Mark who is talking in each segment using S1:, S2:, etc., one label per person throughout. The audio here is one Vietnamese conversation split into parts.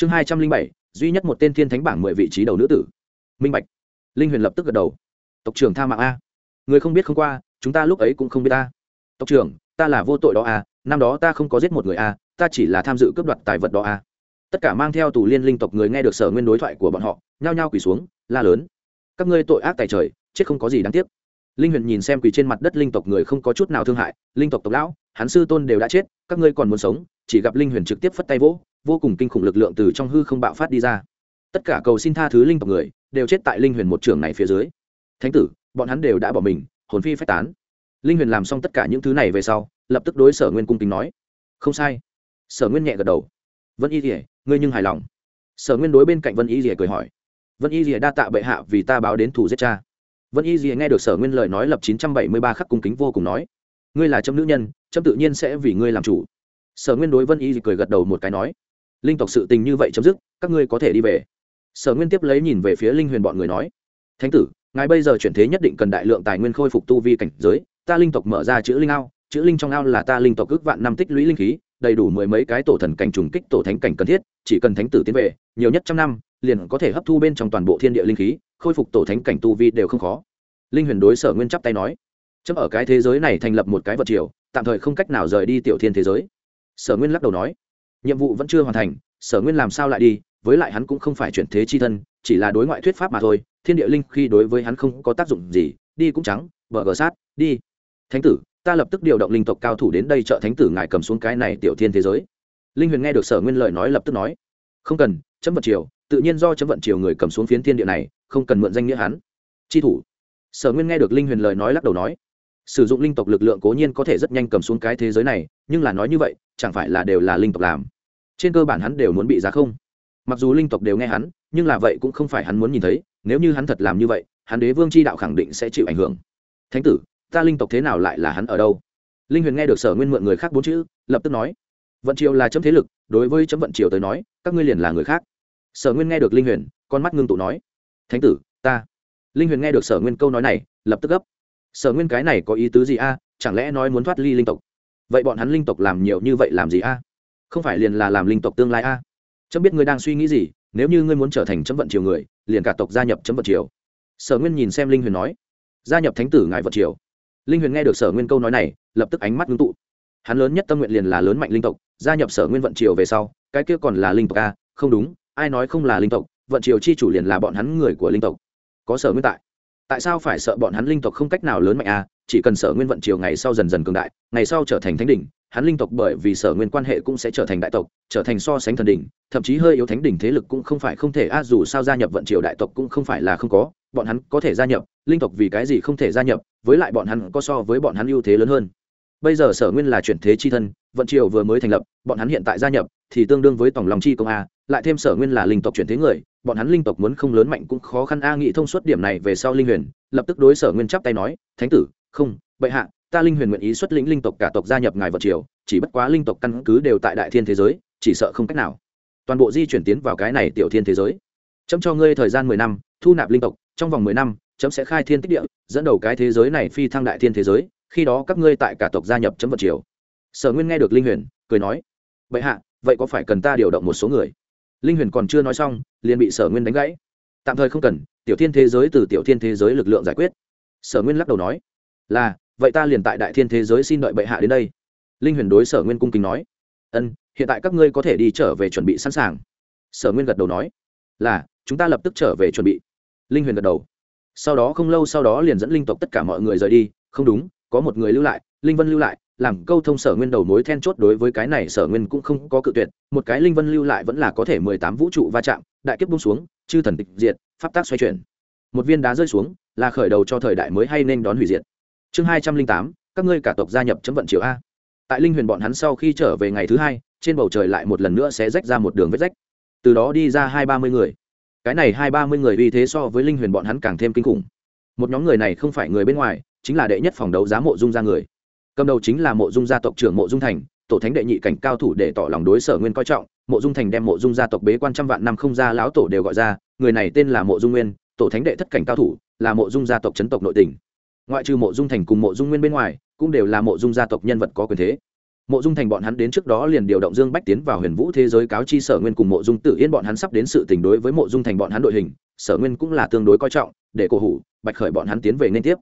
S1: chương hai trăm linh bảy, duy nhất một tên thiên thánh bảng mười vị trí đầu nữ tử. Minh bạch. Linh huyền lập tức gật đầu. Tộc trưởng tha mạng a. Người không biết không qua, chúng ta lúc ấy cũng không biết ta tộc trưởng, ta là vô tội đó a, năm đó ta không có giết một người a, ta chỉ là tham dự cướp đoạt tài vật đó a. Tất cả mang theo tù liên linh tộc người nghe được sở nguyên đối thoại của bọn họ, nhao nhao quỳ xuống, la lớn. Các ngươi tội ác tài trời, chết không có gì đáng tiếc. Linh huyền nhìn xem quỳ trên mặt đất linh tộc người không có chút nào thương hại, linh tộc tộc lão, hắn sư tôn đều đã chết, các ngươi còn muốn sống, chỉ gặp linh huyền trực tiếp phất tay vỗ vô cùng kinh khủng lực lượng từ trong hư không bạo phát đi ra. Tất cả cầu xin tha thứ linh tộc người đều chết tại linh huyền một trường này phía dưới. Thánh tử, bọn hắn đều đã bỏ mình, hồn phi phách tán. Linh huyền làm xong tất cả những thứ này về sau, lập tức đối sở nguyên cung kính nói, không sai. Sở nguyên nhẹ gật đầu. Vân y rỉa ngươi nhưng hài lòng. Sở nguyên đối bên cạnh vân y rỉa cười hỏi, vân y rỉa đa tạ bệ hạ vì ta báo đến thủ giết cha. Vân y rỉa nghe được sở nguyên lời nói lập chín trăm bảy mươi ba khắc cung kính vô cùng nói, ngươi là trâm nữ nhân trâm tự nhiên sẽ vì ngươi làm chủ. Sở nguyên đối vân y cười gật đầu một cái nói linh tộc sự tình như vậy chấm dứt, các ngươi có thể đi về. Sở nguyên tiếp lấy nhìn về phía linh huyền bọn người nói, thánh tử, ngài bây giờ chuyển thế nhất định cần đại lượng tài nguyên khôi phục tu vi cảnh giới, ta linh tộc mở ra chữ linh ao, chữ linh trong ao là ta linh tộc ước vạn năm tích lũy linh khí, đầy đủ mười mấy cái tổ thần cảnh trùng kích tổ thánh cảnh cần thiết, chỉ cần thánh tử tiến về, nhiều nhất trăm năm, liền có thể hấp thu bên trong toàn bộ thiên địa linh khí, khôi phục tổ thánh cảnh tu vi đều không khó. Linh huyền đối sở nguyên chắp tay nói, chấm ở cái thế giới này thành lập một cái vật triều, tạm thời không cách nào rời đi tiểu thiên thế giới. Sở nguyên lắc đầu nói nhiệm vụ vẫn chưa hoàn thành, sở nguyên làm sao lại đi, với lại hắn cũng không phải chuyển thế chi thân, chỉ là đối ngoại thuyết pháp mà thôi, thiên địa linh khi đối với hắn không có tác dụng gì, đi cũng trắng vợ gờ sát, đi. Thánh tử, ta lập tức điều động linh tộc cao thủ đến đây trợ thánh tử ngài cầm xuống cái này tiểu thiên thế giới. Linh huyền nghe được sở nguyên lời nói lập tức nói, không cần, chấm vận triều, tự nhiên do chấm vận triều người cầm xuống phiến thiên địa này, không cần mượn danh nghĩa hắn. Chi thủ. Sở nguyên nghe được linh huyền lời nói lắc đầu nói, sử dụng linh tộc lực lượng cố nhiên có thể rất nhanh cầm xuống cái thế giới này, nhưng là nói như vậy, chẳng phải là đều là linh tộc làm trên cơ bản hắn đều muốn bị giá không. Mặc dù linh tộc đều nghe hắn, nhưng là vậy cũng không phải hắn muốn nhìn thấy, nếu như hắn thật làm như vậy, hắn đế vương c h i đạo khẳng định sẽ chịu ảnh hưởng. Thánh tử, ta linh tộc thế nào lại là hắn ở đâu? Linh huyền nghe được sở nguyên mượn người khác bốn chữ, lập tức nói, vận triều là chấm thế lực, đối với chấm vận triều tới nói, các ngươi liền là người khác. Sở nguyên nghe được linh huyền, con mắt ngưng tụ nói, thánh tử, ta. Linh huyền nghe được sở nguyên câu nói này, lập tức gấp, sở nguyên cái này có ý tứ gì a, chẳng lẽ nói muốn thoát ly linh tộc? Vậy bọn hắn linh tộc làm nhiều như vậy làm gì a? Không phải liền là làm linh tộc tương lai a? Chấm biết ngươi đang suy nghĩ gì, nếu như ngươi muốn trở thành chấm vận triều người, liền cả tộc gia nhập chấm vận triều. Sở nguyên nhìn xem linh huyền nói, gia nhập thánh tử ngài vận triều. Linh huyền nghe được sở nguyên câu nói này, lập tức ánh mắt ngưng tụ. Hắn lớn nhất tâm nguyện liền là lớn mạnh linh tộc, gia nhập sở nguyên vận triều về sau, cái kia còn là linh tộc a? Không đúng, ai nói không là linh tộc, vận triều chi chủ liền là bọn hắn người của linh tộc. Có sở nguyên tại. Tại sao phải sợ bọn hắn linh tộc không cách nào lớn mạnh a? Chỉ cần sở nguyên vận triều ngày sau dần dần cường đại, ngày sau trở thành thánh đỉnh hắn linh tộc bởi vì sở nguyên quan hệ cũng sẽ trở thành đại tộc, trở thành so sánh thần đỉnh, thậm chí hơi yếu thánh đỉnh thế lực cũng không phải không thể, a, dù sao gia nhập vận triều đại tộc cũng không phải là không có, bọn hắn có thể gia nhập, linh tộc vì cái gì không thể gia nhập, với lại bọn hắn có so với bọn hắn ưu thế lớn hơn. Bây giờ sở nguyên là chuyển thế chi thân, vận triều vừa mới thành lập, bọn hắn hiện tại gia nhập, thì tương đương với tổng lòng chi công a, lại thêm sở nguyên là linh tộc chuyển thế người, bọn hắn linh tộc muốn không lớn mạnh cũng khó khăn a, nghĩ thông suốt điểm này về sau linh huyền, lập tức đối sở nguyên chắp tay nói, thánh tử, không, bệ hạ ta linh huyền nguyện ý xuất lĩnh linh tộc cả tộc gia nhập ngài vật triều, chỉ bất quá linh tộc căn cứ đều tại đại thiên thế giới, chỉ sợ không cách nào. Toàn bộ di chuyển tiến vào cái này tiểu thiên thế giới. Chấm cho ngươi thời gian mười năm, thu nạp linh tộc, trong vòng mười năm, chấm sẽ khai thiên tích địa, dẫn đầu cái thế giới này phi thăng đại thiên thế giới, khi đó các ngươi tại cả tộc gia nhập chấm vật triều. Sở nguyên nghe được linh huyền, cười nói vậy hạ, vậy có phải cần ta điều động một số người? Linh huyền còn chưa nói xong, liền bị sở nguyên đánh gãy. Tạm thời không cần, tiểu thiên thế giới từ tiểu thiên thế giới lực lượng giải quyết. Sở nguyên lắc đầu nói, là vậy ta liền tại đại thiên thế giới xin đợi bệ hạ đến đây. Linh huyền đối sở nguyên cung kính nói. Ân, hiện tại các ngươi có thể đi trở về chuẩn bị sẵn sàng. Sở nguyên gật đầu nói. Là, chúng ta lập tức trở về chuẩn bị. Linh huyền gật đầu. Sau đó không lâu sau đó liền dẫn linh tộc tất cả mọi người rời đi. Không đúng, có một người lưu lại, linh vân lưu lại, làm câu thông sở nguyên đầu mối then chốt đối với cái này sở nguyên cũng không có cự tuyệt. Một cái linh vân lưu lại vẫn là có thể mười tám vũ trụ va chạm, đại kiếp bung xuống, chư thần tịch diệt, pháp tác xoay chuyển. Một viên đá rơi xuống, là khởi đầu cho thời đại mới hay nên đón hủy diệt chương hai trăm linh tám, các ngươi cả tộc gia nhập chấm vận triều a. Tại linh huyền bọn hắn sau khi trở về ngày thứ hai, trên bầu trời lại một lần nữa sẽ rách ra một đường vết rách. Từ đó đi ra hai ba mươi người. Cái này hai ba mươi người uy thế so với linh huyền bọn hắn càng thêm kinh khủng. Một nhóm người này không phải người bên ngoài, chính là đệ nhất phòng đấu giá mộ dung ra người. Cầm đầu chính là mộ dung gia tộc trưởng mộ dung thành, tổ thánh đệ nhị cảnh cao thủ để tỏ lòng đối sở nguyên coi trọng. Mộ dung thành đem mộ dung gia tộc bế quan trăm vạn năm không ra lão tổ đều gọi ra, người này tên là mộ dung nguyên, tổ thánh đệ thất cảnh cao thủ, là mộ dung gia tộc chấn tộc nội tỉnh ngoại trừ mộ dung thành cùng mộ dung nguyên bên ngoài, cũng đều là mộ dung gia tộc nhân vật có quyền thế. Mộ dung thành bọn hắn đến trước đó liền điều động dương bách tiến vào huyền vũ thế giới cáo chi sở nguyên cùng mộ dung tự yên bọn hắn sắp đến sự tình đối với mộ dung thành bọn hắn đội hình, sở nguyên cũng là tương đối coi trọng, để cổ hủ, bạch khởi bọn hắn tiến về nên tiếp.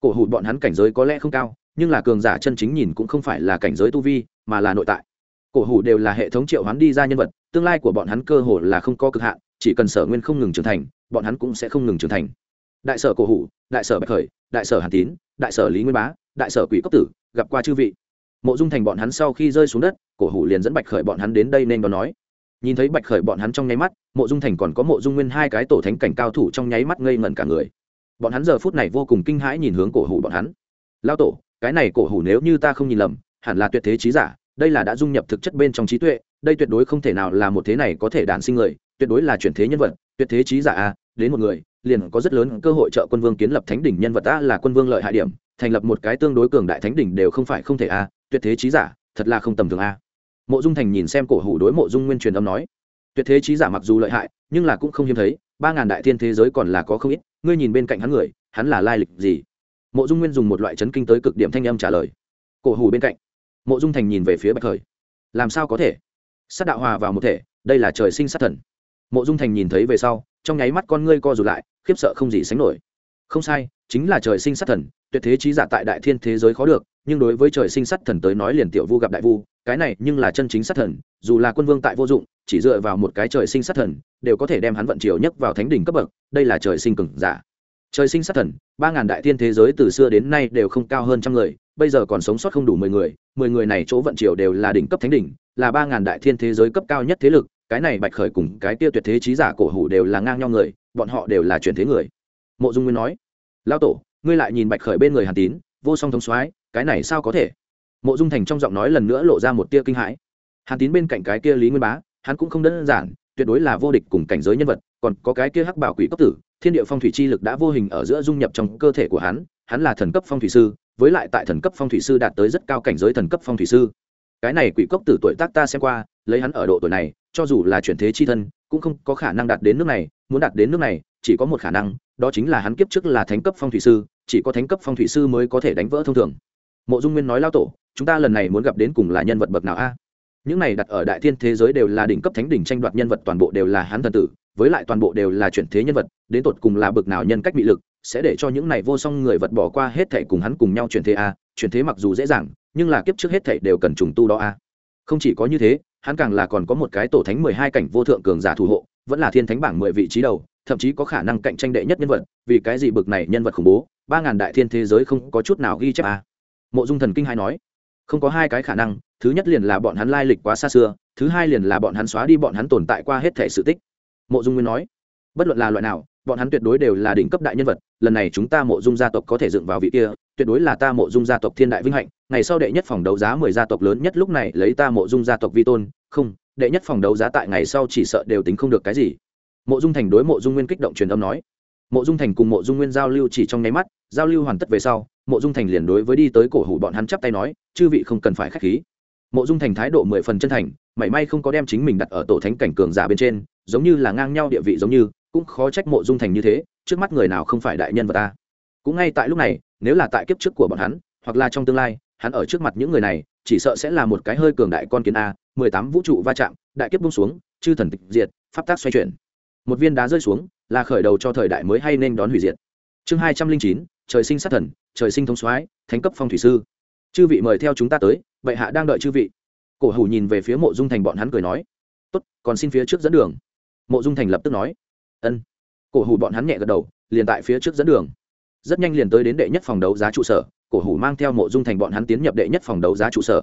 S1: Cổ hủ bọn hắn cảnh giới có lẽ không cao, nhưng là cường giả chân chính nhìn cũng không phải là cảnh giới tu vi, mà là nội tại. Cổ hủ đều là hệ thống triệu hoán đi ra nhân vật, tương lai của bọn hắn cơ hồ là không có cực hạn, chỉ cần sở nguyên không ngừng trưởng thành, bọn hắn cũng sẽ không ngừng trưởng thành đại sở cổ hủ, đại sở bạch khởi, đại sở hàn tín, đại sở lý nguyên bá, đại sở quỷ cốc tử, gặp qua chư vị. Mộ dung thành bọn hắn sau khi rơi xuống đất, cổ hủ liền dẫn bạch khởi bọn hắn đến đây nên còn nói. Nhìn thấy bạch khởi bọn hắn trong nháy mắt, mộ dung thành còn có mộ dung nguyên hai cái tổ thánh cảnh cao thủ trong nháy mắt ngây ngẩn cả người. Bọn hắn giờ phút này vô cùng kinh hãi nhìn hướng cổ hủ bọn hắn. Lao tổ, cái này cổ hủ nếu như ta không nhìn lầm, hẳn là tuyệt thế trí giả, đây là đã dung nhập thực chất bên trong trí tuệ, đây tuyệt đối không thể nào là một thế này có thể đản sinh người, tuyệt đối là chuyển thế nhân vật, tuyệt thế trí giả a đến một người, liền có rất lớn cơ hội trợ quân vương kiến lập thánh đỉnh nhân vật ta là quân vương lợi hại điểm, thành lập một cái tương đối cường đại thánh đỉnh đều không phải không thể a, tuyệt thế trí giả, thật là không tầm thường a. Mộ dung thành nhìn xem cổ hủ đối mộ dung nguyên truyền âm nói, tuyệt thế trí giả mặc dù lợi hại, nhưng là cũng không hiếm thấy, ba ngàn đại thiên thế giới còn là có không ít, ngươi nhìn bên cạnh hắn người, hắn là lai lịch gì? Mộ dung nguyên dùng một loại chấn kinh tới cực điểm thanh âm trả lời. Cổ hủ bên cạnh, mộ dung thành nhìn về phía bạch khởi. Làm sao có thể? Sát đạo hòa vào một thể, đây là trời sinh sát thần. Mộ dung thành nhìn thấy về sau trong nháy mắt con ngươi co rụt lại, khiếp sợ không gì sánh nổi. Không sai, chính là trời sinh sát thần, tuyệt thế trí giả tại đại thiên thế giới khó được, nhưng đối với trời sinh sát thần tới nói liền tiểu vu gặp đại vu, cái này nhưng là chân chính sát thần, dù là quân vương tại vô dụng, chỉ dựa vào một cái trời sinh sát thần, đều có thể đem hắn vận triều nhất vào thánh đỉnh cấp bậc, đây là trời sinh cường giả. Trời sinh sát thần, ba ngàn đại thiên thế giới từ xưa đến nay đều không cao hơn trăm người, bây giờ còn sống sót không đủ mười người mười người này chỗ vận triều đều là đỉnh cấp thánh đỉnh, là ba ngàn đại thiên thế giới cấp cao nhất thế lực cái này bạch khởi cùng cái tiêu tuyệt thế trí giả cổ hủ đều là ngang nhau người, bọn họ đều là chuyển thế người. Mộ dung nguyên nói lao tổ, ngươi lại nhìn bạch khởi bên người hàn tín, vô song thống soái, cái này sao có thể? Mộ dung thành trong giọng nói lần nữa lộ ra một tia kinh hãi. Hàn tín bên cạnh cái kia lý nguyên bá, hắn cũng không đơn giản, tuyệt đối là vô địch cùng cảnh giới nhân vật, còn có cái kia hắc bảo quỷ cấp tử, thiên địa phong thủy chi lực đã vô hình ở giữa dung nhập trong cơ thể của hắn hắn là thần cấp phong thủy sư, với lại tại thần cấp phong thủy sư đạt tới rất cao cảnh giới thần cấp phong thủy sư. Cái này quỷ cốc tử tuổi tác ta xem qua lấy hắn ở độ tuổi này, cho dù là chuyển thế chi thân, cũng không có khả năng đạt đến nước này, muốn đạt đến nước này, chỉ có một khả năng, đó chính là hắn kiếp trước là thánh cấp phong thủy sư, chỉ có thánh cấp phong thủy sư mới có thể đánh vỡ thông thường. Mộ dung nguyên nói lao tổ, chúng ta lần này muốn gặp đến cùng là nhân vật bậc nào a? Những này đặt ở đại thiên thế giới đều là đỉnh cấp thánh đỉnh tranh đoạt nhân vật, toàn bộ đều là hắn thần tử, với lại toàn bộ đều là chuyển thế nhân vật, đến tột cùng là bậc nào nhân cách bị lực, sẽ để cho những này vô song người vật bỏ qua hết thảy cùng hắn cùng nhau chuyển thế a? Chuyển thế mặc dù dễ dàng, nhưng là kiếp trước hết thảy đều cần trùng tu đó a. Không chỉ có như thế hắn càng là còn có một cái tổ thánh mười hai cảnh vô thượng cường giả thủ hộ, vẫn là thiên thánh bảng mười vị trí đầu, thậm chí có khả năng cạnh tranh đệ nhất nhân vật, vì cái gì bực này nhân vật khủng bố, ba ngàn đại thiên thế giới không có chút nào ghi chép à? mộ dung thần kinh hai nói, không có hai cái khả năng, thứ nhất liền là bọn hắn lai lịch quá xa xưa, thứ hai liền là bọn hắn xóa đi bọn hắn tồn tại qua hết thể sự tích mộ dung nguyên nói, bất luận là loại nào, bọn hắn tuyệt đối đều là đỉnh cấp đại nhân vật, lần này chúng ta mộ dung gia tộc có thể dựng vào vị kia tuyệt đối là ta mộ dung gia tộc thiên đại vinh hạnh, ngày sau đệ nhất phòng đấu giá mười gia tộc lớn nhất lúc này lấy ta mộ dung gia tộc vi tôn, không, đệ nhất phòng đấu giá tại ngày sau chỉ sợ đều tính không được cái gì. Mộ dung thành đối mộ dung nguyên kích động truyền âm nói. Mộ dung thành cùng mộ dung nguyên giao lưu chỉ trong nháy mắt, giao lưu hoàn tất về sau, mộ dung thành liền đối với đi tới cổ hủ bọn hắn chắp tay nói, chư vị không cần phải k h á c h khí. Mộ dung thành thái độ mười phần chân thành, mảy may không có đem chính mình đặt ở tổ thánh cảnh cường giả bên trên, giống như là ngang nhau địa vị giống như, cũng khó trách mộ dung thành như thế, trước mắt người nào không phải đại nhân vật ta cũng ngay tại lúc này, nếu là tại kiếp trước của bọn hắn, hoặc là trong tương lai, hắn ở trước mặt những người này, chỉ sợ sẽ là một cái hơi cường đại con kiến a, mười tám vũ trụ va chạm, đại kiếp bung xuống, chư thần tịch diệt, pháp tác xoay chuyển. Một viên đá rơi xuống, là khởi đầu cho thời đại mới hay nên đón hủy diệt. Chương hai trăm linh chín, trời sinh sát thần, trời sinh thống soái, thánh cấp phong thủy sư. Chư vị mời theo chúng ta tới, bệ hạ đang đợi chư vị. Cổ hủ nhìn về phía mộ dung thành bọn hắn cười nói. Tốt, còn xin phía trước dẫn đường. Mộ dung thành lập tức nói. Ân. Cổ hủ bọn hắn nhẹ gật đầu, liền tại phía trước dẫn đường rất nhanh liền tới đến đệ nhất phòng đấu giá trụ sở, cổ hủ mang theo mộ dung thành bọn hắn tiến nhập đệ nhất phòng đấu giá trụ sở.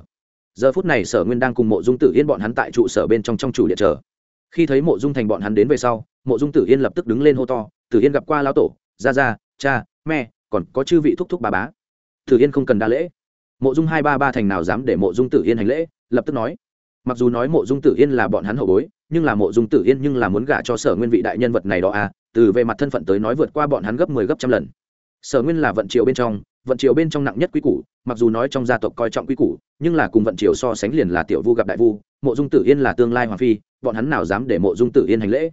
S1: Giờ phút này sở nguyên đang cùng mộ dung tử yên bọn hắn tại trụ sở bên trong trong chủ điện chờ. Khi thấy mộ dung thành bọn hắn đến về sau, mộ dung tử yên lập tức đứng lên hô to, tử yên gặp qua lão tổ, gia gia, cha, mẹ, còn có chư vị thúc thúc bà bá. Tử yên không cần đa lễ. Mộ dung hai ba ba thành nào dám để mộ dung tử yên hành lễ, lập tức nói. Mặc dù nói mộ dung tử yên là bọn hắn hậu bối, nhưng là mộ dung tử yên nhưng là muốn gả cho sở nguyên vị đại nhân vật này đó à từ về mặt thân phận tới nói vượt qua bọn hắn gấp mười 10 gấp trăm lần sở nguyên là vận triều bên trong, vận triều bên trong nặng nhất quý củ, mặc dù nói trong gia tộc coi trọng quý củ, nhưng là cùng vận triều so sánh liền là tiểu vu gặp đại vu, mộ dung tử yên là tương lai hoàng phi, bọn hắn nào dám để mộ dung tử yên hành lễ?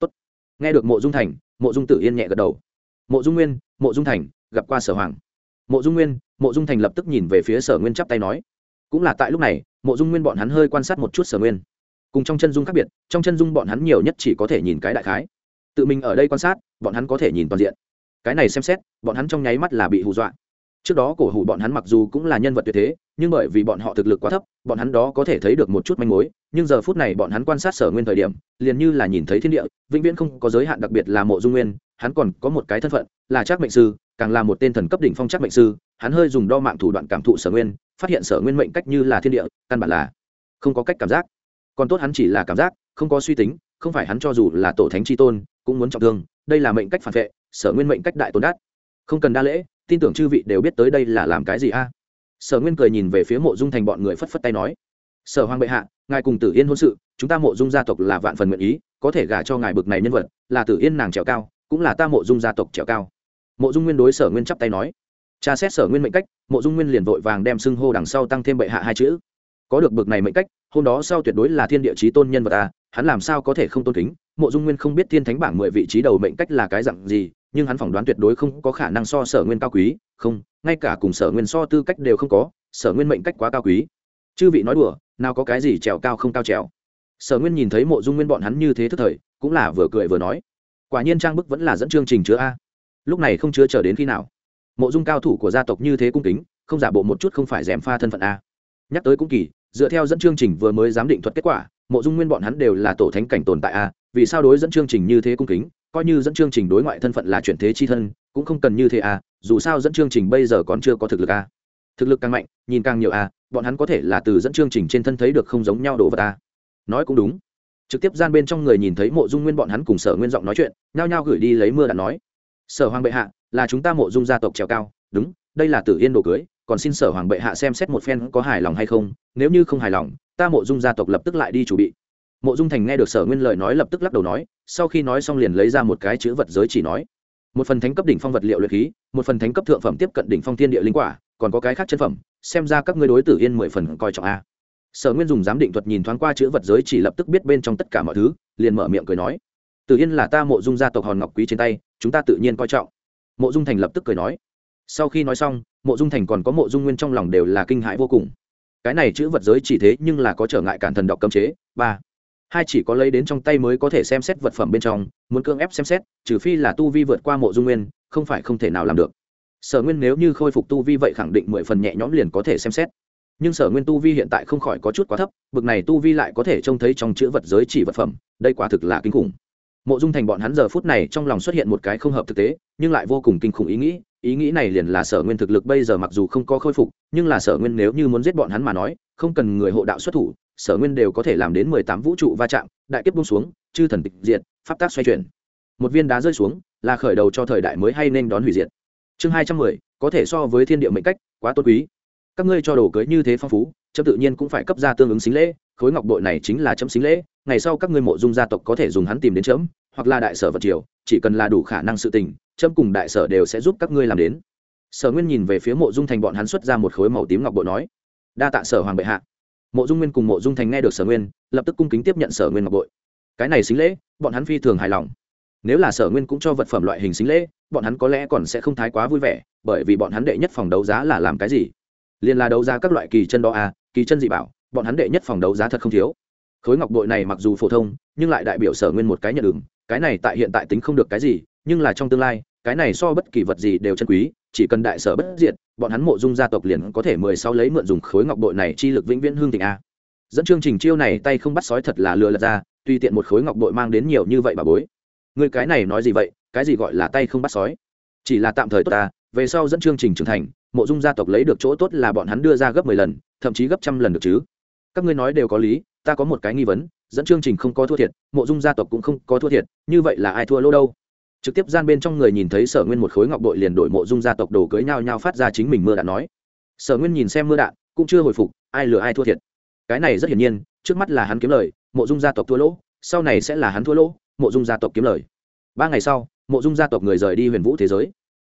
S1: Tốt. nghe được mộ dung thành, mộ dung tử yên nhẹ gật đầu. Mộ dung nguyên, mộ dung thành, gặp qua sở hoàng. Mộ dung nguyên, mộ dung thành lập tức nhìn về phía sở nguyên chắp tay nói. Cũng là tại lúc này, mộ dung nguyên bọn hắn hơi quan sát một chút sở nguyên. Cùng trong chân dung khác biệt, trong chân dung bọn hắn nhiều nhất chỉ có thể nhìn cái đại khái. Tự mình ở đây quan sát, bọn hắn có thể nhìn toàn diện cái này xem xét, bọn hắn trong nháy mắt là bị hù dọa. Trước đó cổ hủ bọn hắn mặc dù cũng là nhân vật tuyệt thế, nhưng bởi vì bọn họ thực lực quá thấp, bọn hắn đó có thể thấy được một chút manh mối, nhưng giờ phút này bọn hắn quan sát sở nguyên thời điểm, liền như là nhìn thấy thiên địa, vĩnh viễn không có giới hạn đặc biệt là mộ dung nguyên, hắn còn có một cái thân phận, là trác mệnh sư, càng là một tên thần cấp đỉnh phong trác mệnh sư, hắn hơi dùng đo mạng thủ đoạn cảm thụ sở nguyên, phát hiện sở nguyên mệnh cách như là thiên địa, căn bản là không có cách cảm giác. Còn tốt hắn chỉ là cảm giác, không có suy tính, không phải hắn cho dù là tổ thánh tri tôn, cũng muốn trọng thương, đây là mệnh cách phản vệ sở nguyên mệnh cách đại tồn đát. Không cần đa lễ, tin tưởng chư vị đều biết tới đây là làm cái gì a? Sở nguyên cười nhìn về phía mộ dung thành bọn người phất phất tay nói, sở hoàng bệ hạ, ngài cùng tử yên hôn sự, chúng ta mộ dung gia tộc là vạn phần nguyện ý, có thể gả cho ngài bực này nhân vật, là tử yên nàng trèo cao, cũng là ta mộ dung gia tộc trèo cao. Mộ dung nguyên đối sở nguyên chắp tay nói tra xét sở nguyên mệnh cách, mộ dung nguyên liền vội vàng đem xưng hô đằng sau tăng thêm bệ hạ hai chữ. Có được bực này mệnh cách, hôm đó sau tuyệt đối là thiên địa chí tôn nhân vật ta hắn làm sao có thể không tôn kính? Mộ dung nguyên không biết thiên thánh bảng mười vị trí đầu mệnh cách là cái dặn gì nhưng hắn phỏng đoán tuyệt đối không có khả năng so sở nguyên cao quý. Không, ngay cả cùng sở nguyên so tư cách đều không có, sở nguyên mệnh cách quá cao quý. Chư vị nói đùa, nào có cái gì trèo cao không cao trèo. Sở nguyên nhìn thấy mộ dung nguyên bọn hắn như thế thức thời, cũng là vừa cười vừa nói. Quả nhiên trang bức vẫn là dẫn chương trình chứa a. Lúc này không chứa chờ đến khi nào. Mộ dung cao thủ của gia tộc như thế cung kính, không giả bộ một chút không phải d pha thân phận a. Nhắc tới cũng kỳ, dựa theo dẫn chương trình vừa mới giám định thuật kết quả, mộ dung nguyên bọn hắn đều là tổ thánh cảnh tồn tại a, vì sao đối dẫn chương trình như thế cung kính? Coi như dẫn chương trình đối ngoại thân phận là chuyển thế chi thân, cũng không cần như thế à dù sao dẫn chương trình bây giờ còn chưa có thực lực à. Thực lực càng mạnh, nhìn càng nhiều à bọn hắn có thể là từ dẫn chương trình trên thân thấy được không giống nhau đồ vật à. Nói cũng đúng. Trực tiếp gian bên trong người nhìn thấy mộ dung nguyên bọn hắn cùng sở nguyên giọng nói chuyện, nhao nhao gửi đi lấy mưa đạn nói. Sở hoàng bệ hạ, là chúng ta mộ dung gia tộc trèo cao, đúng, đây là tử yên đồ cưới, còn xin sở hoàng bệ hạ xem xét một phen có hài lòng hay không, nếu như không hài lòng, ta mộ dung gia tộc lập tức lại đi chủ bị mộ dung thành nghe được sở nguyên lời nói lập tức lắc đầu nói, sau khi nói xong liền lấy ra một cái chữ vật giới chỉ nói. Một phần thánh cấp đỉnh phong vật liệu luyện khí, một phần thánh cấp thượng phẩm tiếp cận đỉnh phong thiên địa linh quả, còn có cái khác chân phẩm, xem ra các ngươi đối tử yên mười phần coi trọng a. Sở nguyên dùng giám định thuật nhìn thoáng qua chữ vật giới chỉ lập tức biết bên trong tất cả mọi thứ, liền mở miệng cười nói. Tử yên là ta mộ dung gia tộc hòn ngọc quý trên tay, chúng ta tự nhiên coi trọng. Mộ dung thành lập tức cười nói. Sau khi nói xong, mộ dung thành còn có mộ dung nguyên trong lòng đều là kinh hãi vô cùng. Cái này chữ vật giới chỉ thế nhưng là có trở ngại cản thần đọc cấm chế. Ba hai chỉ có lấy đến trong tay mới có thể xem xét vật phẩm bên trong, muốn cưỡng ép xem xét, trừ phi là tu vi vượt qua mộ dung nguyên, không phải không thể nào làm được. Sở nguyên nếu như khôi phục tu vi vậy khẳng định mười phần nhẹ nhõm liền có thể xem xét. Nhưng sở nguyên tu vi hiện tại không khỏi có chút quá thấp, bực này tu vi lại có thể trông thấy trong chữ vật giới chỉ vật phẩm, đây quả thực là kinh khủng. Mộ dung thành bọn hắn giờ phút này trong lòng xuất hiện một cái không hợp thực tế, nhưng lại vô cùng kinh khủng ý nghĩ ý nghĩ này liền là sở nguyên thực lực bây giờ mặc dù không có khôi phục, nhưng là sở nguyên nếu như muốn giết bọn hắn mà nói, không cần người hộ đạo xuất thủ sở nguyên đều có thể làm đến mười tám vũ trụ va chạm, đại kiếp bung xuống, chư thần tịch diệt, pháp tác xoay chuyển. Một viên đá rơi xuống, là khởi đầu cho thời đại mới hay nên đón hủy diệt. Chương hai trăm mười, có thể so với thiên địa mệnh cách, quá tốt quý. Các ngươi cho đồ cưới như thế phong phú, chấm tự nhiên cũng phải cấp ra tương ứng xính lễ, khối ngọc bội này chính là chấm xính lễ, ngày sau các ngươi mộ dung gia tộc có thể dùng hắn tìm đến chấm, hoặc là đại sở vật triều, chỉ cần là đủ khả năng sự tình, chấm cùng đại sở đều sẽ giúp các ngươi làm đến. Sở nguyên nhìn về phía mộ dung thành bọn hắn xuất ra một khối màu tím ngọc bội nói, đa tạ sở hoàng bệ hạ mộ dung nguyên cùng mộ dung thành nghe được sở nguyên, lập tức cung kính tiếp nhận sở nguyên ngọc bội. Cái này xính lễ, bọn hắn phi thường hài lòng. Nếu là sở nguyên cũng cho vật phẩm loại hình xính lễ, bọn hắn có lẽ còn sẽ không thái quá vui vẻ, bởi vì bọn hắn đệ nhất phòng đấu giá là làm cái gì? Liên là đấu giá các loại kỳ chân đo a à, kỳ chân dị bảo, bọn hắn đệ nhất phòng đấu giá thật không thiếu. Khối ngọc bội này mặc dù phổ thông, nhưng lại đại biểu sở nguyên một cái nhận ứng cái này tại hiện tại tính không được cái gì, nhưng là trong tương lai, cái này so bất kỳ vật gì đều chân quý, chỉ cần đại sở bất diệt bọn hắn mộ dung gia tộc liền có thể mười sáu lấy mượn dùng khối ngọc bội này chi lực vĩnh viễn hương thịnh a. Dẫn chương trình chiêu này tay không bắt sói thật là lừa lật ra tuy tiện một khối ngọc bội mang đến nhiều như vậy bà bối. Người cái này nói gì vậy, cái gì gọi là tay không bắt sói? Chỉ là tạm thời tốt ta, về sau dẫn chương trình trưởng thành, mộ dung gia tộc lấy được chỗ tốt là bọn hắn đưa ra gấp mười lần, thậm chí gấp trăm lần được chứ. Các ngươi nói đều có lý, ta có một cái nghi vấn, dẫn chương trình không có thua thiệt, mộ dung gia tộc cũng không có thua thiệt, như vậy là ai thua lô đâu? Trực tiếp gian bên trong người nhìn thấy sở nguyên một khối ngọc bội liền đổi mộ dung gia tộc đồ cưới nhau nhau phát ra chính mình mưa đạn nói. Sở nguyên nhìn xem mưa đạn, cũng chưa hồi phục, ai lừa ai thua thiệt. Cái này rất hiển nhiên, trước mắt là hắn kiếm lời, mộ dung gia tộc thua lỗ, sau này sẽ là hắn thua lỗ, mộ dung gia tộc kiếm lời. Ba ngày sau, mộ dung gia tộc người rời đi huyền vũ thế giới.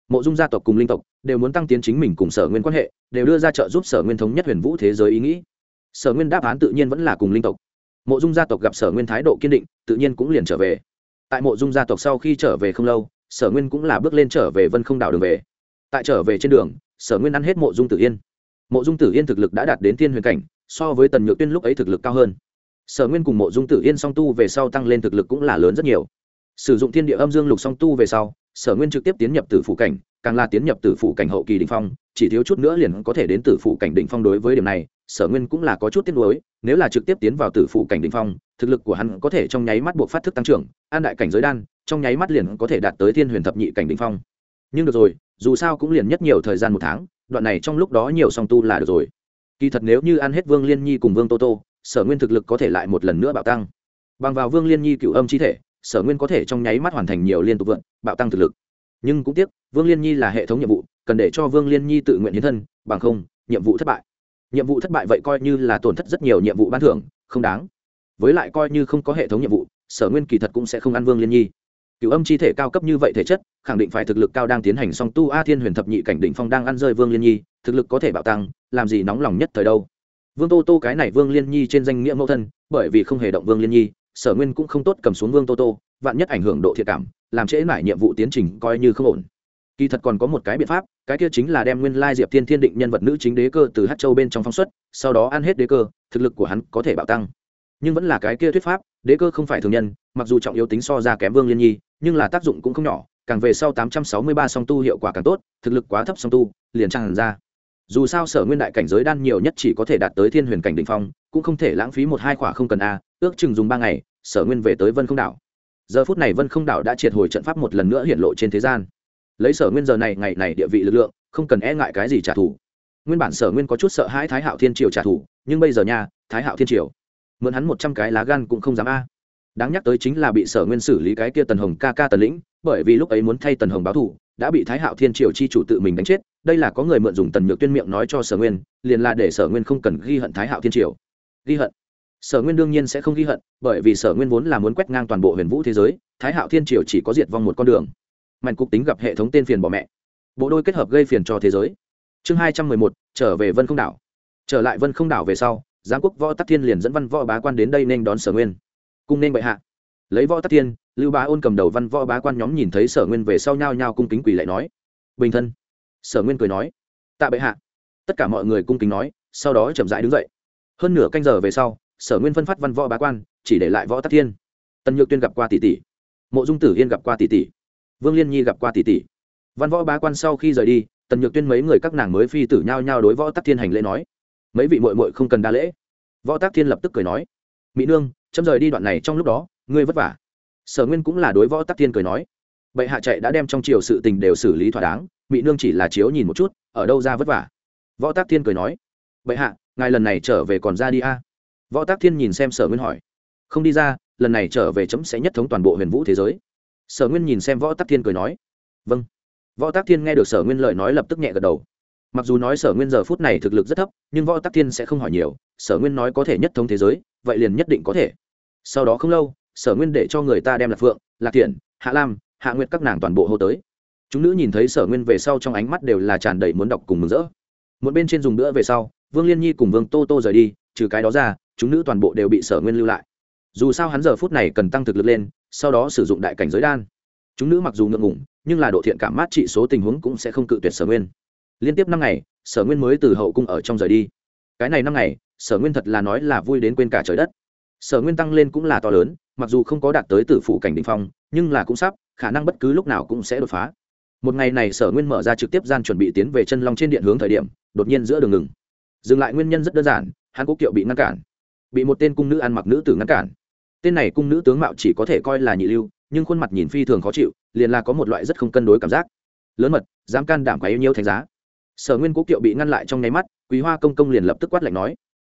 S1: Mộ dung gia tộc cùng linh tộc đều muốn tăng tiến chính mình cùng sở nguyên quan hệ, đều đưa ra trợ giúp sở nguyên thống nhất huyền vũ thế giới ý nghĩ. Sở nguyên đáp án tự nhiên vẫn là cùng linh tộc. Mộ dung gia tộc gặp sở nguyên thái độ kiên định, tự nhiên cũng liền trở về tại mộ dung gia tộc sau khi trở về không lâu, sở nguyên cũng là bước lên trở về vân không đảo đường về. Tại trở về trên đường, sở nguyên ăn hết mộ dung tử yên. Mộ dung tử yên thực lực đã đạt đến thiên huyền cảnh, so với tần nhược tuyên lúc ấy thực lực cao hơn. Sở nguyên cùng mộ dung tử yên song tu về sau tăng lên thực lực cũng là lớn rất nhiều. Sử dụng thiên địa âm dương lục song tu về sau, sở nguyên trực tiếp tiến nhập tử phủ cảnh, càng là tiến nhập tử phủ cảnh hậu kỳ đ ỉ n h phong, chỉ thiếu chút nữa liền có thể đến tử phủ cảnh đ ỉ n h phong đối với điểm này, sở nguyên cũng là có chút tiếc nuối, nếu là trực tiếp tiến vào tử phủ cảnh đ ỉ n h phong thực lực của hắn có thể trong nháy mắt buộc phát thức tăng trưởng, an đại cảnh giới đan, trong nháy mắt liền có thể đạt tới thiên huyền thập nhị cảnh đ ỉ n h phong. Nhưng được rồi, dù sao cũng liền nhất nhiều thời gian một tháng, đoạn này trong lúc đó nhiều song tu là được rồi. Kỳ thật nếu như ăn hết vương liên nhi cùng vương tô tô, sở nguyên thực lực có thể lại một lần nữa bạo tăng. Bằng vào vương liên nhi cựu âm chi thể, sở nguyên có thể trong nháy mắt hoàn thành nhiều liên tục vượn bạo tăng thực lực. Nhưng cũng tiếc, vương liên nhi là hệ thống nhiệm vụ, cần để cho vương liên nhi tự nguyện hiến thân, bằng không, nhiệm vụ thất bại. Nhiệm vụ thất bại vậy coi như là tổn thất rất nhiều nhiệm vụ ban thưởng, không đáng với lại coi như không có hệ thống nhiệm vụ, sở nguyên kỳ thật cũng sẽ không ăn vương liên nhi. Cựu âm chi thể cao cấp như vậy thể chất, khẳng định phải thực lực cao đang tiến hành song tu a thiên huyền thập nhị cảnh đỉnh phong đang ăn rơi vương liên nhi, thực lực có thể bạo tăng, làm gì nóng lòng nhất thời đâu. Vương tô tô cái này vương liên nhi trên danh nghĩa mẫu thân, bởi vì không hề động vương liên nhi, sở nguyên cũng không tốt cầm xuống vương tô tô, vạn nhất ảnh hưởng độ thiệt cảm, làm trễ mãi nhiệm vụ tiến trình coi như không ổn. Kỳ thật còn có một cái biện pháp, cái kia chính là đem nguyên lai diệp thiên thiên định nhân vật nữ chính đế cơ từ hát châu bên trong phóng xuất, sau đó ăn hết đế cơ, thực lực của hắn có thể bạo tăng nhưng vẫn là cái kia thuyết pháp, đế cơ không phải thường nhân, mặc dù trọng yếu tính so ra kém vương liên nhi, nhưng là tác dụng cũng không nhỏ, càng về sau tám trăm sáu mươi ba song tu hiệu quả càng tốt, thực lực quá thấp song tu, liền tràn ra. Dù sao sở nguyên đại cảnh giới đan nhiều nhất chỉ có thể đạt tới thiên huyền cảnh đ ỉ n h phong, cũng không thể lãng phí một hai khỏa không cần a, ước chừng dùng ba ngày, sở nguyên về tới vân không đảo. Giờ phút này vân không đảo đã triệt hồi trận pháp một lần nữa hiện lộ trên thế gian. Lấy sở nguyên giờ này, ngày này địa vị lực lượng, không cần e ngại cái gì trả thù. Nguyên bản sở nguyên có chút sợ hãi thái hạo thiên triều trả thù, nhưng bây giờ nha, thái hạo thiên triều mượn hắn một trăm cái lá gan cũng không dám a. Đáng nhắc tới chính là bị sở nguyên xử lý cái kia tần hồng ca ca tần lĩnh, bởi vì lúc ấy muốn thay tần hồng báo thù, đã bị thái hạo thiên triều chi chủ tự mình đánh chết, đây là có người mượn dùng tần nhược tuyên miệng nói cho sở nguyên, liền là để sở nguyên không cần ghi hận thái hạo thiên triều. Ghi hận? Sở nguyên đương nhiên sẽ không ghi hận, bởi vì sở nguyên vốn là muốn quét ngang toàn bộ huyền vũ thế giới, thái hạo thiên triều chỉ có diệt vong một con đường. Mạnh cục tính gặp hệ thống tên phiền bỏ mẹ. Bộ đôi kết hợp gây phiền cho thế giới. Chương hai trăm mười một, trở về vân không đảo. Trở lại vân không đảo về sau giáng quốc võ tắc thiên liền dẫn văn võ bá quan đến đây nên đón sở nguyên. Cung nên bệ hạ. Lấy võ tắc thiên, lưu bá ôn cầm đầu văn võ bá quan nhóm nhìn thấy sở nguyên về sau nhao nhao cung kính quỳ lại nói. Bình thân. Sở nguyên cười nói. Tạ bệ hạ. Tất cả mọi người cung kính nói, sau đó chậm rãi đứng dậy. Hơn nửa canh giờ về sau, sở nguyên phân phát văn võ bá quan, chỉ để lại võ tắc thiên. Tần nhược tuyên gặp qua tỷ tỷ. Mộ dung tử yên gặp qua tỷ tỷ. Vương liên nhi gặp qua tỷ tỷ. Văn võ bá quan sau khi rời đi tần nhược tuyên mấy người các nàng mới phi tử nhao nhao đối võ tắc thiên hành lễ nói mấy vị mội mội không cần đa lễ. Võ tác thiên lập tức cười nói mỹ nương, chấm rời đi đoạn này trong lúc đó, ngươi vất vả. Sở nguyên cũng là đối võ tác thiên cười nói, bệ hạ chạy đã đem trong triều sự tình đều xử lý thỏa đáng mỹ nương chỉ là chiếu nhìn một chút, ở đâu ra vất vả? Võ tác thiên cười nói, bệ hạ, ngài lần này trở về còn ra đi a? À? võ tác thiên nhìn xem sở nguyên hỏi, không đi ra, lần này trở về chấm sẽ nhất thống toàn bộ huyền vũ thế giới. Sở nguyên nhìn xem võ tác thiên cười nói vâng. Võ tác thiên nghe được sở nguyên lời nói lập tức nhẹ gật đầu mặc dù nói sở nguyên giờ phút này thực lực rất thấp, nhưng võ tắc thiên sẽ không hỏi nhiều, sở nguyên nói có thể nhất thống thế giới, vậy liền nhất định có thể. Sau đó không lâu, sở nguyên để cho người ta đem lạc phượng, lạc thiện hạ lam, hạ nguyệt các nàng toàn bộ hô tới. Chúng nữ nhìn thấy sở nguyên về sau trong ánh mắt đều là tràn đầy muốn đọc cùng mừng rỡ. Một bên trên dùng nữa về sau, vương liên nhi cùng vương tô tô rời đi, trừ cái đó ra, chúng nữ toàn bộ đều bị sở nguyên lưu lại. Dù sao hắn giờ phút này cần tăng thực lực lên, sau đó sử dụng đại cảnh giới đan. Chúng nữ mặc dù ngượng ngủng nhưng là độ thiện cảm mát trị số tình huống cũng sẽ không cự tuyệt sở nguyên liên tiếp năm ngày, sở nguyên mới từ hậu cung ở trong rời đi. Cái này năm ngày, sở nguyên thật là nói là vui đến quên cả trời đất. Sở nguyên tăng lên cũng là to lớn, mặc dù không có đạt tới tử phụ cảnh đ ỉ n h phong, nhưng là cũng sắp, khả năng bất cứ lúc nào cũng sẽ đột phá. Một ngày này sở nguyên mở ra trực tiếp gian chuẩn bị tiến về chân long trên điện hướng thời điểm, đột nhiên giữa đường ngừng. Dừng lại nguyên nhân rất đơn giản, hắn cố kiệu bị ngăn cản. Bị một tên cung nữ ăn mặc nữ tử ngăn cản. Tên này cung nữ tướng mạo chỉ có thể coi là nhị lưu, nhưng khuôn mặt nhìn phi thường khó chịu, liền là có một loại rất không cân đối cảm giác. Lớn mật, dám can đảm quá yêu nhiêu thành giá sở nguyên cố kiệu bị ngăn lại trong nháy mắt, quý hoa công công liền lập tức quát lạnh nói.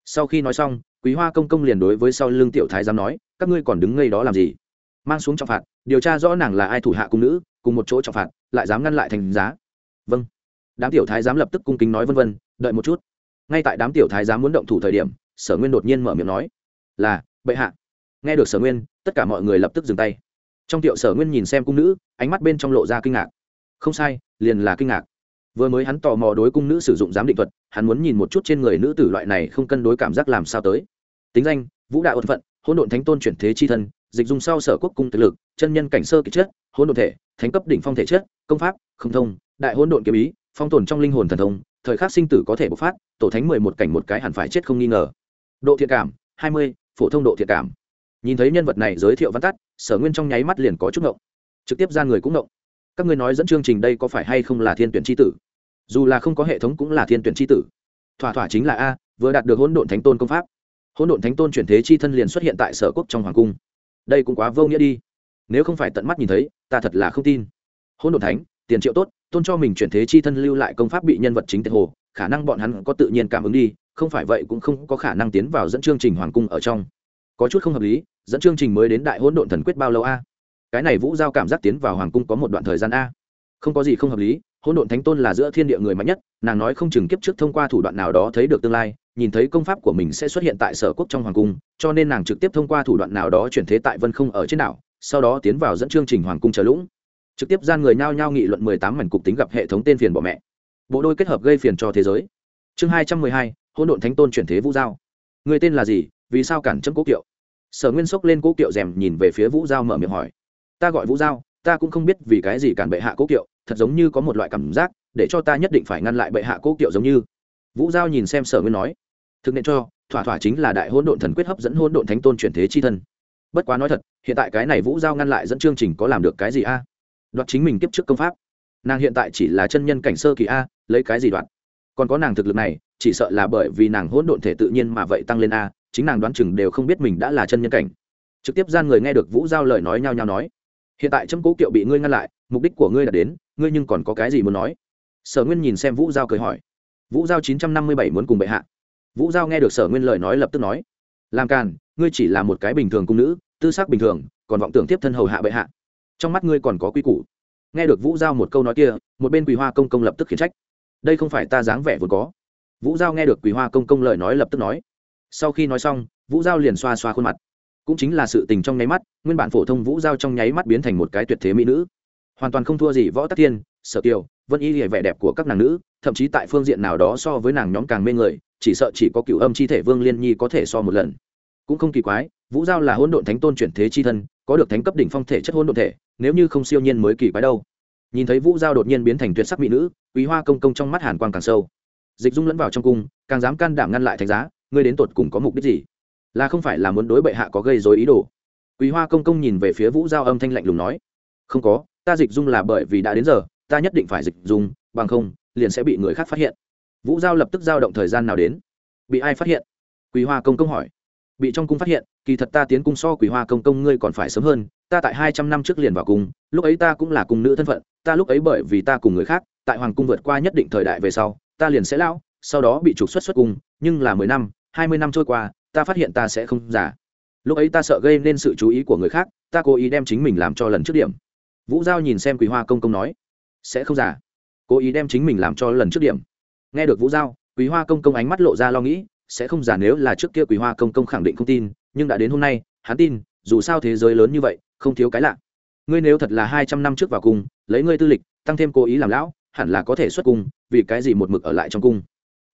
S1: Sau khi nói xong, quý hoa công công liền đối với sau lưng tiểu thái giám nói, các ngươi còn đứng ngây đó làm gì? Mang xuống trọng phạt, điều tra rõ nàng là ai thủ hạ cung nữ, cùng một chỗ trọng phạt, lại dám ngăn lại thành giá. Vâng. Đám tiểu thái giám lập tức cung kính nói vân vân, đợi một chút. Ngay tại đám tiểu thái giám muốn động thủ thời điểm, sở nguyên đột nhiên mở miệng nói, là, bệ hạ. Nghe được sở nguyên, tất cả mọi người lập tức dừng tay. Trong tiệu sở nguyên nhìn xem cung nữ, ánh mắt bên trong lộ ra kinh ngạc. Không sai, liền là kinh ngạc vừa mới hắn tò mò đối cung nữ sử dụng giám định thuật, hắn muốn nhìn một chút trên người nữ tử loại này không cân đối cảm giác làm sao tới. Tính danh, vũ đạo ân phận, hỗn độn thánh tôn chuyển thế chi thân, dịch dùng sau sở quốc cung thực lực, chân nhân cảnh sơ kịch chất, hỗn độn thể, thánh cấp đỉnh phong thể chất, công pháp, không thông, đại hỗn độn kiếm ý, phong tồn trong linh hồn thần thông, thời khắc sinh tử có thể bộc phát, tổ thánh mười một cảnh một cái hẳn phải chết không nghi ngờ. Độ thiện cảm, hai mươi, phổ thông độ thiện cảm. Nhìn thấy nhân vật này giới thiệu văn tắt, sở nguyên trong nháy mắt liền có chút ngộng. Trực tiếp ra người cũng ngộng. Các ngươi nói dẫn chương trình đây có phải hay không là thiên tuyển tri tử? Dù là không có hệ thống cũng là thiên tuyển tri tử. Thỏa thỏa chính là a, vừa đạt được hỗn độn thánh tôn công pháp. Hỗn độn thánh tôn chuyển thế chi thân liền xuất hiện tại sở quốc trong hoàng cung. Đây cũng quá vô nghĩa đi. Nếu không phải tận mắt nhìn thấy, ta thật là không tin. Hỗn độn thánh, tiền triệu tốt, tôn cho mình chuyển thế chi thân lưu lại công pháp bị nhân vật chính tên hồ, khả năng bọn hắn có tự nhiên cảm ứng đi, không phải vậy cũng không có khả năng tiến vào dẫn chương trình hoàng cung ở trong. Có chút không hợp lý, dẫn chương trình mới đến đại hỗn độn thần quyết bao lâu a? Cái này vũ giao cảm giác tiến vào hoàng cung có một đoạn thời gian a. Không có gì không hợp lý hỗn độn thánh tôn là giữa thiên địa người mạnh nhất, nàng nói không chừng kiếp trước thông qua thủ đoạn nào đó thấy được tương lai, nhìn thấy công pháp của mình sẽ xuất hiện tại sở quốc trong hoàng cung, cho nên nàng trực tiếp thông qua thủ đoạn nào đó chuyển thế tại vân không ở trên đảo, sau đó tiến vào dẫn chương trình hoàng cung chờ lũng. Trực tiếp gian người nhao nhao nghị luận mười tám mảnh cục tính gặp hệ thống tên phiền bỏ mẹ. Bộ đôi kết hợp gây phiền cho thế giới. Chương hai trăm mười hai, hỗn độn thánh tôn chuyển thế vũ giao. Người tên là gì, vì sao cản chấm cố kiệu? Sở nguyên sốc lên cố kiệu rèm nhìn về phía vũ giao mở miệng hỏi. Ta gọi vũ giao, ta cũng không biết vì cái gì cản bệ hạ cố kiệu thật giống như có một loại cảm giác, để cho ta nhất định phải ngăn lại bệ hạ cố kiệu giống như. Vũ giao nhìn xem sở nguyên nói, thực nên cho, thỏa thỏa chính là đại hỗn độn thần quyết hấp dẫn hỗn độn thánh tôn chuyển thế chi thân. Bất quá nói thật, hiện tại cái này vũ giao ngăn lại dẫn chương trình có làm được cái gì a? Đoạt chính mình tiếp trước công pháp. Nàng hiện tại chỉ là chân nhân cảnh sơ kỳ a, lấy cái gì đoạt? Còn có nàng thực lực này, chỉ sợ là bởi vì nàng hỗn độn thể tự nhiên mà vậy tăng lên a, chính nàng đoán chừng đều không biết mình đã là chân nhân cảnh. Trực tiếp gian người nghe được vũ giao lời nói nhao nhao nói, hiện tại châm cố kiệu bị ngươi ngăn lại, mục đích của ngươi là đến ngươi nhưng còn có cái gì muốn nói? Sở nguyên nhìn xem vũ giao cười hỏi. Vũ giao chín trăm năm mươi bảy muốn cùng bệ hạ. Vũ giao nghe được sở nguyên lời nói lập tức nói. Làm càn, ngươi chỉ là một cái bình thường cung nữ, tư sắc bình thường, còn vọng tưởng tiếp thân hầu hạ bệ hạ. Trong mắt ngươi còn có quy củ. Nghe được vũ giao một câu nói kia, một bên quỳ hoa công công lập tức khiển trách. Đây không phải ta dáng vẻ vốn có. Vũ giao nghe được quỳ hoa công công lời nói lập tức nói. Sau khi nói xong, vũ giao liền xoa xoa khuôn mặt. Cũng chính là sự tình trong nháy mắt, nguyên bản phổ thông vũ giao trong nháy mắt biến thành một cái tuyệt thế mỹ nữ hoàn toàn không thua gì võ tắc thiên, sở kiều, vân y hệ vẻ đẹp của các nàng nữ, thậm chí tại phương diện nào đó so với nàng nhóm càng mê người, chỉ sợ chỉ có cựu âm chi thể vương liên nhi có thể so một lần. Cũng không kỳ quái, vũ giao là hỗn độn thánh tôn chuyển thế chi thân, có được thánh cấp đỉnh phong thể chất hỗn độn thể, nếu như không siêu nhiên mới kỳ quái đâu. Nhìn thấy vũ giao đột nhiên biến thành tuyệt sắc mỹ nữ, quý hoa công công trong mắt hàn quang càng sâu. Dịch dung lẫn vào trong cung, càng dám can đảm ngăn lại thánh giá, ngươi đến tột cùng có mục đích gì? Là không phải là muốn đối bệ hạ có gây dối ý đồ? Quý hoa công công nhìn về phía vũ giao âm thanh lạnh lùng nói. Không có ta dịch dung là bởi vì đã đến giờ, ta nhất định phải dịch dung, bằng không, liền sẽ bị người khác phát hiện. Vũ giao lập tức giao động thời gian nào đến? Bị ai phát hiện? Quý hoa công công hỏi. Bị trong cung phát hiện, kỳ thật ta tiến cung so quý hoa công công ngươi còn phải sớm hơn, ta tại hai trăm năm trước liền vào cung, lúc ấy ta cũng là cung nữ thân phận, ta lúc ấy bởi vì ta cùng người khác, tại hoàng cung vượt qua nhất định thời đại về sau, ta liền sẽ lão, sau đó bị trục xuất xuất cung, nhưng là mười năm, hai mươi năm trôi qua, ta phát hiện ta sẽ không giả lúc ấy ta sợ gây nên sự chú ý của người khác, ta cố ý đem chính mình làm cho lần trước điểm vũ giao nhìn xem quý hoa công công nói, sẽ không giả cố ý đem chính mình làm cho lần trước điểm. Nghe được vũ giao quý hoa công công ánh mắt lộ ra lo nghĩ, sẽ không giả nếu là trước kia quý hoa công công khẳng định không tin, nhưng đã đến hôm nay, hắn tin, dù sao thế giới lớn như vậy, không thiếu cái lạ. Ngươi nếu thật là hai trăm năm trước vào cung, lấy ngươi tư lịch, tăng thêm cố ý làm lão, hẳn là có thể xuất cung, vì cái gì một mực ở lại trong cung?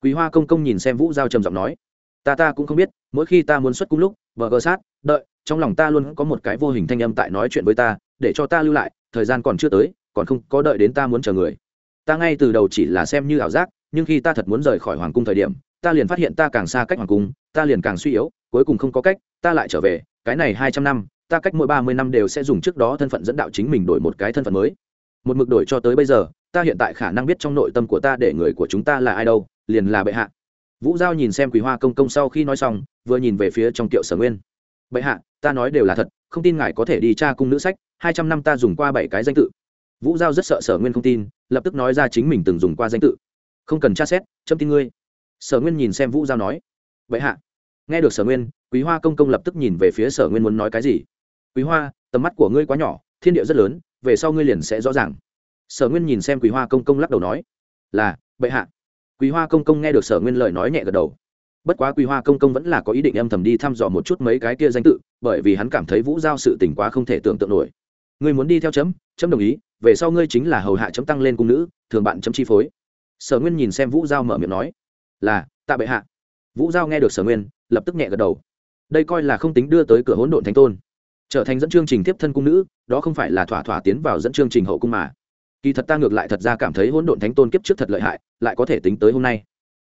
S1: Quý hoa công công nhìn xem vũ giao trầm giọng nói, ta ta cũng không biết, mỗi khi ta muốn xuất cung lúc vợ gờ sát, đợi, trong lòng ta luôn có một cái vô hình thanh âm tại nói chuyện với ta, để cho ta lưu lại thời gian còn chưa tới, còn không có đợi đến ta muốn chờ người. Ta ngay từ đầu chỉ là xem như ảo giác, nhưng khi ta thật muốn rời khỏi hoàng cung thời điểm, ta liền phát hiện ta càng xa cách hoàng cung, ta liền càng suy yếu, cuối cùng không có cách, ta lại trở về. Cái này hai trăm năm, ta cách mỗi ba mươi năm đều sẽ dùng trước đó thân phận dẫn đạo chính mình đổi một cái thân phận mới. Một mực đổi cho tới bây giờ, ta hiện tại khả năng biết trong nội tâm của ta để người của chúng ta là ai đâu, liền là bệ hạ. Vũ giao nhìn xem quý hoa công công sau khi nói xong, vừa nhìn về phía trong kiệu sở nguyên. Bệ hạ, ta nói đều là thật không tin ngài có thể đi tra cung nữ sách, hai trăm năm ta dùng qua bảy cái danh tự. Vũ giao rất sợ sở nguyên không tin, lập tức nói ra chính mình từng dùng qua danh tự. Không cần tra xét châm tin ngươi. Sở nguyên nhìn xem vũ giao nói. Bệ hạ. Nghe được sở nguyên, quý hoa công công lập tức nhìn về phía sở nguyên muốn nói cái gì. Quý hoa, tầm mắt của ngươi quá nhỏ, thiên địa rất lớn, về sau ngươi liền sẽ rõ ràng. Sở nguyên nhìn xem quý hoa công công lắc đầu nói. Là, bệ hạ. Quý hoa công công nghe được sở nguyên lời nói nhẹ gật đầu bất quá quý hoa công công vẫn là có ý định âm thầm đi thăm dò một chút mấy cái kia danh tự, bởi vì hắn cảm thấy vũ giao sự tỉnh quá không thể tưởng tượng nổi. Ngươi muốn đi theo chấm chấm đồng ý, về sau ngươi chính là hầu hạ chấm tăng lên cung nữ, thường bạn chấm chi phối. Sở nguyên nhìn xem vũ giao mở miệng nói, là, tạ bệ hạ. Vũ giao nghe được sở nguyên, lập tức nhẹ gật đầu. Đây coi là không tính đưa tới cửa hỗn độn thánh tôn. Trở thành dẫn chương trình tiếp thân cung nữ, đó không phải là thỏa thỏa tiến vào dẫn chương trình hậu cung mà. Kỳ thật ta ngược lại thật ra cảm thấy hỗn độn thánh tôn kiếp trước thật lợi hại, lại có thể tính tới hôm nay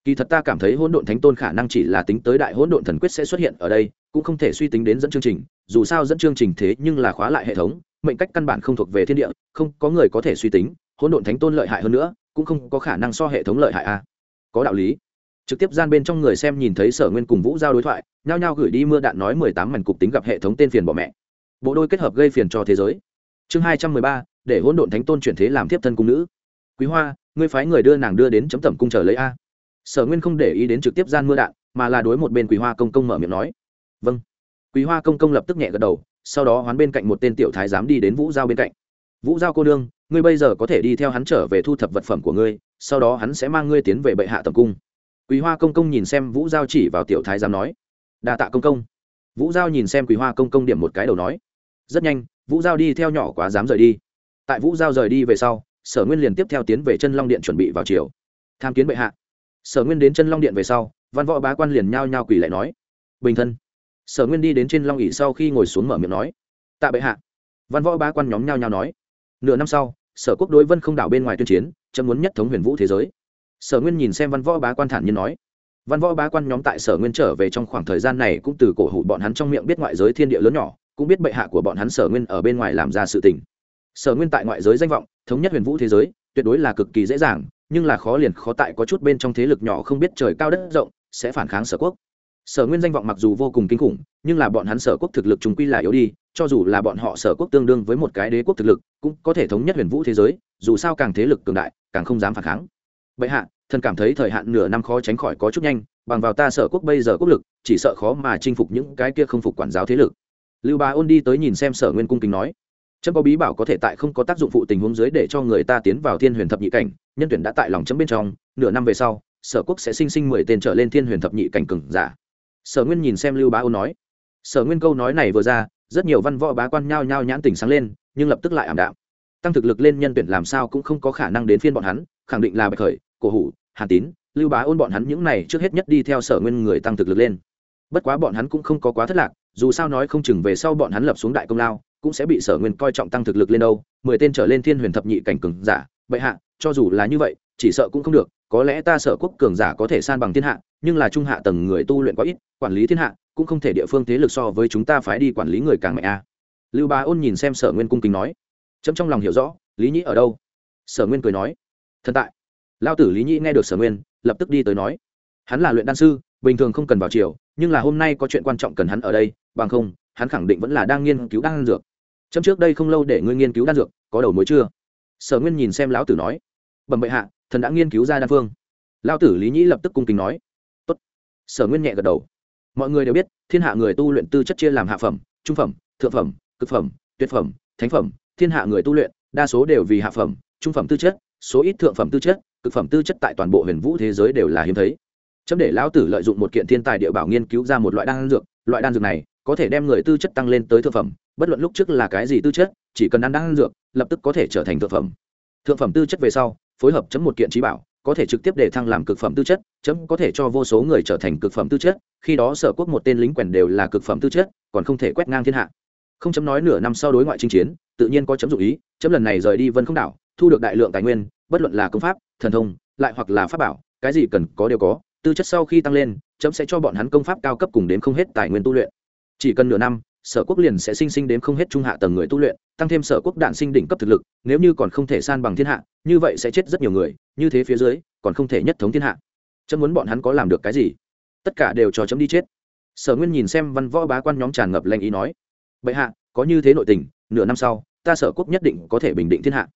S1: kỳ thật ta cảm thấy hỗn độn thánh tôn khả năng chỉ là tính tới đại hỗn độn thần quyết sẽ xuất hiện ở đây, cũng không thể suy tính đến dẫn chương trình. Dù sao dẫn chương trình thế nhưng là khóa lại hệ thống, mệnh cách căn bản không thuộc về thiên địa, không có người có thể suy tính, hỗn độn thánh tôn lợi hại hơn nữa, cũng không có khả năng so hệ thống lợi hại a à. có đạo lý. Trực tiếp gian bên trong người xem nhìn thấy sở nguyên cùng vũ giao đối thoại, nhao nhao gửi đi mưa đạn nói mười tám mảnh cục tính gặp hệ thống tên phiền bỏ mẹ. Bộ đôi kết hợp gây phiền cho thế giới. Chương hai trăm mười ba, để hỗn độn thánh tôn chuyển thế làm tiếp thân cung nữ. Quý hoa, ngươi phái người đưa nàng đưa đến chấm tẩm cung chờ lấy a sở nguyên không để ý đến trực tiếp gian mưa đạn, mà là đối một bên quý hoa công công mở miệng nói. Vâng. Quý hoa công công lập tức nhẹ gật đầu, sau đó hoán bên cạnh một tên tiểu thái giám đi đến vũ giao bên cạnh. Vũ giao cô đương ngươi bây giờ có thể đi theo hắn trở về thu thập vật phẩm của ngươi, sau đó hắn sẽ mang ngươi tiến về bệ hạ tầm cung. Quý hoa công công nhìn xem vũ giao chỉ vào tiểu thái giám nói. Đa tạ công công. Vũ giao nhìn xem quý hoa công công điểm một cái đầu nói. Rất nhanh, vũ giao đi theo nhỏ quá dám rời đi. Tại vũ giao rời đi về sau, sở nguyên liền tiếp theo tiến về chân long điện chuẩn bị vào chiều tham kiến bệ hạ sở nguyên đến chân long điện về sau, văn võ bá quan liền nhao nhao quỳ lại nói, bình thân. Sở nguyên đi đến trên long ỉ sau khi ngồi xuống mở miệng nói, tạ bệ hạ. Văn võ bá quan nhóm nhao nhao nói, nửa năm sau, sở quốc đối vân không đảo bên ngoài tuyên chiến, chấm muốn nhất thống huyền vũ thế giới. Sở nguyên nhìn xem văn võ bá quan thản nhiên nói, văn võ bá quan nhóm tại sở nguyên trở về trong khoảng thời gian này cũng từ cổ hủ bọn hắn trong miệng biết ngoại giới thiên địa lớn nhỏ, cũng biết bệ hạ của bọn hắn sở nguyên ở bên ngoài làm ra sự tình. Sở nguyên tại ngoại giới danh vọng, thống nhất huyền vũ thế giới, tuyệt đối là cực kỳ dễ dàng nhưng là khó liền khó tại có chút bên trong thế lực nhỏ không biết trời cao đất rộng, sẽ phản kháng sở quốc. Sở nguyên danh vọng mặc dù vô cùng kinh khủng, nhưng là bọn hắn sở quốc thực lực chúng quy là yếu đi, cho dù là bọn họ sở quốc tương đương với một cái đế quốc thực lực, cũng có thể thống nhất huyền vũ thế giới, dù sao càng thế lực cường đại, càng không dám phản kháng. Bệ hạ, thần cảm thấy thời hạn nửa năm khó tránh khỏi có chút nhanh, bằng vào ta sở quốc bây giờ quốc lực, chỉ sợ khó mà chinh phục những cái kia không phục quản giáo thế lực. Lưu bá ôn đi tới nhìn xem sở nguyên cung kính nói chấm có bí bảo có thể tại không có tác dụng phụ tình huống dưới để cho người ta tiến vào thiên huyền thập nhị cảnh, nhân tuyển đã tại lòng chấm bên trong, nửa năm về sau, sở quốc sẽ sinh sinh mười tên trở lên thiên huyền thập nhị cảnh cừng giả. Sở nguyên nhìn xem lưu bá ôn nói. Sở nguyên câu nói này vừa ra, rất nhiều văn võ bá quan nhao nhao nhãn tỉnh sáng lên, nhưng lập tức lại ảm đạm. Tăng thực lực lên nhân tuyển làm sao cũng không có khả năng đến phiên bọn hắn, khẳng định là bạch khởi, cổ hủ, hà tín, lưu bá ôn bọn hắn những này trước hết nhất đi theo sở nguyên người tăng thực lực lên. Bất quá bọn hắn cũng không có quá thất lạc, dù sao nói không chừng về sau bọn hắn lập xuống đại công lao cũng sẽ bị sở nguyên coi trọng tăng thực lực lên đâu, mười tên trở lên thiên huyền thập nhị cảnh cường giả, bệ hạ, cho dù là như vậy, chỉ sợ cũng không được, có lẽ ta sở quốc cường giả có thể san bằng thiên hạ, nhưng là trung hạ tầng người tu luyện quá ít, quản lý thiên hạ, cũng không thể địa phương thế lực so với chúng ta phải đi quản lý người càng mạnh a. Lưu bá ôn nhìn xem sở nguyên cung kính nói. Chấm trong lòng hiểu rõ, lý nhĩ ở đâu? Sở nguyên cười nói. Thần tại. Lao tử lý nhĩ nghe được sở nguyên, lập tức đi tới nói. Hắn là luyện đan sư, bình thường không cần vào chiều nhưng là hôm nay có chuyện quan trọng cần hắn ở đây, bằng không, hắn khẳng định vẫn là đang nghiên cứu đan dược chấm trước đây không lâu để ngươi nghiên cứu đan dược, có đầu mối chưa? Sở nguyên nhìn xem lão tử nói. Bẩm bệ hạ, thần đã nghiên cứu ra đan phương. Lão tử lý nhĩ lập tức cung kính nói. Tốt. sở nguyên nhẹ gật đầu. Mọi người đều biết, thiên hạ người tu luyện tư chất chia làm hạ phẩm, trung phẩm, thượng phẩm, cực phẩm, tuyệt phẩm, thánh phẩm. Thiên hạ người tu luyện, đa số đều vì hạ phẩm, trung phẩm tư chất, số ít thượng phẩm tư chất, cực phẩm tư chất tại toàn bộ huyền vũ thế giới đều là hiếm thấy. Chấm để lão tử lợi dụng một kiện thiên tài địa bảo nghiên cứu ra một loại đan dược, loại đan dược này có thể đem người tư chất tăng lên tới thượng phẩm bất luận lúc trước là cái gì tư chất, chỉ cần ăn đang ăn dược, lập tức có thể trở thành thượng phẩm. Thượng phẩm tư chất về sau, phối hợp chấm một kiện trí bảo, có thể trực tiếp để thăng làm cực phẩm tư chất, chấm có thể cho vô số người trở thành cực phẩm tư chất, khi đó sở quốc một tên lính quèn đều là cực phẩm tư chất, còn không thể quét ngang thiên hạ. Không chấm nói nửa năm sau đối ngoại chinh chiến, tự nhiên có chấm dụ ý, chấm lần này rời đi vân không đảo, thu được đại lượng tài nguyên, bất luận là công pháp, thần thông, lại hoặc là pháp bảo, cái gì cần có đều có, tư chất sau khi tăng lên, chấm sẽ cho bọn hắn công pháp cao cấp cùng đến không hết tài nguyên tu luyện. Chỉ cần nửa năm sở quốc liền sẽ sinh sinh đến không hết trung hạ tầng người tu luyện, tăng thêm sở quốc đạn sinh đỉnh cấp thực lực, nếu như còn không thể san bằng thiên hạ, như vậy sẽ chết rất nhiều người, như thế phía dưới, còn không thể nhất thống thiên hạ. Chấm muốn bọn hắn có làm được cái gì? Tất cả đều cho chấm đi chết. Sở nguyên nhìn xem văn võ bá quan nhóm tràn ngập lanh ý nói, bệ hạ, có như thế nội tình, nửa năm sau, ta sở quốc nhất định có thể bình định thiên hạ.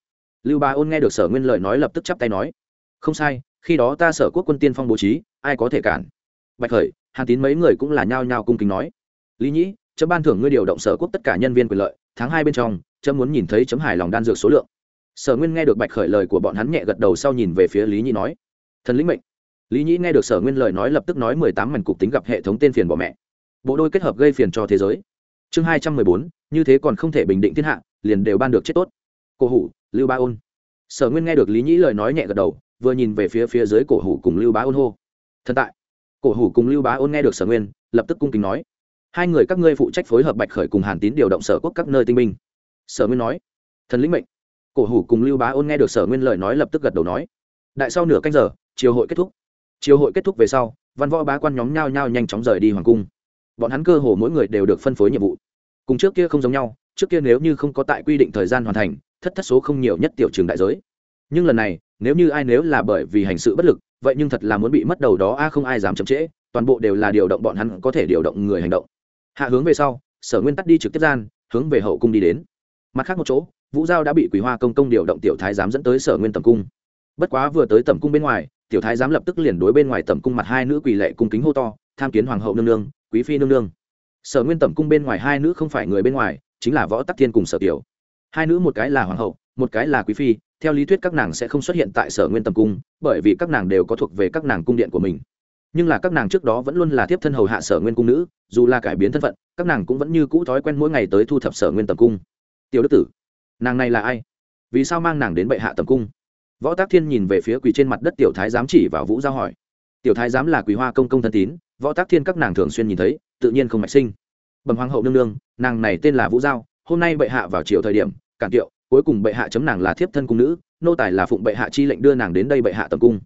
S1: Lưu ba ôn nghe được sở nguyên lời nói lập tức chắp tay nói, không sai, khi đó ta sở quốc quân tiên phong bố trí, ai có thể cản? Bạch khởi, hàn tín mấy người cũng là nhao nhao cung kính nói, lý nhĩ chấm ban thưởng ngươi điều động sở quốc tất cả nhân viên quyền lợi, tháng hai bên trong, chấm muốn nhìn thấy chấm hài lòng đan dược số lượng. Sở nguyên nghe được bạch khởi lời của bọn hắn nhẹ gật đầu sau nhìn về phía lý nhĩ nói, thần lĩnh mệnh. Lý nhĩ nghe được sở nguyên lời nói lập tức nói mười tám mảnh cục tính gặp hệ thống tên phiền bỏ mẹ. Bộ đôi kết hợp gây phiền cho thế giới. Chương hai trăm mười bốn, như thế còn không thể bình định thiên hạ, liền đều ban được chết tốt. Cổ hủ, lưu ba ôn. Sở nguyên nghe được lý nhĩ lời nói nhẹ gật đầu, vừa nhìn về phía phía dưới cổ hủ cùng lưu bá ôn hô. Thần tại. Cổ hủ cùng lưu bá ôn nghe được sở nguyên, lập tức cung kính nói hai người các ngươi phụ trách phối hợp bạch khởi cùng hàn tín điều động sở quốc các nơi tinh binh. Sở nguyên nói, thần lĩnh mệnh. Cổ hủ cùng lưu bá ôn nghe được sở nguyên lời nói lập tức gật đầu nói, đại sau nửa canh giờ chiều hội kết thúc. Chiều hội kết thúc về sau, văn võ bá quan nhóm nhao nhao nhanh chóng rời đi hoàng cung. Bọn hắn cơ hồ mỗi người đều được phân phối nhiệm vụ. Cùng trước kia không giống nhau, trước kia nếu như không có tại quy định thời gian hoàn thành, thất thất số không nhiều nhất tiểu trường đại giới. Nhưng lần này, nếu như ai nếu là bởi vì hành sự bất lực, vậy nhưng thật là muốn bị mất đầu đó, a không ai dám chậm trễ, toàn bộ đều là điều động bọn hắn có thể điều động người hành động hạ hướng về sau, sở nguyên tắt đi trực tiếp gian, hướng về hậu cung đi đến. Mặt khác một chỗ, vũ giao đã bị quý hoa công công điều động tiểu thái giám dẫn tới sở nguyên tầm cung. Bất quá vừa tới tầm cung bên ngoài, tiểu thái giám lập tức liền đối bên ngoài tầm cung mặt hai nữ quỳ lệ cung kính hô to, tham kiến hoàng hậu nương nương, quý phi nương nương. Sở nguyên tầm cung bên ngoài hai nữ không phải người bên ngoài, chính là võ tắc thiên cùng sở tiểu hai nữ một cái là hoàng hậu, một cái là quý phi, theo lý thuyết các nàng sẽ không xuất hiện tại sở nguyên tầm cung, bởi vì các nàng đều có thuộc về các nàng cung điện của mình nhưng là các nàng trước đó vẫn luôn là tiếp thân hầu hạ sở nguyên cung nữ, dù là cải biến thân phận, các nàng cũng vẫn như cũ thói quen mỗi ngày tới thu thập sở nguyên tầm cung. Tiểu đức tử, nàng này là ai? Vì sao mang nàng đến bệ hạ tầm cung? Võ tác thiên nhìn về phía quỳ trên mặt đất tiểu thái giám chỉ vào vũ giao hỏi. Tiểu thái giám là quỳ hoa công công thân tín, võ tác thiên các nàng thường xuyên nhìn thấy, tự nhiên không mạch sinh. Bẩm hoàng hậu nương nương, nàng này tên là vũ giao, hôm nay bệ hạ vào chiều thời điểm, cản tiệu, cuối cùng bệ hạ chấm nàng là thiếp thân cung nữ, nô tài là phụng bệ hạ chi lệnh đưa nàng đến đây bệ hạ tầm cung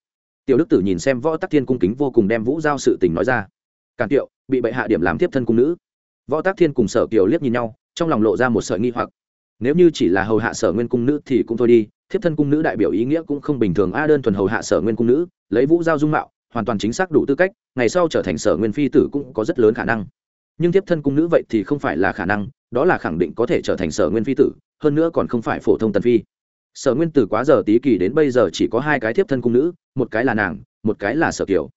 S1: tiểu đức tử nhìn xem võ tắc thiên cung kính vô cùng đem vũ giao sự tình nói ra. Càn tiệu bị bệ hạ điểm làm tiếp thân cung nữ. Võ tắc thiên cùng sở kiều liếc nhìn nhau, trong lòng lộ ra một sợi nghi hoặc. Nếu như chỉ là hầu hạ sở nguyên cung nữ thì cũng thôi đi, thiếp thân cung nữ đại biểu ý nghĩa cũng không bình thường. A đơn thuần hầu hạ sở nguyên cung nữ, lấy vũ giao dung mạo, hoàn toàn chính xác đủ tư cách, ngày sau trở thành sở nguyên phi tử cũng có rất lớn khả năng. Nhưng thiếp thân cung nữ vậy thì không phải là khả năng, đó là khẳng định có thể trở thành sở nguyên phi tử, hơn nữa còn không phải phổ thông tần phi sở nguyên từ quá giờ tí kỳ đến bây giờ chỉ có hai cái thiếp thân cung nữ, một cái là nàng, một cái là sở kiều.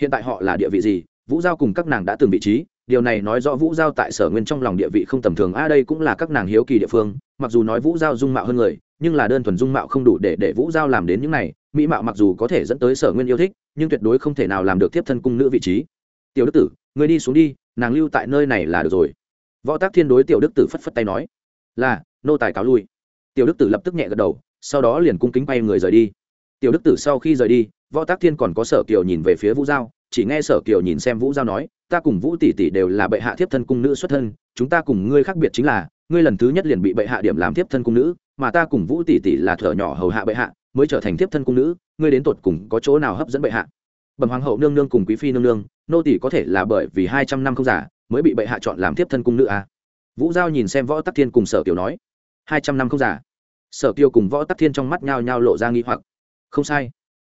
S1: Hiện tại họ là địa vị gì? Vũ giao cùng các nàng đã từng vị trí, điều này nói rõ vũ giao tại sở nguyên trong lòng địa vị không tầm thường. A, đây cũng là các nàng hiếu kỳ địa phương, mặc dù nói vũ giao dung mạo hơn người, nhưng là đơn thuần dung mạo không đủ để để vũ giao làm đến những này. Mỹ mạo mặc dù có thể dẫn tới sở nguyên yêu thích, nhưng tuyệt đối không thể nào làm được tiếp thân cung nữ vị trí. Tiểu đức tử, người đi xuống đi, nàng lưu tại nơi này là được rồi. Võ tác thiên đối tiểu đức tử phất phất tay nói, là, nô tài cáo lui. Tiểu đức tử lập tức nhẹ gật đầu sau đó liền cung kính bay người rời đi. Tiểu đức tử sau khi rời đi, võ tác thiên còn có sở kiều nhìn về phía vũ giao, chỉ nghe sở kiều nhìn xem vũ giao nói, ta cùng vũ tỷ tỷ đều là bệ hạ thiếp thân cung nữ xuất thân, chúng ta cùng ngươi khác biệt chính là, ngươi lần thứ nhất liền bị bệ hạ điểm làm thiếp thân cung nữ, mà ta cùng vũ tỷ tỷ là thở nhỏ hầu hạ bệ hạ, mới trở thành thiếp thân cung nữ, ngươi đến tột cùng có chỗ nào hấp dẫn bệ hạ? Bẩm hoàng hậu nương nương cùng quý phi nương nương, nô tỷ có thể là bởi vì hai trăm năm không giả mới bị bệ hạ chọn làm thiếp thân cung nữ à. vũ giao nhìn xem võ tắc thiên cùng sở kiều nói, hai trăm năm không giả sở Tiêu cùng võ tắc thiên trong mắt nhao nhao lộ ra nghi hoặc. Không sai.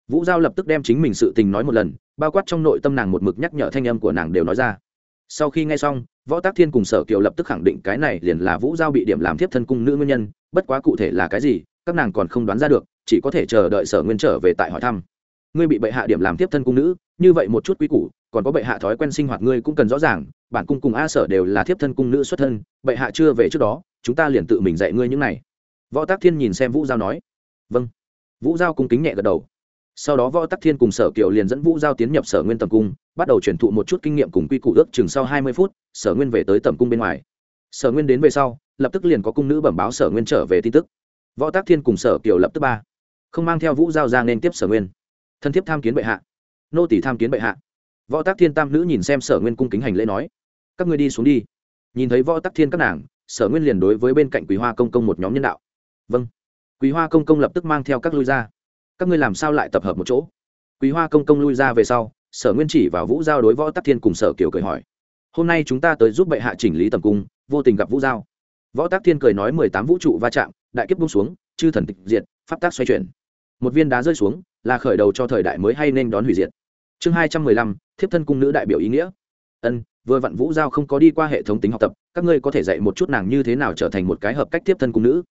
S1: Vũ giao lập tức đem chính mình sự tình nói một lần, bao quát trong nội tâm nàng một mực nhắc nhở thanh âm của nàng đều nói ra. Sau khi nghe xong, võ tác thiên cùng sở kiều lập tức khẳng định cái này liền là vũ giao bị điểm làm thiếp thân cung nữ nguyên nhân, bất quá cụ thể là cái gì, các nàng còn không đoán ra được, chỉ có thể chờ đợi sở nguyên trở về tại hỏi thăm. Ngươi bị bệ hạ điểm làm tiếp thân cung nữ, như vậy một chút quý củ, còn có bệ hạ thói quen sinh hoạt ngươi cũng cần rõ ràng, bản cung cùng a sở đều là thiếp thân cung nữ xuất thân, bệ hạ chưa về trước đó, chúng ta liền tự mình dạy ngươi những này võ tác thiên nhìn xem vũ giao nói. Vâng. Vũ giao cung kính nhẹ gật đầu. Sau đó võ tắc thiên cùng sở kiều liền dẫn vũ giao tiến nhập sở nguyên tầm cung, bắt đầu truyền thụ một chút kinh nghiệm cùng quy củ ước chừng sau hai mươi phút, sở nguyên về tới tầm cung bên ngoài. Sở nguyên đến về sau, lập tức liền có cung nữ bẩm báo sở nguyên trở về tin tức. Võ Tắc thiên cùng sở kiều lập tức ba. Không mang theo vũ giao ra nên tiếp sở nguyên. Thân thiết tham kiến bệ hạ. Nô tỷ tham kiến bệ hạ. Võ Tắc thiên tam nữ nhìn xem sở nguyên cung kính hành lễ nói. Các ngươi đi xuống đi. Nhìn thấy võ Tắc thiên các nàng, sở nguyên liền đối với bên cạnh quý hoa công công một nhóm nhân đạo vâng. Quý hoa công công lập tức mang theo các lui ra. Các ngươi làm sao lại tập hợp một chỗ? Quý hoa công công lui ra về sau, sở nguyên chỉ và vũ giao đối võ tắc thiên cùng sở kiều cười hỏi. Hôm nay chúng ta tới giúp bệ hạ chỉnh lý tầm cung, vô tình gặp vũ giao. Võ tắc thiên cười nói mười tám vũ trụ va chạm, đại kiếp bung xuống, chư thần tịch diệt, pháp tác xoay chuyển. Một viên đá rơi xuống, là khởi đầu cho thời đại mới hay nên đón hủy diệt. Chương hai trăm mười lăm, thiếp thân cung nữ đại biểu ý nghĩa. Ân, vừa vặn vũ giao không có đi qua hệ thống tính học tập, các ngươi có thể dạy một chút nàng như thế nào trở thành một cái hợp cách tiếp thân cung nữ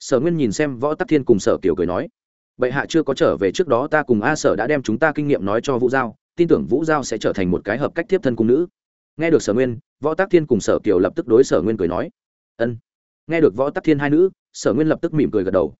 S1: sở nguyên nhìn xem võ tắc thiên cùng sở kiều cười nói, bệ hạ chưa có trở về trước đó ta cùng a sở đã đem chúng ta kinh nghiệm nói cho vũ giao, tin tưởng vũ giao sẽ trở thành một cái hợp cách tiếp thân cung nữ. Nghe được sở nguyên, võ tắc thiên cùng sở kiều lập tức đối sở nguyên cười nói, ân. Nghe được võ tắc thiên hai nữ, sở nguyên lập tức mỉm cười gật đầu.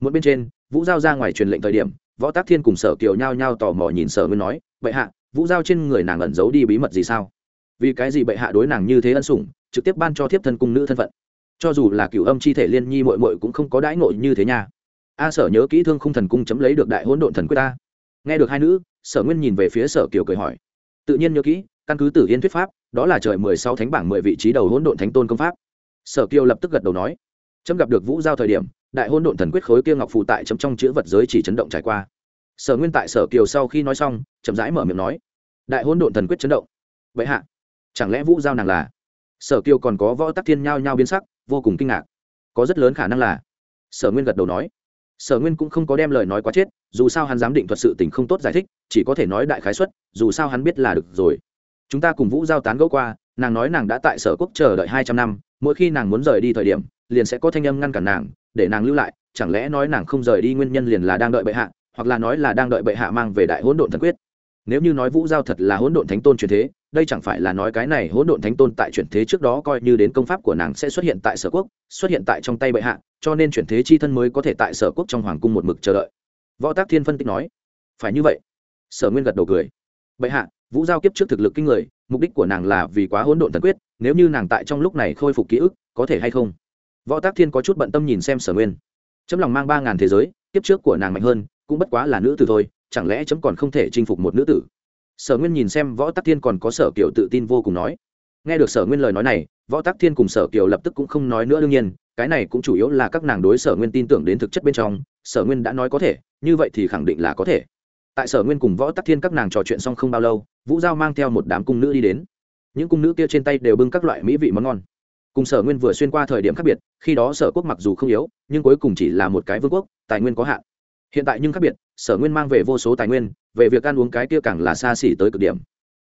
S1: Một bên trên, vũ giao ra ngoài truyền lệnh thời điểm, võ tắc thiên cùng sở kiều nhao nhao tò mò nhìn sở nguyên nói, bệ hạ, vũ giao trên người nàng ẩn giấu đi bí mật gì sao? Vì cái gì bệ hạ đối nàng như thế ân sủng, trực tiếp ban cho thiếp thân cung nữ thân phận? Cho dù là cựu âm chi thể liên nhi mội mội cũng không có đãi ngộ như thế nha. A sở nhớ kỹ thương không thần cung chấm lấy được đại hỗn độn thần quyết ta nghe được hai nữ, sở nguyên nhìn về phía sở kiều cười hỏi. Tự nhiên nhớ kỹ, căn cứ tử yên thuyết pháp, đó là trời mười sáu thánh bảng mười vị trí đầu hỗn độn thánh tôn công pháp. Sở kiều lập tức gật đầu nói. Chấm gặp được vũ giao thời điểm, đại hôn độn thần quyết khối kia ngọc phụ tại chấm trong chữ vật giới chỉ chấn động trải qua. Sở nguyên tại sở kiều sau khi nói xong, chậm rãi mở miệng nói. Đại hôn độn thần quyết chấn động. Vậy hạ, chẳng lẽ vũ giao nàng là? Sở kiều còn có võ tắc thiên nhao nhao biến sắc vô cùng kinh ngạc. Có rất lớn khả năng là, sở nguyên gật đầu nói. Sở nguyên cũng không có đem lời nói quá chết, dù sao hắn giám định thuật sự tình không tốt giải thích, chỉ có thể nói đại khái xuất dù sao hắn biết là được rồi. Chúng ta cùng vũ giao tán gẫu qua, nàng nói nàng đã tại sở quốc chờ đợi hai trăm năm, mỗi khi nàng muốn rời đi thời điểm, liền sẽ có thanh âm ngăn cản nàng, để nàng lưu lại, chẳng lẽ nói nàng không rời đi nguyên nhân liền là đang đợi bệ hạ, hoặc là nói là đang đợi bệ hạ mang về đại hỗn độn thần quyết. Nếu như nói vũ giao thật là hỗn độn thánh tôn truyền thế đây chẳng phải là nói cái này hỗn độn thánh tôn tại chuyển thế trước đó coi như đến công pháp của nàng sẽ xuất hiện tại sở quốc, xuất hiện tại trong tay bệ hạ, cho nên chuyển thế chi thân mới có thể tại sở quốc trong hoàng cung một mực chờ đợi. Võ tác thiên phân tích nói, phải như vậy. Sở nguyên gật đầu cười, bệ hạ, vũ giao kiếp trước thực lực kinh người, mục đích của nàng là vì quá hỗn độn thần quyết, nếu như nàng tại trong lúc này khôi phục ký ức, có thể hay không? Võ tác thiên có chút bận tâm nhìn xem sở nguyên. Chấm lòng mang ba ngàn thế giới, kiếp trước của nàng mạnh hơn, cũng bất quá là nữ tử thôi, chẳng lẽ chấm còn không thể chinh phục một nữ tử? Sở nguyên nhìn xem võ tắc thiên còn có sở kiều tự tin vô cùng nói. Nghe được sở nguyên lời nói này, võ tắc thiên cùng sở kiều lập tức cũng không nói nữa đương nhiên, cái này cũng chủ yếu là các nàng đối sở nguyên tin tưởng đến thực chất bên trong, sở nguyên đã nói có thể, như vậy thì khẳng định là có thể. Tại sở nguyên cùng võ tắc thiên các nàng trò chuyện xong không bao lâu, vũ giao mang theo một đám cung nữ đi đến. Những cung nữ kia trên tay đều bưng các loại mỹ vị món ngon. Cùng sở nguyên vừa xuyên qua thời điểm khác biệt, khi đó sở quốc mặc dù không yếu, nhưng cuối cùng chỉ là một cái vương quốc, tài nguyên có hạn hiện tại nhưng khác biệt, sở nguyên mang về vô số tài nguyên, về việc ăn uống cái kia càng là xa xỉ tới cực điểm.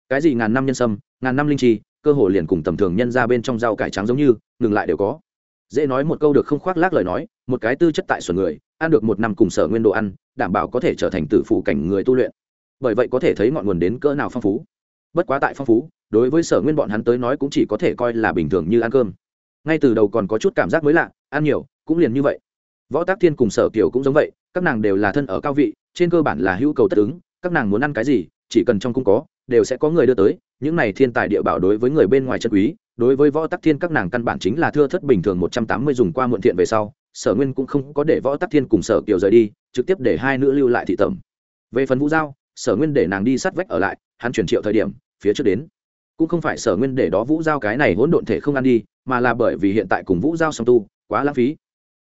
S1: Cái gì ngàn năm nhân sâm, ngàn năm linh chi, cơ hồ liền cùng tầm thường nhân ra bên trong rau cải trắng giống như, ngừng lại đều có. Dễ nói một câu được không khoác lác lời nói, một cái tư chất tại sườn người, ăn được một năm cùng sở nguyên đồ ăn, đảm bảo có thể trở thành tử phụ cảnh người tu luyện. Bởi vậy có thể thấy ngọn nguồn đến cỡ nào phong phú. Bất quá tại phong phú, đối với sở nguyên bọn hắn tới nói cũng chỉ có thể coi là bình thường như ăn cơm. Ngay từ đầu còn có chút cảm giác mới lạ, ăn nhiều, cũng liền như vậy võ tác thiên cùng sở kiều cũng giống vậy, các nàng đều là thân ở cao vị, trên cơ bản là hữu cầu tất ứng, các nàng muốn ăn cái gì, chỉ cần trong cung có, đều sẽ có người đưa tới, những này thiên tài địa bảo đối với người bên ngoài chân quý, đối với võ tắc thiên các nàng căn bản chính là thưa thất bình thường một trăm tám mươi dùng qua muộn thiện về sau, sở nguyên cũng không có để võ tắc thiên cùng sở kiều rời đi, trực tiếp để hai nữ lưu lại thị tẩm. Về phần vũ giao, sở nguyên để nàng đi sát vách ở lại, hắn chuyển triệu thời điểm, phía trước đến. Cũng không phải sở nguyên để đó vũ giao cái này hỗn độn thể không ăn đi, mà là bởi vì hiện tại cùng vũ giao song tu, quá lãng phí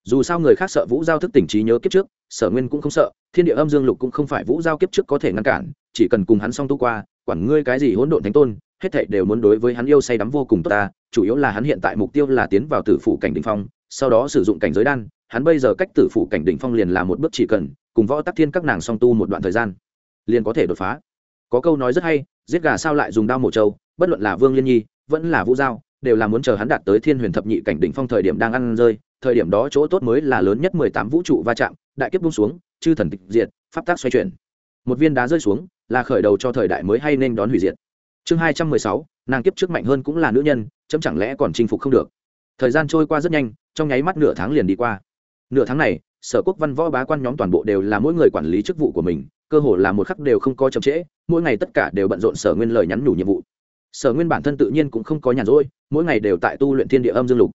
S1: dù sao người khác sợ vũ giao thức tỉnh trí nhớ kiếp trước, sở nguyên cũng không sợ, thiên địa âm dương lục cũng không phải vũ giao kiếp trước có thể ngăn cản, chỉ cần cùng hắn song tu qua, quản ngươi cái gì hỗn độn thánh tôn, hết thảy đều muốn đối với hắn yêu say đắm vô cùng tốt ta, chủ yếu là hắn hiện tại mục tiêu là tiến vào tử phủ cảnh đỉnh phong, sau đó sử dụng cảnh giới đan, hắn bây giờ cách tử phủ cảnh đỉnh phong liền là một bước chỉ cần, cùng võ tắc thiên các nàng song tu một đoạn thời gian, liền có thể đột phá. Có câu nói rất hay, giết gà sao lại dùng đao mổ trâu, bất luận là vương liên nhi, vẫn là vũ giao, đều là muốn chờ hắn đạt tới thiên huyền thập nhị cảnh đỉnh phong thời điểm đang ăn rơi thời điểm đó chỗ tốt mới là lớn nhất mười tám vũ trụ va chạm, đại kiếp bung xuống, chư thần tịch diệt, pháp tác xoay chuyển. Một viên đá rơi xuống, là khởi đầu cho thời đại mới hay nên đón hủy diệt. Chương hai trăm mười sáu, nàng kiếp trước mạnh hơn cũng là nữ nhân, chấm chẳng lẽ còn chinh phục không được. Thời gian trôi qua rất nhanh, trong nháy mắt nửa tháng liền đi qua. Nửa tháng này, sở quốc văn võ bá quan nhóm toàn bộ đều là mỗi người quản lý chức vụ của mình, cơ hồ là một khắc đều không có chậm trễ, mỗi ngày tất cả đều bận rộn sở nguyên lời nhắn nhủ nhiệm vụ. Sở nguyên bản thân tự nhiên cũng không có nhàn rỗi, mỗi ngày đều tại tu luyện thiên địa âm dương lục.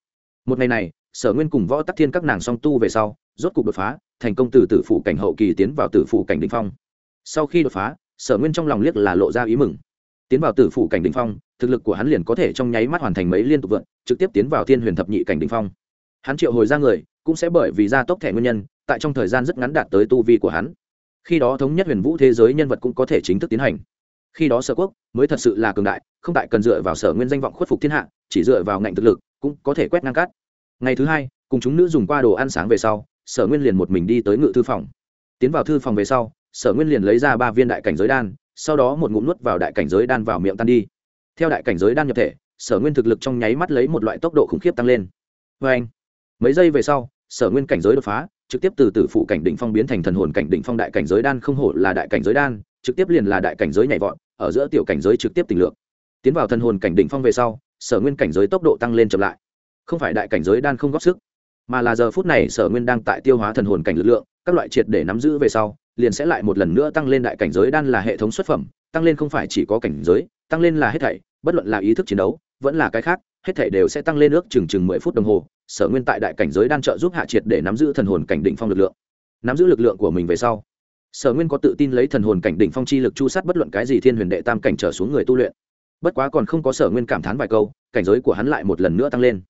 S1: Một ngày này sở nguyên cùng võ tắc thiên các nàng song tu về sau, rốt cục đột phá, thành công từ tử phủ cảnh hậu kỳ tiến vào tử phủ cảnh đình phong. Sau khi đột phá, sở nguyên trong lòng liếc là lộ ra ý mừng. Tiến vào tử phủ cảnh đình phong, thực lực của hắn liền có thể trong nháy mắt hoàn thành mấy liên tục vượn, trực tiếp tiến vào thiên huyền thập nhị cảnh đình phong. Hắn triệu hồi ra người, cũng sẽ bởi vì gia tốc thẻ nguyên nhân, tại trong thời gian rất ngắn đạt tới tu vi của hắn. Khi đó thống nhất huyền vũ thế giới nhân vật cũng có thể chính thức tiến hành. Khi đó sở quốc mới thật sự là cường đại, không tại cần dựa vào sở nguyên danh vọng khuất phục thiên hạ, chỉ dựa vào ngạnh thực lực, cũng có thể quét ngang cát ngày thứ hai, cùng chúng nữ dùng qua đồ ăn sáng về sau, sở nguyên liền một mình đi tới ngự thư phòng. Tiến vào thư phòng về sau, sở nguyên liền lấy ra ba viên đại cảnh giới đan, sau đó một ngụm nuốt vào đại cảnh giới đan vào miệng tan đi. Theo đại cảnh giới đan nhập thể, sở nguyên thực lực trong nháy mắt lấy một loại tốc độ khủng khiếp tăng lên. Vê anh, mấy giây về sau, sở nguyên cảnh giới đột phá, trực tiếp từ tử phụ cảnh đỉnh phong biến thành thần hồn cảnh đỉnh phong đại cảnh giới đan không hổ là đại cảnh giới đan, trực tiếp liền là đại cảnh giới nhảy vọt, ở giữa tiểu cảnh giới trực tiếp tình lượng tiến vào thần hồn cảnh đỉnh phong về sau, sở nguyên cảnh giới tốc độ tăng lên chậm lại không phải đại cảnh giới đan không góp sức, mà là giờ phút này sở nguyên đang tại tiêu hóa thần hồn cảnh lực lượng, các loại triệt để nắm giữ về sau, liền sẽ lại một lần nữa tăng lên đại cảnh giới đan là hệ thống xuất phẩm, tăng lên không phải chỉ có cảnh giới, tăng lên là hết thảy, bất luận là ý thức chiến đấu, vẫn là cái khác, hết thảy đều sẽ tăng lên ước chừng chừng mười phút đồng hồ, sở nguyên tại đại cảnh giới đan trợ giúp hạ triệt để nắm giữ thần hồn cảnh định phong lực lượng. Nắm giữ lực lượng của mình về sau, sở nguyên có tự tin lấy thần hồn cảnh đỉnh phong chi lực chu sát bất luận cái gì thiên huyền đệ tam cảnh trở xuống người tu luyện. Bất quá còn không có sở nguyên cảm thán vài câu, cảnh giới của hắn lại một lần nữa tăng lên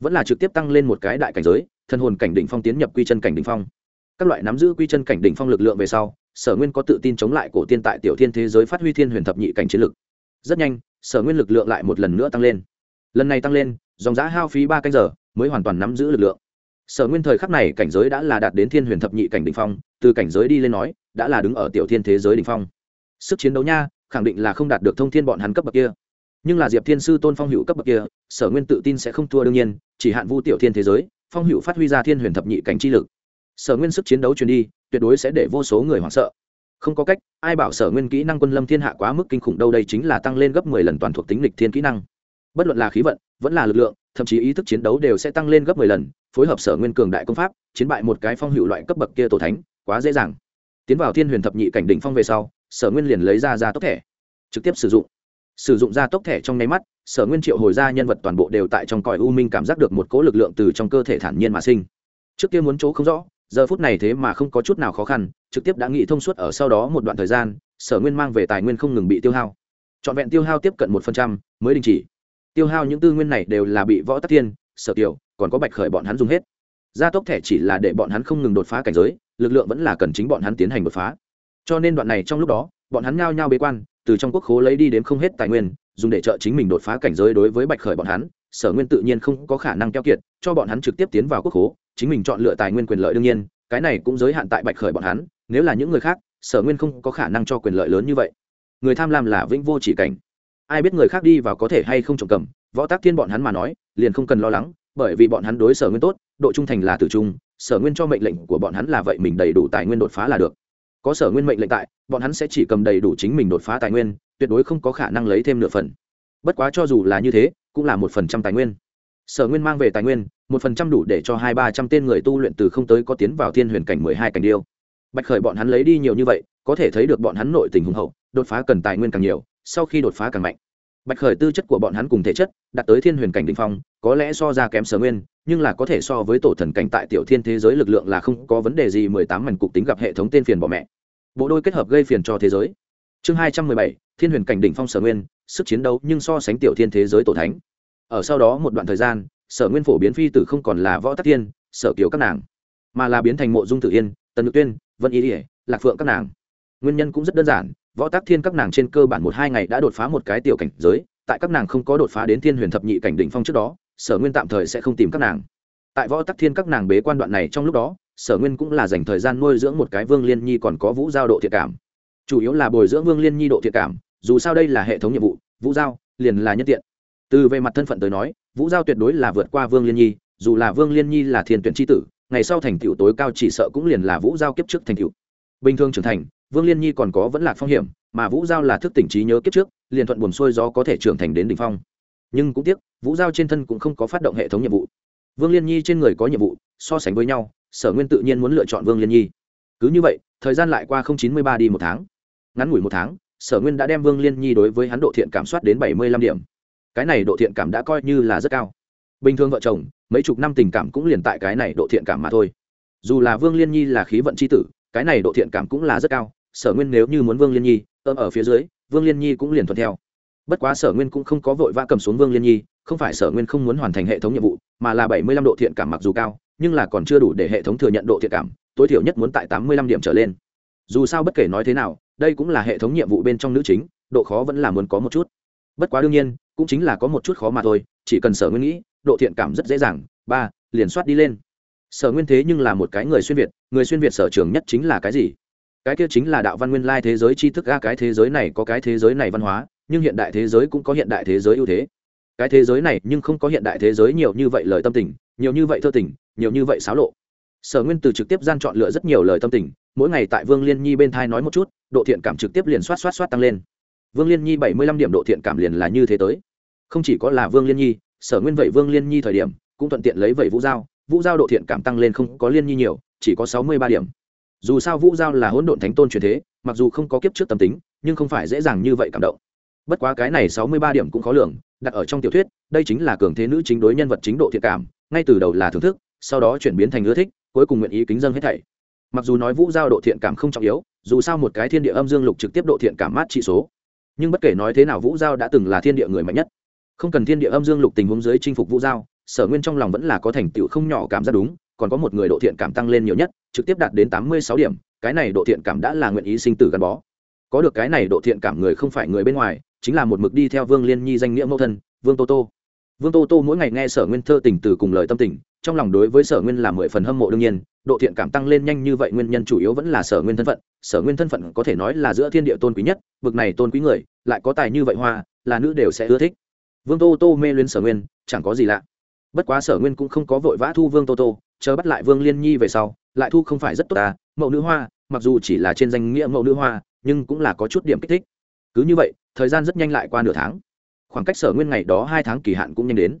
S1: vẫn là trực tiếp tăng lên một cái đại cảnh giới thân hồn cảnh đỉnh phong tiến nhập quy chân cảnh đỉnh phong. Các loại nắm giữ quy chân cảnh đỉnh phong lực lượng về sau, sở nguyên có tự tin chống lại cổ tiên tại tiểu thiên thế giới phát huy thiên huyền thập nhị cảnh chiến lực. Rất nhanh, sở nguyên lực lượng lại một lần nữa tăng lên. Lần này tăng lên, dòng giá hao phí ba canh giờ mới hoàn toàn nắm giữ lực lượng. Sở nguyên thời khắc này cảnh giới đã là đạt đến thiên huyền thập nhị cảnh đ ỉ n h phong, từ cảnh giới đi lên nói, đã là đứng ở tiểu thiên thế giới đ ỉ n h phong. Sức chiến đấu nha, khẳng định là không đạt được thông thiên bọn hắn cấp bậc kia nhưng là diệp thiên sư tôn phong hữu cấp bậc kia, sở nguyên tự tin sẽ không thua đương nhiên, chỉ hạn vu tiểu thiên thế giới, phong hữu phát huy ra thiên huyền thập nhị cảnh chi lực. Sở nguyên sức chiến đấu truyền đi, tuyệt đối sẽ để vô số người hoảng sợ. Không có cách, ai bảo sở nguyên kỹ năng quân lâm thiên hạ quá mức kinh khủng đâu đây chính là tăng lên gấp mười lần toàn thuộc tính lịch thiên kỹ năng. Bất luận là khí vận, vẫn là lực lượng, thậm chí ý thức chiến đấu đều sẽ tăng lên gấp mười lần, phối hợp sở nguyên cường đại công pháp, chiến bại một cái phong hữu loại cấp bậc kia tổ thánh, quá dễ dàng. Tiến vào thiên huyền thập nhị cảnh đỉnh phong về sau, sở nguyên liền lấy ra ra tốc thẻ, trực tiếp sử dụng sử dụng ra tốc thẻ trong nháy mắt, sở nguyên triệu hồi ra nhân vật toàn bộ đều tại trong cõi u minh cảm giác được một cỗ lực lượng từ trong cơ thể thản nhiên mà sinh. Trước kia muốn chỗ không rõ, giờ phút này thế mà không có chút nào khó khăn, trực tiếp đã nghĩ thông suốt ở sau đó một đoạn thời gian, sở nguyên mang về tài nguyên không ngừng bị tiêu hao. Trọn vẹn tiêu hao tiếp cận một phần trăm mới đình chỉ. Tiêu hao những tư nguyên này đều là bị võ tắc thiên sở tiểu còn có bạch khởi bọn hắn dùng hết. Gia tốc thẻ chỉ là để bọn hắn không ngừng đột phá cảnh giới, lực lượng vẫn là cần chính bọn hắn tiến hành đột phá. Cho nên đoạn này trong lúc đó, bọn hắn ngao nhao bế quan từ trong quốc khố lấy đi đến không hết tài nguyên, dùng để trợ chính mình đột phá cảnh giới đối với bạch khởi bọn hắn, sở nguyên tự nhiên không có khả năng keo kiệt, cho bọn hắn trực tiếp tiến vào quốc khố, chính mình chọn lựa tài nguyên quyền lợi đương nhiên, cái này cũng giới hạn tại bạch khởi bọn hắn, nếu là những người khác, sở nguyên không có khả năng cho quyền lợi lớn như vậy. Người tham lam là vĩnh vô chỉ cảnh. Ai biết người khác đi vào có thể hay không trộm cầm, võ tác thiên bọn hắn mà nói, liền không cần lo lắng, bởi vì bọn hắn đối sở nguyên tốt, độ trung thành là tử trung, sở nguyên cho mệnh lệnh của bọn hắn là vậy mình đầy đủ tài nguyên đột phá là được có sở nguyên mệnh lệnh tại, bọn hắn sẽ chỉ cầm đầy đủ chính mình đột phá tài nguyên, tuyệt đối không có khả năng lấy thêm nửa phần. Bất quá cho dù là như thế, cũng là một phần trăm tài nguyên. Sở nguyên mang về tài nguyên, một phần trăm đủ để cho hai ba trăm tên người tu luyện từ không tới có tiến vào thiên huyền cảnh mười hai cảnh điêu. Bạch khởi bọn hắn lấy đi nhiều như vậy, có thể thấy được bọn hắn nội tình hùng hậu, đột phá cần tài nguyên càng nhiều, sau khi đột phá càng mạnh bạch khởi tư chất của bọn hắn cùng thể chất, đạt tới thiên huyền cảnh đ ỉ n h phong, có lẽ so ra kém sở nguyên, nhưng là có thể so với tổ thần cảnh tại tiểu thiên thế giới lực lượng là không có vấn đề gì, mười tám mảnh cục tính gặp hệ thống tên phiền bỏ mẹ. Bộ đôi kết hợp gây phiền cho thế giới. Chương hai trăm mười bảy, thiên huyền cảnh đỉnh phong sở nguyên, sức chiến đấu nhưng so sánh tiểu thiên thế giới tổ thánh. Ở sau đó một đoạn thời gian, sở nguyên phổ biến phi tử không còn là võ tắc thiên, sở kiều các nàng, mà là biến thành mộ dung tử yên, tần ngự tuyên, vân ý ỉa lạc phượng các nàng. Nguyên nhân cũng rất đơn giản võ tác thiên các nàng trên cơ bản một hai ngày đã đột phá một cái tiểu cảnh giới, tại các nàng không có đột phá đến thiên huyền thập nhị cảnh đỉnh phong trước đó, sở nguyên tạm thời sẽ không tìm các nàng. Tại võ tắc thiên các nàng bế quan đoạn này trong lúc đó, sở nguyên cũng là dành thời gian nuôi dưỡng một cái vương liên nhi còn có vũ giao độ thiện cảm. Chủ yếu là bồi dưỡng vương liên nhi độ thiện cảm, dù sao đây là hệ thống nhiệm vụ, vũ giao liền là nhất tiện. Từ về mặt thân phận tới nói, vũ giao tuyệt đối là vượt qua vương liên nhi, dù là vương liên nhi là thiên tuyển tri tử, ngày sau thành tựu tối cao chỉ sợ cũng liền là vũ giao kiếp trước thành tựu. Bình thường trưởng thành vương liên nhi còn có vẫn lạc phong hiểm, mà vũ giao là thức tỉnh trí nhớ kiếp trước, liền thuận buồn xuôi gió có thể trưởng thành đến đ ỉ n h phong. Nhưng cũng tiếc, vũ giao trên thân cũng không có phát động hệ thống nhiệm vụ. Vương liên nhi trên người có nhiệm vụ, so sánh với nhau, sở nguyên tự nhiên muốn lựa chọn vương liên nhi. Cứ như vậy, thời gian lại qua không chín mươi ba đi một tháng. Ngắn ngủi một tháng, sở nguyên đã đem vương liên nhi đối với hắn độ thiện cảm soát đến bảy mươi lăm điểm. Cái này độ thiện cảm đã coi như là rất cao. Bình thường vợ chồng, mấy chục năm tình cảm cũng liền tại cái này độ thiện cảm mà thôi. Dù là vương liên nhi là khí vận c h i tử, cái này độ thiện cảm cũng là rất cao sở nguyên nếu như muốn vương liên nhi ôm ở phía dưới, vương liên nhi cũng liền thuận theo. Bất quá sở nguyên cũng không có vội vã cầm xuống vương liên nhi, không phải sở nguyên không muốn hoàn thành hệ thống nhiệm vụ, mà là bảy mươi lăm độ thiện cảm mặc dù cao, nhưng là còn chưa đủ để hệ thống thừa nhận độ thiện cảm, tối thiểu nhất muốn tại tám mươi lăm điểm trở lên. Dù sao bất kể nói thế nào, đây cũng là hệ thống nhiệm vụ bên trong nữ chính, độ khó vẫn là muốn có một chút. Bất quá đương nhiên, cũng chính là có một chút khó mà thôi, chỉ cần sở nguyên nghĩ, độ thiện cảm rất dễ dàng, ba, liền soát đi lên. Sở nguyên thế nhưng là một cái người xuyên việt, người xuyên việt sở trường nhất chính là cái gì? Cái kia chính là đạo văn nguyên lai thế giới tri thức a, cái thế giới này có cái thế giới này văn hóa, nhưng hiện đại thế giới cũng có hiện đại thế giới ưu thế. Cái thế giới này nhưng không có hiện đại thế giới nhiều như vậy lời tâm tình, nhiều như vậy thơ tình, nhiều như vậy xáo lộ. Sở nguyên từ trực tiếp gian chọn lựa rất nhiều lời tâm tình, mỗi ngày tại vương liên nhi bên thai nói một chút, độ thiện cảm trực tiếp liền soát soát soát tăng lên. Vương liên nhi bảy mươi lăm điểm độ thiện cảm liền là như thế tới. Không chỉ có là vương liên nhi, sở nguyên vậy vương liên nhi thời điểm, cũng thuận tiện lấy vậy vũ giao. Vũ giao độ thiện cảm tăng lên không có liên nhi nhiều, chỉ có sáu mươi ba điểm dù sao vũ giao là hỗn độn thánh tôn truyền thế, mặc dù không có kiếp trước tâm tính, nhưng không phải dễ dàng như vậy cảm động. Bất quá cái này sáu mươi ba điểm cũng khó lường, đặt ở trong tiểu thuyết, đây chính là cường thế nữ chính đối nhân vật chính độ thiện cảm, ngay từ đầu là thưởng thức, sau đó chuyển biến thành ưa thích, cuối cùng nguyện ý kính dân hết thảy. Mặc dù nói vũ giao độ thiện cảm không trọng yếu, dù sao một cái thiên địa âm dương lục trực tiếp độ thiện cảm mát trị số. Nhưng bất kể nói thế nào vũ giao đã từng là thiên địa người mạnh nhất. Không cần thiên địa âm dương lục tình huống dưới chinh phục vũ giao, sở nguyên trong lòng vẫn là có thành tựu không nhỏ cảm giác đúng còn có một người độ thiện cảm tăng lên nhiều nhất, trực tiếp đạt đến tám mươi sáu điểm, cái này độ thiện cảm đã là nguyện ý sinh tử gắn bó. Có được cái này độ thiện cảm người không phải người bên ngoài, chính là một mực đi theo vương liên nhi danh nghĩa mẫu thân, vương tô tô. Vương tô tô mỗi ngày nghe sở nguyên thơ tình từ cùng lời tâm tình, trong lòng đối với sở nguyên là mười phần hâm mộ đương nhiên, độ thiện cảm tăng lên nhanh như vậy nguyên nhân chủ yếu vẫn là sở nguyên thân phận, sở nguyên thân phận có thể nói là giữa thiên địa tôn quý nhất, bực này tôn quý người, lại có tài như vậy hoa, là nữ đều sẽ ưa thích. Vương tô tô mê luyến sở nguyên, chẳng có gì lạ. Bất quá sở nguyên cũng không có vội vã thu vương tô tô chờ bắt lại vương liên nhi về sau, lại thu không phải rất tốt ta, mẫu nữ hoa, mặc dù chỉ là trên danh nghĩa mẫu nữ hoa, nhưng cũng là có chút điểm kích thích. Cứ như vậy, thời gian rất nhanh lại qua nửa tháng. Khoảng cách sở nguyên ngày đó hai tháng kỳ hạn cũng nhanh đến.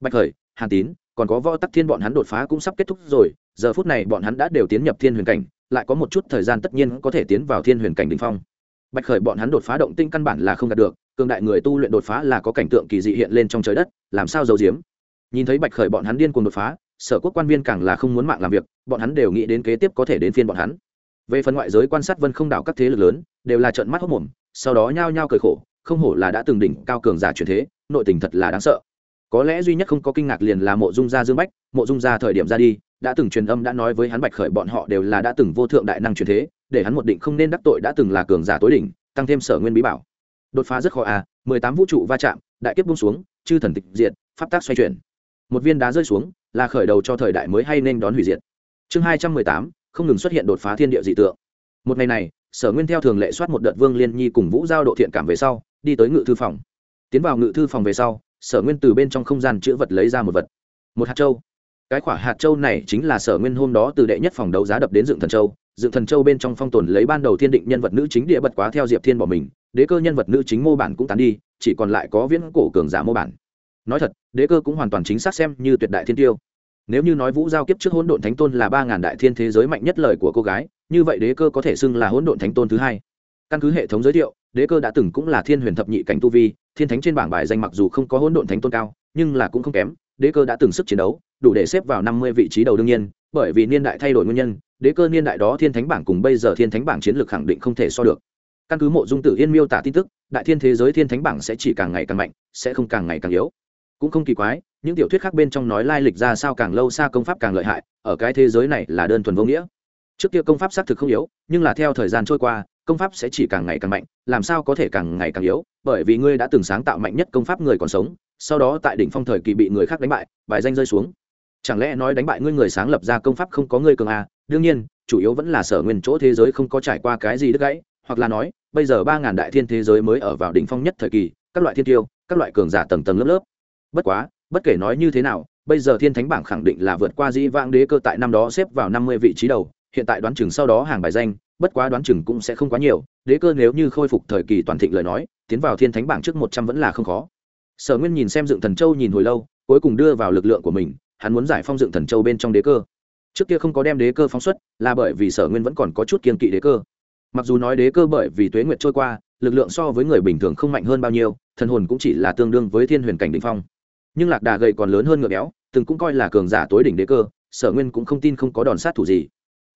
S1: Bạch khởi, hàn tín, còn có võ tắc thiên bọn hắn đột phá cũng sắp kết thúc rồi, giờ phút này bọn hắn đã đều tiến nhập thiên huyền cảnh, lại có một chút thời gian tất nhiên có thể tiến vào thiên huyền cảnh đ ỉ n h phong. Bạch khởi bọn hắn đột phá động tinh căn bản là không đạt được, cường đại người tu luyện đột phá là có cảnh tượng kỳ dị hiện lên trong trời đất, làm sao giấu diếm nhìn thấy bạch khởi bọn hắn điên cuồng đột phá sở quốc quan viên càng là không muốn mạng làm việc, bọn hắn đều nghĩ đến kế tiếp có thể đến phiên bọn hắn. Về phần ngoại giới quan sát vân không đảo các thế lực lớn, đều là trận mắt hốc mồm, sau đó nhao nhao cười khổ, không hổ là đã từng đỉnh cao cường giả truyền thế, nội tình thật là đáng sợ. Có lẽ duy nhất không có kinh ngạc liền là mộ dung gia dương bách, mộ dung gia thời điểm ra đi, đã từng truyền âm đã nói với hắn bạch khởi bọn họ đều là đã từng vô thượng đại năng truyền thế, để hắn một định không nên đắc tội đã từng là cường giả tối đỉnh, tăng thêm sở nguyên bí bảo. Đột phá rất khó à mười tám vũ trụ va chạm, đại kiếp bung xuống, chư thần tịch diệt, pháp tác xoay chuyển một viên đá rơi xuống, là khởi đầu cho thời đại mới hay nên đón hủy diệt. Chương hai trăm mười tám, không ngừng xuất hiện đột phá thiên địa dị tượng. Một ngày này, sở nguyên theo thường lệ soát một đợt vương liên nhi cùng vũ giao độ thiện cảm về sau, đi tới ngự thư phòng. Tiến vào ngự thư phòng về sau, sở nguyên từ bên trong không gian chữ vật lấy ra một vật. Một hạt châu. Cái quả hạt châu này chính là sở nguyên hôm đó từ đệ nhất phòng đấu giá đập đến dựng thần châu. Dựng thần châu bên trong phong tồn lấy ban đầu thiên định nhân vật nữ chính địa bật quá theo diệp thiên bỏ mình, đế cơ nhân vật nữ chính mô bản cũng tán đi, chỉ còn lại có viễn cổ cường giả mô bản nói thật, đế cơ cũng hoàn toàn chính xác xem như tuyệt đại thiên tiêu. Nếu như nói vũ giao kiếp trước hỗn độn thánh tôn là ba ngàn đại thiên thế giới mạnh nhất lời của cô gái, như vậy đế cơ có thể xưng là hỗn độn thánh tôn thứ hai. Căn cứ hệ thống giới thiệu, đế cơ đã từng cũng là thiên huyền thập nhị cảnh tu vi, thiên thánh trên bảng bài danh mặc dù không có hỗn độn thánh tôn cao, nhưng là cũng không kém. Đế cơ đã từng sức chiến đấu, đủ để xếp vào năm mươi vị trí đầu đương nhiên, bởi vì niên đại thay đổi nguyên nhân, đế cơ niên đại đó thiên thánh bảng cùng bây giờ thiên thánh bảng chiến lược khẳng định không thể so được. Căn cứ mộ dung tử yên miêu tả tin tức, đại thiên thế giới thiên thánh bảng sẽ chỉ càng ngày càng mạnh, sẽ không càng ngày càng yếu cũng không kỳ quái, những tiểu thuyết khác bên trong nói lai lịch ra sao càng lâu xa công pháp càng lợi hại, ở cái thế giới này là đơn thuần vô nghĩa. Trước kia công pháp xác thực không yếu, nhưng là theo thời gian trôi qua, công pháp sẽ chỉ càng ngày càng mạnh, làm sao có thể càng ngày càng yếu? Bởi vì ngươi đã từng sáng tạo mạnh nhất công pháp người còn sống, sau đó tại đỉnh phong thời kỳ bị người khác đánh bại, bài danh rơi xuống. Chẳng lẽ nói đánh bại ngươi người sáng lập ra công pháp không có ngươi cường à? đương nhiên, chủ yếu vẫn là sở nguyên chỗ thế giới không có trải qua cái gì đứt gãy, hoặc là nói, bây giờ ba ngàn đại thiên thế giới mới ở vào đỉnh phong nhất thời kỳ, các loại thiên tiêu, các loại cường giả tầng tầng lớp lớp bất quá, bất kể nói như thế nào, bây giờ thiên thánh bảng khẳng định là vượt qua dĩ vãng đế cơ tại năm đó xếp vào năm mươi vị trí đầu, hiện tại đoán chừng sau đó hàng bài danh, bất quá đoán chừng cũng sẽ không quá nhiều, đế cơ nếu như khôi phục thời kỳ toàn thịnh lời nói, tiến vào thiên thánh bảng trước một trăm vẫn là không khó. Sở nguyên nhìn xem dựng thần châu nhìn hồi lâu, cuối cùng đưa vào lực lượng của mình, hắn muốn giải phong dựng thần châu bên trong đế cơ. Trước kia không có đem đế cơ phóng xuất, là bởi vì sở nguyên vẫn còn có chút kiên kỵ đế cơ. Mặc dù nói đế cơ bởi vì tuế nguyệt trôi qua, lực lượng so với người bình thường không mạnh hơn bao nhiêu, thần hồn cũng chỉ là tương đương với thiên huyền cảnh định phong nhưng lạc đà gầy còn lớn hơn ngựa béo, từng cũng coi là cường giả tối đỉnh đế cơ, sở nguyên cũng không tin không có đòn sát thủ gì.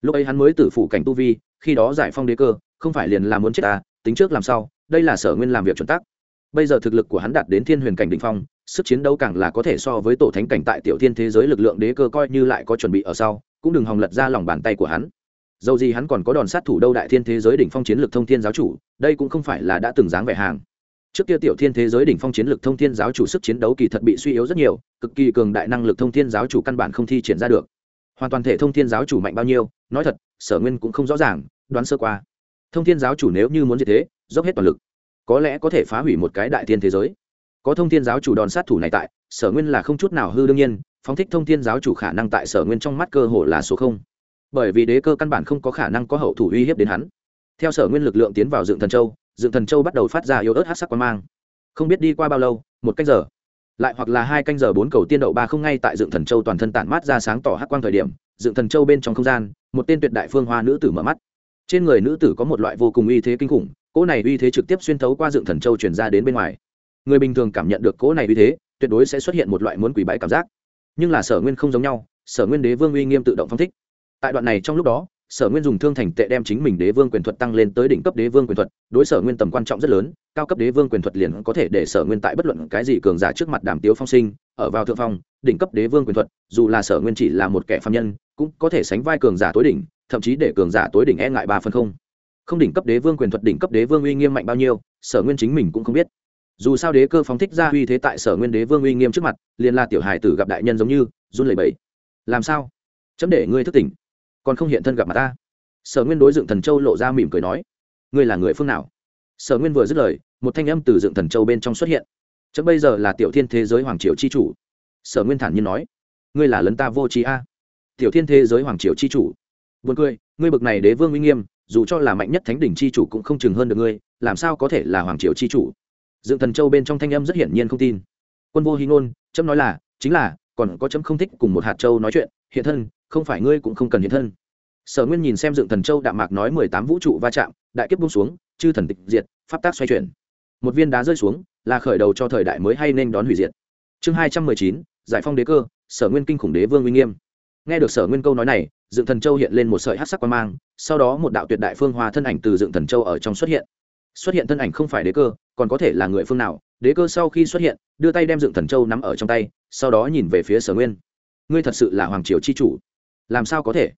S1: Lúc ấy hắn mới tử phủ cảnh tu vi, khi đó giải phong đế cơ, không phải liền làm muốn chết ta, tính trước làm sao, đây là sở nguyên làm việc chuẩn tắc. Bây giờ thực lực của hắn đạt đến thiên huyền cảnh đ ỉ n h phong, sức chiến đấu càng là có thể so với tổ thánh cảnh tại tiểu thiên thế giới lực lượng đế cơ coi như lại có chuẩn bị ở sau, cũng đừng hòng lật ra lòng bàn tay của hắn. Dầu gì hắn còn có đòn sát thủ đâu đại thiên thế giới đỉnh phong chiến lược thông thiên giáo chủ, đây cũng không phải là đã từng dáng vẻ hàng trước kia tiểu thiên thế giới đỉnh phong chiến lực thông thiên giáo chủ sức chiến đấu kỳ thật bị suy yếu rất nhiều, cực kỳ cường đại năng lực thông thiên giáo chủ căn bản không thi triển ra được. Hoàn toàn thể thông thiên giáo chủ mạnh bao nhiêu, nói thật, sở nguyên cũng không rõ ràng, đoán sơ qua. Thông thiên giáo chủ nếu như muốn như thế, dốc hết toàn lực, có lẽ có thể phá hủy một cái đại thiên thế giới. Có thông thiên giáo chủ đòn sát thủ này tại, sở nguyên là không chút nào hư đương nhiên, phóng thích thông thiên giáo chủ khả năng tại sở nguyên trong mắt cơ hồ là số không. Bởi vì đế cơ căn bản không có khả năng có hậu thủ uy hiếp đến hắn. Theo sở nguyên lực lượng tiến vào dựng thần châu dựng thần châu bắt đầu phát ra yếu ớt hát sắc quan mang. Không biết đi qua bao lâu, một canh giờ, lại hoặc là hai canh giờ bốn cầu tiên đậu ba không ngay tại dựng thần châu toàn thân tản mát ra sáng tỏ hát quang thời điểm dựng thần châu bên trong không gian, một tên tuyệt đại phương hoa nữ tử mở mắt. Trên người nữ tử có một loại vô cùng uy thế kinh khủng, cỗ này uy thế trực tiếp xuyên thấu qua dựng thần châu chuyển ra đến bên ngoài. Người bình thường cảm nhận được cỗ này uy thế, tuyệt đối sẽ xuất hiện một loại muốn quỷ bãi cảm giác. Nhưng là sở nguyên không giống nhau, sở nguyên đế vương uy nghiêm tự động phong thích. Tại đoạn này trong lúc đó sở nguyên dùng thương thành tệ đem chính mình đế vương quyền thuật tăng lên tới đỉnh cấp đế vương quyền thuật, đối sở nguyên tầm quan trọng rất lớn, cao cấp đế vương quyền thuật liền có thể để sở nguyên tại bất luận cái gì cường giả trước mặt đàm tiếu phong sinh, ở vào thượng phong, đỉnh cấp đế vương quyền thuật, dù là sở nguyên chỉ là một kẻ phạm nhân, cũng có thể sánh vai cường giả tối đỉnh, thậm chí để cường giả tối đỉnh e ngại ba phân không. Không đỉnh cấp đế vương quyền thuật đỉnh cấp đế vương uy nghiêm mạnh bao nhiêu, sở nguyên chính mình cũng không biết. Dù sao đế cơ phóng thích ra uy thế tại sở nguyên đế vương uy nghiêm trước mặt, liền là tiểu hài tử gặp đại nhân giống như, run lẩy bẩy. Làm sao? Chấm để ngươi thức tỉnh còn không hiện thân gặp mặt ta. Sở nguyên đối dựng thần châu lộ ra mỉm cười nói, ngươi là người phương nào? Sở nguyên vừa dứt lời, một thanh âm từ dựng thần châu bên trong xuất hiện. Chấm bây giờ là tiểu thiên thế giới hoàng triều c h i chủ. Sở nguyên thản nhiên nói, ngươi là lấn ta vô trí a. Tiểu thiên thế giới hoàng triều c h i chủ. B u ồ n cười, ngươi bực này đế vương uy nghiêm, dù cho là mạnh nhất thánh đỉnh c h i chủ cũng không chừng hơn được ngươi, làm sao có thể là hoàng triều c h i chủ? Dựng thần châu bên trong thanh âm rất hiển nhiên không tin. Quân vô hy ngôn, chấm nói là, chính là, còn có chấm không thích cùng một hạt châu nói chuyện, hiện thân không phải ngươi cũng không cần hiện thân. Sở nguyên nhìn xem dựng thần châu đạm mạc nói mười tám vũ trụ va chạm, đại kiếp bung xuống, chư thần tịch diệt, pháp tác xoay chuyển. Một viên đá rơi xuống, là khởi đầu cho thời đại mới hay nên đón hủy diệt. Chương hai trăm mười chín, giải phong đế cơ, sở nguyên kinh khủng đế vương uy nghiêm. Nghe được sở nguyên câu nói này, dựng thần châu hiện lên một sợi hát sắc quan mang, sau đó một đạo tuyệt đại phương hoa thân ảnh từ dựng thần châu ở trong xuất hiện. Xuất hiện thân ảnh không phải đế cơ, còn có thể là người phương nào, đế cơ sau khi xuất hiện, đưa tay đem dựng thần châu nắm ở trong tay, sau đó nhìn về phía sở nguyên. Ngươi thật sự là hoàng triều c h i chủ làm sao có thể?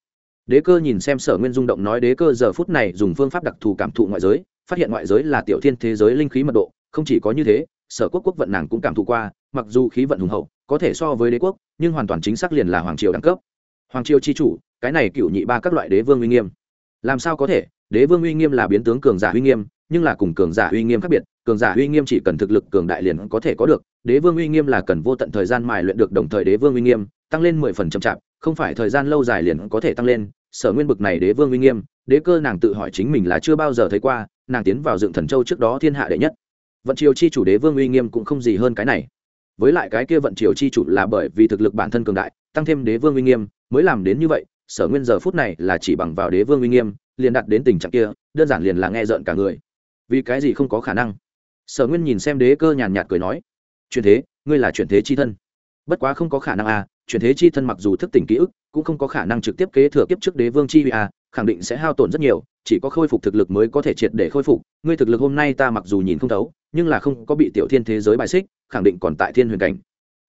S1: Đế cơ nhìn xem sở nguyên rung động nói đế cơ giờ phút này dùng phương pháp đặc thù cảm thụ ngoại giới, phát hiện ngoại giới là tiểu thiên thế giới linh khí mật độ, không chỉ có như thế, sở quốc quốc vận nàng cũng cảm thụ qua, mặc dù khí vận hùng hậu, có thể so với đế quốc, nhưng hoàn toàn chính xác liền là hoàng triều đẳng cấp. Hoàng triều chi chủ, cái này cựu nhị ba các loại đế vương uy nghiêm. Làm sao có thể? Đế vương uy nghiêm là biến tướng cường giả uy nghiêm, nhưng là cùng cường giả uy nghiêm khác biệt, cường giả uy nghiêm chỉ cần thực lực cường đại liền có thể có được, đế vương uy nghiêm là cần vô tận thời gian mài luyện được đồng thời đế vương uy nghiêm tăng lên mười phần chậm chạp, không phải thời gian lâu dài liền có thể tăng lên, sở nguyên bực này đế vương uy nghiêm, đế cơ nàng tự hỏi chính mình là chưa bao giờ thấy qua, nàng tiến vào dựng thần châu trước đó thiên hạ đệ nhất. Vận triều chi chủ đế vương uy nghiêm cũng không gì hơn cái này. Với lại cái kia vận triều chi chủ là bởi vì thực lực bản thân cường đại, tăng thêm đế vương uy nghiêm, mới làm đến như vậy, sở nguyên giờ phút này là chỉ bằng vào đế vương uy nghiêm, liền đặt đến tình trạng kia, đơn giản liền là nghe rợn cả người. Vì cái gì không có khả năng? Sở nguyên nhìn xem đế cơ nhàn nhạt cười nói chuyện thế, ngươi là chuyện thế chi thân. Bất quá không có khả năng à chuyển thế chi thân mặc dù thức tỉnh ký ức, cũng không có khả năng trực tiếp kế thừa kiếp trước đế vương chi huy à khẳng định sẽ hao tổn rất nhiều, chỉ có khôi phục thực lực mới có thể triệt để khôi phục. Ngươi thực lực hôm nay ta mặc dù nhìn không thấu, nhưng là không có bị tiểu thiên thế giới bài xích, khẳng định còn tại thiên huyền cảnh.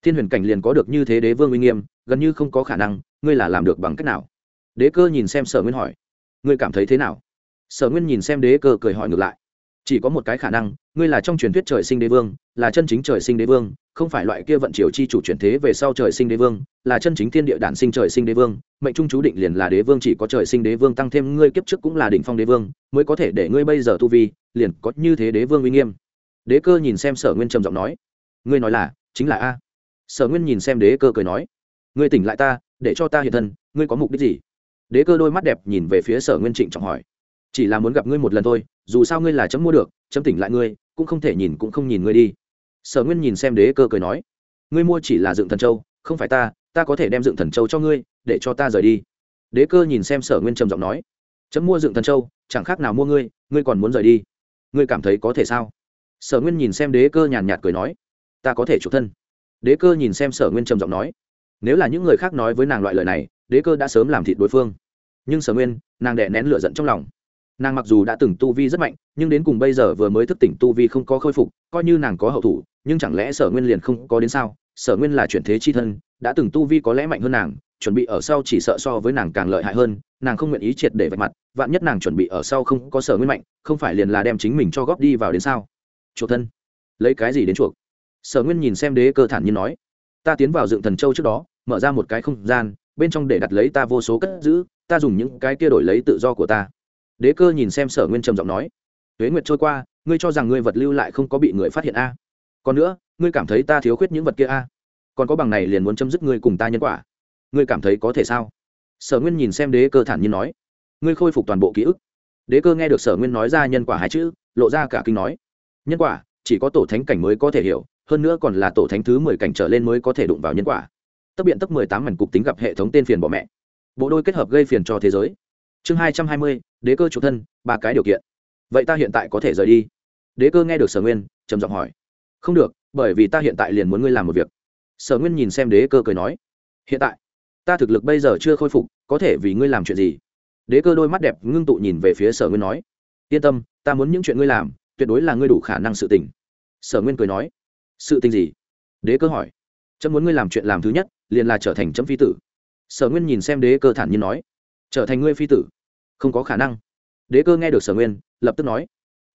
S1: Thiên huyền cảnh liền có được như thế đế vương uy nghiêm, gần như không có khả năng, ngươi là làm được bằng cách nào? Đế cơ nhìn xem sở nguyên hỏi. Ngươi cảm thấy thế nào? Sở nguyên nhìn xem đế cơ cười hỏi ngược lại chỉ có một cái khả năng, ngươi là trong truyền thuyết trời sinh đế vương, là chân chính trời sinh đế vương, không phải loại kia vận triều chi chủ chuyển thế về sau trời sinh đế vương, là chân chính thiên địa đản sinh trời sinh đế vương, mệnh trung chú định liền là đế vương, chỉ có trời sinh đế vương tăng thêm ngươi kiếp trước cũng là đỉnh phong đế vương, mới có thể để ngươi bây giờ tu vi, liền có như thế đế vương uy nghiêm. Đế cơ nhìn xem sở nguyên trầm giọng nói, ngươi nói là, chính là a. Sở nguyên nhìn xem đế cơ cười nói, ngươi tỉnh lại ta, để cho ta hiện thân, ngươi có mục đích gì? Đế cơ đôi mắt đẹp nhìn về phía sở nguyên trịnh trọng hỏi chỉ là muốn gặp ngươi một lần thôi, dù sao ngươi là chấm mua được, chấm tỉnh lại ngươi, cũng không thể nhìn cũng không nhìn ngươi đi. Sở nguyên nhìn xem đế cơ cười nói, ngươi mua chỉ là dựng thần châu, không phải ta ta có thể đem dựng thần châu cho ngươi, để cho ta rời đi. Đế cơ nhìn xem sở nguyên trầm giọng nói, chấm mua dựng thần châu, chẳng khác nào mua ngươi ngươi còn muốn rời đi. Ngươi cảm thấy có thể sao? Sở nguyên nhìn xem đế cơ nhàn nhạt cười nói, ta có thể chủ thân. Đế cơ nhìn xem sở nguyên trầm giọng nói, nếu là những người khác nói với nàng loại lời này, đế cơ đã sớm làm thịt đối phương. Nhưng sở nguyên, nàng đẻ nén lửa giận trong lòng nàng mặc dù đã từng tu vi rất mạnh, nhưng đến cùng bây giờ vừa mới thức tỉnh tu vi không có khôi phục, coi như nàng có hậu thủ, nhưng chẳng lẽ sở nguyên liền không có đến sao? Sở nguyên là chuyển thế chi thân, đã từng tu vi có lẽ mạnh hơn nàng, chuẩn bị ở sau chỉ sợ so với nàng càng lợi hại hơn, nàng không nguyện ý triệt để vạch mặt, vạn nhất nàng chuẩn bị ở sau không có sở nguyên mạnh, không phải liền là đem chính mình cho góp đi vào đến sao? Chuộc thân. Lấy cái gì đến chuộc? Sở nguyên nhìn xem đế cơ thản nhiên nói, ta tiến vào dựng thần châu trước đó, mở ra một cái không gian, bên trong để đặt lấy ta vô số cất giữ, ta dùng những cái kia đổi lấy tự do của ta đế cơ nhìn xem sở nguyên trầm giọng nói, tuế nguyệt trôi qua, ngươi cho rằng ngươi vật lưu lại không có bị người phát hiện a? Còn nữa, ngươi cảm thấy ta thiếu khuyết những vật kia a? Còn có bằng này liền muốn chấm dứt ngươi cùng ta nhân quả. Ngươi cảm thấy có thể sao? Sở nguyên nhìn xem đế cơ thản nhiên nói, ngươi khôi phục toàn bộ ký ức. Đế cơ nghe được sở nguyên nói ra nhân quả hai chữ, lộ ra cả kinh nói, nhân quả, chỉ có tổ thánh cảnh mới có thể hiểu, hơn nữa còn là tổ thánh thứ mười cảnh trở lên mới có thể đụng vào nhân quả. Tất biện tất mười tám mảnh cục tính gặp hệ thống tên phiền bỏ mẹ. Bộ đôi kết hợp gây phiền cho thế giới. Chương hai trăm hai mươi đế cơ chủ thân, ba cái điều kiện. Vậy ta hiện tại có thể rời đi? Đế cơ nghe được sở nguyên, trầm giọng hỏi. Không được, bởi vì ta hiện tại liền muốn ngươi làm một việc. Sở nguyên nhìn xem đế cơ cười nói. Hiện tại, ta thực lực bây giờ chưa khôi phục, có thể vì ngươi làm chuyện gì? Đế cơ đôi mắt đẹp ngưng tụ nhìn về phía sở nguyên nói. Yên tâm, ta muốn những chuyện ngươi làm, tuyệt đối là ngươi đủ khả năng sự tình. Sở nguyên cười nói. Sự tình gì? Đế cơ hỏi. Chấm muốn ngươi làm chuyện làm thứ nhất, liền là trở thành chấm phi tử. Sở nguyên nhìn xem đế cơ thản nhiên nói. Trở thành ngươi phi tử? Không có khả năng. Đế cơ nghe được sở nguyên, lập tức nói,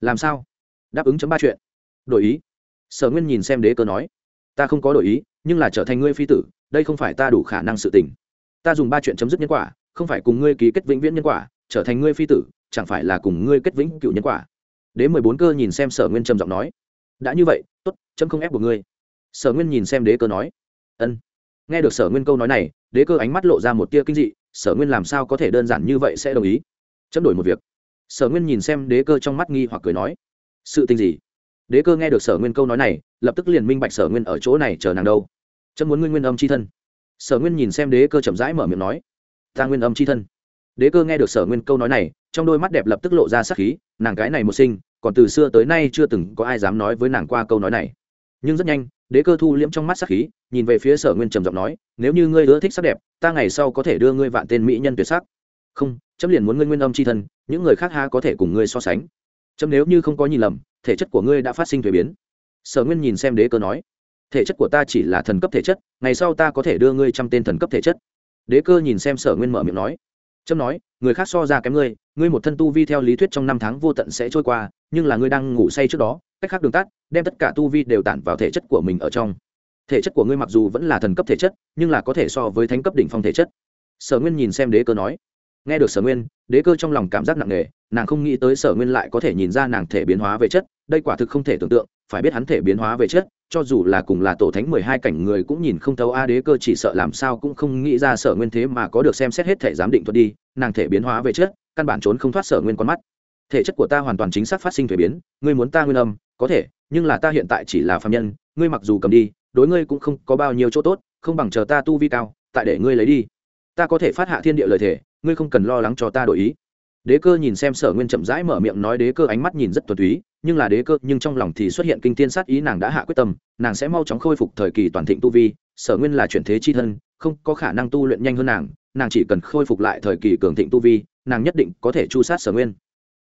S1: làm sao? Đáp ứng chấm ba chuyện. Đổi ý. Sở nguyên nhìn xem đế cơ nói, ta không có đổi ý, nhưng là trở thành ngươi phi tử, đây không phải ta đủ khả năng sự tình. Ta dùng ba chuyện chấm dứt nhân quả, không phải cùng ngươi ký kết vĩnh viễn nhân quả, trở thành ngươi phi tử, chẳng phải là cùng ngươi kết vĩnh cựu nhân quả. Đế mười bốn cơ nhìn xem sở nguyên trầm giọng nói, đã như vậy t ố t chấm không ép buộc ngươi. Sở nguyên nhìn xem đế cơ nói, ân. Nghe được sở nguyên câu nói này, đế cơ ánh mắt lộ ra một tia kinh dị, sở nguyên làm sao có thể đơn giản như vậy sẽ đồng ý? Chấm đổi một việc. Sở nguyên nhìn xem đế cơ trong mắt nghi hoặc cười nói, sự tình gì? Đế cơ nghe được sở nguyên câu nói này, lập tức liền minh bạch sở nguyên ở chỗ này chờ nàng đâu. Chấm muốn nguyên nguyên âm c h i thân. Sở nguyên nhìn xem đế cơ chậm rãi mở miệng nói, ta nguyên âm c h i thân. Đế cơ nghe được sở nguyên câu nói này, trong đôi mắt đẹp lập tức lộ ra sắc khí, nàng cái này một sinh, còn từ xưa tới nay chưa từng có ai dám nói với nàng qua câu nói này. Nhưng rất nhanh, đế cơ thu liễm trong mắt sắc khí, nhìn về phía sở nguyên trầm giọng nói, nếu như ngươi ưa thích sắc đẹp, ta ngày sau có thể đưa ngươi vạn tên mỹ nhân tuyệt sắc không, chấm liền muốn ngươi nguyên âm c h i thân, những người khác ha có thể cùng ngươi so sánh. Chấm nếu như không có nhìn lầm, thể chất của ngươi đã phát sinh thuế biến. Sở nguyên nhìn xem đế cơ nói, thể chất của ta chỉ là thần cấp thể chất, ngày sau ta có thể đưa ngươi trăm tên thần cấp thể chất. Đế cơ nhìn xem sở nguyên mở miệng nói trâm nói, người khác so ra kém ngươi ngươi một thân tu vi theo lý thuyết trong năm tháng vô tận sẽ trôi qua, nhưng là ngươi đang ngủ say trước đó, cách khác đường tắt, đem tất cả tu vi đều tản vào thể chất của mình ở trong. Thể chất của ngươi mặc dù vẫn là thần cấp thể chất, nhưng là có thể so với thánh cấp đỉnh phong thể chất. Sở nguyên nhìn xem đế cơ nói nghe được sở nguyên, đế cơ trong lòng cảm giác nặng nề, nàng không nghĩ tới sở nguyên lại có thể nhìn ra nàng thể biến hóa về chất, đây quả thực không thể tưởng tượng, phải biết hắn thể biến hóa về chất, cho dù là cùng là tổ thánh mười hai cảnh người cũng nhìn không thấu a, đế cơ chỉ sợ làm sao cũng không nghĩ ra sở nguyên thế mà có được xem xét hết thể giám định thuật đi, nàng thể biến hóa về chất, căn bản trốn không thoát sở nguyên con mắt. Thể chất của ta hoàn toàn chính xác phát sinh thuế biến, ngươi muốn ta nguyên âm, có thể, nhưng là ta hiện tại chỉ là phạm nhân, ngươi mặc dù cầm đi, đối ngươi cũng không có bao nhiêu chỗ tốt, không bằng chờ ta tu vi cao, tại để ngươi lấy đi. Ta có thể phát hạ thiên địa lời thể ngươi không cần lo lắng cho ta đổi ý. Đế cơ nhìn xem sở nguyên chậm rãi mở miệng nói đế cơ ánh mắt nhìn rất thuần túy, nhưng là đế cơ, nhưng trong lòng thì xuất hiện kinh thiên sát ý, nàng đã hạ quyết tâm, nàng sẽ mau chóng khôi phục thời kỳ toàn thịnh tu vi, sở nguyên là chuyển thế chi thân, không có khả năng tu luyện nhanh hơn nàng nàng chỉ cần khôi phục lại thời kỳ cường thịnh tu vi, nàng nhất định có thể chu sát sở nguyên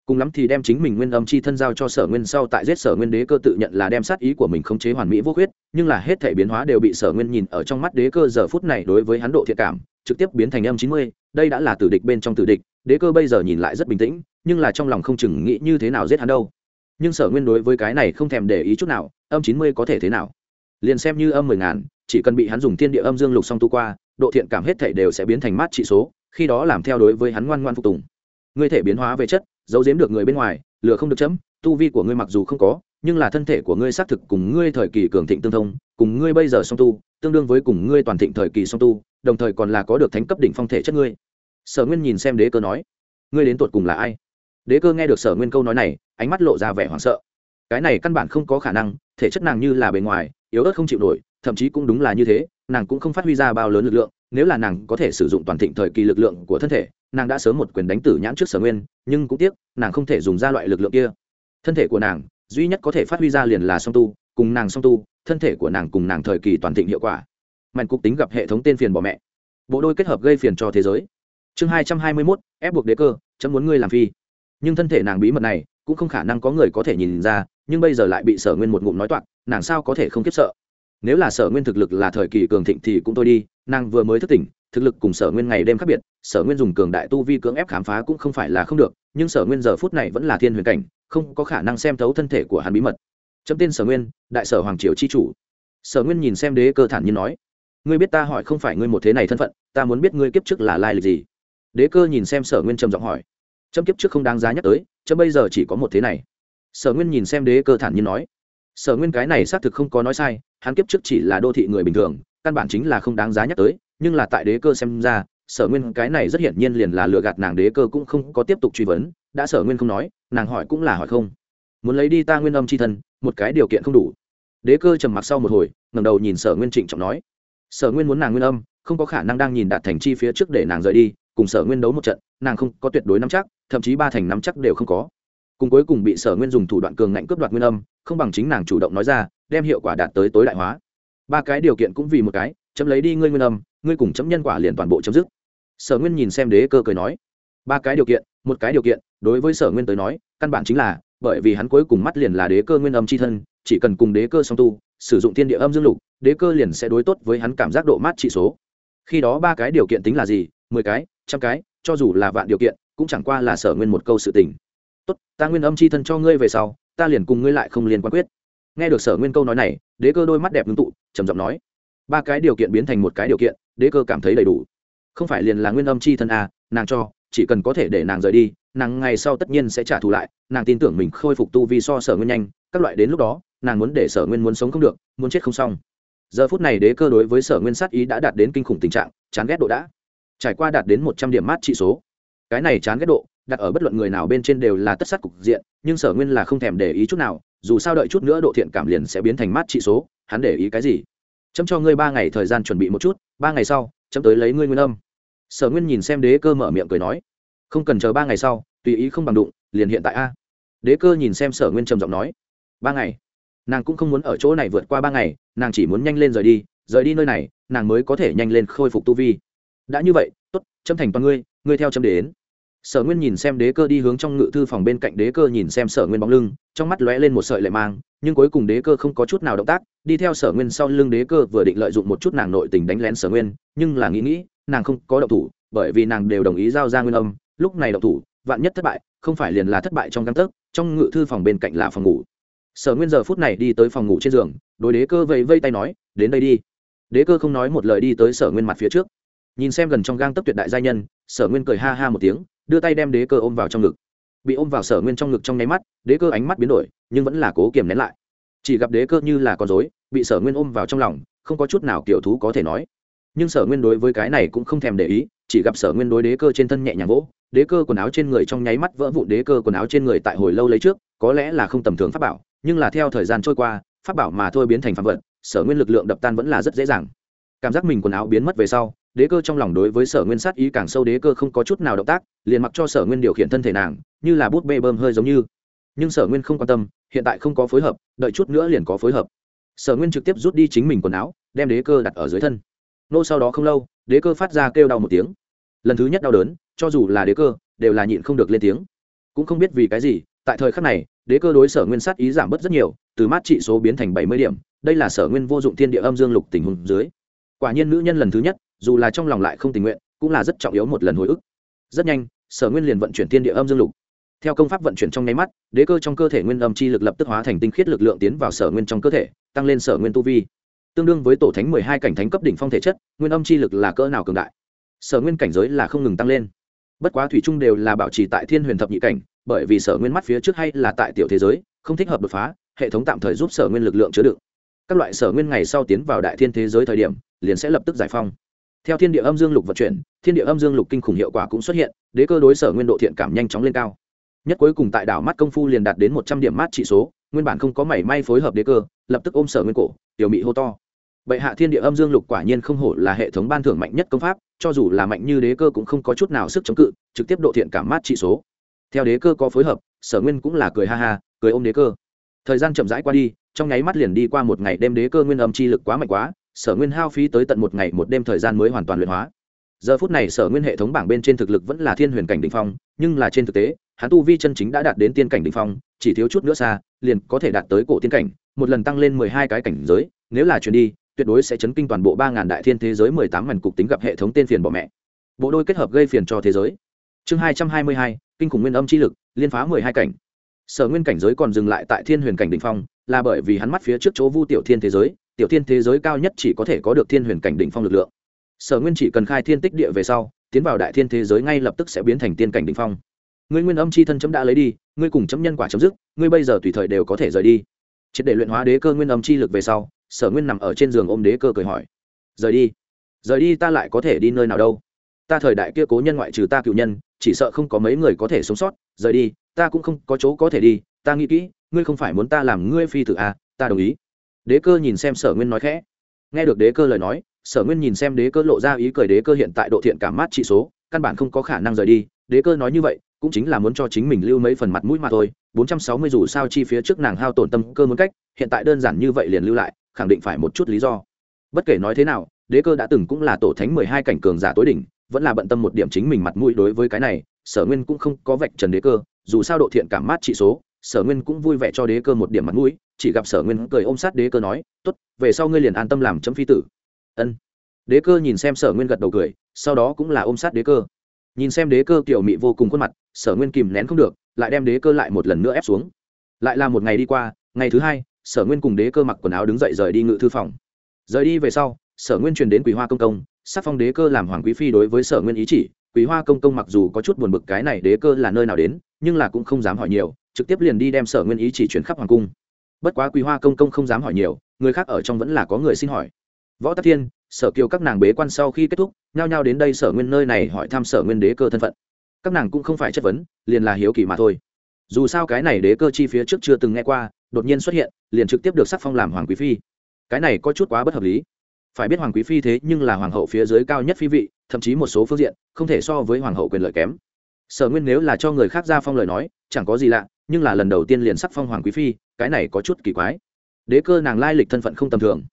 S1: cùng lắm thì đem chính mình nguyên âm chi thân giao cho sở nguyên sau tại giết sở nguyên đế cơ tự nhận là đem sát ý của mình khống chế hoàn mỹ vô khuyết, nhưng là hết thể biến hóa đều bị sở nguyên nhìn ở trong mắt đế cơ giờ phút này đối với hắn độ thiện cảm, trực tiếp biến thành âm chín mươi, đây đã là tử địch bên trong tử địch, đế cơ bây giờ nhìn lại rất bình tĩnh, nhưng là trong lòng không chừng nghĩ như thế nào giết hắn đâu. Nhưng sở nguyên đối với cái này không thèm để ý chút nào, âm chín mươi có thể thế nào? Liền xem như âm mười ngàn, chỉ cần bị hắn dùng thiên địa âm dương lục song tu qua, độ thiện cảm hết thể đều sẽ biến thành mát trị số, khi đó làm theo đối với hắn ngoan ngoan phục tùng. Ngươi thể biến hóa về chất giấu giếm được người bên ngoài, lừa không được chấm, tu vi của ngươi mặc dù không có, nhưng là thân thể của ngươi xác thực cùng ngươi thời kỳ cường thịnh tương thông, cùng ngươi bây giờ song tu, tương đương với cùng ngươi toàn thịnh thời kỳ song tu, đồng thời còn là có được thánh cấp đỉnh phong thể chất ngươi. Sở nguyên nhìn xem đế cơ nói, ngươi đến tột cùng là ai? Đế cơ nghe được sở nguyên câu nói này, ánh mắt lộ ra vẻ hoảng sợ. Cái này căn bản không có khả năng, thể chất nàng như là bề ngoài, yếu ớt không chịu nổi, thậm chí cũng đúng là như thế, nàng cũng không phát huy ra bao lớn lực lượng, nếu là nàng có thể sử dụng toàn thịnh thời kỳ lực lượng của thân thể nàng đã sớm một quyền đánh tử nhãn trước sở nguyên, nhưng cũng tiếc, nàng không thể dùng ra loại lực lượng kia. Thân thể của nàng, duy nhất có thể phát huy ra liền là song tu, cùng nàng song tu, thân thể của nàng cùng nàng thời kỳ toàn thịnh hiệu quả. Mạnh cục tính gặp hệ thống tên phiền bỏ mẹ. Bộ đôi kết hợp gây phiền cho thế giới. Chương hai trăm hai mươi mốt, ép buộc đế cơ, chấm muốn ngươi làm phi. Nhưng thân thể nàng bí mật này, cũng không khả năng có người có thể nhìn ra, nhưng bây giờ lại bị sở nguyên một ngụm nói toạc, nàng sao có thể không kiếp sợ? Nếu là sở nguyên thực lực là thời kỳ cường thịnh thì cũng thôi đi, nàng vừa mới thức tỉnh thực lực cùng sở nguyên ngày đêm khác biệt, sở nguyên dùng cường đại tu vi cưỡng ép khám phá cũng không phải là không được, nhưng sở nguyên giờ phút này vẫn là thiên huyền cảnh, không có khả năng xem thấu thân thể của hắn bí mật. Chấm tên sở nguyên, đại sở hoàng triều c h i chủ. Sở nguyên nhìn xem đế cơ thản như nói, ngươi biết ta hỏi không phải ngươi một thế này thân phận, ta muốn biết ngươi kiếp trước là lai lịch gì? Đế cơ nhìn xem sở nguyên trầm giọng hỏi, chấm kiếp trước không đáng giá nhắc tới, chấm bây giờ chỉ có một thế này. Sở nguyên nhìn xem đế cơ thản như nói, sở nguyên cái này xác thực không có nói sai, hắn kiếp trước chỉ là đô thị người bình thường, căn bản chính là không đáng giá nhắc tới nhưng là tại đế cơ xem ra, sở nguyên cái này rất hiển nhiên liền là lừa gạt nàng đế cơ cũng không có tiếp tục truy vấn, đã sở nguyên không nói, nàng hỏi cũng là hỏi không. Muốn lấy đi ta nguyên âm c h i thân, một cái điều kiện không đủ. Đế cơ trầm mặc sau một hồi ngầm đầu nhìn sở nguyên trịnh trọng nói, sở nguyên muốn nàng nguyên âm, không có khả năng đang nhìn đạt thành chi phía trước để nàng rời đi, cùng sở nguyên đấu một trận, nàng không có tuyệt đối nắm chắc, thậm chí ba thành nắm chắc đều không có. Cùng cuối cùng bị sở nguyên dùng thủ đoạn cường ngạnh cướp đoạt nguyên âm, không bằng chính nàng chủ động nói ra, đem hiệu quả đạt tới tối đại hóa. Ba cái điều kiện cũng vì một cái, chấm lấy đi ngươi nguyên âm ngươi cùng chấm nhân quả liền toàn bộ chấm dứt. Sở nguyên nhìn xem đế cơ cười nói, ba cái điều kiện, một cái điều kiện, đối với sở nguyên tới nói, căn bản chính là, bởi vì hắn cuối cùng mắt liền là đế cơ nguyên âm c h i thân, chỉ cần cùng đế cơ song tu, sử dụng thiên địa âm dương lục, đế cơ liền sẽ đối tốt với hắn cảm giác độ mát trị số. Khi đó ba cái điều kiện tính là gì? Mười cái, trăm cái, cho dù là vạn điều kiện, cũng chẳng qua là sở nguyên một câu sự tình. Tốt, ta nguyên âm c h i thân cho ngươi về sau, ta liền cùng ngươi lại không liên quan quyết. Nghe được sở nguyên câu nói này, đế cơ đôi mắt đẹp ngưng tụ, trầm giọng nói ba cái điều kiện biến thành một cái điều kiện đế cơ cảm thấy đầy đủ. Không phải liền là nguyên âm c h i thân à, nàng cho chỉ cần có thể để nàng rời đi nàng ngày sau tất nhiên sẽ trả thù lại. Nàng tin tưởng mình khôi phục tu vì so sở nguyên nhanh các loại đến lúc đó nàng muốn để sở nguyên muốn sống không được muốn chết không xong. Giờ phút này đế cơ đối với sở nguyên sát ý đã đạt đến kinh khủng tình trạng chán ghét độ đã trải qua đạt đến một trăm điểm mát trị số. Cái này chán ghét độ đặt ở bất luận người nào bên trên đều là tất sát cục diện nhưng sở nguyên là không thèm để ý chút nào dù sao đợi chút nữa độ thiện cảm liền sẽ biến thành mát trị số hắn để ý cái gì? Chấm cho ngươi ba ngày thời gian chuẩn bị một chút, ba ngày sau, chấm tới lấy ngươi nguyên âm. Sở nguyên nhìn xem đế cơ mở miệng cười nói, không cần chờ ba ngày sau, tùy ý không bằng đụng, liền hiện tại a. Đế cơ nhìn xem sở nguyên trầm giọng nói, ba ngày. Nàng cũng không muốn ở chỗ này vượt qua ba ngày, nàng chỉ muốn nhanh lên rời đi rời đi nơi này, nàng mới có thể nhanh lên khôi phục tu vi. Đã như vậy, tốt châm thành toàn ngươi ngươi theo châm đến sở nguyên nhìn xem đế cơ đi hướng trong ngự thư phòng bên cạnh đế cơ nhìn xem sở nguyên bóng lưng, trong mắt lóe lên một sợi lệ mang, nhưng cuối cùng đế cơ không có chút nào động tác, đi theo sở nguyên sau lưng đế cơ vừa định lợi dụng một chút nàng nội tình đánh lén sở nguyên, nhưng là nghĩ nghĩ, nàng không có động thủ, bởi vì nàng đều đồng ý giao ra nguyên âm, lúc này động thủ, vạn nhất thất bại, không phải liền là thất bại trong căn tấc, trong ngự thư phòng bên cạnh là phòng ngủ. Sở nguyên giờ phút này đi tới phòng ngủ trên giường, đối đế cơ vẫy vây tay nói, đến đây đi. Đế cơ không nói một lời đi tới sở nguyên mặt phía trước. Nhìn xem gần trong gang tấc tuyệt đại gia nhân, sở nguyên cười ha ha một tiếng đưa tay đem đế cơ ôm vào trong ngực. Bị ôm vào sở nguyên trong ngực trong nháy mắt, đế cơ ánh mắt biến đổi, nhưng vẫn là cố kiềm nén lại. Chỉ gặp đế cơ như là con dối bị sở nguyên ôm vào trong lòng, không có chút nào kiểu thú có thể nói. Nhưng sở nguyên đối với cái này cũng không thèm để ý, chỉ gặp sở nguyên đối đế cơ trên thân nhẹ nhàng vỗ, đế cơ quần áo trên người trong nháy mắt vỡ vụn, đế cơ quần áo trên người tại hồi lâu lấy trước, có lẽ là không tầm thường pháp bảo, nhưng là theo thời gian trôi qua, pháp bảo mà thôi biến thành phạm vật, sở nguyên lực lượng đập tan vẫn là rất dễ dàng cảm giác mình quần áo biến mất về sau, đế cơ trong lòng đối với sở nguyên sát ý càng sâu đế cơ không có chút nào động tác, liền mặc cho sở nguyên điều khiển thân thể nàng, như là bút bê bơm hơi giống như. Nhưng sở nguyên không quan tâm, hiện tại không có phối hợp, đợi chút nữa liền có phối hợp. Sở nguyên trực tiếp rút đi chính mình quần áo, đem đế cơ đặt ở dưới thân. Nô sau đó không lâu, đế cơ phát ra kêu đau một tiếng. Lần thứ nhất đau đớn, cho dù là đế cơ, đều là nhịn không được lên tiếng. Cũng không biết vì cái gì, tại thời khắc này, đế cơ đối sở nguyên sát ý giảm bớt rất nhiều, từ mát trị số biến thành bảy mươi điểm, đây là sở nguyên vô dụng thiên địa âm dương lục tình huống dưới quả nhiên nữ nhân lần thứ nhất, dù là trong lòng lại không tình nguyện, cũng là rất trọng yếu một lần hồi ức. Rất nhanh, sở nguyên liền vận chuyển thiên địa âm dương lục. Theo công pháp vận chuyển trong nháy mắt, đế cơ trong cơ thể nguyên âm chi lực lập tức hóa thành tinh khiết lực lượng tiến vào sở nguyên trong cơ thể, tăng lên sở nguyên tu vi. Tương đương với tổ thánh mười hai cảnh thánh cấp đỉnh phong thể chất, nguyên âm chi lực là cỡ nào cường đại? Sở nguyên cảnh giới là không ngừng tăng lên. Bất quá thủy trung đều là bảo trì tại thiên huyền thập nhị cảnh, bởi vì sở nguyên mắt phía trước hay là tại tiểu thế giới, không thích hợp đột phá, hệ thống tạm thời giúp sở nguyên lực lượng chứa đựng các loại sở nguyên ngày sau tiến vào đại thiên thế giới thời điểm, liền sẽ lập tức giải phong. Theo thiên địa âm dương lục vận chuyển, thiên địa âm dương lục kinh khủng hiệu quả cũng xuất hiện, đế cơ đối sở nguyên độ thiện cảm nhanh chóng lên cao. Nhất cuối cùng tại đảo mắt công phu liền đạt đến một trăm điểm mát trị số, nguyên bản không có mảy may phối hợp đế cơ, lập tức ôm sở nguyên cổ, tiểu mị hô to. Bệ hạ thiên địa âm dương lục quả nhiên không hổ là hệ thống ban thưởng mạnh nhất công pháp, cho dù là mạnh như đế cơ cũng không có chút nào sức chống cự, trực tiếp độ thiện cảm mát trị số. Theo đế cơ có phối hợp, sở nguyên cũng là cười ha ha, cười ôm đế cơ. Thời gian chậm rãi qua đi trong nháy mắt liền đi qua một ngày đêm đế cơ nguyên âm chi lực quá mạnh quá, sở nguyên hao phí tới tận một ngày một đêm thời gian mới hoàn toàn luyện hóa. Giờ phút này sở nguyên hệ thống bảng bên trên thực lực vẫn là thiên huyền cảnh đ ỉ n h phong, nhưng là trên thực tế, hắn tu vi chân chính đã đạt đến tiên cảnh đ ỉ n h phong, chỉ thiếu chút nữa xa, liền có thể đạt tới cổ tiên cảnh, một lần tăng lên mười hai cái cảnh giới, nếu là chuyển đi, tuyệt đối sẽ chấn kinh toàn bộ ba ngàn đại thiên thế giới mười tám mảnh cục tính gặp hệ thống tên phiền bỏ mẹ. Bộ đôi kết hợp gây phiền cho thế giới. Chương hai trăm hai mươi hai, kinh khủng nguyên âm chi lực, liên phá mười hai cảnh. Sở nguyên cảnh giới còn dừng lại tại thiên huyền cảnh đ ỉ n h phong là bởi vì hắn mắt phía trước chỗ vu tiểu thiên thế giới, tiểu thiên thế giới cao nhất chỉ có thể có được thiên huyền cảnh đ ỉ n h phong lực lượng. Sở nguyên chỉ cần khai thiên tích địa về sau, tiến vào đại thiên thế giới ngay lập tức sẽ biến thành tiên cảnh đ ỉ n h phong. Ngươi nguyên âm c h i thân chấm đã lấy đi, ngươi cùng chấm nhân quả chấm dứt, ngươi bây giờ tùy thời đều có thể rời đi. Triệt để luyện hóa đế cơ nguyên âm chi lực về sau, sở nguyên nằm ở trên giường ôm đế cơ cười hỏi, rời đi? Rời đi ta lại có thể đi nơi nào đâu? Ta thời đại kia cố nhân ngoại trừ ta cựu nhân, chỉ sợ không có mấy người có thể sống sót. Rời đi, ta cũng không có chỗ có thể đi, ta nghĩ kỹ ngươi không phải muốn ta làm ngươi phi tử à, ta đồng ý. Đế cơ nhìn xem sở nguyên nói khẽ. Nghe được đế cơ lời nói sở nguyên nhìn xem đế cơ lộ ra ý cười đế cơ hiện tại độ thiện cảm mát trị số căn bản không có khả năng rời đi. Đế cơ nói như vậy cũng chính là muốn cho chính mình lưu mấy phần mặt mũi mà thôi. Bốn trăm sáu mươi dù sao chi phía trước nàng hao tổn tâm cơ muốn cách hiện tại đơn giản như vậy liền lưu lại khẳng định phải một chút lý do. Bất kể nói thế nào đế cơ đã từng cũng là tổ thánh mười hai cảnh cường giả tối đỉnh vẫn là bận tâm một điểm chính mình mặt mũi đối với cái này sở nguyên cũng không có vạch trần đế cơ dù sao độ thiện cảm mát trị số sở nguyên cũng vui vẻ cho đế cơ một điểm mặt mũi, chỉ gặp sở nguyên cười ôm sát đế cơ nói t ố t về sau ngươi liền an tâm làm chấm phi tử. Ân. Đế cơ nhìn xem sở nguyên gật đầu cười, sau đó cũng là ôm sát đế cơ. Nhìn xem đế cơ kiểu mị vô cùng khuôn mặt, sở nguyên kìm nén không được, lại đem đế cơ lại một lần nữa ép xuống. Lại là một ngày đi qua, ngày thứ hai, sở nguyên cùng đế cơ mặc quần áo đứng dậy rời đi ngự thư phòng. Rời đi về sau, sở nguyên truyền đến quý hoa công công sắc phong đế cơ làm hoàng quý phi đối với sở nguyên ý chỉ. Quý hoa công công mặc dù có chút buồn bực cái này đế cơ là nơi nào đến, nhưng là cũng không dám hỏi nhiều trực tiếp liền đi đem sở nguyên ý chỉ chuyển khắp hoàng cung. Bất quá quý hoa công công không dám hỏi nhiều, người khác ở trong vẫn là có người xin hỏi. Võ tắc thiên, sở kiều các nàng bế quan sau khi kết thúc, nhao nhao đến đây sở nguyên nơi này hỏi thăm sở nguyên đế cơ thân phận. Các nàng cũng không phải chất vấn, liền là hiếu kỳ mà thôi. Dù sao cái này đế cơ chi phía trước chưa từng nghe qua, đột nhiên xuất hiện, liền trực tiếp được sắc phong làm hoàng quý phi. Cái này có chút quá bất hợp lý. Phải biết hoàng quý phi thế nhưng là hoàng hậu phía dưới cao nhất phi vị, thậm chí một số phương diện, không thể so với hoàng hậu quyền lợi kém sở nguyên nếu là cho người khác ra phong lời nói, chẳng có gì lạ, nhưng là lần đầu tiên liền sắc phong hoàng quý phi, cái này có chút kỳ quái. Đế cơ nàng lai lịch thân phận không tầm thường.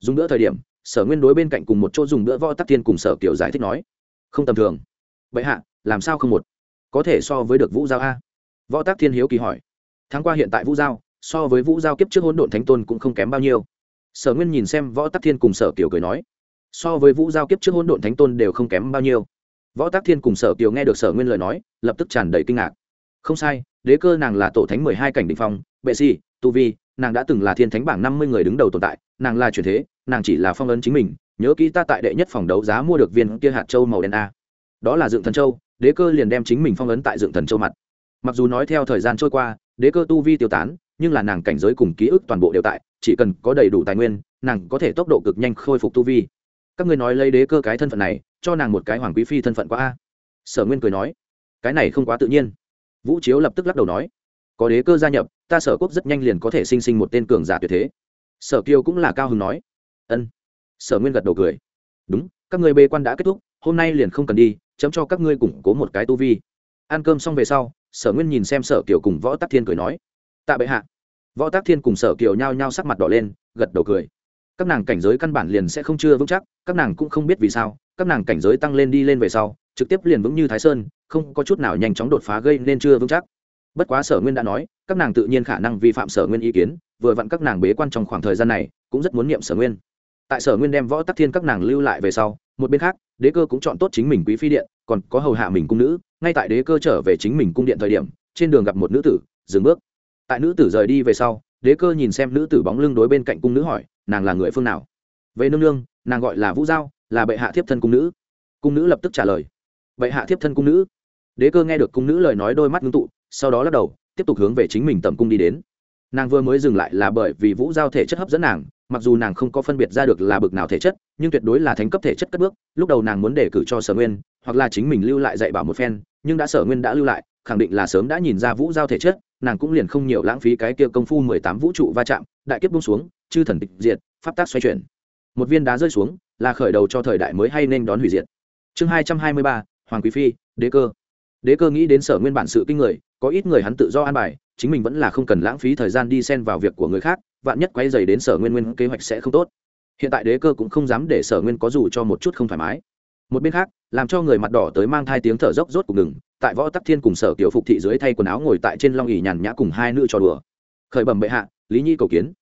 S1: Dùng bữa thời điểm, sở nguyên đối bên cạnh cùng một chỗ dùng bữa võ tắc thiên cùng sở kiểu giải thích nói, không tầm thường. Vậy hạ, làm sao không một? Có thể so với được vũ giao a? Võ tắc thiên hiếu kỳ hỏi. Tháng qua hiện tại vũ giao, so với vũ giao kiếp trước hỗn độn thánh tôn cũng không kém bao nhiêu. Sở nguyên nhìn xem võ tắc thiên cùng sở kiều cười nói, so với vũ giao kiếp trước hỗn độn thánh tôn đều không kém bao nhiêu võ Tác thiên cùng sở kiều nghe được sở nguyên lời nói, lập tức tràn đầy kinh ngạc. Không sai, đế cơ nàng là tổ thánh mười hai cảnh định phong, bệ si tu vi, nàng đã từng là thiên thánh bảng năm mươi người đứng đầu tồn tại, nàng là truyền thế, nàng chỉ là phong ấn chính mình, nhớ kỹ ta tại đệ nhất phòng đấu giá mua được viên kia hạt châu màu đen a. Đó là dựng thần châu, đế cơ liền đem chính mình phong ấn tại dựng thần châu mặt. Mặc dù nói theo thời gian trôi qua, đế cơ tu vi tiêu tán, nhưng là nàng cảnh giới cùng ký ức toàn bộ đều tại, chỉ cần có đầy đủ tài nguyên, nàng có thể tốc độ cực nhanh khôi phục tu vi các ngươi nói lấy đế cơ cái thân phận này, cho nàng một cái hoàng quý phi thân phận quá a. Sở nguyên cười nói. Cái này không quá tự nhiên. Vũ chiếu lập tức lắc đầu nói. Có đế cơ gia nhập, ta sở quốc rất nhanh liền có thể sinh sinh một tên cường giả tuyệt thế. Sở kiều cũng là cao hứng nói. Ân. Sở nguyên gật đầu cười. Đúng, các ngươi bê quan đã kết thúc, hôm nay liền không cần đi, chấm cho các ngươi củng cố một cái tu vi. Ăn cơm xong về sau, sở nguyên nhìn xem sở kiều cùng võ tắc thiên cười nói. Tạ bệ hạ. Võ tắc thiên cùng sở kiều nhao nhao sắc mặt đỏ lên, gật đầu cười các nàng cảnh giới căn bản liền sẽ không chưa vững chắc, các nàng cũng không biết vì sao, các nàng cảnh giới tăng lên đi lên về sau, trực tiếp liền vững như thái sơn, không có chút nào nhanh chóng đột phá gây nên chưa vững chắc. Bất quá sở nguyên đã nói, các nàng tự nhiên khả năng vi phạm sở nguyên ý kiến, vừa vặn các nàng bế quan trong khoảng thời gian này, cũng rất muốn niệm sở nguyên. Tại sở nguyên đem võ tắc thiên các nàng lưu lại về sau, một bên khác, đế cơ cũng chọn tốt chính mình quý phi điện, còn có hầu hạ mình cung nữ, ngay tại đế cơ trở về chính mình cung điện thời điểm, trên đường gặp một nữ tử, dừng bước. Tại nữ tử rời đi về sau, đế cơ nhìn xem nữ tử bóng lưng đối bên cạnh cung nữ hỏi nàng là người phương nào? Về nương nương, nàng gọi là vũ giao, là bệ hạ thiếp thân cung nữ. Cung nữ lập tức trả lời. Bệ hạ thiếp thân cung nữ. Đế cơ nghe được cung nữ lời nói đôi mắt ngưng tụ, sau đó lắc đầu, tiếp tục hướng về chính mình tầm cung đi đến. Nàng vừa mới dừng lại là bởi vì vũ giao thể chất hấp dẫn nàng, mặc dù nàng không có phân biệt ra được là bực nào thể chất, nhưng tuyệt đối là thánh cấp thể chất cất bước, lúc đầu nàng muốn đề cử cho sở nguyên, hoặc là chính mình lưu lại dạy bảo một phen, nhưng đã sở nguyên đã lưu lại, khẳng định là sớm đã nhìn ra vũ giao thể chất, nàng cũng liền không nhiều lãng phí cái kia công phu mười tám vũ trụ va chạm, đại kiếp bung xuống chư thần tịch diệt, pháp tác xoay chuyển. Một viên đá rơi xuống, là khởi đầu cho thời đại mới hay nên đón hủy diệt. Chương hai trăm hai mươi ba, hoàng quý phi, đế cơ. Đế cơ nghĩ đến sở nguyên bản sự kinh người, có ít người hắn tự do an bài, chính mình vẫn là không cần lãng phí thời gian đi xen vào việc của người khác, vạn nhất quay dày đến sở nguyên nguyên, kế hoạch sẽ không tốt. Hiện tại đế cơ cũng không dám để sở nguyên có dù cho một chút không thoải mái. Một bên khác, làm cho người mặt đỏ tới mang thai tiếng thở dốc rốt cuộc ngừng, tại võ tắc thiên cùng sở kiểu phục thị dưới thay quần áo ngồi tại trên long ỉ nhàn nhã cùng hai nữ trò đùa. Khởi bẩm bệ hạ, lý nhi cầu kiến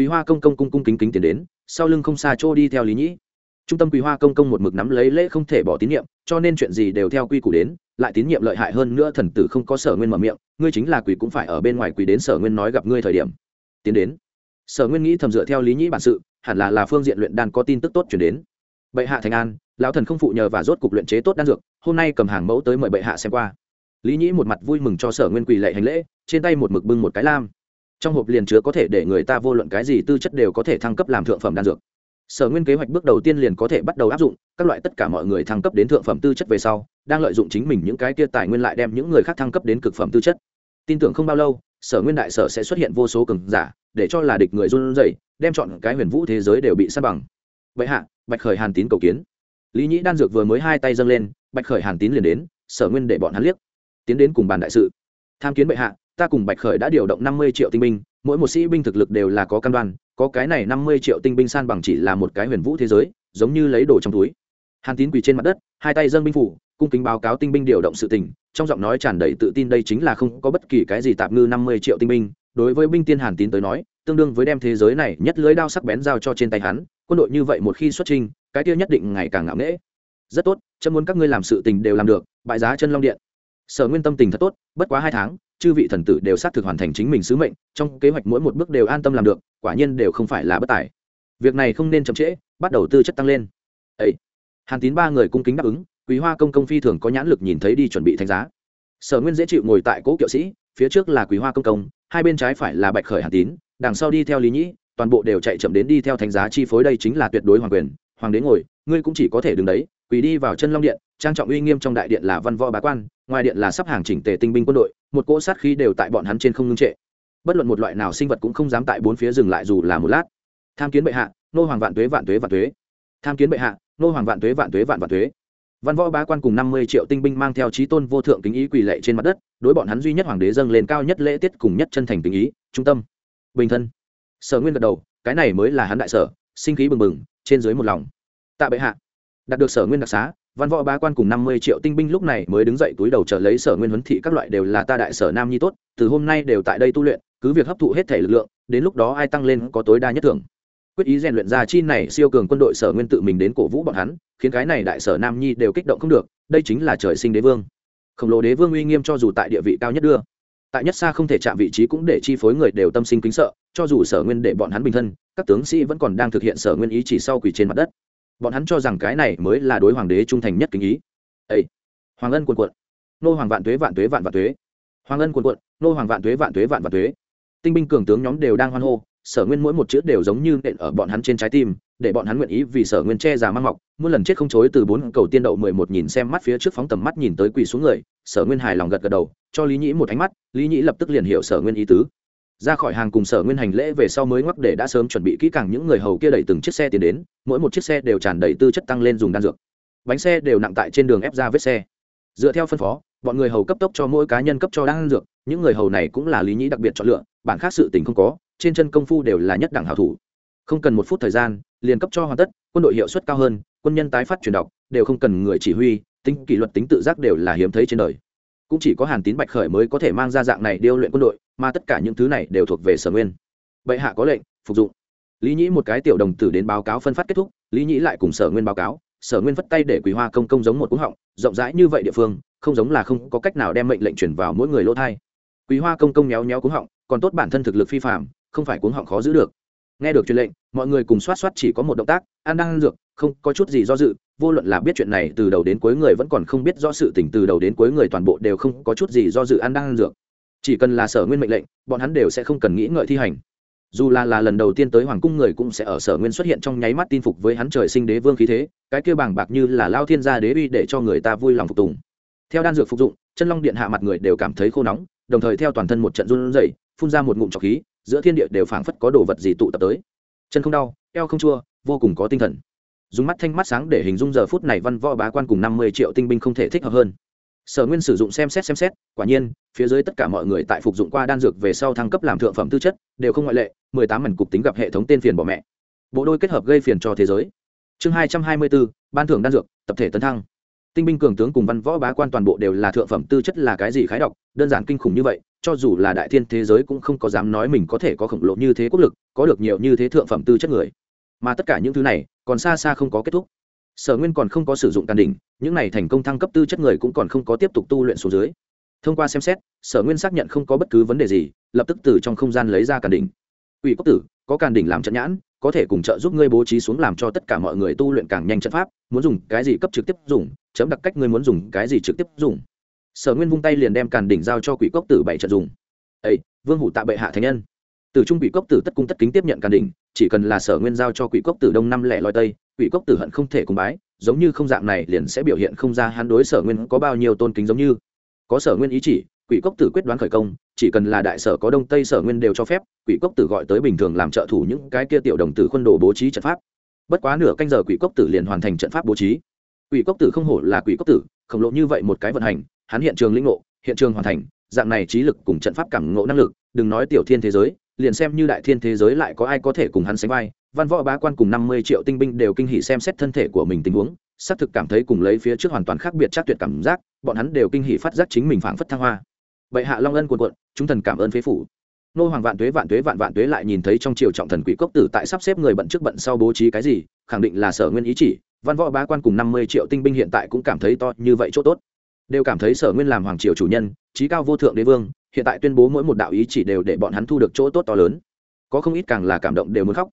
S1: quý hoa công công cung cung kính kính tiến đến, sau lưng không xa chỗ đi theo lý nhĩ. Trung tâm quý hoa công công một mực nắm lấy lễ không thể bỏ tín nhiệm, cho nên chuyện gì đều theo quy củ đến, lại tín nhiệm lợi hại hơn nữa thần tử không có sở nguyên mở miệng, ngươi chính là quỷ cũng phải ở bên ngoài quỷ đến sở nguyên nói gặp ngươi thời điểm. Tiến đến. Sở nguyên nghĩ thầm dựa theo lý nhĩ bản sự, hẳn là là phương diện luyện đan có tin tức tốt chuyển đến. Bệ hạ thành an, lão thần không phụ nhờ và rốt cục luyện chế tốt đan dược, hôm nay cầm hàng mẫu tới mời bệ hạ xem qua. Lý nhĩ một mặt vui mừng cho sở nguyên quỳ lệ hành lễ, trên tay một mực bưng một cái lam trong hộp liền chứa có thể để người ta vô luận cái gì tư chất đều có thể thăng cấp làm thượng phẩm đan dược. Sở nguyên kế hoạch bước đầu tiên liền có thể bắt đầu áp dụng, các loại tất cả mọi người thăng cấp đến thượng phẩm tư chất về sau, đang lợi dụng chính mình những cái kia tài nguyên lại đem những người khác thăng cấp đến cực phẩm tư chất. Tin tưởng không bao lâu, sở nguyên đại sở sẽ xuất hiện vô số cường giả, để cho là địch người run rẩy, đem chọn cái huyền vũ thế giới đều bị sát bằng. Vậy hạ, bạch khởi hàn tín cầu kiến. Lý nhĩ đan dược vừa mới hai tay dâng lên, bạch khởi hàn tín liền đến, sở nguyên để bọn hắn liếc. Tiến đến cùng bàn đại sự. Tham kiến bệ hạ ta cùng bạch khởi đã điều động năm mươi triệu tinh binh, mỗi một sĩ binh thực lực đều là có căn đoan, có cái này năm mươi triệu tinh binh san bằng chỉ là một cái huyền vũ thế giới, giống như lấy đồ trong túi. Hàn tín quỳ trên mặt đất, hai tay dâng binh phủ, cung kính báo cáo tinh binh điều động sự tình, trong giọng nói tràn đầy tự tin đây chính là không có bất kỳ cái gì tạp ngư năm mươi triệu tinh binh. Đối với binh tiên hàn tín tới nói, tương đương với đem thế giới này nhất lưới đao sắc bén giao cho trên tay hắn, quân đội như vậy một khi xuất trình cái kia nhất định ngày càng ngạo nghễ. Rất tốt, chấm muốn các ngươi làm sự tình đều làm được, bại giá chân long điện. Sở nguyên tâm tình thật tốt, bất quá hai tháng chư vị thần tử đều xác thực hoàn thành chính mình sứ mệnh, trong kế hoạch mỗi một bước đều an tâm làm được, quả nhiên đều không phải là bất tài. Việc này không nên chậm trễ, bắt đầu tư chất tăng lên. Ấy hàn tín ba người cung kính đáp ứng, quý hoa công công phi thường có nhãn lực nhìn thấy đi chuẩn bị thánh giá. Sở nguyên dễ chịu ngồi tại cỗ kiệu sĩ, phía trước là quý hoa công công, hai bên trái phải là bạch khởi hàn tín, đằng sau đi theo lý nhĩ, toàn bộ đều chạy chậm đến đi theo thánh giá chi phối đây chính là tuyệt đối hoàng quyền. Hoàng đế ngồi, ngươi cũng chỉ có thể đứng đấy, quỳ đi vào chân long điện, trang trọng uy nghiêm trong đại điện là văn võ bá quan ngoài điện là sắp hàng chỉnh tề tinh binh quân đội, một cỗ sát khí đều tại bọn hắn trên không ngưng trệ. Bất luận một loại nào sinh vật cũng không dám tại bốn phía dừng lại dù là một lát. Tham kiến bệ hạ, nô hoàng vạn tuế vạn tuế vạn tuế. Tham kiến bệ hạ, nô hoàng vạn tuế vạn tuế vạn vạn tuế. Văn võ bá quan cùng năm mươi triệu tinh binh mang theo trí tôn vô thượng kính ý quỳ lệ trên mặt đất, đối bọn hắn duy nhất hoàng đế dâng lên cao nhất lễ tiết cùng nhất chân thành kính ý, trung tâm, bình thân. Sở nguyên gật đầu, cái này mới là hắn đại sở, sinh khí bừng bừng, trên dưới một lòng. Tạ bệ hạ. Đạt được sở nguyên đặc xá văn võ bá quan cùng năm mươi triệu tinh binh lúc này mới đứng dậy túi đầu trở lấy sở nguyên huấn thị các loại đều là ta đại sở nam nhi tốt, từ hôm nay đều tại đây tu luyện, cứ việc hấp thụ hết thể lực lượng, đến lúc đó ai tăng lên có tối đa nhất thưởng. Quyết ý rèn luyện ra chi này siêu cường quân đội sở nguyên tự mình đến cổ vũ bọn hắn, khiến cái này đại sở nam nhi đều kích động không được, đây chính là trời sinh đế vương. Khổng lồ đế vương uy nghiêm cho dù tại địa vị cao nhất đưa, tại nhất xa không thể chạm vị trí cũng để chi phối người đều tâm sinh kính sợ, cho dù sở nguyên để bọn hắn bình thân, các tướng sĩ vẫn còn đang thực hiện sở nguyên ý chỉ sau quỳ trên mặt đất bọn hắn cho rằng cái này mới là đối hoàng đế trung thành nhất kính ý. Ấy hoàng ân quần quận nô hoàng vạn tuế vạn tuế vạn vạn tuế. Hoàng ân quần quận nô hoàng vạn tuế vạn tuế vạn vạn tuế. Tinh binh cường tướng nhóm đều đang hoan hô, sở nguyên mỗi một chữ đều giống như nện ở bọn hắn trên trái tim, để bọn hắn nguyện ý vì sở nguyên che già mang mọc, muôn lần chết không chối từ bốn cầu tiên đậu mười một nhìn xem mắt phía trước phóng tầm mắt nhìn tới quỳ xuống người, sở nguyên hài lòng gật gật đầu, cho lý nhĩ một ánh mắt, lý nhĩ lập tức liền hiểu sở nguyên ý tứ ra khỏi hàng cùng sở nguyên hành lễ về sau mới ngoắc để đã sớm chuẩn bị kỹ càng những người hầu kia đẩy từng chiếc xe tiến đến, mỗi một chiếc xe đều tràn đầy tư chất tăng lên dùng đan dược. Bánh xe đều nặng tại trên đường ép ra vết xe. Dựa theo phân phó, bọn người hầu cấp tốc cho mỗi cá nhân cấp cho đan dược, những người hầu này cũng là lý nhĩ đặc biệt chọn lựa, bản khác sự tình không có, trên chân công phu đều là nhất đẳng hảo thủ. Không cần một phút thời gian, liền cấp cho hoàn tất, quân đội hiệu suất cao hơn, quân nhân tái phát truyền đọc, đều không cần người chỉ huy, tính kỷ luật tính tự giác đều là hiếm thấy trên đời cũng chỉ có hàn tín bạch khởi mới có thể mang ra dạng này điêu luyện quân đội, mà tất cả những thứ này đều thuộc về sở nguyên. Bệ hạ có lệnh, phục dụng. Lý nhĩ một cái tiểu đồng tử đến báo cáo phân phát kết thúc, lý nhĩ lại cùng sở nguyên báo cáo, sở nguyên vất tay để quý hoa công công giống một cúng họng, rộng rãi như vậy địa phương, không giống là không có cách nào đem mệnh lệnh chuyển vào mỗi người lỗ thai. Quý hoa công công méo méo cúng họng, còn tốt bản thân thực lực phi phạm không phải cuống họng khó giữ được. Nghe được truyền lệnh, mọi người cùng xoát xoát chỉ có một động tác, ăn đang ăn dược không có chút gì do dự, vô luận là biết chuyện này từ đầu đến cuối người vẫn còn không biết rõ sự tình từ đầu đến cuối người toàn bộ đều không có chút gì do dự ăn đang ăn dược. Chỉ cần là sở nguyên mệnh lệnh, bọn hắn đều sẽ không cần nghĩ ngợi thi hành. Dù là là lần đầu tiên tới hoàng cung người cũng sẽ ở sở nguyên xuất hiện trong nháy mắt tin phục với hắn trời sinh đế vương khí thế, cái kêu bàng bạc như là lao thiên gia đế uy để cho người ta vui lòng phục tùng. Theo đan dược phục dụng, chân long điện hạ mặt người đều cảm thấy khô nóng, đồng thời theo toàn thân một trận run rẩy, phun ra một ngụm trọc khí, giữa thiên địa đều phảng phất có đồ vật gì tụ tập tới. Chân không đau, eo không chua, vô cùng có tinh thần dùng mắt thanh mắt sáng để hình dung giờ phút này văn võ bá quan cùng năm mươi triệu tinh binh không thể thích hợp hơn. Sở nguyên sử dụng xem xét xem xét, quả nhiên, phía dưới tất cả mọi người tại phục dụng qua đan dược về sau thăng cấp làm thượng phẩm tư chất, đều không ngoại lệ, mười tám mảnh cục tính gặp hệ thống tên phiền bỏ mẹ. Bộ đôi kết hợp gây phiền cho thế giới. Chương hai trăm hai mươi bốn, ban thưởng đan dược, tập thể tấn thăng. Tinh binh cường tướng cùng văn võ bá quan toàn bộ đều là thượng phẩm tư chất là cái gì khái đọc đơn giản kinh khủng như vậy, cho dù là đại thiên thế giới cũng không có dám nói mình có thể có khổng lồ như thế quốc lực, có được nhiều như thế thượng phẩm tư chất người. Mà tất cả những thứ này còn xa xa không có kết thúc. Sở nguyên còn không có sử dụng tàn đỉnh, những này thành công thăng cấp tư chất người cũng còn không có tiếp tục tu luyện xuống dưới. Thông qua xem xét, sở nguyên xác nhận không có bất cứ vấn đề gì, lập tức từ trong không gian lấy ra càn đỉnh. Ủy cốc tử, có càn đỉnh làm trận nhãn, có thể cùng trợ giúp ngươi bố trí xuống làm cho tất cả mọi người tu luyện càng nhanh trận pháp, muốn dùng cái gì cấp trực tiếp dùng, chấm đặc cách ngươi muốn dùng cái gì trực tiếp dùng. Sở nguyên vung tay liền đem càn đỉnh giao cho quỷ cốc tử bảy trận dùng. Ây vương hủ tạ bệ hạ thánh nhân. Từ trung quỷ cốc tử tất cung tất kính tiếp nhận càn đỉnh chỉ cần là sở nguyên giao cho quỷ cốc tử đông năm lẻ loi tây, quỷ cốc tử hận không thể cùng bái, giống như không dạng này liền sẽ biểu hiện không ra hắn đối sở nguyên có bao nhiêu tôn kính giống như. Có sở nguyên ý chỉ, quỷ cốc tử quyết đoán khởi công, chỉ cần là đại sở có đông tây sở nguyên đều cho phép, quỷ cốc tử gọi tới bình thường làm trợ thủ những cái kia tiểu đồng tử khuôn đồ bố trí trận pháp. Bất quá nửa canh giờ quỷ cốc tử liền hoàn thành trận pháp bố trí. Quỷ cốc tử không hổ là quỷ cốc tử, khổng lộ như vậy một cái vận hành, hắn hiện trường lĩnh ngộ, hiện trường hoàn thành, dạng này trí lực cùng trận pháp cảm ngộ năng lực, đừng nói tiểu thiên thế giới liền xem như đại thiên thế giới lại có ai có thể cùng hắn sánh vai. Văn võ bá quan cùng năm mươi triệu tinh binh đều kinh hỉ xem xét thân thể của mình tình huống, xác thực cảm thấy cùng lấy phía trước hoàn toàn khác biệt chắc tuyệt cảm giác, bọn hắn đều kinh hỉ phát giác chính mình phảng phất thăng hoa. Bệ hạ long ân quần cuộn, chúng thần cảm ơn phế phủ. Nô hoàng vạn tuế vạn tuế, vạn vạn tuế lại nhìn thấy trong triều trọng thần quỷ cốc tử tại sắp xếp người bận trước bận sau bố trí cái gì, khẳng định là sở nguyên ý chỉ. Văn võ bá quan cùng năm mươi triệu tinh binh hiện tại cũng cảm thấy to như vậy chỗ tốt. Đều cảm thấy sở nguyên làm hoàng triều chủ nhân trí cao vô thượng đế vương hiện tại tuyên bố mỗi một đạo ý chỉ đều để bọn hắn thu được chỗ tốt to lớn. Có không ít càng là cảm động đều muốn khóc.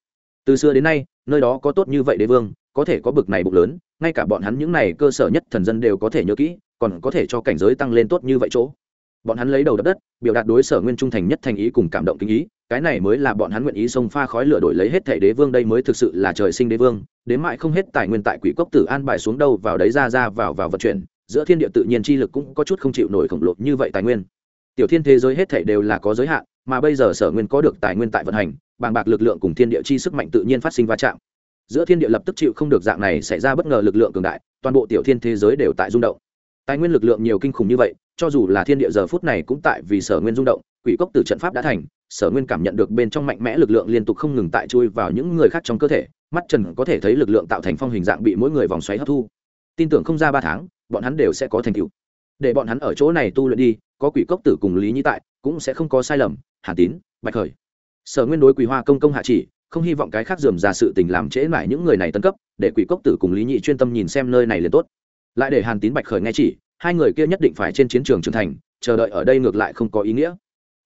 S1: Từ xưa đến nay, nơi đó có tốt như vậy đế vương, có thể có bực này bụng lớn, ngay cả bọn hắn những này cơ sở nhất thần dân đều có thể nhớ kỹ, còn có thể cho cảnh giới tăng lên tốt như vậy chỗ. Bọn hắn lấy đầu đập đất, biểu đạt đối sở nguyên trung thành nhất thành ý cùng cảm động kinh ý, cái này mới là bọn hắn nguyện ý xông pha khói lửa đổi lấy hết thể đế vương đây mới thực sự là trời sinh đế vương, đến mãi không hết tài nguyên tại quỷ cốc tử an bài xuống đâu vào đấy ra ra vào vào vận chuyển, giữa thiên địa tự nhiên chi lực cũng có chút không chịu nổi khổng lồ như vậy tài nguyên tiểu thiên thế giới hết thảy đều là có giới hạn, mà bây giờ sở nguyên có được tài nguyên tại vận hành, bàng bạc lực lượng cùng thiên địa chi sức mạnh tự nhiên phát sinh va chạm. Giữa thiên địa lập tức chịu không được dạng này xảy ra bất ngờ lực lượng cường đại, toàn bộ tiểu thiên thế giới đều tại rung động. Tài nguyên lực lượng nhiều kinh khủng như vậy, cho dù là thiên địa giờ phút này cũng tại vì sở nguyên rung động, quỷ cốc từ trận pháp đã thành, sở nguyên cảm nhận được bên trong mạnh mẽ lực lượng liên tục không ngừng tại chui vào những người khác trong cơ thể, mắt trần có thể thấy lực lượng tạo thành phong hình dạng bị mỗi người vòng xoáy hấp thu. Tin tưởng không ra ba tháng, bọn hắn đều sẽ có thành tựu. Để bọn hắn ở chỗ này tu luyện đi có quỷ cốc tử cùng lý nhĩ tại, cũng sẽ không có sai lầm, hàn tín, bạch khởi. Sở nguyên đối quỷ hoa công công hạ chỉ, không hy vọng cái khác dườm ra sự tình làm trễ mãi những người này tân cấp, để quỷ cốc tử cùng lý nhị chuyên tâm nhìn xem nơi này liền tốt. Lại để hàn tín bạch khởi nghe chỉ, hai người kia nhất định phải trên chiến trường trưởng thành, chờ đợi ở đây ngược lại không có ý nghĩa.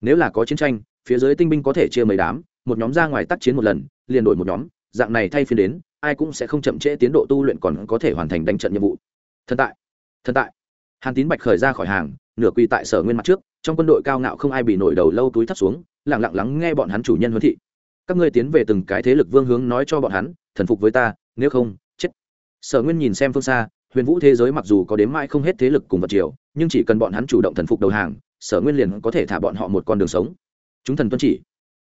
S1: Nếu là có chiến tranh, phía dưới tinh binh có thể chia mấy đám, một nhóm ra ngoài tác chiến một lần, liền đổi một nhóm, dạng này thay phiên đến, ai cũng sẽ không chậm trễ tiến độ tu luyện còn có thể hoàn thành đánh trận nhiệm vụ. Thần tại thần tại hàn tín bạch khởi ra khỏi hàng, nửa quỳ tại sở nguyên mặt trước, trong quân đội cao ngạo không ai bị nổi đầu lâu túi thắt xuống lẳng lặng lắng nghe bọn hắn chủ nhân huấn thị. Các ngươi tiến về từng cái thế lực vương hướng nói cho bọn hắn, thần phục với ta, nếu không, chết. Sở nguyên nhìn xem phương xa, huyền vũ thế giới mặc dù có đến mãi không hết thế lực cùng vật triều, nhưng chỉ cần bọn hắn chủ động thần phục đầu hàng, sở nguyên liền có thể thả bọn họ một con đường sống. Chúng thần tuân chỉ.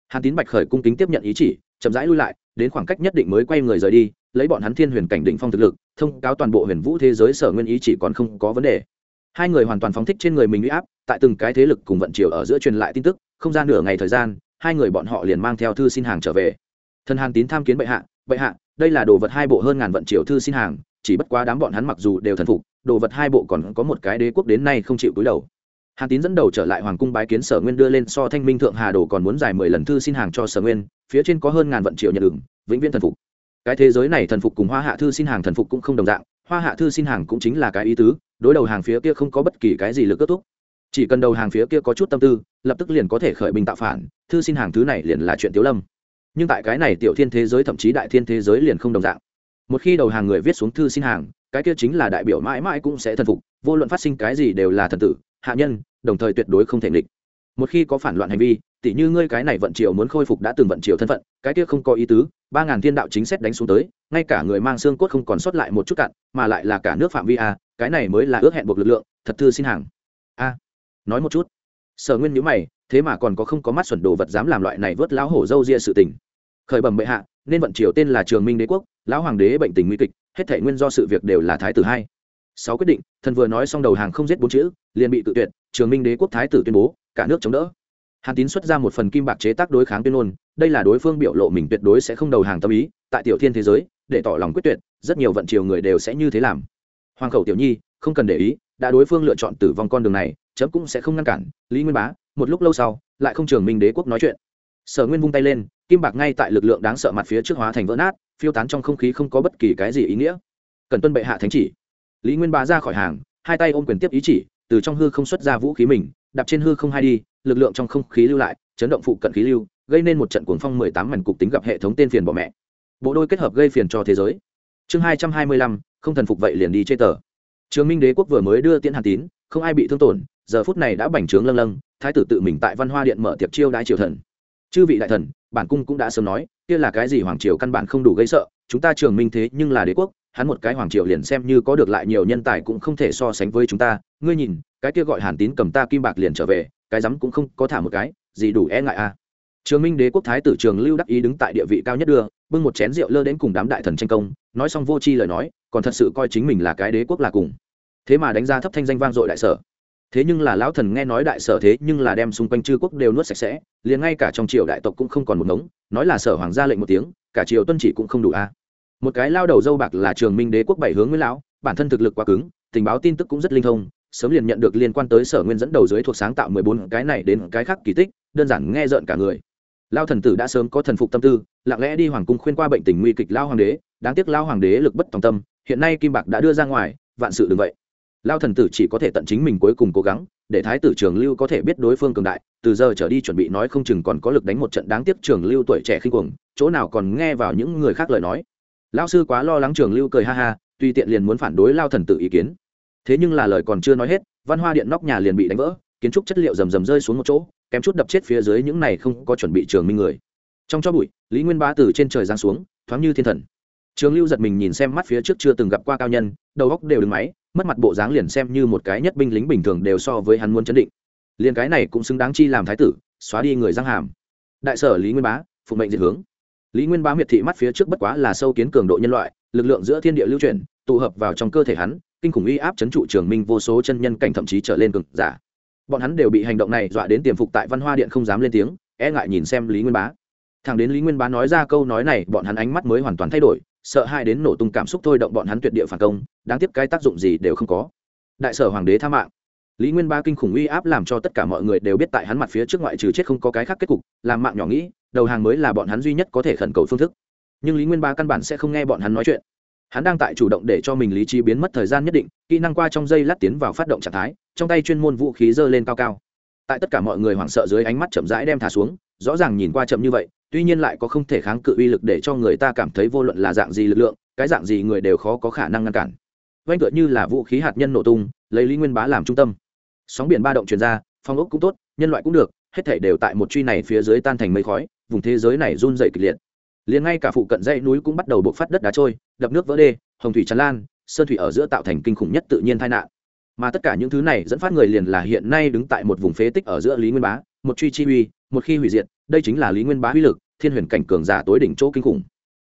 S1: Hàn tín bạch khởi cung kính tiếp nhận ý chỉ, chậm rãi lui lại, đến khoảng cách nhất định mới quay người rời đi, lấy bọn hắn thiên huyền cảnh định phong thực lực, thông cáo toàn bộ huyền vũ thế giới sở nguyên ý chỉ còn không có vấn đề hai người hoàn toàn phóng thích trên người mình uy áp, tại từng cái thế lực cùng vận chiều ở giữa truyền lại tin tức, không ra nửa ngày thời gian, hai người bọn họ liền mang theo thư xin hàng trở về. Thần hàn tín tham kiến bệ hạ bệ hạ, đây là đồ vật hai bộ hơn ngàn vận triều thư xin hàng, chỉ bất quá đám bọn hắn mặc dù đều thần phục, đồ vật hai bộ còn có một cái đế quốc đến nay không chịu túi đầu. Hàn tín dẫn đầu trở lại hoàng cung bái kiến sở nguyên đưa lên so thanh minh thượng hà đồ còn muốn dài mười lần thư xin hàng cho sở nguyên, phía trên có hơn ngàn vận triệu nhận ứng vĩnh viễn thần phục. Cái thế giới này thần phục cùng hoa hạ thư xin hàng thần phục cũng không đồng dạng, hoa hạ thư xin hàng cũng chính là cái ý tứ đối đầu hàng phía kia không có bất kỳ cái gì lực kết thúc. Chỉ cần đầu hàng phía kia có chút tâm tư, lập tức liền có thể khởi binh tạo phản, thư xin hàng thứ này liền là chuyện tiếu lâm. Nhưng tại cái này tiểu thiên thế giới thậm chí đại thiên thế giới liền không đồng dạng. Một khi đầu hàng người viết xuống thư xin hàng, cái kia chính là đại biểu mãi mãi cũng sẽ thần phục, vô luận phát sinh cái gì đều là thần tử, hạ nhân, đồng thời tuyệt đối không thể nghịch. Một khi có phản loạn hành vi, tỉ như ngươi cái này vận triều muốn khôi phục đã từng vận triều thân phận, cái kia không có ý tứ ba ngàn thiên đạo chính xét đánh xuống tới, ngay cả người mang xương cốt không còn sót lại một chút cạn mà lại là cả nước phạm vi a, cái này mới là ước hẹn buộc lực lượng, thật thư xin hàng. A, nói một chút. Sở nguyên nhữ mày, thế mà còn có không có mắt xuẩn đồ vật dám làm loại này vớt lão hổ dâu ria sự tình. Khởi bẩm bệ hạ, nên vận triều tên là trường minh đế quốc, lão hoàng đế bệnh tình nguy kịch, hết thể nguyên do sự việc đều là thái tử hai sáu quyết định, thần vừa nói xong đầu hàng không giết bốn chữ, liền bị tự tuyệt, trường minh đế quốc thái tử tuyên bố, cả nước chống đỡ hàn tín xuất ra một phần kim bạc chế tác đối kháng tuyên ngôn, đây là đối phương biểu lộ mình tuyệt đối sẽ không đầu hàng tâm ý, tại tiểu thiên thế giới, để tỏ lòng quyết tuyệt, rất nhiều vận triều người đều sẽ như thế làm. Hoàng khẩu tiểu nhi, không cần để ý, đã đối phương lựa chọn tử vong con đường này, chấm cũng sẽ không ngăn cản, lý nguyên bá, một lúc lâu sau, lại không trường minh đế quốc nói chuyện. Sở nguyên vung tay lên, kim bạc ngay tại lực lượng đáng sợ mặt phía trước hóa thành vỡ nát, phiêu tán trong không khí không có bất kỳ cái gì ý nghĩa. Cần tuân bệ hạ thánh chỉ. Lý nguyên bá ra khỏi hàng, hai tay ôm quyền tiếp ý chỉ, từ trong hư không xuất ra vũ khí mình đạp trên hư không hai đi, lực lượng trong không khí lưu lại, chấn động phụ cận khí lưu, gây nên một trận cuồng phong mười tám mảnh cục tính gặp hệ thống tên phiền bỏ mẹ. Bộ đôi kết hợp gây phiền cho thế giới. Chương hai trăm hai mươi lăm, không thần phục vậy liền đi chê tờ. Trường minh đế quốc vừa mới đưa tiễn hàn tín, không ai bị thương tổn, giờ phút này đã bành trướng lâng lâng, thái tử tự mình tại văn hoa điện mở tiệp chiêu đãi triều thần. Chư vị đại thần, bản cung cũng đã sớm nói, kia là cái gì hoàng triều căn bản không đủ gây sợ, chúng ta trường minh thế nhưng là đế quốc, hắn một cái hoàng triều liền xem như có được lại nhiều nhân tài cũng không thể so sánh với chúng ta. Ngươi nhìn cái kia gọi hàn tín cầm ta kim bạc liền trở về, cái rắm cũng không có thả một cái, gì đủ e ngại a à. trường minh đế quốc thái tử trường lưu đắc ý đứng tại địa vị cao nhất đưa, bưng một chén rượu lơ đến cùng đám đại thần tranh công, nói xong vô c h i lời nói, còn thật sự coi chính mình là cái đế quốc là cùng. Thế mà đánh ra thấp thanh danh vang dội đại sở. Thế nhưng là lão thần nghe nói đại sở thế nhưng là đem xung quanh chư quốc đều nuốt sạch sẽ, liền ngay cả trong triều đại tộc cũng không còn một ngống, nói là sở hoàng gia lệnh một tiếng, cả triều tuân chỉ cũng không đủ a một cái lao đầu dâu bạc là trường minh đế quốc bảy hướng nguyên lão, bản thân thực lực quá cứng, tình báo tin tức cũng rất linh thông sớm liền nhận được liên quan tới sở nguyên dẫn đầu dưới thuộc sáng tạo mười bốn cái này đến cái khác kỳ tích, đơn giản nghe rợn cả người. Lao thần tử đã sớm có thần phục tâm tư, lặng lẽ đi hoàng cung khuyên qua bệnh tình nguy kịch lao hoàng đế, đáng tiếc lao hoàng đế lực bất tòng tâm, hiện nay kim bạc đã đưa ra ngoài, vạn sự đừng vậy. Lao thần tử chỉ có thể tận chính mình cuối cùng cố gắng, để thái tử trường lưu có thể biết đối phương cường đại, từ giờ trở đi chuẩn bị nói không chừng còn có lực đánh một trận đáng tiếc trường lưu tuổi trẻ khinh cuồng, chỗ nào còn nghe vào những người khác lời nói. Lao sư quá lo lắng trường lưu cười ha ha, tuy tiện liền muốn phản đối lao thần tử ý kiến thế nhưng là lời còn chưa nói hết, văn hoa điện nóc nhà liền bị đánh vỡ, kiến trúc chất liệu rầm rầm rơi xuống một chỗ, kém chút đập chết phía dưới những này không có chuẩn bị trường minh người. Trong cho bụi, lý nguyên bá từ trên trời giáng xuống, thoáng như thiên thần. Trường lưu giật mình nhìn xem mắt phía trước chưa từng gặp qua cao nhân, đầu góc đều đứng máy, mất mặt bộ dáng liền xem như một cái nhất binh lính bình thường đều so với hắn muốn chấn định. Liền cái này cũng xứng đáng chi làm thái tử, xóa đi người giang hàm. Đại sở lý nguyên bá, phụ mệnh diệt hướng. Lý nguyên bá miệt thị mắt phía trước bất quá là sâu kiến cường độ nhân loại, lực lượng giữa thiên địa lưu chuyển, tụ hợp vào trong cơ thể hắn kinh khủng uy áp chấn trụ trường minh vô số chân nhân cảnh thậm chí trở lên cực giả. Bọn hắn đều bị hành động này dọa đến tiềm phục tại văn hoa điện không dám lên tiếng e ngại nhìn xem lý nguyên bá. Thằng đến lý nguyên bá nói ra câu nói này, bọn hắn ánh mắt mới hoàn toàn thay đổi, sợ hai đến nổ tung cảm xúc thôi động bọn hắn tuyệt địa phản công, đáng tiếc cái tác dụng gì đều không có. Đại sở hoàng đế tha mạng. Lý nguyên bá kinh khủng uy áp làm cho tất cả mọi người đều biết tại hắn mặt phía trước ngoại trừ chết không có cái khác kết cục, làm mạng nhỏ nghĩ, đầu hàng mới là bọn hắn duy nhất có thể khẩn cầu phương thức. Nhưng lý nguyên bá căn bản sẽ không nghe bọn hắn nói chuyện hắn đang tại chủ động để cho mình lý trí biến mất thời gian nhất định, kỹ năng qua trong dây lát tiến vào phát động trạng thái, trong tay chuyên môn vũ khí dơ lên cao cao. Tại tất cả mọi người hoảng sợ dưới ánh mắt chậm rãi đem thả xuống, rõ ràng nhìn qua chậm như vậy, tuy nhiên lại có không thể kháng cự uy lực để cho người ta cảm thấy vô luận là dạng gì lực lượng, cái dạng gì người đều khó có khả năng ngăn cản. Vanh tựa như là vũ khí hạt nhân nổ tung, lấy lý nguyên bá làm trung tâm. Sóng biển ba động truyền ra, phong ốc cũng tốt, nhân loại cũng được, hết thể đều tại một truy này phía dưới tan thành mây khói, vùng thế giới này run dày kịch liệt liền ngay cả phụ cận dãy núi cũng bắt đầu bộc phát đất đá trôi, đập nước vỡ đê, hồng thủy tràn lan, sơn thủy ở giữa tạo thành kinh khủng nhất tự nhiên tai nạn. Mà tất cả những thứ này dẫn phát người liền là hiện nay đứng tại một vùng phế tích ở giữa lý nguyên bá, một truy chi uy, một khi hủy diệt, đây chính là lý nguyên bá uy lực, thiên huyền cảnh cường giả tối đỉnh chỗ kinh khủng.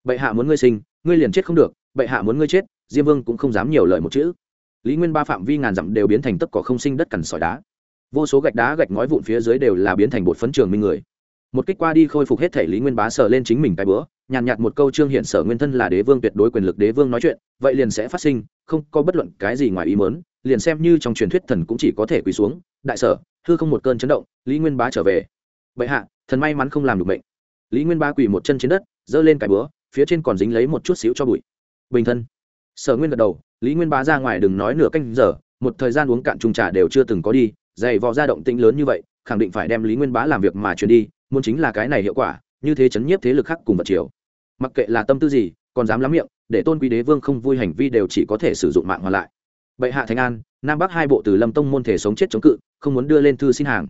S1: Bệ hạ muốn ngươi sinh, ngươi liền chết không được, bệ hạ muốn ngươi chết, diêm vương cũng không dám nhiều lời một chữ. Lý nguyên ba phạm vi ngàn dặm đều biến thành tất cỏ không sinh đất cằn sỏi đá. Vô số gạch đá gạch ngói vụn phía dưới đều là biến thành bột phấn trường minh người một kích qua đi khôi phục hết thể lý nguyên bá sờ lên chính mình cái bữa, nhàn nhạt một câu trương hiện sở nguyên thân là đế vương tuyệt đối quyền lực đế vương nói chuyện, vậy liền sẽ phát sinh, không có bất luận cái gì ngoài ý mớn liền xem như trong truyền thuyết thần cũng chỉ có thể quỳ xuống, đại sở, hư không một cơn chấn động, lý nguyên bá trở về. Bệ hạ, thần may mắn không làm được bệnh lý nguyên bá quỳ một chân trên đất, giơ lên cái bữa, phía trên còn dính lấy một chút xíu cho bụi. Bình thân. Sở nguyên gật đầu, lý nguyên bá ra ngoài đừng nói nửa canh giờ, một thời gian uống cạn trùng trà đều chưa từng có đi, dày vò ra động tĩnh lớn như vậy, khẳng định phải đem lý nguyên bá làm việc mà truyền đi muốn chính là cái này hiệu quả, như thế chấn nhiếp thế lực khác cùng vật chiều mặc kệ là tâm tư gì, còn dám lắm miệng, để tôn quý đế vương không vui hành vi đều chỉ có thể sử dụng mạng hoàn lại. Bệ hạ thánh an, nam bắc hai bộ từ lâm tông môn thể sống chết chống cự, không muốn đưa lên thư xin hàng.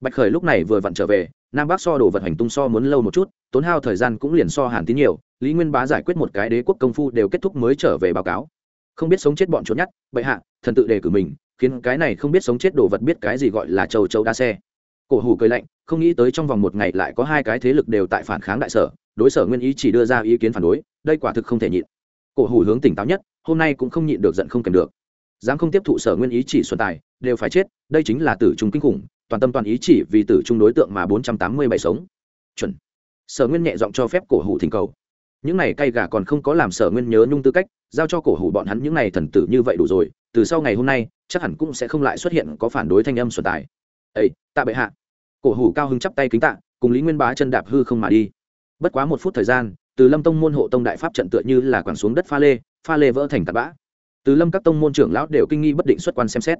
S1: Bạch khởi lúc này vừa vặn trở về, nam bắc so đồ vật hành tung so muốn lâu một chút, tốn hao thời gian cũng liền so hàn tín nhiều, lý nguyên bá giải quyết một cái đế quốc công phu đều kết thúc mới trở về báo cáo. Không biết sống chết bọn trốn nhát, bệ hạ, thần tự đề cử mình, khiến cái này không biết sống chết đồ vật biết cái gì gọi là châu châu đa xe cổ hủ cười lạnh, không nghĩ tới trong vòng một ngày lại có hai cái thế lực đều tại phản kháng đại sở, đối sở nguyên ý chỉ đưa ra ý kiến phản đối, đây quả thực không thể nhịn. Cổ hủ hướng tỉnh táo nhất, hôm nay cũng không nhịn được giận không kèm được. Dám không tiếp thụ sở nguyên ý chỉ xuân tài, đều phải chết, đây chính là tử trung kinh khủng, toàn tâm toàn ý chỉ vì tử trung đối tượng mà bốn trăm tám mươi bảy sống. Chuẩn. Sở nguyên nhẹ giọng cho phép cổ hủ thỉnh cầu. Những này cay gà còn không có làm sở nguyên nhớ nhung tư cách, giao cho cổ hủ bọn hắn những này thần tử như vậy đủ rồi, từ sau ngày hôm nay, chắc hẳn cũng sẽ không lại xuất hiện có phản đối thanh âm xuân tài ây tạ bệ hạ. Cổ hủ cao hưng chắp tay kính tạ, cùng lý nguyên bá chân đạp hư không mà đi. Bất quá một phút thời gian, từ lâm tông môn hộ tông đại pháp trận tựa như là quẳng xuống đất pha lê pha lê vỡ thành tạt bã. Từ lâm các tông môn trưởng lão đều kinh nghi bất định xuất quan xem xét.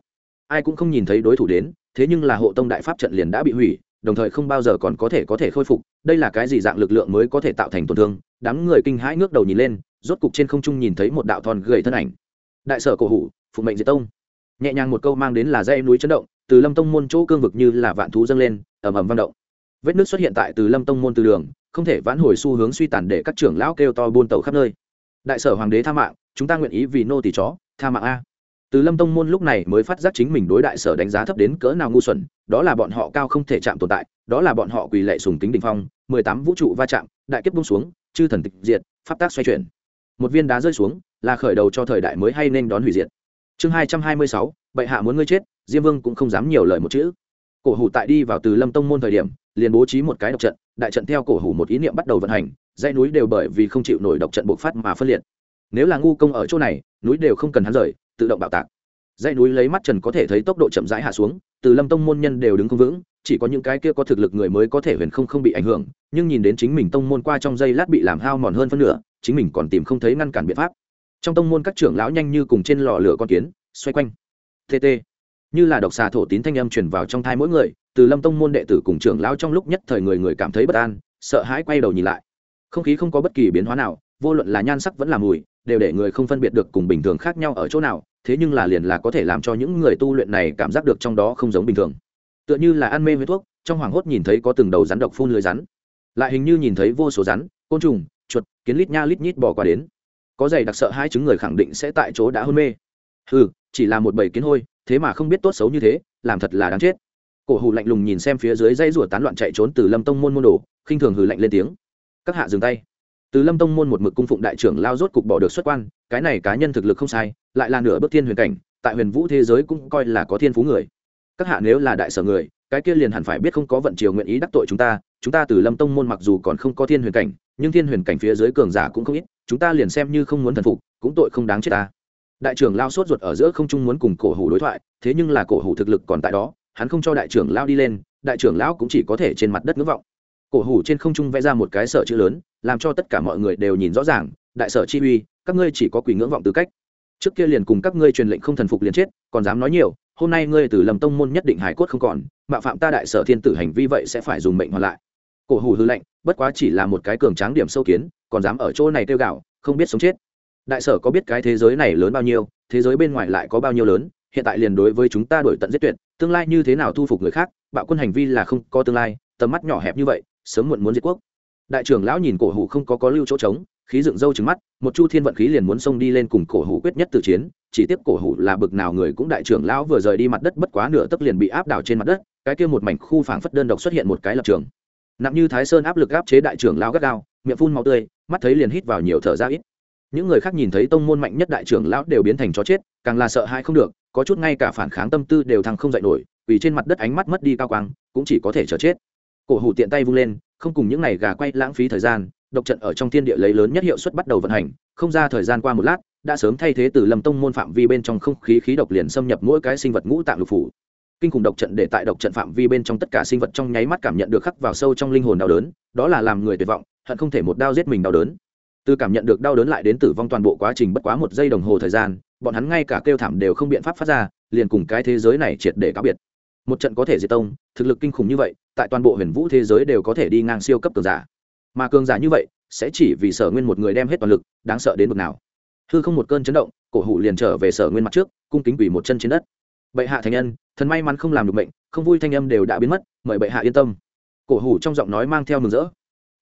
S1: Ai cũng không nhìn thấy đối thủ đến, thế nhưng là hộ tông đại pháp trận liền đã bị hủy, đồng thời không bao giờ còn có thể có thể khôi phục. Đây là cái gì dạng lực lượng mới có thể tạo thành tổn thương? Đám người kinh hãi ngước đầu nhìn lên, rốt cục trên không trung nhìn thấy một đạo thon gầy thân ảnh. Đại sở cổ hủ phụ mệnh diệt tông. Nhẹ nhàng một câu mang đến là dây núi chấn động từ lâm tông môn chỗ cương vực như là vạn thú dâng lên, ầm ầm vang động. Vết nước xuất hiện tại từ lâm tông môn từ đường, không thể vãn hồi xu hướng suy tàn để các trưởng lão kêu to buôn tẩu khắp nơi. Đại sở hoàng đế tha mạng, chúng ta nguyện ý vì nô tỷ chó, tha mạng a. Từ lâm tông môn lúc này mới phát giác chính mình đối đại sở đánh giá thấp đến cỡ nào ngu xuẩn, đó là bọn họ cao không thể chạm tồn tại, đó là bọn họ quỳ lệ sùng kính đình phong, mười tám vũ trụ va chạm, đại kiếp bung xuống, chư thần tịch diệt, pháp tác xoay chuyển. Một viên đá rơi xuống, là khởi đầu cho thời đại mới hay nên đón hủy diệt chương hai trăm hai mươi sáu, bệ hạ muốn ngươi chết, diêm vương cũng không dám nhiều lời một chữ. Cổ hủ tại đi vào từ lâm tông môn thời điểm, liền bố trí một cái độc trận, đại trận theo cổ hủ một ý niệm bắt đầu vận hành, dãy núi đều bởi vì không chịu nổi độc trận bộc phát mà phân liệt. Nếu là ngu công ở chỗ này, núi đều không cần hắn rời, tự động bạo tạc. Dãy núi lấy mắt trần có thể thấy tốc độ chậm rãi hạ xuống, từ lâm tông môn nhân đều đứng không vững, chỉ có những cái kia có thực lực người mới có thể huyền không không bị ảnh hưởng, nhưng nhìn đến chính mình tông môn qua trong giây lát bị làm hao mòn hơn phân nửa, chính mình còn tìm không thấy ngăn cản biện pháp trong tông môn các trưởng lão nhanh như cùng trên lò lửa con kiến, xoay quanh. Tt như là độc xà thổ tín thanh âm truyền vào trong thai mỗi người, từ lâm tông môn đệ tử cùng trưởng lão trong lúc nhất thời người người cảm thấy bất an, sợ hãi quay đầu nhìn lại. Không khí không có bất kỳ biến hóa nào, vô luận là nhan sắc vẫn là mùi, đều để người không phân biệt được cùng bình thường khác nhau ở chỗ nào, thế nhưng là liền là có thể làm cho những người tu luyện này cảm giác được trong đó không giống bình thường. Tựa như là ăn mê với thuốc, trong hoàng hốt nhìn thấy có từng đầu rắn độc phun lưới rắn. Lại hình như nhìn thấy vô số rắn, côn trùng, chuột, kiến lít nha lít nhít bò qua đến có giày đặc sợ hai chứng người khẳng định sẽ tại chỗ đã hôn mê. Ừ chỉ là một bầy kiến hôi, thế mà không biết tốt xấu như thế, làm thật là đáng chết. Cổ hủ lạnh lùng nhìn xem phía dưới dây rủa tán loạn chạy trốn từ lâm tông môn môn đồ, khinh thường hừ lạnh lên tiếng. Các hạ dừng tay. Từ lâm tông môn một mực cung phụng đại trưởng lao rốt cục bỏ được xuất quan, cái này cá nhân thực lực không sai, lại là nửa bước thiên huyền cảnh, tại huyền vũ thế giới cũng coi là có thiên phú người. Các hạ nếu là đại sở người, cái kia liền hẳn phải biết không có vận chiều nguyện ý đắc tội chúng ta chúng ta từ lâm tông môn mặc dù còn không có thiên huyền cảnh, nhưng thiên huyền cảnh phía dưới cường giả cũng không ít chúng ta liền xem như không muốn thần phục, cũng tội không đáng chết ta. Đại trưởng lao sốt ruột ở giữa không trung muốn cùng cổ hủ đối thoại, thế nhưng là cổ hủ thực lực còn tại đó, hắn không cho đại trưởng lao đi lên, đại trưởng lão cũng chỉ có thể trên mặt đất ngưỡng vọng. Cổ hủ trên không trung vẽ ra một cái sở chữ lớn, làm cho tất cả mọi người đều nhìn rõ ràng, đại sở chi uy, các ngươi chỉ có quỷ ngưỡng vọng tư cách. Trước kia liền cùng các ngươi truyền lệnh không thần phục liền chết, còn dám nói nhiều, hôm nay ngươi từ lầm tông môn nhất định hải cốt không còn, mạo phạm ta đại sở thiên tử hành vi vậy sẽ phải dùng mệnh hoàn lại. Cổ hủ hư lệnh, bất quá chỉ là một cái cường tráng điểm sâu kiến còn dám ở chỗ này tiêu gạo, không biết sống chết. Đại sở có biết cái thế giới này lớn bao nhiêu, thế giới bên ngoài lại có bao nhiêu lớn, hiện tại liền đối với chúng ta đổi tận giết tuyệt, tương lai như thế nào thu phục người khác, bạo quân hành vi là không có tương lai, tầm mắt nhỏ hẹp như vậy, sớm muộn muốn diệt quốc. Đại trưởng lão nhìn cổ hủ không có có lưu chỗ trống, khí dựng râu trứng mắt, một chu thiên vận khí liền muốn xông đi lên cùng cổ hủ quyết nhất từ chiến, chỉ tiếp cổ hủ là bực nào người cũng đại trưởng lão vừa rời đi mặt đất bất quá nửa tấc liền bị áp đảo trên mặt đất, cái kia một mảnh khu phảng phất đơn độc xuất hiện một cái lập trường. Nặng như thái sơn áp lực áp chế đại trưởng lão gắt gao miệng phun màu tươi, mắt thấy liền hít vào nhiều thở ra ít. Những người khác nhìn thấy tông môn mạnh nhất đại trưởng lão đều biến thành chó chết, càng là sợ hãi không được, có chút ngay cả phản kháng tâm tư đều thăng không dạy nổi, vì trên mặt đất ánh mắt mất đi cao quang, cũng chỉ có thể chờ chết. Cổ hủ tiện tay vung lên, không cùng những này gà quay lãng phí thời gian, độc trận ở trong thiên địa lấy lớn nhất hiệu suất bắt đầu vận hành, không ra thời gian qua một lát, đã sớm thay thế từ lâm tông môn phạm vi bên trong không khí khí độc liền xâm nhập mỗi cái sinh vật ngũ tạng lục phủ. Kinh khủng độc trận để tại độc trận phạm vi bên trong tất cả sinh vật trong nháy mắt cảm nhận được khắc vào sâu trong linh hồn đau đớn, đó là làm người tuyệt vọng hận không thể một đao giết mình đau đớn. Từ cảm nhận được đau đớn lại đến tử vong toàn bộ quá trình bất quá một giây đồng hồ thời gian, bọn hắn ngay cả kêu thảm đều không biện pháp phát ra, liền cùng cái thế giới này triệt để cáo biệt. Một trận có thể diệt tông, thực lực kinh khủng như vậy, tại toàn bộ huyền vũ thế giới đều có thể đi ngang siêu cấp cường giả. Mà cường giả như vậy, sẽ chỉ vì sở nguyên một người đem hết toàn lực, đáng sợ đến mức nào. Hư không một cơn chấn động, cổ hủ liền trở về sở nguyên mặt trước, cung kính quỷ một chân trên đất. Bệ hạ thành nhân, thần may mắn không làm được bệnh không vui thanh âm đều đã biến mất, mời bệ hạ yên tâm. Cổ hủ trong giọng nói mang theo mừng rỡ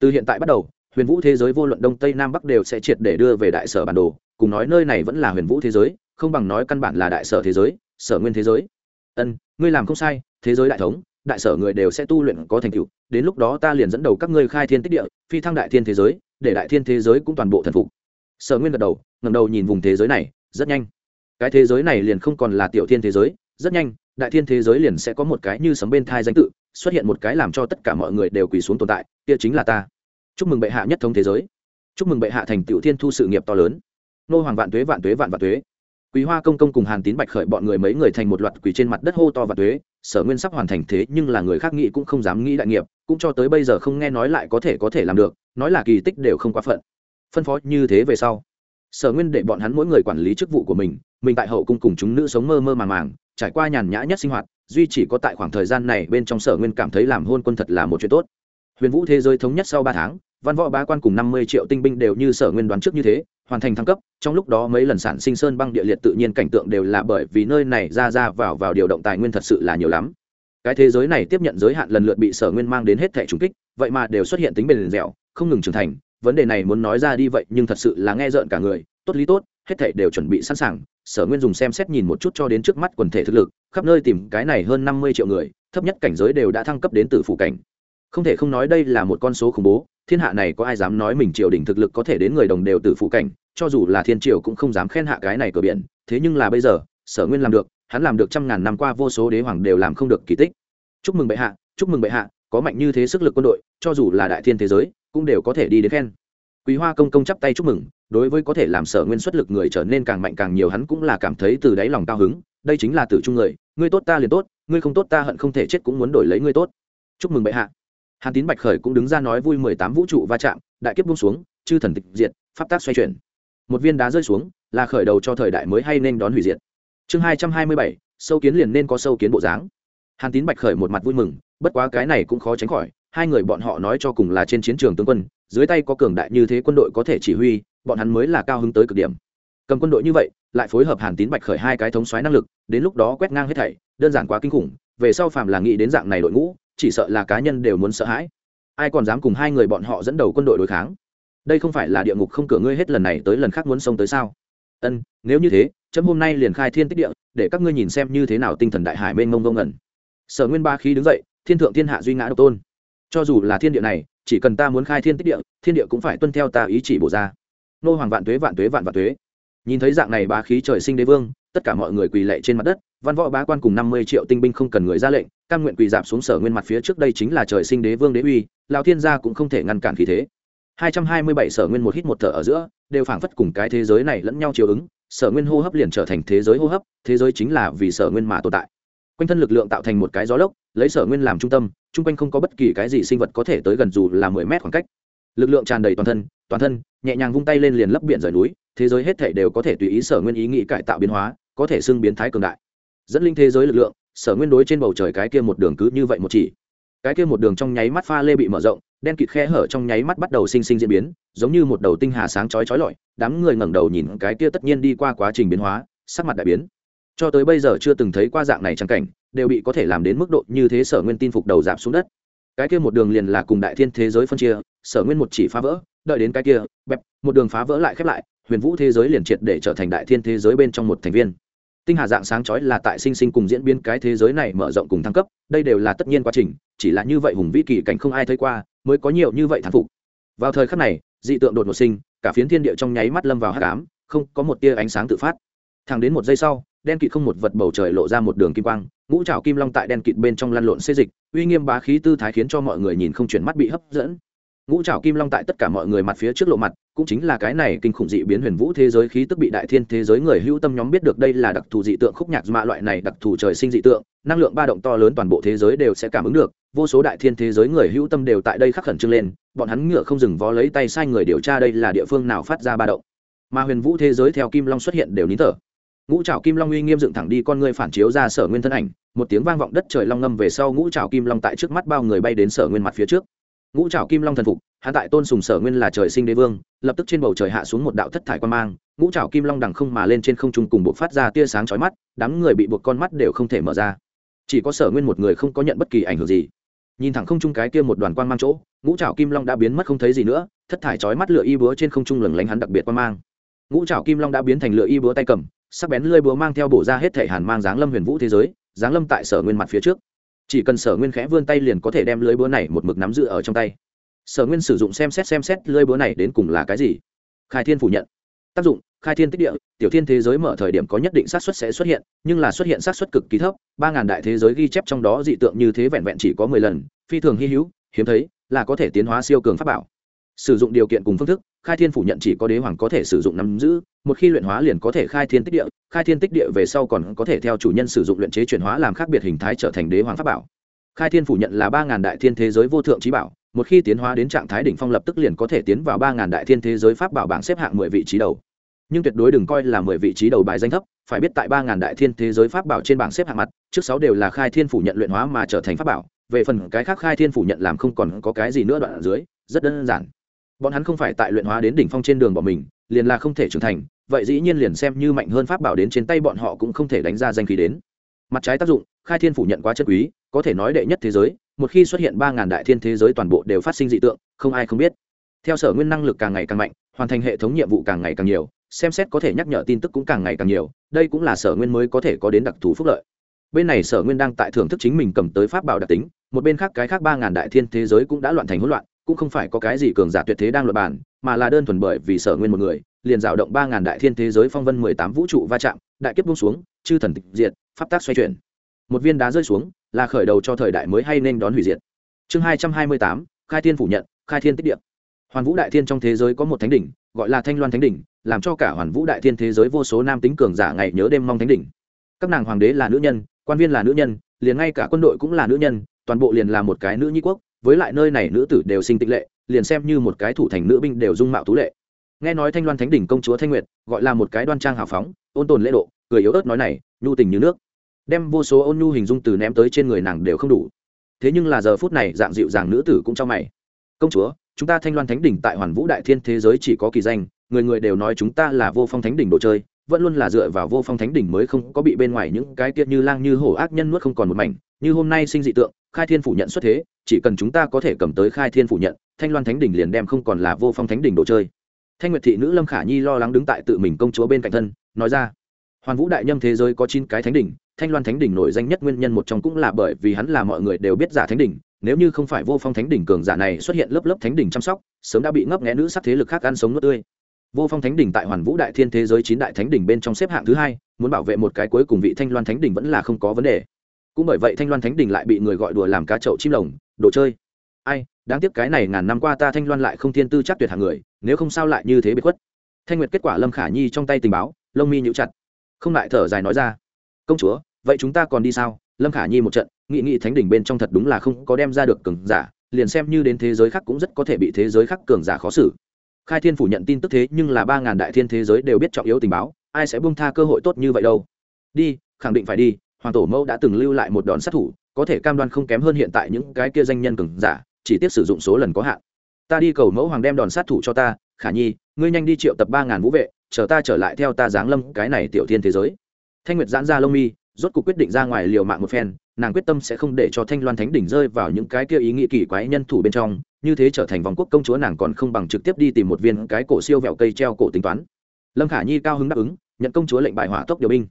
S1: từ hiện tại bắt đầu, huyền vũ thế giới vô luận đông tây nam bắc đều sẽ triệt để đưa về đại sở bản đồ, cùng nói nơi này vẫn là huyền vũ thế giới, không bằng nói căn bản là đại sở thế giới, sở nguyên thế giới. Ân, ngươi làm không sai, thế giới đại thống, đại sở người đều sẽ tu luyện có thành tựu, đến lúc đó ta liền dẫn đầu các ngươi khai thiên tích địa, phi thăng đại thiên thế giới, để đại thiên thế giới cũng toàn bộ thần phục. Sở nguyên gật đầu ngầm đầu nhìn vùng thế giới này, rất nhanh. Cái thế giới này liền không còn là tiểu thiên thế giới, rất nhanh, đại thiên thế giới liền sẽ có một cái như sấm bên thai danh tự xuất hiện một cái làm cho tất cả mọi người đều quỳ xuống tồn tại, kia chính là ta. Chúc mừng bệ hạ nhất thống thế giới. Chúc mừng bệ hạ thành tiểu thiên thu sự nghiệp to lớn. Nô hoàng vạn tuế vạn tuế, vạn vạn tuế. Quý hoa công công cùng hàn tín bạch khởi bọn người mấy người thành một loạt quỳ trên mặt đất hô to vạn tuế. Sở nguyên sắp hoàn thành thế, nhưng là người khác nghĩ cũng không dám nghĩ đại nghiệp, cũng cho tới bây giờ không nghe nói lại có thể có thể làm được, nói là kỳ tích đều không quá phận. Phân phó như thế về sau, sở nguyên để bọn hắn mỗi người quản lý chức vụ của mình mình tại hậu cung cùng chúng nữ sống mơ mơ màng màng, trải qua nhàn nhã nhất sinh hoạt duy chỉ có tại khoảng thời gian này bên trong sở nguyên cảm thấy làm hôn quân thật là một chuyện tốt. Huyền vũ thế giới thống nhất sau ba tháng, văn võ bá quan cùng năm mươi triệu tinh binh đều như sở nguyên đoán trước như thế, hoàn thành thăng cấp, trong lúc đó mấy lần sản sinh sơn băng địa liệt tự nhiên cảnh tượng đều là bởi vì nơi này ra ra vào vào điều động tài nguyên thật sự là nhiều lắm. Cái thế giới này tiếp nhận giới hạn lần lượt bị sở nguyên mang đến hết thẻ trùng kích, vậy mà đều xuất hiện tính bền dẻo, không ngừng trưởng thành, vấn đề này muốn nói ra đi vậy nhưng thật sự là nghe rợn cả người, tốt lý tốt hết thảy đều chuẩn bị sẵn sàng, sở nguyên dùng xem xét nhìn một chút cho đến trước mắt quần thể thực lực, khắp nơi tìm cái này hơn năm mươi triệu người, thấp nhất cảnh giới đều đã thăng cấp đến từ phủ cảnh. Không thể không nói đây là một con số khủng bố, thiên hạ này có ai dám nói mình triều đình thực lực có thể đến người đồng đều từ phủ cảnh, cho dù là thiên triều cũng không dám khen hạ cái này cửa biển, thế nhưng là bây giờ, sở nguyên làm được, hắn làm được trăm ngàn năm qua vô số đế hoàng đều làm không được kỳ tích. Chúc mừng bệ hạ, chúc mừng bệ hạ, có mạnh như thế sức lực quân đội, cho dù là đại thiên thế giới, cũng đều có thể đi đến khen quý hoa công công chắp tay chúc mừng, đối với có thể làm sở nguyên xuất lực người trở nên càng mạnh càng nhiều hắn cũng là cảm thấy từ đáy lòng cao hứng, đây chính là tử trung người, ngươi tốt ta liền tốt, ngươi không tốt ta hận không thể chết cũng muốn đổi lấy ngươi tốt. Chúc mừng bệ hạ. Hàn tín bạch khởi cũng đứng ra nói vui mười tám vũ trụ va chạm, đại kiếp buông xuống, chư thần tịch diệt, pháp tác xoay chuyển. Một viên đá rơi xuống, là khởi đầu cho thời đại mới hay nên đón hủy diệt. Chương hai trăm hai mươi bảy, sâu kiến liền nên có sâu kiến bộ dáng. Hàn tín bạch khởi một mặt vui mừng, bất quá cái này cũng khó tránh khỏi hai người bọn họ nói cho cùng là trên chiến trường tướng quân, dưới tay có cường đại như thế quân đội có thể chỉ huy, bọn hắn mới là cao hứng tới cực điểm. Cầm quân đội như vậy, lại phối hợp hàn tín bạch khởi hai cái thống xoáy năng lực, đến lúc đó quét ngang hết thảy, đơn giản quá kinh khủng, về sau phàm là nghĩ đến dạng này đội ngũ, chỉ sợ là cá nhân đều muốn sợ hãi. Ai còn dám cùng hai người bọn họ dẫn đầu quân đội đối kháng? Đây không phải là địa ngục không cửa ngươi hết lần này tới lần khác muốn xông tới sao? Ân, nếu như thế, chấm hôm nay liền khai thiên tích địa, để các ngươi nhìn xem như thế nào tinh thần đại hải mênh mông ngông ngẩn sở nguyên ba khí đứng dậy, thiên thượng thiên hạ duy ngã độc tôn cho dù là thiên địa này, chỉ cần ta muốn khai thiên tích địa, thiên địa cũng phải tuân theo ta ý chỉ bổ ra. Nô hoàng vạn tuế vạn tuế, vạn vạn tuế. Nhìn thấy dạng này bá khí trời sinh đế vương, tất cả mọi người quỳ lệ trên mặt đất, văn võ bá quan cùng năm mươi triệu tinh binh không cần người ra lệnh căn nguyện quỳ dạp xuống sở nguyên mặt phía trước đây chính là trời sinh đế vương đế uy lao thiên gia cũng không thể ngăn cản khí thế. Hai trăm hai mươi bảy sở nguyên một hít một thở ở giữa, đều phảng phất cùng cái thế giới này lẫn nhau chiều ứng, sở nguyên hô hấp liền trở thành thế giới hô hấp, thế giới chính là vì sở nguyên mà tồn tại. Quanh thân lực lượng tạo thành một cái gió lốc, lấy sở nguyên làm trung tâm chung quanh không có bất kỳ cái gì sinh vật có thể tới gần dù là mười mét khoảng cách. Lực lượng tràn đầy toàn thân toàn thân, nhẹ nhàng vung tay lên liền lấp biển rời núi, thế giới hết thể đều có thể tùy ý sở nguyên ý nghĩ cải tạo biến hóa, có thể xưng biến thái cường đại. Dẫn linh thế giới lực lượng, sở nguyên đối trên bầu trời cái kia một đường cứ như vậy một chỉ. Cái kia một đường trong nháy mắt pha lê bị mở rộng, đen kịt khe hở trong nháy mắt bắt đầu sinh sinh diễn biến, giống như một đầu tinh hà sáng chói chói lọi, đám người ngẩng đầu nhìn cái kia tất nhiên đi qua quá trình biến hóa, sắc mặt đại biến. Cho tới bây giờ chưa từng thấy qua dạng này trang cảnh đều bị có thể làm đến mức độ như thế sở nguyên tin phục đầu giảm xuống đất. Cái kia một đường liền là cùng đại thiên thế giới phân chia, sở nguyên một chỉ phá vỡ, đợi đến cái kia, bẹp, một đường phá vỡ lại khép lại, huyền vũ thế giới liền triệt để trở thành đại thiên thế giới bên trong một thành viên. Tinh hà dạng sáng chói là tại sinh sinh cùng diễn biến cái thế giới này mở rộng cùng thăng cấp, đây đều là tất nhiên quá trình, chỉ là như vậy hùng vĩ kỳ cảnh không ai thấy qua, mới có nhiều như vậy thán phục. Vào thời khắc này, dị tượng đột ngột sinh, cả phiến thiên địa trong nháy mắt lâm vào hắc ám, không có một tia ánh sáng tự phát. Thẳng đến một giây sau đen kịt không một vật bầu trời lộ ra một đường kim quang, ngũ trảo kim long tại đen kịt bên trong lăn lộn xê dịch, uy nghiêm bá khí tư thái khiến cho mọi người nhìn không chuyển mắt bị hấp dẫn. Ngũ trảo kim long tại tất cả mọi người mặt phía trước lộ mặt, cũng chính là cái này kinh khủng dị biến huyền vũ thế giới khí tức bị đại thiên thế giới người hữu tâm nhóm biết được đây là đặc thù dị tượng khúc nhạc mạ loại này đặc thù trời sinh dị tượng, năng lượng ba động to lớn toàn bộ thế giới đều sẽ cảm ứng được, vô số đại thiên thế giới người hữu tâm đều tại đây khắc khẩn trương lên, bọn hắn ngựa không dừng vó lấy tay sai người điều tra đây là địa phương nào phát ra ba động. Mà huyền vũ thế giới theo kim long xuất hiện đều nín thở ngũ trảo kim long uy nghiêm dựng thẳng đi con người phản chiếu ra sở nguyên thân ảnh, một tiếng vang vọng đất trời long ngâm về sau ngũ trảo kim long tại trước mắt bao người bay đến sở nguyên mặt phía trước. Ngũ trảo kim long thần phục hạ tại tôn sùng sở nguyên là trời sinh đế vương, lập tức trên bầu trời hạ xuống một đạo thất thải quan mang, ngũ trảo kim long đằng không mà lên trên không trung cùng buộc phát ra tia sáng chói mắt, đám người bị buộc con mắt đều không thể mở ra. Chỉ có sở nguyên một người không có nhận bất kỳ ảnh hưởng gì. Nhìn thẳng không trung cái kia một đoàn quan mang chỗ, ngũ trảo kim long đã biến mất không thấy gì nữa, thất thải chói mắt lửa y búa trên không trung lừng lánh hắn đặc biệt quan mang. Ngũ trảo kim long đã biến thành lửa y búa tay cầm sắc bén lưỡi búa mang theo bổ ra hết thể hàn mang dáng lâm huyền vũ thế giới dáng lâm tại sở nguyên mặt phía trước. Chỉ cần sở nguyên khẽ vươn tay liền có thể đem lưỡi búa này một mực nắm giữ ở trong tay. Sở nguyên sử dụng xem xét xem xét lưỡi búa này đến cùng là cái gì. Khai thiên phủ nhận. Tác dụng, khai thiên tích địa, tiểu thiên thế giới mở thời điểm có nhất định xác suất sẽ xuất hiện, nhưng là xuất hiện xác suất cực kỳ thấp, ba ngàn đại thế giới ghi chép trong đó dị tượng như thế vẹn vẹn chỉ có mười lần, phi thường hy hữu, hiếm thấy, là có thể tiến hóa siêu cường pháp bảo sử dụng điều kiện cùng phương thức, khai thiên phủ nhận chỉ có đế hoàng có thể sử dụng nắm giữ, một khi luyện hóa liền có thể khai thiên tích địa, khai thiên tích địa về sau còn có thể theo chủ nhân sử dụng luyện chế chuyển hóa làm khác biệt hình thái trở thành đế hoàng pháp bảo. Khai thiên phủ nhận là ba ngàn đại thiên thế giới vô thượng trí bảo, một khi tiến hóa đến trạng thái đỉnh phong lập tức liền có thể tiến vào ba ngàn đại thiên thế giới pháp bảo bảng xếp hạng mười vị trí đầu. Nhưng tuyệt đối đừng coi là mười vị trí đầu bài danh thấp, phải biết tại ba ngàn đại thiên thế giới pháp bảo trên bảng xếp hạng mặt, trước sáu đều là khai thiên phủ nhận luyện hóa mà trở thành pháp bảo, về phần cái khác khai thiên phủ nhận làm không còn có cái gì nữa đoạn ở dưới, rất đơn giản bọn hắn không phải tại luyện hóa đến đỉnh phong trên đường bọn mình, liền là không thể trưởng thành, vậy dĩ nhiên liền xem như mạnh hơn pháp bảo đến trên tay bọn họ cũng không thể đánh ra danh khí đến. Mặt trái tác dụng, khai thiên phủ nhận quá chất quý, có thể nói đệ nhất thế giới, một khi xuất hiện ba ngàn đại thiên thế giới toàn bộ đều phát sinh dị tượng, không ai không biết. Theo sở nguyên năng lực càng ngày càng mạnh, hoàn thành hệ thống nhiệm vụ càng ngày càng nhiều, xem xét có thể nhắc nhở tin tức cũng càng ngày càng nhiều, đây cũng là sở nguyên mới có thể có đến đặc thù phúc lợi. Bên này sở nguyên đang tại thưởng thức chính mình cầm tới pháp bảo đặc tính, một bên khác cái khác ba ngàn đại thiên thế giới cũng đã loạn thành hỗn loạn cũng không phải có cái gì cường giả tuyệt thế đang luật bản mà là đơn thuần bởi vì sở nguyên một người, liền rào động ba ngàn đại thiên thế giới phong vân mười tám vũ trụ va chạm, đại kiếp bung xuống, chư thần tịch diệt, pháp tác xoay chuyển. Một viên đá rơi xuống, là khởi đầu cho thời đại mới hay nên đón hủy diệt. Chương hai trăm hai mươi tám, khai thiên phủ nhận, khai thiên tích điện hoàn vũ đại thiên trong thế giới có một thánh đỉnh, gọi là thanh loan thánh đỉnh, làm cho cả hoàn vũ đại thiên thế giới vô số nam tính cường giả ngày nhớ đêm mong thánh đỉnh. Các nàng hoàng đế là nữ nhân, quan viên là nữ nhân, liền ngay cả quân đội cũng là nữ nhân, toàn bộ liền là một cái nữ nhi quốc với lại nơi này nữ tử đều sinh tịch lệ, liền xem như một cái thủ thành nữ binh đều dung mạo tú lệ. Nghe nói thanh loan thánh đỉnh công chúa thanh nguyệt gọi là một cái đoan trang hào phóng, ôn tồn lễ độ, cười yếu ớt nói này, nhu tình như nước. Đem vô số ôn nhu hình dung từ ném tới trên người nàng đều không đủ. Thế nhưng là giờ phút này, dạng dịu dàng nữ tử cũng trong mày. Công chúa, chúng ta thanh loan thánh đỉnh tại hoàn vũ đại thiên thế giới chỉ có kỳ danh, người người đều nói chúng ta là vô phong thánh đỉnh đồ chơi vẫn luôn là dựa vào vô phong thánh đỉnh mới không có bị bên ngoài những cái kia như lang như hổ ác nhân nuốt không còn một mảnh. Như hôm nay sinh dị tượng, khai thiên phủ nhận xuất thế, chỉ cần chúng ta có thể cầm tới khai thiên phủ nhận, thanh loan thánh đỉnh liền đem không còn là vô phong thánh đỉnh đồ chơi. Thanh nguyệt thị nữ lâm khả nhi lo lắng đứng tại tự mình công chúa bên cạnh thân, nói ra, hoàn vũ đại nhâm thế giới có chín cái thánh đỉnh, thanh loan thánh đỉnh nổi danh nhất nguyên nhân một trong cũng là bởi vì hắn là mọi người đều biết giả thánh đỉnh, nếu như không phải vô phong thánh đỉnh cường giả này xuất hiện lớp lớp thánh đỉnh chăm sóc, sớm đã bị ngấp nghẽ nữ sắc thế lực khác ăn sống nước tươi vô phong thánh đỉnh tại hoàn vũ đại thiên thế giới chín đại thánh đỉnh bên trong xếp hạng thứ hai, muốn bảo vệ một cái cuối cùng vị thanh loan thánh đỉnh vẫn là không có vấn đề. Cũng bởi vậy thanh loan thánh đỉnh lại bị người gọi đùa làm cá chậu chim lồng, đồ chơi. Ai, đáng tiếc cái này ngàn năm qua ta thanh loan lại không thiên tư chắc tuyệt hạng người, nếu không sao lại như thế bị khuất. Thanh nguyệt kết quả lâm khả nhi trong tay tình báo, lông mi nhũ chặt. Không lại thở dài nói ra. Công chúa, vậy chúng ta còn đi sao? Lâm khả nhi một trận, nghị nghị thánh đỉnh bên trong thật đúng là không có đem ra được cường giả, liền xem như đến thế giới khác cũng rất có thể bị thế giới khác cường giả khó xử khai thiên phủ nhận tin tức thế nhưng là ba ngàn đại thiên thế giới đều biết trọng yếu tình báo, ai sẽ buông tha cơ hội tốt như vậy đâu? Đi, khẳng định phải đi, hoàng tổ mẫu đã từng lưu lại một đòn sát thủ, có thể cam đoan không kém hơn hiện tại những cái kia danh nhân cường giả, chỉ tiếp sử dụng số lần có hạn. Ta đi cầu mẫu hoàng đem đòn sát thủ cho ta, khả nhi, ngươi nhanh đi triệu tập ba ngàn vũ vệ, chờ ta trở lại theo ta giáng lâm cái này tiểu thiên thế giới. Thanh nguyệt giãn ra lông mi rốt cuộc quyết định ra ngoài liều mạng một phen, nàng quyết tâm sẽ không để cho thanh loan thánh đỉnh rơi vào những cái kia ý nghĩ kỳ quái nhân thủ bên trong, như thế trở thành vòng quốc công chúa nàng còn không bằng trực tiếp đi tìm một viên cái cổ siêu vẹo cây treo cổ tính toán. Lâm khả nhi cao hứng đáp ứng, nhận công chúa lệnh bại hỏa tốc điều binh.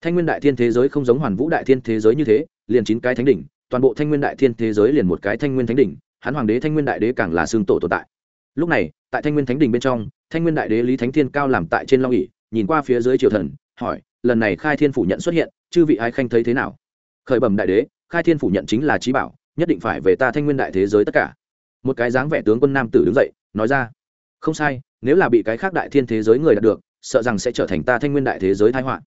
S1: Thanh nguyên đại thiên thế giới không giống hoàn vũ đại thiên thế giới như thế, liền chín cái thánh đỉnh, toàn bộ thanh nguyên đại thiên thế giới liền một cái thanh nguyên thánh đỉnh, hắn hoàng đế thanh nguyên đại đế càng là xương tổ tồn tại. Lúc này, tại thanh nguyên thánh đỉnh bên trong, thanh nguyên đại đế lý thánh thiên cao làm tại trên long ỉ nhìn qua phía dưới triều thần hỏi, lần này khai thiên phủ nhận xuất hiện, chư vị ai khanh thấy thế nào? Khởi bẩm đại đế, khai thiên phủ nhận chính là trí bảo, nhất định phải về ta thanh nguyên đại thế giới tất cả. Một cái dáng vẻ tướng quân nam tử đứng dậy, nói ra, không sai, nếu là bị cái khác đại thiên thế giới người đạt được, sợ rằng sẽ trở thành ta thanh nguyên đại thế giới thái họa.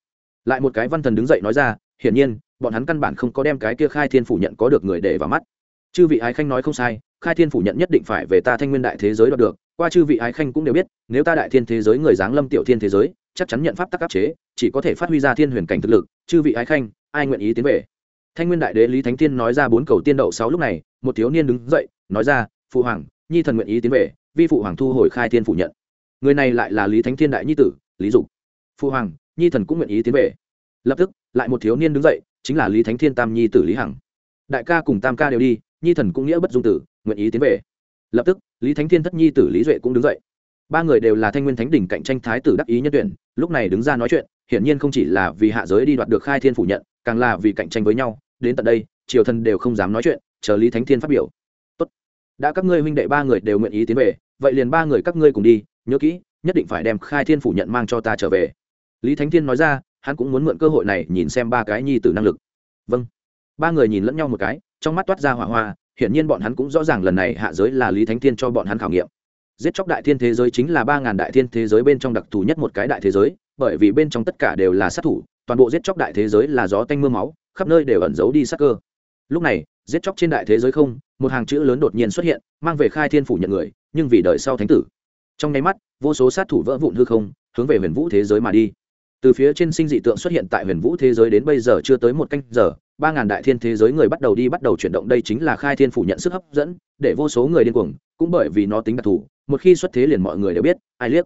S1: Lại một cái văn thần đứng dậy nói ra, hiển nhiên, bọn hắn căn bản không có đem cái kia khai thiên phủ nhận có được người để vào mắt. Chư vị ái khanh nói không sai, khai thiên phủ nhận nhất định phải về ta thanh nguyên đại thế giới đoạt được qua chư vị ái khanh cũng đều biết, nếu ta đại thiên thế giới người giáng lâm tiểu thiên thế giới, chắc chắn nhận pháp tắc áp chế, chỉ có thể phát huy ra thiên huyền cảnh thực lực, chư vị ái khanh, ai nguyện ý tiến về? Thanh nguyên đại đế lý thánh thiên nói ra bốn cầu tiên đậu sáu lúc này, một thiếu niên đứng dậy, nói ra, phụ hoàng, nhi thần nguyện ý tiến về, vi phụ hoàng thu hồi khai thiên phủ nhận. Người này lại là lý thánh thiên đại nhi tử, lý dục. Phụ hoàng, nhi thần cũng nguyện ý tiến về. Lập tức, lại một thiếu niên đứng dậy, chính là lý thánh thiên tam nhi tử lý hằng. Đại ca cùng tam ca đều đi, nhi thần cũng nghĩa bất dung tử, nguyện ý tiến về. Lập tức lý thánh thiên thất nhi tử lý duệ cũng đứng dậy. Ba người đều là thanh nguyên thánh đỉnh cạnh tranh thái tử đắc ý nhân tuyển, lúc này đứng ra nói chuyện, hiển nhiên không chỉ là vì hạ giới đi đoạt được khai thiên phủ nhận, càng là vì cạnh tranh với nhau. Đến tận đây, triều thần đều không dám nói chuyện, chờ lý thánh thiên phát biểu. Tốt. đã các ngươi huynh đệ ba người đều nguyện ý tiến về, vậy liền ba người các ngươi cùng đi, nhớ kỹ, nhất định phải đem khai thiên phủ nhận mang cho ta trở về. Lý thánh thiên nói ra, hắn cũng muốn mượn cơ hội này nhìn xem ba cái nhi tử năng lực. Vâng. Ba người nhìn lẫn nhau một cái, trong mắt toát ra hỏa hoa hiển nhiên bọn hắn cũng rõ ràng lần này hạ giới là lý thánh thiên cho bọn hắn khảo nghiệm. Giết chóc đại thiên thế giới chính là ba ngàn đại thiên thế giới bên trong đặc thù nhất một cái đại thế giới, bởi vì bên trong tất cả đều là sát thủ, toàn bộ giết chóc đại thế giới là gió tanh m ư a máu, khắp nơi đều ẩn giấu đi sát cơ. Lúc này, giết chóc trên đại thế giới không, một hàng chữ lớn đột nhiên xuất hiện, mang về khai thiên phủ nhận người, nhưng vì đợi sau thánh tử. Trong nháy mắt, vô số sát thủ vỡ vụn hư không, hướng về huyền vũ thế giới mà đi. Từ phía trên sinh dị tượng xuất hiện tại huyền vũ thế giới đến bây giờ chưa tới một canh giờ ba ngàn đại thiên thế giới người bắt đầu đi bắt đầu chuyển động, đây chính là khai thiên phủ nhận sức hấp dẫn, để vô số người điên cuồng, cũng bởi vì nó tính đặc thù, một khi xuất thế liền mọi người đều biết, ai liếc.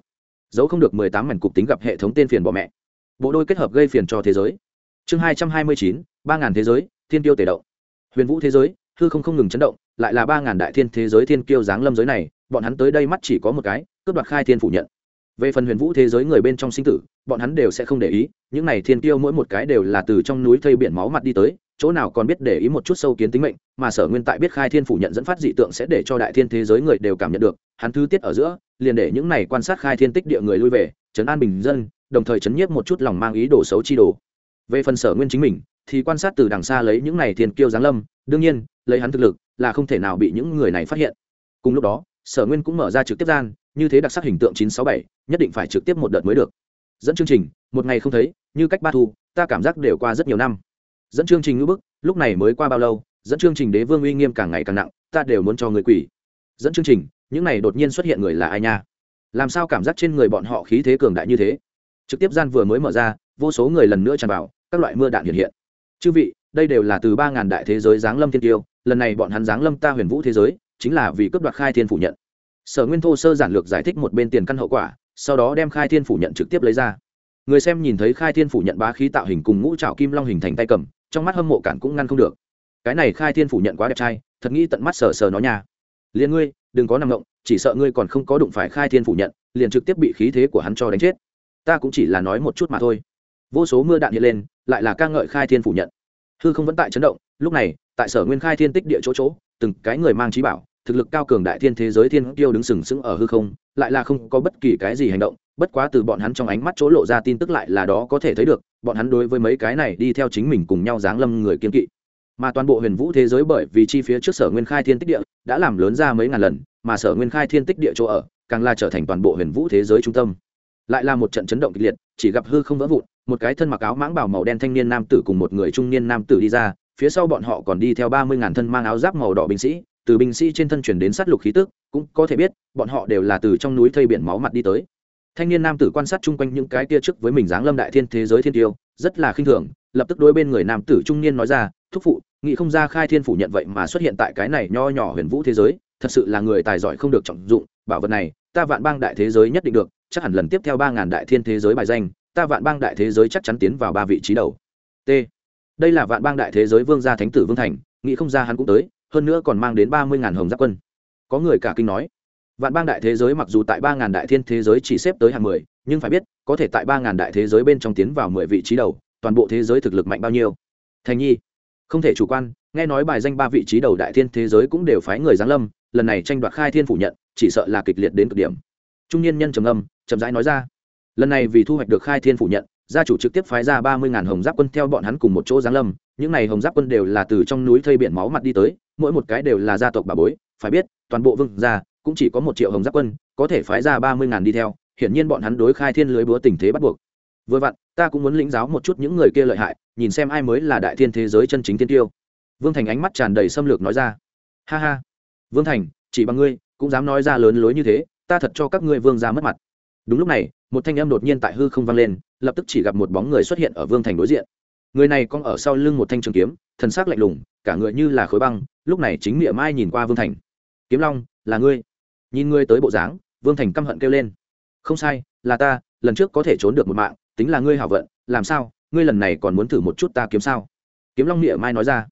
S1: Dấu không được mười tám mảnh cục tính gặp hệ thống tên phiền bỏ mẹ. Bộ đôi kết hợp gây phiền cho thế giới. Chương hai trăm hai mươi chín, ba ngàn thế giới, thiên tiêu tề động. Huyền vũ thế giới, hư không không ngừng chấn động, lại là ba ngàn đại thiên thế giới thiên kiêu giáng lâm giới này, bọn hắn tới đây mắt chỉ có một cái, cướp đoạt khai thiên phủ nhận. Về phần huyền vũ thế giới người bên trong sinh tử, bọn hắn đều sẽ không để ý, những này thiên kiêu mỗi một cái đều là từ trong núi thây biển máu mặt đi tới chỗ nào còn biết để ý một chút sâu kiến tính mệnh, mà sở nguyên tại biết khai thiên phủ nhận dẫn phát dị tượng sẽ để cho đại thiên thế giới người đều cảm nhận được, hắn thứ tiết ở giữa, liền để những này quan sát khai thiên tích địa người lui về chấn an bình dân, đồng thời chấn nhiếp một chút lòng mang ý đồ xấu chi đồ. Về phần sở nguyên chính mình, thì quan sát từ đằng xa lấy những này thiên kiêu giáng lâm, đương nhiên, lấy hắn thực lực là không thể nào bị những người này phát hiện. Cùng lúc đó, sở nguyên cũng mở ra trực tiếp gian, như thế đặc sắc hình tượng chín sáu bảy, nhất định phải trực tiếp một đợt mới được. Dẫn chương trình, một ngày không thấy, như cách ba thu, ta cảm giác đều qua rất nhiều năm dẫn chương trình ngữ bức, lúc này mới qua bao lâu, dẫn chương trình đế vương uy nghiêm càng ngày càng nặng, ta đều muốn cho người quỷ. Dẫn chương trình, những này đột nhiên xuất hiện người là ai nha? Làm sao cảm giác trên người bọn họ khí thế cường đại như thế? Trực tiếp gian vừa mới mở ra, vô số người lần nữa tràn vào, các loại mưa đạn hiện hiện. Chư vị, đây đều là từ ba ngàn đại thế giới giáng lâm thiên tiêu, lần này bọn hắn giáng lâm ta huyền vũ thế giới, chính là vì cướp đoạt khai thiên phủ nhận. Sở nguyên thô sơ giản lược giải thích một bên tiền căn hậu quả, sau đó đem khai thiên phủ nhận trực tiếp lấy ra. Người xem nhìn thấy khai thiên phủ nhận bá khí tạo hình cùng ngũ trào kim long hình thành tay cầm trong mắt hâm mộ cản cũng ngăn không được. Cái này khai thiên phủ nhận quá đẹp trai, thật nghĩ tận mắt sờ sờ nó nha. Liền ngươi, đừng có nằm ngộng chỉ sợ ngươi còn không có đụng phải khai thiên phủ nhận, liền trực tiếp bị khí thế của hắn cho đánh chết. Ta cũng chỉ là nói một chút mà thôi. Vô số mưa đạn hiện lên, lại là ca ngợi khai thiên phủ nhận. Hư không vẫn tại chấn động, lúc này, tại sở nguyên khai thiên tích địa chỗ chỗ, từng cái người mang trí bảo, thực lực cao cường đại thiên thế giới thiên tiêu đứng sừng sững ở hư không, lại là không có bất kỳ cái gì hành động bất quá từ bọn hắn trong ánh mắt chỗ lộ ra tin tức lại là đó có thể thấy được, bọn hắn đối với mấy cái này đi theo chính mình cùng nhau giáng lâm người kiên kỵ. Mà toàn bộ huyền vũ thế giới bởi vì chi phía trước sở nguyên khai thiên tích địa, đã làm lớn ra mấy ngàn lần, mà sở nguyên khai thiên tích địa chỗ ở, càng là trở thành toàn bộ huyền vũ thế giới trung tâm. Lại là một trận chấn động kịch liệt, chỉ gặp hư không vỡ vụn, một cái thân mặc áo mãng bảo màu đen thanh niên nam tử cùng một người trung niên nam tử đi ra, phía sau bọn họ còn đi theo ba mươi ngàn thân mang áo giáp màu đỏ binh sĩ, từ binh sĩ trên thân chuyển đến sát lục khí tức, cũng có thể biết, bọn họ đều là từ trong núi thây biển máu mặt đi tới thanh niên nam tử quan sát chung quanh những cái kia trước với mình dáng lâm đại thiên thế giới thiên tiêu, rất là khinh thường, lập tức đối bên người nam tử trung niên nói ra, thúc phụ nghị không ra khai thiên phủ nhận vậy mà xuất hiện tại cái này nho nhỏ huyền vũ thế giới, thật sự là người tài giỏi không được trọng dụng, bảo vật này, ta vạn bang đại thế giới nhất định được, chắc hẳn lần tiếp theo ba ngàn đại thiên thế giới bài danh, ta vạn bang đại thế giới chắc chắn tiến vào ba vị trí đầu. T. Đây là vạn bang đại thế giới vương gia thánh tử vương thành nghị không ra hắn cũng tới, hơn nữa còn mang đến ba mươi ngàn hồng giáp quân. Có người cả kinh nói vạn bang đại thế giới mặc dù tại ba ngàn đại thiên thế giới chỉ xếp tới hàng mười, nhưng phải biết, có thể tại ba ngàn đại thế giới bên trong tiến vào mười vị trí đầu, toàn bộ thế giới thực lực mạnh bao nhiêu. Thành nhi, không thể chủ quan, nghe nói bài danh ba vị trí đầu đại thiên thế giới cũng đều phái người giáng lâm, lần này tranh đoạt khai thiên phủ nhận, chỉ sợ là kịch liệt đến cực điểm. Trung niên nhân trầm âm chậm rãi nói ra, lần này vì thu hoạch được khai thiên phủ nhận, gia chủ trực tiếp phái ra ba mươi ngàn hồng giáp quân theo bọn hắn cùng một chỗ giáng lâm, những n à y hồng giáp quân đều là từ trong núi thây biển máu mặt đi tới, mỗi một cái đều là gia tộc bà bối, phải biết, toàn bộ vương gia cũng chỉ có một triệu hồng giáp quân, có thể phái ra ba mươi ngàn đi theo, hiển nhiên bọn hắn đối khai thiên lưới búa tình thế bắt buộc. Vừa vặn, ta cũng muốn lĩnh giáo một chút những người kia lợi hại, nhìn xem ai mới là đại thiên thế giới chân chính tiên tiêu. Vương thành ánh mắt tràn đầy xâm lược nói ra. Ha ha. Vương thành, chỉ bằng ngươi, cũng dám nói ra lớn lối như thế, ta thật cho các ngươi vương ra mất mặt. Đúng lúc này, một thanh âm đột nhiên tại hư không vang lên, lập tức chỉ gặp một bóng người xuất hiện ở vương thành đối diện. Người này cong ở sau lưng một thanh trường kiếm, thần s ắ c lạnh lùng, cả người như là khối băng, lúc này chính miệng mai nhìn qua vương thành. Kiếm long, là ngươi nhìn ngươi tới bộ dáng, vương thành căm hận kêu lên. Không sai, là ta, lần trước có thể trốn được một mạng, tính là ngươi hảo vận, làm sao, ngươi lần này còn muốn thử một chút ta kiếm sao? Kiếm long nghĩa mai nói ra.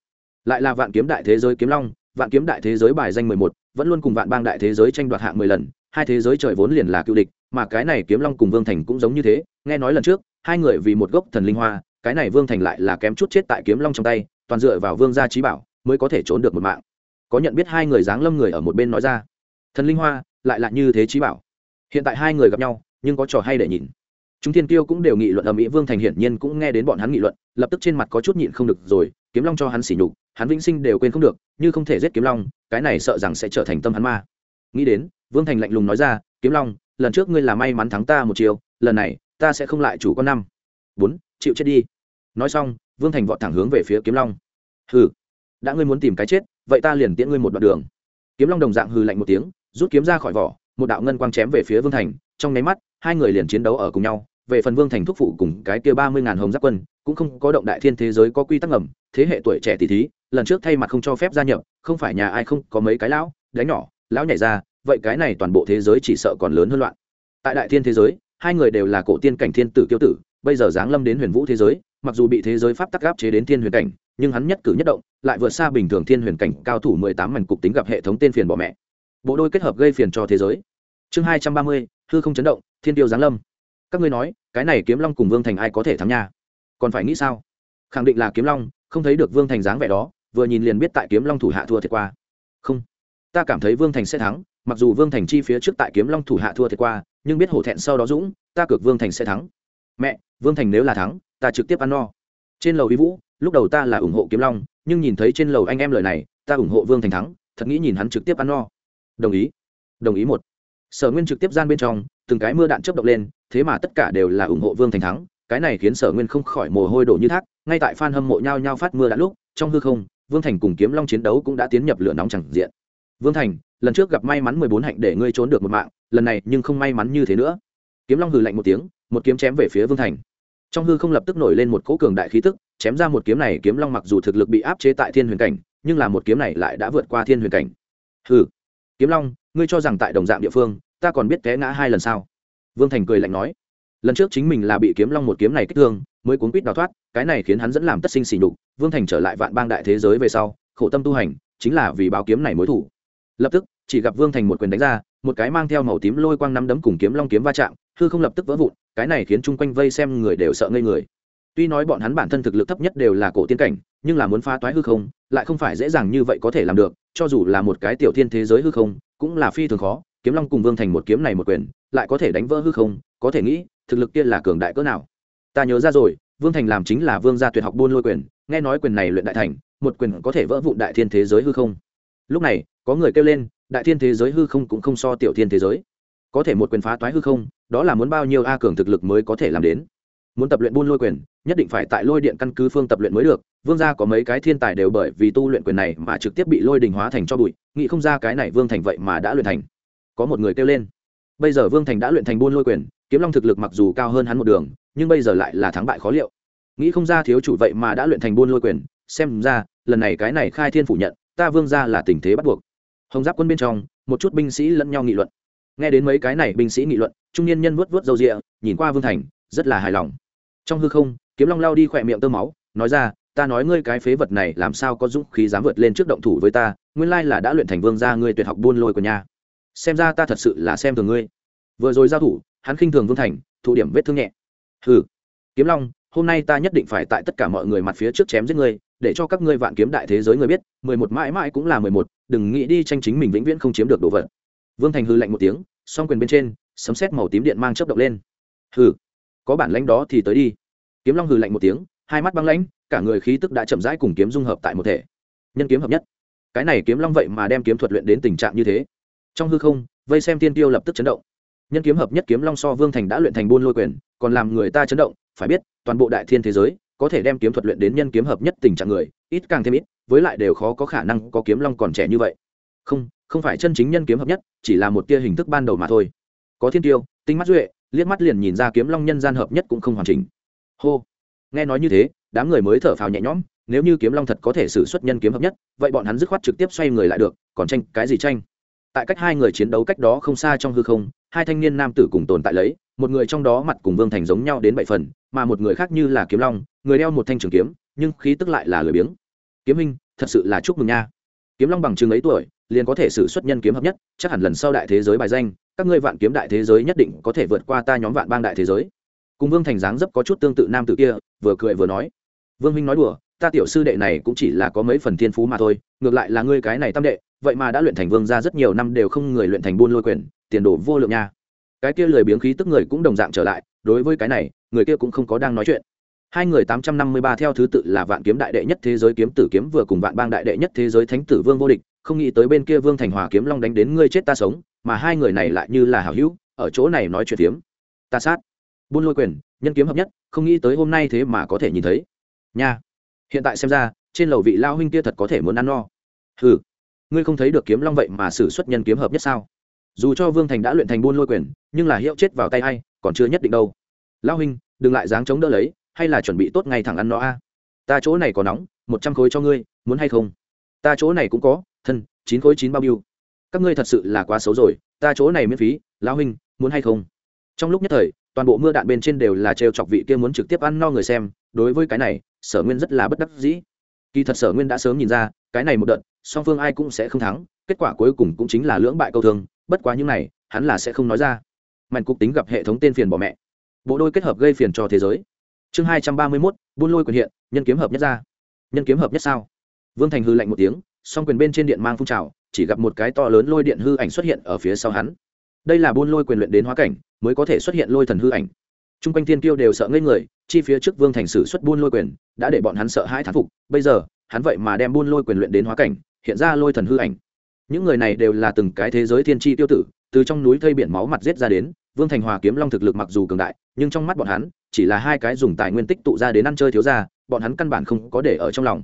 S1: Lại là vạn kiếm đại thế giới kiếm long, vạn kiếm đại thế giới bài danh mười một, vẫn luôn cùng vạn bang đại thế giới tranh đoạt hạng mười lần, hai thế giới trời vốn liền là cựu địch, mà cái này kiếm long cùng vương thành cũng giống như thế, nghe nói lần trước, hai người vì một gốc thần linh hoa, cái này vương thành lại là kém chút chết tại kiếm long trong tay, toàn dựa vào vương gia trí bảo, mới có thể trốn được một mạng. Có nhận biết hai người dáng lâm người ở một bên nói ra thần linh hoa lại là như thế trí bảo. Hiện tại hai người gặp nhau, nhưng có trò hay để nhìn. Chúng thiên tiêu cũng đều nghị luận ở mỹ vương thành hiển nhiên cũng nghe đến bọn hắn nghị luận, lập tức trên mặt có chút nhịn không được rồi, kiếm long cho hắn xỉ nhục, hắn vĩnh sinh đều quên không được, như không thể giết kiếm long, cái này sợ rằng sẽ trở thành tâm hắn ma. Nghĩ đến, vương thành lạnh lùng nói ra, kiếm long, lần trước ngươi là may mắn thắng ta một chiều lần này, ta sẽ không lại chủ con năm. Bốn, chịu chết đi. Nói xong, vương thành vọt thẳng hướng về phía kiếm long. Hừ, đã ngươi muốn tìm cái chết, vậy ta liền tiễn ngươi một đoạn đường. Kiếm long đồng dạng hừ lạnh một tiếng rút kiếm ra khỏi vỏ, một đạo ngân quang chém về phía vương thành. Trong nháy mắt, hai người liền chiến đấu ở cùng nhau. Về phần vương thành thúc phụ cùng cái kia ba mươi ngàn hồng giáp quân, cũng không có động đại thiên thế giới có quy tắc ngầm. Thế hệ tuổi trẻ tỷ thí, lần trước thay mặt không cho phép gia nhập, không phải nhà ai không có mấy cái lão, đánh nhỏ, lão nhảy ra, vậy cái này toàn bộ thế giới chỉ sợ còn lớn hơn loạn. Tại đại thiên thế giới, hai người đều là cổ tiên cảnh thiên tử kiêu tử, bây giờ giáng lâm đến huyền vũ thế giới, mặc dù bị thế giới pháp tắc gáp chế đến thiên huyền cảnh, nhưng hắn nhất cử nhất động, lại vượt xa bình thường thiên huyền cảnh cao thủ mười tám mảnh cục tính gặp hệ thống tên phiền bỏ mẹ bộ đôi kết hợp gây phiền cho thế giới. Chương hai trăm ba mươi, hư không chấn động, thiên tiêu giáng lâm. Các ngươi nói, cái này kiếm long cùng vương thành ai có thể thắng nha? Còn phải nghĩ sao? Khẳng định là kiếm long, không thấy được vương thành dáng vẻ đó, vừa nhìn liền biết tại kiếm long thủ hạ thua thiệt qua. Không. Ta cảm thấy vương thành sẽ thắng, mặc dù vương thành chi phía trước tại kiếm long thủ hạ thua thiệt qua, nhưng biết hổ thẹn sau đó dũng, ta cược vương thành sẽ thắng. Mẹ, vương thành nếu là thắng, ta trực tiếp ăn no. Trên lầu ý vũ, lúc đầu ta là ủng hộ kiếm long, nhưng nhìn thấy trên lầu anh em lời này, ta ủng hộ vương thành thắng, thật nghĩ nhìn hắn trực tiếp ăn no đồng ý. Đồng ý một. Sở nguyên trực tiếp gian bên trong, từng cái mưa đạn chớp động lên, thế mà tất cả đều là ủng hộ vương thành thắng, cái này khiến sở nguyên không khỏi mồ hôi đổ như thác, ngay tại f hâm mộ nhau nhau phát mưa đạn lúc, trong hư không, vương thành cùng kiếm long chiến đấu cũng đã tiến nhập lửa nóng chẳng diện. Vương thành, lần trước gặp may mắn mười bốn hạnh để ngươi trốn được một mạng, lần này nhưng không may mắn như thế nữa. Kiếm long hừ lạnh một tiếng, một kiếm chém về phía vương thành. Trong hư không lập tức nổi lên một cỗ cường đại khí tức, chém ra một kiếm này kiếm long mặc dù thực lực bị áp chế tại thiên huyền cảnh, nhưng là một kiếm này lại đã vượt qua thiên huyền cảnh. Hừ kiếm long, ngươi cho rằng tại đồng dạng địa phương, ta còn biết té ngã hai lần sao? Vương thành cười lạnh nói. Lần trước chính mình là bị kiếm long một kiếm này kích thương, mới cuốn quýt đào thoát, cái này khiến hắn dẫn làm tất sinh xỉ nhục. Vương thành trở lại vạn bang đại thế giới về sau, khổ tâm tu hành, chính là vì báo kiếm này mối thủ. Lập tức, chỉ gặp vương thành một quyền đánh ra, một cái mang theo màu tím lôi quang năm đấm cùng kiếm long kiếm va chạm, hư không lập tức vỡ vụn, cái này khiến chung quanh vây xem người đều sợ ngây người. Tuy nói bọn hắn bản thân thực lực thấp nhất đều là cổ tiên cảnh, nhưng là muốn phá toái hư không, lại không phải dễ dàng như vậy có thể làm được cho dù là một cái tiểu thiên thế giới hư không, cũng là phi thường khó, kiếm long cùng vương thành một kiếm này một quyền, lại có thể đánh vỡ hư không, có thể nghĩ, thực lực kia là cường đại cỡ nào. Ta nhớ ra rồi, vương thành làm chính là vương gia tuyệt học buôn lôi quyền, nghe nói quyền này luyện đại thành, một quyền có thể vỡ vụn đại thiên thế giới hư không. Lúc này, có người kêu lên, đại thiên thế giới hư không cũng không so tiểu thiên thế giới. Có thể một quyền phá toái hư không, đó là muốn bao nhiêu a cường thực lực mới có thể làm đến? Muốn tập luyện buôn lôi quyền nhất định phải tại lôi điện căn cứ phương tập luyện mới được. Vương gia có mấy cái thiên tài đều bởi vì tu luyện quyền này mà trực tiếp bị lôi đình hóa thành cho bụi, nghĩ không ra cái này vương thành vậy mà đã luyện thành. Có một người kêu lên, bây giờ vương thành đã luyện thành buôn lôi quyền, kiếm long thực lực mặc dù cao hơn hắn một đường, nhưng bây giờ lại là thắng bại khó liệu. Nghĩ không ra thiếu chủ vậy mà đã luyện thành buôn lôi quyền, xem ra, lần này cái này khai thiên phủ nhận, ta vương gia là tình thế bắt buộc. Hồng giáp quân bên trong, một chút binh sĩ lẫn nhau nghị luận. Nghe đến mấy cái này binh sĩ nghị luận, trung niên nhân vuốt vuốt râu rịa, nhìn qua vương thành, rất là hài lòng. Trong hư không kiếm long lao đi khỏe miệng tơ máu, nói ra, ta nói ngươi cái phế vật này làm sao có dũng khí dám vượt lên trước động thủ với ta, nguyên lai là đã luyện thành vương gia ngươi tuyệt học buôn lôi của nhà. Xem ra ta thật sự là xem thường ngươi. Vừa rồi giao thủ, hắn khinh thường vương thành, thụ điểm vết thương nhẹ. Hừ, kiếm long, hôm nay ta nhất định phải tại tất cả mọi người mặt phía trước chém giết ngươi, để cho các ngươi vạn kiếm đại thế giới người biết, mười một mãi mãi cũng là mười một, đừng nghĩ đi tranh chính mình vĩnh viễn không chiếm được đồ vật. Vương thành hư lạnh một tiếng, song quyền bên trên, sấm xét màu tím điện mang chớp động lên. Hừ, có bản lãnh đó thì tới đi kiếm long hừ lạnh một tiếng, hai mắt băng lãnh, cả người khí tức đã chậm rãi cùng kiếm dung hợp tại một thể. Nhân kiếm hợp nhất. Cái này kiếm long vậy mà đem kiếm thuật luyện đến tình trạng như thế. Trong hư không, vây xem tiên tiêu lập tức chấn động. Nhân kiếm hợp nhất kiếm long so vương thành đã luyện thành buôn lôi quyền, còn làm người ta chấn động, phải biết, toàn bộ đại thiên thế giới, có thể đem kiếm thuật luyện đến nhân kiếm hợp nhất tình trạng người, ít càng thêm ít, với lại đều khó có khả năng có kiếm long còn trẻ như vậy. Không không phải chân chính nhân kiếm hợp nhất, chỉ là một tia hình thức ban đầu mà thôi. Có thiên tiêu, tinh mắt duệ, liếc mắt liền nhìn ra kiếm long nhân gian hợp nhất cũng không hoàn chỉnh hô. Nghe nói như thế, đám người mới thở phào nhẹ nhõm, nếu như kiếm long thật có thể xử xuất nhân kiếm hợp nhất, vậy bọn hắn dứt khoát trực tiếp xoay người lại được, còn tranh cái gì tranh? Tại cách hai người chiến đấu cách đó không xa trong hư không, hai thanh niên nam tử cùng tồn tại lấy, một người trong đó mặt cùng vương thành giống nhau đến bảy phần, mà một người khác như là kiếm long, người đeo một thanh trường kiếm, nhưng khí tức lại là lười biếng. Kiếm minh thật sự là chúc mừng nha. Kiếm long bằng chừng ấy tuổi, liền có thể xử xuất nhân kiếm hợp nhất, chắc hẳn lần sau đại thế giới bài danh, các ngươi vạn kiếm đại thế giới nhất định có thể vượt qua ta nhóm vạn bang đại thế giới cùng vương thành dáng dấp có chút tương tự nam tử kia, vừa cười vừa nói. Vương minh nói đùa, ta tiểu sư đệ này cũng chỉ là có mấy phần thiên phú mà thôi, ngược lại là ngươi cái này tam đệ, vậy mà đã luyện thành vương ra rất nhiều năm đều không người luyện thành buôn lôi quyền, tiền đồ vô lượng nha. Cái kia lười biếng khí tức người cũng đồng dạng trở lại, đối với cái này, người kia cũng không có đang nói chuyện. Hai người tám trăm năm mươi ba theo thứ tự là vạn kiếm đại đệ nhất thế giới kiếm tử kiếm vừa cùng vạn bang đại đệ nhất thế giới thánh tử vương vô địch, không nghĩ tới bên kia vương thành hòa kiếm long đánh đến ngươi chết ta sống, mà hai người này lại như là hảo hữu, ở chỗ này nói chuyện tiếm ta sát buôn lôi quyền, nhân kiếm hợp nhất, không nghĩ tới hôm nay thế mà có thể nhìn thấy. Nha. Hiện tại xem ra, trên lầu vị lao huynh kia thật có thể muốn ăn no. Ừ ngươi không thấy được kiếm long vậy mà xử xuất nhân kiếm hợp nhất sao? Dù cho vương thành đã luyện thành buôn lôi quyền, nhưng là hiệu chết vào tay hay còn chưa nhất định đâu. Lao huynh, đừng lại dáng chống đỡ lấy, hay là chuẩn bị tốt ngay thẳng ăn nó a? Ta chỗ này có nóng, một trăm khối cho ngươi, muốn hay không? Ta chỗ này cũng có, thân, chín khối chín bao nhiêu các ngươi thật sự là quá xấu rồi, ta chỗ này miễn phí, lao huynh, muốn hay không? Trong lúc nhất thời toàn bộ mưa đạn bên trên đều là trêu chọc vị kia muốn trực tiếp ăn no người xem, đối với cái này, sở nguyên rất là bất đắc dĩ. Kỳ thật sở nguyên đã sớm nhìn ra, cái này một đợt, song phương ai cũng sẽ không thắng, kết quả cuối cùng cũng chính là lưỡng bại câu thương, bất quá những này, hắn là sẽ không nói ra. Mạnh cục tính gặp hệ thống tên phiền bỏ mẹ. Bộ đôi kết hợp gây phiền cho thế giới. Chương hai trăm ba mươi mốt, buôn lôi quyền hiện, nhân kiếm hợp nhất ra. Nhân kiếm hợp nhất sao? Vương thành hư lạnh một tiếng, song quyền bên trên điện mang phun trào, chỉ gặp một cái to lớn lôi điện hư ảnh xuất hiện ở phía sau hắn đây là buôn lôi quyền luyện đến hóa cảnh, mới có thể xuất hiện lôi thần hư ảnh. T r u n g quanh thiên kiêu đều sợ ngây người, chi phía trước vương thành sử xuất buôn lôi quyền, đã để bọn hắn sợ hai thán phục. Bây giờ, hắn vậy mà đem buôn lôi quyền luyện đến hóa cảnh, hiện ra lôi thần hư ảnh. Những người này đều là từng cái thế giới thiên tri tiêu tử, từ trong núi thây biển máu mặt giết ra đến, vương thành hòa kiếm long thực lực mặc dù cường đại, nhưng trong mắt bọn hắn, chỉ là hai cái dùng tài nguyên tích tụ ra đến ăn chơi thiếu ra bọn hắn căn bản không có để ở trong lòng.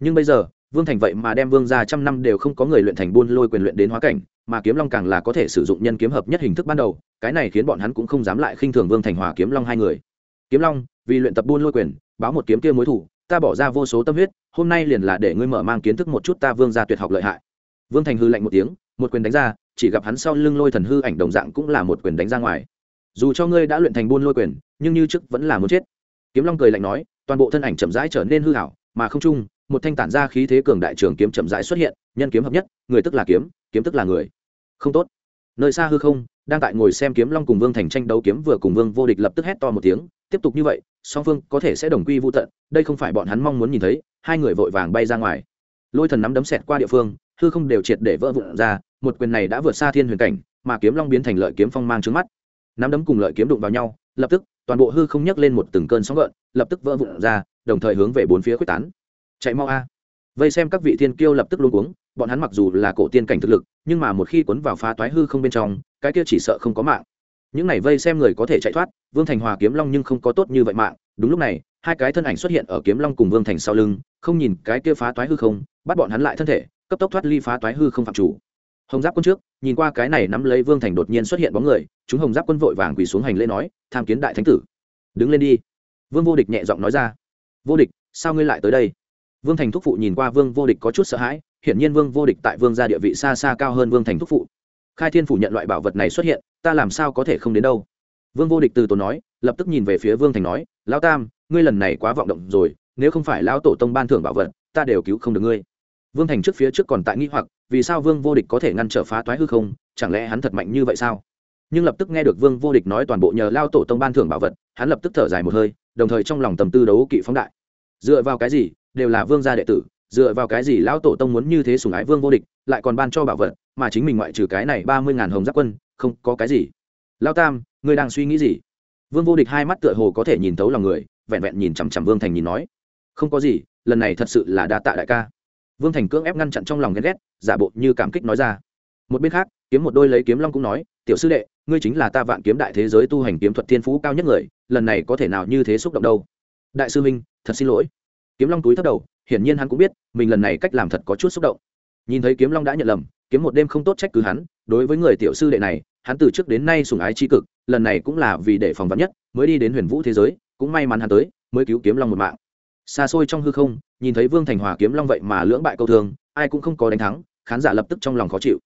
S1: Nhưng bây giờ vương thành vậy mà đem vương ra trăm năm đều không có người luyện thành buôn lôi quyền luyện đến hóa cảnh, mà kiếm long càng là có thể sử dụng nhân kiếm hợp nhất hình thức ban đầu, cái này khiến bọn hắn cũng không dám lại khinh thường vương thành hòa kiếm long hai người. Kiếm long, vì luyện tập buôn lôi quyền, báo một kiếm kia mối thủ, ta bỏ ra vô số tâm huyết, hôm nay liền là để ngươi mở mang kiến thức một chút ta vương ra tuyệt học lợi hại. Vương thành hư lạnh một tiếng, một quyền đánh ra, chỉ gặp hắn sau lưng lôi thần hư ảnh đồng dạng cũng là một quyền đánh ra ngoài. Dù cho ngươi đã luyện thành buôn lôi quyền, nhưng như trước vẫn là muốn chết. Kiếm long cười lạnh nói, toàn bộ thân ảnh chậm rãi trở nên hư hảo mà không chung một thanh tản ra khí thế cường đại trường kiếm chậm rãi xuất hiện, nhân kiếm hợp nhất, người tức là kiếm kiếm tức là người. Không tốt. Nơi xa hư không, đang tại ngồi xem kiếm long cùng vương thành tranh đấu kiếm vừa cùng vương vô địch lập tức hét to một tiếng, tiếp tục như vậy, song phương có thể sẽ đồng quy vô tận, đây không phải bọn hắn mong muốn nhìn thấy, hai người vội vàng bay ra ngoài. Lôi thần nắm đấm xẹt qua địa phương, hư không đều triệt để vỡ vụn ra, một quyền này đã vượt xa thiên huyền cảnh, mà kiếm long biến thành lợi kiếm phong mang trước mắt. Nắm đấm cùng lợi kiếm đụng vào nhau, lập tức, toàn bộ hư không nhấc lên một từng cơn sóng gợn, lập tức vỡ vụn ra, đồng thời hướng về bốn phía quyết tán chạy mau a. Vây xem các vị thiên kiêu lập tức luôn cuống, bọn hắn mặc dù là cổ tiên cảnh thực lực, nhưng mà một khi cuốn vào phá toái hư không bên trong, cái kia chỉ sợ không có mạng. Những này vây xem người có thể chạy thoát, vương thành hòa kiếm long nhưng không có tốt như vậy mạng. Đúng lúc này, hai cái thân ảnh xuất hiện ở kiếm long cùng vương thành sau lưng, không nhìn cái kia phá toái hư không, bắt bọn hắn lại thân thể, cấp tốc thoát ly phá toái hư không phạm chủ. Hồng giáp quân trước, nhìn qua cái này nắm lấy vương thành đột nhiên xuất hiện bóng người, chúng hồng giáp quân vội vàng quỳ xuống hành lễ nói, tham kiến đại thánh tử. Đứng lên đi. Vương vô địch nhẹ giọng nói ra. Vô địch, sao ngươi lại tới đây? Vương thành thúc phụ nhìn qua vương vô địch có chút sợ hãi, hiển nhiên vương vô địch tại vương gia địa vị xa xa cao hơn vương thành thúc phụ. Khai thiên phủ nhận loại bảo vật này xuất hiện, ta làm sao có thể không đến đâu? Vương vô địch từ tốn nói, lập tức nhìn về phía vương thành nói, lão tam, ngươi lần này quá vọng động rồi, nếu không phải lão tổ tông ban thưởng bảo vật, ta đều cứu không được ngươi. Vương thành trước phía trước còn tại nghĩ hoặc, vì sao vương vô địch có thể ngăn trở phá toái hư không, chẳng lẽ hắn thật mạnh như vậy sao? Nhưng lập tức nghe được vương vô địch nói toàn bộ nhờ lao tổ tông ban thưởng bảo vật, hắn lập tức thở dài một hơi, đồng thời trong lòng tầm tư đấu kỵ phóng đại. Dựa vào cái gì đều là vương gia đệ tử, dựa vào cái gì lão tổ tông muốn như thế sùng ái vương vô địch, lại còn ban cho bảo vật, mà chính mình ngoại trừ cái này ba mươi ngàn hồng giáp quân, không có cái gì. Lao tam, ngươi đang suy nghĩ gì? Vương vô địch hai mắt tựa hồ có thể nhìn thấu lòng người, vẹn vẹn nhìn chằm chằm vương thành nhìn nói. Không có gì, lần này thật sự là đa tạ đại ca. Vương thành cưỡng ép ngăn chặn trong lòng ghen ghét, giả bộ như cảm kích nói ra. Một bên khác, kiếm một đôi lấy kiếm long cũng nói, tiểu sư đệ, ngươi chính là ta vạn kiếm đại thế giới tu hành kiếm thuật thiên phú cao nhất người, lần này có thể nào như thế xúc động đâu? Đại sư minh, thật xin lỗi kiếm long túi thấp đầu, hiển nhiên hắn cũng biết, mình lần này cách làm thật có chút xúc động. Nhìn thấy kiếm long đã nhận lầm, kiếm một đêm không tốt trách cứ hắn, đối với người tiểu sư đệ này, hắn từ trước đến nay sùng ái tri cực, lần này cũng là vì để phòng vắn nhất, mới đi đến huyền vũ thế giới, cũng may mắn hắn tới, mới cứu kiếm long một mạng. Xa xôi trong hư không, nhìn thấy vương thành hòa kiếm long vậy mà lưỡng bại câu thương ai cũng không có đánh thắng, khán giả lập tức trong lòng khó chịu.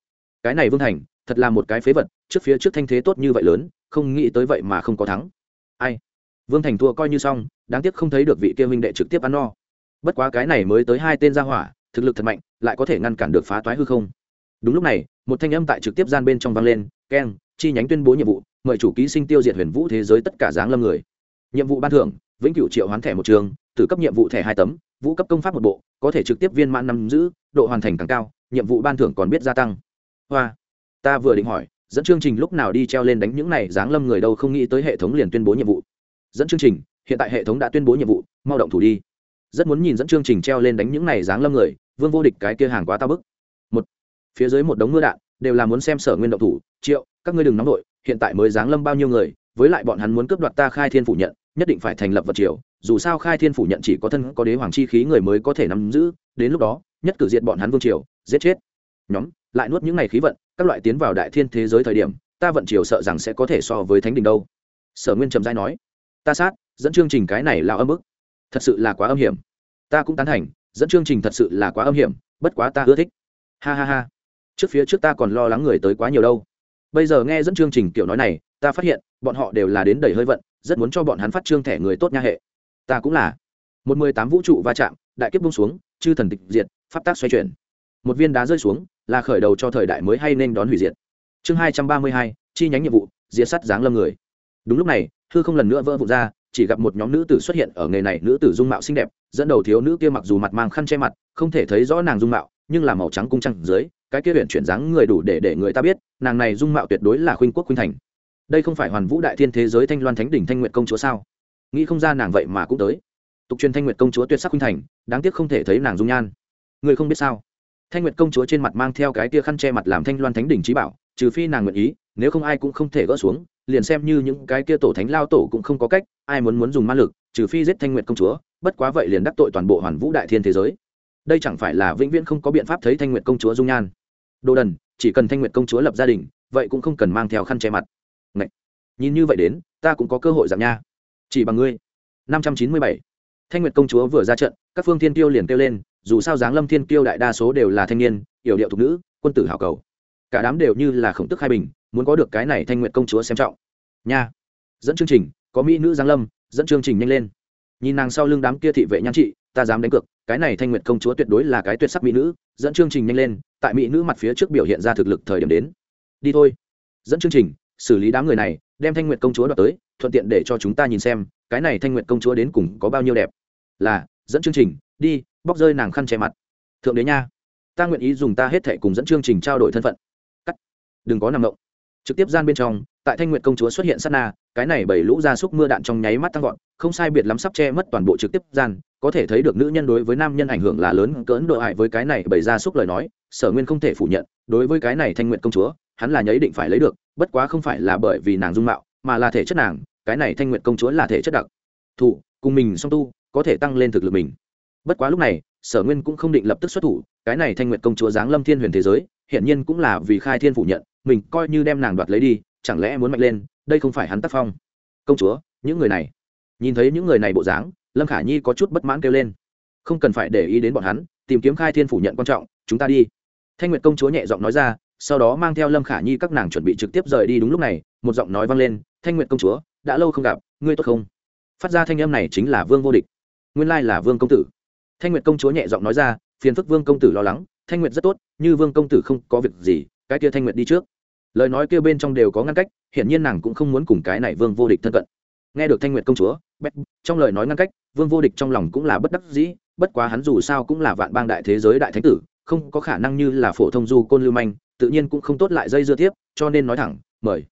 S1: Cái này vương thành, thật là một cái phế vật, trước phía trước thanh thế tốt như vậy lớn, không nghĩ tới vậy mà không có thắng. Ai? Vương thành thua coi như xong, đáng tiếc không thấy được vị kia huynh đệ trực tiếp ăn no. Bất quá cái này mới tới hai tên gia hỏa, thực lực thật mạnh, lại có thể ngăn cản được phá toái hư không. Đúng lúc này, một thanh âm tại trực tiếp gian bên trong vang lên, keng, chi nhánh tuyên bố nhiệm vụ, mời chủ ký sinh tiêu diệt huyền vũ thế giới tất cả dáng lâm người. Nhiệm vụ ban thưởng, vĩnh cửu triệu hoán thẻ một trường từ cấp nhiệm vụ thẻ hai tấm, vũ cấp công pháp một bộ, có thể trực tiếp viên mãn nắm giữ, độ hoàn thành càng cao, nhiệm vụ ban thưởng còn biết gia tăng. Hoa, ta vừa định hỏi, dẫn chương trình lúc nào đi treo lên đánh những này dáng lâm người đâu không nghĩ tới hệ thống liền tuyên bố nhiệm vụ dẫn chương trình, hiện tại hệ thống đã tuyên bố nhiệm vụ, mau động thủ đi. Rất muốn nhìn dẫn chương trình treo lên đánh những này dáng lâm người, vương vô địch cái kia hàng quá tao bức. Một, phía dưới một đống mưa đạn, đều là muốn xem sở nguyên động thủ. Triệu, các ngươi đừng nóng đội hiện tại mới dáng lâm bao nhiêu người, với lại bọn hắn muốn cướp đoạt ta khai thiên phủ nhận, nhất định phải thành lập vật triều. Dù sao khai thiên phủ nhận chỉ có thân, có đế hoàng chi khí người mới có thể nắm giữ, đến lúc đó, nhất cử diệt bọn hắn vương triều, giết chết. Nhóm, lại nuốt những ngày khí vận, các loại tiến vào đại thiên thế giới thời điểm, ta vận triều sợ rằng sẽ có thể so với thánh đình đâu. Sở nguyên trầm giai nói ta sát, dẫn chương trình cái này là âm ức thật sự là quá âm hiểm. Ta cũng tán thành, dẫn chương trình thật sự là quá âm hiểm, bất quá ta ưa thích. Ha ha ha. Trước phía trước ta còn lo lắng người tới quá nhiều đâu. Bây giờ nghe dẫn chương trình kiểu nói này, ta phát hiện, bọn họ đều là đến đầy hơi vận, rất muốn cho bọn hắn phát trương thẻ người tốt nha hệ. Ta cũng là. Một mười tám vũ trụ va chạm, đại kiếp bung xuống, chư thần tịch diệt, pháp tác xoay chuyển. Một viên đá rơi xuống, là khởi đầu cho thời đại mới hay nên đón hủy diệt. Chương hai trăm ba mươi hai, chi nhánh nhiệm vụ, diệt sắt giáng lâm người. Đúng lúc này hư không lần nữa vỡ vụn ra, chỉ gặp một nhóm nữ tử xuất hiện ở nghề này, nữ tử dung mạo xinh đẹp, dẫn đầu thiếu nữ kia mặc dù mặt mang khăn che mặt, không thể thấy rõ nàng dung mạo, nhưng là màu trắng cung trăng dưới, cái kia huyện chuyển dáng người đủ để để người ta biết, nàng này dung mạo tuyệt đối là khuynh quốc khuynh thành. Đây không phải hoàn vũ đại thiên thế giới thanh loan thánh đỉnh thanh nguyện công chúa sao? Nghĩ không ra nàng vậy mà cũng tới. Tục truyền thanh nguyện công chúa tuyệt sắc khuynh thành, đáng tiếc không thể thấy nàng dung nhan. Người không biết sao? Thanh nguyệt công chúa trên mặt mang theo cái tia khăn che mặt làm thanh loan thánh đỉnh trí bảo, trừ phi nàng nguyện ý, nếu không ai cũng không thể gỡ xuống liền xem như những cái kia tổ thánh lao tổ cũng không có cách, ai muốn muốn dùng ma lực, trừ phi giết thanh nguyệt công chúa, bất quá vậy liền đắc tội toàn bộ hoàn vũ đại thiên thế giới. Đây chẳng phải là vĩnh viễn không có biện pháp thấy thanh nguyệt công chúa dung nhan. Đồ đần, chỉ cần thanh nguyệt công chúa lập gia đình, vậy cũng không cần mang theo khăn che mặt. Ngậy! nhìn như vậy đến, ta cũng có cơ hội giảm nha. Chỉ bằng ngươi. Năm trăm chín mươi bảy. Thanh nguyệt công chúa vừa ra trận, các phương thiên tiêu liền kêu lên, dù sao giáng lâm thiên tiêu đại đa số đều là thanh niên, yểu điệu thục nữ, quân tử hảo cầu. Cả đám đều như là khổng tức hai bình muốn có được cái này thanh nguyện công chúa xem trọng. Nha. Dẫn chương trình, có mỹ nữ giáng lâm, dẫn chương trình nhanh lên. Nhìn nàng sau lưng đám kia thị vệ nhan trị, ta dám đánh cược, cái này thanh nguyện công chúa tuyệt đối là cái tuyệt sắc mỹ nữ, dẫn chương trình nhanh lên, tại mỹ nữ mặt phía trước biểu hiện ra thực lực thời điểm đến. Đi thôi. Dẫn chương trình, xử lý đám người này, đem thanh nguyện công chúa đoạt tới, thuận tiện để cho chúng ta nhìn xem, cái này thanh nguyện công chúa đến cùng có bao nhiêu đẹp. Là, dẫn chương trình, đi, bóc rơi nàng khăn che mặt. Thượng đế nha, ta nguyện ý dùng ta hết thệ cùng dẫn chương trình trao đổi thân phận. Cắt. Đừng có nằm động trực tiếp gian bên trong, tại thanh nguyệt công chúa xuất hiện sát na, cái này bảy lũ gia súc mưa đạn trong nháy mắt tăng vọt, không sai biệt lắm sắp che mất toàn bộ trực tiếp gian, có thể thấy được nữ nhân đối với nam nhân ảnh hưởng là lớn, cỡn độ hại với cái này bảy gia súc lời nói, sở nguyên không thể phủ nhận, đối với cái này thanh nguyệt công chúa, hắn là nhấy định phải lấy được, bất quá không phải là bởi vì nàng dung mạo, mà là thể chất nàng, cái này thanh nguyệt công chúa là thể chất đặc thù, cùng mình song tu, có thể tăng lên thực lực mình. Bất quá lúc này, sở nguyên cũng không định lập tức xuất thủ, cái này thanh nguyệt công chúa giáng lâm thiên huyền thế giới hiển nhiên cũng là vì khai thiên phủ nhận, mình coi như đem nàng đoạt lấy đi, chẳng lẽ muốn mạnh lên, đây không phải hắn tác phong. Công chúa, những người này. Nhìn thấy những người này bộ dáng, lâm khả nhi có chút bất mãn kêu lên. Không cần phải để ý đến bọn hắn, tìm kiếm khai thiên phủ nhận quan trọng, chúng ta đi. Thanh nguyệt công chúa nhẹ giọng nói ra, sau đó mang theo lâm khả nhi các nàng chuẩn bị trực tiếp rời đi đúng lúc này, một giọng nói vang lên, thanh nguyệt công chúa, đã lâu không gặp, ngươi tốt không? Phát ra thanh âm này chính là vương vô địch. Nguyên lai là vương công tử. Thanh nguyệt công chúa nhẹ giọng nói ra, phiền phức vương công tử lo lắng thanh nguyệt rất tốt, như vương công tử không có việc gì, cái kia thanh nguyệt đi trước. Lời nói kia bên trong đều có ngăn cách, hiển nhiên nàng cũng không muốn cùng cái này vương vô địch thân cận. Nghe được thanh nguyệt công chúa, bét, trong lời nói ngăn cách, vương vô địch trong lòng cũng là bất đắc dĩ, bất quá hắn dù sao cũng là vạn bang đại thế giới đại thánh tử, không có khả năng như là phổ thông du côn lưu manh, tự nhiên cũng không tốt lại dây dưa tiếp, cho nên nói thẳng, mời.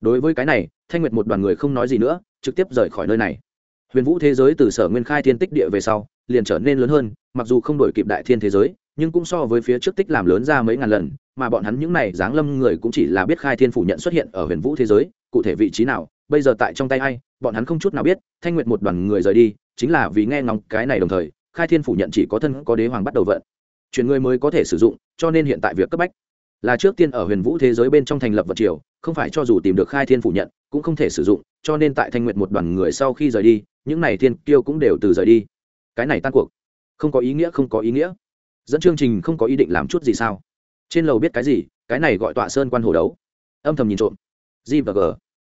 S1: Đối với cái này, thanh nguyệt một đoàn người không nói gì nữa, trực tiếp rời khỏi nơi này. Huyền vũ thế giới từ sở nguyên khai thiên tích địa về sau, liền trở nên lớn hơn, mặc dù không đổi kịp đại thiên thế giới nhưng cũng so với phía trước tích làm lớn ra mấy ngàn lần, mà bọn hắn những này giáng lâm người cũng chỉ là biết khai thiên phủ nhận xuất hiện ở huyền vũ thế giới, cụ thể vị trí nào, bây giờ tại trong tay ai, bọn hắn không chút nào biết, thanh nguyệt một đoàn người rời đi, chính là vì nghe ngóng cái này đồng thời, khai thiên phủ nhận chỉ có thân có đế hoàng bắt đầu vận. Chuyển người mới có thể sử dụng, cho nên hiện tại việc cấp bách là trước tiên ở huyền vũ thế giới bên trong thành lập vật triều, không phải cho dù tìm được khai thiên phủ nhận, cũng không thể sử dụng, cho nên tại thanh nguyệt một đoàn người sau khi rời đi, những này thiên kiêu cũng đều từ rời đi. Cái này tan cuộc, không có ý nghĩa, không có ý nghĩa dẫn chương trình không có ý định làm chút gì sao? Trên lầu biết cái gì? Cái này gọi tọa sơn quan hồ đấu. Âm thầm nhìn trộm. G và g.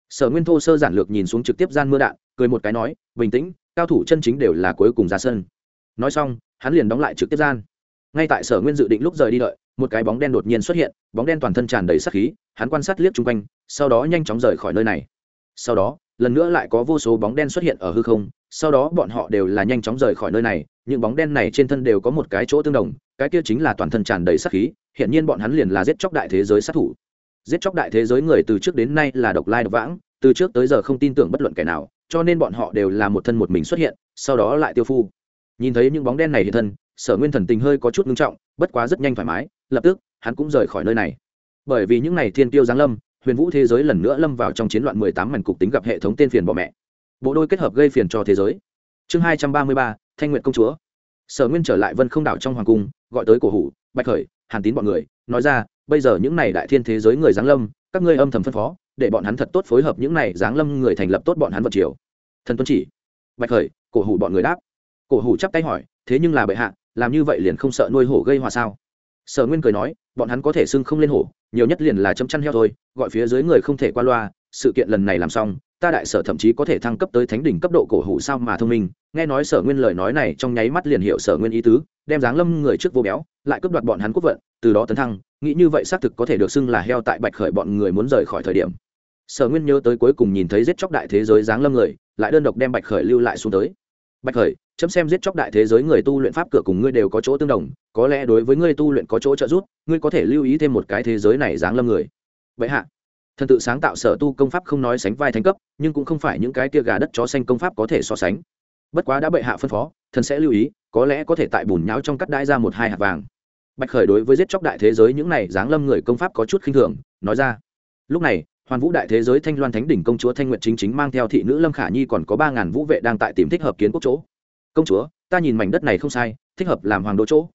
S1: Sở nguyên thô sơ giản lược nhìn xuống trực tiếp gian mưa đạn, cười một cái nói, bình tĩnh, cao thủ chân chính đều là cuối cùng ra sân. Nói xong, hắn liền đóng lại trực tiếp gian. Ngay tại sở nguyên dự định lúc rời đi đợi, một cái bóng đen đột nhiên xuất hiện, bóng đen toàn thân tràn đầy sắc khí, hắn quan sát liếc chung quanh, sau đó nhanh chóng rời khỏi nơi này. Sau đó, lần nữa lại có vô số bóng đen xuất hiện ở hư không sau đó bọn họ đều là nhanh chóng rời khỏi nơi này, những bóng đen này trên thân đều có một cái chỗ tương đồng, cái kia chính là toàn thân tràn đầy sát khí hiện nhiên bọn hắn liền là giết chóc đại thế giới sát thủ. Giết chóc đại thế giới người từ trước đến nay là độc lai độc vãng, từ trước tới giờ không tin tưởng bất luận kẻ nào, cho nên bọn họ đều là một thân một mình xuất hiện, sau đó lại tiêu phu. Nhìn thấy những bóng đen này hiện thân, sở nguyên thần tình hơi có chút ngưng trọng, bất quá rất nhanh thoải mái, lập tức, hắn cũng rời khỏi nơi này. Bởi vì những n à y thiên tiêu giáng lâm, huyền vũ thế giới lần nữa lâm vào trong chiến loạn mười tám mảnh cục tính gặp hệ thống tên phiền bỏ mẹ bộ đôi kết hợp gây phiền cho thế giới. Chương hai trăm ba mươi ba, thanh nguyện công chúa. Sở nguyên trở lại vân không đảo trong hoàng cung, gọi tới cổ hủ, bạch khởi, hàn tín bọn người, nói ra, bây giờ những này đại thiên thế giới người giáng lâm, các ngươi âm thầm phân phó, để bọn hắn thật tốt phối hợp những này giáng lâm người thành lập tốt bọn hắn vật triều. Thần tuân chỉ. Bạch khởi, cổ hủ bọn người đáp. Cổ hủ chắp tay hỏi, thế nhưng là bệ hạ, làm như vậy liền không sợ nuôi hổ gây hòa sao? Sở nguyên cười nói, bọn hắn có thể xưng không lên hổ, nhiều nhất liền là chấm chăn heo thôi, gọi phía dưới người không thể qua loa, sự kiện lần này làm xong ta đại sở thậm chí có thể thăng cấp tới thánh đỉnh cấp độ cổ hủ sao mà thông minh, nghe nói sở nguyên lời nói này trong nháy mắt liền hiệu sở nguyên ý tứ, đem dáng lâm người trước vô béo, lại cướp đoạt bọn hắn quốc vận, từ đó tấn thăng, nghĩ như vậy xác thực có thể được xưng là heo tại bạch khởi bọn người muốn rời khỏi thời điểm. Sở nguyên nhớ tới cuối cùng nhìn thấy giết chóc đại thế giới dáng lâm người, lại đơn độc đem bạch khởi lưu lại xuống tới. Bạch khởi, chấm xem giết chóc đại thế giới người tu luyện pháp cửa cùng ngươi đều có chỗ tương đồng, có lẽ đối với ngươi tu luyện có chỗ trợ giúp, ngươi có thể lưu ý thêm một cái thế giới này dáng lâm người. Vậy hạ thần tự sáng tạo sở tu công pháp không nói sánh vai thánh cấp, nhưng cũng không phải những cái tia gà đất chó xanh công pháp có thể so sánh. Bất quá đã bệ hạ phân phó, thần sẽ lưu ý, có lẽ có thể tại bùn nháo trong cắt đai ra một hai hạt vàng. Bạch khởi đối với giết chóc đại thế giới những này giáng lâm người công pháp có chút khinh thường, nói ra. Lúc này, hoàn vũ đại thế giới thanh loan thánh đỉnh công chúa thanh nguyện chính chính mang theo thị nữ lâm khả nhi còn có ba ngàn vũ vệ đang tại tìm thích hợp kiến quốc chỗ. Công chúa, ta nhìn mảnh đất này không sai, thích hợp làm hoàng đô chỗ.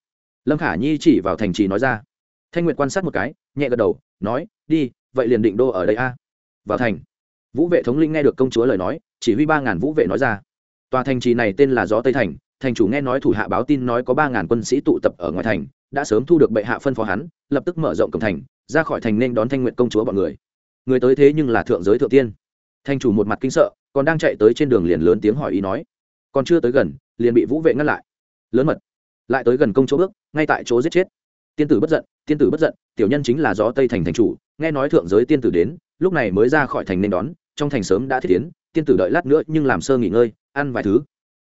S1: Lâm khả nhi chỉ vào thành trì nói ra. Thanh nguyện quan sát một cái, nhẹ gật đầu, nói, đi vậy liền định đô ở đây a. Vào thành. Vũ vệ thống linh nghe được công chúa lời nói, chỉ huy ba ngàn vũ vệ nói ra. Tòa thành trì này tên là gió tây thành thành chủ nghe nói thủ hạ báo tin nói có ba ngàn quân sĩ tụ tập ở ngoài thành, đã sớm thu được bệ hạ phân phó hắn, lập tức mở rộng cổng thành, ra khỏi thành nên đón thanh nguyện công chúa bọn người. Người tới thế nhưng là thượng giới thượng tiên. Thành chủ một mặt kinh sợ, còn đang chạy tới trên đường liền lớn tiếng hỏi ý nói. Còn chưa tới gần, liền bị vũ vệ ngăn lại. Lớn mật. Lại tới gần công chỗ bước, ngay tại chỗ giết chết. Tiên tử bất giận, tiên tử bất giận, tiểu nhân chính là gió tây thành thành chủ nghe nói thượng giới tiên tử đến, lúc này mới ra khỏi thành nên đón, trong thành sớm đã thiết tiến, tiên tử đợi lát nữa nhưng làm sơ nghỉ ngơi, ăn vài thứ.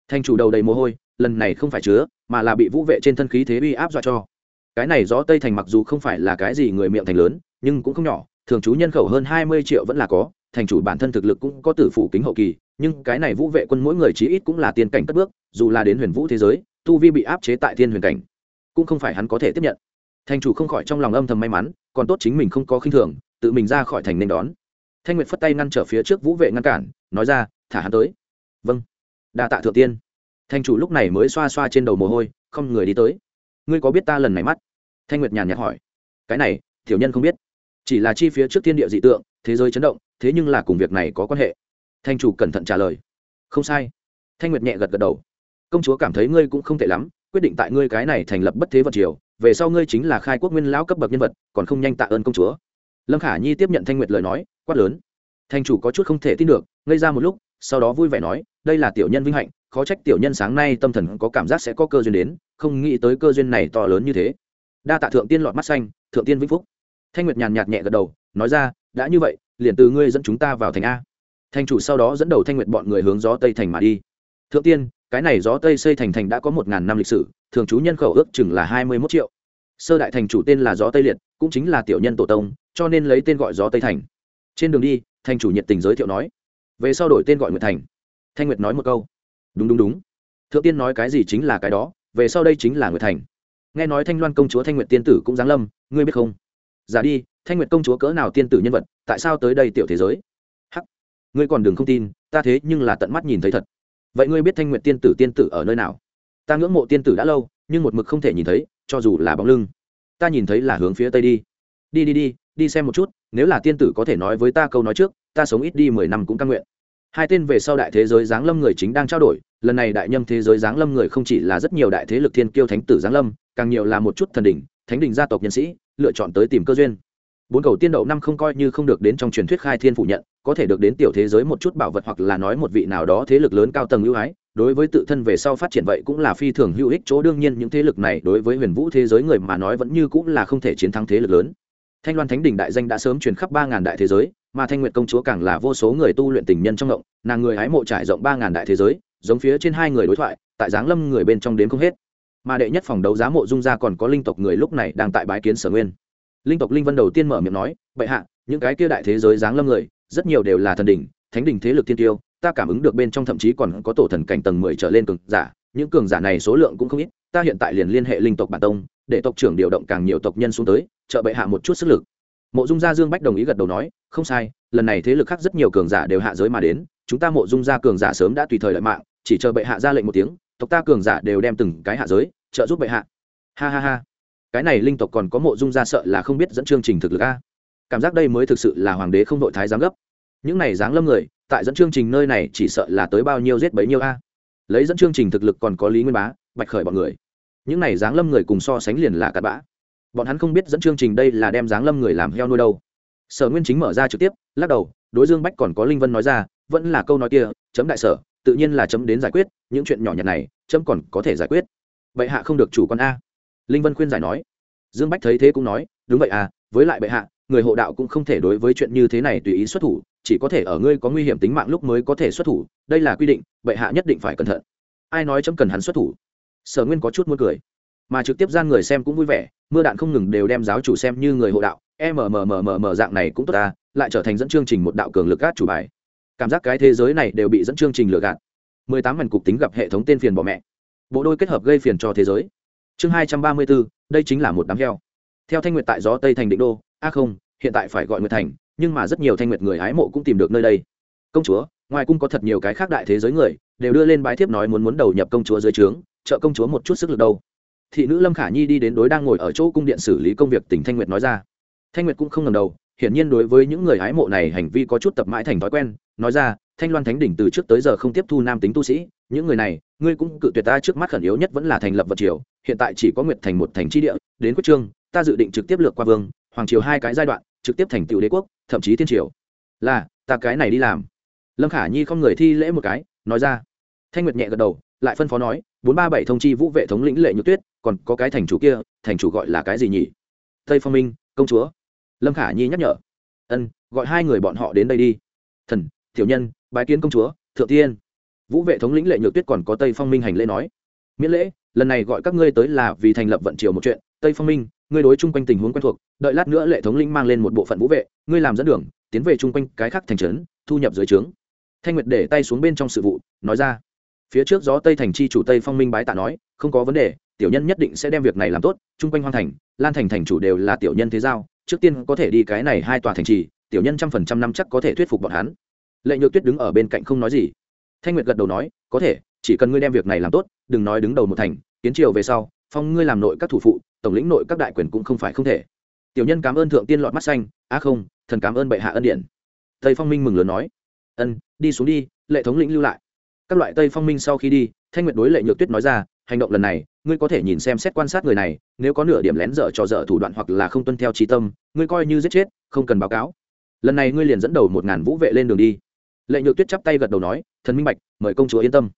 S1: Thành chủ đầu đầy mồ hôi, lần này không phải chứa, mà là bị vũ vệ trên thân khí thế uy áp dọa cho. Cái này gió tây thành mặc dù không phải là cái gì người miệng thành lớn, nhưng cũng không nhỏ, thường trú nhân khẩu hơn hai mươi triệu vẫn là có, thành chủ bản thân thực lực cũng có tử phủ kính hậu kỳ, nhưng cái này vũ vệ quân mỗi người chí ít cũng là tiên cảnh cất bước, dù là đến huyền vũ thế giới, tu vi bị áp chế tại thiên huyền cảnh, cũng không phải hắn có thể tiếp nhận. Thành chủ không khỏi trong lòng âm thầm may mắn còn tốt chính mình không có khinh thường, tự mình ra khỏi thành nên đón. Thanh nguyệt phất tay ngăn trở phía trước vũ vệ ngăn cản, nói ra, thả hắn tới. Vâng. Đa tạ thượng tiên. Thanh chủ lúc này mới xoa xoa trên đầu mồ hôi, không, người đi tới. Ngươi có biết ta lần này mắt? Thanh nguyệt nhàn nhạt hỏi. Cái này thiểu nhân không biết. Chỉ là chi phía trước thiên địa dị tượng, thế giới chấn động, thế nhưng là cùng việc này có quan hệ. Thanh chủ cẩn thận trả lời. Không sai. Thanh nguyệt nhẹ gật gật đầu. Công chúa cảm thấy ngươi cũng không tệ lắm, quyết định tại ngươi cái này thành lập bất thế vật triều về sau ngươi chính là khai quốc nguyên lão cấp bậc nhân vật, còn không nhanh tạ ơn công chúa. Lâm khả nhi tiếp nhận thanh nguyệt lời nói, quát lớn. Thanh chủ có chút không thể tin được, ngây ra một lúc, sau đó vui vẻ nói, đây là tiểu nhân vinh hạnh, khó trách tiểu nhân sáng nay tâm thần có cảm giác sẽ có cơ duyên đến, không nghĩ tới cơ duyên này to lớn như thế. Đa tạ thượng tiên lọt mắt xanh, thượng tiên vĩnh phúc. Thanh nguyệt nhàn nhạt nhẹ gật đầu, nói ra, đã như vậy, liền từ ngươi dẫn chúng ta vào thành a. Thành chủ sau đó dẫn đầu thanh nguyệt bọn người hướng gió tây thành mà đi. Thượng tiên cái này gió tây xây thành thành đã có một ngàn năm lịch sử, thường trú nhân khẩu ước chừng là hai mươi mốt triệu. Sơ đại thành chủ tên là gió tây liệt, cũng chính là tiểu nhân tổ tông, cho nên lấy tên gọi gió tây thành. Trên đường đi, thành chủ nhiệt tình giới thiệu nói, về sau đổi tên gọi nguyệt thành. Thanh nguyệt nói một câu, đúng đúng đúng. Thượng tiên nói cái gì chính là cái đó, về sau đây chính là nguyệt thành. Nghe nói thanh loan công chúa thanh nguyệt tiên tử cũng giáng lâm, ngươi biết không? Giả đi, thanh nguyệt công chúa cỡ nào tiên tử nhân vật, tại sao tới đây tiểu thế giới? Hắc, ngươi còn đừng không tin, ta thế nhưng là tận mắt nhìn thấy thật vậy ngươi biết thanh nguyện tiên tử tiên tử ở nơi nào? Ta ngưỡng mộ tiên tử đã lâu, nhưng một mực không thể nhìn thấy, cho dù là bóng lưng. Ta nhìn thấy là hướng phía tây đi. Đi đi đi đi xem một chút, nếu là tiên tử có thể nói với ta câu nói trước, ta sống ít đi mười năm cũng căn nguyện. Hai tên về sau đại thế giới giáng lâm người chính đang trao đổi, lần này đại nhâm thế giới giáng lâm người không chỉ là rất nhiều đại thế lực thiên kiêu thánh tử giáng lâm, càng nhiều là một chút thần đỉnh, thánh đình gia tộc nhân sĩ, lựa chọn tới tìm cơ duyên. Bốn cầu tiên đậu năm không coi như không được đến trong truyền thuyết khai thiên phủ nhận có thể được đến tiểu thế giới một chút bảo vật hoặc là nói một vị nào đó thế lực lớn cao tầng ưu ái, đối với tự thân về sau phát triển vậy cũng là phi thường hữu ích chỗ. Đương nhiên những thế lực này đối với huyền vũ thế giới người mà nói vẫn như cũng là không thể chiến thắng thế lực lớn. Thanh loan thánh đình đại danh đã sớm truyền khắp ba ngàn đại thế giới, mà thanh nguyệt công chúa càng là vô số người tu luyện tình nhân trong động, nàng người hái mộ trải rộng ba ngàn đại thế giới, giống phía trên hai người đối thoại, tại giáng lâm người bên trong đến không hết. Mà đệ nhất phòng đấu giá mộ dung gia còn có linh tộc người lúc này đang tại bái kiến sở nguyên. Linh tộc linh vân đầu tiên mở miệng nói, bệ hạ, những cái kia đại thế giới giáng lâm người rất nhiều đều là thần đỉnh, thánh đỉnh thế lực thiên tiêu, ta cảm ứng được bên trong thậm chí còn có tổ thần cảnh tầng mười trở lên cường giả, những cường giả này số lượng cũng không ít, ta hiện tại liền liên hệ linh tộc bản tông, để tộc trưởng điều động càng nhiều tộc nhân xuống tới, trợ bệ hạ một chút sức lực. Mộ dung gia dương bách đồng ý gật đầu nói, không sai, lần này thế lực khác rất nhiều cường giả đều hạ giới mà đến, chúng ta mộ dung gia cường giả sớm đã tùy thời lợi mạng, chỉ chờ bệ hạ ra lệnh một tiếng, tộc ta cường giả đều đem từng cái hạ giới, trợ giúp bệ hạ. Ha ha ha. Cái này linh tộc còn có mộ dung gia sợ là không biết dẫn chương trình thực lực a. Cảm giác đây mới thực sự là hoàng đế không đội thái giám gấp những này dáng lâm người, tại dẫn chương trình nơi này chỉ sợ là tới bao nhiêu giết bấy nhiêu a. Lấy dẫn chương trình thực lực còn có lý nguyên bá, bạch khởi bọn người. Những này dáng lâm người cùng so sánh liền là cặn bã. Bọn hắn không biết dẫn chương trình đây là đem dáng lâm người làm heo nuôi đâu. Sở nguyên chính mở ra trực tiếp, lắc đầu, đối dương bách còn có linh vân nói ra, vẫn là câu nói kia, chấm đại sở, tự nhiên là chấm đến giải quyết, những chuyện nhỏ nhặt này, chấm còn có thể giải quyết. Bệ hạ không được chủ con a. Linh vân khuyên giải nói. Dương bách thấy thế cũng nói, đúng vậy à với lại bệ hạ người hộ đạo cũng không thể đối với chuyện như thế này tùy ý xuất thủ, chỉ có thể ở ngươi có nguy hiểm tính mạng lúc mới có thể xuất thủ, đây là quy định, bệ hạ nhất định phải cẩn thận. Ai nói chấm cần hắn xuất thủ? Sở nguyên có chút muốn cười. Mà trực tiếp gian người xem cũng vui vẻ, mưa đạn không ngừng đều đem giáo chủ xem như người hộ đạo e mmmmm dạng này cũng tốt ta lại trở thành dẫn chương trình một đạo cường lực gác chủ bài. Cảm giác cái thế giới này đều bị dẫn chương trình lừa gạt. Mười tám mảnh cục tính gặp hệ thống tên phiền bỏ mẹ. Bộ đôi kết hợp gây phiền cho thế giới. Chương hai trăm ba mươi bốn, đây chính là một đám heo. Theo thanh nguyệt tại gió tây thành định đô a không, hiện tại phải gọi nguyệt thành, nhưng mà rất nhiều thanh nguyệt người hái mộ cũng tìm được nơi đây. Công chúa, ngoài cung có thật nhiều cái khác đại thế giới người, đều đưa lên bái thiếp nói muốn muốn đầu nhập công chúa dưới trướng, trợ công chúa một chút sức lực đâu. Thị nữ lâm khả nhi đi đến đối đang ngồi ở chỗ cung điện xử lý công việc tỉnh thanh nguyệt nói ra. Thanh nguyệt cũng không ngầm đầu, hiển nhiên đối với những người hái mộ này hành vi có chút tập mãi thành thói quen, nói ra, thanh loan thánh đỉnh từ trước tới giờ không tiếp thu nam tính tu sĩ, những người này, ngươi cũng cự tuyệt ta trước mắt khẩn yếu nhất vẫn là thành lập vật triều, hiện tại chỉ có nguyệt thành một thành tri địa, đến quyết trương, ta dự định trực tiếp lược qua vương hoàng triều hai cái giai đoạn, trực tiếp thành tựu đế quốc, thậm chí thiên triều. Là, ta cái này đi làm. Lâm khả nhi không người thi lễ một cái, nói ra. Thanh nguyệt nhẹ gật đầu, lại phân phó nói, bốn ba bảy thông chi vũ vệ thống lĩnh lệ nhược tuyết, còn có cái thành chủ kia, thành chủ gọi là cái gì nhỉ? Tây phong minh, công chúa. Lâm khả nhi nhắc nhở. Ân, gọi hai người bọn họ đến đây đi. Thần, tiểu nhân, bái kiến công chúa, thượng tiên. Vũ vệ thống lĩnh lệ nhược tuyết còn có tây phong minh hành lễ nói. Miễn lễ, lần này gọi các ngươi tới là vì thành lập vận triều một chuyện, tây phong minh ngươi đối chung quanh tình huống quen thuộc, đợi lát nữa lệ thống Linh mang lên một bộ phận vũ vệ, ngươi làm dẫn đường, tiến về chung quanh cái khác thành trấn, thu nhập dưới trướng. Thanh nguyệt để tay xuống bên trong sự vụ, nói ra. Phía trước gió tây thành chi chủ tây phong minh bái tạ nói, không có vấn đề, tiểu nhân nhất định sẽ đem việc này làm tốt, chung quanh hoang thành, lan thành thành chủ đều là tiểu nhân thế giao, trước tiên có thể đi cái này hai tòa thành trì, tiểu nhân trăm phần trăm năm chắc có thể thuyết phục bọn hắn. Lệ nhược tuyết đứng ở bên cạnh không nói gì. Thanh nguyệt gật đầu nói, có thể, chỉ cần ngươi đem việc này làm tốt, đừng nói đứng đầu một thành, kiến triều về sau, phong ngươi làm nội các thủ phụ tổng lĩnh nội các đại quyền cũng không phải không thể. Tiểu nhân cảm ơn thượng tiên lọt mắt xanh, á không, thần cảm ơn bệ hạ ân điện tây phong minh mừng lớn nói, ân, đi xuống đi, lệ thống lĩnh lưu lại. Các loại tây phong minh sau khi đi, thanh nguyệt đối lệ nhược tuyết nói ra, hành động lần này, ngươi có thể nhìn xem xét quan sát người này, nếu có nửa điểm lén dở trò dở thủ đoạn hoặc là không tuân theo trí tâm, ngươi coi như giết chết, không cần báo cáo. Lần này ngươi liền dẫn đầu một ngàn vũ vệ lên đường đi. Lệ nhược tuyết chắp tay gật đầu nói, thần minh bạch, mời công chúa yên tâm.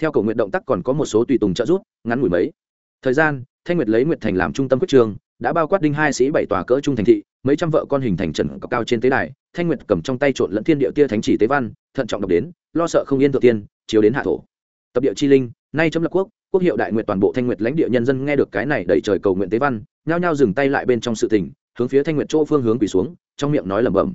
S1: Theo cầu nguyện động tác còn có một số tùy tùng trợ giúp, ngắn ngủi mấy thời gian thanh nguyệt lấy nguyệt thành làm trung tâm quyết trường đã bao quát đinh hai sĩ bảy tòa cỡ trung thành thị mấy trăm vợ con hình thành trần cao trên tế đài. Thanh nguyệt cầm trong tay trộn lẫn thiên địa tia thánh chỉ tế văn thận trọng đọc đến lo sợ không yên thượng tiên chiếu đến hạ thổ. Tập địa chi linh nay chấm lập quốc quốc hiệu đại nguyệt toàn bộ thanh nguyệt lãnh địa nhân dân nghe được cái này đẩy trời cầu nguyện tế văn nhao nhao dừng tay lại bên trong sự tỉnh, hướng phía thanh nguyệt chỗ phương hướng quỳ xuống trong miệng nói lẩm bẩm.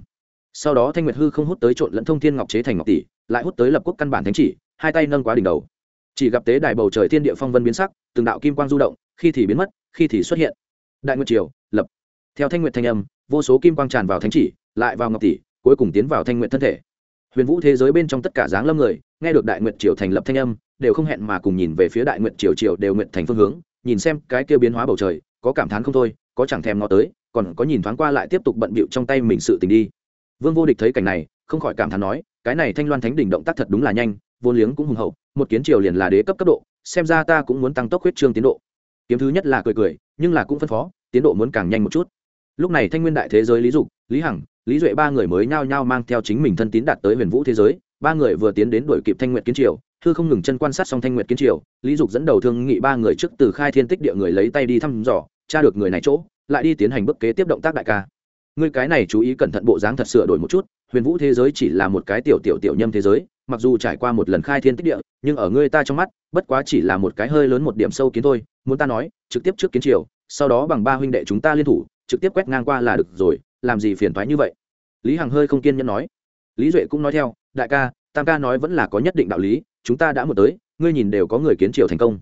S1: Sau đó thanh nguyệt hư không hút tới trộn lẫn thông thiên ngọc chế thành ngọc tỷ lại hút tới lập quốc căn bản thánh chỉ hai tay nâng quá đỉnh đầu chỉ gặp tế đài bầu trời thiên địa phong vân biến sắc, từng đạo kim quang du động, khi thì biến mất, khi thì xuất hiện. Đại nguyệt triều, lập. Theo thanh nguyệt thanh âm, vô số kim quang tràn vào thánh chỉ, lại vào ngọc tỷ, cuối cùng tiến vào thanh nguyệt thân thể. Huyền vũ thế giới bên trong tất cả dáng lâm người, nghe được đại nguyệt triều thành lập thanh âm, đều không hẹn mà cùng nhìn về phía đại nguyệt triều triều đều nguyện thành phương hướng, nhìn xem cái kia biến hóa bầu trời, có cảm thán không thôi, có chẳng thèm ngó tới, còn có nhìn thoáng qua lại tiếp tục bận bịu trong tay mình sự tình đi. Vương vô địch thấy cảnh này, không khỏi cảm thán nói, cái này thanh loan thánh đỉnh động tác thật đúng là nhanh vô liếng cũng hùng hậu một kiến triều liền là đế cấp cấp độ, xem ra ta cũng muốn tăng tốc huyết trương tiến độ. Kiếm thứ nhất là cười cười, nhưng là cũng phân phó, tiến độ muốn càng nhanh một chút. Lúc này thanh nguyên đại thế giới lý dục, lý hằng, lý duệ ba người mới nhao nhao mang theo chính mình thân tín đạt tới huyền vũ thế giới, ba người vừa tiến đến đuổi kịp thanh nguyệt kiến triều, thư không ngừng chân quan sát xong thanh nguyệt kiến triều, lý dục dẫn đầu thương nghị ba người trước từ khai thiên tích địa người lấy tay đi thăm dò, tra được người này chỗ, lại đi tiến hành bước kế tiếp động tác đại ca. Người cái này chú ý cẩn thận bộ dáng thật sửa đổi một chút, huyền vũ thế giới chỉ là một cái tiểu tiểu tiểu nhâm thế giới mặc dù trải qua một lần khai thiên tích địa, nhưng ở ngươi ta trong mắt, bất quá chỉ là một cái hơi lớn một điểm sâu kiến thôi, muốn ta nói, trực tiếp trước kiến triều, sau đó bằng ba huynh đệ chúng ta liên thủ, trực tiếp quét ngang qua là được rồi, làm gì phiền thoái như vậy? Lý hằng hơi không kiên nhẫn nói. Lý duệ cũng nói theo, đại ca, tam ca nói vẫn là có nhất định đạo lý, chúng ta đã một tới, ngươi nhìn đều có người kiến triều thành công.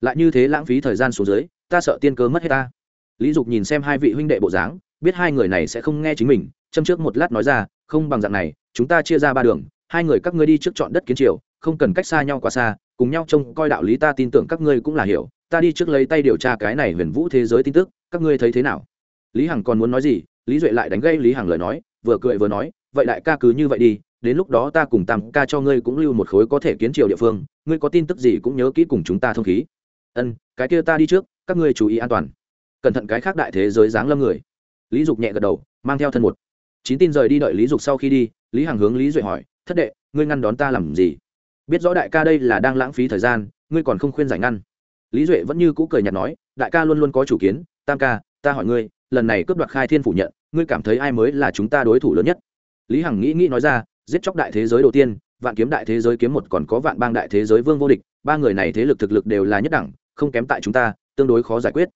S1: Lại như thế lãng phí thời gian xuống dưới, ta sợ tiên cơ mất hết ta. Lý dục nhìn xem hai vị huynh đệ bộ dáng, biết hai người này sẽ không nghe chính mình, châm trước một lát nói ra, không bằng dạng này, chúng ta chia ra ba đường hai người các ngươi đi trước chọn đất kiến triều, không cần cách xa nhau quá xa, cùng nhau trông coi đạo lý ta tin tưởng các ngươi cũng là hiểu. Ta đi trước lấy tay điều tra cái này huyền vũ thế giới tin tức, các ngươi thấy thế nào? Lý hằng còn muốn nói gì? Lý duệ lại đánh gây lý hằng lời nói, vừa cười vừa nói, vậy đại ca cứ như vậy đi, đến lúc đó ta cùng tam ca cho ngươi cũng lưu một khối có thể kiến triều địa phương, ngươi có tin tức gì cũng nhớ kỹ cùng chúng ta thông khí. Ân, cái kia ta đi trước, các ngươi chú ý an toàn. Cẩn thận cái khác đại thế giới dáng lâm người. Lý dục nhẹ gật đầu, mang theo thân một. Chín tin rời đi đợi lý dục sau khi đi, lý hằng hướng lý duệ hỏi thất đệ, ngươi ngăn đón ta làm gì? Biết rõ đại ca đây là đang lãng phí thời gian, ngươi còn không khuyên giải ngăn. Lý duệ vẫn như cũ cười nhạt nói, đại ca luôn luôn có chủ kiến, tam ca, ta hỏi ngươi, lần này cướp đoạt khai thiên phủ nhận, ngươi cảm thấy ai mới là chúng ta đối thủ lớn nhất? Lý hằng nghĩ nghĩ nói ra, giết chóc đại thế giới đầu tiên, vạn kiếm đại thế giới kiếm một còn có vạn bang đại thế giới vương vô địch, ba người này thế lực thực lực đều là nhất đẳng, không kém tại chúng ta, tương đối khó giải quyết.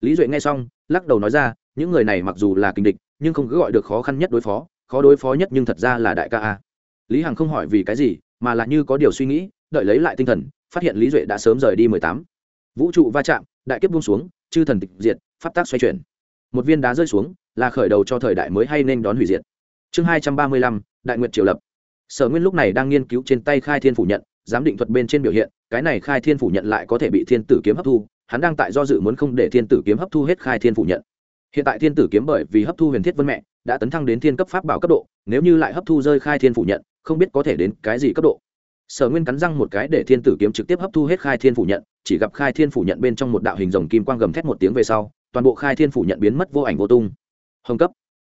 S1: Lý duệ nghe xong, lắc đầu nói ra, những người này mặc dù là kinh địch, nhưng không cứ gọi được khó khăn nhất đối phó, khó đối phó nhất nhưng thật ra là đại ca a lý hằng không hỏi vì cái gì, mà là như có điều suy nghĩ, đợi lấy lại tinh thần, phát hiện lý duệ đã sớm rời đi mười tám. Vũ trụ va chạm, đại kiếp buông xuống, chư thần tịch diệt, pháp tác xoay chuyển. Một viên đá rơi xuống, là khởi đầu cho thời đại mới hay nên đón hủy diệt. Chương hai trăm ba mươi lăm, đại nguyện triều lập. Sở nguyên lúc này đang nghiên cứu trên tay khai thiên phủ nhận, giám định thuật bên trên biểu hiện, cái này khai thiên phủ nhận lại có thể bị thiên tử kiếm hấp thu, hắn đang tại do dự muốn không để thiên tử kiếm hấp thu hết khai thiên phủ nhận. Hiện tại thiên tử kiếm bởi vì hấp thu huyền thiết vân mẹ, đã tấn thăng đến thiên cấp pháp bảo cấp độ, nếu như lại hấp thu rơi khai thiên phủ nhận không biết có thể đến cái gì cấp độ. Sở nguyên cắn răng một cái để thiên tử kiếm trực tiếp hấp thu hết khai thiên phủ nhận, chỉ gặp khai thiên phủ nhận bên trong một đạo hình rồng kim quang gầm thét một tiếng về sau, toàn bộ khai thiên phủ nhận biến mất vô ảnh vô tung. Hồng cấp.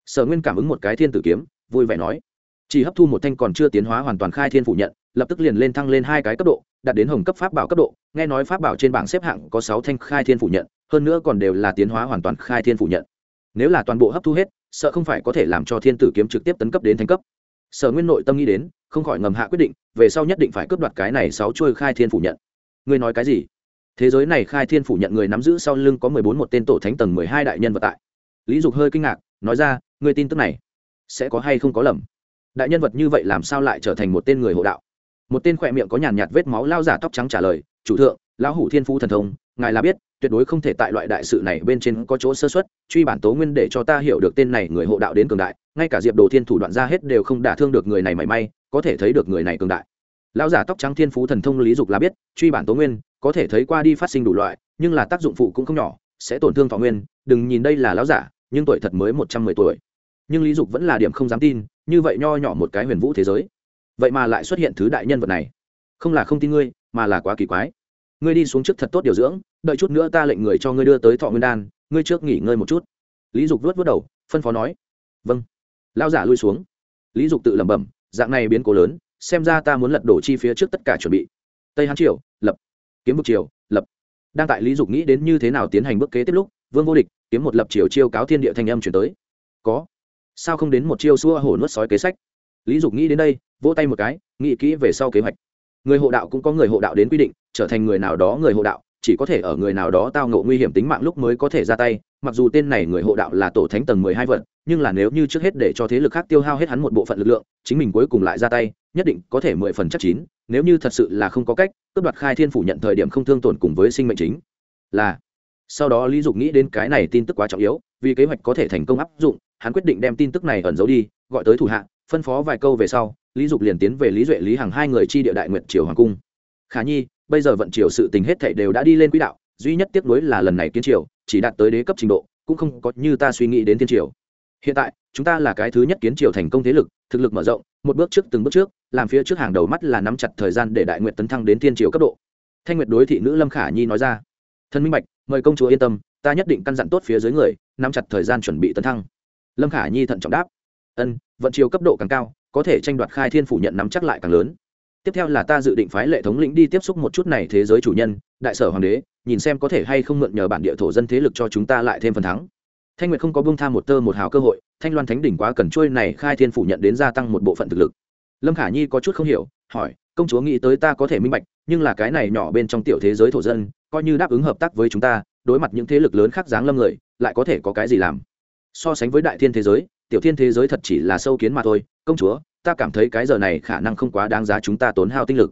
S1: Sở nguyên cảm ứng một cái thiên tử kiếm, vui vẻ nói, chỉ hấp thu một thanh còn chưa tiến hóa hoàn toàn khai thiên phủ nhận, lập tức liền lên thăng lên hai cái cấp độ, đạt đến hồng cấp pháp bảo cấp độ, nghe nói pháp bảo trên bảng xếp hạng có sáu thanh khai thiên phủ nhận, hơn nữa còn đều là tiến hóa hoàn toàn khai thiên phủ nhận. Nếu là toàn bộ hấp thu hết, sợ không phải có thể làm cho thiên tử kiếm trực tiếp tấn cấp đến thành cấp sở nguyên nội tâm nghĩ đến, không khỏi ngầm hạ quyết định, về sau nhất định phải cướp đoạt cái này sáu chuôi khai thiên phủ nhận. Ngươi nói cái gì? Thế giới này khai thiên phủ nhận người nắm giữ sau lưng có mười bốn một tên tổ thánh tầng mười hai đại nhân vật tại. Lý dục hơi kinh ngạc, nói ra người tin tức này sẽ có hay không có lầm? Đại nhân vật như vậy làm sao lại trở thành một tên người hộ đạo? Một tên khỏe miệng có nhàn nhạt vết máu lao giả tóc trắng trả lời, chủ thượng, lão hủ thiên phú thần thông, ngài là biết tuyệt đối không thể tại loại đại sự này bên trên có chỗ sơ xuất truy bản tố nguyên để cho ta hiểu được tên này người hộ đạo đến cường đại, ngay cả diệp đồ thiên thủ đoạn ra hết đều không đả thương được người này mảy may, có thể thấy được người này cường đại. Lão giả tóc trắng thiên phú thần thông lý dục là biết, truy bản tố nguyên, có thể thấy qua đi phát sinh đủ loại, nhưng là tác dụng phụ cũng không nhỏ, sẽ tổn thương thọ nguyên, đừng nhìn đây là lão giả, nhưng tuổi thật mới một trăm mười tuổi. Nhưng lý dục vẫn là điểm không dám tin, như vậy nho nhỏ một cái huyền vũ thế giới. Vậy mà lại xuất hiện thứ đại nhân vật này. Không là không tin ngươi, mà là quá kỳ quái ngươi đi xuống trước thật tốt điều dưỡng, đợi chút nữa ta lệnh người cho ngươi đưa tới thọ nguyên đan, ngươi trước nghỉ ngơi một chút. Lý dục vớt vớt đầu, phân phó nói vâng. Lao giả lui xuống. Lý dục tự lẩm bẩm, dạng này biến cố lớn, xem ra ta muốn lật đổ chi phía trước tất cả chuẩn bị. Tây hán triều, lập. Kiếm vực triều, lập. Đang tại lý dục nghĩ đến như thế nào tiến hành bước kế tiếp lúc, vương vô địch, kiếm một lập triều chiêu cáo thiên địa thanh âm chuyển tới. Có. Sao không đến một chiêu xua hổ nuốt sói kế sách? Lý dục nghĩ đến đây, vỗ tay một cái, nghĩ kỹ về sau kế hoạch người hộ đạo cũng có người hộ đạo đến quy định, trở thành người nào đó người hộ đạo, chỉ có thể ở người nào đó tao ngộ nguy hiểm tính mạng lúc mới có thể ra tay. Mặc dù tên này người hộ đạo là tổ thánh tầng mười hai vận, nhưng là nếu như trước hết để cho thế lực khác tiêu hao hết hắn một bộ phận lực lượng, chính mình cuối cùng lại ra tay, nhất định có thể mười phần chắc chín. Nếu như thật sự là không có cách, cướp đoạt khai thiên phủ nhận thời điểm không thương tổn cùng với sinh mệnh chính. Là, sau đó lý dục nghĩ đến cái này tin tức quá trọng yếu, vì kế hoạch có thể thành công áp dụng, hắn quyết định đem tin tức này ẩn giấu đi, gọi tới thủ hạ, phân phó vài câu về sau lý dục liền tiến về lý duệ, lý hàng hai người chi địa đại nguyện triều hoàng cung. Khả nhi, bây giờ vận triều sự tình hết thảy đều đã đi lên quỹ đạo, duy nhất tiếc nuối là lần này kiến triều, chỉ đạt tới đế cấp trình độ, cũng không có như ta suy nghĩ đến thiên triều. Hiện tại, chúng ta là cái thứ nhất kiến triều thành công thế lực, thực lực mở rộng, một bước trước từng bước trước, làm phía trước hàng đầu mắt là nắm chặt thời gian để đại nguyện tấn thăng đến thiên triều cấp độ. Thanh nguyệt đối thị nữ lâm khả nhi nói ra, thân minh bạch, mời công chúa yên tâm, ta nhất định căn dặn tốt phía dưới người, nắm chặt thời gian chuẩn bị tấn thăng. Lâm khả nhi thận trọng đáp, ân, vận chiều cấp độ càng cao có thể tranh đoạt khai thiên phủ nhận nắm chắc lại càng lớn. Tiếp theo là ta dự định phái lệ thống lĩnh đi tiếp xúc một chút này thế giới chủ nhân, đại sở hoàng đế, nhìn xem có thể hay không mượn nhờ bản địa thổ dân thế lực cho chúng ta lại thêm phần thắng. Thanh nguyệt không có bông tha một tơ một hào cơ hội, thanh loan thánh đỉnh quá cần trôi này khai thiên phủ nhận đến gia tăng một bộ phận thực lực. Lâm khả nhi có chút không hiểu, hỏi, công chúa nghĩ tới ta có thể minh bạch, nhưng là cái này nhỏ bên trong tiểu thế giới thổ dân, coi như đáp ứng hợp tác với chúng ta, đối mặt những thế lực lớn khác dáng lâm người, lại có thể có cái gì làm? So sánh với đại thiên thế giới, tiểu thiên thế giới thật chỉ là sâu kiến mà thôi công chúa, ta cảm thấy cái giờ này khả năng không quá đáng giá chúng ta tốn hao tinh lực.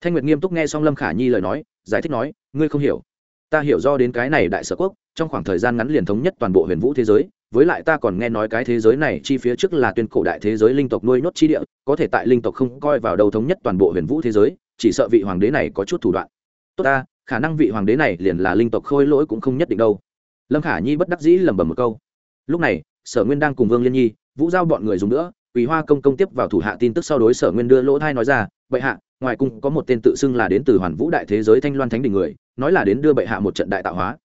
S1: Thanh nguyệt nghiêm túc nghe xong lâm khả nhi lời nói, giải thích nói, ngươi không hiểu. Ta hiểu do đến cái này đại sở quốc, trong khoảng thời gian ngắn liền thống nhất toàn bộ huyền vũ thế giới, với lại ta còn nghe nói cái thế giới này chi phía trước là tuyên cổ đại thế giới linh tộc nuôi nhốt chi địa, có thể tại linh tộc không coi vào đầu thống nhất toàn bộ huyền vũ thế giới, chỉ sợ vị hoàng đế này có chút thủ đoạn. Tốt ta, khả năng vị hoàng đế này liền là linh tộc khôi lỗi cũng không nhất định đâu. Lâm khả nhi bất đắc dĩ lẩm bẩm một câu. Lúc này, sở nguyên đang cùng vương liên nhi, vũ giao bọn người dùng nữa quỳ hoa công công tiếp vào thủ hạ tin tức sau đối sở nguyên đưa lỗ thai nói ra, bệ hạ, ngoài cung có một tên tự xưng là đến từ hoàn vũ đại thế giới thanh loan thánh đình người, nói là đến đưa bệ hạ một trận đại tạo hóa.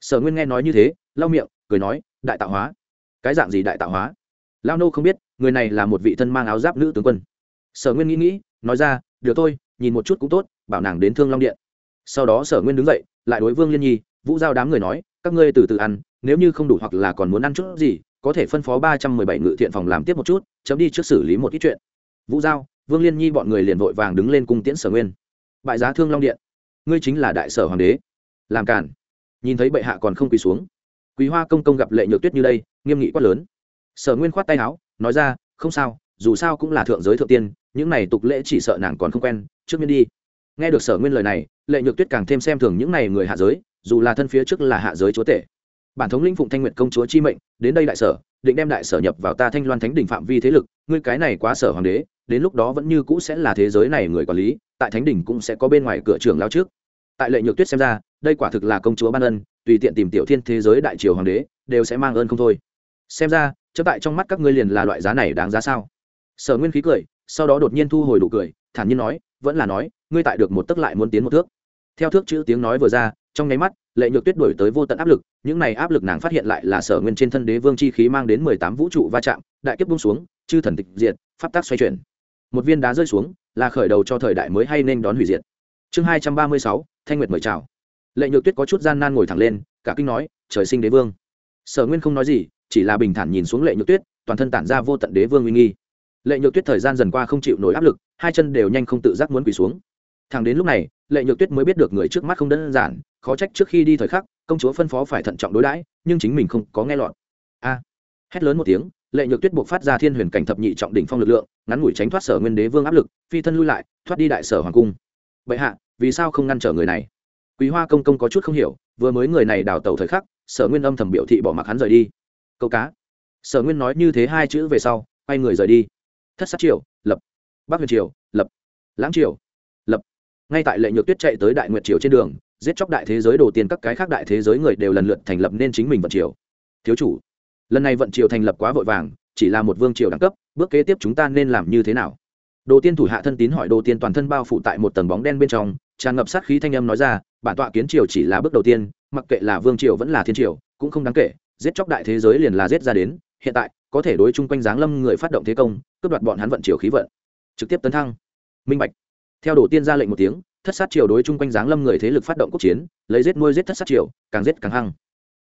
S1: Sở nguyên nghe nói như thế, lau miệng, cười nói, đại tạo hóa? Cái dạng gì đại tạo hóa? Lao nô không biết, người này là một vị thân mang áo giáp nữ tướng quân. Sở nguyên nghĩ nghĩ, nói ra, được thôi, nhìn một chút cũng tốt, bảo nàng đến thương long điện. Sau đó sở nguyên đứng dậy, lại đối vương liên nhi, vũ giao đám người nói, các ngươi từ từ ăn, nếu như không đủ hoặc là còn muốn ăn chút gì có thể phân phó ba trăm mười bảy ngự thiện phòng làm tiếp một chút, chấm đi trước xử lý một ít chuyện. Vũ giao, vương liên nhi bọn người liền vội vàng đứng lên cung tiễn sở nguyên. Bại giá thương long điện. Ngươi chính là đại sở hoàng đế. Làm cản nhìn thấy bệ hạ còn không quỳ xuống. Quý hoa công công gặp lệ nhược tuyết như đây, nghiêm nghị quát lớn. Sở nguyên khoát tay áo, nói ra, không sao, dù sao cũng là thượng giới thượng tiên, những này tục lễ chỉ sợ nàng còn không quen, trước miên đi. Nghe được sở nguyên lời này, lệ nhược tuyết càng thêm xem thường những này người hạ giới, dù là thân phía trước là hạ giới chúa tể bản thống linh phụng thanh nguyện công chúa chi mệnh, đến đây đại sở, định đem đại sở nhập vào ta thanh loan thánh đỉnh phạm vi thế lực, ngươi cái này quá sở hoàng đế, đến lúc đó vẫn như cũ sẽ là thế giới này người quản lý, tại thánh đỉnh cũng sẽ có bên ngoài cửa trường lao trước. Tại lệ nhược tuyết xem ra, đây quả thực là công chúa ban ân, tùy tiện tìm tiểu thiên thế giới đại triều hoàng đế, đều sẽ mang ơn không thôi. Xem ra chấp tại trong mắt các ngươi liền là loại giá này đáng giá sao? Sở nguyên khí cười, sau đó đột nhiên thu hồi đủ cười, thản nhiên nói, vẫn là nói, ngươi tại được một tấc lại muốn tiến một thước. Theo thước chữ tiếng nói vừa ra, trong nháy mắt lệ nhược tuyết đổi tới vô tận áp lực, những này áp lực nàng phát hiện lại là sở nguyên trên thân đế vương chi khí mang đến mười tám vũ trụ va chạm, đại kiếp bung xuống, chư thần tịch diệt, pháp tác xoay chuyển. Một viên đá rơi xuống, là khởi đầu cho thời đại mới hay nên đón hủy diệt. Chương hai trăm ba mươi sáu, thanh nguyệt mời chào. Lệ nhược tuyết có chút gian nan ngồi thẳng lên, cả kinh nói, trời sinh đế vương. Sở nguyên không nói gì, chỉ là bình thản nhìn xuống lệ nhược tuyết, toàn thân tản ra vô tận đế vương uy nghi. Lệ nhược tuyết thời gian dần qua không chịu nổi áp lực, hai chân đều nhanh không tự giác muốn quỳ xuống thằng đến lúc này, lệ nhược tuyết mới biết được người trước mắt không đơn giản, khó trách trước khi đi thời khắc, công chúa phân phó phải thận trọng đối đãi, nhưng chính mình không có nghe lọt. A! Hét lớn một tiếng, lệ nhược tuyết buộc phát ra thiên huyền cảnh thập nhị trọng đỉnh phong lực lượng, ngắn ngủi tránh thoát sở nguyên đế vương áp lực, phi thân lui lại, thoát đi đại sở hoàng cung. Vậy hạ, vì sao không ngăn trở người này? Quý hoa công công có chút không hiểu, vừa mới người này đào tàu thời khắc, sở nguyên âm thầm biểu thị bỏ mặc hắn rời đi. Câu cá. Sở nguyên nói như thế hai chữ về sau, quay người rời đi. Thất sát triều, lập. Bắc huyền triều, lập. Lãng triều ngay tại lệ nhược tuyết chạy tới đại nguyệt triều trên đường, giết chóc đại thế giới đầu tiên các cái khác đại thế giới người đều lần lượt thành lập nên chính mình vận triều. Thiếu chủ, lần này vận triều thành lập quá vội vàng, chỉ là một vương triều đẳng cấp, bước kế tiếp chúng ta nên làm như thế nào? Đồ tiên thủ hạ thân tín hỏi đồ tiên toàn thân bao phủ tại một tầng bóng đen bên trong, tràn ngập sát khí thanh âm nói ra, bản tọa kiến triều chỉ là bước đầu tiên, mặc kệ là vương triều vẫn là thiên triều, cũng không đáng kể, giết chóc đại thế giới liền là giết ra đến, hiện tại, có thể đối chung quanh giáng lâm người phát động thế công, cướp đoạt bọn hắn vận triều khí vận. Trực tiếp tấn thăng. Minh bạch theo đổ tiên ra lệnh một tiếng, thất sát triều đối chung quanh giáng lâm người thế lực phát động quốc chiến, lấy giết nuôi giết thất sát triều, càng giết càng hăng.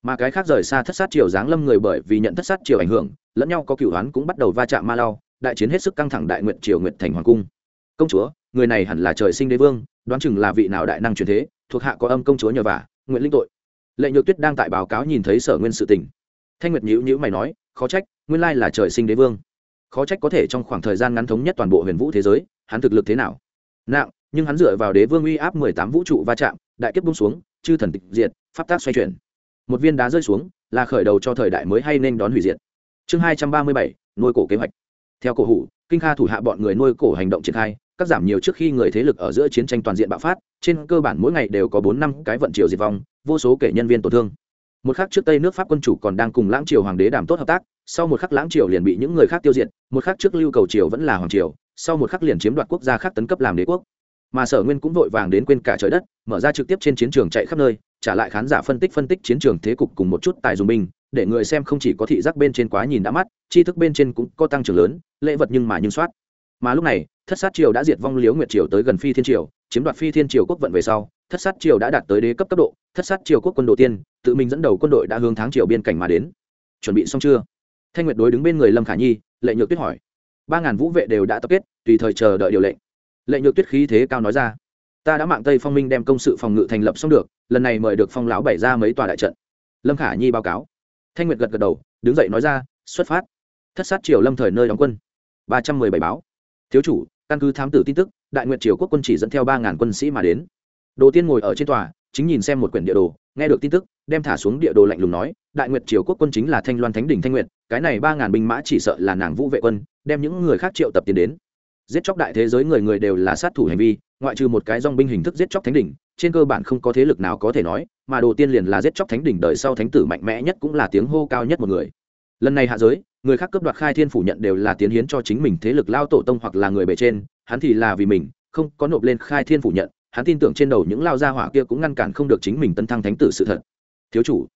S1: Mà cái khác rời xa thất sát triều giáng lâm người bởi vì nhận thất sát triều ảnh hưởng, lẫn nhau có cựu đoán cũng bắt đầu va chạm ma lao, đại chiến hết sức căng thẳng đại nguyện triều nguyện thành hoàng cung. Công chúa, người này hẳn là trời sinh đế vương, đoán chừng là vị nào đại năng truyền thế, thuộc hạ có âm công chúa nhờ vả, nguyện linh tội. Lệ nhược tuyết đang tại báo cáo nhìn thấy sở nguyên sự tình. Thanh nguyệt nhữ nhữ mày nói, khó trách, nguyên lai là trời sinh đế vương. Khó trách có thể trong khoảng thời gian ngắn thống nhất toàn bộ huyền vũ thế giới, hắn thực lực thế nào? Nặng, nhưng hắn dựa vào đế vương uy áp mười tám vũ trụ va chạm, đại kiếp bung xuống, chư thần tịch diệt, pháp tác xoay chuyển. Một viên đá rơi xuống, là khởi đầu cho thời đại mới hay nên đón hủy diệt. Chương hai trăm ba mươi bảy, nuôi cổ kế hoạch. Theo cổ hủ, kinh kha thủ hạ bọn người nuôi cổ hành động triển khai cắt giảm nhiều trước khi người thế lực ở giữa chiến tranh toàn diện bạo phát, trên cơ bản mỗi ngày đều có bốn năm cái vận triều diệt vong, vô số kể nhân viên tổn thương. Một khắc trước tây nước pháp quân chủ còn đang cùng lãng triều hoàng đế đàm tốt hợp tác, sau một khắc lãng triều liền bị những người khác tiêu diệt, một khắc trước lưu cầu triều vẫn là hoàng triều sau một khắc liền chiếm đoạt quốc gia khác tấn cấp làm đế quốc. Mà sở nguyên cũng vội vàng đến quên cả trời đất, mở ra trực tiếp trên chiến trường chạy khắp nơi, trả lại khán giả phân tích phân tích chiến trường thế cục cùng một chút tài dùng binh, để người xem không chỉ có thị giác bên trên quá nhìn đã mắt, tri thức bên trên cũng có tăng trưởng lớn, lễ vật nhưng mà nhưng soát. Mà lúc này, thất sát triều đã diệt vong liếu nguyệt triều tới gần phi thiên triều, chiếm đoạt phi thiên triều quốc vận về sau, thất sát triều đã đạt tới đế cấp cấp độ, thất sát triều quốc quân đội tiên, tự mình dẫn đầu quân đội đã hướng tháng triều biên cảnh mà đến. Chuẩn bị xong chưa? Thanh nguyệt đối đứng bên người lâm khả nhi, lệ nhược tuyết hỏi ba ngàn vũ vệ đều đã tập kết, tùy thời chờ đợi điều lệnh. Lệnh nhược tuyết khí thế cao nói ra. Ta đã mạng tây phong minh đem công sự phòng ngự thành lập xong được, lần này mời được phong lão bày ra mấy tòa đại trận. Lâm khả nhi báo cáo. Thanh nguyệt gật gật đầu, đứng dậy nói ra, xuất phát. Thất sát triều lâm thời nơi đóng quân. Ba trăm mười bảy báo. Thiếu chủ, căn cứ thám tử tin tức, đại nguyệt triều quốc quân chỉ dẫn theo ba ngàn quân sĩ mà đến. Đồ tiên ngồi ở trên tòa, chính nhìn xem một quyển địa đồ nghe được tin tức, đem thả xuống địa đồ lạnh lùng nói, đại nguyệt triều quốc quân chính là thanh loan thánh Đình thanh nguyệt, cái này ba ngàn binh mã chỉ sợ là nàng vũ vệ quân, đem những người khác triệu tập tiền đến. Giết chóc đại thế giới người người đều là sát thủ hành vi, ngoại trừ một cái dong binh hình thức giết chóc thánh đỉnh, trên cơ bản không có thế lực nào có thể nói, mà đồ tiên liền là giết chóc thánh đỉnh đời sau thánh tử mạnh mẽ nhất cũng là tiếng hô cao nhất một người. Lần này hạ giới, người khác cấp đoạt khai thiên phủ nhận đều là tiến hiến cho chính mình thế lực lao tổ tông hoặc là người bề trên, hắn thì là vì mình, không có nộp lên khai thiên phủ nhận hắn tin tưởng trên đầu những lao gia hỏa kia cũng ngăn cản không được chính mình tân thăng thánh tử sự thật. Thiếu chủ,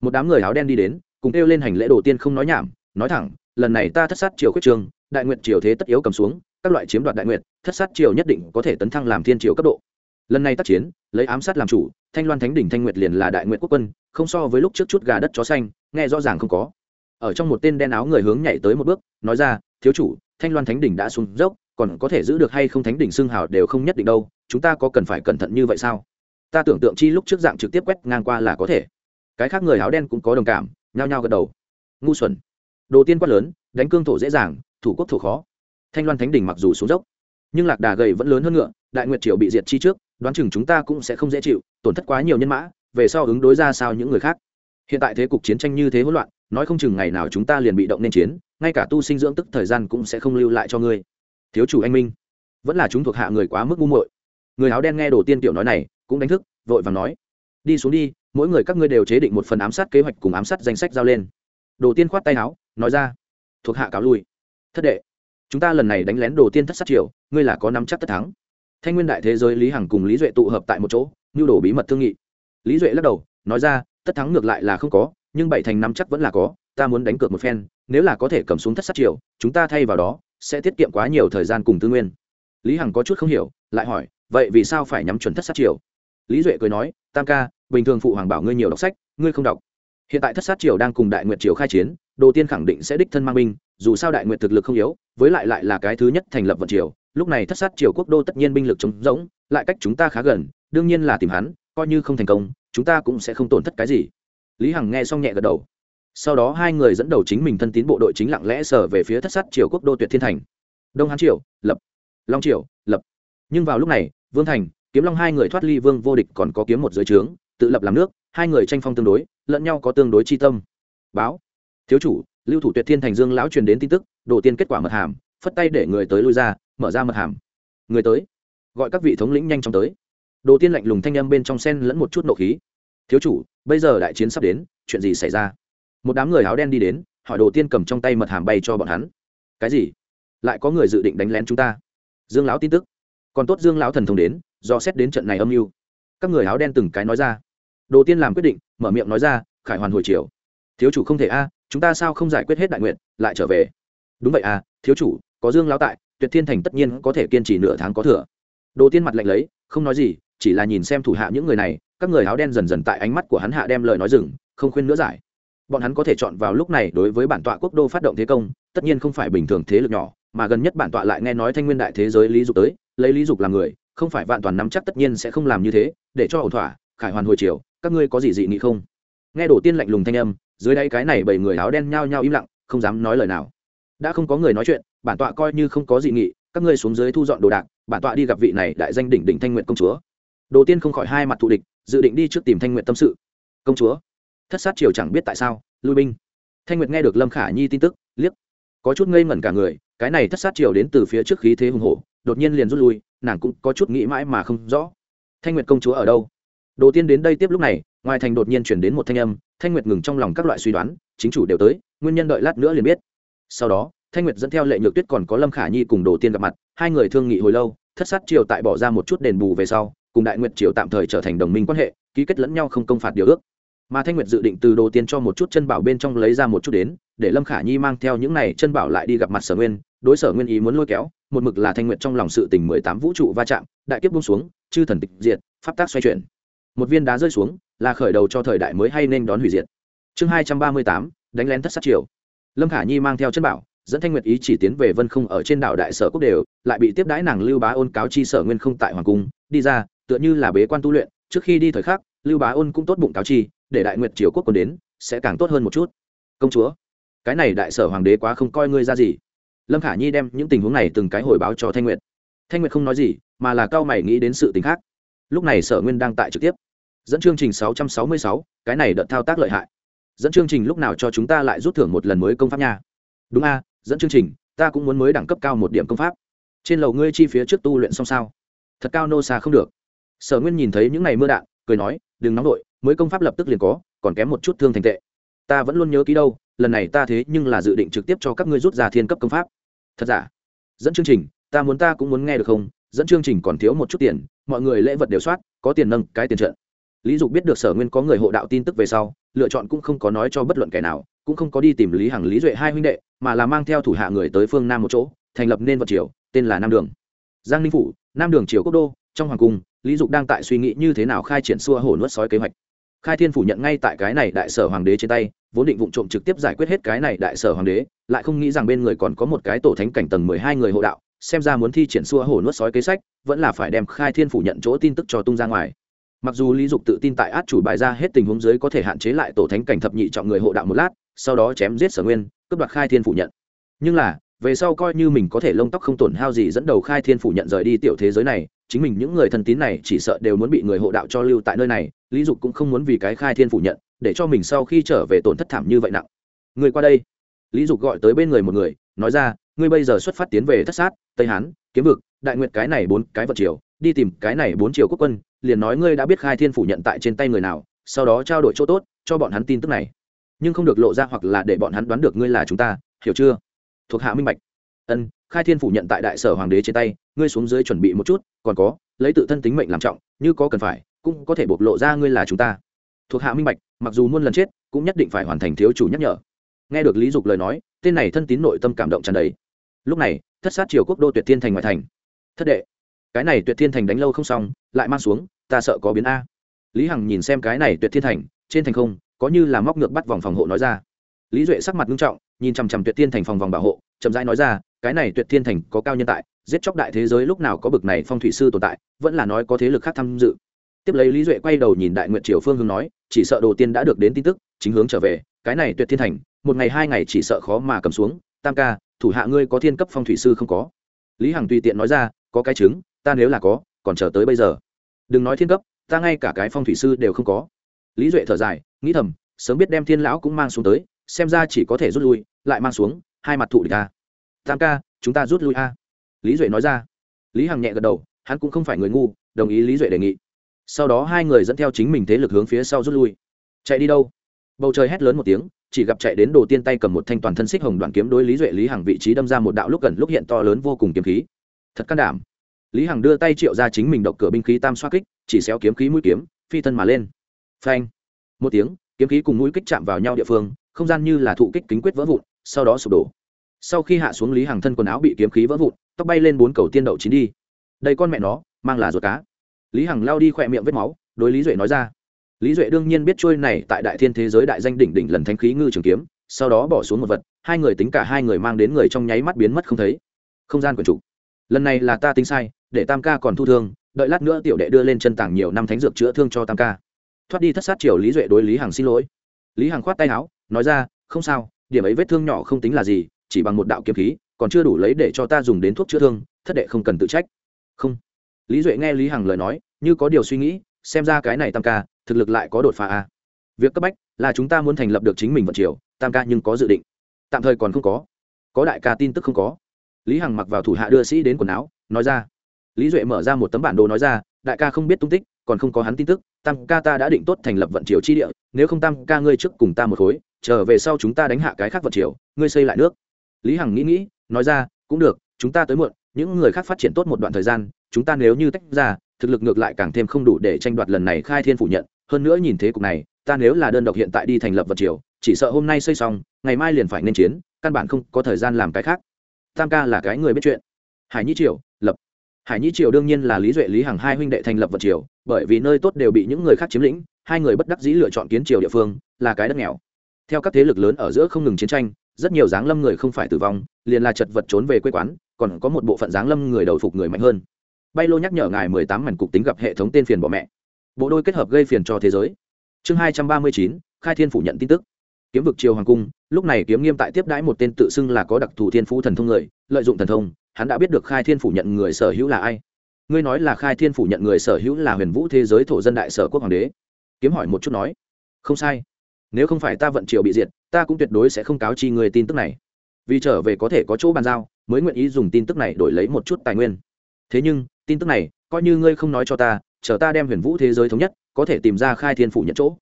S1: một đám người áo đen đi đến, cùng kêu lên hành lễ đồ tiên không nói nhảm, nói thẳng, lần này ta thất sát triều khuyết trường, đại nguyện triều thế tất yếu cầm xuống, các loại chiếm đoạt đại nguyện thất sát triều nhất định có thể tấn thăng làm thiên triều cấp độ. Lần này tác chiến, lấy ám sát làm chủ, thanh loan thánh đỉnh thanh nguyệt liền là đại nguyện quốc quân, không so với lúc trước chút gà đất chó xanh, nghe rõ ràng không có. Ở trong một tên đen áo người hướng nhảy tới một bước, nói ra, thiếu chủ, thanh loan thánh đỉnh đã xuống dốc, còn có thể giữ được hay không thánh đỉnh xưng hào đều không nhất định đâu chúng ta có cần phải cẩn thận như vậy sao? Ta tưởng tượng chi lúc trước dạng trực tiếp quét ngang qua là có thể. Cái khác người áo đen cũng có đồng cảm, nhao nhao gật đầu. Ngu xuẩn. Đồ tiên quát lớn, đánh cương thổ dễ dàng, thủ quốc thổ khó. Thanh loan thánh đỉnh mặc dù xuống dốc, nhưng lạc đà gầy vẫn lớn hơn ngựa, đại nguyệt triều bị diệt chi trước, đoán chừng chúng ta cũng sẽ không dễ chịu, tổn thất quá nhiều nhân mã, về sau ứng đối ra sao những người khác. Hiện tại thế cục chiến tranh như thế hỗn loạn, nói không chừng ngày nào chúng ta liền bị động nên chiến, ngay cả tu sinh dưỡng tức thời gian cũng sẽ không lưu lại cho ngươi. Thiếu chủ anh minh, vẫn là chúng thuộc hạ người quá mức ngu muội người áo đen nghe đồ tiên tiểu nói này, cũng đánh thức, vội vàng nói, đi xuống đi, mỗi người các ngươi đều chế định một phần ám sát kế hoạch cùng ám sát danh sách giao lên. Đồ tiên khoát tay áo, nói ra, thuộc hạ cáo lui. Thất đệ, chúng ta lần này đánh lén đồ tiên thất sát triều, ngươi là có nắm chắc tất thắng. Thanh nguyên đại thế giới lý hằng cùng lý duệ tụ hợp tại một chỗ, nhu đồ bí mật thương nghị. Lý duệ lắc đầu, nói ra, tất thắng ngược lại là không có, nhưng bảy thành nắm chắc vẫn là có, ta muốn đánh cược một phen, nếu là có thể cầm xuống thất sát triều, chúng ta thay vào đó, sẽ tiết kiệm quá nhiều thời gian cùng tư nguyên. Lý hằng có chút không hiểu, lại hỏi vậy vì sao phải nhắm chuẩn thất sát triều? Lý duệ cười nói, tam ca, bình thường phụ hoàng bảo ngươi nhiều đọc sách, ngươi không đọc. Hiện tại thất sát triều đang cùng đại nguyệt triều khai chiến, đồ tiên khẳng định sẽ đích thân mang binh, dù sao đại nguyệt thực lực không yếu, với lại lại là cái thứ nhất thành lập vận triều, lúc này thất sát triều quốc đô tất nhiên binh lực chống rỗng, lại cách chúng ta khá gần, đương nhiên là tìm hắn, coi như không thành công, chúng ta cũng sẽ không tổn thất cái gì. Lý hằng nghe xong nhẹ gật đầu. Sau đó hai người dẫn đầu chính mình thân tín bộ đội chính lặng lẽ sở về phía thất sát triều quốc đô tuyệt thiên thành. Đông hán triều, lập. Long triều, lập. Nhưng vào lúc này vương thành, kiếm long hai người thoát ly vương vô địch còn có kiếm một giới trướng, tự lập làm nước, hai người tranh phong tương đối, lẫn nhau có tương đối chi tâm. Báo. Thiếu chủ, lưu thủ tuyệt thiên thành dương lão truyền đến tin tức đồ tiên kết quả mật hàm, phất tay để người tới lui ra, mở ra mật hàm. Người tới. Gọi các vị thống lĩnh nhanh chóng tới. Đồ tiên lạnh lùng thanh âm bên trong sen lẫn một chút nộ khí. Thiếu chủ, bây giờ đại chiến sắp đến, chuyện gì xảy ra? Một đám người áo đen đi đến, hỏi đồ tiên cầm trong tay mật hàm bay cho bọn hắn. Cái gì? Lại có người dự định đánh lén chúng ta? Dương lão tin tức còn tốt dương lão thần thông đến, do xét đến trận này âm mưu. Các người áo đen từng cái nói ra. Đồ tiên làm quyết định, mở miệng nói ra, khải hoàn hồi chiều thiếu chủ không thể a, chúng ta sao không giải quyết hết đại nguyện, lại trở về? Đúng vậy à thiếu chủ, có dương lão tại, tuyệt thiên thành tất nhiên có thể kiên trì nửa tháng có thừa. Đồ tiên mặt lạnh lấy, không nói gì, chỉ là nhìn xem thủ hạ những người này, các người áo đen dần dần tại ánh mắt của hắn hạ đem lời nói dừng, không khuyên nữa giải. Bọn hắn có thể chọn vào lúc này đối với bản tọa quốc đô phát động thế công, tất nhiên không phải bình thường thế lực nhỏ, mà gần nhất bản tọa lại nghe nói thanh nguyên đại thế giới lý dục tới lấy lý dục làm người, không phải vạn toàn nắm chắc tất nhiên sẽ không làm như thế, để cho ổn thỏa, khải hoàn hồi chiều, các ngươi có gì dị nghị không? Nghe đổ tiên lạnh lùng thanh âm, dưới đây cái này bảy người áo đen nhao nhao im lặng, không dám nói lời nào. Đã không có người nói chuyện, bản tọa coi như không có dị nghị, các ngươi xuống dưới thu dọn đồ đạc, bản tọa đi gặp vị này đại danh đỉnh đỉnh thanh nguyện công chúa. Đồ tiên không khỏi hai mặt thù địch, dự định đi trước tìm thanh nguyện tâm sự. Công chúa, thất sát triều chẳng biết tại sao, lui binh. Thanh nguyệt nghe được lâm khả nhi tin tức, liếc, có chút ngây ngẩn cả người, cái này thất sát triều đến từ phía trước khí thế hùng hổ đột nhiên liền rút lui, nàng cũng có chút nghĩ mãi mà không rõ. Thanh nguyệt công chúa ở đâu? Đồ tiên đến đây tiếp lúc này, ngoài thành đột nhiên chuyển đến một thanh âm, thanh nguyệt ngừng trong lòng các loại suy đoán, chính chủ đều tới, nguyên nhân đợi lát nữa liền biết. Sau đó, thanh nguyệt dẫn theo lệ nhược tuyết còn có lâm khả nhi cùng đồ tiên gặp mặt, hai người thương nghị hồi lâu, thất sát triều tại bỏ ra một chút đền bù về sau, cùng đại nguyệt triều tạm thời trở thành đồng minh quan hệ, ký kết lẫn nhau không công phạt điều ước. Mà thanh nguyệt dự định từ đồ tiên cho một chút chân bảo bên trong lấy ra một chút đến, để lâm khả nhi mang theo những này chân bảo lại đi gặp mặt sở nguyên, đối sở nguyên ý muốn lôi kéo một mực là thanh nguyệt trong lòng sự tình mười tám vũ trụ va chạm, đại kiếp bung xuống, chư thần tịch diệt, pháp tác xoay chuyển. Một viên đá rơi xuống, là khởi đầu cho thời đại mới hay nên đón hủy diệt. Chương hai trăm ba mươi tám, đánh lén thất sát triều. Lâm khả nhi mang theo chân bảo, dẫn thanh nguyệt ý chỉ tiến về vân không ở trên đảo đại sở quốc đều, lại bị tiếp đãi nàng lưu bá ôn cáo chi sở nguyên không tại hoàng cung, đi ra, tựa như là bế quan tu luyện, trước khi đi thời khắc, lưu bá ôn cũng tốt bụng cáo chi, để đại nguyệt triều quốc còn đến, sẽ càng tốt hơn một chút. Công chúa, cái này đại sở hoàng đế quá không coi ngươi ra gì lâm khả nhi đem những tình huống này từng cái hồi báo cho thanh nguyệt. Thanh nguyệt không nói gì mà là cao mày nghĩ đến sự tình khác. Lúc này sở nguyên đang tại trực tiếp. Dẫn chương trình 666, cái này đợt thao tác lợi hại. Dẫn chương trình lúc nào cho chúng ta lại rút thưởng một lần mới công pháp nha. Đúng a dẫn chương trình ta cũng muốn mới đẳng cấp cao một điểm công pháp. Trên lầu ngươi chi phía trước tu luyện xong sao? Thật cao nô xa không được. Sở nguyên nhìn thấy những ngày mưa đạn cười nói đừng nóng đội mới công pháp lập tức liền có còn kém một chút thương thành tệ. Ta vẫn luôn nhớ ký đâu lần này ta thế nhưng là dự định trực tiếp cho các ngươi rút ra thiên cấp công pháp. Thật giả? Dẫn chương trình, ta muốn ta cũng muốn nghe được không? Dẫn chương trình còn thiếu một chút tiền, mọi người lễ vật đều soát, có tiền nâng cái tiền trận. Lý dục biết được sở nguyên có người hộ đạo tin tức về sau, lựa chọn cũng không có nói cho bất luận kẻ nào, cũng không có đi tìm lý hằng, lý duệ hai huynh đệ, mà là mang theo thủ hạ người tới phương nam một chỗ, thành lập nên vật triều, tên là nam đường. Giang ninh phủ, nam đường triều quốc đô, trong hoàng cung, lý dục đang tại suy nghĩ như thế nào khai triển xua hổ nuốt sói kế hoạch khai thiên phủ nhận ngay tại cái này đại sở hoàng đế trên tay, vốn định vụ trộm trực tiếp giải quyết hết cái này đại sở hoàng đế, lại không nghĩ rằng bên người còn có một cái tổ thánh cảnh tầng mười hai người hộ đạo, xem ra muốn thi triển xua hổ nuốt sói kế sách, vẫn là phải đem khai thiên phủ nhận chỗ tin tức cho tung ra ngoài. Mặc dù lý dục tự tin tại át chủ bài ra hết tình huống dưới có thể hạn chế lại tổ thánh cảnh thập nhị trọng người hộ đạo một lát, sau đó chém giết sở nguyên, cướp đoạt khai thiên phủ nhận. Nhưng là, về sau coi như mình có thể lông tóc không tổn hao gì dẫn đầu khai thiên phủ nhận rời đi tiểu thế giới này chính mình những người thân tín này chỉ sợ đều muốn bị người hộ đạo cho lưu tại nơi này, lý dục cũng không muốn vì cái khai thiên phủ nhận, để cho mình sau khi trở về tổn thất thảm như vậy nặng. Người qua đây. Lý dục gọi tới bên người một người, nói ra, ngươi bây giờ xuất phát tiến về thất sát, tây hán, kiếm vực, đại nguyện cái này bốn cái vật triều, đi tìm cái này bốn triều quốc quân, liền nói ngươi đã biết khai thiên phủ nhận tại trên tay người nào, sau đó trao đổi chỗ tốt, cho bọn hắn tin tức này. Nhưng không được lộ ra hoặc là để bọn hắn đoán được ngươi là chúng ta, hiểu chưa? Thuộc hạ minh bạch. Ân khai thiên phủ nhận tại đại sở hoàng đế trên tay, ngươi xuống dưới chuẩn bị một chút, còn có, lấy tự thân tính mệnh làm trọng, như có cần phải, cũng có thể bộc lộ ra ngươi là chúng ta. Thuộc hạ minh bạch, mặc dù muôn lần chết, cũng nhất định phải hoàn thành thiếu chủ nhắc nhở. Nghe được lý dục lời nói, tên này thân tín nội tâm cảm động tràn đầy. Lúc này, thất sát triều quốc đô tuyệt thiên thành ngoại thành. Thất đệ, cái này tuyệt thiên thành đánh lâu không xong, lại mang xuống, ta sợ có biến a. Lý hằng nhìn xem cái này tuyệt thiên thành, trên thành không, có như là móc ngược bắt vòng phòng hộ nói ra. Lý duệ sắc mặt nghiêm trọng, nhìn chằm chằm tuyệt thiên thành phòng vòng bảo hộ, chậm rãi nói ra cái này tuyệt thiên thành có cao nhân tại, giết chóc đại thế giới lúc nào có bực này phong thủy sư tồn tại, vẫn là nói có thế lực khác tham dự. Tiếp lấy lý duệ quay đầu nhìn đại nguyện triều phương hướng nói, chỉ sợ đồ tiên đã được đến tin tức, chính hướng trở về, cái này tuyệt thiên thành, một ngày hai ngày chỉ sợ khó mà cầm xuống, tam ca, thủ hạ ngươi có thiên cấp phong thủy sư không có? Lý hằng tùy tiện nói ra, có cái chứng, ta nếu là có, còn chờ tới bây giờ. Đừng nói thiên cấp, ta ngay cả cái phong thủy sư đều không có. Lý duệ thở dài, nghĩ thầm, sớm biết đem thiên lão cũng mang xuống tới, xem ra chỉ có thể rút lui, lại mang xuống, hai mặt thụ địch ta tam ca, chúng ta rút lui a. Lý duệ nói ra. Lý hằng nhẹ gật đầu, hắn cũng không phải người ngu, đồng ý lý duệ đề nghị. Sau đó hai người dẫn theo chính mình thế lực hướng phía sau rút lui. Chạy đi đâu? Bầu trời hét lớn một tiếng, chỉ gặp chạy đến đồ tiên tay cầm một thanh toàn thân xích hồng đoạn kiếm đối lý duệ, lý hằng vị trí đâm ra một đạo lúc gần lúc hiện to lớn vô cùng kiếm khí. Thật can đảm. Lý hằng đưa tay triệu ra chính mình độc cửa binh khí tam xoa kích, chỉ xéo kiếm khí mũi kiếm, phi thân mà lên. Phanh. Một tiếng, kiếm khí cùng mũi kích chạm vào nhau địa phương, không gian như là thụ kích kính quyết vỡ vụn, sau đó sụp đổ sau khi hạ xuống lý hằng thân quần áo bị kiếm khí vỡ vụn, tóc bay lên bốn cầu tiên đậu chín đi. Đây con mẹ nó, mang là ruột cá. Lý hằng lao đi khỏe miệng vết máu, đối lý duệ nói ra. Lý duệ đương nhiên biết trôi này tại đại thiên thế giới đại danh đỉnh đỉnh lần thanh khí ngư trường kiếm, sau đó bỏ xuống một vật, hai người tính cả hai người mang đến người trong nháy mắt biến mất không thấy. Không gian quần chủ lần này là ta tính sai, để tam ca còn thu thương, đợi lát nữa tiểu đệ đưa lên chân tảng nhiều năm thánh dược chữa thương cho tam ca. Thoát đi thất sát triều lý duệ đối lý hằng xin lỗi. Lý hằng khoát tay áo, nói ra, không sao, điểm ấy vết thương nhỏ không tính là gì chỉ bằng một đạo kiếm khí, còn chưa đủ lấy để cho ta dùng đến thuốc chữa thương, thất đệ không cần tự trách. Không. Lý duệ nghe lý hằng lời nói, như có điều suy nghĩ, xem ra cái này tam ca, thực lực lại có đột phá a việc cấp bách là chúng ta muốn thành lập được chính mình vận triều, tam ca nhưng có dự định. Tạm thời còn không có. Có đại ca tin tức không có. Lý hằng mặc vào thủ hạ đưa sĩ đến quần áo, nói ra. Lý duệ mở ra một tấm bản đồ nói ra, đại ca không biết tung tích, còn không có hắn tin tức, tam ca ta đã định tốt thành lập vận triều chi địa, nếu không tam ca ngươi trước cùng ta một khối, trở về sau chúng ta đánh hạ cái khác vận triều, ngươi xây lại nước lý hằng nghĩ nghĩ, nói ra, cũng được, chúng ta tới muộn, những người khác phát triển tốt một đoạn thời gian, chúng ta nếu như tách ra, thực lực ngược lại càng thêm không đủ để tranh đoạt lần này khai thiên phủ nhận. Hơn nữa nhìn thế cục này, ta nếu là đơn độc hiện tại đi thành lập vật triều, chỉ sợ hôm nay xây xong, ngày mai liền phải nên chiến, căn bản không có thời gian làm cái khác. Tam ca là cái người biết chuyện. Hải nhi triều, lập. Hải nhi triều đương nhiên là lý duệ, lý hằng hai huynh đệ thành lập vật triều, bởi vì nơi tốt đều bị những người khác chiếm lĩnh, hai người bất đắc dĩ lựa chọn kiến triều địa phương, là cái đất nghèo. Theo các thế lực lớn ở giữa không ngừng chiến tranh rất nhiều dáng lâm người không phải tử vong, liền là chật vật trốn về quê quán, còn có một bộ phận dáng lâm người đầu phục người mạnh hơn. Bay lô nhắc nhở ngài mười tám mảnh cục tính gặp hệ thống tên phiền bỏ mẹ. Bộ đôi kết hợp gây phiền cho thế giới. Chương hai trăm ba mươi chín, khai thiên phủ nhận tin tức. Kiếm vực triều hoàng cung, lúc này kiếm nghiêm tại tiếp đãi một tên tự xưng là có đặc thù thiên phú thần thông người, lợi dụng thần thông, hắn đã biết được khai thiên phủ nhận người sở hữu là ai. Ngươi nói là khai thiên phủ nhận người sở hữu là huyền vũ thế giới thổ dân đại sở quốc hoàng đế. Kiếm hỏi một chút nói. Không sai nếu không phải ta vận triều bị diệt, ta cũng tuyệt đối sẽ không cáo chi người tin tức này. Vì trở về có thể có chỗ bàn giao, mới nguyện ý dùng tin tức này đổi lấy một chút tài nguyên. Thế nhưng, tin tức này, coi như ngươi không nói cho ta, chờ ta đem huyền vũ thế giới thống nhất, có thể tìm ra khai thiên phủ nhận chỗ.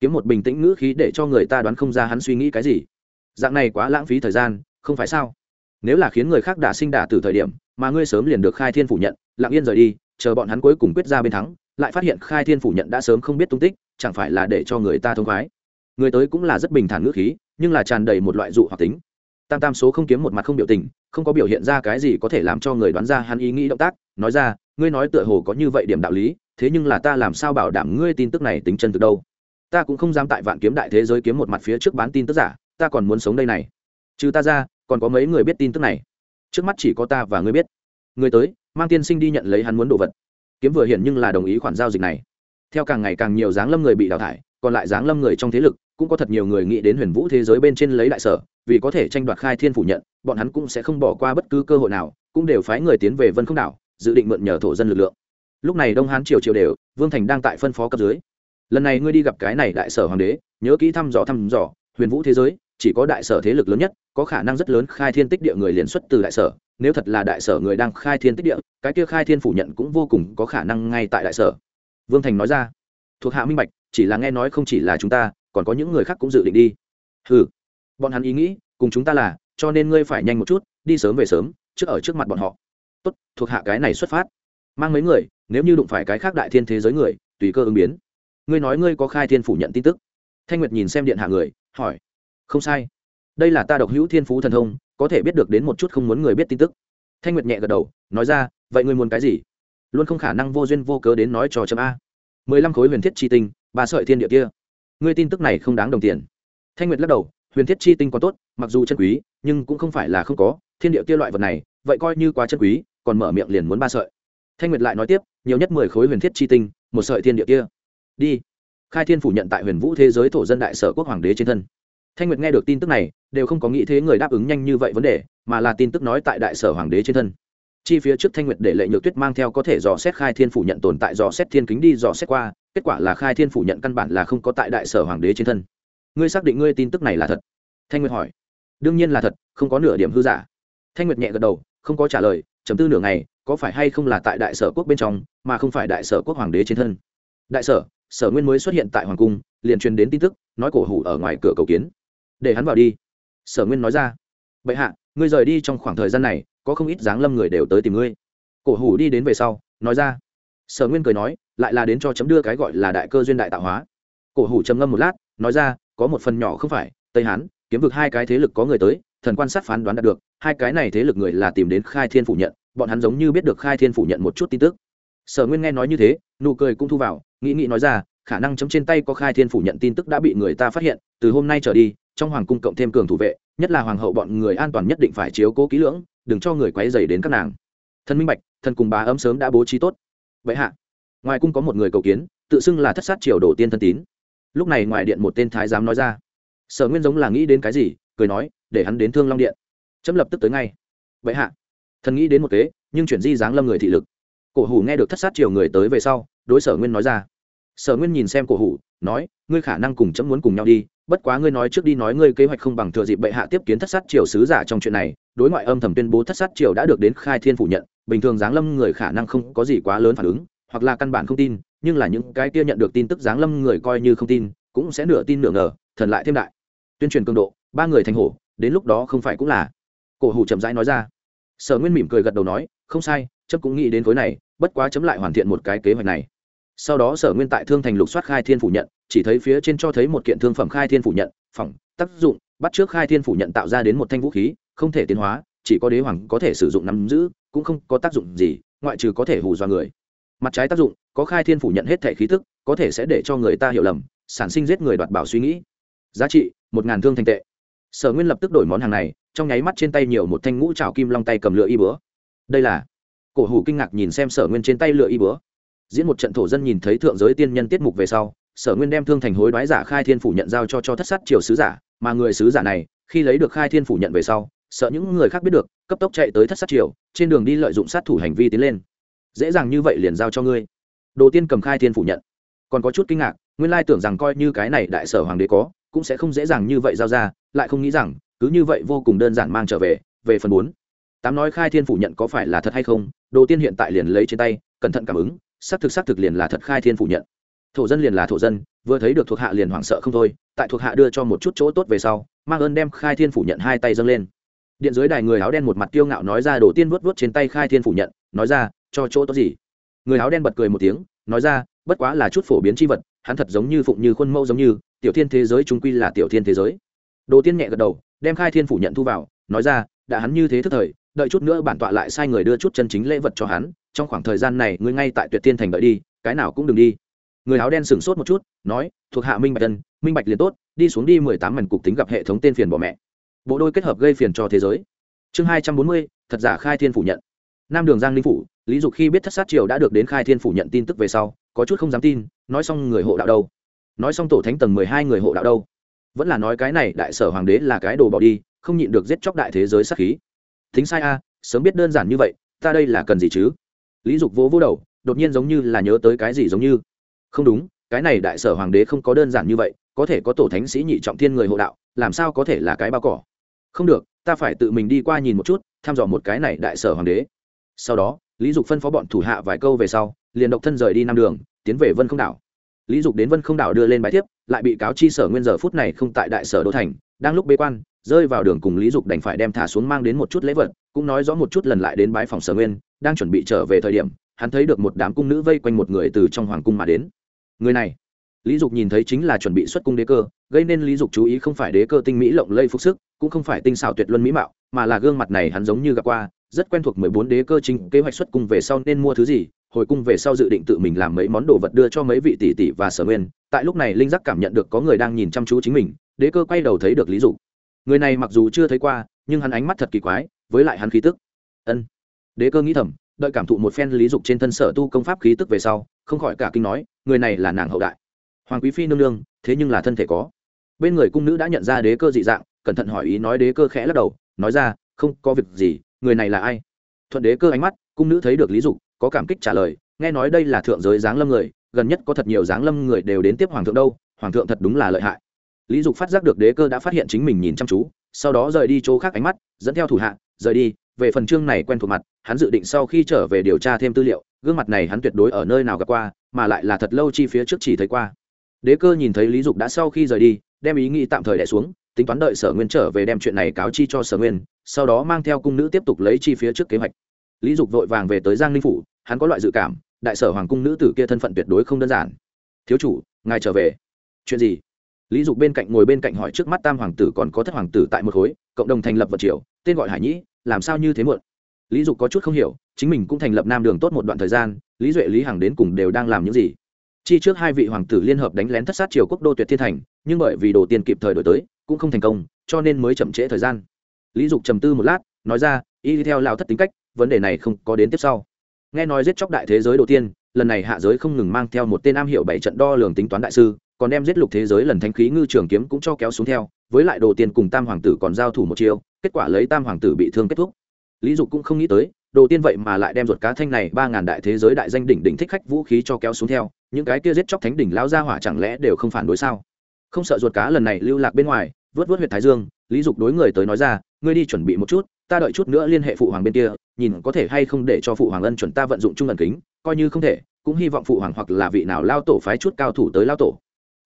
S1: Kiếm một bình tĩnh ngữ khí để cho người ta đoán không ra hắn suy nghĩ cái gì. Dạng này quá lãng phí thời gian, không phải sao? Nếu là khiến người khác đả sinh đả từ thời điểm, mà ngươi sớm liền được khai thiên phủ nhận, lặng yên rời đi, chờ bọn hắn cuối cùng quyết ra bên thắng, lại phát hiện khai thiên phủ nhận đã sớm không biết tung tích, chẳng phải là để cho người ta thông khoái? Người tới cũng là rất bình thản ngữ khí, nhưng là tràn đầy một loại dụ hoặc tính. Tam tam số không kiếm một mặt không biểu tình, không có biểu hiện ra cái gì có thể làm cho người đoán ra hắn ý nghĩ động tác, nói ra, ngươi nói tựa hồ có như vậy điểm đạo lý, thế nhưng là ta làm sao bảo đảm ngươi tin tức này tính chân từ đâu? Ta cũng không dám tại vạn kiếm đại thế giới kiếm một mặt phía trước bán tin tức giả, ta còn muốn sống đây này. Trừ ta ra, còn có mấy người biết tin tức này. Trước mắt chỉ có ta và ngươi biết. Người tới, mang tiên sinh đi nhận lấy hắn muốn đồ vật. Kiếm vừa hiện nhưng là đồng ý khoản giao dịch này. Theo càng ngày càng nhiều dáng lâm người bị đào thải, còn lại dáng lâm người trong thế lực cũng có thật nhiều người nghĩ đến huyền vũ thế giới bên trên lấy đại sở, vì có thể tranh đoạt khai thiên phủ nhận, bọn hắn cũng sẽ không bỏ qua bất cứ cơ hội nào, cũng đều phái người tiến về vân không đảo, dự định mượn nhờ thổ dân lực lượng. Lúc này đông hán triều triều đều, vương thành đang tại phân phó cấp dưới. Lần này ngươi đi gặp cái này đại sở hoàng đế, nhớ kỹ thăm dò thăm dò, huyền vũ thế giới, chỉ có đại sở thế lực lớn nhất, có khả năng rất lớn khai thiên tích địa người liền xuất từ đại sở, nếu thật là đại sở người đang khai thiên tích địa, cái kia khai thiên phủ nhận cũng vô cùng có khả năng ngay tại đại sở. Vương thành nói ra, thuộc hạ minh bạch, chỉ là nghe nói không chỉ là chúng ta còn có những người khác cũng dự định đi. Ừ bọn hắn ý nghĩ, cùng chúng ta là, cho nên ngươi phải nhanh một chút, đi sớm về sớm, trước ở trước mặt bọn họ. Tốt, thuộc hạ cái này xuất phát. Mang mấy người, nếu như đụng phải cái khác đại thiên thế giới người, tùy cơ ứng biến. Ngươi nói ngươi có khai thiên phủ nhận tin tức. Thanh nguyệt nhìn xem điện hạ người, hỏi. Không sai. Đây là ta độc hữu thiên phú thần thông, có thể biết được đến một chút không muốn người biết tin tức. Thanh nguyệt nhẹ gật đầu, nói ra, vậy ngươi muốn cái gì? Luôn không khả năng vô duyên vô cớ đến nói trò chấm a. Mười lăm khối huyền thiết chi tinh, ba sợi thiên địa kia ngươi tin tức này không đáng đồng tiền. Thanh nguyệt lắc đầu, huyền thiết chi tinh còn tốt, mặc dù chân quý, nhưng cũng không phải là không có. Thiên địa kia loại vật này, vậy coi như quá chân quý, còn mở miệng liền muốn ba sợi. Thanh nguyệt lại nói tiếp, nhiều nhất mười khối huyền thiết chi tinh, một sợi thiên địa kia. Đi. Khai thiên phủ nhận tại huyền vũ thế giới thổ dân đại sở quốc hoàng đế trên thân. Thanh nguyệt nghe được tin tức này, đều không có nghĩ thế người đáp ứng nhanh như vậy vấn đề, mà là tin tức nói tại đại sở hoàng đế trên thân. Chi phía trước thanh nguyệt để lệ nhược tuyết mang theo có thể dò xét khai thiên phủ nhận tồn tại dò xét thiên kính đi dò xét qua kết quả là khai thiên phủ nhận căn bản là không có tại đại sở hoàng đế trên thân. Ngươi xác định ngươi tin tức này là thật? Thanh nguyệt hỏi. Đương nhiên là thật, không có nửa điểm hư giả. Thanh nguyệt nhẹ gật đầu, không có trả lời, chấm tư nửa ngày, có phải hay không là tại đại sở quốc bên trong, mà không phải đại sở quốc hoàng đế trên thân? Đại sở sở nguyên mới xuất hiện tại hoàng cung, liền truyền đến tin tức, nói cổ hủ ở ngoài cửa cầu kiến. Để hắn vào đi. Sở nguyên nói ra. Bệ hạ, ngươi rời đi trong khoảng thời gian này, có không ít dáng lâm người đều tới tìm ngươi. Cổ hủ đi đến về sau, nói ra sở nguyên cười nói, lại là đến cho chấm đưa cái gọi là đại cơ duyên đại tạo hóa. Cổ hủ trầm ngâm một lát, nói ra, có một phần nhỏ không phải, tây hán, kiếm vực hai cái thế lực có người tới, thần quan sát phán đoán đạt được, hai cái này thế lực người là tìm đến khai thiên phủ nhận, bọn hắn giống như biết được khai thiên phủ nhận một chút tin tức. Sở nguyên nghe nói như thế, nụ cười cũng thu vào, nghĩ nghĩ nói ra, khả năng chấm trên tay có khai thiên phủ nhận tin tức đã bị người ta phát hiện, từ hôm nay trở đi, trong hoàng cung cộng thêm cường thủ vệ, nhất là hoàng hậu bọn người an toàn nhất định phải chiếu cố kỹ lưỡng, đừng cho người quấy dày đến các nàng. Thân minh bạch thân cùng bá ấm sớm đã bố trí tốt bệ hạ. Ngoài cung có một người cầu kiến, tự xưng là thất sát triều đổ tiên thân tín. Lúc này ngoài điện một tên thái giám nói ra. Sở nguyên giống là nghĩ đến cái gì, cười nói, để hắn đến thương long điện. Chấm lập tức tới ngay. Vậy hạ. Thần nghĩ đến một kế, nhưng chuyển di dáng lâm người thị lực. Cổ hủ nghe được thất sát triều người tới về sau, đối sở nguyên nói ra. Sở nguyên nhìn xem cổ hủ, nói, ngươi khả năng cùng chấm muốn cùng nhau đi, bất quá ngươi nói trước đi nói ngươi kế hoạch không bằng thừa dịp bệ hạ tiếp kiến thất sát triều sứ giả trong chuyện này. Đối ngoại âm thầm tuyên bố thất sát triều đã được đến khai thiên phủ nhận bình thường giáng lâm người khả năng không có gì quá lớn phản ứng, hoặc là căn bản không tin, nhưng là những cái kia nhận được tin tức giáng lâm người coi như không tin, cũng sẽ nửa tin nửa ngờ, thần lại thêm đại. Tuyên truyền cường độ, ba người thành hổ, đến lúc đó không phải cũng là. Cổ hủ chậm rãi nói ra. Sở nguyên mỉm cười gật đầu nói, không sai, chấm cũng nghĩ đến khối này, bất quá chấm lại hoàn thiện một cái kế hoạch này. Sau đó sở nguyên tại thương thành lục soát khai thiên phủ nhận, chỉ thấy phía trên cho thấy một kiện thương phẩm khai thiên phủ nhận, phỏng, tác dụng, bắt trước khai thiên phủ nhận tạo ra đến một thanh vũ khí, không thể tiến hóa chỉ có đế hoàng có thể sử dụng nắm giữ, cũng không có tác dụng gì, ngoại trừ có thể hù dọa người. Mặt trái tác dụng, có khai thiên phủ nhận hết thể khí thức có thể sẽ để cho người ta hiểu lầm, sản sinh giết người đoạt bảo suy nghĩ. Giá trị, một ngàn thương thành tệ. Sở nguyên lập tức đổi món hàng này, trong nháy mắt trên tay nhiều một thanh ngũ trào kim long tay cầm lựa y bữa đây là, cổ hủ kinh ngạc nhìn xem sở nguyên trên tay lựa y bữa diễn một trận thổ dân nhìn thấy thượng giới tiên nhân tiết mục về sau, sở nguyên đem thương thành hối đoái giả khai thiên phủ nhận giao cho cho thất sát triều sứ giả, mà người sứ giả này, khi lấy được khai thiên phủ nhận về sau sợ những người khác biết được, cấp tốc chạy tới thất sát triều, trên đường đi lợi dụng sát thủ hành vi tiến lên. Dễ dàng như vậy liền giao cho ngươi. Đồ tiên cầm khai thiên phủ nhận. Còn có chút kinh ngạc, nguyên lai tưởng rằng coi như cái này đại sở hoàng đế có, cũng sẽ không dễ dàng như vậy giao ra, lại không nghĩ rằng, cứ như vậy vô cùng đơn giản mang trở về về phần bốn. Tám nói khai thiên phủ nhận có phải là thật hay không, đồ tiên hiện tại liền lấy trên tay, cẩn thận cảm ứng, xác thực xác thực liền là thật khai thiên phủ nhận. Thổ dân liền là thổ dân, vừa thấy được thuộc hạ liền hoảng sợ không thôi, tại thuộc hạ đưa cho một chút chỗ tốt về sau, mang ơn đem khai thiên phủ nhận hai tay dâng lên điện dưới đài người áo đen một mặt kiêu ngạo nói ra đồ tiên vuốt vuốt trên tay khai thiên phủ nhận, nói ra, cho chỗ tốt gì? Người áo đen bật cười một tiếng, nói ra, bất quá là chút phổ biến c h i vật, hắn thật giống như phụng như khuôn mẫu giống như, tiểu thiên thế giới trung quy là tiểu thiên thế giới. Đồ tiên nhẹ gật đầu, đem khai thiên phủ nhận thu vào, nói ra, đã hắn như thế thức thời, đợi chút nữa bản tọa lại sai người đưa chút chân chính lễ vật cho hắn, trong khoảng thời gian này ngươi ngay tại tuyệt tiên thành đợi đi, cái nào cũng đừng đi. Người áo đen sửng sốt một chút, nói, thuộc hạ minh bạch tân minh bạch liền tốt, đi xuống đi mười tám mảnh cục tính gặp hệ thống tên phiền bỏ mẹ bộ đôi kết hợp gây phiền cho thế giới. Chương hai trăm bốn mươi, thật giả khai thiên phủ nhận. Nam đường giang ninh phủ, lý dục khi biết thất sát triều đã được đến khai thiên phủ nhận tin tức về sau, có chút không dám tin, nói xong người hộ đạo đâu? Nói xong tổ thánh tầng mười hai người hộ đạo đâu? Vẫn là nói cái này đại sở hoàng đế là cái đồ bỏ đi, không nhịn được giết chóc đại thế giới sát khí. Thính sai a, sớm biết đơn giản như vậy, ta đây là cần gì chứ? Lý dục vỗ vỗ đầu, đột nhiên giống như là nhớ tới cái gì giống như. Không đúng, cái này đại sở hoàng đế không có đơn giản như vậy, có thể có tổ thánh sĩ nhị trọng thiên người hộ đạo, làm sao có thể là cái bao cỏ? Không được, ta phải tự mình đi qua nhìn một chút, thăm dò một cái này đại sở hoàng đế. Sau đó, lý dục phân phó bọn thủ hạ vài câu về sau, liền độc thân rời đi nam đường, tiến về vân không đảo. Lý dục đến vân không đảo đưa lên bài thiếp, lại bị cáo chi sở nguyên giờ phút này không tại đại sở đô thành, đang lúc bế quan, rơi vào đường cùng lý dục đành phải đem thả xuống mang đến một chút lễ vật, cũng nói rõ một chút lần lại đến bãi phòng sở nguyên, đang chuẩn bị trở về thời điểm, hắn thấy được một đám cung nữ vây quanh một người từ trong hoàng cung mà đến. Người này, lý dục nhìn thấy chính là chuẩn bị xuất cung đế cơ, gây nên lý dục chú ý không phải đế cơ tinh mỹ lộng lây phục sức cũng không phải tinh xảo tuyệt luân mỹ mạo, mà là gương mặt này hắn giống như gặp qua, rất quen thuộc mười bốn đế cơ chính kế hoạch xuất cung về sau nên mua thứ gì, hồi cung về sau dự định tự mình làm mấy món đồ vật đưa cho mấy vị tỷ tỷ và sở nguyên. Tại lúc này linh giác cảm nhận được có người đang nhìn chăm chú chính mình, đế cơ quay đầu thấy được lý dục. Người này mặc dù chưa thấy qua, nhưng hắn ánh mắt thật kỳ quái, với lại hắn khí tức. Ân. Đế cơ nghĩ thầm, đợi cảm thụ một phen lý dục trên thân sở tu công pháp khí tức về sau, không khỏi cả kinh nói, người này là nàng hậu đại. Hoàng quý phi nương nương, thế nhưng là thân thể có. Bên người cung nữ đã nhận ra đế cơ dị dạng cẩn thận hỏi ý nói đế cơ khẽ lắc đầu, nói ra, không có việc gì, người này là ai? Thuận đế cơ ánh mắt, cung nữ thấy được lý dục, có cảm kích trả lời, nghe nói đây là thượng giới giáng lâm người, gần nhất có thật nhiều giáng lâm người đều đến tiếp hoàng thượng đâu, hoàng thượng thật đúng là lợi hại. Lý dục phát giác được đế cơ đã phát hiện chính mình nhìn chăm chú, sau đó rời đi chỗ khác ánh mắt, dẫn theo thủ hạ, rời đi, về phần chương này quen thuộc mặt, hắn dự định sau khi trở về điều tra thêm tư liệu, gương mặt này hắn tuyệt đối ở nơi nào gặp qua, mà lại là thật lâu chi phía trước chỉ thấy qua. Đế cơ nhìn thấy lý dục đã sau khi rời đi, đem ý nghĩ tạm thời đẻ xuống tính toán đợi sở nguyên trở về đem chuyện này cáo chi cho sở nguyên, sau đó mang theo cung nữ tiếp tục lấy chi phía trước kế hoạch. Lý dục vội vàng về tới giang ninh phủ, hắn có loại dự cảm, đại sở hoàng cung nữ tử kia thân phận tuyệt đối không đơn giản. Thiếu chủ, ngài trở về. Chuyện gì? Lý dục bên cạnh ngồi bên cạnh hỏi trước mắt tam hoàng tử còn có thất hoàng tử tại một khối, cộng đồng thành lập vật triều, tên gọi hải nhĩ, làm sao như thế muộn? Lý dục có chút không hiểu, chính mình cũng thành lập nam đường tốt một đoạn thời gian, lý duệ, lý hằng đến cùng đều đang làm những gì? Chi trước hai vị hoàng tử liên hợp đánh lén thất sát triều quốc đô tuyệt thiên thành, nhưng bởi vì đồ tiền kịp thời đổi tới cũng không thành công, cho nên mới chậm trễ thời gian. Lý dục trầm tư một lát, nói ra, y theo lao thất tính cách, vấn đề này không có đến tiếp sau. Nghe nói giết chóc đại thế giới đầu tiên, lần này hạ giới không ngừng mang theo một tên am hiểu bảy trận đo lường tính toán đại sư, còn đem giết lục thế giới lần thanh khí ngư trường kiếm cũng cho kéo xuống theo, với lại đồ tiên cùng tam hoàng tử còn giao thủ một chiêu, kết quả lấy tam hoàng tử bị thương kết thúc. Lý dục cũng không nghĩ tới, đồ tiên vậy mà lại đem ruột cá thanh này ba ngàn đại thế giới đại danh đỉnh đỉnh thích khách vũ khí cho kéo xuống theo, những cái kia giết chóc thánh đỉnh lao ra hỏa chẳng lẽ đều không phản đối sao? Không sợ ruột cá lần này lưu lạc bên ngoài, vớt vớt huyện thái dương, lý dục đối người tới nói ra, ngươi đi chuẩn bị một chút, ta đợi chút nữa liên hệ phụ hoàng bên kia, nhìn có thể hay không để cho phụ hoàng ân chuẩn ta vận dụng trung ẩn kính, coi như không thể, cũng hy vọng phụ hoàng hoặc là vị nào lao tổ phái chút cao thủ tới lao tổ.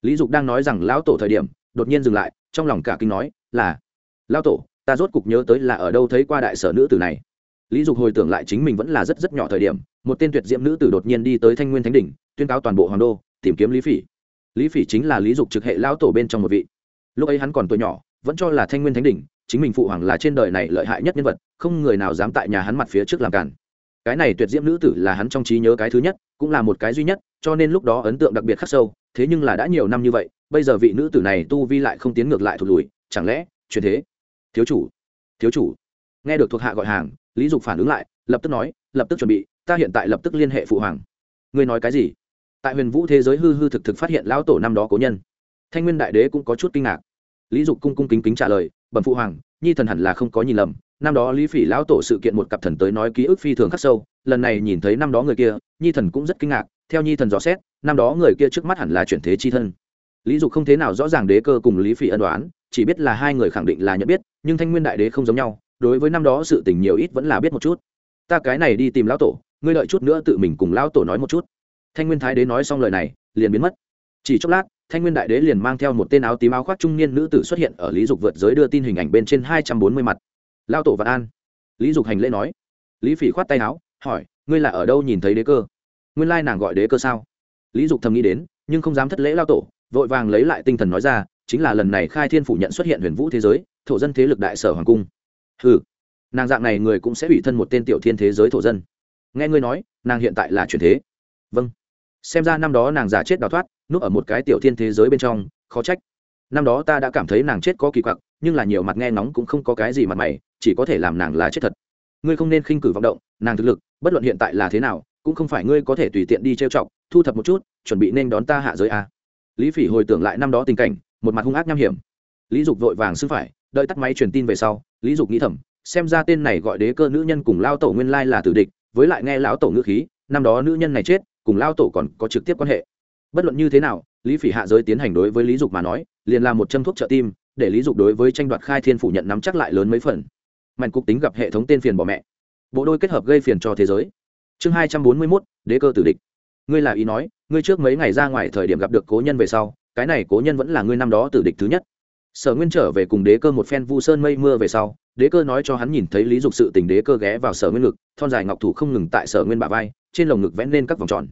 S1: Lý dục đang nói rằng lao tổ thời điểm, đột nhiên dừng lại, trong lòng cả kinh nói, là, lao tổ, ta rốt cục nhớ tới là ở đâu thấy qua đại sở nữ tử này. Lý dục hồi tưởng lại chính mình vẫn là rất rất nhỏ thời điểm, một tên tuyệt diễm nữ tử đột nhiên đi tới thanh nguyên thánh đỉnh, tuyên cáo toàn bộ hoàng đô, tìm kiếm lý phỉ lý phỉ chính là lý dục trực hệ lao tổ bên trong một vị. Lúc ấy hắn còn tuổi nhỏ, vẫn cho là thanh nguyên thánh đỉnh, chính mình phụ hoàng là trên đời này lợi hại nhất nhân vật, không người nào dám tại nhà hắn mặt phía trước làm cản. Cái này tuyệt diễm nữ tử là hắn trong trí nhớ cái thứ nhất, cũng là một cái duy nhất, cho nên lúc đó ấn tượng đặc biệt khắc sâu, thế nhưng là đã nhiều năm như vậy, bây giờ vị nữ tử này tu vi lại không tiến ngược lại thụt lùi, chẳng lẽ chuyện thế? Thiếu chủ thiếu chủ. Nghe được thuộc hạ gọi hàng, lý dục phản ứng lại, lập tức nói, lập tức chuẩn bị, ta hiện tại lập tức liên hệ phụ hoàng. Ngươi nói cái gì? Tại huyền vũ thế giới hư hư thực thực phát hiện lão tổ năm đó cố nhân. Thanh nguyên đại đế cũng có chút kinh ngạc. Lý dục cung cung kính kính trả lời, bẩm phụ hoàng, nhi thần hẳn là không có nhìn lầm, năm đó lý phỉ lão tổ sự kiện một cặp thần tới nói ký ức phi thường khắc sâu, lần này nhìn thấy năm đó người kia, nhi thần cũng rất kinh ngạc, theo nhi thần dò xét, năm đó người kia trước mắt hẳn là chuyển thế chi thân. Lý dục không thế nào rõ ràng đế cơ cùng lý phỉ ân đoán chỉ biết là hai người khẳng định là nhận biết, nhưng thanh nguyên đại đế không giống nhau, đối với năm đó sự tình nhiều ít vẫn là biết một chút. Ta cái này đi tìm lão tổ, ngươi đợi chút nữa tự mình cùng lão tổ nói một chút thanh nguyên thái đế nói xong lời này, liền biến mất. Chỉ chốc lát, thanh nguyên đại đế liền mang theo một tên áo tím áo khoác trung niên nữ tử xuất hiện ở lý dục vượt giới đưa tin hình ảnh bên trên hai trăm bốn mươi mặt. Lao tổ vạn an. Lý dục hành lễ nói. Lý phỉ khoát tay áo, hỏi, ngươi là ở đâu nhìn thấy đế cơ? Nguyên lai nàng gọi đế cơ sao? Lý dục thầm nghĩ đến, nhưng không dám thất lễ lao tổ, vội vàng lấy lại tinh thần nói ra, chính là lần này khai thiên phủ nhận xuất hiện huyền vũ thế giới, thổ dân thế lực đại sở hoàng cung. Ừ nàng dạng này người cũng sẽ ủy thân một tên tiểu thiên thế giới thổ dân. Nghe ngươi nói, nàng hiện tại là truyền thế. Vâng xem ra năm đó nàng giả chết đào thoát, núp ở một cái tiểu thiên thế giới bên trong, khó trách. Năm đó ta đã cảm thấy nàng chết có kỳ quặc, nhưng là nhiều mặt nghe nóng cũng không có cái gì mặt mày, chỉ có thể làm nàng là chết thật. Ngươi không nên khinh cử vọng động, nàng thực lực, bất luận hiện tại là thế nào, cũng không phải ngươi có thể tùy tiện đi trêu chọc, thu thập một chút, chuẩn bị nên đón ta hạ giới a. Lý phỉ hồi tưởng lại năm đó tình cảnh, một mặt hung ác nham hiểm. Lý dục vội vàng xưng phải, đợi tắt máy truyền tin về sau, lý dục nghĩ thầm, xem ra tên này gọi đế cơ nữ nhân cùng lao tổ nguyên lai là tử địch, với lại nghe lão tổ ngữ khí, năm đó nữ nhân này chết cùng lao tổ còn có trực tiếp quan hệ. Bất luận như thế nào, lý phỉ hạ giới tiến hành đối với lý dục mà nói, liền là một châm thuốc trợ tim, để lý dục đối với tranh đoạt khai thiên phủ nhận nắm chắc lại lớn mấy phần. Mạnh cục tính gặp hệ thống tên phiền bỏ mẹ. Bộ đôi kết hợp gây phiền cho thế giới. Chương hai trăm bốn mươi mốt, đế cơ tử địch. Ngươi là ý nói, ngươi trước mấy ngày ra ngoài thời điểm gặp được cố nhân về sau, cái này cố nhân vẫn là ngươi năm đó tử địch thứ nhất. Sở nguyên trở về cùng đế cơ một phen vu sơn mây mưa về sau, đế cơ nói cho hắn nhìn thấy lý dục sự tình đế cơ ghé vào sở nguyên ngực, thon dài ngọc thủ không ngừng tại sở nguyên bả vai, trên lồng ngực vẽ lên các vòng tròn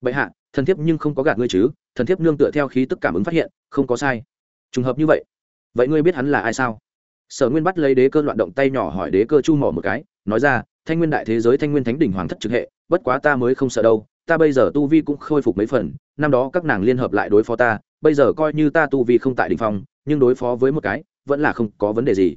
S1: bệ hạ, thần thiếp nhưng không có gạt ngươi chứ, thần thiếp nương tựa theo khí tức cảm ứng phát hiện, không có sai. Trùng hợp như vậy vậy ngươi biết hắn là ai sao? Sở nguyên bắt lấy đế cơ loạn động tay nhỏ hỏi đế cơ chu mỏ một cái, nói ra, thanh nguyên đại thế giới, thanh nguyên thánh đỉnh hoàng thất trực hệ, bất quá ta mới không sợ đâu, ta bây giờ tu vi cũng khôi phục mấy phần, năm đó các nàng liên hợp lại đối phó ta, bây giờ coi như ta tu vi không tại đình phong, nhưng đối phó với một cái, vẫn là không có vấn đề gì.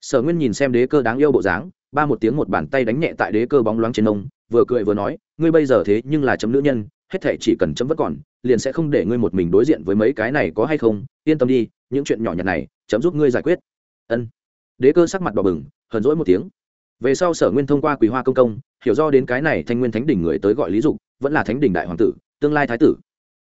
S1: Sở nguyên nhìn xem đế cơ đáng yêu bộ dáng, ba một tiếng một bàn tay đánh nhẹ tại đế cơ bóng loáng trên ông, vừa cười vừa nói, ngươi bây giờ thế nhưng là chấm nữ nhân hết thể chỉ cần chấm vẫn còn, liền sẽ không để ngươi một mình đối diện với mấy cái này có hay không. Yên tâm đi, những chuyện nhỏ nhặt này, chấm giúp ngươi giải quyết. Ân. Đế cơ sắc mặt đỏ bừng, hờn rỗi một tiếng. Về sau sở nguyên thông qua quý hoa công công, hiểu do đến cái này thanh nguyên thánh đỉnh người tới gọi lý dục, vẫn là thánh đỉnh đại hoàng tử, tương lai thái tử.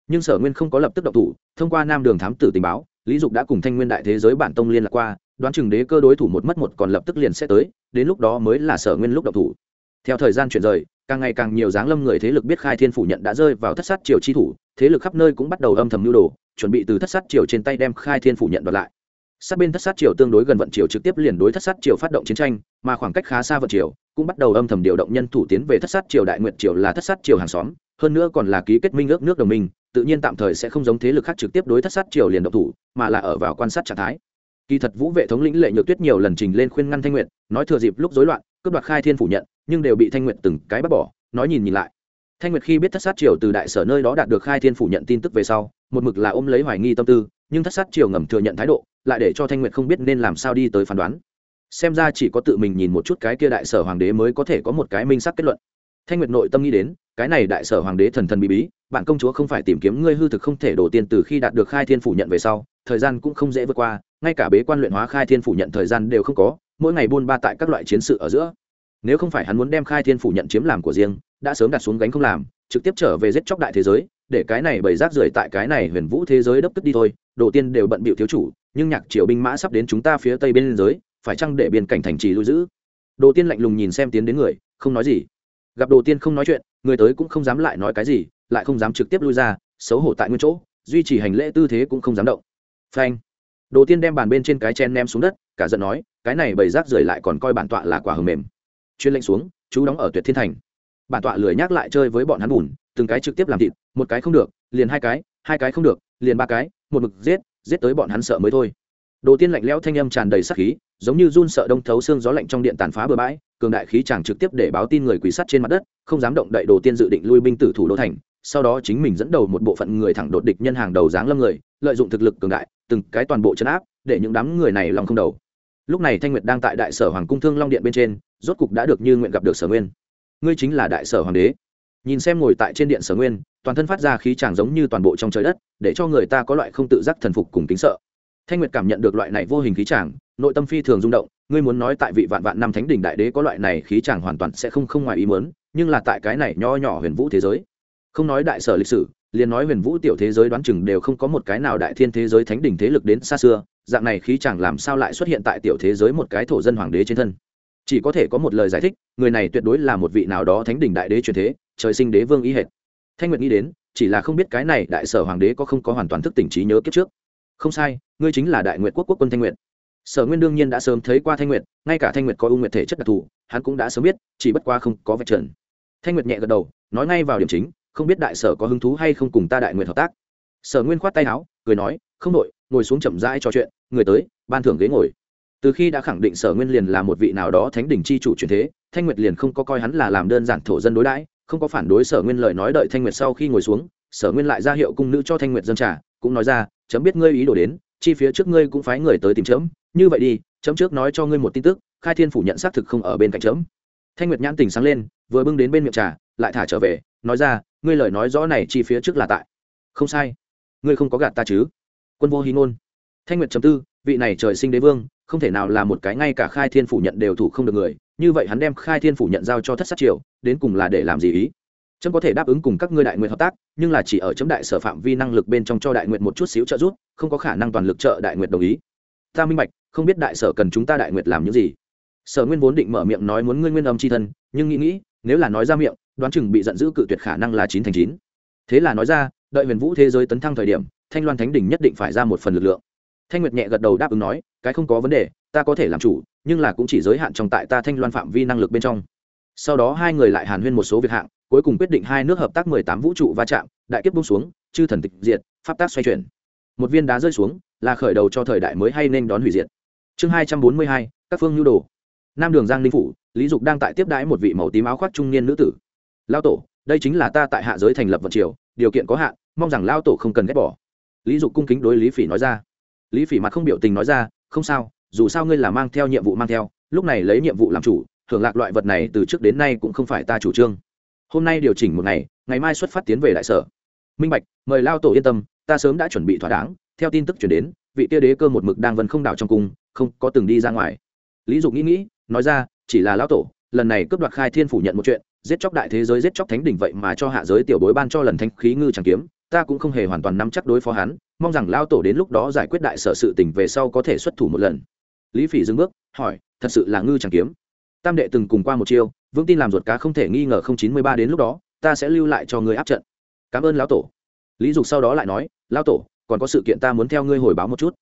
S1: Nhưng sở nguyên không có lập tức động thủ, thông qua nam đường thám tử tình báo, lý dục đã cùng thanh nguyên đại thế giới bản tông liên lạc qua, đoán chừng đế cơ đối thủ một mất một còn lập tức liền sẽ tới, đến lúc đó mới là sở nguyên lúc động thủ. Theo thời gian chuyển rời càng ngày càng nhiều dáng lâm người thế lực biết khai thiên phủ nhận đã rơi vào thất sát triều chi thủ, thế lực khắp nơi cũng bắt đầu âm thầm nhu đồ, chuẩn bị từ thất sát triều trên tay đem khai thiên phủ nhận đoạt lại. Sát bên thất sát triều tương đối gần vận triều trực tiếp liền đối thất sát triều phát động chiến tranh, mà khoảng cách khá xa vận triều, cũng bắt đầu âm thầm điều động nhân thủ tiến về thất sát triều đại nguyện triều là thất sát triều hàng xóm, hơn nữa còn là ký kết minh ước nước đồng minh, tự nhiên tạm thời sẽ không giống thế lực khác trực tiếp đối thất sát triều liền động thủ, mà là ở vào quan sát trạng thái. Kỳ thật vũ vệ thống lĩnh lệ nhược tuyết nhiều lần trình lên khuyên ngăn thanh nguyện nói thừa dịp lúc rối loạn, cướp đoạt khai thiên phủ nhận nhưng đều bị thanh Nguyệt từng cái bắt bỏ, nói nhìn nhìn lại. Thanh nguyệt khi biết thất sát triều từ đại sở nơi đó đạt được khai thiên phủ nhận tin tức về sau, một mực là ôm lấy hoài nghi tâm tư, nhưng thất sát triều ngầm thừa nhận thái độ, lại để cho thanh nguyệt không biết nên làm sao đi tới phán đoán. Xem ra chỉ có tự mình nhìn một chút cái kia đại sở hoàng đế mới có thể có một cái minh sắc kết luận. Thanh nguyệt nội tâm nghĩ đến, cái này đại sở hoàng đế thần thần bí bí, bạn công chúa không phải tìm kiếm ngươi hư thực không thể đổ tiền từ khi đạt được khai thiên phủ nhận về sau, thời gian cũng không dễ vượt qua, ngay cả bế quan luyện hóa khai thiên phủ nhận thời gian đều không có, mỗi ngày buôn ba tại các loại chiến sự ở giữa nếu không phải hắn muốn đem khai thiên phủ nhận chiếm làm của riêng, đã sớm đặt xuống gánh không làm, trực tiếp trở về giết chóc đại thế giới, để cái này bày rác rưởi tại cái này huyền vũ thế giới đấp tức đi thôi đầu tiên đều bận bịu thiếu chủ, nhưng nhạc triều binh mã sắp đến chúng ta phía tây bên giới, phải chăng để biên cảnh thành trì lưu giữ? Đồ tiên lạnh lùng nhìn xem tiến đến người, không nói gì. Gặp đồ tiên không nói chuyện, người tới cũng không dám lại nói cái gì, lại không dám trực tiếp lui ra, xấu hổ tại nguyên chỗ, duy trì hành lễ tư thế cũng không dám động. Phanh. Đồ tiên đem bàn bên trên cái chen ném xuống đất, cả giận nói, cái này bày rác rưởi lại còn coi bản tọa là quả hầm mềm chuyên lệnh xuống, chú đóng ở tuyệt thiên thành. Bản tọa lười nhắc lại chơi với bọn hắn bùn, từng cái trực tiếp làm thịt, một cái không được, liền hai cái hai cái không được, liền ba cái, một mực giết giết tới bọn hắn sợ mới thôi. Đồ tiên lạnh lẽo thanh âm tràn đầy sắc khí, giống như run sợ đông thấu xương gió lạnh trong điện tàn phá bừa bãi, cường đại khí chàng trực tiếp để báo tin người quỷ sắt trên mặt đất, không dám động đậy đồ tiên dự định lui binh tử thủ đô thành. Sau đó chính mình dẫn đầu một bộ phận người thẳng đột địch nhân hàng đầu dáng lâm người, lợi dụng thực lực cường đại, từng cái toàn bộ chấn áp, để những đám người này lòng không đầu. Lúc này thanh nguyệt đang tại đại sở hoàng cung thương long điện bên trên rốt cục đã được như nguyện gặp được sở nguyên. Ngươi chính là đại sở hoàng đế. Nhìn xem ngồi tại trên điện sở nguyên, toàn thân phát ra khí tràng giống như toàn bộ trong trời đất, để cho người ta có loại không tự giác thần phục cùng kính sợ. Thanh nguyệt cảm nhận được loại này vô hình khí tràng nội tâm phi thường rung động, ngươi muốn nói tại vị vạn vạn năm thánh đỉnh đại đế có loại này khí tràng hoàn toàn sẽ không không ngoài ý muốn, nhưng là tại cái này nho nhỏ huyền vũ thế giới. Không nói đại sở lịch sử, liền nói huyền vũ tiểu thế giới đoán chừng đều không có một cái nào đại thiên thế giới thánh đỉnh thế lực đến xa xưa, dạng này khí chàng làm sao lại xuất hiện tại tiểu thế giới một cái thổ dân hoàng đế trên thân? Chỉ có thể có một lời giải thích người này tuyệt đối là một vị nào đó thánh đình đại đế truyền thế trời sinh đế vương ý hệt. Thanh nguyệt nghĩ đến chỉ là không biết cái này đại sở hoàng đế có không có hoàn toàn thức tỉnh trí nhớ kiếp trước. Không sai ngươi chính là đại nguyện quốc quốc quân thanh nguyện. sở nguyên đương nhiên đã sớm thấy qua thanh nguyện, ngay cả thanh nguyện có ưu nguyện thể chất đặc thù hắn cũng đã sớm biết chỉ bất qua không có vật trần. Thanh nguyệt nhẹ gật đầu nói ngay vào điểm chính không biết đại sở có hứng thú hay không cùng ta đại nguyện hợp tác. Sở nguyên khoát tay áo cười nói không đội ngồi xuống chậm rãi trò chuyện người tới ban thưởng ghế ngồi từ khi đã khẳng định sở nguyên liền là một vị nào đó thánh đỉnh c h i chủ truyền thế, thanh nguyệt liền không có coi hắn là làm đơn giản thổ dân đối đãi, không có phản đối sở nguyên lời nói đợi thanh nguyệt sau khi ngồi xuống, sở nguyên lại ra hiệu cung nữ cho thanh nguyệt dân trả cũng nói ra, chấm biết ngươi ý đồ đến, chi phía trước ngươi cũng phái người tới tìm chấm. Như vậy đi, chấm trước nói cho ngươi một tin tức, khai thiên phủ nhận xác thực không ở bên cạnh chấm. Thanh nguyệt nhãn tình sáng lên, vừa bưng đến bên miệng trà, lại thả trở về, nói ra, ngươi lời nói rõ này chi phía trước là tại. Không sai. Ngươi không có gạt ta chứ? Quân vô hy ngôn. Thanh nguyệt chấm tư, vị này trời sinh đế vương không thể nào là một cái ngay cả khai thiên phủ nhận đều thủ không được người, như vậy hắn đem khai thiên phủ nhận giao cho thất sát triều, đến cùng là để làm gì ý? Trâm có thể đáp ứng cùng các ngươi đại nguyện hợp tác, nhưng là chỉ ở chấm đại sở phạm vi năng lực bên trong cho đại nguyện một chút xíu trợ giúp, không có khả năng toàn lực trợ đại nguyện đồng ý. Ta minh bạch, không biết đại sở cần chúng ta đại nguyện làm những gì. Sở nguyên vốn định mở miệng nói muốn ngươi nguyên âm c h i thân, nhưng nghĩ nghĩ, nếu là nói ra miệng, đoán chừng bị giận dữ cự tuyệt khả năng là chín thành chín. Thế là nói ra, đợi huyền vũ thế giới tấn thăng thời điểm, thanh loan thánh đỉnh nhất định phải ra một phần lực lượng thanh nguyệt nhẹ gật đầu đáp ứng nói, cái không có vấn đề, ta có thể làm chủ, nhưng là cũng chỉ giới hạn trong tại ta thanh loan phạm vi năng lực bên trong. Sau đó hai người lại hàn huyên một số việc hạng, cuối cùng quyết định hai nước hợp tác mười tám vũ trụ va chạm, đại kiếp bung xuống, chư thần tịch diệt, pháp tác xoay chuyển. Một viên đá rơi xuống, là khởi đầu cho thời đại mới hay nên đón hủy diệt. Chương hai trăm bốn mươi hai, các phương nhu đồ. Nam đường giang ninh phủ, lý dục đang tại tiếp đãi một vị màu tím áo khoác trung niên nữ tử. Lao tổ, đây chính là ta tại hạ giới thành lập vận triều, điều kiện có hạn, mong rằng lao tổ không cần ghét bỏ. Lý dục cung kính đối lý phỉ nói ra lý phỉ mặt không biểu tình nói ra, không sao, dù sao ngươi là mang theo nhiệm vụ mang theo, lúc này lấy nhiệm vụ làm chủ hưởng lạc loại vật này từ trước đến nay cũng không phải ta chủ trương. Hôm nay điều chỉnh một ngày ngày mai xuất phát tiến về đại sở. Minh bạch, mời lao tổ yên tâm, ta sớm đã chuẩn bị thỏa đáng, theo tin tức chuyển đến, vị tia đế cơ một mực đang vân không đảo trong cung, không có từng đi ra ngoài. Lý dục nghĩ nghĩ, nói ra, chỉ là lão tổ, lần này cướp đoạt khai thiên phủ nhận một chuyện, giết chóc đại thế giới, giết chóc thánh đỉnh vậy mà cho hạ giới tiểu bối ban cho lần thanh khí ngư chẳng kiếm, ta cũng không hề hoàn toàn nắm chắc đối phó hắn mong rằng lao tổ đến lúc đó giải quyết đại sở sự tình về sau có thể xuất thủ một lần. Lý phỉ dừng bước, hỏi, thật sự là ngư chẳng kiếm? Tam đệ từng cùng qua một chiêu, vững tin làm ruột cá không thể nghi ngờ không chín mươi ba đến lúc đó, ta sẽ lưu lại cho ngươi áp trận. Cảm ơn lão tổ. Lý dục sau đó lại nói, lão tổ, còn có sự kiện ta muốn theo ngươi hồi báo một chút.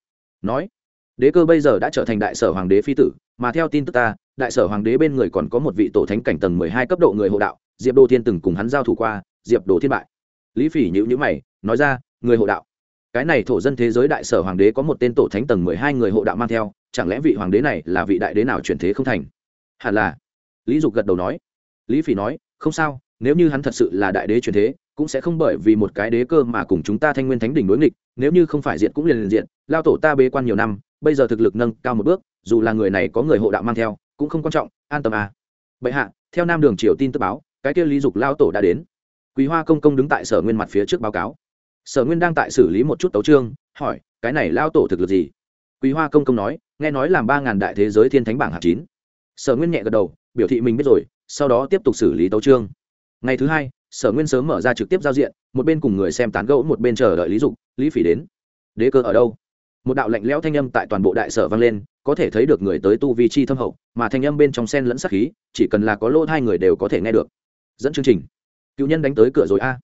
S1: Nói, đế cơ bây giờ đã trở thành đại sở hoàng đế phi tử, mà theo tin tức ta, đại sở hoàng đế bên người còn có một vị tổ thánh cảnh tầng mười hai cấp độ người hộ đạo, diệp đồ thiên từng cùng hắn giao thủ qua, diệp đồ thiên bại. Lý phỉ nhữ nhữ mày, nói ra, người hộ đạo cái này thổ dân thế giới đại sở hoàng đế có một tên tổ thánh tầng mười hai người hộ đạo mang theo, chẳng lẽ vị hoàng đế này là vị đại đế nào chuyển thế không thành? Hẳn là, lý dục gật đầu nói. Lý phỉ nói, không sao, nếu như hắn thật sự là đại đế chuyển thế, cũng sẽ không bởi vì một cái đế cơ mà cùng chúng ta thanh nguyên thánh đỉnh đối nghịch, nếu như không phải diện cũng liền liền diện, lao tổ ta bế quan nhiều năm, bây giờ thực lực nâng cao một bước, dù là người này có người hộ đạo mang theo, cũng không quan trọng, an tâm à. bệ hạ, theo nam đường triều tin tức báo, cái kia lý dục lao tổ đã đến. Quý hoa công công đứng tại sở nguyên mặt phía trước báo cáo sở nguyên đang tại xử lý một chút tấu trương hỏi, cái này lao tổ thực lực gì? Quý hoa công công nói, nghe nói làm ba ngàn đại thế giới thiên thánh bảng hạt chín. Sở nguyên nhẹ gật đầu, biểu thị mình biết rồi, sau đó tiếp tục xử lý tấu trương ngày thứ hai, sở nguyên sớm mở ra trực tiếp giao diện, một bên cùng người xem tán gẫu, một bên chờ đợi lý dục, lý phỉ đến. Đế cơ ở đâu? Một đạo lạnh lẽo thanh âm tại toàn bộ đại sở vang lên, có thể thấy được người tới tu vi chi thâm hậu, mà thanh âm bên trong sen lẫn sắc khí, chỉ cần là có lỗ hai người đều có thể nghe được. Dẫn chương trình. Cựu nhân đánh tới cửa rồi a.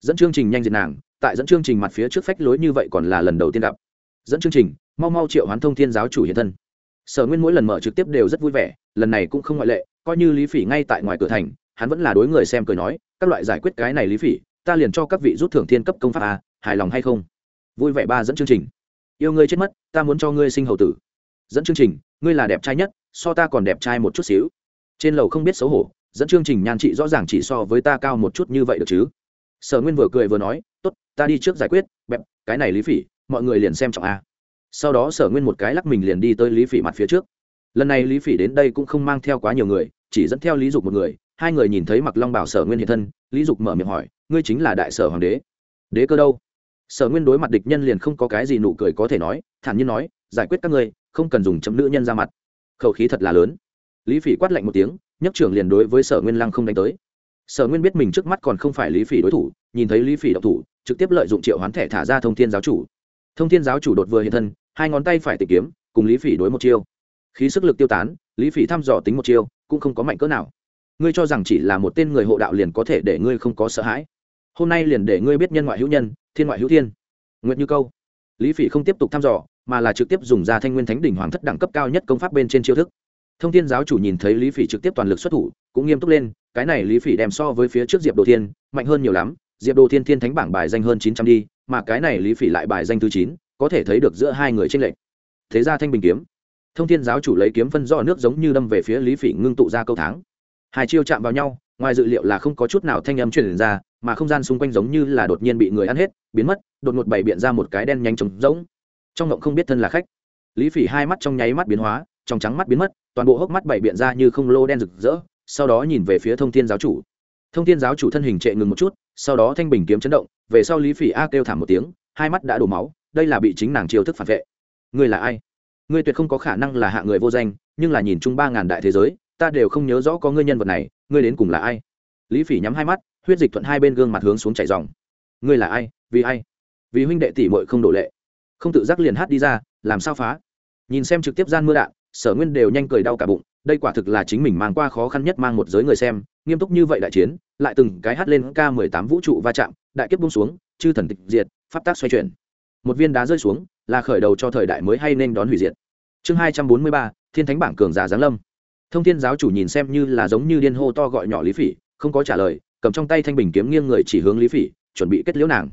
S1: Dẫn chương trình nhanh diệt nàng tại dẫn chương trình mặt phía trước phách lối như vậy còn là lần đầu tiên gặp. Dẫn chương trình, mau mau triệu hoán thông thiên giáo chủ hiện thân. Sở nguyên mỗi lần mở trực tiếp đều rất vui vẻ, lần này cũng không ngoại lệ, coi như lý phỉ ngay tại ngoài cửa thành, hắn vẫn là đối người xem cười nói, các loại giải quyết cái này lý phỉ, ta liền cho các vị rút thưởng thiên cấp công pháp a hài lòng hay không? Vui vẻ ba dẫn chương trình. Yêu ngươi chết mất, ta muốn cho ngươi sinh hậu tử. Dẫn chương trình, ngươi là đẹp trai nhất, so ta còn đẹp trai một chút xíu. Trên lầu không biết xấu hổ, dẫn chương trình nhan trị rõ ràng chỉ so với ta cao một chút như vậy được chứ? Sở nguyên vừa cười vừa nói, tốt, ta đi trước giải quyết, bẹp, cái này lý phỉ, mọi người liền xem trọng a. Sau đó sở nguyên một cái lắc mình liền đi tới lý phỉ mặt phía trước. Lần này lý phỉ đến đây cũng không mang theo quá nhiều người, chỉ dẫn theo lý dục một người. Hai người nhìn thấy mặc long bảo sở nguyên hiện thân, lý dục mở miệng hỏi, ngươi chính là đại sở hoàng đế? Đế cơ đâu? Sở nguyên đối mặt địch nhân liền không có cái gì nụ cười có thể nói, thản nhiên nói, giải quyết các ngươi, không cần dùng chấm nữ nhân ra mặt. Khẩu khí thật là lớn. Lý phỉ quát lạnh một tiếng, nhấc trưởng liền đối với sở nguyên lăng không đánh tới sở nguyên biết mình trước mắt còn không phải lý phỉ đối thủ, nhìn thấy lý phỉ độc thủ, trực tiếp lợi dụng triệu hoán thẻ thả ra thông thiên giáo chủ. Thông thiên giáo chủ đột vừa hiện thân, hai ngón tay phải tìm kiếm, cùng lý phỉ đối một chiêu. Khí sức lực tiêu tán, lý phỉ thăm dò tính một chiêu, cũng không có mạnh cỡ nào. Ngươi cho rằng chỉ là một tên người hộ đạo liền có thể để ngươi không có sợ hãi? Hôm nay liền để ngươi biết nhân ngoại hữu nhân, thiên ngoại hữu thiên. Nguyện như câu. Lý phỉ không tiếp tục thăm dò, mà là trực tiếp dùng ra thanh nguyên thánh đỉnh hoàng thất đẳng cấp cao nhất công pháp bên trên chiêu thức. Thông thiên giáo chủ nhìn thấy lý phỉ trực tiếp toàn lực xuất thủ, cũng nghiêm túc lên cái này lý phỉ đem so với phía trước diệp đồ thiên, mạnh hơn nhiều lắm. Diệp đồ thiên thiên thánh bảng bài danh hơn chín trăm đi, mà cái này lý phỉ lại bài danh thứ chín, có thể thấy được giữa hai người tranh lệch. Thế ra thanh bình kiếm. Thông thiên giáo chủ lấy kiếm phân do nước giống như đâm về phía lý phỉ ngưng tụ ra câu tháng hai chiêu chạm vào nhau, ngoài dự liệu là không có chút nào thanh âm truyền ra, mà không gian xung quanh giống như là đột nhiên bị người ăn hết, biến mất, đột ngột bày biện ra một cái đen nhanh trống rỗng. Trong ngộng không biết thân là khách. Lý phỉ hai mắt trong nháy mắt biến hóa, trong trắng mắt biến mất, toàn bộ hốc mắt bày biện ra như không lô đen rực rỡ sau đó nhìn về phía thông thiên giáo chủ. Thông thiên giáo chủ thân hình trệ ngừng một chút, sau đó thanh bình kiếm chấn động, về sau lý phỉ a kêu thảm một tiếng, hai mắt đã đổ máu, đây là bị chính nàng chiêu thức phản vệ. Ngươi là ai? Ngươi tuyệt không có khả năng là hạ người vô danh, nhưng là nhìn chung ba ngàn đại thế giới, ta đều không nhớ rõ có ngươi nhân vật này, ngươi đến cùng là ai? Lý phỉ nhắm hai mắt, huyết dịch thuận hai bên gương mặt hướng xuống chảy dòng. Ngươi là ai? Vì ai? Vì huynh đệ tỷ muội không đổ lệ. Không tự giác liền hát đi ra, làm sao phá? Nhìn xem trực tiếp gian mưa đạn, sở nguyên đều nhanh cười đau cả bụng đây quả thực là chính mình mang qua khó khăn nhất mang một giới người xem, nghiêm túc như vậy đại chiến, lại từng cái hát lên k mười tám vũ trụ va chạm, đại kiếp bung xuống, chư thần tịch diệt, pháp tác xoay chuyển. Một viên đá rơi xuống, là khởi đầu cho thời đại mới hay nên đón hủy diệt. Chương hai trăm bốn mươi ba, thiên thánh bảng cường giả giáng lâm. Thông thiên giáo chủ nhìn xem như là giống như điên hô to gọi nhỏ lý phỉ, không có trả lời, cầm trong tay thanh bình kiếm nghiêng người chỉ hướng lý phỉ, chuẩn bị kết liễu nàng.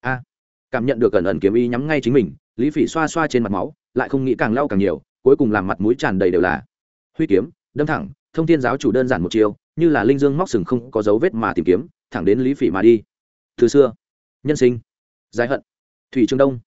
S1: A, cảm nhận được cẩn ẩn kiếm y nhắm ngay chính mình, lý phỉ xoa xoa trên mặt máu, lại không nghĩ càng lau càng nhiều, cuối cùng làm mặt mũi tràn đầy đều là huy kiếm, đâm thẳng, thông thiên giáo chủ đơn giản một chiều như là linh dương móc sừng không có dấu vết mà tìm kiếm, thẳng đến lý phỉ mà đi. Từ xưa, nhân sinh, dài hận. Thủy trường đông.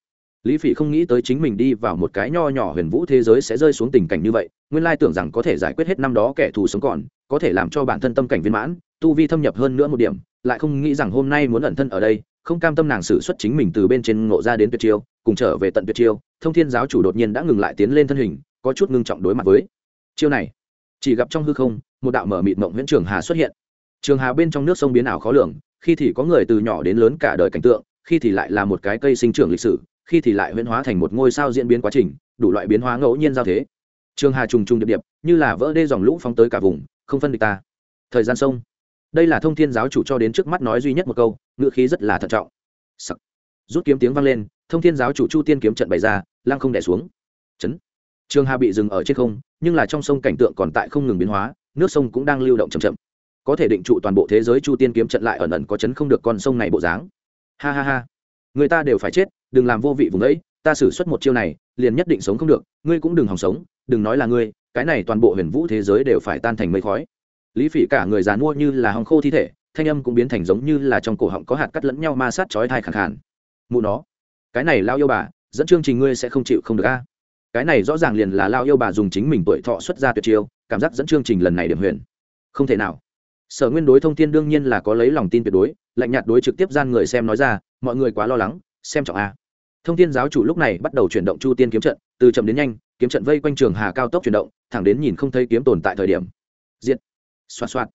S1: Lý phỉ không nghĩ tới chính mình đi vào một cái nho nhỏ huyền vũ thế giới sẽ rơi xuống tình cảnh như vậy, nguyên lai tưởng rằng có thể giải quyết hết năm đó kẻ thù sống còn, có thể làm cho bản thân tâm cảnh viên mãn, tu vi thâm nhập hơn nữa một điểm, lại không nghĩ rằng hôm nay muốn ẩn thân ở đây, không cam tâm nàng xử xuất chính mình từ bên trên ngộ ra đến tuyệt chiêu, cùng trở về tận tuyệt chiêu, thông thiên giáo chủ đột nhiên đã ngừng lại tiến lên thân hình, có chút ngưng trọng đối mặt với chiêu này, chỉ gặp trong hư không, một đạo mở mịt mộng nguyễn trường hà xuất hiện. Trường hà bên trong nước sông biến ảo khó lường, khi thì có người từ nhỏ đến lớn cả đời cảnh tượng, khi thì lại là một cái cây sinh trưởng lịch sử, khi thì lại huyễn hóa thành một ngôi sao diễn biến quá trình, đủ loại biến hóa ngẫu nhiên giao thế. Trường hà trùng trùng điệp điệp, như là vỡ đê dòng lũ phóng tới cả vùng, không phân địch ta. Thời gian sông. Đây là thông thiên giáo chủ cho đến trước mắt nói duy nhất một câu, ngữ khí rất là thận trọng. Sắc. rút kiếm tiếng vang lên, thông thiên giáo chủ chu tiên kiếm trận bày ra, lăng không đẻ xuống. Chấn trường hà bị dừng ở trên không, nhưng là trong sông cảnh tượng còn tại không ngừng biến hóa, nước sông cũng đang lưu động chậm chậm. Có thể định trụ toàn bộ thế giới chu tiên kiếm trận lại ẩn ẩn có chấn không được con sông này bộ dáng. Ha ha ha. Người ta đều phải chết, đừng làm vô vị vùng ấy, ta xử suất một chiêu này, liền nhất định sống không được, ngươi cũng đừng hòng sống, đừng nói là ngươi, cái này toàn bộ huyền vũ thế giới đều phải tan thành mây khói. Lý phỉ cả người dàn mua như là hòng khô thi thể, thanh âm cũng biến thành giống như là trong cổ họng có hạt cắt lẫn nhau ma sát chói thai khẳng khàn. Mụ nó, cái này lao yêu bà, dẫn chương trình ngươi sẽ không chịu không được a cái này rõ ràng liền là lao yêu bà dùng chính mình tuổi thọ xuất ra tuyệt chiêu, cảm giác dẫn chương trình lần này điểm huyền. Không thể nào. Sở nguyên đối thông tin đương nhiên là có lấy lòng tin tuyệt đối, lạnh nhạt đối trực tiếp gian người xem nói ra, mọi người quá lo lắng, xem trọng a. Thông tin giáo chủ lúc này bắt đầu chuyển động chu tiên kiếm trận, từ chậm đến nhanh, kiếm trận vây quanh trường hà cao tốc chuyển động, thẳng đến nhìn không thấy kiếm tồn tại thời điểm. Diện xoa xoa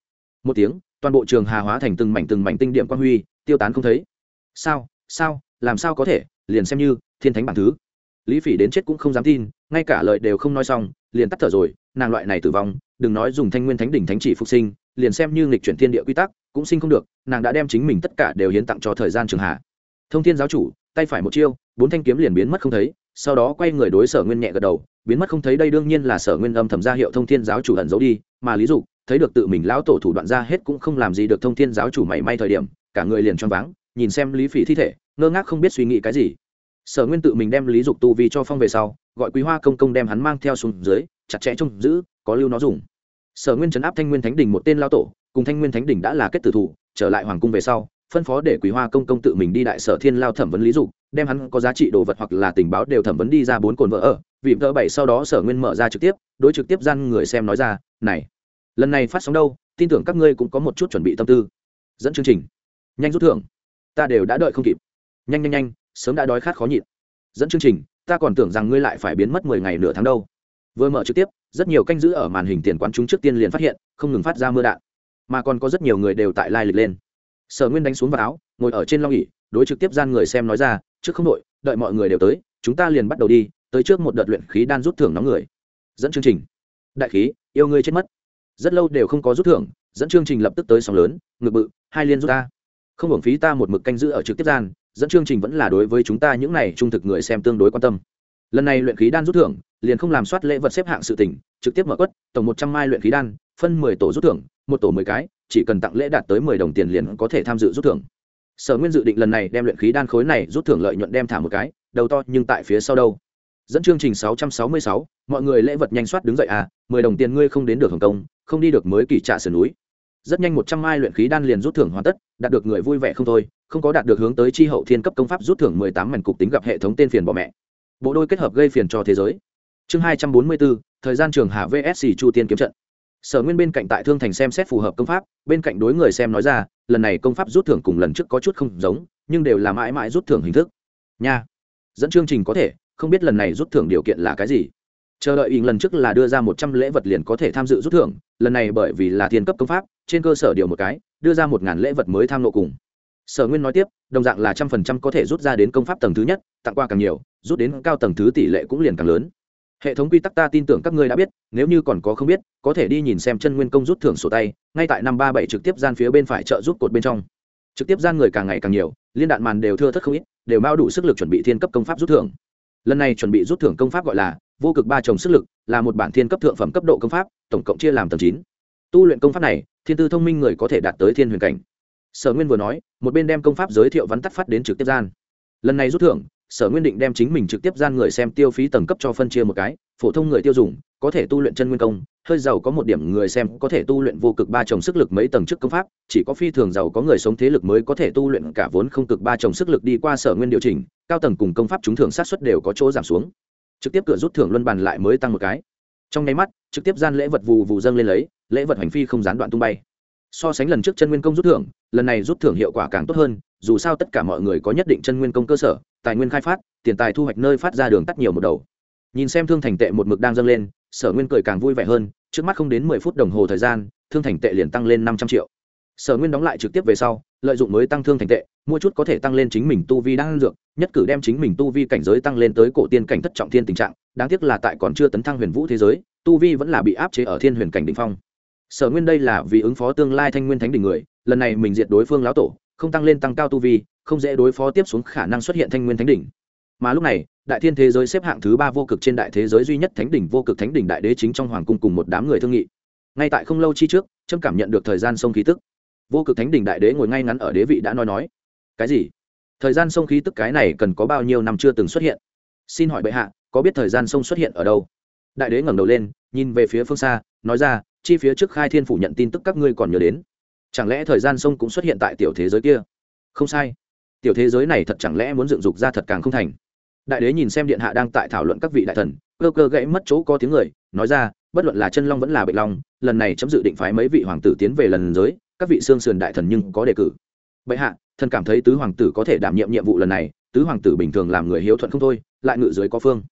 S1: một tiếng, toàn bộ trường hà hóa thành từng mảnh từng mảnh tinh điểm quang huy, tiêu tán không thấy. Sao? Sao? Làm sao có thể? Liền xem như thiên thánh bản thứ lý phỉ đến chết cũng không dám tin, ngay cả lời đều không nói xong, liền tắt thở rồi, nàng loại này tử vong, đừng nói dùng thanh nguyên thánh đỉnh thánh chỉ phục sinh, liền xem như nghịch chuyển thiên địa quy tắc, cũng sinh không được, nàng đã đem chính mình tất cả đều hiến tặng cho thời gian trường hạ. Thông thiên giáo chủ, tay phải một chiêu, bốn thanh kiếm liền biến mất không thấy, sau đó quay người đối sở nguyên nhẹ gật đầu, biến mất không thấy đây đương nhiên là sở nguyên âm thầm ra hiệu thông thiên giáo chủ ẩn giấu đi, mà lý dục, thấy được tự mình lão tổ thủ đoạn ra hết cũng không làm gì được thông thiên giáo chủ mảy may thời điểm, cả người liền choáng váng, nhìn xem lý phỉ thi thể, ngơ ngác không biết suy nghĩ cái gì sở nguyên tự mình đem lý dục tu vi cho phong về sau, gọi quý hoa công công đem hắn mang theo xuống dưới, chặt chẽ trông giữ, có lưu nó dùng. Sở nguyên chấn áp thanh nguyên thánh đình một tên lao tổ, cùng thanh nguyên thánh đình đã là kết tử thủ, trở lại hoàng cung về sau, phân phó để quý hoa công công tự mình đi đại sở thiên lao thẩm vấn lý dục, đem hắn có giá trị đồ vật hoặc là tình báo đều thẩm vấn đi ra bốn cồn vợ ở, vì vợ bảy sau đó sở nguyên mở ra trực tiếp, đối trực tiếp gian người xem nói ra, này, lần này phát sóng đâu, tin tưởng các ngươi cũng có một chút chuẩn bị tâm tư. Dẫn chương trình. Nhanh rút thưởng. Ta đều đã đợi không kịp. Nhanh nhanh nhanh sớm đã đói khát khó nhịn. Dẫn chương trình, ta còn tưởng rằng ngươi lại phải biến mất mười ngày nửa tháng đâu. Vừa mở trực tiếp, rất nhiều canh giữ ở màn hình tiền quán chúng trước tiên liền phát hiện, không ngừng phát ra mưa đạn. Mà còn có rất nhiều người đều tại lai lịch lên. Sở nguyên đánh xuống vào áo, ngồi ở trên long ỉ đối trực tiếp gian người xem nói ra, trước không đội đợi mọi người đều tới, chúng ta liền bắt đầu đi, tới trước một đợt luyện khí đan rút thưởng nóng người. Dẫn chương trình. Đại khí, yêu ngươi chết mất. Rất lâu đều không có rút thưởng, dẫn chương trình lập tức tới sóng lớn, ngực bự, hai liên rút ta. Không hưởng phí ta một mực canh giữ ở trực tiếp gian dẫn chương trình vẫn là đối với chúng ta những này trung thực người xem tương đối quan tâm. Lần này luyện khí đan rút thưởng, liền không làm soát lễ vật xếp hạng sự tỉnh trực tiếp mở quất, tổng một trăm mai luyện khí đan, phân mười tổ rút thưởng, một tổ mười cái, chỉ cần tặng lễ đạt tới mười đồng tiền liền có thể tham dự rút thưởng. Sở nguyên dự định lần này đem luyện khí đan khối này rút thưởng lợi nhuận đem thả một cái, đầu to nhưng tại phía sau đâu. Dẫn chương trình sáu trăm sáu mươi sáu, mọi người lễ vật nhanh soát đứng dậy à mười đồng tiền ngươi không đến được hồng công, không đi được mới kỳ trả sườn núi. Rất nhanh một trăm mai luyện khí đan liền rút thưởng hoàn tất, đạt được người vui vẻ không thôi không có đạt được hướng tới chi hậu thiên cấp công pháp rút thưởng mười tám mảnh cục tính gặp hệ thống tên phiền bỏ mẹ. Bộ đôi kết hợp gây phiền cho thế giới. Chương hai trăm bốn mươi bốn thời gian trường hạ vsc chu tiên kiếm trận. Sở nguyên bên cạnh tại thương thành xem xét phù hợp công pháp, bên cạnh đối người xem nói ra, lần này công pháp rút thưởng cùng lần trước có chút không giống, nhưng đều là mãi mãi rút thưởng hình thức. Nha. Dẫn chương trình có thể, không biết lần này rút thưởng điều kiện là cái gì. Chờ đợi ý lần trước là đưa ra một trăm lễ vật liền có thể tham dự rút thưởng, lần này bởi vì là thiên cấp công pháp, trên cơ sở điều một cái, đưa ra một ngàn lễ vật mới tham lộ cùng sở nguyên nói tiếp, đồng dạng là trăm phần trăm có thể rút ra đến công pháp tầng thứ nhất, tặng qua càng nhiều, rút đến cao tầng thứ tỷ lệ cũng liền càng lớn. Hệ thống quy tắc ta tin tưởng các ngươi đã biết, nếu như còn có không biết, có thể đi nhìn xem chân nguyên công rút thưởng sổ tay, ngay tại năm ba bảy trực tiếp gian phía bên phải trợ rút cột bên trong. Trực tiếp gian người càng ngày càng nhiều, liên đạn màn đều thưa thất không ít, đều bao đủ sức lực chuẩn bị thiên cấp công pháp rút thưởng. Lần này chuẩn bị rút thưởng công pháp gọi là vô cực ba chồng sức lực, là một bản thiên cấp thượng phẩm cấp độ công pháp, tổng cộng chia làm tầng chín. Tu luyện công pháp này, thiên tư thông minh người có thể đạt tới thiên huyền cảnh sở nguyên vừa nói, một bên đem công pháp giới thiệu vắn tắt phát đến trực tiếp gian. Lần này rút thưởng, sở nguyên định đem chính mình trực tiếp gian người xem tiêu phí tầng cấp cho phân chia một cái, phổ thông người tiêu dùng, có thể tu luyện chân nguyên công, hơi giàu có một điểm người xem có thể tu luyện vô cực ba chồng sức lực mấy tầng trước công pháp, chỉ có phi thường giàu có người sống thế lực mới có thể tu luyện cả vốn không cực ba chồng sức lực đi qua sở nguyên điều chỉnh, cao tầng cùng công pháp chúng thưởng sát xuất đều có chỗ giảm xuống. Trực tiếp cửa rút thưởng luân bàn lại mới tăng một cái. Trong nháy mắt, trực tiếp gian lễ vật vù vù dâng lên lấy, lễ vật hành phi không gián đoạn tung bay so sánh lần trước chân nguyên công rút thưởng, lần này rút thưởng hiệu quả càng tốt hơn, dù sao tất cả mọi người có nhất định chân nguyên công cơ sở, tài nguyên khai phát, tiền tài thu hoạch nơi phát ra đường tắt nhiều một đầu. Nhìn xem thương thành tệ một mực đang dâng lên, sở nguyên cười càng vui vẻ hơn, trước mắt không đến mười phút đồng hồ thời gian, thương thành tệ liền tăng lên năm trăm triệu. Sở nguyên đóng lại trực tiếp về sau, lợi dụng mới tăng thương thành tệ, mua chút có thể tăng lên chính mình tu vi đang dược, nhất cử đem chính mình tu vi cảnh giới tăng lên tới cổ tiên cảnh thất trọng thiên tình trạng, đáng tiếc là tại còn chưa tấn thăng huyền vũ thế giới, tu vi vẫn là bị áp chế ở thiên huyền cảnh đ ỉ n h phong sở nguyên đây là vì ứng phó tương lai thanh nguyên thánh đỉnh người, lần này mình diệt đối phương lão tổ, không tăng lên tăng cao tu vi, không dễ đối phó tiếp xuống khả năng xuất hiện thanh nguyên thánh đỉnh. Mà lúc này, đại thiên thế giới xếp hạng thứ ba vô cực trên đại thế giới duy nhất thánh đỉnh vô cực thánh đỉnh đại đế chính trong hoàng cung cùng một đám người thương nghị. Ngay tại không lâu chi trước trâm cảm nhận được thời gian sông khí tức. Vô cực thánh đỉnh đại đế ngồi ngay ngắn ở đế vị đã nói nói. Cái gì? Thời gian sông khí tức cái này cần có bao nhiêu năm chưa từng xuất hiện? Xin hỏi bệ hạ, có biết thời gian sông xuất hiện ở đâu? Đại đế ngẩng đầu lên, nhìn về phía phương xa, nói ra chi phía trước khai thiên phủ nhận tin tức các ngươi còn nhớ đến. Chẳng lẽ thời gian sông cũng xuất hiện tại tiểu thế giới kia? Không sai. Tiểu thế giới này thật chẳng lẽ muốn dựng dục ra thật càng không thành? Đại đế nhìn xem điện hạ đang tại thảo luận các vị đại thần, cơ cơ gãy mất chỗ có tiếng người, nói ra, bất luận là chân long vẫn là bệnh long, lần này chấm dự định phái mấy vị hoàng tử tiến về lần giới, các vị xương sườn đại thần nhưng có đề cử. Bệ hạ, thần cảm thấy tứ hoàng tử có thể đảm nhiệm nhiệm vụ lần này, tứ hoàng tử bình thường làm người hiếu thuận không thôi, lại ngự dưới có phương.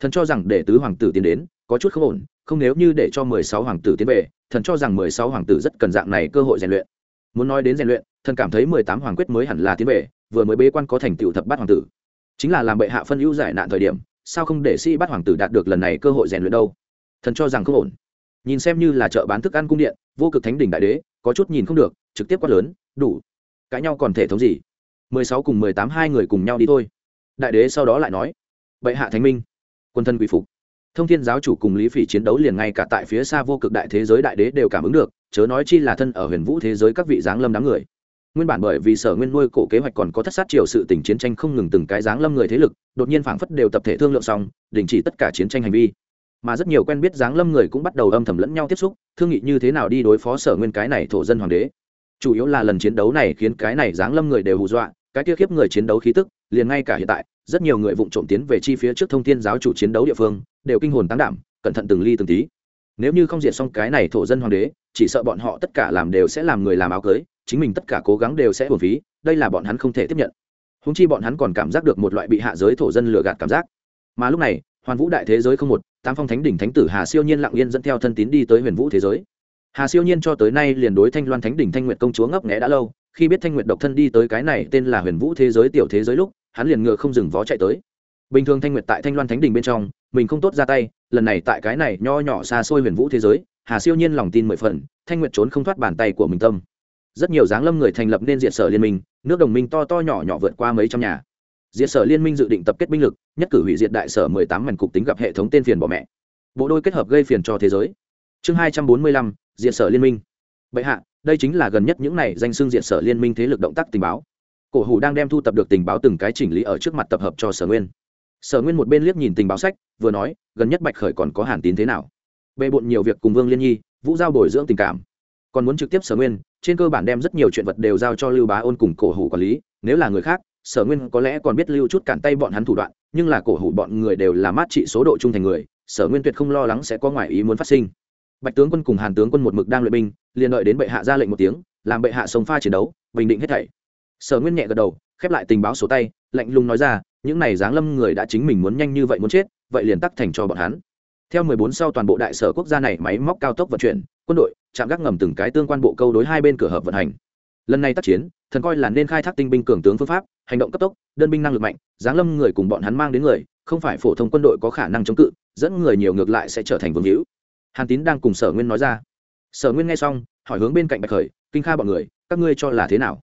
S1: Thần cho rằng để tứ hoàng tử tiến đến có chút không ổn, không nếu như để cho mười sáu hoàng tử tiến về, thần cho rằng mười sáu hoàng tử rất cần dạng này cơ hội rèn luyện. Muốn nói đến rèn luyện, thần cảm thấy mười tám hoàng quyết mới hẳn là tiến về, vừa mới bế quan có thành tựu thập bát hoàng tử. Chính là làm bệ hạ phân ưu giải nạn thời điểm, sao không để sĩ bát hoàng tử đạt được lần này cơ hội rèn luyện đâu? Thần cho rằng không ổn. Nhìn xem như là chợ bán thức ăn cung điện, vô cực thánh đỉnh đại đế, có chút nhìn không được, trực tiếp quát lớn, đủ. Cãi nhau còn thể thống gì? Mười sáu cùng mười tám hai người cùng nhau đi thôi. Đại đế sau đó lại nói, bệ hạ thánh minh, quân thân quỷ phục thông thiên giáo chủ cùng lý phỉ chiến đấu liền ngay cả tại phía xa vô cực đại thế giới đại đế đều cảm ứng được, chớ nói chi là thân ở huyền vũ thế giới các vị giáng lâm đám người. Nguyên bản bởi vì sở nguyên nuôi cổ kế hoạch còn có thất sát triều sự tình chiến tranh không ngừng từng cái Giáng lâm người thế lực, đột nhiên phảng phất đều tập thể thương lượng xong, đình chỉ tất cả chiến tranh hành vi. Mà rất nhiều quen biết Giáng lâm người cũng bắt đầu âm thầm lẫn nhau tiếp xúc, thương nghị như thế nào đi đối phó sở nguyên cái này thổ dân hoàng đế. Chủ yếu là lần chiến đấu này khiến cái này Giáng lâm người đều hù dọa, cái kia khiếp người chiến đấu khí tức, liền ngay cả hiện tại rất nhiều người vụng trộm tiến về chi phía trước thông thiên giáo chủ chiến đấu địa phương, đều kinh hồn tăng đảm, cẩn thận từng ly từng tí. Nếu như không diệt xong cái này thổ dân hoàng đế, chỉ sợ bọn họ tất cả làm đều sẽ làm người làm áo cưới, chính mình tất cả cố gắng đều sẽ hồn phí, đây là bọn hắn không thể tiếp nhận. Húng chi bọn hắn còn cảm giác được một loại bị hạ giới thổ dân lừa gạt cảm giác. Mà lúc này, hoàn vũ đại thế giới không một, tam phong thánh đỉnh thánh tử hà siêu nhiên lặng yên dẫn theo thân tín đi tới huyền vũ thế giới. Hà siêu nhiên cho tới nay liền đối thanh loan thánh đỉnh thanh nguyệt công chúa ngấp nghẽ đã lâu, khi biết thanh nguyệt độc thân đi tới cái này tên là huyền vũ thế giới tiểu thế giới lúc hắn liền ngựa không dừng vó chạy tới. Bình thường thanh nguyệt tại thanh loan thánh Đình bên trong, mình không tốt ra tay, lần này tại cái này nho nhỏ xa xôi huyền vũ thế giới, hà siêu nhiên lòng tin mười phần, thanh nguyệt trốn không thoát bàn tay của mình tâm. Rất nhiều giáng lâm người thành lập nên diện sở liên minh, nước đồng minh to to nhỏ nhỏ vượt qua mấy trăm nhà. Diệt sở liên minh dự định tập kết binh lực, nhất cử hủy diệt đại sở mười tám mảnh cục tính gặp hệ thống tên phiền bỏ mẹ. Bộ đôi kết hợp gây phiền cho thế giới. Chương hai trăm bốn mươi lăm, diệt sở liên minh. Bệ hạ, đây chính là gần nhất những này danh xưng diệt sở liên minh thế lực động tác tình báo cổ hủ đang đem thu tập được tình báo từng cái chỉnh lý ở trước mặt tập hợp cho sở nguyên sở nguyên một bên liếc nhìn tình báo sách vừa nói gần nhất bạch khởi còn có hàn tín thế nào bề bộn nhiều việc cùng vương liên nhi vũ giao bồi dưỡng tình cảm còn muốn trực tiếp sở nguyên trên cơ bản đem rất nhiều chuyện vật đều giao cho lưu bá ôn cùng cổ hủ quản lý nếu là người khác sở nguyên có lẽ còn biết lưu chút cản tay bọn hắn thủ đoạn nhưng là cổ hủ bọn người đều là mát trị số độ trung thành người sở nguyên tuyệt không lo lắng sẽ có ngoại ý muốn phát sinh bạch tướng quân cùng hàn tướng quân một mực đang luyện binh liền đợi đến bệ hạ ra lệnh một tiếng làm bệ hạ sống pha chiến đấu bình định hết thảy sở nguyên nhẹ gật đầu, khép lại tình báo sổ tay, lạnh lùng nói ra, những này giáng lâm người đã chính mình muốn nhanh như vậy muốn chết, vậy liền tắc thành cho bọn hắn. Theo 14 sau toàn bộ đại sở quốc gia này máy móc cao tốc vận chuyển, quân đội trạm gác ngầm từng cái tương quan bộ câu đối hai bên cửa hợp vận hành. Lần này tác chiến, thần coi là nên khai thác tinh binh cường tướng phương pháp, hành động cấp tốc, đơn binh năng lực mạnh, giáng lâm người cùng bọn hắn mang đến người, không phải phổ thông quân đội có khả năng chống cự, dẫn người nhiều ngược lại sẽ trở thành vương hữu. Hàn tín đang cùng sở nguyên nói ra. Sở nguyên nghe xong, hỏi hướng bên cạnh bạch khởi, kinh kha bọn người, các ngươi cho là thế nào?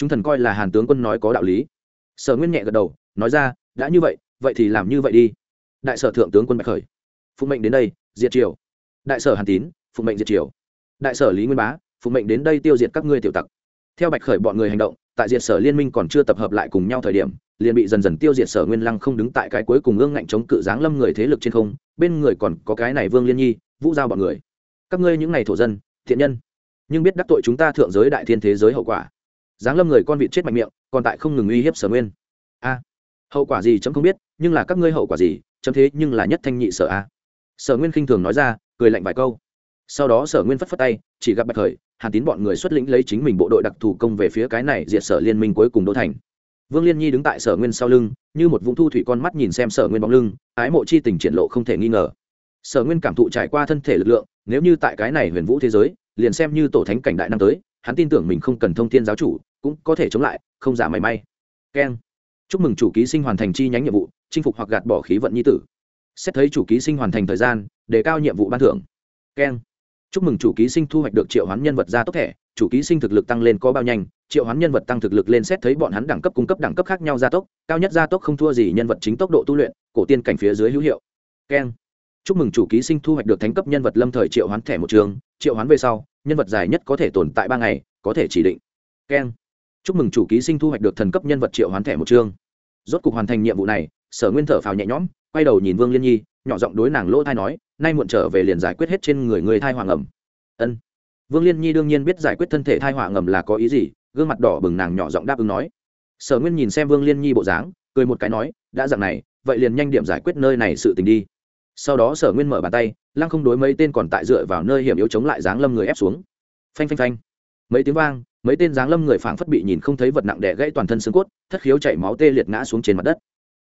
S1: Chúng thần coi là hàn tướng quân nói có đạo lý. Sở nguyên nhẹ gật đầu, nói ra, đã như vậy vậy thì làm như vậy đi. Đại sở thượng tướng quân bạch khởi. Phụ mệnh đến đây, diệt triều. Đại sở hàn tín phụ mệnh diệt triều. Đại sở lý nguyên bá phụ mệnh đến đây tiêu diệt các ngươi tiểu tặc. Theo bạch khởi bọn người hành động, tại diệt sở liên minh còn chưa tập hợp lại cùng nhau thời điểm, liền bị dần dần tiêu diệt sở nguyên lăng không đứng tại cái cuối cùng ương ngạnh chống cự giáng lâm người thế lực trên không, bên người còn có cái này vương liên nhi, vũ giao bọn người. Các ngươi những ngày thổ dân, thiện nhân, nhưng biết đắc tội chúng ta thượng giới đại thiên thế giới hậu quả giáng lâm người con vịt chết mạnh miệng, còn tại không ngừng uy hiếp sở nguyên. A, hậu quả gì chấm không biết, nhưng là các ngươi hậu quả gì, chấm thế nhưng là nhất thanh nhị sở a. Sở nguyên khinh thường nói ra, cười lạnh vài câu. Sau đó sở nguyên phất phất tay, chỉ gặp bạch khởi, hàn tín bọn người xuất lĩnh lấy chính mình bộ đội đặc thù công về phía cái này diệt sở liên minh cuối cùng đô thành. Vương liên nhi đứng tại sở nguyên sau lưng, như một vũng thu thủy con mắt nhìn xem sở nguyên bóng lưng, ái mộ chi tình triển lộ không thể nghi ngờ. Sở nguyên cảm thụ trải qua thân thể lực lượng, nếu như tại cái này huyền vũ thế giới, liền xem như tổ thánh cảnh đại năm tới, hắn tin tưởng mình không cần thông thiên giáo chủ cũng có thể chống lại, không giả mảy may. Keng. Chúc mừng chủ ký sinh hoàn thành chi nhánh nhiệm vụ, chinh phục hoặc gạt bỏ khí vận nhi tử. Xét thấy chủ ký sinh hoàn thành thời gian, đề cao nhiệm vụ ban thưởng. Keng. Chúc mừng chủ ký sinh thu hoạch được triệu hoán nhân vật ra tốc thẻ, chủ ký sinh thực lực tăng lên có bao nhanh, triệu hoán nhân vật tăng thực lực lên xét thấy bọn hắn đẳng cấp cung cấp đẳng cấp khác nhau gia tốc, cao nhất gia tốc không thua gì nhân vật chính tốc độ tu luyện, cổ tiên cảnh phía dưới hữu hiệu. Keng. Chúc mừng chủ ký sinh thu hoạch được thánh cấp nhân vật lâm thời triệu hoán thẻ một trường, triệu hoán về sau, nhân vật dài nhất có thể tồn tại ba ngày, có thể chỉ định. Keng chúc mừng chủ ký sinh thu hoạch được thần cấp nhân vật triệu hoán thẻ một chương. Rốt cục hoàn thành nhiệm vụ này, sở nguyên thở phào nhẹ nhõm, quay đầu nhìn vương liên nhi, nhỏ giọng đối nàng lỗ thai nói, nay muộn trở về liền giải quyết hết trên người người thai hoàng ẩm. Ân. Vương liên nhi đương nhiên biết giải quyết thân thể thai hoàng ẩm là có ý gì, gương mặt đỏ bừng nàng nhỏ giọng đáp ứng nói. Sở nguyên nhìn xem vương liên nhi bộ dáng, cười một cái nói, đã dặn này, vậy liền nhanh điểm giải quyết nơi này sự tình đi. Sau đó sở nguyên mở bàn tay, lăng không đối mấy tên còn tại dựa vào nơi hiểm yếu chống lại dáng lâm người ép xuống. Phanh phanh phanh. Mấy tiếng vang mấy tên dáng lâm người phảng phất bị nhìn không thấy vật nặng đè gãy toàn thân xương cốt, thất khiếu chảy máu tê liệt ngã xuống trên mặt đất.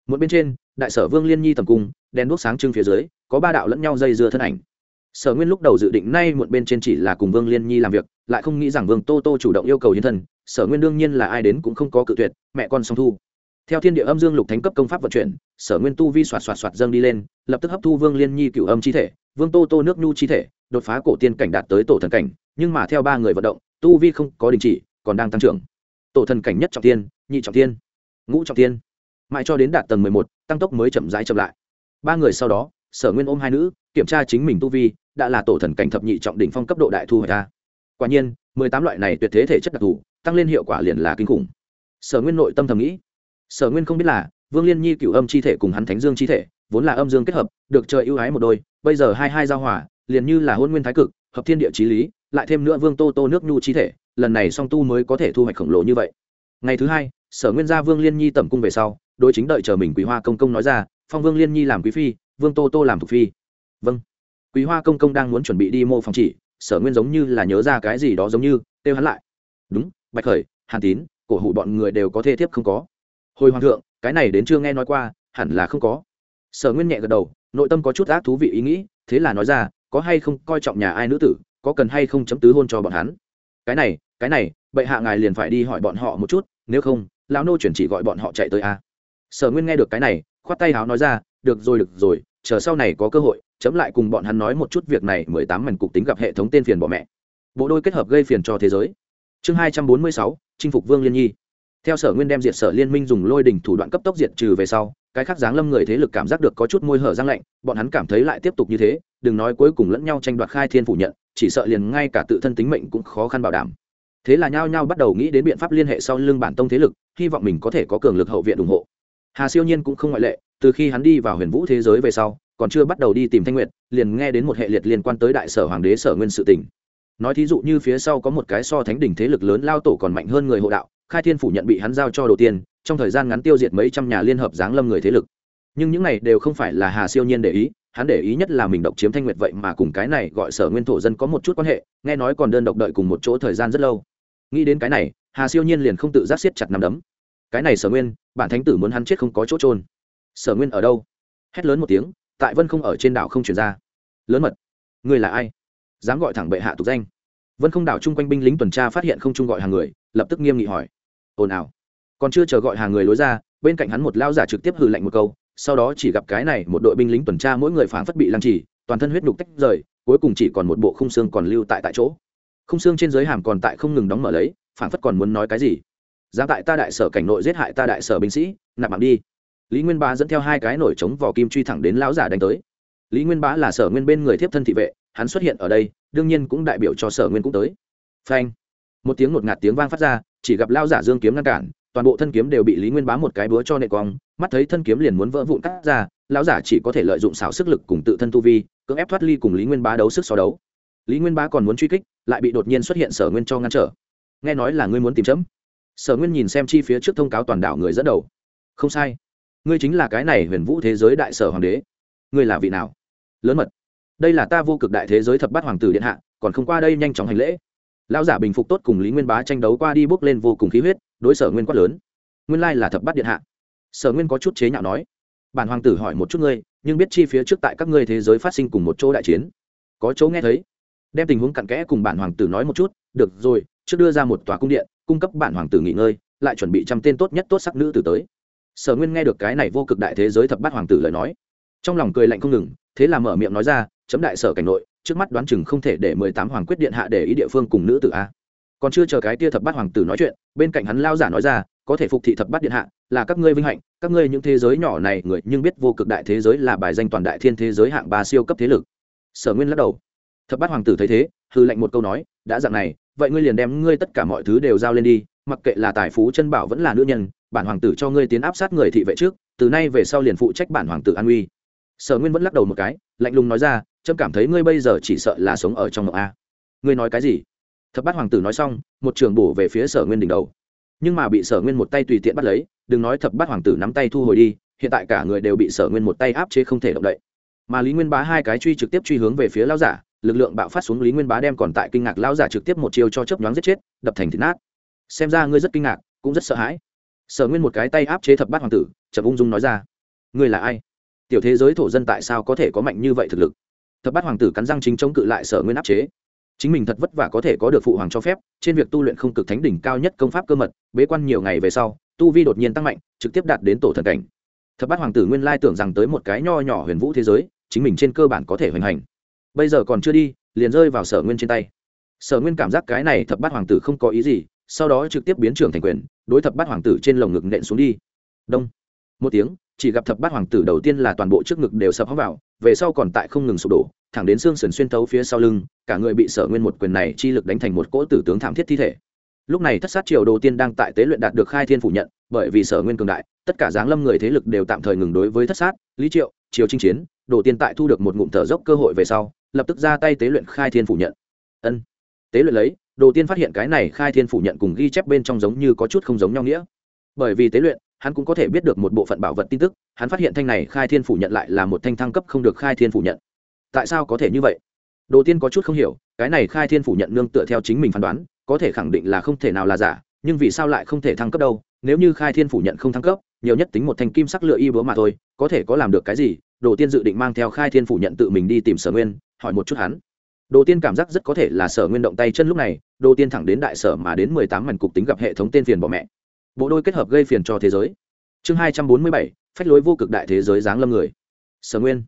S1: Một bên trên, đại sở vương liên nhi tầm cung, đèn đuốc sáng trưng phía dưới, có ba đạo lẫn nhau dây dưa thân ảnh. Sở nguyên lúc đầu dự định nay một bên trên chỉ là cùng vương liên nhi làm việc, lại không nghĩ rằng vương tô tô chủ động yêu cầu hiến thân sở nguyên đương nhiên là ai đến cũng không có cự tuyệt, mẹ con song thu. Theo thiên địa âm dương lục thánh cấp công pháp vận chuyển, sở nguyên tu vi soạt soạt soạt dâng đi lên, lập tức hấp thu vương liên nhi cựu âm chi thể, vương tô tô nước nhu chi thể, đột phá cổ tiên cảnh đạt tới tổ thần cảnh, nhưng mà theo ba người vận động tu vi không có đình chỉ, còn đang tăng trưởng. Tổ thần cảnh nhất trọng tiên nhị trọng tiên ngũ trọng tiên mãi cho đến đạt tầng mười một, tăng tốc mới chậm rãi chậm lại. Ba người sau đó, sở nguyên ôm hai nữ, kiểm tra chính mình tu vi, đã là tổ thần cảnh thập nhị trọng đỉnh phong cấp độ đại thu hoạch ta quả nhiên, mười tám loại này tuyệt thế thể chất đặc thù, tăng lên hiệu quả liền là kinh khủng. Sở nguyên nội tâm thầm nghĩ. Sở nguyên không biết là, vương liên nhi cựu âm chi thể cùng hắn thánh dương chi thể, vốn là âm dương kết hợp, được trời ưu ái một đôi, bây giờ hai hai giao hòa, liền như là hôn nguyên thái cực hợp thiên địa trí lý, lại thêm nữa vương tô tô nước nhu chi thể, lần này song tu mới có thể thu hoạch khổng lồ như vậy. Ngày thứ hai, sở nguyên gia vương liên nhi tẩm cung về sau, đối chính đợi chờ mình quý hoa công công nói ra, phong vương liên nhi làm quý phi, vương tô tô làm thuộc phi. Vâng. Quý hoa công công đang muốn chuẩn bị đi mô phòng chỉ, sở nguyên giống như là nhớ ra cái gì đó giống như, kêu hắn lại. Đúng, bạch khởi, hàn tín, cổ hủ bọn người đều có thể tiếp không có. Hồi hoàng thượng, cái này đến chưa nghe nói qua, hẳn là không có. Sở nguyên nhẹ gật đầu, nội tâm có chút ác thú vị ý nghĩ, thế là nói ra có hay không coi trọng nhà ai nữ tử, có cần hay không chấm tứ hôn cho bọn hắn. Cái này cái này, bệ hạ ngài liền phải đi hỏi bọn họ một chút, nếu không, lão nô chuyển chỉ gọi bọn họ chạy tới a. Sở nguyên nghe được cái này, khoát tay háo nói ra, được rồi được rồi, chờ sau này có cơ hội, chấm lại cùng bọn hắn nói một chút việc này, mười tám mảnh cục tính gặp hệ thống tên phiền bỏ mẹ. Bộ đôi kết hợp gây phiền cho thế giới. Chương hai trăm bốn mươi sáu, chinh phục vương liên nhi. Theo sở nguyên đem diệt sở liên minh dùng lôi đình thủ đoạn cấp tốc diệt trừ về sau, cái khác giáng lâm người thế lực cảm giác được có chút môi hở răng lạnh, bọn hắn cảm thấy lại tiếp tục như thế đừng nói cuối cùng lẫn nhau tranh đoạt khai thiên phủ nhận, chỉ sợ liền ngay cả tự thân tính mệnh cũng khó khăn bảo đảm. Thế là nhao nhao bắt đầu nghĩ đến biện pháp liên hệ sau lưng bản tông thế lực, hy vọng mình có thể có cường lực hậu viện ủng hộ. Hà siêu nhiên cũng không ngoại lệ, từ khi hắn đi vào huyền vũ thế giới về sau, còn chưa bắt đầu đi tìm thanh nguyện liền nghe đến một hệ liệt liên quan tới đại sở hoàng đế sở nguyên sự tỉnh nói thí dụ như phía sau có một cái so thánh đỉnh thế lực lớn lao tổ còn mạnh hơn người hộ đạo, khai thiên phủ nhận bị hắn giao cho đầu tiên, trong thời gian ngắn tiêu diệt mấy trăm nhà liên hợp giáng lâm người thế lực. Nhưng những này đều không phải là hà siêu nhiên để ý hắn để ý nhất là mình độc chiếm thanh nguyệt vậy mà cùng cái này gọi sở nguyên thổ dân có một chút quan hệ, nghe nói còn đơn độc đợi cùng một chỗ thời gian rất lâu. Nghĩ đến cái này, hà siêu nhiên liền không tự giác siết chặt nằm đấm. Cái này sở nguyên, bản thánh tử muốn hắn chết không có chỗ trôn sở nguyên ở đâu? Hét lớn một tiếng, tại vân không ở trên đảo không chuyển ra. Lớn mật người là ai? Dám gọi thẳng bệ hạ tục danh. Vân không đảo chung quanh binh lính tuần tra phát hiện không trung gọi hàng người, lập tức nghiêm nghị hỏi. Ồn ào. Còn chưa chờ gọi hàng người lối ra, bên cạnh hắn một lao giả trực tiếp hừ lạnh một câu sau đó chỉ gặp cái này một đội binh lính tuần tra mỗi người phảng phất bị lăng trì, toàn thân huyết nhục tách rời, cuối cùng chỉ còn một bộ khung xương còn lưu tại tại chỗ. Khung xương trên giới hàm còn tại không ngừng đóng mở lấy, phảng phất còn muốn nói cái gì. Dám tại ta đại sở cảnh nội giết hại ta đại sở binh sĩ, nạp mạng đi. Lý nguyên bá dẫn theo hai cái nổi trống vỏ kim truy thẳng đến lão giả đánh tới. Lý nguyên bá là sở nguyên bên người thiếp thân thị vệ, hắn xuất hiện ở đây, đương nhiên cũng đại biểu cho sở nguyên cũng tới. Phanh! Một tiếng ngột ngạt tiếng vang phát ra, chỉ gặp lao giả dương kiếm ngăn cản toàn bộ thân kiếm đều bị lý nguyên bá một cái búa cho nệ quong mắt thấy thân kiếm liền muốn vỡ vụn cắt ra, lão giả chỉ có thể lợi dụng xảo sức lực cùng tự thân tu vi, cưỡng ép thoát ly cùng lý nguyên bá đấu sức so đấu. Lý nguyên bá còn muốn truy kích, lại bị đột nhiên xuất hiện sở nguyên cho ngăn trở. Nghe nói là ngươi muốn tìm chấm. Sở nguyên nhìn xem chi phía trước thông cáo toàn đảo người dẫn đầu. Không sai. Ngươi chính là cái này huyền vũ thế giới đại sở hoàng đế. Ngươi là vị nào? Lớn mật. Đây là ta vô cực đại thế giới thập bát hoàng tử điện hạ, còn không qua đây nhanh chóng hành lễ lão giả bình phục tốt cùng lý nguyên bá tranh đấu qua đi bước lên vô cùng khí huyết, đối sở nguyên quát lớn. Nguyên lai là thập bát điện hạ. Sở nguyên có chút chế nhạo nói. Bản hoàng tử hỏi một chút ngươi, nhưng biết chi phía trước tại các ngươi thế giới phát sinh cùng một chỗ đại chiến. Có chỗ nghe thấy. Đem tình huống cặn kẽ cùng bản hoàng tử nói một chút. Được rồi, trước đưa ra một tòa cung điện, cung cấp bản hoàng tử nghỉ ngơi, lại chuẩn bị trăm tên tốt nhất tốt sắc nữ tử tới. Sở nguyên nghe được cái này vô cực đại thế giới thập bát hoàng tử lời nói, trong lòng cười lạnh không ngừng, thế là mở miệng nói ra, chấm đại sở cảnh nội trước mắt đoán chừng không thể để mười tám hoàng quyết điện hạ để ý địa phương cùng nữ tử a. Còn chưa chờ cái tia thập bát hoàng tử nói chuyện, bên cạnh hắn lao giả nói ra, có thể phục thị thập bát điện hạ, là các ngươi vinh hạnh, các ngươi những thế giới nhỏ này, người nhưng biết vô cực đại thế giới là bài danh toàn đại thiên thế giới hạng ba siêu cấp thế lực. Sở nguyên lắc đầu. Thập bát hoàng tử thấy thế hư lệnh một câu nói, đã dặn này, vậy ngươi liền đem ngươi tất cả mọi thứ đều giao lên đi, mặc kệ là tài phú chân bảo vẫn là nữ nhân, bản hoàng tử cho ngươi tiến áp sát người thị vệ trước, từ nay về sau liền phụ trách bản hoàng tử an uy. Sở nguyên vẫn lắc đầu một cái, lạnh lùng nói ra trâm cảm thấy ngươi bây giờ chỉ sợ là sống ở trong mộng a. Ngươi nói cái gì? Thập bát hoàng tử nói xong, một trường bổ về phía sở nguyên đỉnh đầu. Nhưng mà bị sở nguyên một tay tùy tiện bắt lấy, đừng nói thập bát hoàng tử nắm tay thu hồi đi, hiện tại cả người đều bị sở nguyên một tay áp chế không thể động đậy. Mà lý nguyên bá hai cái truy trực tiếp truy hướng về phía lao giả, lực lượng bạo phát xuống lý nguyên bá đem còn tại kinh ngạc lao giả trực tiếp một chiêu cho chớp nhoáng giết chết, đập thành thịt nát. Xem ra ngươi rất kinh ngạc, cũng rất sợ hãi. Sở nguyên một cái tay áp chế thập bát hoàng tử, chậm ung dung nói ra. Ngươi là ai? Tiểu thế giới thổ dân tại sao có thể có mạnh như vậy thực lực? Thập bát hoàng tử cắn răng chính chống cự lại sở nguyên áp chế. Chính mình thật vất vả có thể có được phụ hoàng cho phép, trên việc tu luyện không cực thánh đỉnh cao nhất công pháp cơ mật, bế quan nhiều ngày về sau, tu vi đột nhiên tăng mạnh, trực tiếp đạt đến tổ thần cảnh. Thập bát hoàng tử nguyên lai tưởng rằng tới một cái nho nhỏ huyền vũ thế giới, chính mình trên cơ bản có thể hoành hành. Bây giờ còn chưa đi, liền rơi vào sở nguyên trên tay. Sở nguyên cảm giác cái này thập bát hoàng tử không có ý gì, sau đó trực tiếp biến trưởng thành quyền, đối thập bát hoàng tử trên lồng ngực nện xuống đi. Đông. Một tiếng chỉ gặp thập bát hoàng tử đầu tiên là toàn bộ trước ngực đều sập hóc vào, về sau còn tại không ngừng sụp đổ, thẳng đến xương sườn xuyên thấu phía sau lưng, cả người bị sở nguyên một quyền này chi lực đánh thành một cỗ tử tướng thảm thiết thi thể. Lúc này thất sát triều đầu tiên đang tại tế luyện đạt được khai thiên phủ nhận, bởi vì sở nguyên cường đại, tất cả giáng lâm người thế lực đều tạm thời ngừng đối với thất sát, lý triệu, triều chinh chiến, đồ tiên tại thu được một ngụm thở dốc cơ hội về sau, lập tức ra tay tế luyện khai thiên phủ nhận. Ân. Tế luyện lấy, đồ tiên phát hiện cái này khai thiên phủ nhận cùng ghi chép bên trong giống như có chút không giống nhau nghĩa. Bởi vì tế luyện hắn cũng có thể biết được một bộ phận bảo vật tin tức, hắn phát hiện thanh này khai thiên phủ nhận lại là một thanh thăng cấp không được khai thiên phủ nhận. Tại sao có thể như vậy? Đồ tiên có chút không hiểu, cái này khai thiên phủ nhận nương tựa theo chính mình phán đoán, có thể khẳng định là không thể nào là giả, nhưng vì sao lại không thể thăng cấp đâu? Nếu như khai thiên phủ nhận không thăng cấp, nhiều nhất tính một thanh kim sắc lựa y búa mà thôi, có thể có làm được cái gì? Đồ tiên dự định mang theo khai thiên phủ nhận tự mình đi tìm sở nguyên, hỏi một chút hắn. Đồ tiên cảm giác rất có thể là sở nguyên động tay chân lúc này, đồ tiên thẳng đến đại sở mà đến mười tám mảnh cục tính gặp hệ thống tên phiền bỏ mẹ bộ đôi kết hợp gây phiền cho thế giới. Chương hai trăm bốn mươi bảy, phách lối vô cực đại thế giới giáng lâm người. Sở nguyên,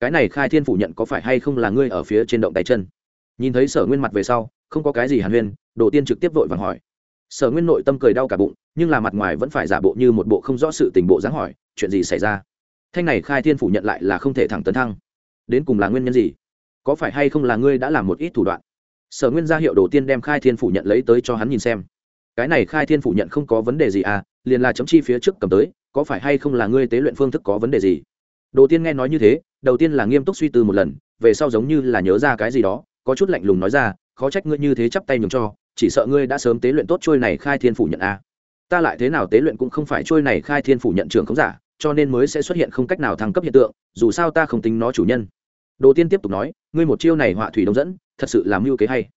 S1: cái này khai thiên phủ nhận có phải hay không là ngươi ở phía trên động tay chân? Nhìn thấy sở nguyên mặt về sau, không có cái gì hàn huyên, đồ tiên trực tiếp vội vàng hỏi. Sở nguyên nội tâm cười đau cả bụng, nhưng là mặt ngoài vẫn phải giả bộ như một bộ không rõ sự tình bộ dáng hỏi, chuyện gì xảy ra? Thanh này khai thiên phủ nhận lại là không thể thẳng tấn thăng. Đến cùng là nguyên nhân gì? Có phải hay không là ngươi đã làm một ít thủ đoạn? Sở nguyên ra hiệu đồ tiên đem khai thiên phủ nhận lấy tới cho hắn nhìn xem cái này khai thiên phủ nhận không có vấn đề gì à liền là chấm chi phía trước cầm tới, có phải hay không là ngươi tế luyện phương thức có vấn đề gì? Đồ tiên nghe nói như thế, đầu tiên là nghiêm túc suy tư một lần, về sau giống như là nhớ ra cái gì đó, có chút lạnh lùng nói ra, khó trách ngươi như thế chắp tay nhường cho, chỉ sợ ngươi đã sớm tế luyện tốt trôi này khai thiên phủ nhận a à. ta lại thế nào tế luyện cũng không phải trôi này khai thiên phủ nhận trường không giả, cho nên mới sẽ xuất hiện không cách nào thăng cấp hiện tượng, dù sao ta không tính nó chủ nhân. Đồ tiên tiếp tục nói, ngươi một chiêu này họa thủy đông dẫn, thật sự làm mưu kế hay.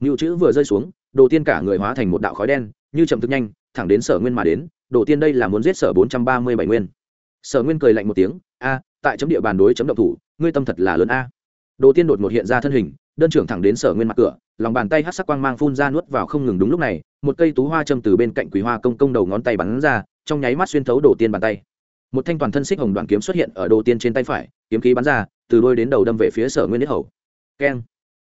S1: Mưu chữ vừa rơi xuống đồ tiên cả người hóa thành một đạo khói đen, như chậm thức nhanh, thẳng đến sở nguyên mà đến. Đồ tiên đây là muốn giết sở bốn trăm ba mươi bảy nguyên. Sở nguyên cười lạnh một tiếng, a, tại chấm địa bàn đối chấm động thủ, ngươi tâm thật là lớn a. Đồ tiên đột một hiện ra thân hình, đơn trưởng thẳng đến sở nguyên mặt cửa, lòng bàn tay hát sắc quang mang phun ra nuốt vào không ngừng đúng lúc này, một cây tú hoa châm từ bên cạnh quý hoa công công đầu ngón tay bắn ra, trong nháy mắt xuyên thấu đồ tiên bàn tay. Một thanh toàn thân xích hồng đoạn kiếm xuất hiện ở đồ tiên trên tay phải, kiếm khí bắn ra, từ đôi đến đầu đâm về phía sở nguyên nhất hầu. Keng.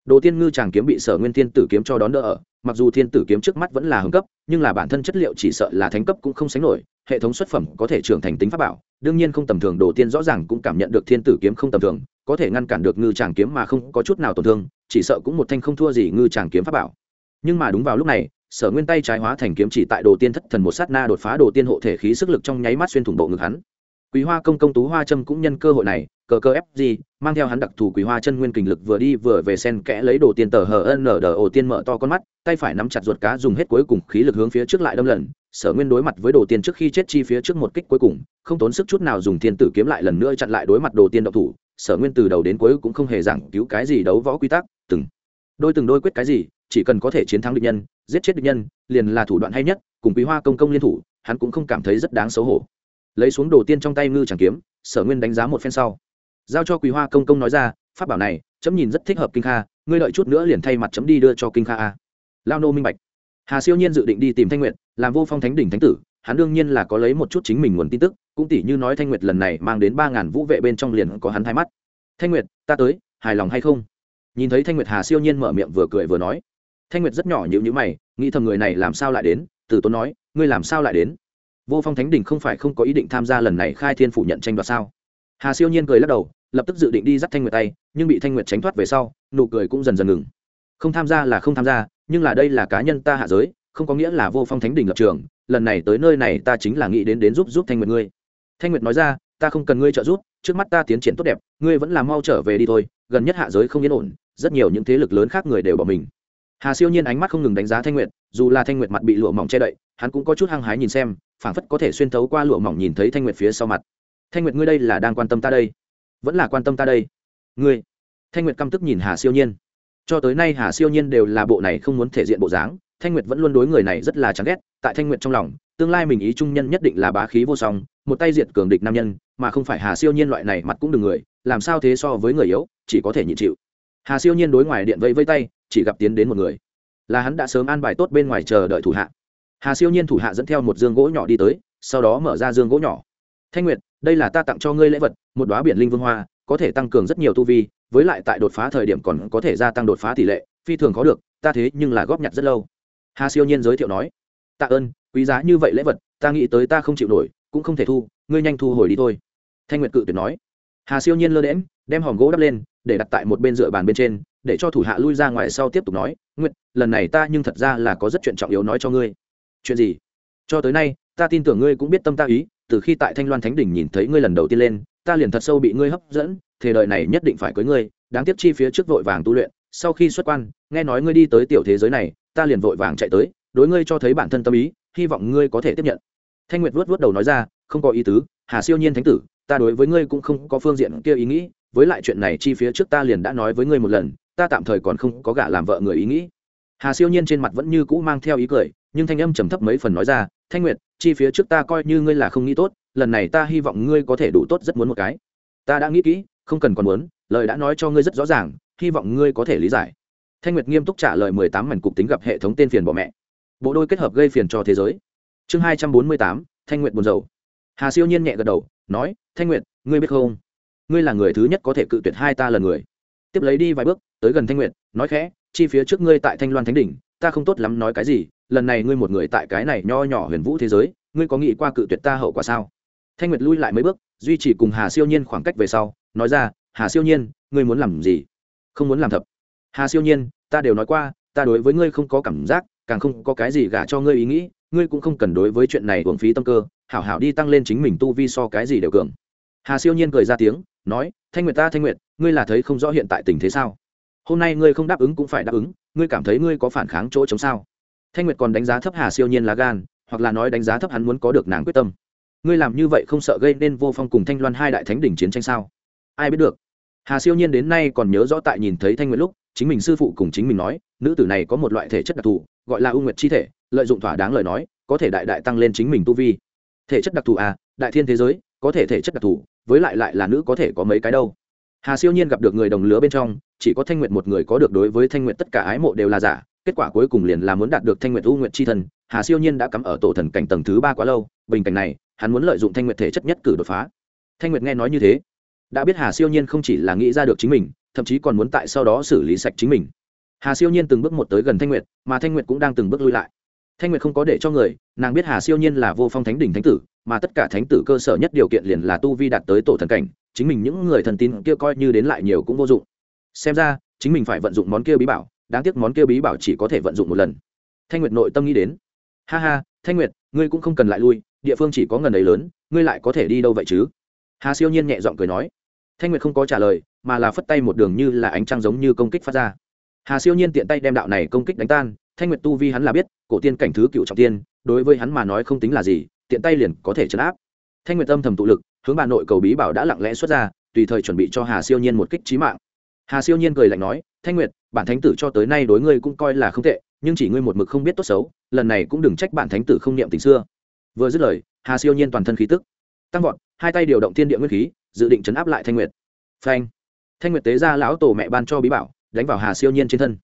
S1: Đồ tiên ngư tràng kiếm bị sở nguyên tiên tử kiếm cho đón đỡ ở mặc dù thiên tử kiếm trước mắt vẫn là hưng cấp, nhưng là bản thân chất liệu chỉ sợ là thánh cấp cũng không sánh nổi, hệ thống xuất phẩm có thể trưởng thành tính pháp bảo, đương nhiên không tầm thường, đồ tiên rõ ràng cũng cảm nhận được thiên tử kiếm không tầm thường, có thể ngăn cản được ngư tràng kiếm mà không có chút nào tổn thương, chỉ sợ cũng một thanh không thua gì ngư tràng kiếm pháp bảo. Nhưng mà đúng vào lúc này, sở nguyên tay trái hóa thành kiếm chỉ tại đồ tiên thất thần một sát na đột phá đồ tiên hộ thể khí sức lực trong nháy mắt xuyên thủng bộ ngực hắn quý hoa công công tú hoa trâm cũng nhân cơ hội này, cờ cơ ép gì mang theo hắn đặc thù quý hoa chân nguyên kình lực vừa đi vừa về sen kẽ lấy đồ tiền tờ hờ nở đờ ổ tiên mở to con mắt, tay phải nắm chặt ruột cá dùng hết cuối cùng khí lực hướng phía trước lại đâm lần. Sở nguyên đối mặt với đồ tiên trước khi chết chi phía trước một kích cuối cùng, không tốn sức chút nào dùng thiên tử kiếm lại lần nữa chặn lại đối mặt đồ tiên độc thủ. Sở nguyên từ đầu đến cuối cũng không hề giảng cứu cái gì đấu võ quy tắc, từng đôi từng đôi quyết cái gì, chỉ cần có thể chiến thắng địch nhân, giết chết địch nhân, liền là thủ đoạn hay nhất, cùng quý hoa công công liên thủ, hắn cũng không cảm thấy rất đáng xấu hổ lấy xuống đồ tiên trong tay ngư chẳng kiếm, sở nguyên đánh giá một phen sau. Giao cho quý hoa công công nói ra, pháp bảo này, chấm nhìn rất thích hợp kinh kha, ngươi đợi chút nữa liền thay mặt chấm đi đưa cho kinh kha a. Lao nô minh bạch. Hà siêu nhiên dự định đi tìm thanh nguyệt, làm vô phong thánh đỉnh thánh tử, hắn đương nhiên là có lấy một chút chính mình nguồn tin tức, cũng tỷ như nói thanh nguyệt lần này mang đến ba ngàn vũ vệ bên trong liền có hắn hai mắt. Thanh nguyệt, ta tới, hài lòng hay không? Nhìn thấy thanh nguyệt, hà siêu nhiên mở miệng vừa cười vừa nói. Thanh nguyệt rất nhỏ nhịu nhữ mày, nghĩ thầm người này làm sao lại đến, từ tốn nói, ngươi làm sao lại đến? Vô phong thánh đình không phải không có ý định tham gia lần này khai thiên phủ nhận tranh đoạt sao? Hà siêu nhiên cười lắc đầu, lập tức dự định đi dắt thanh nguyệt tay, nhưng bị thanh nguyệt tránh thoát về sau, nụ cười cũng dần dần ngừng. Không tham gia là không tham gia, nhưng là đây là cá nhân ta hạ giới, không có nghĩa là vô phong thánh đình lập trường, lần này tới nơi này ta chính là nghĩ đến đến giúp giúp thanh nguyệt ngươi. Thanh nguyệt nói ra, ta không cần ngươi trợ giúp, trước mắt ta tiến triển tốt đẹp, ngươi vẫn là mau trở về đi thôi, gần nhất hạ giới không yên ổn, rất nhiều những thế lực lớn khác người đều bỏ mình hà siêu nhiên ánh mắt không ngừng đánh giá thanh nguyệt, dù là thanh nguyệt mặt bị lụa mỏng che đậy, hắn cũng có chút hăng hái nhìn xem, phảng phất có thể xuyên thấu qua lụa mỏng nhìn thấy thanh nguyệt phía sau mặt. Thanh nguyệt, ngươi đây là đang quan tâm ta đây? Vẫn là quan tâm ta đây. Ngươi? Thanh nguyệt căm tức nhìn hà siêu nhiên. Cho tới nay hà siêu nhiên đều là bộ này không muốn thể diện bộ dáng, thanh nguyệt vẫn luôn đối người này rất là chán ghét, tại thanh nguyệt trong lòng, tương lai mình ý trung nhân nhất định là bá khí vô song, một tay diệt cường địch nam nhân, mà không phải hà siêu nhiên loại này mặt cũng đừng người, làm sao thế so với người yếu, chỉ có thể nhịn chịu. Hà siêu nhiên đối ngoài điện vẫy vây tay chỉ gặp tiến đến một người. Là hắn đã sớm an bài tốt bên ngoài chờ đợi thủ hạ. Hà siêu nhiên thủ hạ dẫn theo một dương gỗ nhỏ đi tới, sau đó mở ra dương gỗ nhỏ. Thanh nguyệt, đây là ta tặng cho ngươi lễ vật, một đoá biển linh vương hoa, có thể tăng cường rất nhiều tu vi, với lại tại đột phá thời điểm còn có thể gia tăng đột phá tỷ lệ, phi thường có được, ta thế nhưng là góp nhặt rất lâu. Hà siêu nhiên giới thiệu nói, tạ ơn, quý giá như vậy lễ vật, ta nghĩ tới ta không chịu nổi, cũng không thể thu, ngươi nhanh thu hồi đi thôi. Thanh nguyệt cự tuyệt nói. Hà siêu nhiên lơ đễm đem hòm gỗ đắp lên, để đặt tại một bên dựa bàn bên trên để cho thủ hạ lui ra ngoài sau tiếp tục nói, nguyệt, lần này ta nhưng thật ra là có rất chuyện trọng yếu nói cho ngươi. Chuyện gì? Cho tới nay, ta tin tưởng ngươi cũng biết tâm ta ý, từ khi tại thanh loan thánh đỉnh nhìn thấy ngươi lần đầu tiên lên, ta liền thật sâu bị ngươi hấp dẫn thế đời này nhất định phải cưới ngươi, đáng tiếc chi phía trước vội vàng tu luyện, sau khi xuất quan, nghe nói ngươi đi tới tiểu thế giới này, ta liền vội vàng chạy tới, đối ngươi cho thấy bản thân tâm ý, hy vọng ngươi có thể tiếp nhận. Thanh nguyệt vuốt vuốt đầu nói ra, không có ý tứ, hà siêu nhiên thánh tử, ta đối với ngươi cũng không có phương diện kia ý nghĩ, với lại chuyện này chi phía trước ta liền đã nói với ngươi một lần ta tạm thời còn không có gả làm vợ người ý nghĩ. Hà siêu nhiên trên mặt vẫn như cũ mang theo ý cười, nhưng thanh âm trầm thấp mấy phần nói ra, thanh nguyệt, chi phía trước ta coi như ngươi là không nghĩ tốt, lần này ta hy vọng ngươi có thể đủ tốt rất muốn một cái. Ta đã nghĩ kỹ, không cần còn muốn, lời đã nói cho ngươi rất rõ ràng, hy vọng ngươi có thể lý giải. Thanh nguyệt nghiêm túc trả lời mười tám mảnh cục tính gặp hệ thống tên phiền bỏ mẹ. Bộ đôi kết hợp gây phiền cho thế giới. Chương hai trăm bốn mươi tám, thanh nguyệt buồn rầu. Hà siêu nhiên nhẹ gật đầu, nói, thanh nguyệt, ngươi biết không? Ngươi là người thứ nhất có thể cự tuyệt hai ta lần người tiếp lấy đi vài bước, tới gần thanh nguyệt, nói khẽ, chi phía trước ngươi tại thanh loan thánh đỉnh, ta không tốt lắm nói cái gì, lần này ngươi một người tại cái này nho nhỏ huyền vũ thế giới, ngươi có nghĩ qua cự tuyệt ta hậu quả sao? Thanh nguyệt lui lại mấy bước, duy trì cùng hà siêu nhiên khoảng cách về sau, nói ra, hà siêu nhiên, ngươi muốn làm gì? Không muốn làm thập. Hà siêu nhiên, ta đều nói qua, ta đối với ngươi không có cảm giác, càng không có cái gì gả cho ngươi ý nghĩ, ngươi cũng không cần đối với chuyện này uổng phí tâm cơ, hảo hảo đi tăng lên chính mình tu vi so cái gì đều cường. Hà siêu nhiên cười ra tiếng, nói, thanh nguyệt ta, thanh nguyệt ngươi là thấy không rõ hiện tại tình thế sao? Hôm nay ngươi không đáp ứng cũng phải đáp ứng, ngươi cảm thấy ngươi có phản kháng chỗ chống sao? Thanh nguyệt còn đánh giá thấp hà siêu nhiên lá gan, hoặc là nói đánh giá thấp hắn muốn có được nàng quyết tâm. Ngươi làm như vậy không sợ gây nên vô phong cùng thanh loan hai đại thánh đỉnh chiến tranh sao? Ai biết được? Hà siêu nhiên đến nay còn nhớ rõ tại nhìn thấy thanh nguyệt lúc, chính mình sư phụ cùng chính mình nói, nữ tử này có một loại thể chất đặc thù, gọi là u nguyệt chi thể, lợi dụng thỏa đáng lời nói, có thể đại đại tăng lên chính mình tu vi. Thể chất đặc thù à đại thiên thế giới, có thể thể chất đặc thù, với lại lại là nữ có thể có mấy cái đâu? Hà siêu nhiên gặp được người đồng lứa bên trong, chỉ có thanh nguyệt một người có được đối với thanh nguyệt tất cả ái mộ đều là giả, kết quả cuối cùng liền là muốn đạt được thanh nguyệt u nguyệt c h i thân hà siêu nhiên đã cắm ở tổ thần cảnh tầng thứ ba quá lâu, bình cảnh này, hắn muốn lợi dụng thanh nguyệt thể chất nhất cử đột phá. Thanh nguyệt nghe nói như thế, đã biết hà siêu nhiên không chỉ là nghĩ ra được chính mình, thậm chí còn muốn tại sau đó xử lý sạch chính mình. Hà siêu nhiên từng bước một tới gần thanh nguyệt, mà thanh nguyệt cũng đang từng bước lui lại. Thanh nguyệt không có để cho người, nàng biết hà siêu nhiên là vô phong thánh đỉnh thánh tử, mà tất cả thánh tử cơ sở nhất điều kiện liền là tu vi đạt tới tổ thần cảnh chính mình những người thần tín kia coi như đến lại nhiều cũng vô dụng. Xem ra, chính mình phải vận dụng món kia bí bảo, đáng tiếc món kia bí bảo chỉ có thể vận dụng một lần. Thanh nguyệt nội tâm nghĩ đến. Ha ha, thanh nguyệt, ngươi cũng không cần lại lui, địa phương chỉ có ngần ấy lớn, ngươi lại có thể đi đâu vậy chứ? Hà siêu nhiên nhẹ giọng cười nói. Thanh nguyệt không có trả lời, mà là phất tay một đường như là ánh trăng giống như công kích phát ra. Hà siêu nhiên tiện tay đem đạo này công kích đánh tan, thanh nguyệt tu vi hắn là biết, cổ tiên cảnh thứ cựu trọng tiên, đối với hắn mà nói không tính là gì, tiện tay liền có thể chấn áp. Thanh nguyệt âm thầm tụ lực hướng bà nội cầu bí bảo đã lặng lẽ xuất ra, tùy thời chuẩn bị cho hà siêu nhiên một kích trí mạng. Hà siêu nhiên cười lạnh nói, thanh nguyệt, bản thánh tử cho tới nay đối ngươi cũng coi là không tệ, nhưng chỉ ngươi một mực không biết tốt xấu, lần này cũng đừng trách bản thánh tử không niệm tình xưa. Vừa dứt lời, hà siêu nhiên toàn thân khí tức tăng vọt, hai tay điều động thiên địa nguyên khí, dự định chấn áp lại thanh nguyệt. Phanh! Thanh nguyệt tế ra lão tổ mẹ ban cho bí bảo, đánh vào hà siêu nhiên trên thân.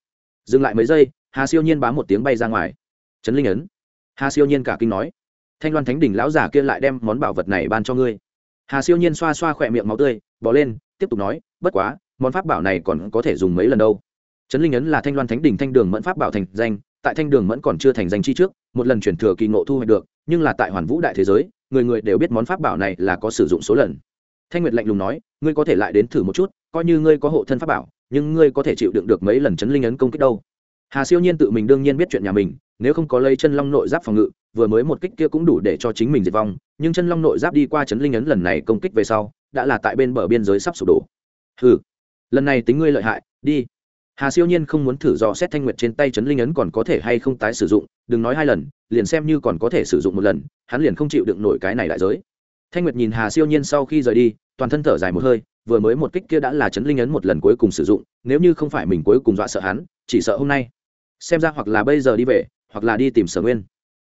S1: Dừng lại mấy giây, hà siêu nhiên bám một tiếng bay ra ngoài. Trấn linh ấn. Hà siêu nhiên cả kinh nói, thanh loan thánh đỉnh lão giả kia lại đem món bảo vật này ban cho ngươi hà siêu nhiên xoa xoa khỏe miệng máu tươi bỏ lên, tiếp tục nói, bất quá, món pháp bảo này còn có thể dùng mấy lần đâu. Trấn linh ấn là thanh loan thánh đỉnh thanh đường mẫn pháp bảo thành danh, tại thanh đường mẫn còn chưa thành danh chi trước, một lần chuyển thừa kỳ ngộ thu hoạch được, nhưng là tại hoàn vũ đại thế giới, người người đều biết món pháp bảo này là có sử dụng số lần. Thanh nguyệt lạnh lùng nói, ngươi có thể lại đến thử một chút, coi như ngươi có hộ thân pháp bảo, nhưng ngươi có thể chịu đựng được mấy lần chấn linh ấn công kích đâu. Hà siêu nhiên tự mình đương nhiên biết chuyện nhà mình, nếu không có lây chân long nội giáp phòng ngự vừa mới một kích kia cũng đủ để cho chính mình diệt vong, nhưng chân long nội giáp đi qua chấn linh ấn lần này công kích về sau, đã là tại bên bờ biên giới sắp sụp đổ. Ừ lần này tính ngươi lợi hại, đi. Hà siêu nhiên không muốn thử dò xét thanh nguyệt trên tay chấn linh ấn còn có thể hay không tái sử dụng, đừng nói hai lần, liền xem như còn có thể sử dụng một lần, hắn liền không chịu đựng nổi cái này đại giới. Thanh nguyệt nhìn hà siêu nhiên sau khi rời đi, toàn thân thở dài một hơi, vừa mới một kích kia đã là chấn linh ấn một lần cuối cùng sử dụng, nếu như không phải mình cuối cùng dọa sợ hắn, chỉ sợ hôm nay. Xem ra hoặc là bây giờ đi về, hoặc là đi tìm sở nguyên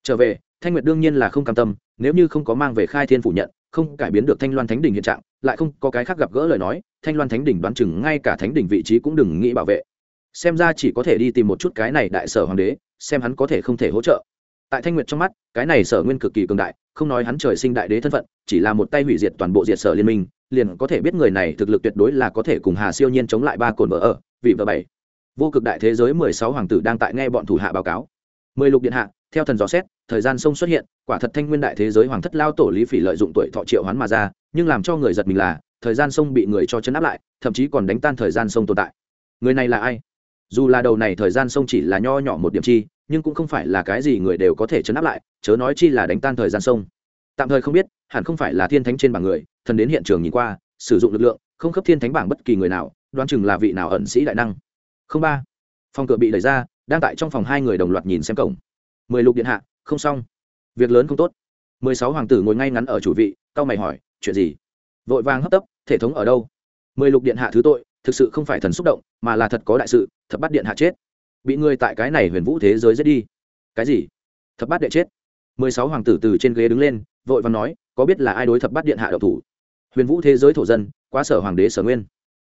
S1: trở về, thanh nguyệt đương nhiên là không cam tâm, nếu như không có mang về khai thiên phủ nhận, không cải biến được thanh loan thánh đỉnh hiện trạng, lại không có cái khác gặp gỡ lời nói, thanh loan thánh đỉnh đoán chừng ngay cả thánh đỉnh vị trí cũng đừng nghĩ bảo vệ. Xem ra chỉ có thể đi tìm một chút cái này đại sở hoàng đế, xem hắn có thể không thể hỗ trợ. Tại thanh nguyệt trong mắt, cái này sở nguyên cực kỳ cường đại, không nói hắn trời sinh đại đế thân phận, chỉ là một tay hủy diệt toàn bộ diệt sở liên minh, liền có thể biết người này thực lực tuyệt đối là có thể cùng hà siêu nhiên chống lại ba cồn vợ ở vị vợ bảy. Vô cực đại thế giới mười sáu hoàng tử đang tại nghe bọn thủ hạ báo cáo. Mười lục điện hạ theo thần gió xét, thời gian sông xuất hiện, quả thật thanh nguyên đại thế giới hoàng thất lao tổ lý phỉ lợi dụng tuổi thọ triệu hoán mà ra, nhưng làm cho người giật mình là, thời gian sông bị người cho chấn áp lại, thậm chí còn đánh tan thời gian sông tồn tại. Người này là ai? Dù là đầu này thời gian sông chỉ là nho nhỏ một điểm chi, nhưng cũng không phải là cái gì người đều có thể chấn áp lại, chớ nói chi là đánh tan thời gian sông. Tạm thời không biết, hẳn không phải là thiên thánh trên bảng người, thần đến hiện trường nhìn qua, sử dụng lực lượng, không khớp thiên thánh bảng bất kỳ người nào, đoán chừng là vị nào ẩn sĩ đại năng. Không ba. Phòng cửa bị đẩy ra, đang tại trong phòng hai người đồng loạt nhìn xem cổng mười lục điện hạ, không xong. Việc lớn không tốt. Mười sáu hoàng tử ngồi ngay ngắn ở chủ vị cao mày hỏi, chuyện gì? Vội vàng hấp tấp, thể thống ở đâu? Mười lục điện hạ thứ tội, thực sự không phải thần xúc động, mà là thật có đại sự, thập bắt điện hạ chết. Bị người tại cái này huyền vũ thế giới giết đi. Cái gì? Thập bát đệ chết. Mười sáu hoàng tử từ trên ghế đứng lên, vội và nói, có biết là ai đối thập bát điện hạ độc thủ? Huyền vũ thế giới thổ dân, quá sở hoàng đế sở nguyên.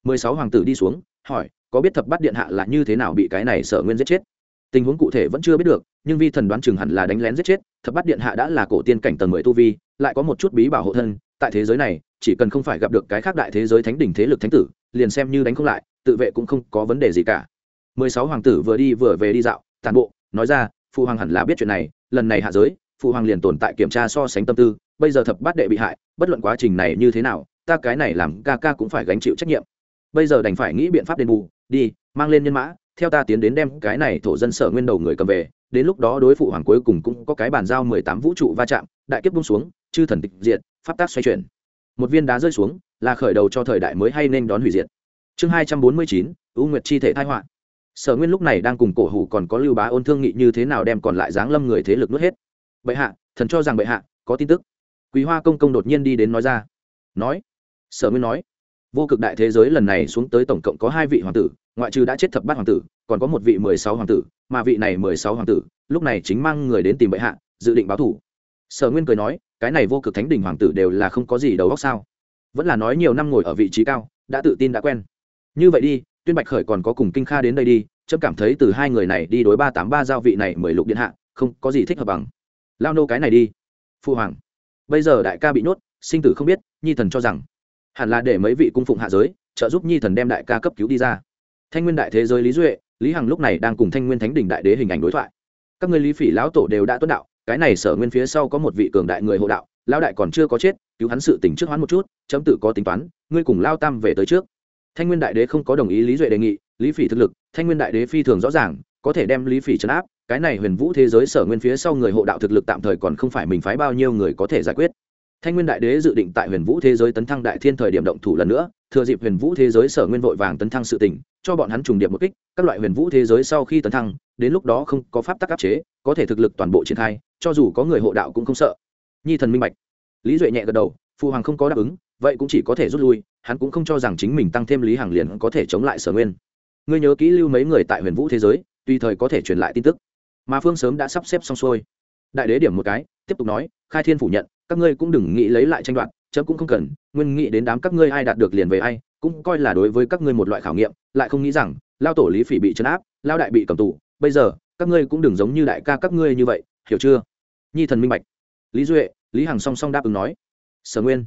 S1: Mười sáu hoàng tử đi xuống, hỏi, có biết thập bát điện hạ là như thế nào bị cái này sở nguyên giết chết? Tình huống cụ thể vẫn chưa biết được, nhưng vi thần đoán chừng hẳn là đánh lén giết chết, thập bát điện hạ đã là cổ tiên cảnh tầng mười tu vi, lại có một chút bí bảo hộ thân, tại thế giới này, chỉ cần không phải gặp được cái khác đại thế giới thánh đỉnh thế lực thánh tử, liền xem như đánh không lại, tự vệ cũng không có vấn đề gì cả. Mười sáu hoàng tử vừa đi vừa về đi dạo tàn bộ, nói ra phụ hoàng hẳn là biết chuyện này, lần này hạ giới phụ hoàng liền tồn tại kiểm tra so sánh tâm tư, bây giờ thập bát đệ bị hại, bất luận quá trình này như thế nào, ta cái này làm ca ca cũng phải gánh chịu trách nhiệm. Bây giờ đành phải nghĩ biện pháp đền bù, đi, mang lên nhân mã theo ta tiến đến đem cái này thổ dân sở nguyên đầu người cầm về, đến lúc đó đối phụ hoàng cuối cùng cũng có cái bàn giao mười tám vũ trụ va chạm, đại kiếp bung xuống, chư thần tịch diệt, pháp tác xoay chuyển. Một viên đá rơi xuống, là khởi đầu cho thời đại mới hay nên đón hủy diệt. Chương hai trăm bốn mươi chín, u nguyệt chi thể thai họa. Sở nguyên lúc này đang cùng cổ hủ còn có lưu bá ôn thương nghị như thế nào đem còn lại giáng lâm người thế lực nuốt hết. Bệ hạ, thần cho rằng bệ hạ, có tin tức. Quý hoa công công đột nhiên đi đến nói ra. Nói. Sở nguyên nói vô cực đại thế giới lần này xuống tới tổng cộng có hai vị hoàng tử, ngoại trừ đã chết thập bát hoàng tử, còn có một vị mười sáu hoàng tử, mà vị này mười sáu hoàng tử, lúc này chính mang người đến tìm bệ hạ, dự định báo thủ. Sở nguyên cười nói, cái này vô cực thánh đình hoàng tử đều là không có gì đầu óc sao? Vẫn là nói nhiều năm ngồi ở vị trí cao, đã tự tin đã quen. Như vậy đi, tuyên bạch khởi còn có cùng kinh kha đến đây đi trâm cảm thấy từ hai người này đi đối ba tám ba giao vị này mười lục điện hạ, không có gì thích hợp bằng. Lao nô cái này đi. Phu hoàng. Bây giờ đại ca bị nhốt, sinh tử không biết, nhi thần cho rằng hẳn là để mấy vị cung phụng hạ giới, trợ giúp nhi thần đem đại ca cấp cứu đi ra. Thanh nguyên đại thế giới lý duệ, lý hằng lúc này đang cùng thanh nguyên thánh Đình đại đế hình ảnh đối thoại. Các ngươi lý phỉ lão tổ đều đã tuân đạo, cái này sở nguyên phía sau có một vị cường đại người hộ đạo lao đại còn chưa có chết, cứu hắn sự tỉnh trước hoán một chút, chấm tự có tính toán, ngươi cùng lao tam về tới trước. Thanh nguyên đại đế không có đồng ý lý duệ đề nghị, lý phỉ thực lực, thanh nguyên đại đế phi thường rõ ràng, có thể đem lý phỉ trấn áp, cái này huyền vũ thế giới sở nguyên phía sau người hộ đạo thực lực tạm thời còn không phải mình phái bao nhiêu người có thể giải quyết thanh nguyên đại đế dự định tại huyền vũ thế giới tấn thăng đại thiên thời điểm động thủ lần nữa, thừa dịp huyền vũ thế giới sở nguyên vội vàng tấn thăng sự tỉnh cho bọn hắn trùng điệp một kích, các loại huyền vũ thế giới sau khi tấn thăng, đến lúc đó không có pháp tắc áp chế, có thể thực lực toàn bộ triển khai, cho dù có người hộ đạo cũng không sợ. Nhi thần minh bạch. Lý duệ nhẹ gật đầu phụ hoàng không có đáp ứng, vậy cũng chỉ có thể rút lui, hắn cũng không cho rằng chính mình tăng thêm lý hàng liền có thể chống lại sở nguyên. Ngươi nhớ kỹ lưu mấy người tại huyền vũ thế giới, tùy thời có thể truyền lại tin tức. Mà phương sớm đã sắp xếp xong xuôi. Đại đế điểm một cái, tiếp tục nói, khai thiên phủ nhận các ngươi cũng đừng nghĩ lấy lại tranh đoạt chấm cũng không cần, nguyên nghĩ đến đám các ngươi ai đạt được liền về ai, cũng coi là đối với các ngươi một loại khảo nghiệm, lại không nghĩ rằng, lao tổ lý phỉ bị chấn áp, lao đại bị cầm tù, bây giờ, các ngươi cũng đừng giống như đại ca các ngươi như vậy, hiểu chưa? Nhi thần minh bạch. Lý duệ, lý hằng song song đáp ứng nói. Sở nguyên,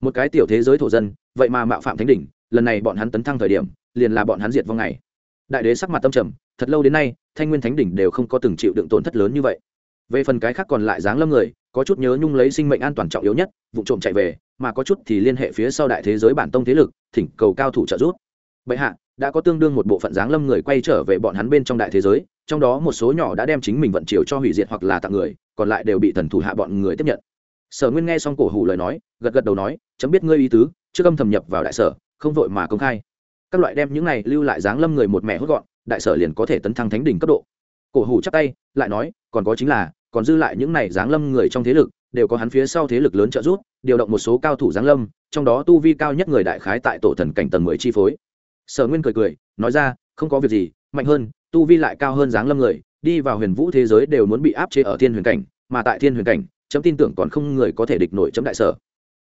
S1: một cái tiểu thế giới thổ dân, vậy mà mạo phạm thánh đỉnh, lần này bọn hắn tấn thăng thời điểm, liền là bọn hắn diệt vong ngày. Đại đế sắc mặt tâm trầm, thật lâu đến nay, thanh nguyên thánh đỉnh đều không có từng chịu đựng tổn thất lớn như vậy về phần cái khác còn lại dáng lâm người, có chút nhớ nhung lấy sinh mệnh an toàn trọng yếu nhất, vụ trộm chạy về, mà có chút thì liên hệ phía sau đại thế giới bản tông thế lực, thỉnh cầu cao thủ trợ giúp. Bệ hạ, đã có tương đương một bộ phận dáng lâm người quay trở về bọn hắn bên trong đại thế giới, trong đó một số nhỏ đã đem chính mình vận chiều cho hủy diệt hoặc là tặng người, còn lại đều bị thần thủ hạ bọn người tiếp nhận. Sở nguyên nghe xong cổ hủ lời nói, gật gật đầu nói, chấm biết ngươi ý tứ, trước âm thầm nhập vào đại sở, không vội mà công khai. Các loại đem những này lưu lại dáng lâm người một mẹ hốt gọn, đại sở liền có thể tấn thăng thánh đỉnh cấp độ. Cổ hủ chắc tay, lại nói, còn có chính là còn dư lại những này giáng lâm người trong thế lực, đều có hắn phía sau thế lực lớn trợ giúp, điều động một số cao thủ giáng lâm, trong đó tu vi cao nhất người đại khái tại tổ thần cảnh tầng mười chi phối. Sở nguyên cười cười, nói ra, không có việc gì, mạnh hơn, tu vi lại cao hơn giáng lâm người, đi vào huyền vũ thế giới đều muốn bị áp chế ở thiên huyền cảnh, mà tại thiên huyền cảnh, chấm tin tưởng còn không người có thể địch nổi chấm đại sở.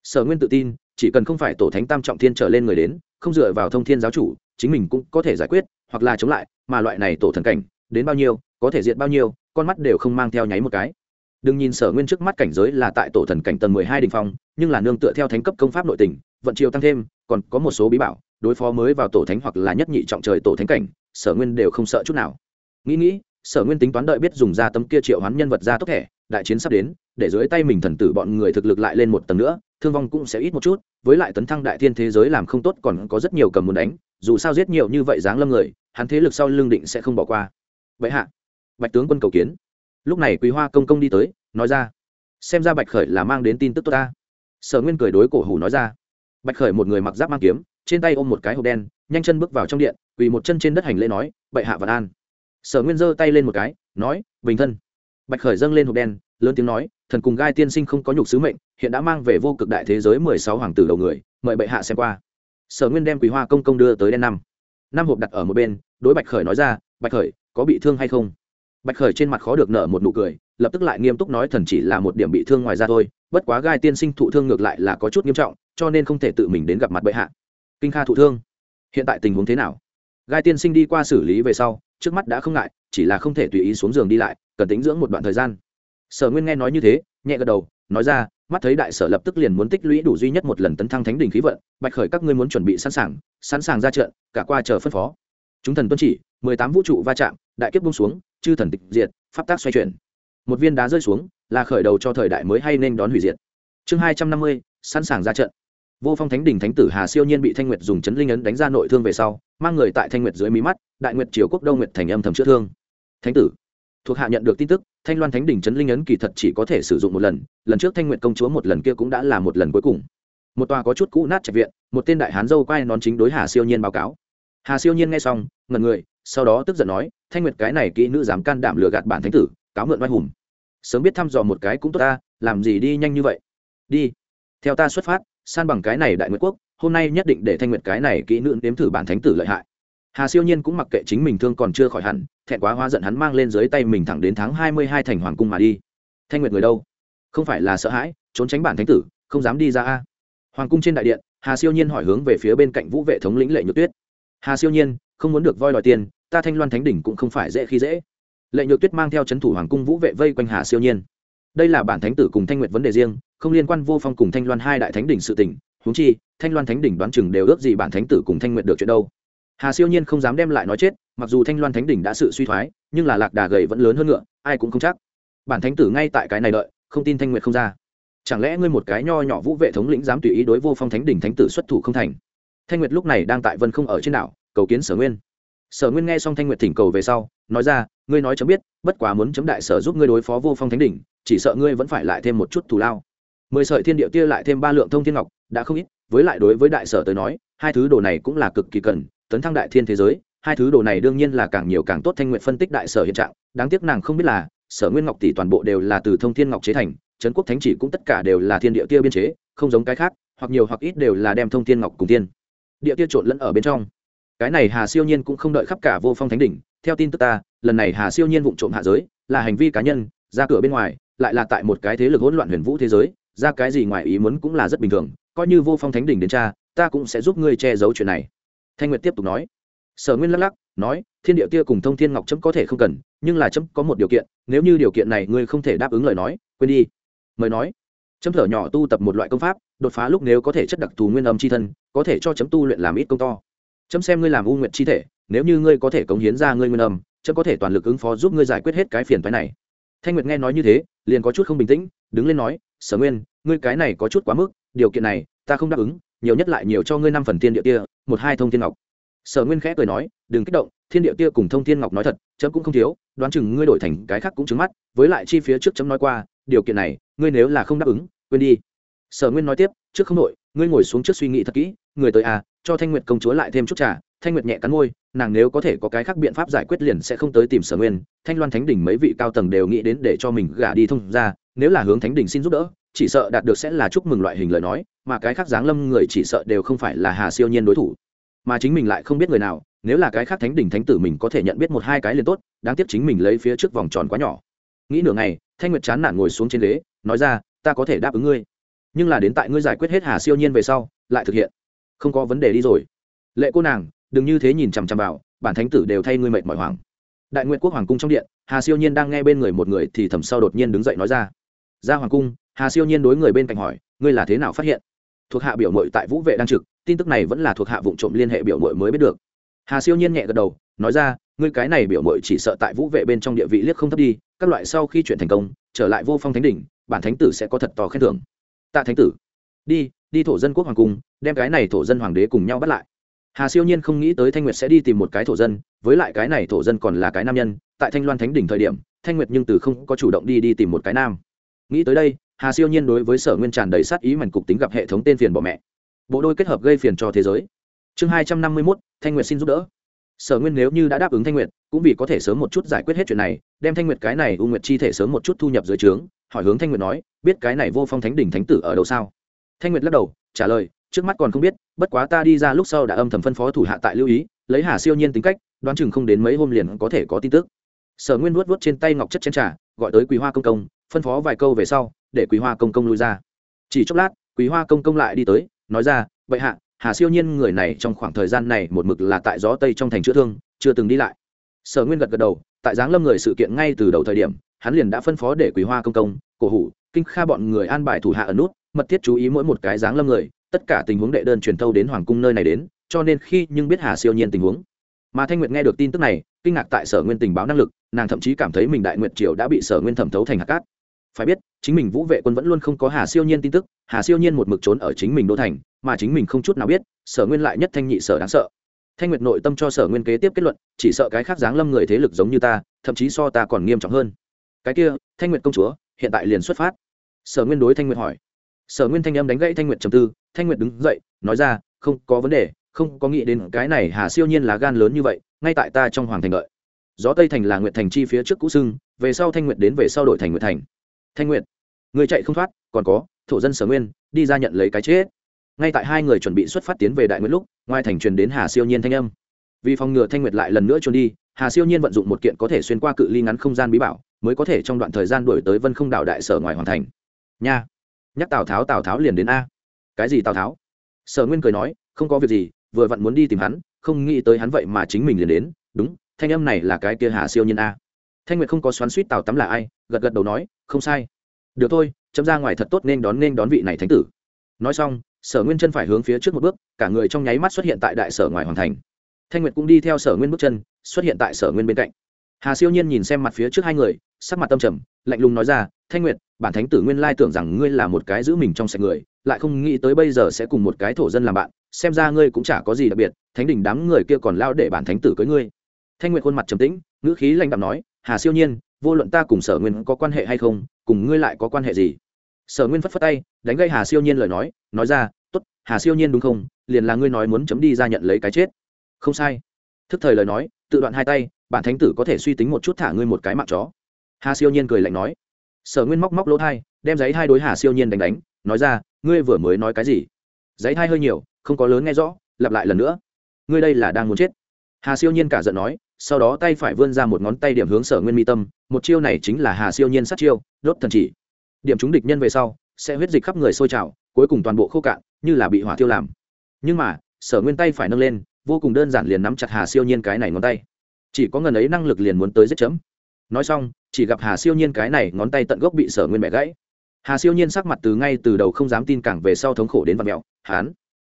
S1: Sở nguyên tự tin, chỉ cần không phải tổ thánh tam trọng thiên trở lên người đến, không dựa vào thông thiên giáo chủ, chính mình cũng có thể giải quyết, hoặc là chống lại, mà loại này tổ thần cảnh, đến bao nhiêu, có thể diện bao nhiêu con mắt đều không mang theo nháy một cái. Đừng nhìn sở nguyên trước mắt cảnh giới là tại tổ thần cảnh tầng mười hai đình phong, nhưng là nương tựa theo thánh cấp công pháp nội tình, vận chiều tăng thêm, còn có một số bí bảo, đối phó mới vào tổ thánh hoặc là nhất nhị trọng trời tổ thánh cảnh, sở nguyên đều không sợ chút nào. Nghĩ nghĩ, sở nguyên tính toán đợi biết dùng ra tấm kia triệu hoán nhân vật ra tốc thẻ, đại chiến sắp đến, để dưới tay mình thần tử bọn người thực lực lại lên một tầng nữa, thương vong cũng sẽ ít một chút, với lại tấn thăng đại thiên thế giới làm không tốt còn có rất nhiều cầm muốn đánh, dù sao giết nhiều như vậy dáng lâm người, hắn thế lực sau lương định sẽ không bỏ qua. Vậy hạ bạch tướng quân cầu kiến. Lúc này quý hoa công công đi tới, nói ra, xem ra bạch khởi là mang đến tin tức tốt ta. Sở nguyên cười đối cổ hủ nói ra, bạch khởi một người mặc giáp mang kiếm, trên tay ôm một cái hộp đen, nhanh chân bước vào trong điện, quỳ một chân trên đất hành lễ nói, bệ hạ vạn an. Sở nguyên giơ tay lên một cái, nói, bình thân. Bạch khởi dâng lên hộp đen, lớn tiếng nói, thần cùng gai tiên sinh không có nhục sứ mệnh, hiện đã mang về vô cực đại thế giới mười sáu hoàng tử đầu người, mời bệ hạ xem qua. Sở nguyên đem quý hoa công công đưa tới đen năm. Năm hộp đặt ở một bên, đối bạch khởi nói ra, bạch khởi, có bị thương hay không? Bạch khởi trên mặt khó được nở một nụ cười, lập tức lại nghiêm túc nói thần chỉ là một điểm bị thương ngoài ra thôi, bất quá gai tiên sinh thụ thương ngược lại là có chút nghiêm trọng, cho nên không thể tự mình đến gặp mặt bệ hạ. Kinh kha thụ thương. Hiện tại tình huống thế nào? Gai tiên sinh đi qua xử lý về sau, trước mắt đã không ngại, chỉ là không thể tùy ý xuống giường đi lại, cần tính dưỡng một đoạn thời gian. Sở nguyên nghe nói như thế, nhẹ gật đầu, nói ra, mắt thấy đại sở lập tức liền muốn tích lũy đủ duy nhất một lần tấn thăng thánh đình khí vận, bạch khởi các ngươi muốn chuẩn bị sẵn sàng sẵn sàng ra trận, cả qua chờ phân phó chúng thần tuân chỉ, mười tám vũ trụ va chạm, đại kiếp bung xuống, chư thần tịch diệt, pháp tác xoay chuyển. Một viên đá rơi xuống, là khởi đầu cho thời đại mới hay nên đón hủy diệt. Chương hai trăm năm mươi, sẵn sàng ra trận. Vô phong thánh đỉnh thánh tử hà siêu nhiên bị thanh nguyệt dùng chấn linh ấn đánh ra nội thương về sau, mang người tại thanh nguyệt dưới mí mắt, đại nguyệt triều quốc đông nguyệt thành âm thầm chữa thương. Thánh tử, thuộc hạ nhận được tin tức, thanh loan thánh đỉnh chấn linh ấn kỳ thật chỉ có thể sử dụng một lần lần trước thanh nguyệt công chúa một lần kia cũng đã là một lần cuối cùng. Một tòa có chút cũ nát trạch viện, một tên đại hán dâu quay nón chính đối hà siêu nhiên báo cáo hà siêu nhiên nghe xong, ngẩn người, sau đó tức giận nói, thanh nguyệt cái này kỹ nữ dám can đảm lừa gạt bản thánh tử, cáo mượn oai hùng. Sớm biết thăm dò một cái cũng tốt ta, làm gì đi nhanh như vậy? Đi. Theo ta xuất phát, san bằng cái này đại nguyệt quốc, hôm nay nhất định để thanh nguyệt cái này kỹ nữ nếm thử bản thánh tử lợi hại. Hà siêu nhiên cũng mặc kệ chính mình thương còn chưa khỏi hẳn, thẹn quá hóa giận hắn mang lên dưới tay mình thẳng đến tháng hai mươi hai thành hoàng cung mà đi. Thanh nguyệt người đâu? Không phải là sợ hãi, trốn tránh bản thánh tử, không dám đi ra a. Hoàng cung trên đại điện, hà siêu nhiên hỏi hướng về phía bên cạnh vũ vệ thống lĩnh lệ nhược tuyết hà siêu nhiên, không muốn được voi đòi tiền, ta thanh loan thánh đỉnh cũng không phải dễ khi dễ. Lệ nhược tuyết mang theo c h ấ n thủ hoàng cung vũ vệ vây quanh hà siêu nhiên. Đây là bản thánh tử cùng thanh nguyệt vấn đề riêng, không liên quan vô phong cùng thanh loan hai đại thánh đỉnh sự tỉnh húng chi, thanh loan thánh đỉnh đoán chừng đều ước gì bản thánh tử cùng thanh nguyệt được chuyện đâu. Hà siêu nhiên không dám đem lại nói chết, mặc dù thanh loan thánh đỉnh đã sự suy thoái, nhưng là lạc đà gầy vẫn lớn hơn ngựa, ai cũng không chắc. Bản thánh tử ngay tại cái này đợi, không tin thanh nguyệt không ra. Chẳng lẽ ngươi một cái nho nhỏ vũ vệ thống lĩnh dám tùy ý đối vô phong thánh đỉnh thánh tử xuất thủ không thành? Thanh nguyệt lúc này đang tại vân không ở trên đảo, cầu kiến sở nguyên. Sở nguyên nghe xong thanh nguyệt thỉnh cầu về sau, nói ra, ngươi nói chấm biết, bất quá muốn chấm đại sở giúp ngươi đối phó vô phong thánh đỉnh, chỉ sợ ngươi vẫn phải lại thêm một chút thù lao. Mười sợi thiên địa kia lại thêm ba lượng thông thiên ngọc, đã không ít, với lại đối với đại sở tới nói, hai thứ đồ này cũng là cực kỳ cần, tấn thăng đại thiên thế giới, hai thứ đồ này đương nhiên là càng nhiều càng tốt thanh nguyện phân tích đại sở hiện trạng, đáng tiếc nàng không biết là, sở nguyên ngọc tỷ toàn bộ đều là từ thông thiên ngọc chế thành, trấn quốc thánh chỉ cũng tất cả đều là thiên địa kia biên chế, không giống cái khác, hoặc nhiều hoặc ít đều là đem thông thiên ngọc cùng tiên địa kia trộn lẫn ở bên trong. Cái này hà siêu nhiên cũng không đợi khắp cả vô phong thánh đỉnh. Theo tin tức ta, lần này hà siêu nhiên vụ trộm hạ giới, là hành vi cá nhân, ra cửa bên ngoài, lại là tại một cái thế lực hỗn loạn huyền vũ thế giới, ra cái gì ngoài ý muốn cũng là rất bình thường. Coi như vô phong thánh đỉnh đến cha, ta cũng sẽ giúp ngươi che giấu chuyện này. Thanh nguyệt tiếp tục nói. Sở nguyên lắc lắc, nói, thiên địa kia cùng thông thiên ngọc chấm có thể không cần, nhưng là chấm có một điều kiện, nếu như điều kiện này ngươi không thể đáp ứng lời nói, quên đi. Mời nói. Chấm thở nhỏ tu tập một loại công pháp đột phá lúc nếu có thể chất đặc thù nguyên âm c h i thân, có thể cho chấm tu luyện làm ít công to. Chấm xem ngươi làm u nguyện chi thể, nếu như ngươi có thể cống hiến ra ngươi nguyên âm, chấm có thể toàn lực ứng phó giúp ngươi giải quyết hết cái phiền phái này. Thanh nguyệt nghe nói như thế, liền có chút không bình tĩnh, đứng lên nói, sở nguyên, ngươi cái này có chút quá mức, điều kiện này, ta không đáp ứng, nhiều nhất lại nhiều cho ngươi năm phần tiên địa kia một hai thông thiên ngọc. Sở nguyên khẽ cười nói, đừng kích động, thiên địa kia cùng thông thiên ngọc nói thật, chấm cũng không thiếu, đoán chừng ngươi đổi thành cái khác cũng trứng mắt, với lại chi phía trước chấm nói qua, điều kiện này, ngươi nếu là không đáp ứng, quên đi sở nguyên nói tiếp, trước không đội ngươi ngồi xuống trước suy nghĩ thật kỹ, người tới à cho thanh nguyệt công chúa lại thêm chút trà. Thanh nguyệt nhẹ cắn môi, nàng nếu có thể có cái khác biện pháp giải quyết liền sẽ không tới tìm sở nguyên. Thanh loan thánh đỉnh mấy vị cao tầng đều nghĩ đến để cho mình gả đi thông ra nếu là hướng thánh đỉnh xin giúp đỡ, chỉ sợ đạt được sẽ là chúc mừng loại hình lời nói, mà cái khác giáng lâm người chỉ sợ đều không phải là hà siêu nhiên đối thủ. Mà chính mình lại không biết người nào, nếu là cái khác thánh đỉnh thánh tử mình có thể nhận biết một hai cái liền tốt, đáng tiếc chính mình lấy phía trước vòng tròn quá nhỏ. Nghĩ nửa ngày, thanh nguyệt chán nản ngồi xuống trên ghế, nói ra, ta có thể đáp ứng ngươi nhưng là đến tại ngươi giải quyết hết hà siêu nhiên về sau, lại thực hiện. Không có vấn đề đi rồi. Lệ cô nàng, đừng như thế nhìn chằm chằm vào, bản thánh tử đều thay ngươi mệt mỏi hoàng đại nguyện quốc hoàng cung trong điện, hà siêu nhiên đang nghe bên người một người thì thầm sau đột nhiên đứng dậy nói ra. Ra hoàng cung, hà siêu nhiên đối người bên cạnh hỏi, ngươi là thế nào phát hiện? Thuộc hạ biểu mội tại vũ vệ đang trực, tin tức này vẫn là thuộc hạ vụ trộm liên hệ biểu mội mới biết được. Hà siêu nhiên nhẹ gật đầu, nói ra, ngươi cái này biểu mội chỉ sợ tại vũ vệ bên trong địa vị liếc không thấp đi, các loại sau khi chuyện thành công, trở lại vô phong thánh đỉnh, bản thánh tử sẽ có thật to khen thưởng tạ thánh tử. Đi đi thổ dân quốc hoàng cung, đem cái này thổ dân hoàng đế cùng nhau bắt lại. Hà siêu nhiên không nghĩ tới thanh nguyệt sẽ đi tìm một cái thổ dân, với lại cái này thổ dân còn là cái nam nhân, tại thanh loan thánh đỉnh thời điểm, thanh nguyệt nhưng từ không có chủ động đi đi tìm một cái nam. Nghĩ tới đây, hà siêu nhiên đối với sở nguyên tràn đầy sát ý mảnh cục tính gặp hệ thống tên phiền bỏ mẹ. Bộ đôi kết hợp gây phiền cho thế giới. Chương hai trăm năm mươi mốt, thanh nguyệt xin giúp đỡ. Sở nguyên nếu như đã đáp ứng thanh nguyệt, cũng vì có thể sớm một chút giải quyết hết chuyện này, đem thanh nguyệt cái này u nguyệt chi thể sớm một chút thu nhập dưới trướng hỏi hướng thanh nguyệt nói, biết cái này vô phong thánh đỉnh thánh tử ở đâu sao? Thanh nguyệt lắc đầu, trả lời, trước mắt còn không biết, bất quá ta đi ra lúc sau đã âm thầm phân phó thủ hạ tại lưu ý, lấy hà siêu nhiên tính cách, đoán chừng không đến mấy hôm liền có thể có tin tức. Sở nguyên vuốt vuốt trên tay ngọc chất chén trà, gọi tới quý hoa công công, phân phó vài câu về sau, để quý hoa công công lui ra. Chỉ chốc lát quý hoa công công lại đi tới, nói ra vậy hạ, hà siêu nhiên người này trong khoảng thời gian này một mực là tại gió tây trong thành chữa thương, chưa từng đi lại. Sở nguyên gật gật đầu, tại giáng lâm người sự kiện ngay từ đầu thời điểm hắn liền đã phân phó để quý hoa công công, cổ hủ, kinh kha bọn người an bài thủ hạ ở nút, mật thiết chú ý mỗi một cái dáng lâm người, tất cả tình huống đệ đơn truyền thâu đến hoàng cung nơi này đến, cho nên khi nhưng biết hà siêu nhiên tình huống. Mà thanh nguyệt nghe được tin tức này, kinh ngạc tại sở nguyên tình báo năng lực, nàng thậm chí cảm thấy mình đại nguyệt triều đã bị sở nguyên thẩm thấu thành hạt cát. Phải biết, chính mình vũ vệ quân vẫn luôn không có hà siêu nhiên tin tức, hà siêu nhiên một mực trốn ở chính mình đô thành, mà chính mình không chút nào biết, sở nguyên lại nhất thanh nhị sở đáng sợ. Thanh nguyệt nội tâm cho sở nguyên kế tiếp kết luận, chỉ sợ cái khác giáng lâm người thế lực giống như ta, thậm chí so ta còn nghiêm trọng hơn cái kia, thanh nguyệt công chúa, hiện tại liền xuất phát. Sở nguyên đối thanh nguyệt hỏi. Sở nguyên thanh âm đánh gãy thanh nguyệt trầm tư, thanh nguyệt đứng dậy, nói ra, không có vấn đề, không có nghĩ đến cái này hà siêu nhiên là gan lớn như vậy, ngay tại ta trong hoàng thành đợi. Gió tây thành là nguyệt thành chi phía trước cũ sưng về sau thanh nguyệt đến về sau đổi thành nguyệt thành. Thanh nguyệt, người chạy không thoát, còn có, thổ dân sở nguyên, đi ra nhận lấy cái chết. Ngay tại hai người chuẩn bị xuất phát tiến về đại nguyện lúc, ngoài thành truyền đến hà siêu nhiên thanh âm. Vì phòng ngừa thanh nguyệt lại lần nữa trốn đi, hà siêu nhiên vận dụng một kiện có thể xuyên qua cự ly ngắn không gian bí bảo mới có thể trong đoạn thời gian đuổi tới vân không đảo đại sở ngoài hoàn thành. Nha. Nhắc tào tháo tào tháo liền đến a. Cái gì tào tháo? Sở nguyên cười nói, không có việc gì, vừa vặn muốn đi tìm hắn, không nghĩ tới hắn vậy mà chính mình liền đến. Đúng, thanh âm này là cái kia hà siêu nhân a. Thanh nguyệt không có xoắn suýt tào tắm là ai, gật gật đầu nói, không sai. Được thôi, chấm ra ngoài thật tốt nên đón nên đón vị này thánh tử. Nói xong, sở nguyên chân phải hướng phía trước một bước, cả người trong nháy mắt xuất hiện tại đại sở ngoài hoàn thành. Thanh nguyệt cũng đi theo sở nguyên bước chân, xuất hiện tại sở nguyên bên cạnh. Hà siêu nhiên nhìn xem mặt phía trước hai người sắc mặt tâm trầm, lạnh lùng nói ra, thanh nguyệt, bản thánh tử nguyên lai tưởng rằng ngươi là một cái giữ mình trong sạch người, lại không nghĩ tới bây giờ sẽ cùng một cái thổ dân làm bạn, xem ra ngươi cũng chả có gì đặc biệt, thánh đình đám người kia còn lao để bản thánh tử cưới ngươi. Thanh nguyệt khuôn mặt trầm tĩnh, ngữ khí lạnh đạm nói, hà siêu nhiên, vô luận ta cùng sở nguyên có quan hệ hay không, cùng ngươi lại có quan hệ gì? Sở nguyên phất phất tay, đánh gây hà siêu nhiên lời nói nói ra t ố t hà siêu nhiên đúng không? Liền là ngươi nói muốn chấm đi ra nhận lấy cái chết. Không sai. Thức thời lời nói, tự đoạn hai tay, bản thánh tử có thể suy tính một chút thả ngươi một cái mạng chó hà siêu nhiên cười lạnh nói. Sở nguyên móc móc lỗ thai, đem giấy hai đối hà siêu nhiên đánh đánh, nói ra, ngươi vừa mới nói cái gì? Giấy thai hơi nhiều, không có lớn nghe rõ, lặp lại lần nữa. Ngươi đây là đang muốn chết. Hà siêu nhiên cả giận nói, sau đó tay phải vươn ra một ngón tay điểm hướng sở nguyên mi tâm, một chiêu này chính là hà siêu nhiên sát chiêu, đốt thần chỉ. Điểm chúng địch nhân về sau, sẽ huyết dịch khắp người sôi trào, cuối cùng toàn bộ khô cạn, như là bị hỏa tiêu làm. Nhưng mà, sở nguyên tay phải nâng lên, vô cùng đơn giản liền nắm chặt hà siêu nhiên cái này ngón tay. Chỉ có ngần ấy năng lực liền muốn tới giết chấm nói xong, chỉ gặp hà siêu nhiên cái này ngón tay tận gốc bị sở nguyên bẻ gãy. Hà siêu nhiên sắc mặt từ ngay từ đầu không dám tin cảng về sau thống khổ đến vạt mẹo, hán,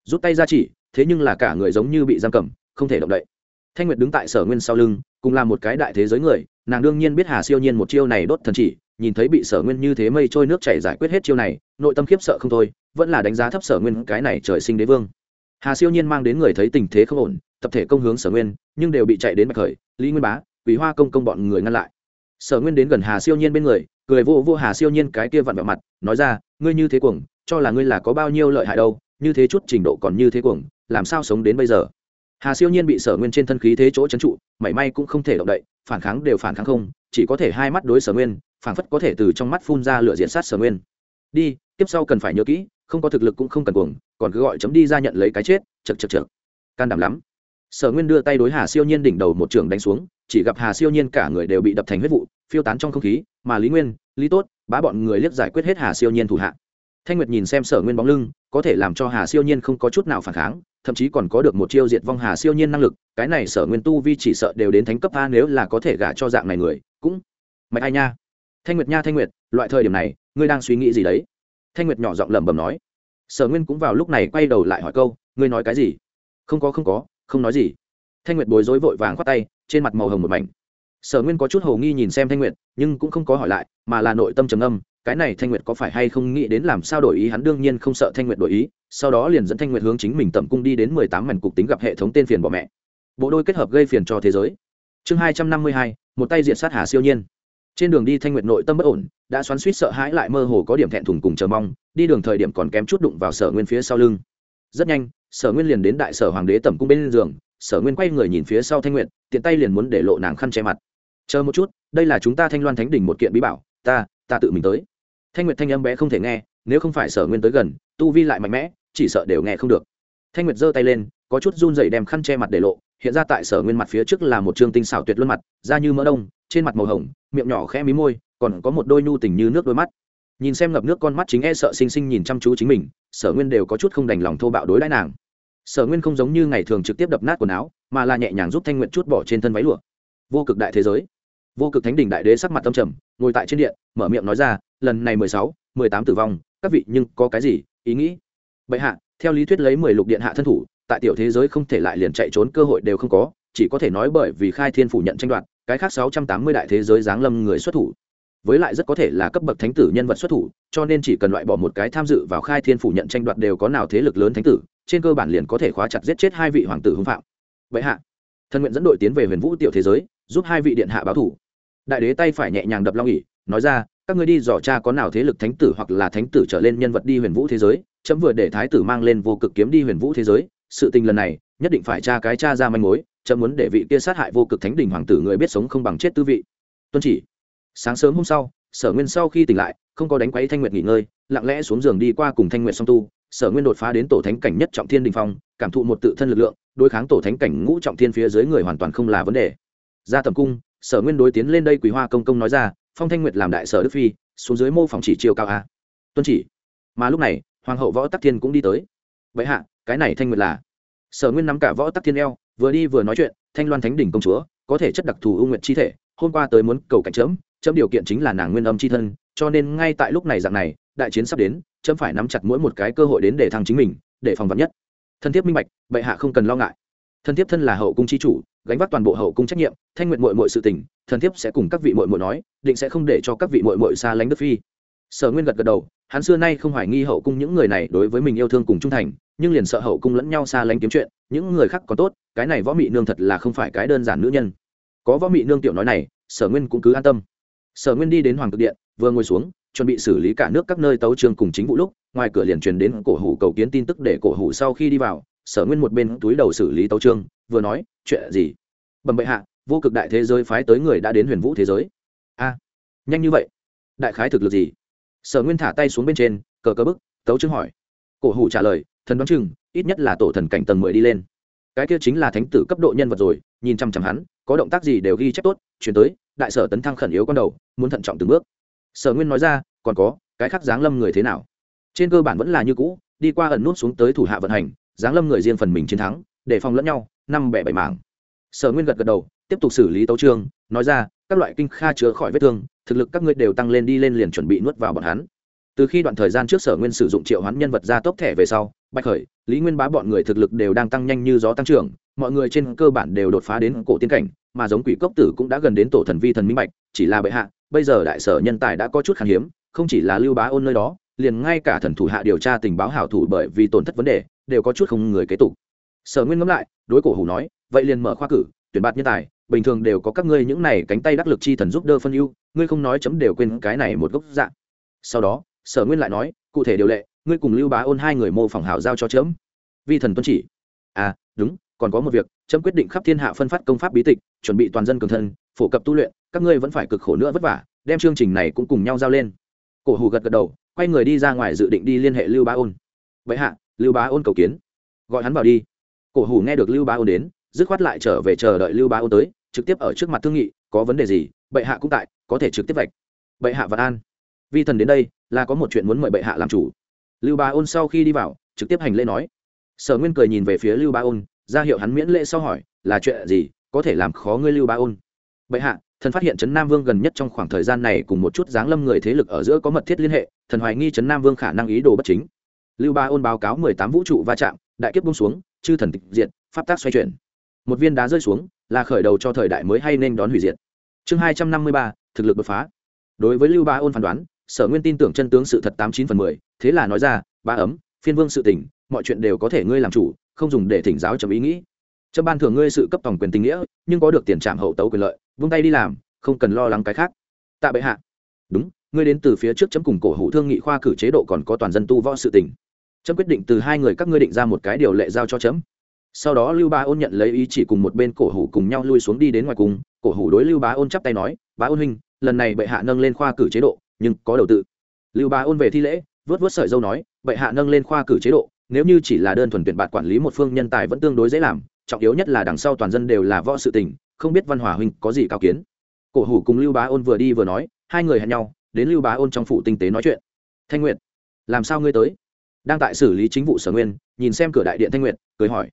S1: rút tay ra chỉ, thế nhưng là cả người giống như bị giam cầm, không thể động đậy. Thanh nguyệt đứng tại sở nguyên sau lưng, cùng là một cái đại thế giới người, nàng đương nhiên biết hà siêu nhiên một chiêu này đốt thần chỉ, nhìn thấy bị sở nguyên như thế mây trôi nước chảy giải quyết hết chiêu này, nội tâm khiếp sợ không thôi, vẫn là đánh giá thấp sở nguyên cái này trời sinh đế vương. Hà siêu nhiên mang đến người thấy tình thế không ổn, tập thể công hướng sở nguyên, nhưng đều bị chạy đến bạch khởi, lý nguyên bá quý hoa công công bọn người ngăn lại sở nguyên đến gần hà siêu nhiên bên người, cười vô vô hà siêu nhiên cái kia vặn vẹo mặt, nói ra, ngươi như thế cuồng, cho là ngươi là có bao nhiêu lợi hại đâu, như thế chút trình độ còn như thế cuồng, làm sao sống đến bây giờ? Hà siêu nhiên bị sở nguyên trên thân khí thế chỗ trấn trụ, mảy may cũng không thể động đậy, phản kháng đều phản kháng không, chỉ có thể hai mắt đối sở nguyên phản phất có thể từ trong mắt phun ra lửa diện sát sở nguyên. Đi tiếp sau cần phải nhớ kỹ, không có thực lực cũng không cần cuồng, còn cứ gọi chấm đi ra nhận lấy cái chết chật chật chật can đảm lắm. Sở nguyên đưa tay đối hà siêu nhiên đỉnh đầu một trường đánh xuống chỉ gặp hà siêu nhiên cả người đều bị đập thành huyết vụ, phiêu tán trong không khí, mà lý nguyên, lý tốt, bá bọn người liếc giải quyết hết hà siêu nhiên thủ hạ. Thanh nguyệt nhìn xem sở nguyên bóng lưng, có thể làm cho hà siêu nhiên không có chút nào phản kháng, thậm chí còn có được một chiêu diệt vong hà siêu nhiên năng lực, cái này sở nguyên tu vi chỉ sợ đều đến thánh cấp a nếu là có thể gả cho dạng này người, cũng mạch ai nha. Thanh nguyệt nha thanh nguyệt, loại thời điểm này, ngươi đang suy nghĩ gì đấy? Thanh nguyệt nhỏ giọng lẩm bẩm nói. Sở nguyên cũng vào lúc này quay đầu lại hỏi câu, ngươi nói cái gì? Không có không có, không nói gì thanh nguyệt bối rối vội vàng khoát tay, trên mặt màu hồng một mảnh. Sở nguyên có chút hầu nghi nhìn xem thanh nguyệt, nhưng cũng không có hỏi lại, mà là nội tâm trầm âm cái này thanh nguyệt có phải hay không nghĩ đến làm sao đổi ý, hắn đương nhiên không sợ thanh nguyệt đổi ý, sau đó liền dẫn thanh nguyệt hướng chính mình tầm cung đi đến mười tám mảnh cục tính gặp hệ thống tên phiền bỏ mẹ. Bộ đôi kết hợp gây phiền cho thế giới. Chương hai trăm năm mươi hai, một tay diện sát hà siêu nhiên. Trên đường đi thanh nguyệt nội tâm bất ổn, đã xoắn suýt sợ hãi lại mơ hồ có điểm thẹn thùng cùng chờ mong, đi đường thời điểm còn kém chút đụng vào sở nguyên phía sau lưng. Rất nhanh, sở nguyên liền đến đại sở hoàng đế tẩm cung bên giường sở nguyên quay người nhìn phía sau thanh nguyện tiện tay liền muốn để lộ nàng khăn che mặt. Chờ một chút, đây là chúng ta thanh loan thánh đỉnh một kiện bí bảo, ta ta tự mình tới. Thanh nguyệt thanh âm bé không thể nghe, nếu không phải sở nguyên tới gần, tu vi lại mạnh mẽ, chỉ sợ đều nghe không được. Thanh nguyệt giơ tay lên, có chút run dày đem khăn che mặt để lộ, hiện ra tại sở nguyên mặt phía trước là một trương tinh xảo tuyệt luân mặt, da như mỡ đông, trên mặt màu hồng, miệng nhỏ khẽ mí môi, còn có một đôi nhu tình như nước đôi mắt. Nhìn xem ngập nước con mắt chính e sợ xinh xinh nhìn chăm chú chính mình, sở nguyên đều có chút không đành lòng thô bạo đối đãi nàng sở nguyên không giống như ngày thường trực tiếp đập nát quần áo, mà là nhẹ nhàng giúp thanh nguyện chút bỏ trên thân váy lụa. Vô cực đại thế giới. Vô cực thánh đình đại đế sắc mặt tâm trầm, ngồi tại trên điện, mở miệng nói ra, lần này mười sáu, mười tám tử vong, các vị nhưng có cái gì ý nghĩ? Bệ hạ, theo lý thuyết lấy mười lục điện hạ thân thủ, tại tiểu thế giới không thể lại liền chạy trốn cơ hội đều không có, chỉ có thể nói bởi vì khai thiên phủ nhận tranh đoạt, cái khác sáu trăm tám mươi đại thế giới giáng lâm người xuất thủ với lại rất có thể là cấp bậc thánh tử nhân vật xuất thủ, cho nên chỉ cần loại bỏ một cái tham dự vào khai thiên phủ nhận tranh đoạt đều có nào thế lực lớn thánh tử, trên cơ bản liền có thể khóa chặt giết chết hai vị hoàng tử hưng phạm. Vậy hạ, thần nguyện dẫn đội tiến về huyền vũ tiểu thế giới, giúp hai vị điện hạ báo thủ. Đại đế tay phải nhẹ nhàng đập long ỉ nói ra, các người đi dò cha có nào thế lực thánh tử hoặc là thánh tử trở lên nhân vật đi huyền vũ thế giới, chấm vừa để thái tử mang lên vô cực kiếm đi huyền vũ thế giới, sự tình lần này, nhất định phải tra cái cha ra manh mối, chấm muốn để vị kia sát hại vô cực thánh đình hoàng tử người biết sống không bằng chết tư vị. Tuân chỉ sáng sớm hôm sau, sở nguyên sau khi tỉnh lại, không có đánh quấy thanh nguyệt nghỉ ngơi, lặng lẽ xuống giường đi qua cùng thanh nguyệt song tu. Sở nguyên đột phá đến tổ thánh cảnh nhất trọng thiên đình phong, cảm thụ một tự thân lực lượng, đối kháng tổ thánh cảnh ngũ trọng thiên phía dưới người hoàn toàn không là vấn đề. Ra tầm cung, sở nguyên đối tiến lên đây quý hoa công công nói ra, phong thanh nguyệt làm đại sở đức phi, xuống dưới mô phòng chỉ chiều cao a. Tuân chỉ. Mà lúc này, hoàng hậu võ tắc thiên cũng đi tới. Vậy hạ, cái này thanh nguyệt là? Sở nguyên nắm cả võ tắc thiên eo, vừa đi vừa nói chuyện, thanh loan thánh đỉnh công chúa, có thể chất đặc thù ưu nguyện chi thể, hôm qua tới muốn cầu cảnh chớm chấm điều kiện chính là nàng nguyên âm chi thân, cho nên ngay tại lúc này dạng này, đại chiến sắp đến, chấm phải nắm chặt mỗi một cái cơ hội đến để thăng chính mình, để phòng vật nhất. Thân thiết minh bạch, bệ hạ không cần lo ngại. Thân thiết thân là hậu cung chi chủ, gánh vác toàn bộ hậu cung trách nhiệm, thanh nguyện mội mội sự tình, thân thiết sẽ cùng các vị mội mội nói, định sẽ không để cho các vị mội mội xa lánh đức phi. Sở nguyên gật gật đầu, hắn xưa nay không hoài nghi hậu cung những người này đối với mình yêu thương cùng trung thành, nhưng liền sợ hậu cung lẫn nhau xa lánh kiếm chuyện, những người khác còn tốt, cái này võ mị nương thật là không phải cái đơn giản nữ nhân. Có võ mị nương tiểu nói này, sở nguyên cũng cứ an tâm sở nguyên đi đến hoàng cực điện, vừa ngồi xuống, chuẩn bị xử lý cả nước các nơi tấu trường cùng chính vụ lúc, ngoài cửa liền truyền đến cổ hủ cầu kiến tin tức để cổ hủ sau khi đi vào, sở nguyên một bên túi đầu xử lý tấu trương vừa nói, chuyện gì? Bẩm bệ hạ, vô cực đại thế giới phái tới người đã đến huyền vũ thế giới. A, nhanh như vậy? Đại khái thực lực gì? Sở nguyên thả tay xuống bên trên, cờ cờ bức, tấu trương hỏi. Cổ hủ trả lời, thần đoán chừng, ít nhất là tổ thần cảnh tầng mười đi lên. Cái kia chính là thánh tử cấp độ nhân vật rồi, nhìn chăm chăm hắn, có động tác gì đều ghi chép tốt, chuyển tới đại sở tấn thăng khẩn yếu con đầu, muốn thận trọng từng bước. Sở nguyên nói ra, còn có, cái khác giáng lâm người thế nào? Trên cơ bản vẫn là như cũ, đi qua ẩn nút xuống tới thủ hạ vận hành, giáng lâm người riêng phần mình chiến thắng, để phòng lẫn nhau, năm bẻ bảy mảng. Sở nguyên gật gật đầu, tiếp tục xử lý tấu trương nói ra, các loại kinh kha chữa khỏi vết thương, thực lực các ngươi đều tăng lên đi lên liền chuẩn bị nuốt vào bọn hắn. Từ khi đoạn thời gian trước sở nguyên sử dụng triệu hoán nhân vật ra tốc thẻ về sau, bạch khởi, lý nguyên bá bọn người thực lực đều đang tăng nhanh như gió tăng trưởng mọi người trên cơ bản đều đột phá đến cổ tiên cảnh, mà giống quỷ cốc tử cũng đã gần đến tổ thần vi thần minh bạch, chỉ là bệ hạ, bây giờ đại sở nhân tài đã có chút khan hiếm, không chỉ là lưu bá ôn nơi đó, liền ngay cả thần thủ hạ điều tra tình báo hảo thủ bởi vì tổn thất vấn đề, đều có chút không người kế tục. Sở nguyên ngẫm lại, đối cổ hủ nói, vậy liền mở khoa cử, tuyển bạt nhân tài, bình thường đều có các ngươi những này cánh tay đắc lực chi thần giúp đỡ phân ưu, ngươi không nói chấm đều quên cái này một gốc dạng sau đó, sở nguyên lại nói, cụ thể điều lệ, ngươi cùng lưu bá ôn hai người mô phỏng hảo giao cho chấm. Vi thần tuân chỉ. À đúng còn có một việc, chấm quyết định khắp thiên hạ phân phát công pháp bí tịch, chuẩn bị toàn dân cường thân, phổ cập tu luyện, các ngươi vẫn phải cực khổ nữa vất vả, đem chương trình này cũng cùng nhau giao lên. Cổ hủ gật gật đầu, quay người đi ra ngoài dự định đi liên hệ lưu bá ôn. Vậy hạ, lưu bá ôn cầu kiến. Gọi hắn vào đi. Cổ hủ nghe được lưu bá ôn đến, dứt khoát lại trở về chờ đợi lưu bá ôn tới, trực tiếp ở trước mặt thương nghị, có vấn đề gì, bệ hạ cũng tại, có thể trực tiếp vạch. Bệ hạ vạn an. Vi thần đến đây, là có một chuyện muốn mời bệ hạ làm chủ. Lưu bá ôn sau khi đi vào, trực tiếp hành lễ nói. Sở nguyên cười nhìn về phía lưu bá ôn ra hiệu hắn miễn lễ sau hỏi, là chuyện gì? Có thể làm khó ngươi lưu Ba ôn? Bệ hạ, thần phát hiện trấn nam vương gần nhất trong khoảng thời gian này cùng một chút giáng lâm người thế lực ở giữa có mật thiết liên hệ, thần hoài nghi trấn nam vương khả năng ý đồ bất chính. Lưu ba ôn báo cáo mười tám vũ trụ va chạm, đại kiếp bung xuống, chư thần tịch diệt, pháp tác xoay chuyển. Một viên đá rơi xuống, là khởi đầu cho thời đại mới hay nên đón hủy diệt. Chương hai trăm năm mươi ba, thực lực đột phá. Đối với lưu ba ôn phán đoán, sở nguyên tin tưởng chân tướng sự thật tám chín phần mười, thế là nói ra ba ấm, phiên vương sự tỉnh mọi chuyện đều có thể ngươi làm chủ không dùng để thỉnh giáo trầm ý nghĩ. Trâm ban thưởng ngươi sự cấp tổng quyền tình nghĩa nhưng có được tiền trạm hậu tấu quyền lợi vung tay đi làm không cần lo lắng cái khác. Tạ bệ hạ. Đúng ngươi đến từ phía trước chấm cùng cổ hủ thương nghị khoa cử chế độ còn có toàn dân tu võ sự tình, chấm quyết định từ hai người các ngươi định ra một cái điều lệ giao cho chấm. Sau đó lưu bá ôn nhận lấy ý chỉ cùng một bên cổ hủ cùng nhau lui xuống đi đến ngoài cùng cổ hủ đối lưu bá ôn chắp tay nói bá ôn huynh lần này bệ hạ nâng lên khoa cử chế độ nhưng có đầu tự lưu bá ôn về thi lễ vớt vớt sợi dâu nói bệ hạ nâng lên khoa cử chế độ nếu như chỉ là đơn thuần tuyển bạt quản lý một phương nhân tài vẫn tương đối dễ làm, trọng yếu nhất là đằng sau toàn dân đều là võ sự tình, không biết văn hòa huynh có gì cao kiến. Cổ hủ cùng lưu bá ôn vừa đi vừa nói, hai người hẹn nhau, đến lưu bá ôn trong phủ tinh tế nói chuyện. Thanh nguyện làm sao ngươi tới? Đang tại xử lý chính vụ sở nguyên, nhìn xem cửa đại điện thanh nguyện cười hỏi.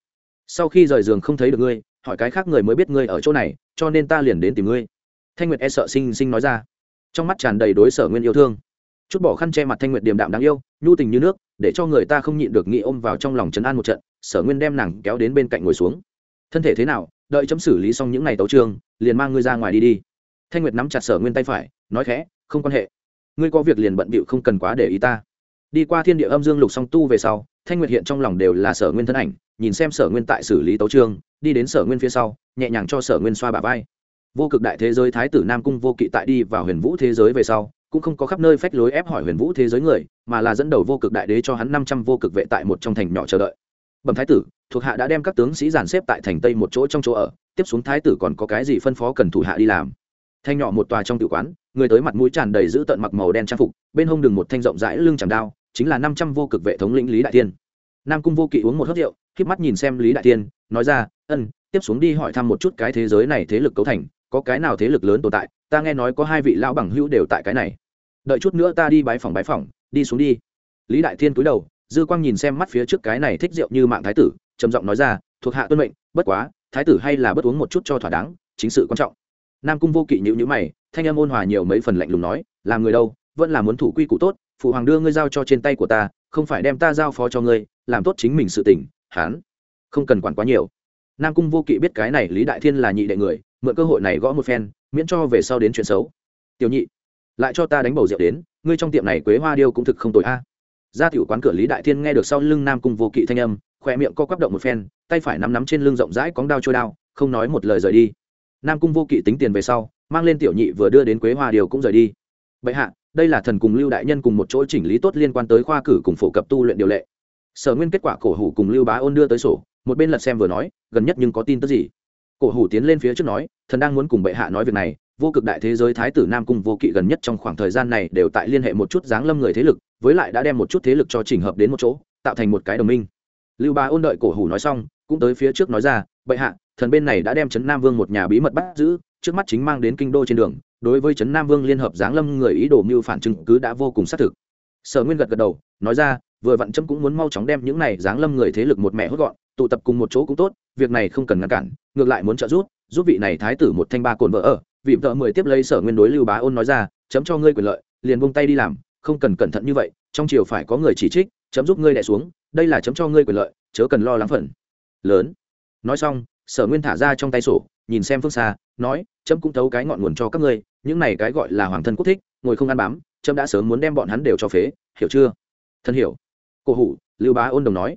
S1: Sau khi rời giường không thấy được ngươi, hỏi cái khác người mới biết ngươi ở chỗ này, cho nên ta liền đến tìm ngươi. Thanh nguyệt e sợ sinh sinh nói ra. Trong mắt tràn đầy đối sở nguyên yêu thương chút bỏ khăn che mặt thanh nguyệt điềm đạm đáng yêu, nhu tình như nước, để cho người ta không nhịn được nghĩ ôm vào trong lòng trấn an một trận, sở nguyên đem nàng kéo đến bên cạnh ngồi xuống. Thân thể thế nào, đợi chấm xử lý xong những ngày tấu trường liền mang ngươi ra ngoài đi đi. Thanh nguyệt nắm chặt sở nguyên tay phải, nói khẽ, không quan hệ. Ngươi có việc liền bận bịu không cần quá để ý ta. Đi qua thiên địa âm dương lục song tu về sau, thanh nguyệt hiện trong lòng đều là sở nguyên thân ảnh, nhìn xem sở nguyên tại xử lý tấu trương đi đến sở nguyên phía sau, nhẹ nhàng cho sở nguyên xoa bà vai. Vô cực đại thế giới thái tử nam cung vô kỵ tại đi vào huyền vũ thế giới về sau cũng không có khắp nơi phách lối ép hỏi huyền vũ thế giới người, mà là dẫn đầu vô cực đại đế cho hắn năm trăm vô cực vệ tại một trong thành nhỏ chờ đợi. Bẩm thái tử, thuộc hạ đã đem các tướng sĩ giàn xếp tại thành tây một chỗ trong chỗ ở, tiếp xuống thái tử còn có cái gì phân phó cần thủ hạ đi làm? Thanh nhỏ một tòa trong tự quán, người tới mặt mũi tràn đầy giữ tận mặc màu đen trang phục, bên hông đường một thanh rộng rãi lưng chẳng đao, chính là năm trăm vô cực vệ thống lĩnh lý đại tiên nam cung vô kỵ uống một hớt rượu k mắt nhìn xem lý đại tiên nói ra, ân, tiếp xuống đi hỏi thăm một chút cái thế giới này thế lực cấu thành, có cái nào thế lực lớn tồn tại? Ta nghe nói có hai vị lão bằng hữu đều tại cái này đợi chút nữa ta đi bái phòng bái phòng đi xuống đi. Lý đại thiên cúi đầu, dư quang nhìn xem mắt phía trước cái này thích rượu như mạng thái tử, trầm giọng nói ra, thuộc hạ tuân mệnh, bất quá, thái tử hay là bất uống một chút cho thỏa đáng, chính sự quan trọng. Nam cung vô kỵ nhữ nhữ mày, thanh âm ôn hòa nhiều mấy phần lạnh lùng nói, làm người đâu, vẫn là muốn thủ quy củ tốt, phụ hoàng đưa ngươi giao cho trên tay của ta, không phải đem ta giao phó cho ngươi, làm tốt chính mình sự tình, hán, không cần quản quá nhiều. Nam cung vô kỵ biết cái này lý đại thiên là nhị đệ người, mượn cơ hội này gõ một phen, miễn cho về sau đến chuyện xấu. Tiểu nhị lại cho ta đánh bầu rượu đến, ngươi trong tiệm này quế hoa điêu cũng thực không tội a. Ra tiểu quán cửa lý đại thiên nghe được sau lưng nam cung vô kỵ thanh âm khoe miệng co quắp động một phen, tay phải nắm nắm trên lưng rộng rãi cóng đao trôi đao, không nói một lời rời đi. Nam cung vô kỵ tính tiền về sau, mang lên tiểu nhị vừa đưa đến quế hoa điều cũng rời đi. Bệ hạ, đây là thần cùng lưu đại nhân cùng một chỗ chỉnh lý tốt liên quan tới khoa cử cùng phổ cập tu luyện điều lệ. Sở nguyên kết quả cổ hủ cùng lưu bá ôn đưa tới sổ, một bên lật xem vừa nói, gần nhất nhưng có tin tức gì? Cổ hủ tiến lên phía trước nói, thần đang muốn cùng bệ hạ nói việc này vô cực đại thế giới thái tử nam cung vô kỵ gần nhất trong khoảng thời gian này đều tại liên hệ một chút giáng lâm người thế lực, với lại đã đem một chút thế lực cho chỉnh hợp đến một chỗ, tạo thành một cái đồng minh. Lưu bá ôn đợi cổ hủ nói xong, cũng tới phía trước nói ra, bệ hạ, thần bên này đã đem trấn nam vương một nhà bí mật bắt giữ, trước mắt chính mang đến kinh đô trên đường, đối với trấn nam vương liên hợp giáng lâm người ý đồ mưu phản chứng cứ đã vô cùng xác thực. Sở nguyên gật gật đầu, nói ra, vừa vặn trâm cũng muốn mau chóng đem những này giáng lâm người thế lực một mẹ hốt gọn, tụ tập cùng một chỗ cũng tốt, việc này không cần ngăn cản, ngược lại muốn trợ giúp giúp vị này thái tử một thanh ba cồn vợ ở vị vợ mười tiếp lấy sở nguyên đối lưu bá ôn nói ra, chấm cho ngươi quyền lợi, liền buông tay đi làm, không cần cẩn thận như vậy, trong triều phải có người chỉ trích, chấm giúp ngươi đẻ xuống, đây là chấm cho ngươi quyền lợi, chớ cần lo lắng phần. Lớn. Nói xong, sở nguyên thả ra trong tay sổ, nhìn xem phương xa, nói, chấm cũng thấu cái ngọn nguồn cho các ngươi, những này cái gọi là hoàng thân quốc thích, ngồi không ăn bám, chấm đã sớm muốn đem bọn hắn đều cho phế, hiểu chưa? Thân hiểu. Cổ hủ, lưu bá ôn đồng nói.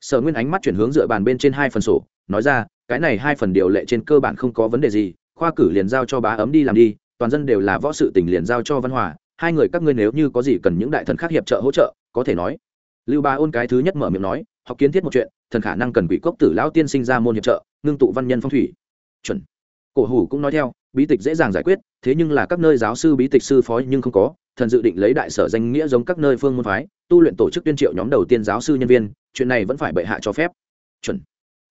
S1: Sở nguyên ánh mắt chuyển hướng dựa bàn bên trên hai phần sổ, nói ra, cái này hai phần điều lệ trên cơ bản không có vấn đề gì khoa cử liền giao cho bá ấm đi làm đi, toàn dân đều là võ sự tình liền giao cho văn hòa, hai người các ngươi nếu như có gì cần những đại thần khác hiệp trợ hỗ trợ, có thể nói. Lưu bá ôn cái thứ nhất mở miệng nói, học kiến thiết một chuyện, thần khả năng cần quỷ cốc tử lão tiên sinh ra môn hiệp trợ, ngưng tụ văn nhân phong thủy. Chuẩn. Cổ hủ cũng nói theo, bí tịch dễ dàng giải quyết, thế nhưng là các nơi giáo sư bí tịch sư phó nhưng không có, thần dự định lấy đại sở danh nghĩa giống các nơi phương môn phái, tu luyện tổ chức tuyên triệu nhóm đầu tiên giáo sư nhân viên, chuyện này vẫn phải bệ hạ cho phép. Chuẩn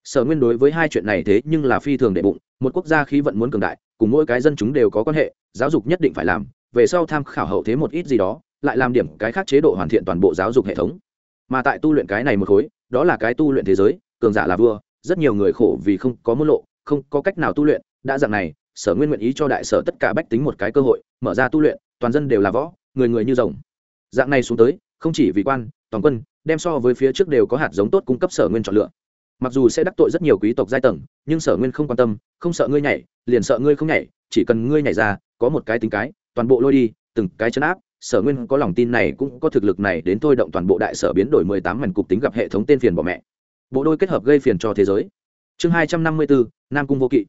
S1: sở nguyên đối với hai chuyện này thế nhưng là phi thường đệ bụng, một quốc gia khí vận muốn cường đại, cùng mỗi cái dân chúng đều có quan hệ, giáo dục nhất định phải làm, về sau tham khảo hậu thế một ít gì đó, lại làm điểm cái khác chế độ hoàn thiện toàn bộ giáo dục hệ thống. Mà tại tu luyện cái này một khối, đó là cái tu luyện thế giới, cường giả là vua, rất nhiều người khổ vì không có môn lộ, không có cách nào tu luyện, đã dạng này, sở nguyên nguyện ý cho đại sở tất cả bách tính một cái cơ hội, mở ra tu luyện, toàn dân đều là võ, người người như rồng. Dạng này xuống tới, không chỉ vì quan, toàn quân, đem so với phía trước đều có hạt giống tốt cung cấp sở nguyên chọn lựa mặc dù sẽ đắc tội rất nhiều quý tộc giai tầng, nhưng sở nguyên không quan tâm, không sợ ngươi nhảy, liền sợ ngươi không nhảy, chỉ cần ngươi nhảy ra, có một cái tính cái, toàn bộ lôi đi, từng cái chấn áp, sở nguyên có lòng tin này cũng có thực lực này đến thôi động toàn bộ đại sở biến đổi mười tám mảnh cục tính gặp hệ thống tên phiền bỏ mẹ. Bộ đôi kết hợp gây phiền cho thế giới. Chương hai trăm năm mươi bốn, nam cung vô kỵ.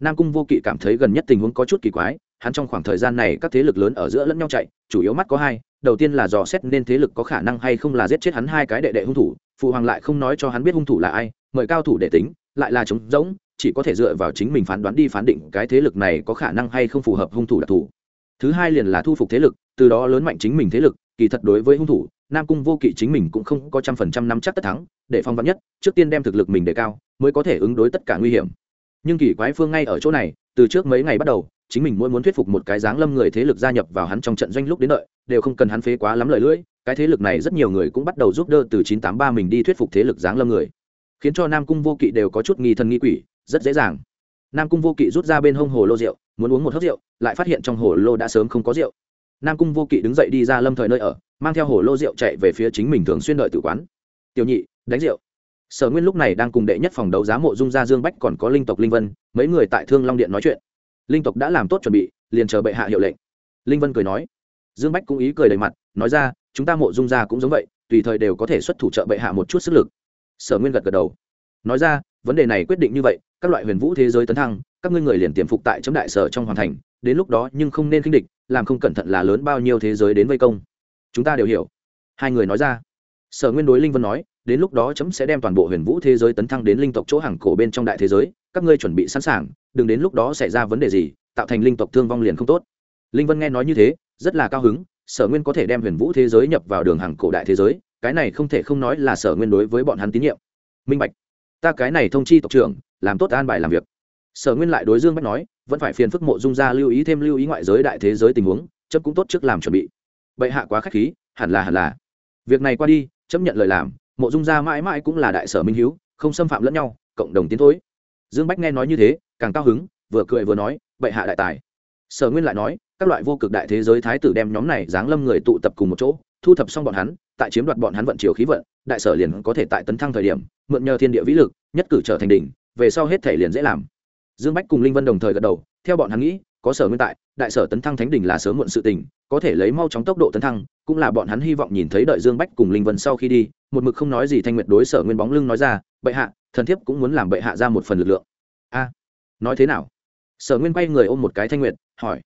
S1: Nam cung vô kỵ cảm thấy gần nhất tình huống có chút kỳ quái, hắn trong khoảng thời gian này các thế lực lớn ở giữa lẫn nhau chạy, chủ yếu mắt có hai, đầu tiên là dò xét nên thế lực có khả năng hay không là giết chết hắn hai cái đệ đệ hung thủ, phụ hoàng lại không nói cho hắn biết hung thủ là ai mời cao thủ để tính, lại là trống rỗng, chỉ có thể dựa vào chính mình phán đoán đi phán định cái thế lực này có khả năng hay không phù hợp hung thủ đặc thù. Thứ hai liền là thu phục thế lực, từ đó lớn mạnh chính mình thế lực, kỳ thật đối với hung thủ, nam cung vô kỵ chính mình cũng không có trăm phần trăm nắm chắc tất thắng, để phong vắn nhất, trước tiên đem thực lực mình đề cao, mới có thể ứng đối tất cả nguy hiểm. Nhưng kỳ quái phương ngay ở chỗ này, từ trước mấy ngày bắt đầu, chính mình muốn muốn thuyết phục một cái dáng lâm người thế lực gia nhập vào hắn trong trận doanh lúc đến đợi, đều không cần hắn phế quá lắm lời lưỡi, cái thế lực này rất nhiều người cũng bắt đầu giúp đỡ từ chín tám ba mình đi thuyết phục thế lực dáng lâm người khiến cho nam cung vô kỵ đều có chút nghi thần nghi quỷ, rất dễ dàng. Nam cung vô kỵ rút ra bên hông hồ lô rượu, muốn uống một hớp rượu, lại phát hiện trong hồ lô đã sớm không có rượu. Nam cung vô kỵ đứng dậy đi ra lâm thời nơi ở, mang theo hồ lô rượu chạy về phía chính mình thường xuyên đợi tử quán. Tiểu nhị, đánh rượu. Sở nguyên lúc này đang cùng đệ nhất phòng đấu giá mộ dung gia dương bách còn có linh tộc linh vân, mấy người tại thương long điện nói chuyện. Linh tộc đã làm tốt chuẩn bị, liền chờ bệ hạ hiệu lệnh. Linh vân cười nói. Dương bách cũng ý cười đầy mặt, nói ra, chúng ta mộ dung gia cũng giống vậy, tùy thời đều có thể xuất thủ trợ bệ hạ một chút sức lực sở nguyên gật gật đầu. Nói ra, vấn đề này quyết định như vậy, các loại huyền vũ thế giới tấn thăng, các ngươi người liền tiềm phục tại chấm đại sở trong hoàn thành, đến lúc đó nhưng không nên khinh địch, làm không cẩn thận là lớn bao nhiêu thế giới đến vây công. Chúng ta đều hiểu. Hai người nói ra. Sở nguyên đối linh vân nói, đến lúc đó chấm sẽ đem toàn bộ huyền vũ thế giới tấn thăng đến linh tộc chỗ hàng cổ bên trong đại thế giới, các ngươi chuẩn bị sẵn sàng, đừng đến lúc đó xảy ra vấn đề gì, tạo thành linh tộc thương vong liền không tốt. Linh vân nghe nói như thế, rất là cao hứng, sở nguyên có thể đem huyền vũ thế giới nhập vào đường hàng cổ đại thế giới cái này không thể không nói là sở nguyên đối với bọn hắn tín nhiệm. Minh bạch, ta cái này thông chi tộc trưởng, làm tốt an bài làm việc. Sở nguyên lại đối dương bách nói, vẫn phải phiền phức mộ dung ra lưu ý thêm lưu ý ngoại giới đại thế giới tình huống, chấp cũng tốt trước làm chuẩn bị. Bệ hạ quá k h á c h khí, hẳn là hẳn là. Việc này qua đi, chấp nhận lời làm, mộ dung gia mãi mãi cũng là đại sở minh h không xâm phạm lẫn nhau, cộng đồng tiến thối. Dương bách nghe nói như thế, càng cao hứng, vừa cười vừa nói, bệ hạ đại tài. Sở nguyên lại nói, các loại vô cực đại thế giới thái tử đem nhóm này giáng lâm người tụ tập cùng một chỗ, thu thập xong bọn hắn tại chiếm đoạt bọn hắn vận chiều khí vận, đại sở liền có thể tại tấn thăng thời điểm, mượn nhờ thiên địa vĩ lực, nhất cử trở thành đỉnh, về sau hết thể liền dễ làm. Dương bách cùng linh vân đồng thời gật đầu, theo bọn hắn nghĩ, có sở nguyên tại, đại sở tấn thăng thánh đỉnh là sớm muộn sự tình, có thể lấy mau chóng tốc độ tấn thăng, cũng là bọn hắn hy vọng nhìn thấy đợi dương bách cùng linh vân sau khi đi, một mực không nói gì thanh nguyệt đối sở nguyên bóng lưng nói ra, bệ hạ, thần thiếp cũng muốn làm bệ hạ ra một phần lực lượng. A, nói thế nào? Sở nguyên quay người ôm một cái thanh nguyệt, hỏi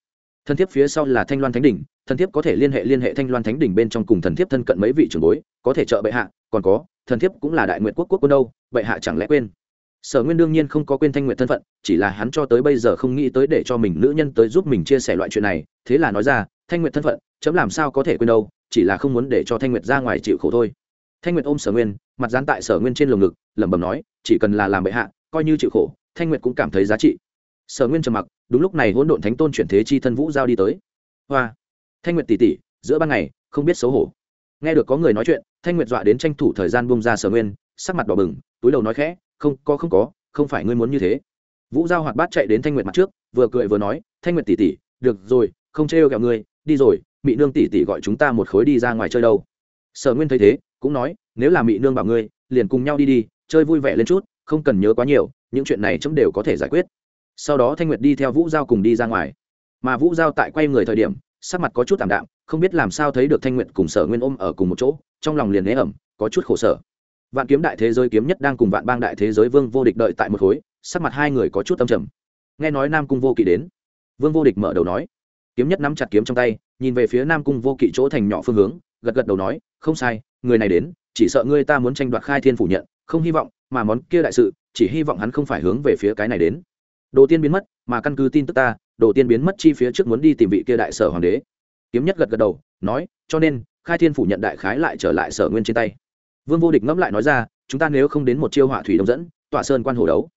S1: thần thiếp phía sau là thanh loan thánh đỉnh, thần thiếp có thể liên hệ liên hệ thanh loan thánh đỉnh bên trong cùng thần thiếp thân cận mấy vị trưởng bối, có thể trợ bệ hạ, còn có, thần thiếp cũng là đại nguyện quốc quốc quân đâu, bệ hạ chẳng lẽ quên? Sở nguyên đương nhiên không có quên thanh nguyện thân phận, chỉ là hắn cho tới bây giờ không nghĩ tới để cho mình nữ nhân tới giúp mình chia sẻ loại chuyện này, thế là nói ra, thanh nguyện thân phận, chấm làm sao có thể quên đâu, chỉ là không muốn để cho thanh nguyệt ra ngoài chịu khổ thôi. Thanh nguyệt ôm sở nguyên, mặt dán tại sở nguyên trên lồng ngực, lẩm bẩm nói, chỉ cần là làm bệ hạ, coi như chịu khổ, thanh nguyệt cũng cảm thấy giá trị. Sở nguyên trầm mặc đúng lúc này hỗn độn thánh tôn chuyển thế chi thân vũ giao đi tới. Hoa, thanh nguyệt tỉ tỉ giữa ban ngày, không biết xấu hổ. Nghe được có người nói chuyện, thanh nguyệt dọa đến tranh thủ thời gian bung ra sở nguyên, sắc mặt đỏ bừng, túi đầu nói khẽ, không, có không có, không phải ngươi muốn như thế. Vũ giao hoạt bát chạy đến thanh nguyệt mặt trước, vừa cười vừa nói, thanh nguyệt tỉ tỉ được rồi, không trêu kẹo ngươi, đi rồi, mị nương tỉ tỉ gọi chúng ta một khối đi ra ngoài chơi đâu. Sở nguyên thấy thế, cũng nói, nếu là mị nương bảo ngươi, liền cùng nhau đi đi, chơi vui vẻ lên chút, không cần nhớ quá nhiều, những chuyện này chấm đều có thể giải quyết sau đó thanh nguyệt đi theo vũ giao cùng đi ra ngoài mà vũ giao tại quay người thời điểm sắc mặt có chút tảm đạm không biết làm sao thấy được thanh nguyệt cùng sở nguyên ôm ở cùng một chỗ trong lòng liền né ẩm có chút khổ sở vạn kiếm đại thế giới kiếm nhất đang cùng vạn bang đại thế giới vương vô địch đợi tại một khối sắc mặt hai người có chút tâm trầm nghe nói nam cung vô kỵ đến vương vô địch mở đầu nói kiếm nhất nắm chặt kiếm trong tay nhìn về phía nam cung vô kỵ chỗ thành nhỏ phương hướng gật gật đầu nói không sai người này đến chỉ sợ ngươi ta muốn tranh đoạt khai thiên phủ nhận không hy vọng mà món kia đại sự chỉ hy vọng hắn không phải hướng về phía cái này đến đồ tiên biến mất, mà căn cứ tin tức ta, đồ tiên biến mất chi phía trước muốn đi tìm vị kia đại sở hoàng đế. Kiếm nhất gật gật đầu, nói, cho nên, khai thiên phủ nhận đại khái lại trở lại sở nguyên trên tay. Vương vô địch ngẫm lại nói ra, chúng ta nếu không đến một chiêu hỏa thủy đông dẫn tọa sơn quan hồ đấu.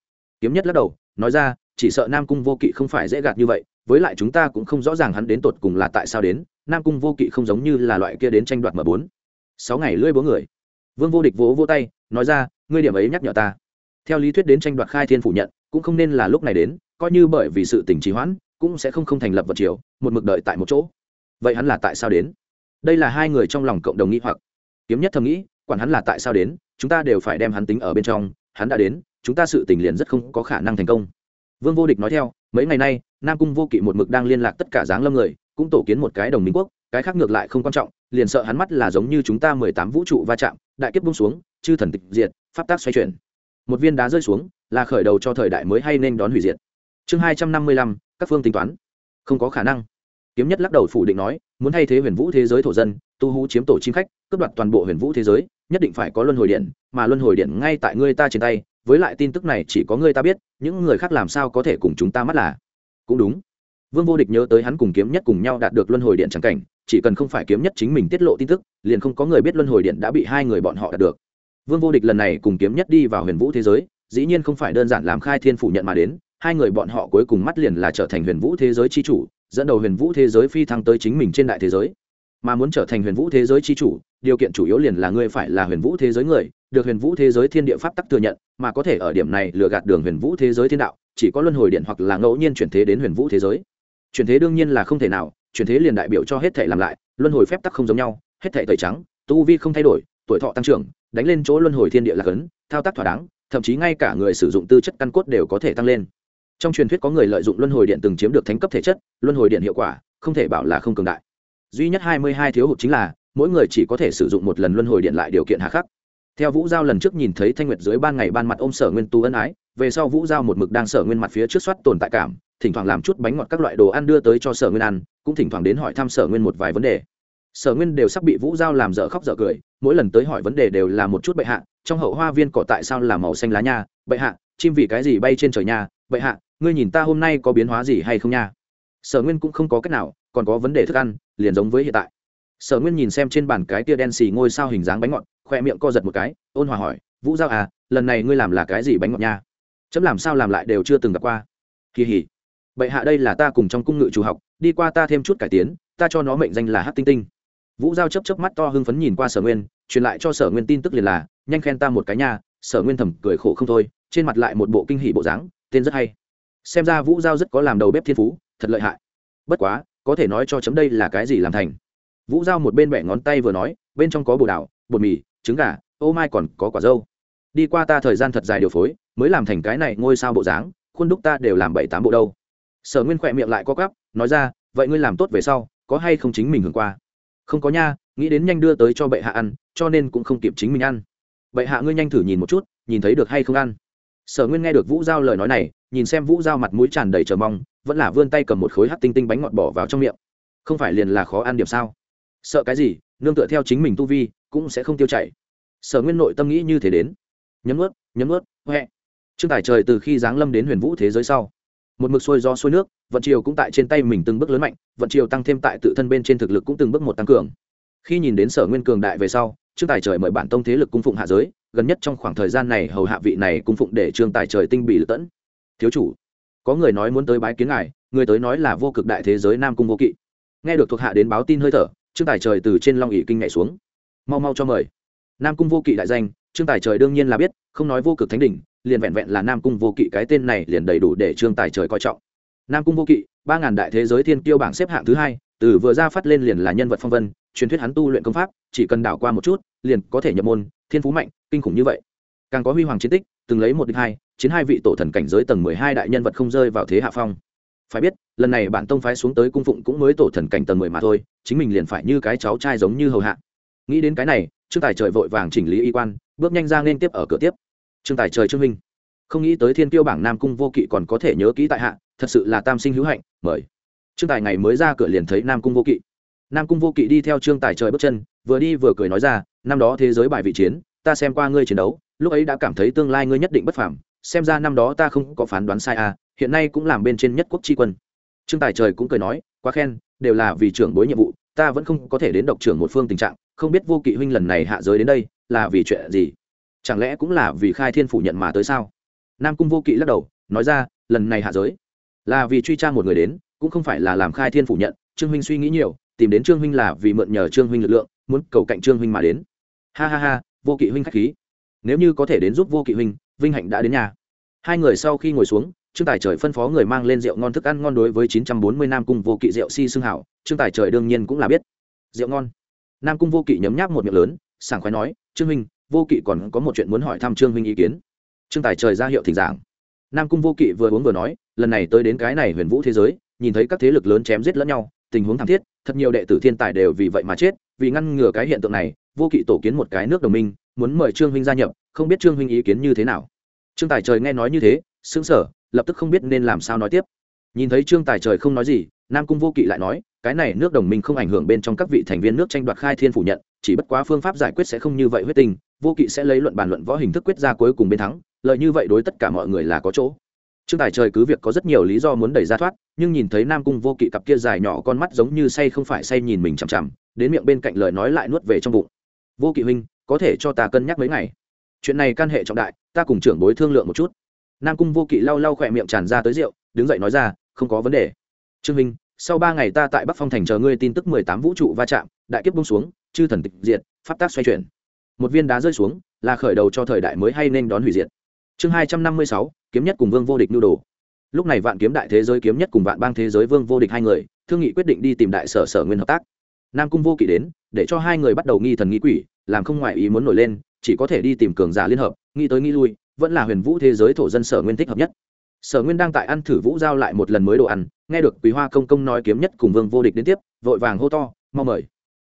S1: Kiếm nhất lắc đầu, nói ra, chỉ sợ nam cung vô kỵ không phải dễ gạt như vậy, với lại chúng ta cũng không rõ ràng hắn đến tột cùng là tại sao đến, nam cung vô kỵ không giống như là loại kia đến tranh đoạt m bốn. Sáu ngày lưỡi bố người. Vương vô địch vỗ vô tay, nói ra, ngươi điểm ấy nhắc nhở ta. Theo lý thuyết đến tranh đoạt khai thiên phủ nhận cũng không nên là lúc này đến, coi như bởi vì sự tình trì hoãn, cũng sẽ không không thành lập vật chiều một mực đợi tại một chỗ. Vậy hắn là tại sao đến? Đây là hai người trong lòng cộng đồng nghĩ hoặc. Kiếm nhất thầm nghĩ, quản hắn là tại sao đến, chúng ta đều phải đem hắn tính ở bên trong, hắn đã đến, chúng ta sự tình liền rất không có khả năng thành công. Vương vô địch nói theo, mấy ngày nay, nam cung vô kỵ một mực đang liên lạc tất cả dáng lâm người, cũng tổ kiến một cái đồng minh quốc, cái khác ngược lại không quan trọng, liền sợ hắn mắt là giống như chúng ta mười tám vũ trụ va chạm, đại kiếp bung xuống, chư thần tịch diệt, pháp tác xoay chuyển một viên đá rơi xuống, là khởi đầu cho thời đại mới hay nên đón hủy diệt. Chương hai trăm năm mươi lăm, các phương tính toán. Không có khả năng. Kiếm nhất lắc đầu phủ định nói, muốn thay thế huyền vũ thế giới thổ dân, tu hú chiếm tổ chim khách, cướp đoạt toàn bộ huyền vũ thế giới, nhất định phải có luân hồi điện, mà luân hồi điện ngay tại ngươi ta trên tay, với lại tin tức này chỉ có ngươi ta biết, những người khác làm sao có thể cùng chúng ta mắt là. Cũng đúng. Vương vô địch nhớ tới hắn cùng kiếm nhất cùng nhau đạt được luân hồi điện trắng cảnh, chỉ cần không phải kiếm nhất chính mình tiết lộ tin tức, liền không có người biết luân hồi điện đã bị hai người bọn họ đạt được vương vô địch lần này cùng kiếm nhất đi vào huyền vũ thế giới, dĩ nhiên không phải đơn giản làm khai thiên phủ nhận mà đến, hai người bọn họ cuối cùng mắt liền là trở thành huyền vũ thế giới chi chủ, dẫn đầu huyền vũ thế giới phi thăng tới chính mình trên đại thế giới. Mà muốn trở thành huyền vũ thế giới chi chủ, điều kiện chủ yếu liền là ngươi phải là huyền vũ thế giới người, được huyền vũ thế giới thiên địa pháp tắc thừa nhận, mà có thể ở điểm này lừa gạt đường huyền vũ thế giới thiên đạo, chỉ có luân hồi điện hoặc là ngẫu nhiên chuyển thế đến huyền vũ thế giới. Chuyển thế đương nhiên là không thể nào, chuyển thế liền đại biểu cho hết thể làm lại, luân hồi phép tắc không giống nhau, hết thể tẩy trắng, tu vi không thay đổi, tuổi thọ tăng trưởng đánh lên chỗ luân hồi thiên địa là ấn thao tác thỏa đáng, thậm chí ngay cả người sử dụng tư chất căn cốt đều có thể tăng lên. Trong truyền thuyết có người lợi dụng luân hồi điện từng chiếm được thánh cấp thể chất, luân hồi điện hiệu quả, không thể bảo là không cường đại. Duy nhất hai mươi hai thiếu hụt chính là, mỗi người chỉ có thể sử dụng một lần luân hồi điện lại điều kiện hạ khắc. Theo vũ giao lần trước nhìn thấy thanh nguyệt dưới ban ngày ban mặt ôm sở nguyên tu ân ái, về sau vũ giao một mực đang sở nguyên mặt phía trước soát tồn tại cảm, thỉnh thoảng làm chút bánh ngọt các loại đồ ăn đưa tới cho sở nguyên ăn, cũng thỉnh thoảng đến hỏi thăm sở nguyên một vài vấn đề. Sở nguyên đều sắp bị vũ giao làm dở khóc dở cười mỗi lần tới hỏi vấn đề đều là một chút bệ hạ, trong hậu hoa viên cỏ tại sao là màu xanh lá nha? Bệ hạ, chim vì cái gì bay trên trời nha? Bệ hạ, ngươi nhìn ta hôm nay có biến hóa gì hay không nha? Sở nguyên cũng không có cách nào, còn có vấn đề thức ăn, liền giống với hiện tại. Sở nguyên nhìn xem trên bàn cái tia đen xì ngôi sao hình dáng bánh ngọt khoe miệng co giật một cái, ôn hòa hỏi, vũ giao à lần này ngươi làm là cái gì bánh ngọt nha? Chấm làm sao làm lại đều chưa từng gặp qua. Kỳ hỉ. Bệ hạ đây là ta cùng trong cung ngự chủ học, đi qua ta thêm chút cải tiến, ta cho nó mệnh danh là hát tinh tinh vũ giao chấp chấp mắt to hưng phấn nhìn qua sở nguyên, truyền lại cho sở nguyên tin tức liền là, nhanh khen ta một cái nha. Sở nguyên thầm cười khổ không thôi, trên mặt lại một bộ kinh hỷ bộ dáng, tên rất hay. Xem ra vũ giao rất có làm đầu bếp thiên phú, thật lợi hại. Bất quá, có thể nói cho chấm đây là cái gì làm thành? Vũ giao một bên bẻ ngón tay vừa nói, bên trong có bồ đào bột mì, trứng gà, ô mai còn có quả dâu. Đi qua ta thời gian thật dài điều phối, mới làm thành cái này ngôi sao bộ dáng, khuôn đúc ta đều làm bảy tám bộ đâu. Sở nguyên khỏe miệng lại có gắp nói ra, vậy ngươi làm tốt về sau, có hay không chính mình hưởng qua? Không có nha, nghĩ đến nhanh đưa tới cho bệ hạ ăn, cho nên cũng không kịp chính mình ăn. Bệ hạ ngươi nhanh thử nhìn một chút, nhìn thấy được hay không ăn. Sở nguyên nghe được vũ giao lời nói này, nhìn xem vũ giao mặt mũi tràn đầy trờ mong, vẫn là vươn tay cầm một khối hát tinh tinh bánh ngọt bỏ vào trong miệng. Không phải liền là khó ăn điểm sao? Sợ cái gì, nương tựa theo chính mình tu vi, cũng sẽ không tiêu chảy. Sở nguyên nội tâm nghĩ như thế đến. Nhấm ướt nhấm ướt huệ trương tài trời từ khi giáng lâm đến huyền vũ thế giới sau một mực xuôi do xuôi nước, vận chiều cũng tại trên tay mình từng bước lớn mạnh, vận chiều tăng thêm tại tự thân bên trên thực lực cũng từng bước một tăng cường. Khi nhìn đến sở nguyên cường đại về sau, trương tài trời mời bản tông thế lực cung phụng hạ giới, gần nhất trong khoảng thời gian này hầu hạ vị này cung phụng để trương tài trời tinh bị lựa tẫn. Thiếu chủ, có người nói muốn tới bái kiến ngài, người tới nói là vô cực đại thế giới nam cung vô kỵ. Nghe được thuộc hạ đến báo tin hơi thở, trương tài trời từ trên long ỉ kinh nhảy xuống. Mau mau cho mời. Nam cung vô kỵ đại danh, trương tài trời đương nhiên là biết, không nói vô cực thánh đỉnh liền vẹn vẹn là nam cung vô kỵ cái tên này liền đầy đủ để trương tài trời coi trọng. Nam cung vô kỵ, ba ngàn đại thế giới thiên kiêu bảng xếp hạng thứ hai, từ vừa ra phát lên liền là nhân vật phong vân, truyền thuyết hắn tu luyện công pháp, chỉ cần đảo qua một chút, liền có thể nhập môn, thiên phú mạnh, kinh khủng như vậy. Càng có huy hoàng chiến tích, từng lấy một địch hai, chiến hai vị tổ thần cảnh giới tầng mười hai đại nhân vật không rơi vào thế hạ phong. Phải biết, lần này bản tông phái xuống tới cung phụng cũng mới tổ thần cảnh tầng mười mà thôi, chính mình liền phải như cái cháu trai giống như hầu hạ. Nghĩ đến cái này, trương tài trời vội vàng chỉnh lý y quan, bước nhanh ra nên tiếp ở cửa tiếp trương tài trời trương minh. Không nghĩ tới thiên tiêu bảng nam cung vô kỵ còn có thể nhớ kỹ tại hạ, thật sự là tam sinh hữu hạnh, mời. Trương tài ngày mới ra cửa liền thấy nam cung vô kỵ. Nam cung vô kỵ đi theo trương tài trời bước chân, vừa đi vừa cười nói ra, năm đó thế giới bài vị chiến, ta xem qua ngươi chiến đấu, lúc ấy đã cảm thấy tương lai ngươi nhất định bất phàm, xem ra năm đó ta không có phán đoán sai à hiện nay cũng làm bên trên nhất quốc tri quân. Trương tài trời cũng cười nói, quá khen, đều là vì trưởng bối nhiệm vụ, ta vẫn không có thể đến độc trưởng một phương tình trạng, không biết vô kỵ huynh lần này hạ giới đến đây, là vì chuyện gì? Chẳng lẽ cũng là vì khai thiên phủ nhận mà tới sao? Nam cung vô kỵ lắc đầu, nói ra, lần này hạ giới. Là vì truy tra một người đến, cũng không phải là làm khai thiên phủ nhận. Trương huynh suy nghĩ nhiều, tìm đến trương huynh là vì mượn nhờ trương huynh lực lượng, muốn cầu cạnh trương huynh mà đến. Ha ha ha, vô kỵ huynh k h á c h khí. Nếu như có thể đến giúp vô kỵ huynh, vinh hạnh đã đến nhà. Hai người sau khi ngồi xuống, trương tài trời phân phó người mang lên rượu ngon thức ăn ngon đối với chín trăm bốn mươi nam cung vô kỵ rượu si xương hảo, trương tài trời đương nhiên cũng là biết. Rượu ngon. Nam cung vô kỵ nhấm nháp một miệng lớn, sảng khoái nói, trương huynh vô kỵ còn có một chuyện muốn hỏi thăm trương huynh ý kiến. Trương tài trời ra hiệu thỉnh giảng. Nam cung vô kỵ vừa uống vừa nói, lần này tới đến cái này huyền vũ thế giới, nhìn thấy các thế lực lớn chém giết lẫn nhau, tình huống thảm thiết, thật nhiều đệ tử thiên tài đều vì vậy mà chết, vì ngăn ngừa cái hiện tượng này, vô kỵ tổ kiến một cái nước đồng minh, muốn mời trương huynh gia nhập, không biết trương huynh ý kiến như thế nào. Trương tài trời nghe nói như thế, sững sờ, lập tức không biết nên làm sao nói tiếp. Nhìn thấy trương tài trời không nói gì, nam cung vô kỵ lại nói, cái này nước đồng minh không ảnh hưởng bên trong các vị thành viên nước tranh đoạt khai thiên phủ nhận, chỉ bất quá phương pháp giải quyết sẽ không như vậy huyết tình vô kỵ sẽ lấy luận bàn luận võ hình thức quyết ra cuối cùng bên thắng, lợi như vậy đối tất cả mọi người là có chỗ. Trương tài trời cứ việc có rất nhiều lý do muốn đẩy ra thoát, nhưng nhìn thấy nam cung vô kỵ cặp kia dài nhỏ con mắt giống như say không phải say nhìn mình chằm chằm, đến miệng bên cạnh lời nói lại nuốt về trong bụng. Vô kỵ huynh, có thể cho ta cân nhắc mấy ngày? Chuyện này can hệ trọng đại, ta cùng trưởng bối thương lượng một chút. Nam cung vô kỵ lau lau khỏe miệng tràn ra tới rượu, đứng dậy nói ra, không có vấn đề. Trương huynh, sau ba ngày ta tại bắc phong thành chờ ngươi tin tức mười tám vũ trụ va chạm, đại kiếp bung xuống, chư thần tịch diệt, pháp tác xoay chuyển một viên đá rơi xuống, là khởi đầu cho thời đại mới hay nên đón hủy diệt. Chương hai trăm năm mươi sáu, kiếm nhất cùng vương vô địch nhu đồ. Lúc này vạn kiếm đại thế giới, kiếm nhất cùng vạn bang thế giới, vương vô địch hai người, thương nghị quyết định đi tìm đại sở sở nguyên hợp tác. Nam cung vô kỵ đến, để cho hai người bắt đầu nghi thần nghi quỷ, làm không ngoại ý muốn nổi lên, chỉ có thể đi tìm cường giả liên hợp, nghĩ tới nghĩ lui, vẫn là huyền vũ thế giới thổ dân sở nguyên thích hợp nhất. Sở nguyên đang tại ăn thử vũ giao lại một lần mới đồ ăn, nghe được quý hoa công công nói kiếm nhất cùng vương vô địch đến tiếp, vội vàng hô to, mau mời.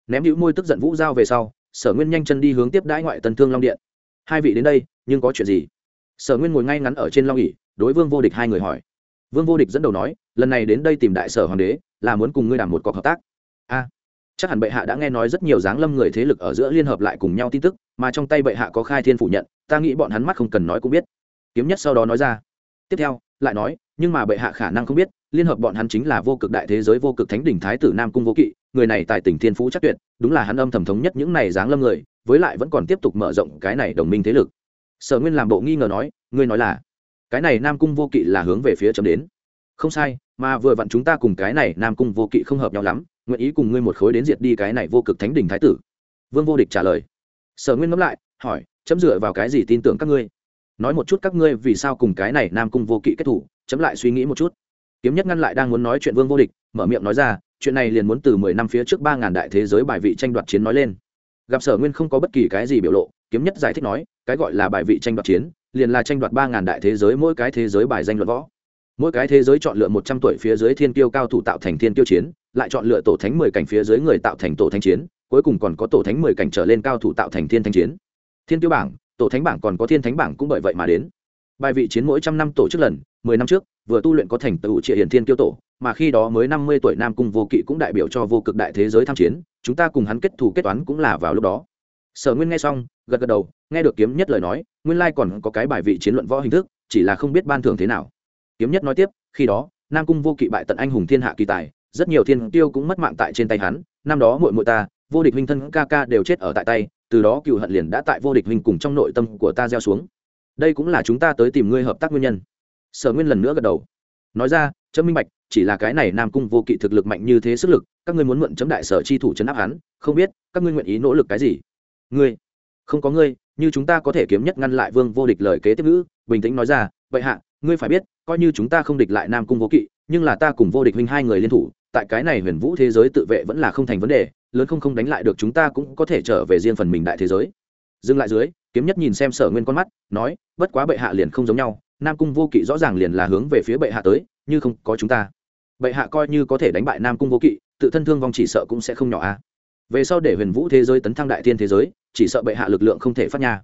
S1: Ném hữu môi tức giận vũ giao về sau sở nguyên nhanh chân đi hướng tiếp đãi ngoại tân thương long điện. Hai vị đến đây, nhưng có chuyện gì? Sở nguyên ngồi ngay ngắn ở trên long ỉ đối vương vô địch hai người hỏi. Vương vô địch dẫn đầu nói, lần này đến đây tìm đại sở hoàng đế, là muốn cùng ngươi đảm một cuộc hợp tác. A, chắc hẳn bệ hạ đã nghe nói rất nhiều dáng lâm người thế lực ở giữa liên hợp lại cùng nhau tin tức, mà trong tay bệ hạ có khai thiên phủ nhận, ta nghĩ bọn hắn mắt không cần nói cũng biết. Kiếm nhất sau đó nói ra. Tiếp theo, lại nói, nhưng mà bệ hạ khả năng không biết liên hợp bọn hắn chính là vô cực đại thế giới, vô cực thánh đỉnh thái tử nam cung vô kỵ, người này tại tỉnh thiên phú chắc tuyệt, đúng là hắn âm thầm thống nhất những này dáng lâm người, với lại vẫn còn tiếp tục mở rộng cái này đồng minh thế lực. Sở nguyên làm bộ nghi ngờ nói, ngươi nói là, cái này nam cung vô kỵ là hướng về phía chấm đến? Không sai, mà vừa vặn chúng ta cùng cái này nam cung vô kỵ không hợp nhau lắm, nguyện ý cùng ngươi một khối đến diệt đi cái này vô cực thánh đình thái tử. Vương vô địch trả lời. Sở nguyên ngẫm lại, hỏi, chấm dựa vào cái gì tin tưởng các ngươi? Nói một chút các ngươi vì sao cùng cái này nam cung vô kỵ kết thủ, chấm lại suy nghĩ một chút kiếm nhất ngăn lại đang muốn nói chuyện vương vô địch, mở miệng nói ra, chuyện này liền muốn từ mười năm phía trước ba ngàn đại thế giới bài vị tranh đoạt chiến nói lên. Gặp sở nguyên không có bất kỳ cái gì biểu lộ, kiếm nhất giải thích nói, cái gọi là bài vị tranh đoạt chiến, liền là tranh đoạt ba ngàn đại thế giới mỗi cái thế giới bài danh luận võ. Mỗi cái thế giới chọn lựa một trăm tuổi phía dưới thiên tiêu cao thủ tạo thành thiên tiêu chiến, lại chọn lựa tổ thánh mười cảnh phía dưới người tạo thành tổ thánh chiến, cuối cùng còn có tổ thánh mười cảnh trở lên cao thủ tạo thành thiên thanh chiến. Thiên tiêu bảng, tổ thánh bảng còn có thiên thánh bảng cũng bởi vậy mà đến. Bài vị chiến mỗi trăm năm tổ chức lần mười năm trước, vừa tu luyện có thành tựu Triệu Hiển thiên tiêu tổ, mà khi đó mới năm mươi tuổi nam cung vô kỵ cũng đại biểu cho vô cực đại thế giới tham chiến, chúng ta cùng hắn kết thù kết toán cũng là vào lúc đó. Sở nguyên nghe xong, gật gật đầu, nghe được kiếm nhất lời nói, nguyên lai còn có cái bài vị chiến luận võ hình thức, chỉ là không biết ban thưởng thế nào. Kiếm nhất nói tiếp, khi đó, nam cung vô kỵ bại tận anh hùng thiên hạ kỳ tài, rất nhiều thiên tiêu cũng mất mạng tại trên tay hắn, năm đó muội muội ta, vô địch huynh thân ca ca đều chết ở tại tay, từ đó cựu hận liền đã tại vô địch huynh cùng trong nội tâm của ta gieo xuống. Đây cũng là chúng ta tới tìm ngươi hợp tác nguyên nhân sở nguyên lần nữa gật đầu. Nói ra chấm minh bạch, chỉ là cái này nam cung vô kỵ thực lực mạnh như thế sức lực, các ngươi muốn mượn chấm đại sở chi thủ chấn áp hắn, không biết các ngươi nguyện ý nỗ lực cái gì? Ngươi? Không có ngươi, như chúng ta có thể kiếm nhất ngăn lại vương vô địch lời kế tiếp ngữ. Bình tĩnh nói ra, vậy hạ, ngươi phải biết, coi như chúng ta không địch lại nam cung vô kỵ, nhưng là ta cùng vô địch huynh hai người liên thủ, tại cái này huyền vũ thế giới tự vệ vẫn là không thành vấn đề, lớn không không đánh lại được chúng ta cũng có thể trở về riêng phần mình đại thế giới. Dừng lại dưới, kiếm nhất nhìn xem sở nguyên con mắt, nói, bất quá bệ hạ liền không giống nhau nam cung vô kỵ rõ ràng liền là hướng về phía bệ hạ tới, như không có chúng ta. Bệ hạ coi như có thể đánh bại nam cung vô kỵ, tự thân thương vong chỉ sợ cũng sẽ không nhỏ a. Về sau để huyền vũ thế giới tấn thăng đại thiên thế giới, chỉ sợ bệ hạ lực lượng không thể phát nha.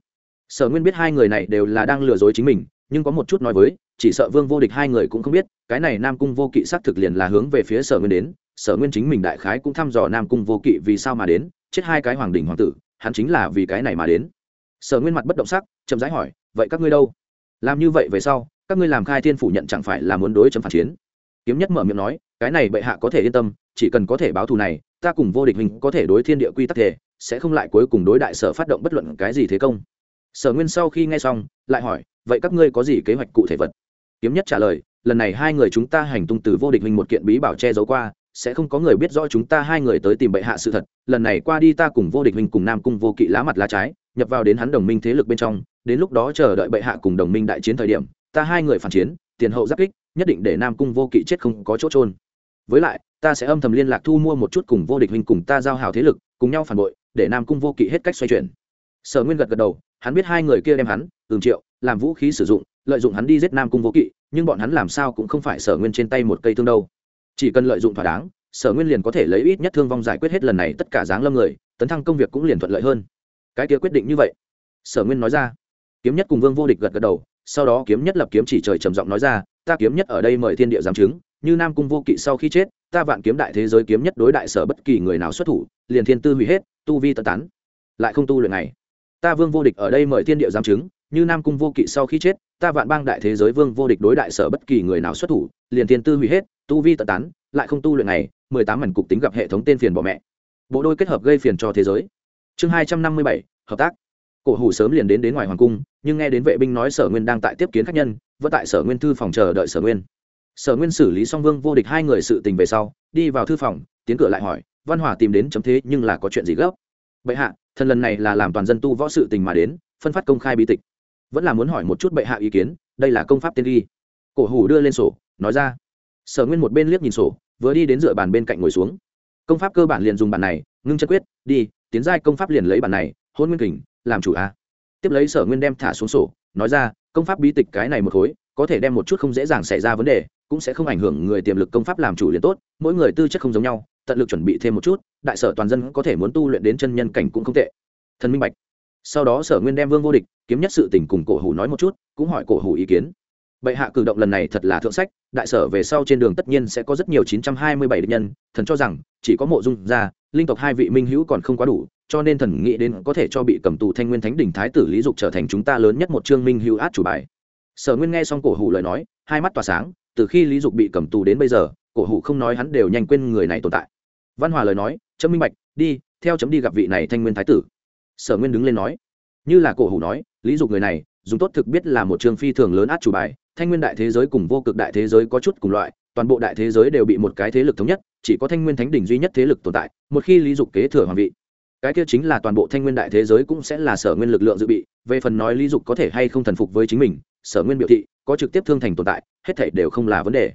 S1: Sở nguyên biết hai người này đều là đang lừa dối chính mình, nhưng có một chút nói với, chỉ sợ vương vô địch hai người cũng không biết, cái này nam cung vô kỵ xác thực liền là hướng về phía sở nguyên đến, sở nguyên chính mình đại khái cũng thăm dò nam cung vô kỵ vì sao mà đến, chết hai cái hoàng đình hoàng tử, hắn chính là vì cái này mà đến. Sở nguyên mặt bất động sắc, chậm rãi hỏi, vậy các ngươi đâu? Làm như vậy về sau, các ngươi làm khai thiên phủ nhận chẳng phải là muốn đối chấm phản chiến? Kiếm nhất mở miệng nói, cái này bệ hạ có thể yên tâm, chỉ cần có thể báo thù này, ta cùng vô địch hình có thể đối thiên địa quy tắc thể, sẽ không lại cuối cùng đối đại sở phát động bất luận cái gì thế công. Sở nguyên sau khi nghe xong, lại hỏi, vậy các ngươi có gì kế hoạch cụ thể vật? Kiếm nhất trả lời, lần này hai người chúng ta hành tung từ vô địch hình một kiện bí bảo che giấu qua, sẽ không có người biết rõ chúng ta hai người tới tìm bệ hạ sự thật. Lần này qua đi ta cùng vô địch hình cùng nam cung vô kỵ lá mặt lá trái, nhập vào đến hắn đồng minh thế lực bên trong đến lúc đó chờ đợi bệ hạ cùng đồng minh đại chiến thời điểm, ta hai người phản chiến, tiền hậu giáp kích, nhất định để nam cung vô kỵ chết không có chỗ trôn với lại, ta sẽ âm thầm liên lạc thu mua một chút cùng vô địch huynh cùng ta giao hào thế lực, cùng nhau phản bội, để nam cung vô kỵ hết cách xoay chuyển. Sở nguyên gật gật đầu, hắn biết hai người kia đem hắn ừm triệu, làm vũ khí sử dụng, lợi dụng hắn đi giết nam cung vô kỵ, nhưng bọn hắn làm sao cũng không phải sở nguyên trên tay một cây thương đâu. Chỉ cần lợi dụng thỏa đáng, sở nguyên liền có thể lấy ít nhất thương vong giải quyết hết lần này tất cả dáng lâm người, tấn thăng công việc cũng liền thuận lợi hơn. Cái kia quyết định như vậy. Sở nguyên nói ra kiếm nhất cùng vương vô địch gật gật đầu, sau đó kiếm nhất lập kiếm chỉ trời trầm giọng nói ra, ta kiếm nhất ở đây mời thiên địa giám chứng, như nam cung vô kỵ sau khi chết, ta vạn kiếm đại thế giới kiếm nhất đối đại sở bất kỳ người nào xuất thủ, liền thiên tư hủy hết, tu vi tận tán. Lại không tu luyện này ta vương vô địch ở đây mời thiên địa giám chứng, như nam cung vô kỵ sau khi chết, ta vạn bang đại thế giới vương vô địch đối đại sở bất kỳ người nào xuất thủ, liền thiên tư hủy hết, tu vi tận tán, lại không tu luyện này mười tám mảnh cục tính gặp hệ thống tên phiền bỏ mẹ. Bộ đôi kết hợp gây phiền cho thế giới. Chương hai trăm năm mươi bảy, hợp tác cổ hủ sớm liền đến đến ngoài hoàng cung, nhưng nghe đến vệ binh nói sở nguyên đang tại tiếp kiến khách nhân, vẫn tại sở nguyên thư phòng chờ đợi sở nguyên. Sở nguyên xử lý song vương vô địch hai người sự tình về sau, đi vào thư phòng, tiến cửa lại hỏi, văn hòa tìm đến chấm thế, nhưng là có chuyện gì gấp? Bệ hạ, thần lần này là làm toàn dân tu võ sự tình mà đến, phân phát công khai bi tịch. Vẫn là muốn hỏi một chút bệ hạ ý kiến, đây là công pháp tiên ghi. Cổ hủ đưa lên sổ, nói ra. Sở nguyên một bên liếc nhìn sổ, vừa đi đến dựa bàn bên cạnh ngồi xuống. Công pháp cơ bản liền dùng bản này, ngưng chân quyết, đi, tiến giai công pháp liền lấy bản này, hôn nguyên kình làm chủ a. Tiếp lấy sở nguyên đem thả xuống sổ, nói ra, công pháp bí tịch cái này một khối, có thể đem một chút không dễ dàng xảy ra vấn đề, cũng sẽ không ảnh hưởng người tiềm lực công pháp làm chủ liền tốt, mỗi người tư chất không giống nhau, tận lực chuẩn bị thêm một chút, đại sở toàn dân có thể muốn tu luyện đến chân nhân cảnh cũng không tệ. Thần minh bạch. Sau đó sở nguyên đem vương vô địch, kiếm nhất sự tình cùng cổ hủ nói một chút, cũng hỏi cổ hủ ý kiến. Bệ hạ cử động lần này thật là thượng sách, đại sở về sau trên đường tất nhiên sẽ có rất nhiều chín trăm hai mươi bảy địch nhân, thần cho rằng, chỉ có mộ dung gia linh tộc hai vị minh hữu còn không quá đủ cho nên thần nghĩ đến có thể cho bị cầm tù thanh nguyên thánh đỉnh thái tử lý dục trở thành chúng ta lớn nhất một chương minh hữu át chủ bài. Sở nguyên nghe xong cổ hủ lời nói, hai mắt tỏa sáng, từ khi lý dục bị cầm tù đến bây giờ, cổ hủ không nói hắn đều nhanh quên người này tồn tại. Văn hòa lời nói chấm minh bạch, đi, theo chấm đi gặp vị này thanh nguyên thái tử. Sở nguyên đứng lên nói, như là cổ hủ nói, lý dục người này, dùng tốt thực biết là một trường phi thường lớn át chủ bài, thanh nguyên đại thế giới cùng vô cực đại thế giới có chút cùng loại, toàn bộ đại thế giới đều bị một cái thế lực thống nhất, chỉ có thanh nguyên thánh đỉnh duy nhất thế lực tồn tại, một khi lý dục kế thừa hoàng vị cái kia chính là toàn bộ thanh nguyên đại thế giới cũng sẽ là sở nguyên lực lượng dự bị, về phần nói lý dục có thể hay không thần phục với chính mình, sở nguyên biểu thị, có trực tiếp thương thành tồn tại, hết thể đều không là vấn đề.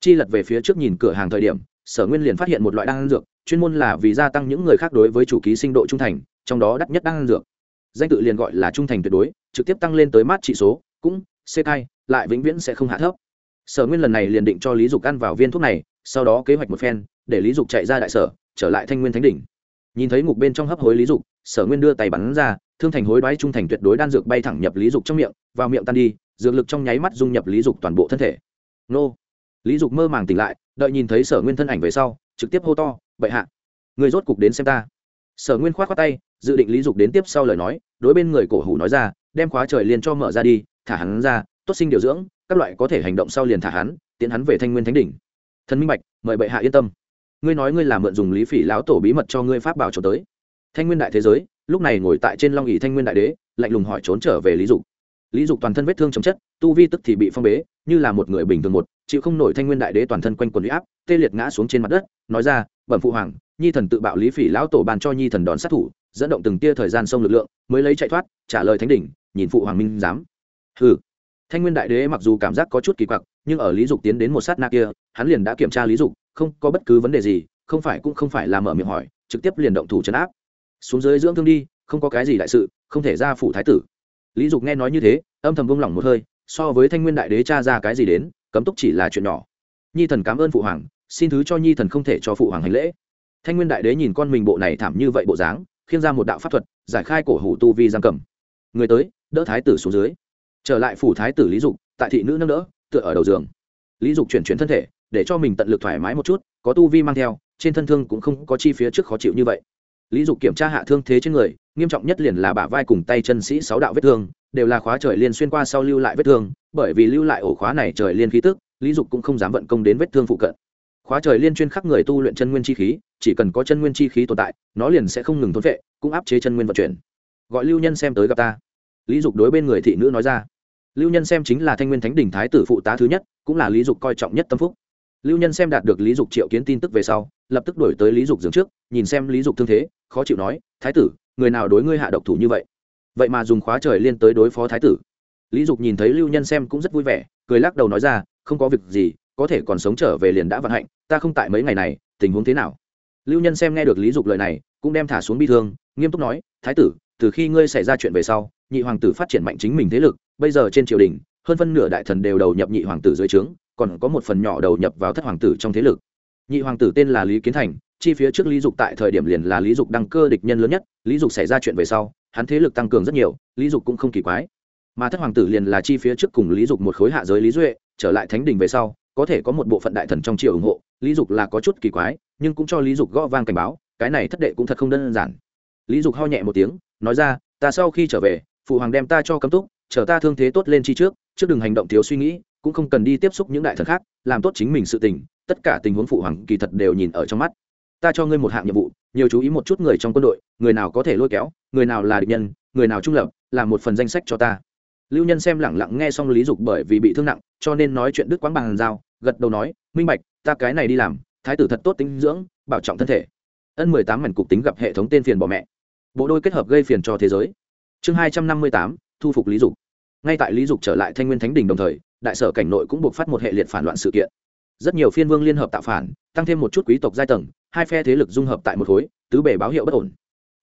S1: Chi lật về phía trước nhìn cửa hàng thời điểm, sở nguyên liền phát hiện một loại đan dược, chuyên môn là vì gia tăng những người khác đối với chủ ký sinh độ trung thành, trong đó đắt nhất đan dược. Danh tự liền gọi là trung thành tuyệt đối, trực tiếp tăng lên tới mát trị số, cũng c hai lại vĩnh viễn sẽ không hạ thấp. Sở nguyên lần này liền định cho lý dục ăn vào viên thuốc này, sau đó kế hoạch một phen, để lý dục chạy ra đại sở, trở lại thanh nguyên thánh đỉnh nhìn thấy ngục bên trong hấp hối lý dục, sở nguyên đưa tay bắn ra, thương thành hối đoái trung thành tuyệt đối đan dược bay thẳng nhập lý dục trong miệng, vào miệng tan đi, dược lực trong nháy mắt dung nhập lý dục toàn bộ thân thể. Nô. Lý dục mơ màng tỉnh lại, đợi nhìn thấy sở nguyên thân ảnh về sau, trực tiếp hô to bậy hạ, người rốt cục đến xem ta. Sở nguyên k h o á t khoác tay, dự định lý dục đến tiếp sau lời nói, đối bên người cổ hủ nói ra, đem khóa trời liền cho mở ra đi, thả hắn ra, tốt sinh điều dưỡng, các loại có thể hành động sau liền thả hắn tiến hắn về thanh nguyên thánh đỉnh. Thần minh bạch, mời bệ hạ yên tâm ngươi nói ngươi làm mượn dùng lý phỉ lão tổ bí mật cho ngươi pháp bảo trốn tới. Thanh nguyên đại thế giới lúc này ngồi tại trên long ỉ thanh nguyên đại đế lạnh lùng hỏi trốn trở về lý dục. Lý dục toàn thân vết thương chấm chất tu vi tức thì bị phong bế như là một người bình thường một chịu không nổi thanh nguyên đại đế toàn thân quanh quần huy áp tê liệt ngã xuống trên mặt đất nói ra bẩm phụ hoàng nhi thần tự bạo lý phỉ lão tổ bàn cho nhi thần đón sát thủ dẫn động từng tia thời gian sông lực lượng mới lấy chạy thoát trả lời thánh đỉnh nhìn phụ hoàng minh giám, hừ. Thanh nguyên đại đế mặc dù cảm giác có chút kỳ quặc nhưng ở lý dục tiến đến một sát na kia hắn liền đã kiểm tra lý dục không có bất cứ vấn đề gì, không phải cũng không phải là mở miệng hỏi, trực tiếp liền động thủ chấn áp. Xuống dưới dưỡng thương đi, không có cái gì đại sự, không thể ra phủ thái tử. Lý dục nghe nói như thế, âm thầm vung lòng một hơi, so với thanh nguyên đại đế cha ra cái gì đến, cấm túc chỉ là chuyện nhỏ. Nhi thần cảm ơn phụ hoàng, xin thứ cho nhi thần không thể cho phụ hoàng hành lễ. Thanh nguyên đại đế nhìn con mình bộ này thảm như vậy bộ dáng, khiêng ra một đạo pháp thuật, giải khai cổ hủ tu vi giam cầm. Người tới, đỡ thái tử xuống dưới. Trở lại phủ thái tử lý dục, tại thị nữ nâng đỡ, tựa ở đầu giường. Lý dục chuyển chuyển thân thể để cho mình tận lực thoải mái một chút, có tu vi mang theo, trên thân thương cũng không có chi phía trước khó chịu như vậy. Lý dục kiểm tra hạ thương thế trên người, nghiêm trọng nhất liền là bả vai cùng tay chân sĩ sáu đạo vết thương, đều là khóa trời liên xuyên qua sau lưu lại vết thương, bởi vì lưu lại ổ khóa này trời liên khí tức, lý dục cũng không dám vận công đến vết thương phụ cận. Khóa trời liên chuyên khắc người tu luyện chân nguyên chi khí, chỉ cần có chân nguyên chi khí tồn tại, nó liền sẽ không ngừng thốn vệ cũng áp chế chân nguyên vận chuyển. Gọi lưu nhân xem tới gặp ta. Lý dục đối bên người thị nữ nói ra. Lưu nhân xem chính là thanh nguyên thánh đình thái tử phụ tá thứ nhất, cũng là lý dục coi trọng nhất tâm phúc lưu nhân xem đạt được lý dục triệu kiến tin tức về sau, lập tức đổi tới lý dục dường trước, nhìn xem lý dục thương thế, khó chịu nói, thái tử, người nào đối ngươi hạ độc thủ như vậy? Vậy mà dùng khóa trời liên tới đối phó thái tử. Lý dục nhìn thấy lưu nhân xem cũng rất vui vẻ, cười lắc đầu nói ra, không có việc gì, có thể còn sống trở về liền đã vận hạnh, ta không tại mấy ngày này, tình huống thế nào? Lưu nhân xem nghe được lý dục lời này, cũng đem thả xuống bi thương, nghiêm túc nói, thái tử, từ khi ngươi xảy ra chuyện về sau, nhị hoàng tử phát triển mạnh chính mình thế lực, bây giờ trên triều đình, hơn phân nửa đại thần đều đầu nhập nhị hoàng tử dưới trướng còn có một phần nhỏ đầu nhập vào thất hoàng tử trong thế lực. Nhị hoàng tử tên là lý kiến thành, chi phía trước lý dục tại thời điểm liền là lý dục đăng cơ địch nhân lớn nhất, lý dục xảy ra chuyện về sau, hắn thế lực tăng cường rất nhiều, lý dục cũng không kỳ quái. Mà thất hoàng tử liền là chi phía trước cùng lý dục một khối hạ giới lý duệ, trở lại thánh đình về sau, có thể có một bộ phận đại thần trong triều ủng hộ, lý dục là có chút kỳ quái, nhưng cũng cho lý dục gõ vang cảnh báo, cái này thất đệ cũng thật không đơn giản. Lý dục ho nhẹ một tiếng, nói ra, ta sau khi trở về, phụ hoàng đem ta cho cấm túc, chờ ta thương thế tốt lên chi trước trước đừng hành động thiếu suy nghĩ cũng không cần đi tiếp xúc những đại thần khác, làm tốt chính mình sự tình, tất cả tình huống phụ hoàng kỳ thật đều nhìn ở trong mắt. Ta cho ngươi một hạng nhiệm vụ, nhiều chú ý một chút người trong quân đội, người nào có thể lôi kéo, người nào là địch nhân, người nào trung lập làm một phần danh sách cho ta. Lưu nhân xem lẳng lặng nghe xong lý dục bởi vì bị thương nặng, cho nên nói chuyện đức quán bằng giao, gật đầu nói, minh bạch, ta cái này đi làm, thái tử thật tốt tính dưỡng, bảo trọng thân thể. Ân mười tám mảnh cục tính gặp hệ thống tên phiền bỏ mẹ. Bộ đôi kết hợp gây phiền cho thế giới. Chương hai trăm năm mươi tám, thu phục lý dục. Ngay tại lý dục trở lại thanh nguyên thánh đình đồng thời đại sở cảnh nội cũng buộc phát một hệ liệt phản loạn sự kiện. Rất nhiều phiên vương liên hợp tạo phản, tăng thêm một chút quý tộc giai tầng, hai phe thế lực dung hợp tại một khối, tứ bể báo hiệu bất ổn.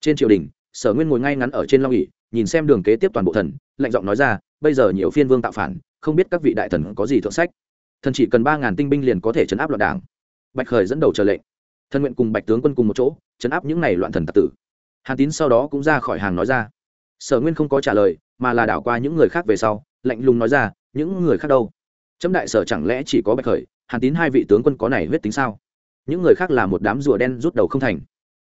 S1: Trên triều đình, sở nguyên ngồi ngay ngắn ở trên long ỉ nhìn xem đường kế tiếp toàn bộ thần, lạnh giọng nói ra, bây giờ nhiều phiên vương tạo phản, không biết các vị đại thần có gì thượng sách. Thần chỉ cần ba ngàn tinh binh liền có thể chấn áp loạn đảng. Bạch khởi dẫn đầu chờ lệnh. Thần nguyện cùng bạch tướng quân cùng một chỗ, chấn áp những này loạn thần tạc tử. Hàn tín sau đó cũng ra khỏi hàng nói ra. Sở nguyên không có trả lời, mà là đảo qua những người khác về sau, lạnh lùng nói ra những người khác đâu? Chấm đại sở chẳng lẽ chỉ có bạch khởi, hàn tín hai vị tướng quân có này huyết tính sao? Những người khác là một đám rùa đen rút đầu không thành.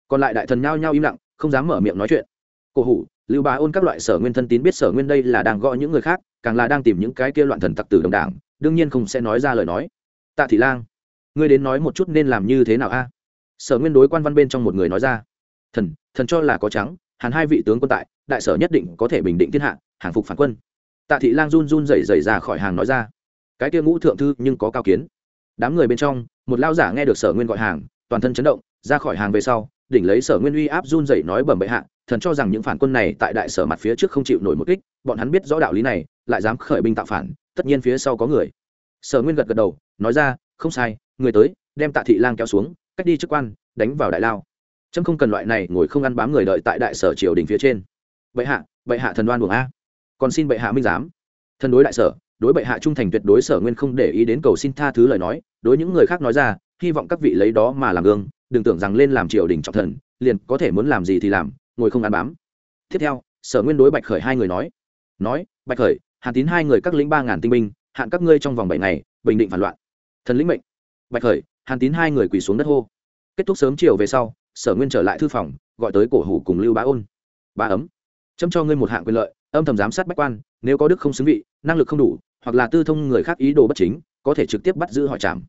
S1: Còn lại đại thần nhao nhao im lặng, không dám mở miệng nói chuyện. Cổ hủ, lưu bá ôn các loại sở nguyên thân tín biết sở nguyên đây là đang gõ những người khác, càng là đang tìm những cái kia loạn thần tặc tử đồng đảng, đương nhiên không sẽ nói ra lời nói. Tạ thị lang, ngươi đến nói một chút nên làm như thế nào a? Sở nguyên đối quan văn bên trong một người nói ra. Thần thần cho là có trắng, hàn hai vị tướng quân tại, đại sở nhất định có thể bình định thiên hạ, hàng phục phản quân tạ thị lang run run rẩy rẩy ra khỏi hàng nói ra. Cái kia ngũ thượng thư nhưng có cao kiến. Đám người bên trong, một lao giả nghe được sở nguyên gọi hàng, toàn thân chấn động, ra khỏi hàng về sau, đỉnh lấy sở nguyên uy áp run rẩy nói bẩm bệ hạ, thần cho rằng những phản quân này tại đại sở mặt phía trước không chịu nổi một kích, bọn hắn biết rõ đạo lý này, lại dám khởi binh tạo phản, tất nhiên phía sau có người. Sở nguyên gật gật đầu, nói ra, không sai, người tới, đem tạ thị lang kéo xuống, cách đi chức quan, đánh vào đại lao. Trâm không cần loại này ngồi không ăn bám người đợi tại đại sở triều đình phía trên. Bệ hạ bệ hạ thần đoan buồng a còn xin bệ hạ minh giám. Thần đối đại sở, đối bệ hạ trung thành tuyệt đối sở nguyên không để ý đến cầu xin tha thứ lời nói, đối những người khác nói ra, hy vọng các vị lấy đó mà làm gương, đừng tưởng rằng lên làm triều đình trọng thần, liền có thể muốn làm gì thì làm, ngồi không ăn bám. Tiếp theo, sở nguyên đối bạch khởi hai người nói nói, bạch khởi, hàn tín hai người các lĩnh ba ngàn tinh binh, hạn các ngươi trong vòng bảy ngày, bình định phản loạn. Thần lĩnh mệnh. Bạch khởi, hàn tín hai người quỳ xuống đất hô. Kết thúc sớm chiều về sau, sở nguyên trở lại thư phòng, gọi tới cổ hủ cùng lưu bá ôn. Ba ấm, chấm cho ngươi một hạng quyền lợi âm thầm giám sát bách quan, nếu có đức không xứng vị, năng lực không đủ, hoặc là tư thông người khác ý đồ bất chính, có thể trực tiếp bắt giữ hỏi chạm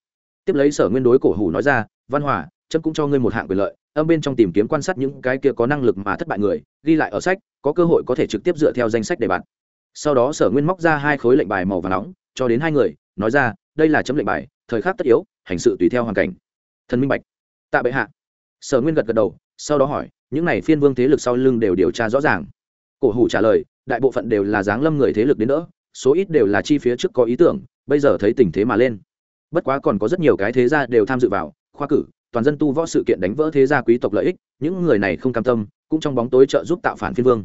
S1: tiếp lấy sở nguyên đối cổ hủ nói ra, văn hòa, chấm cũng cho ngươi một hạng quyền lợi, âm bên trong tìm kiếm quan sát những cái kia có năng lực mà thất bại người, ghi lại ở sách, có cơ hội có thể trực tiếp dựa theo danh sách để bạn. Sau đó sở nguyên móc ra hai khối lệnh bài màu và nóng, cho đến hai người, nói ra, đây là chấm lệnh bài, thời khắc tất yếu, hành sự tùy theo hoàn cảnh. Thần minh bạch. Tạ bệ hạ. Sở nguyên gật gật đầu, sau đó hỏi, những này phiên vương thế lực sau lưng đều điều tra rõ ràng. Cổ hủ trả lời đại bộ phận đều là giáng lâm người thế lực đến nữa số ít đều là chi phía trước có ý tưởng, bây giờ thấy tình thế mà lên. Bất quá còn có rất nhiều cái thế gia đều tham dự vào, khoa cử, toàn dân tu võ sự kiện đánh vỡ thế gia quý tộc lợi ích, những người này không cam tâm, cũng trong bóng tối trợ giúp tạo phản phiên vương.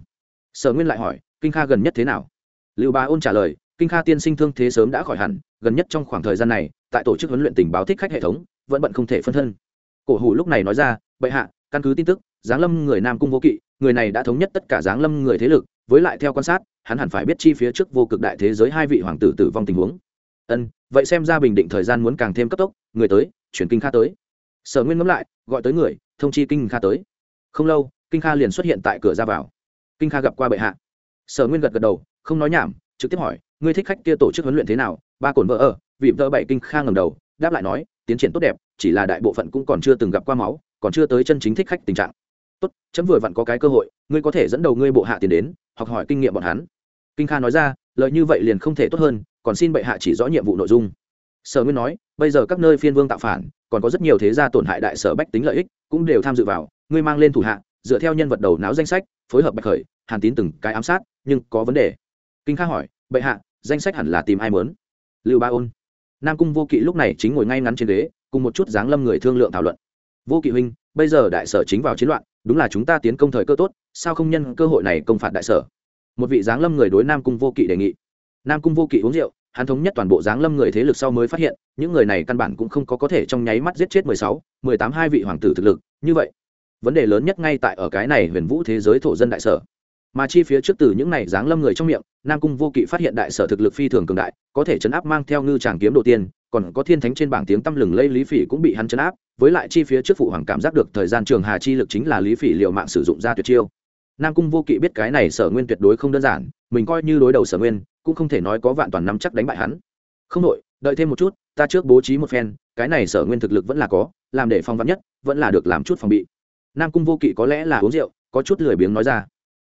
S1: Sở nguyên lại hỏi, kinh kha gần nhất thế nào? Lưu bá ôn trả lời, kinh kha tiên sinh thương thế sớm đã khỏi hẳn, gần nhất trong khoảng thời gian này, tại tổ chức huấn luyện tình báo thích khách hệ thống, vẫn bận không thể phân thân. Cổ hủ lúc này nói ra, bệ hạ, căn cứ tin tức, giáng lâm người nam cung vô kỵ người này đã thống nhất tất cả giáng lâm người thế lực, với lại theo quan sát, hắn hẳn phải biết chi phía trước vô cực đại thế giới hai vị hoàng tử tử vong tình huống. Ân, vậy xem ra bình định thời gian muốn càng thêm cấp tốc, người tới, chuyển kinh kha tới. Sở nguyên ngẫm lại, gọi tới người, thông chi kinh kha tới. Không lâu, kinh kha liền xuất hiện tại cửa ra vào. Kinh kha gặp qua bệ hạ. Sở nguyên gật gật đầu, không nói nhảm, trực tiếp hỏi, ngươi thích khách kia tổ chức huấn luyện thế nào? Ba cồn vợ ở. Vị vỡ bảy kinh kha ngầm đầu, đáp lại nói, tiến triển tốt đẹp, chỉ là đại bộ phận cũng còn chưa từng gặp qua máu, còn chưa tới chân chính thích khách tình trạng tốt, chấm vừa vặn có cái cơ hội, ngươi có thể dẫn đầu ngươi bộ hạ tiền đến, học hỏi kinh nghiệm bọn hắn. Kinh kha nói ra lợi như vậy liền không thể tốt hơn, còn xin bệ hạ chỉ rõ nhiệm vụ nội dung. Sở nguyên nói, bây giờ các nơi phiên vương tạo phản, còn có rất nhiều thế gia tổn hại đại sở bách tính lợi ích, cũng đều tham dự vào, ngươi mang lên thủ hạ, dựa theo nhân vật đầu não danh sách, phối hợp bạch khởi, hàn tín từng cái ám sát, nhưng có vấn đề. Kinh kha hỏi, bệ hạ, danh sách hẳn là tìm ai mớn lưu ba ôn, nam cung vô kỵ lúc này chính ngồi ngay ngắn trên ghế, cùng một chút dáng lâm người thương lượng thảo luận. Vô kỵ huynh bây giờ đại sở chính vào chiến loạn, đúng là chúng ta tiến công thời cơ tốt, sao không nhân cơ hội này công phạt đại sở? Một vị giáng lâm người đối nam cung vô kỵ đề nghị. Nam cung vô kỵ uống rượu, hắn thống nhất toàn bộ giáng lâm người thế lực sau mới phát hiện, những người này căn bản cũng không có có thể trong nháy mắt giết chết mười sáu, mười tám hai vị hoàng tử thực lực, như vậy, vấn đề lớn nhất ngay tại ở cái này huyền vũ thế giới thổ dân đại sở. Mà chi phía trước từ những này giáng lâm người trong miệng, nam cung vô kỵ phát hiện đại sở thực lực phi thường cường đại, có thể chấn áp mang theo ngư tràng kiếm đầu tiên còn có thiên thánh trên bảng tiếng tăm lừng lây lý phỉ cũng bị hắn chấn áp, với lại chi phía trước phụ hoàng cảm giác được thời gian trường hà chi lực chính là lý phỉ liệu mạng sử dụng ra tuyệt chiêu. Nam cung vô kỵ biết cái này sở nguyên tuyệt đối không đơn giản, mình coi như đối đầu sở nguyên, cũng không thể nói có vạn toàn nắm chắc đánh bại hắn. Không đội đợi thêm một chút, ta trước bố trí một phen, cái này sở nguyên thực lực vẫn là có, làm để phong vắn nhất, vẫn là được làm chút phòng bị. Nam cung vô kỵ có lẽ là uống rượu, có chút lười biếng nói ra.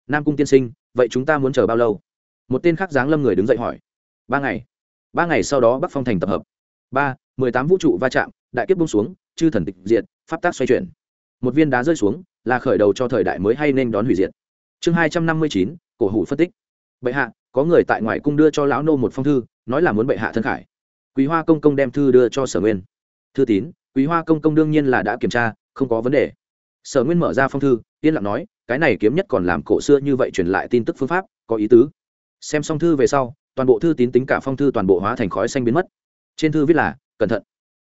S1: Nam cung tiên sinh, vậy chúng ta muốn chờ bao lâu? Một tên khác dáng lâm người đứng dậy hỏi. Ba ngày. Ba ngày sau đó bắc phong thành tập hợp ba, mười tám vũ trụ va chạm, đại kiếp bung xuống, chư thần tịch diệt, pháp tác xoay chuyển. Một viên đá rơi xuống, là khởi đầu cho thời đại mới hay nên đón hủy diệt. Chương hai trăm năm mươi chín, cổ hủ phân tích. Bệ hạ, có người tại ngoài cung đưa cho lão nô một phong thư, nói là muốn bệ hạ thân khải. Quý hoa công công đem thư đưa cho sở nguyên. Thư tín, quý hoa công công đương nhiên là đã kiểm tra, không có vấn đề. Sở nguyên mở ra phong thư, yên lặng nói, cái này kiếm nhất còn làm cổ xưa như vậy truyền lại tin tức phương pháp, có ý tứ. Xem xong thư về sau, toàn bộ thư tín tính cả phong thư toàn bộ hóa thành khói xanh biến mất trên thư viết là, cẩn thận.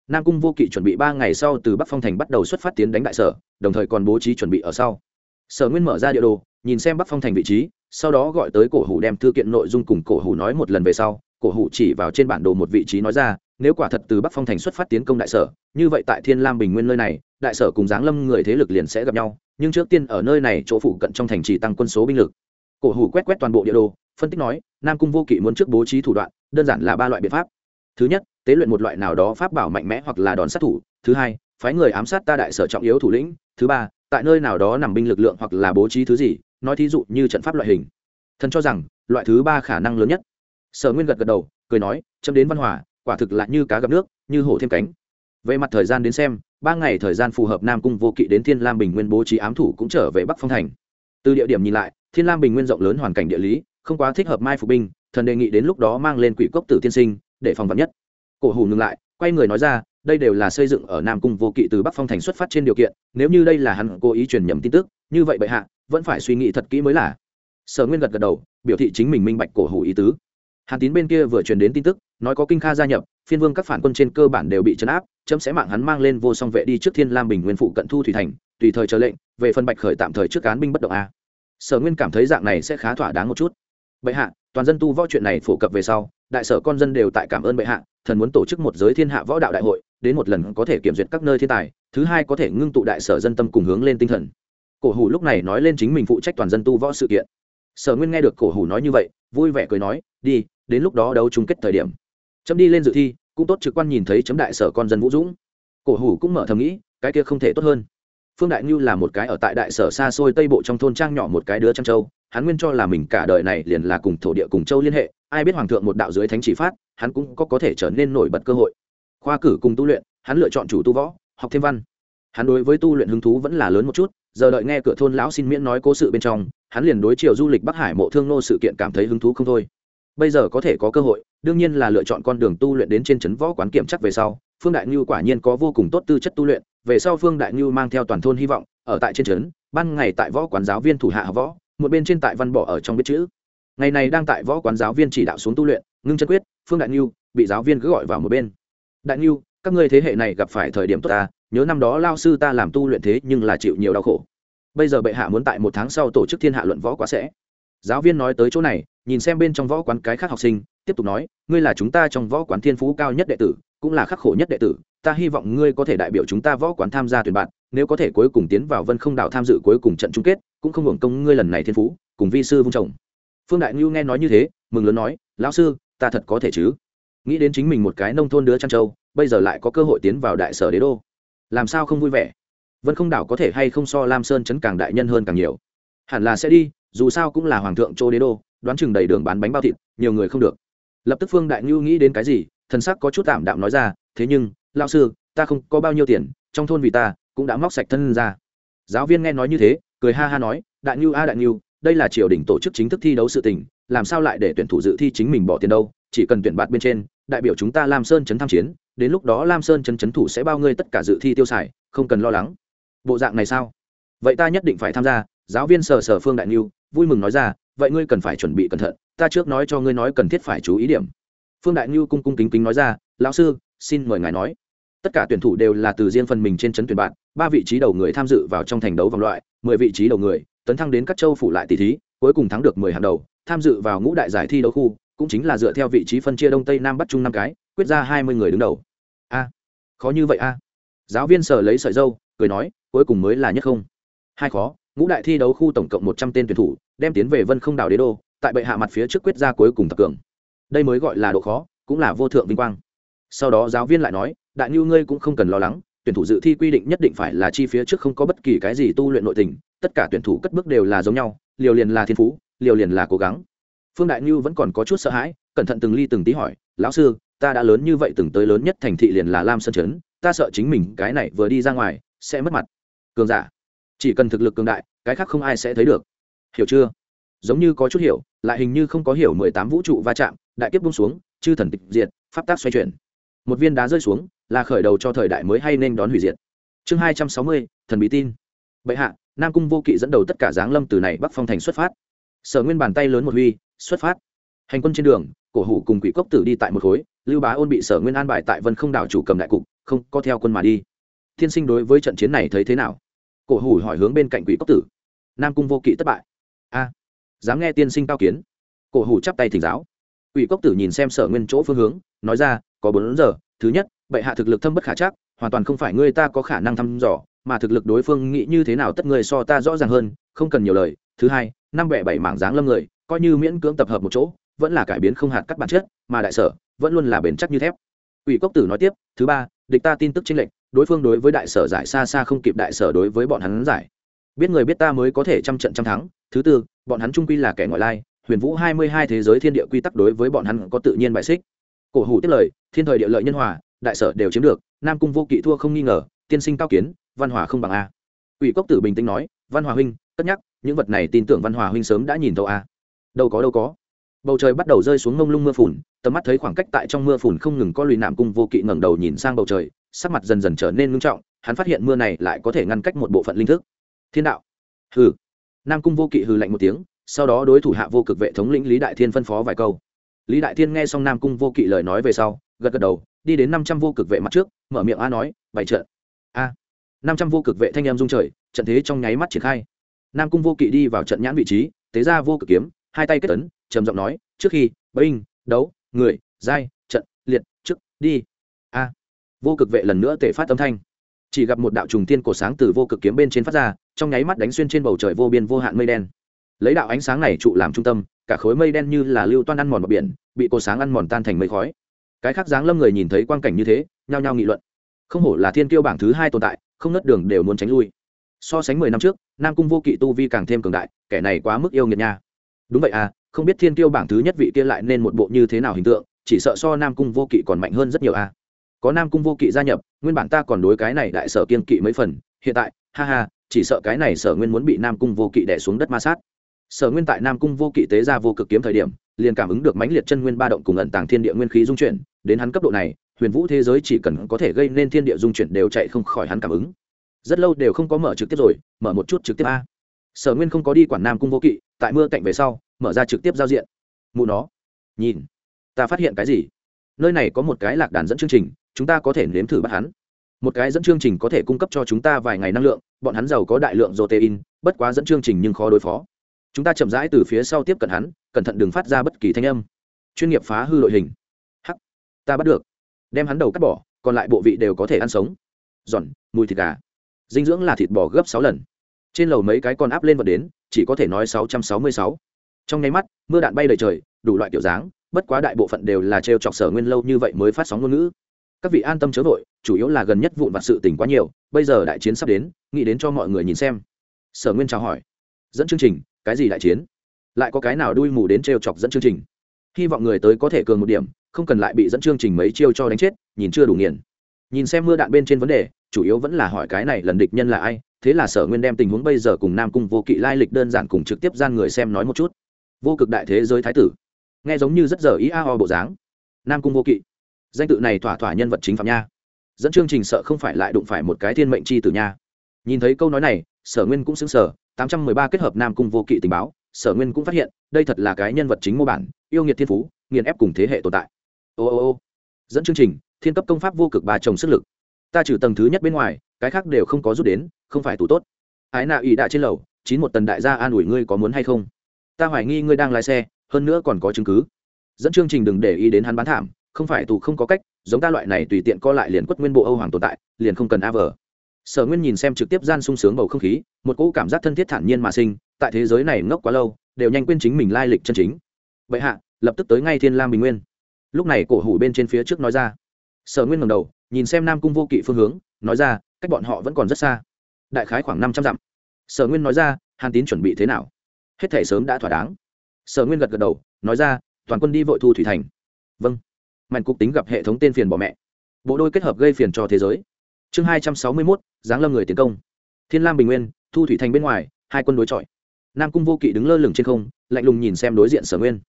S1: Nam cung vô kỵ chuẩn bị ba ngày sau từ bắc phong thành bắt đầu xuất phát tiến đánh đại sở, đồng thời còn bố trí chuẩn bị ở sau. Sở nguyên mở ra địa đồ, nhìn xem bắc phong thành vị trí, sau đó gọi tới cổ hủ đem thư kiện nội dung cùng cổ hủ nói một lần về sau, cổ hủ chỉ vào trên bản đồ một vị trí nói ra, nếu quả thật từ bắc phong thành xuất phát tiến công đại sở, như vậy tại thiên lam bình nguyên nơi này, đại sở cùng giáng lâm người thế lực liền sẽ gặp nhau, nhưng trước tiên ở nơi này chỗ phụ cận trong thành trì tăng quân số binh lực. Cổ hủ quét quét toàn bộ địa đồ, phân tích nói, nam cung vô kỵ muốn trước bố trí thủ đoạn, đơn giản là ba loại biện pháp thứ nhất, tế luyện một loại nào đó pháp bảo mạnh mẽ hoặc là đòn sát thủ. Thứ hai, phái người ám sát ta đại sở trọng yếu thủ lĩnh. Thứ ba, tại nơi nào đó nằm binh lực lượng hoặc là bố trí thứ gì, nói thí dụ như trận pháp loại hình. Thần cho rằng, loại thứ ba khả năng lớn nhất. Sở nguyên gật gật đầu, cười nói, chấm đến văn hòa, quả thực là như cá gặp nước, như hổ thêm cánh. Về mặt thời gian đến xem, ba ngày thời gian phù hợp nam cung vô kỵ đến thiên lam bình nguyên bố trí ám thủ cũng trở về bắc phong thành. Từ địa điểm nhìn lại, thiên lam bình nguyên rộng lớn hoàn cảnh địa lý, không quá thích hợp mai phục binh, thần đề nghị đến lúc đó mang lên quỷ cốc tử tiên sinh để phòng vật nhất. Cổ hủ ngừng lại, quay người nói ra, đây đều là xây dựng ở nam cung vô kỵ từ bắc phong thành xuất phát trên điều kiện, nếu như đây là hắn cố ý truyền nhầm tin tức, như vậy bệ hạ, vẫn phải suy nghĩ thật kỹ mới là. Sở nguyên gật gật đầu, biểu thị chính mình minh bạch cổ hủ ý tứ. Hàn tín bên kia vừa truyền đến tin tức, nói có kinh kha gia nhập, phiên vương các phản quân trên cơ bản đều bị chấn áp, chấm sẽ mạng hắn mang lên vô song vệ đi trước thiên lam bình nguyên phụ cận thu thủy thành, tùy thời chờ lệnh, về phần bạch khởi tạm thời trước cán binh bất động a. Sở nguyên cảm thấy dạng này sẽ khá thỏa đáng một chút. Bệ hạ toàn dân tu võ chuyện này phổ cập về sau, đại sở con dân đều tại cảm ơn bệ hạ, thần muốn tổ chức một giới thiên hạ võ đạo đại hội, đến một lần có thể kiểm duyệt các nơi thiên tài, thứ hai có thể ngưng tụ đại sở dân tâm cùng hướng lên tinh thần. Cổ hủ lúc này nói lên chính mình phụ trách toàn dân tu võ sự kiện. Sở nguyên nghe được cổ hủ nói như vậy, vui vẻ cười nói, đi, đến lúc đó đấu chung kết thời điểm. Chấm đi lên dự thi, cũng tốt trực quan nhìn thấy chấm đại sở con dân vũ dũng. Cổ hủ cũng mở thầm nghĩ, cái kia không thể tốt hơn. Phương đại ngưu là một cái ở tại đại sở xa xôi tây bộ trong thôn trang nhỏ một cái đứa trăng châu hắn nguyên cho là mình cả đời này liền là cùng thổ địa cùng châu liên hệ, ai biết hoàng thượng một đạo dưới thánh chỉ phát, hắn cũng có có thể trở nên nổi bật cơ hội. Khoa cử cùng tu luyện, hắn lựa chọn chủ tu võ, học thêm văn. Hắn đối với tu luyện hứng thú vẫn là lớn một chút, giờ đợi nghe cửa thôn lão xin miễn nói cố sự bên trong, hắn liền đối chiều du lịch bắc hải mộ thương nô sự kiện cảm thấy hứng thú không thôi. Bây giờ có thể có cơ hội, đương nhiên là lựa chọn con đường tu luyện đến trên trấn võ quán kiểm chắc về sau, phương đại ngưu quả nhiên có vô cùng tốt tư chất tu luyện, về sau phương đại ngưu mang theo toàn thôn hy vọng, ở tại trên trấn, ban ngày tại võ quán giáo viên thủ hạ học võ một bên trên tại văn bỏ ở trong biết chữ. Ngày này đang tại võ quán giáo viên chỉ đạo xuống tu luyện, ngưng chân quyết, phương đại ngưu, bị giáo viên cứ gọi vào một bên. Đại ngưu, các ngươi thế hệ này gặp phải thời điểm tốt ta, nhớ năm đó lao sư ta làm tu luyện thế nhưng là chịu nhiều đau khổ. Bây giờ bệ hạ muốn tại một tháng sau tổ chức thiên hạ luận võ quá sẽ. Giáo viên nói tới chỗ này, nhìn xem bên trong võ quán cái khác học sinh, tiếp tục nói, ngươi là chúng ta trong võ quán thiên phú cao nhất đệ tử, cũng là khắc khổ nhất đệ tử ta hy vọng ngươi có thể đại biểu chúng ta võ quán tham gia tuyển bạn, nếu có thể cuối cùng tiến vào vân không đạo tham dự cuối cùng trận chung kết, cũng không hưởng công ngươi lần này thiên phú, cùng vi sư vung chồng. Phương đại ngưu nghe nói như thế, mừng lớn nói, lão sư, ta thật có thể chứ? Nghĩ đến chính mình một cái nông thôn đứa trăn châu bây giờ lại có cơ hội tiến vào đại sở đế đô. Làm sao không vui vẻ? Vân không đảo có thể hay không so lam sơn chấn càng đại nhân hơn càng nhiều? Hẳn là sẽ đi, dù sao cũng là hoàng thượng châu đế đô, đoán chừng đầy đường bán bánh bao thịt, nhiều người không được. Lập tức phương đại ngưu nghĩ đến cái gì, thần sắc có chút tạm đạm nói ra, thế nhưng lao sư, ta không có bao nhiêu tiền, trong thôn vì ta cũng đã móc sạch thân ra. Giáo viên nghe nói như thế, cười ha ha nói, đại ngưu a, đại ngưu đây là triều đình tổ chức chính thức thi đấu sự tình, làm sao lại để tuyển thủ dự thi chính mình bỏ tiền đâu? Chỉ cần tuyển bạt bên trên, đại biểu chúng ta lam sơn chấn tham chiến, đến lúc đó lam sơn chấn chấn thủ sẽ bao ngươi tất cả dự thi tiêu xài, không cần lo lắng. Bộ dạng này sao? Vậy ta nhất định phải tham gia. Giáo viên sở sở phương đại niu vui mừng nói ra, vậy ngươi cần phải chuẩn bị cẩn thận, ta trước nói cho ngươi nói cần thiết phải chú ý điểm. Phương đại niu cung cung kính kính nói ra, lão sư xin mời ngài nói. Tất cả tuyển thủ đều là từ riêng phần mình trên chấn tuyển bạn, ba vị trí đầu người tham dự vào trong thành đấu vòng loại, mười vị trí đầu người, tấn thăng đến các châu phủ lại tỷ thí, cuối cùng thắng được mười hàng đầu, tham dự vào ngũ đại giải thi đấu khu, cũng chính là dựa theo vị trí phân chia đông tây nam bắc trung năm cái, quyết ra hai mươi người đứng đầu. A, khó như vậy a. Giáo viên sở lấy sợi dâu, cười nói, cuối cùng mới là nhất không. Hai khó, ngũ đại thi đấu khu tổng cộng một trăm tên tuyển thủ, đem tiến về vân không đảo đế đô, tại bệ hạ mặt phía trước quyết ra cuối cùng tập cường. Đây mới gọi là độ khó, cũng là vô thượng vinh quang sau đó giáo viên lại nói, đại ngưu ngươi cũng không cần lo lắng, tuyển thủ dự thi quy định nhất định phải là chi phía trước không có bất kỳ cái gì tu luyện nội tình, tất cả tuyển thủ cất bước đều là giống nhau, liều liền là thiên phú, liều liền là cố gắng. Phương đại ngưu vẫn còn có chút sợ hãi, cẩn thận từng ly từng tí hỏi, lão sư, ta đã lớn như vậy từng tới lớn nhất thành thị liền là lam sơn trấn, ta sợ chính mình cái này vừa đi ra ngoài, sẽ mất mặt. Cường giả, chỉ cần thực lực cường đại, cái khác không ai sẽ thấy được. Hiểu chưa? Giống như có chút hiểu, lại hình như không có hiểu mười tám vũ trụ va chạm, đại kiếp bung xuống, chư thần tịch diệt, pháp tác xoay chuyển một viên đá rơi xuống, là khởi đầu cho thời đại mới hay nên đón hủy diệt. Chương hai trăm sáu mươi, thần bí tin. Bệ hạ, nam cung vô kỵ dẫn đầu tất cả giáng lâm từ này bắc phong thành xuất phát. Sở nguyên bàn tay lớn một huy, xuất phát. Hành quân trên đường, cổ hủ cùng quỷ cốc tử đi tại một khối, lưu bá ôn bị sở nguyên an bài tại vân không đảo chủ cầm đại cục, không có theo quân mà đi. Thiên sinh đối với trận chiến này thấy thế nào? Cổ hủ hỏi hướng bên cạnh quỷ cốc tử. Nam cung vô kỵ thất bại. A, dám nghe tiên sinh cao kiến. Cổ hủ chắp tay thỉnh giáo. Quỷ cốc tử nhìn xem sở nguyên chỗ phương hướng, nói ra có bốn giờ, thứ nhất, bệ hạ thực lực thâm bất khả chắc, hoàn toàn không phải ngươi ta có khả năng thăm dò, mà thực lực đối phương nghĩ như thế nào tất người so ta rõ ràng hơn, không cần nhiều lời. Thứ hai, năm bẻ bảy mảng dáng lâm người, coi như miễn cưỡng tập hợp một chỗ, vẫn là cải biến không hạt cắt bản chất, mà đại sở, vẫn luôn là bền chắc như thép. Ủy cốc tử nói tiếp, thứ ba, địch ta tin tức chính lệnh đối phương đối với đại sở giải xa xa không kịp đại sở đối với bọn hắn giải. Biết người biết ta mới có thể trăm trận trăm thắng. Thứ tư, bọn hắn trung quy là kẻ ngoại lai, huyền vũ hai mươi hai thế giới thiên địa quy tắc đối với bọn hắn có tự nhiên bài xích cổ hủ tiếp lời, thiên thời địa lợi nhân hòa, đại sở đều chiếm được, nam cung vô kỵ thua không nghi ngờ, tiên sinh cao kiến, văn hòa không bằng a. Ủy cốc tử bình tĩnh nói, văn hòa huynh tất nhắc, những vật này tin tưởng văn hòa huynh sớm đã nhìn thấu a. Đâu có đâu có. Bầu trời bắt đầu rơi xuống mông lung mưa phùn, tầm mắt thấy khoảng cách tại trong mưa phùn không ngừng có lùi nạm cung vô kỵ ngẩng đầu nhìn sang bầu trời, sắc mặt dần dần trở nên ngưng trọng, hắn phát hiện mưa này lại có thể ngăn cách một bộ phận linh thức. Thiên đạo. Hừ. Nam cung vô kỵ hừ lạnh một tiếng, sau đó đối thủ hạ vô cực vệ thống lĩnh lý đại thiên phân phó vài câu lý đại thiên nghe xong nam cung vô kỵ lời nói về sau gật gật đầu đi đến năm trăm vô cực vệ mặt trước mở miệng a nói bày trận. A. Năm trăm vô cực vệ thanh em dung trời trận thế trong nháy mắt triển khai. Nam cung vô kỵ đi vào trận nhãn vị trí tế ra vô cực kiếm hai tay kết tấn, trầm giọng nói trước khi binh đấu người giai trận liệt trước đi. A. Vô cực vệ lần nữa tể phát âm thanh. Chỉ gặp một đạo trùng tiên cổ sáng từ vô cực kiếm bên trên phát ra trong nháy mắt đánh xuyên trên bầu trời vô biên vô hạn mây đen lấy đạo ánh sáng này trụ làm trung tâm, cả khối mây đen như là lưu toan ăn mòn bờ biển, bị cột sáng ăn mòn tan thành mây khói. Cái khác dáng lâm người nhìn thấy quang cảnh như thế, nhao nhao nghị luận. Không hổ là thiên kiêu bảng thứ hai tồn tại, không nớt đường đều muốn tránh lui. So sánh mười năm trước, nam cung vô kỵ tu vi càng thêm cường đại, kẻ này quá mức yêu nghiệt nha. Đúng vậy à không biết thiên kiêu bảng thứ nhất vị kia lại nên một bộ như thế nào hình tượng, chỉ sợ so nam cung vô kỵ còn mạnh hơn rất nhiều à. Có nam cung vô kỵ gia nhập, nguyên bản ta còn đối cái này đại sở kiên kỵ mấy phần, hiện tại, ha ha, chỉ sợ cái này sở nguyên muốn bị nam cung vô kỵ đẻ xuống đất ma sát sở nguyên tại nam cung vô kỵ tế ra vô cực kiếm thời điểm, liền cảm ứng được mãnh liệt chân nguyên ba động cùng ẩn tàng thiên địa nguyên khí dung chuyển, đến hắn cấp độ này, huyền vũ thế giới chỉ cần có thể gây nên thiên địa dung chuyển đều chạy không khỏi hắn cảm ứng. Rất lâu đều không có mở trực tiếp rồi, mở một chút trực tiếp a. Sở nguyên không có đi quản nam cung vô kỵ, tại mưa cạnh về sau, mở ra trực tiếp giao diện. Mụ nó, nhìn, ta phát hiện cái gì? Nơi này có một cái lạc đàn dẫn chương trình, chúng ta có thể nếm thử bắt hắn. Một cái dẫn chương trình có thể cung cấp cho chúng ta vài ngày năng lượng, bọn hắn giàu có đại lượng protein, bất quá dẫn chương trình nhưng khó đối phó chúng ta chậm rãi từ phía sau tiếp cận hắn, cẩn thận đừng phát ra bất kỳ thanh âm. Chuyên nghiệp phá hư đội hình. Hắc, ta bắt được. Đem hắn đầu cắt bỏ, còn lại bộ vị đều có thể ăn sống. Giòn, mùi thịt gà. Dinh dưỡng là thịt bò gấp sáu lần. Trên lầu mấy cái con áp lên vật đến, chỉ có thể nói sáu trăm sáu mươi sáu. Trong nháy mắt, mưa đạn bay đầy trời, đủ loại kiểu dáng, bất quá đại bộ phận đều là trêu chọc sở nguyên lâu như vậy mới phát sóng ngôn ngữ. Các vị an tâm chớ vội, chủ yếu là gần nhất vụn vặt sự tình quá nhiều, bây giờ đại chiến sắp đến, nghĩ đến cho mọi người nhìn xem. Sở nguyên chào hỏi. Dẫn chương trình cái gì đại chiến? Lại có cái nào đuôi mù đến trêu chọc dẫn chương trình? Hy vọng người tới có thể cường một điểm, không cần lại bị dẫn chương trình mấy chiêu cho đánh chết, nhìn chưa đủ nghiền. Nhìn xem mưa đạn bên trên vấn đề, chủ yếu vẫn là hỏi cái này lần địch nhân là ai, thế là sở nguyên đem tình huống bây giờ cùng nam cung vô kỵ lai lịch đơn giản cùng trực tiếp gian người xem nói một chút. Vô cực đại thế giới thái tử. Nghe giống như rất giờ ý a ho bộ dáng. Nam cung vô kỵ. Danh tự này thỏa thỏa nhân vật chính phạm nha. Dẫn chương trình sợ không phải lại đụng phải một cái thiên mệnh c h i tử nha. Nhìn thấy câu nói này, sở nguyên cũng xứng sở tám trăm mười ba kết hợp nam cung vô kỵ tình báo, sở nguyên cũng phát hiện, đây thật là cái nhân vật chính mô bản, yêu nghiệt thiên phú, nghiền ép cùng thế hệ tồn tại. Ô ô ô. Dẫn chương trình, thiên cấp công pháp vô cực ba chồng sức lực. Ta trừ tầng thứ nhất bên ngoài, cái khác đều không có rút đến, không phải tủ tốt. Ái nạ ỵ đạ trên lầu, chín một tần đại gia an ủi ngươi có muốn hay không? Ta hoài nghi ngươi đang lái xe, hơn nữa còn có chứng cứ. Dẫn chương trình đừng để ý đến hắn bán thảm, không phải tù không có cách, giống ta loại này tùy tiện co lại liền quất nguyên bộ âu hoàng tồn tại, liền không cần a vờ sở nguyên nhìn xem trực tiếp gian sung sướng bầu không khí, một cỗ cảm giác thân thiết thản nhiên mà sinh, tại thế giới này ngốc quá lâu, đều nhanh quên chính mình lai lịch chân chính. Bệ hạ, lập tức tới ngay thiên lam bình nguyên. Lúc này cổ hủ bên trên phía trước nói ra. Sở nguyên ngầm đầu, nhìn xem nam cung vô kỵ phương hướng, nói ra, cách bọn họ vẫn còn rất xa. Đại khái khoảng năm trăm dặm. Sở nguyên nói ra, hàn tín chuẩn bị thế nào? Hết thể sớm đã thỏa đáng. Sở nguyên gật gật đầu, nói ra, toàn quân đi vội thu thủy thành. Vâng. Mạnh cục tính gặp hệ thống tên phiền bỏ mẹ. Bộ đôi kết hợp gây phiền cho thế giới. Chương hai trăm sáu mươi mốt giáng lâm người tiến công. Thiên lam bình nguyên, thu thủy thành bên ngoài, hai quân đối chọi. Nam cung vô kỵ đứng lơ lửng trên không, lạnh lùng nhìn xem đối diện sở nguyên.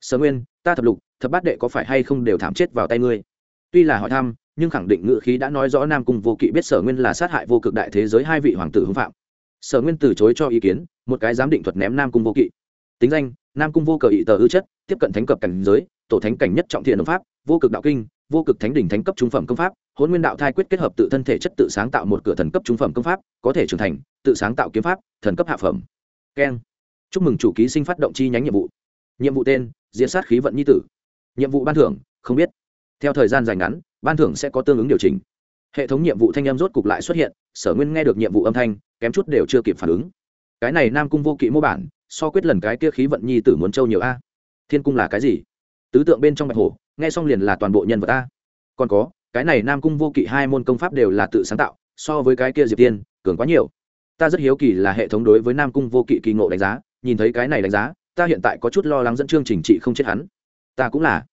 S1: Sở nguyên, ta thập lục, thập bát đệ có phải hay không đều thảm chết vào tay ngươi? Tuy là hỏi thăm, nhưng khẳng định ngự khí đã nói rõ nam cung vô kỵ biết sở nguyên là sát hại vô cực đại thế giới hai vị hoàng tử hưng phạm. Sở nguyên từ chối cho ý kiến, một cái giám định thuật ném nam cung vô kỵ. Tính danh, nam cung vô cờ ý tờ ư chất, tiếp cận thánh cập cảnh giới, tổ thánh cảnh nhất trọng thiện đồng pháp, vô cực đạo kinh, vô cực thánh đỉnh thánh cấp trung phẩm công pháp hôn nguyên đạo thai quyết kết hợp tự thân thể chất tự sáng tạo một cửa thần cấp trung phẩm công pháp, có thể trưởng thành, tự sáng tạo kiếm pháp, thần cấp hạ phẩm. Keng. Chúc mừng chủ ký sinh phát động chi nhánh nhiệm vụ. Nhiệm vụ tên diễn sát khí vận nhi tử. Nhiệm vụ ban thưởng, không biết. Theo thời gian dài ngắn, ban thưởng sẽ có tương ứng điều chỉnh. Hệ thống nhiệm vụ thanh em rốt cục lại xuất hiện, sở nguyên nghe được nhiệm vụ âm thanh, kém chút đều chưa kịp phản ứng. Cái này nam cung vô kỵ mô bản, so quyết lần cái kia khí vận nhi tử muốn châu nhiều a. Thiên cung là cái gì? Tứ tượng bên trong bạch hổ, nghe xong liền là toàn bộ nhân vật a. Còn có cái này nam cung vô kỵ hai môn công pháp đều là tự sáng tạo, so với cái kia diệp tiên, cường quá nhiều. Ta rất hiếu kỳ là hệ thống đối với nam cung vô kỵ kỳ ngộ đánh giá, nhìn thấy cái này đánh giá, ta hiện tại có chút lo lắng dẫn chương trình trị không chết hắn. Ta cũng là.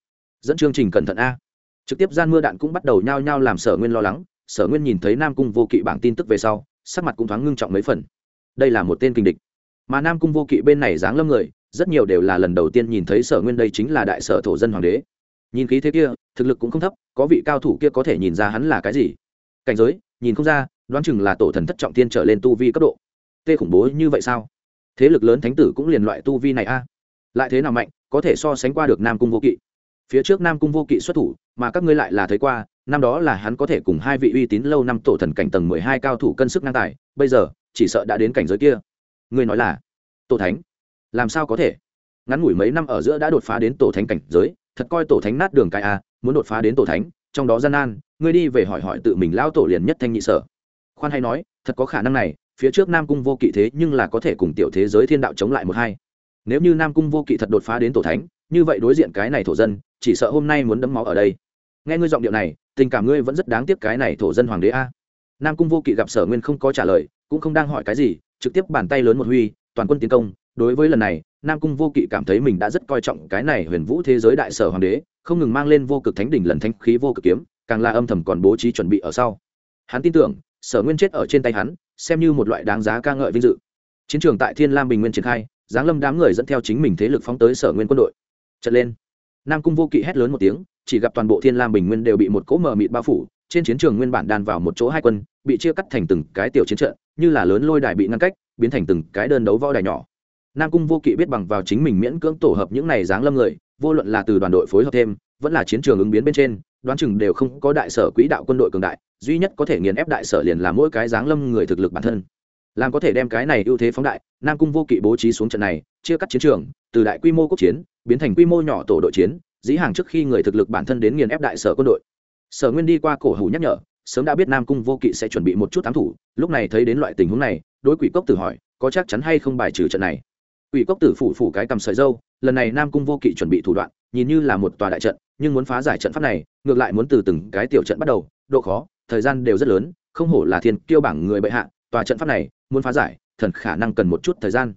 S1: Dẫn chương trình cẩn thận a. Trực tiếp gian mưa đạn cũng bắt đầu nhao nhao làm sở nguyên lo lắng, sở nguyên nhìn thấy nam cung vô kỵ bảng tin tức về sau, sắc mặt cũng thoáng ngưng trọng mấy phần. Đây là một tên kinh địch. Mà nam cung vô kỵ bên này dáng lâm người, rất nhiều đều là lần đầu tiên nhìn thấy sở nguyên đây chính là đại sở thổ dân hoàng đế. Nhìn khí thế kia thực lực cũng không thấp, có vị cao thủ kia có thể nhìn ra hắn là cái gì. Cảnh giới, nhìn không ra, đoán chừng là tổ thần thất trọng tiên trở lên tu vi cấp độ. Tê khủng bố như vậy sao? Thế lực lớn thánh tử cũng liền loại tu vi này a. Lại thế nào mạnh, có thể so sánh qua được nam cung vô kỵ. Phía trước nam cung vô kỵ xuất thủ, mà các ngươi lại là thấy qua, năm đó là hắn có thể cùng hai vị uy tín lâu năm tổ thần cảnh tầng mười hai cao thủ cân sức năng tài, bây giờ, chỉ sợ đã đến cảnh giới kia. Ngươi nói là, tổ thánh, làm sao có thể? Ngắn ngủi mấy năm ở giữa đã đột phá đến tổ thánh cảnh giới, thật coi tổ thánh nát đường cái a muốn đột phá đến tổ thánh, trong đó gian nan, ngươi đi về hỏi hỏi tự mình lao tổ liền nhất thanh nhị sở. Khoan hay nói, thật có khả năng này, phía trước nam cung vô kỵ thế nhưng là có thể cùng tiểu thế giới thiên đạo chống lại một hai. Nếu như nam cung vô kỵ thật đột phá đến tổ thánh, như vậy đối diện cái này thổ dân, chỉ sợ hôm nay muốn đấm máu ở đây. Nghe ngươi giọng điệu này, tình cảm ngươi vẫn rất đáng tiếc cái này thổ dân hoàng đế a. Nam cung vô kỵ gặp sở nguyên không có trả lời, cũng không đang hỏi cái gì, trực tiếp bàn tay lớn một huy, toàn quân tiến công. Đối với lần này, nam cung vô kỵ cảm thấy mình đã rất coi trọng cái này huyền vũ thế giới đại sở hoàng đế không ngừng mang lên vô cực thánh đỉnh lần thanh khí vô cực kiếm, càng là âm thầm còn bố trí chuẩn bị ở sau. Hắn tin tưởng, sở nguyên chết ở trên tay hắn, xem như một loại đáng giá ca ngợi vinh dự. Chiến trường tại thiên lam bình nguyên triển khai, giáng lâm đám người dẫn theo chính mình thế lực phóng tới sở nguyên quân đội. Trận lên. Nam cung vô kỵ hét lớn một tiếng, chỉ gặp toàn bộ thiên lam bình nguyên đều bị một cỗ mờ mịt bao phủ, trên chiến trường nguyên bản đàn vào một chỗ hai quân, bị chia cắt thành từng cái tiểu chiến trận, như là lớn lôi đài bị ngăn cách, biến thành từng cái đơn đấu võ đài nhỏ. Nam cung vô kỵ biết bằng vào chính mình miễn cưỡng tổ hợp những này dáng lâm người vô luận là từ đoàn đội phối hợp thêm, vẫn là chiến trường ứng biến bên trên, đoán chừng đều không có đại sở quỹ đạo quân đội cường đại, duy nhất có thể nghiền ép đại sở liền là mỗi cái dáng lâm người thực lực bản thân. Làm có thể đem cái này ưu thế phóng đại, nam cung vô kỵ bố trí xuống trận này, chia cắt chiến trường, từ đại quy mô quốc chiến, biến thành quy mô nhỏ tổ đội chiến, dĩ hàng trước khi người thực lực bản thân đến nghiền ép đại sở quân đội. Sở nguyên đi qua cổ hủ nhắc nhở, sớm đã biết nam cung vô kỵ sẽ chuẩn bị một chút thám thủ, lúc này thấy đến loại tình huống này, đối quỷ cốc tự hỏi, có chắc chắn hay không bài trừ trận này? Quỷ cốc tử phủ phủ cái cầm sợi dâu, lần này nam cung vô kỵ chuẩn bị thủ đoạn, nhìn như là một tòa đại trận, nhưng muốn phá giải trận pháp này, ngược lại muốn từ từng cái tiểu trận bắt đầu, độ khó, thời gian đều rất lớn, không hổ là thiên kiêu bảng người bệ hạ, tòa trận pháp này, muốn phá giải, thần khả năng cần một chút thời gian.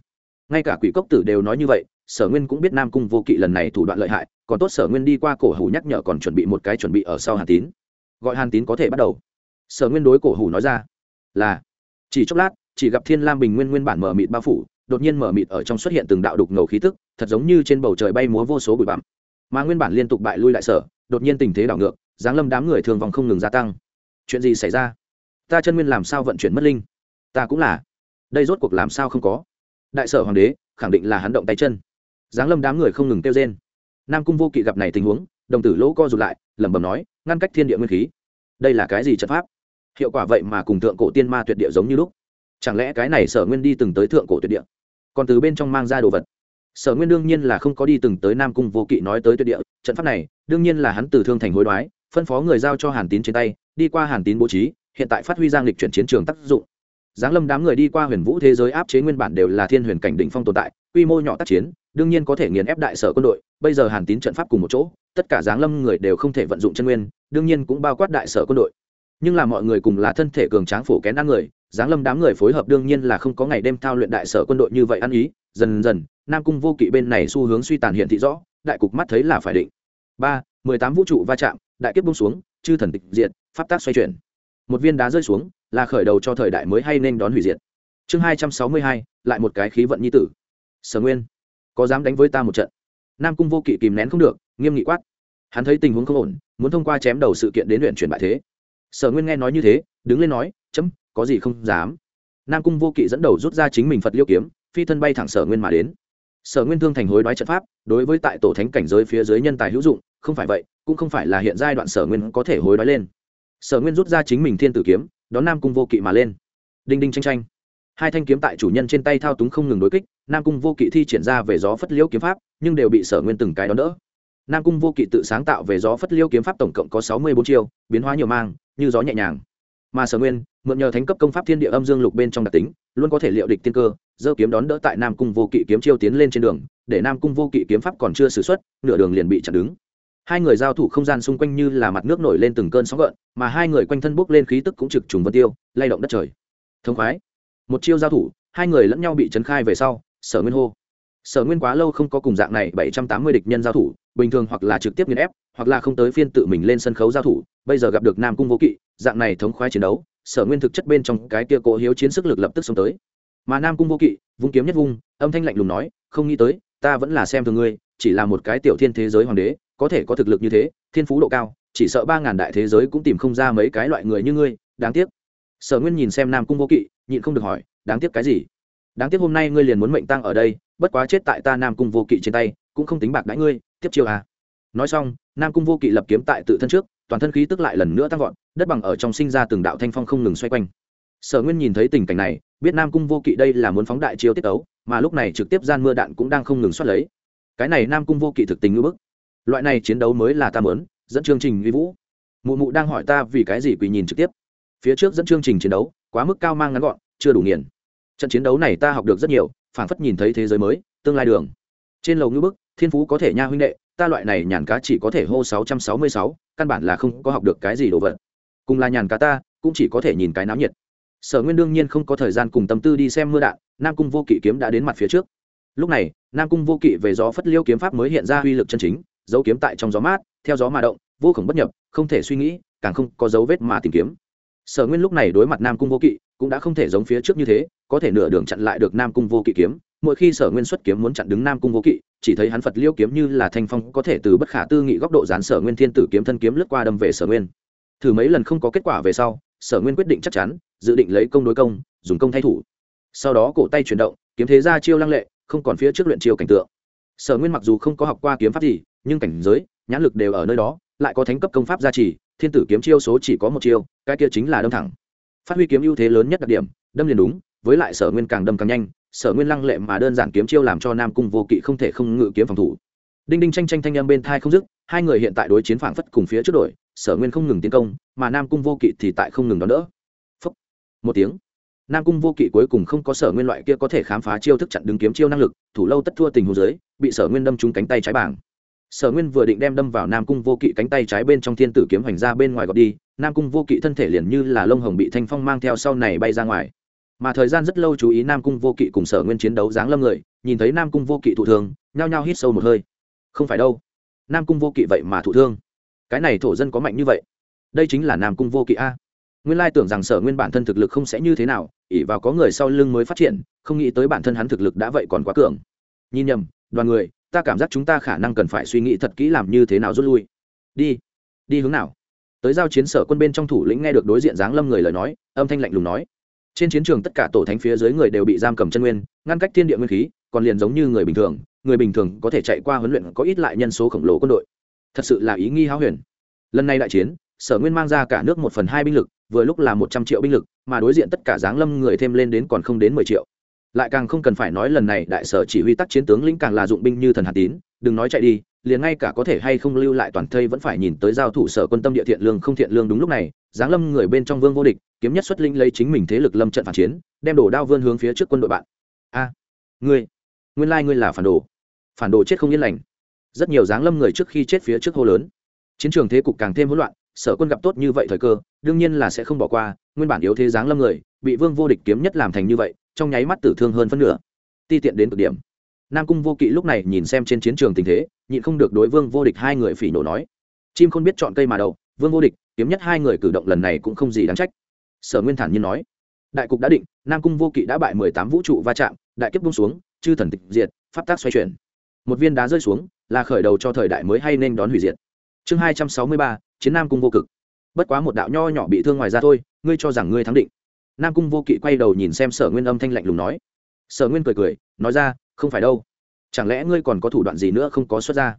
S1: Ngay cả quỷ cốc tử đều nói như vậy, sở nguyên cũng biết nam cung vô kỵ lần này thủ đoạn lợi hại, còn tốt sở nguyên đi qua cổ hủ nhắc nhở còn chuẩn bị một cái chuẩn bị ở sau hàn tín. Gọi hàn tín có thể bắt đầu. Sở nguyên đối cổ hủ nói ra, là, chỉ chốc lát chỉ gặp thiên lam bình nguyên nguyên bản mở mịt bao phủ, đột nhiên mở mịt ở trong xuất hiện từng đạo đục ngầu khí tức, thật giống như trên bầu trời bay múa vô số bụi bặm. Mà nguyên bản liên tục bại lui lại sở, đột nhiên tình thế đảo ngược giáng lâm đám người thường vòng không ngừng gia tăng. Chuyện gì xảy ra? Ta chân nguyên làm sao vận chuyển mất linh? Ta cũng là. Đây rốt cuộc làm sao không có? Đại sở hoàng đế, khẳng định là hắn động tay chân. Giáng lâm đám người không ngừng kêu trên nam cung vô kỵ gặp này tình huống, đồng tử lỗ co rụt lại, lẩm bẩm nói, ngăn cách thiên địa nguyên khí. Đây là cái gì trận pháp? Hiệu quả vậy mà cùng thượng cổ tiên ma tuyệt địa giống như lúc chẳng lẽ cái này sở nguyên đi từng tới thượng cổ tuyệt địa? Còn từ bên trong mang ra đồ vật. Sở nguyên đương nhiên là không có đi từng tới nam cung vô kỵ nói tới tuyệt địa. Trận pháp này, đương nhiên là hắn từ thương thành hối đoái, phân phó người giao cho hàn tín trên tay, đi qua hàn tín bố trí, hiện tại phát huy giang lịch chuyển chiến trường tác dụng. Giáng lâm đám người đi qua huyền vũ thế giới áp chế nguyên bản đều là thiên huyền cảnh đỉnh phong tồn tại, quy mô nhỏ tác chiến, đương nhiên có thể nghiền ép đại sở quân đội. Bây giờ hàn tín trận pháp cùng một chỗ, tất cả giáng lâm người đều không thể vận dụng chân nguyên, đương nhiên cũng bao quát đại sở quân đội. Nhưng là mọi người cùng là thân thể cường tráng phổ kén ăn người giáng lâm đám người phối hợp đương nhiên là không có ngày đêm thao luyện đại sở quân đội như vậy ăn ý, dần dần, nam cung vô kỵ bên này xu hướng suy tàn hiện thị rõ, đại cục mắt thấy là phải định. Ba, mười tám vũ trụ va chạm, đại kiếp bung xuống, chư thần tịch diện pháp tác xoay chuyển. Một viên đá rơi xuống, là khởi đầu cho thời đại mới hay nên đón hủy diệt. Chương hai trăm sáu mươi hai, lại một cái khí vận nhi tử. Sở nguyên, có dám đánh với ta một trận? Nam cung vô kỵ kìm nén không được, nghiêm nghị quát. Hắn thấy tình huống không ổn, muốn thông qua chém đầu sự kiện đến luyện chuyển bại thế. Sở nguyên nghe nói như thế, đứng lên nói chấm, có gì không dám. Nam cung vô kỵ dẫn đầu rút ra chính mình phật liêu kiếm, phi thân bay thẳng sở nguyên mà đến. Sở nguyên thương thành hối đoái trận pháp, đối với tại tổ thánh cảnh giới phía dưới nhân tài hữu dụng, không phải vậy, cũng không phải là hiện giai đoạn sở nguyên có thể hối đoái lên. Sở nguyên rút ra chính mình thiên tử kiếm, đón nam cung vô kỵ mà lên. Đinh đinh tranh tranh hai thanh kiếm tại chủ nhân trên tay thao túng không ngừng đối kích, nam cung vô kỵ thi triển ra về gió phất liêu kiếm pháp, nhưng đều bị sở nguyên từng cái đón đỡ. Nam cung vô kỵ tự sáng tạo về gió phất liêu kiếm pháp tổng cộng có sáu mươi bốn chiêu, biến hóa nhiều mang, như gió nhẹ nhàng mà sở nguyên, mượn nhờ thánh cấp công pháp thiên địa âm dương lục bên trong đặc tính, luôn có thể liệu địch tiên cơ Dơ kiếm đón đỡ tại nam cung vô kỵ kiếm chiêu tiến lên trên đường, để nam cung vô kỵ kiếm pháp còn chưa xử x u ấ t nửa đường liền bị chặn đứng. Hai người giao thủ không gian xung quanh như là mặt nước nổi lên từng cơn sóng gợn, mà hai người quanh thân bốc lên khí tức cũng trực trùng vân tiêu, lay động đất trời. Thông khoái. Một chiêu giao thủ, hai người lẫn nhau bị trấn khai về sau, sở nguyên hô. Sở nguyên quá lâu không có cùng dạng này bảy trăm tám mươi địch nhân giao thủ bình thường hoặc là trực tiếp nghiền ép, hoặc là không tới phiên tự mình lên sân khấu giao thủ, bây giờ gặp được nam cung vô kỵ, dạng này thống khoái chiến đấu, sở nguyên thực chất bên trong cái kia cố hiếu chiến sức lực lập tức xông tới. Mà nam cung vô kỵ, vung kiếm nhất vung, âm thanh lạnh lùng nói, không nghĩ tới, ta vẫn là xem thường ngươi, chỉ là một cái tiểu thiên thế giới hoàng đế, có thể có thực lực như thế, thiên phú độ cao, chỉ sợ ba ngàn đại thế giới cũng tìm không ra mấy cái loại người như ngươi, đáng tiếc. Sở nguyên nhìn xem nam cung vô kỵ, nhịn không được hỏi, đáng tiếc cái gì? Đáng tiếc hôm nay ngươi liền muốn mệnh tăng ở đây, bất quá chết tại ta nam cung vô kỵ trên tay, cũng không tính bạc đãi ngươi tiếp chiêu à. nói xong, nam cung vô kỵ lập kiếm tại tự thân trước, toàn thân khí tức lại lần nữa tăng vọt, đất bằng ở trong sinh ra từng đạo thanh phong không ngừng xoay quanh. Sở nguyên nhìn thấy tình cảnh này, biết nam cung vô kỵ đây là muốn phóng đại chiêu tiết tấu, mà lúc này trực tiếp gian mưa đạn cũng đang không ngừng xoát lấy. Cái này nam cung vô kỵ thực tình ngưỡng bức. Loại này chiến đấu mới là ta mớn dẫn chương trình uy vũ. Mụ mụ đang hỏi ta vì cái gì quỳ nhìn trực tiếp. Phía trước dẫn chương trình chiến đấu, quá mức cao mang ngắn gọn, chưa đủ nghiền. Trận chiến đấu này ta học được rất nhiều, phảng phất nhìn thấy thế giới mới, tương lai đường. Trên lầu ngưỡng bức thiên phú có thể nha huynh đệ, ta loại này nhàn cá chỉ có thể hô sáu trăm sáu mươi sáu, căn bản là không có học được cái gì đồ vật. Cùng là nhàn cá ta, cũng chỉ có thể nhìn cái náo nhiệt. Sở nguyên đương nhiên không có thời gian cùng tâm tư đi xem mưa đạn, nam cung vô kỵ kiếm đã đến mặt phía trước. Lúc này, nam cung vô kỵ về gió phất liêu kiếm pháp mới hiện ra uy lực chân chính dấu kiếm tại trong gió mát, theo gió mà động, vô khổng bất nhập, không thể suy nghĩ, càng không có dấu vết mà tìm kiếm. Sở nguyên lúc này đối mặt nam cung vô kỵ, cũng đã không thể giống phía trước như thế, có thể nửa đường chặn lại được nam cung vô kỵ kiếm mỗi khi sở nguyên xuất kiếm muốn chặn đứng nam cung vô kỵ, chỉ thấy hắn phật liêu kiếm như là thanh phong có thể từ bất khả tư nghị góc độ dán sở nguyên thiên tử kiếm thân kiếm lướt qua đâm về sở nguyên. Thử mấy lần không có kết quả về sau, sở nguyên quyết định chắc chắn, dự định lấy công đối công, dùng công thay thủ. Sau đó cổ tay chuyển động, kiếm thế ra chiêu lăng lệ, không còn phía trước luyện chiêu cảnh tượng. Sở nguyên mặc dù không có học qua kiếm pháp gì, nhưng cảnh giới, nhãn lực đều ở nơi đó, lại có thánh cấp công pháp gia trì, thiên tử kiếm chiêu số chỉ có một chiêu, cái kia chính là đâm thẳng. Phát huy kiếm ưu thế lớn nhất đặc điểm, đâm liền đúng, với lại sở nguyên càng đâm càng nhanh sở nguyên lăng lệ mà đơn giản kiếm chiêu làm cho nam cung vô kỵ không thể không ngự kiếm phòng thủ. Đinh đinh tranh tranh thanh âm bên thai không dứt, hai người hiện tại đối chiến phảng phất cùng phía trước đội sở nguyên không ngừng tiến công, mà nam cung vô kỵ thì tại không ngừng đón đỡ. Phúc. một tiếng. Nam cung vô kỵ cuối cùng không có sở nguyên loại kia có thể khám phá chiêu thức chặn đứng kiếm chiêu năng lực, thủ lâu tất thua tình hồ dưới, bị sở nguyên đâm trúng cánh tay trái bảng. Sở nguyên vừa định đem đâm vào nam cung vô kỵ cánh tay trái bên trong thiên tử kiếm hoành ra bên ngoài gọt đi, nam cung vô kỵ thân thể liền như là lông hồng bị thanh phong mang theo sau này bay ra ngoài mà thời gian rất lâu chú ý nam cung vô kỵ cùng sở nguyên chiến đấu giáng lâm người, nhìn thấy nam cung vô kỵ thụ thương, nhao nhao hít sâu một hơi. Không phải đâu. Nam cung vô kỵ vậy mà thụ thương. Cái này thổ dân có mạnh như vậy. Đây chính là nam cung vô kỵ a. Nguyên lai tưởng rằng sở nguyên bản thân thực lực không sẽ như thế nào ỉ vào có người sau lưng mới phát triển, không nghĩ tới bản thân hắn thực lực đã vậy còn quá cường. Nhìn nhầm, đoàn người, ta cảm giác chúng ta khả năng cần phải suy nghĩ thật kỹ làm như thế nào rút lui. Đi. Đi hướng nào? Tới giao chiến sở quân bên trong thủ lĩnh nghe được đối diện giáng lâm người lời nói, âm thanh lạnh lùng nói trên chiến trường tất cả tổ thánh phía dưới người đều bị giam cầm chân nguyên, ngăn cách thiên địa nguyên khí, còn liền giống như người bình thường, người bình thường có thể chạy qua huấn luyện có ít lại nhân số khổng lồ quân đội. Thật sự là ý nghi háo huyền. Lần này đại chiến, sở nguyên mang ra cả nước một phần hai binh lực, vừa lúc là một trăm triệu binh lực, mà đối diện tất cả giáng lâm người thêm lên đến còn không đến mười triệu. Lại càng không cần phải nói lần này đại sở chỉ huy tác chiến tướng lĩnh càng là dụng binh như thần hà tín, đừng nói chạy đi liền ngay cả có thể hay không lưu lại toàn thây vẫn phải nhìn tới giao thủ sở quân tâm địa thiện lương không thiện lương đúng lúc này, giáng lâm người bên trong vương vô địch, kiếm nhất xuất linh lấy chính mình thế lực lâm trận phản chiến, đem đổ đao vươn hướng phía trước quân đội bạn. A, ngươi, nguyên lai ngươi là phản đồ. Phản đồ chết không yên lành. Rất nhiều giáng lâm người trước khi chết phía trước hô lớn. Chiến trường thế cục càng thêm hỗn loạn, sở quân gặp tốt như vậy thời cơ, đương nhiên là sẽ không bỏ qua, nguyên bản yếu thế giáng lâm người, bị vương vô địch kiếm nhất làm thành như vậy, trong nháy mắt tử thương hơn phân nửa. Ti tiện đến cực điểm nam cung vô kỵ lúc này nhìn xem trên chiến trường tình thế, nhịn không được đối vương vô địch hai người phỉ nổ nói. Chim không biết chọn cây mà đậu vương vô địch, kiếm nhất hai người cử động lần này cũng không gì đáng trách. Sở nguyên thản nhiên nói. Đại cục đã định, nam cung vô kỵ đã bại mười tám vũ trụ va chạm, đại kiếp bung xuống, chư thần tịch diệt, pháp tác xoay chuyển. Một viên đá rơi xuống, là khởi đầu cho thời đại mới hay nên đón hủy diệt. Chương hai trăm sáu mươi ba, chiến nam cung vô cực. Bất quá một đạo nho nhỏ bị thương ngoài ra thôi, ngươi cho rằng ngươi thắng định. Nam cung vô kỵ quay đầu nhìn xem sở nguyên âm thanh lạnh lùng nói. Sở nguyên cười cười, nói ra không phải đâu. Chẳng lẽ ngươi còn có thủ đoạn gì nữa không có xuất ra?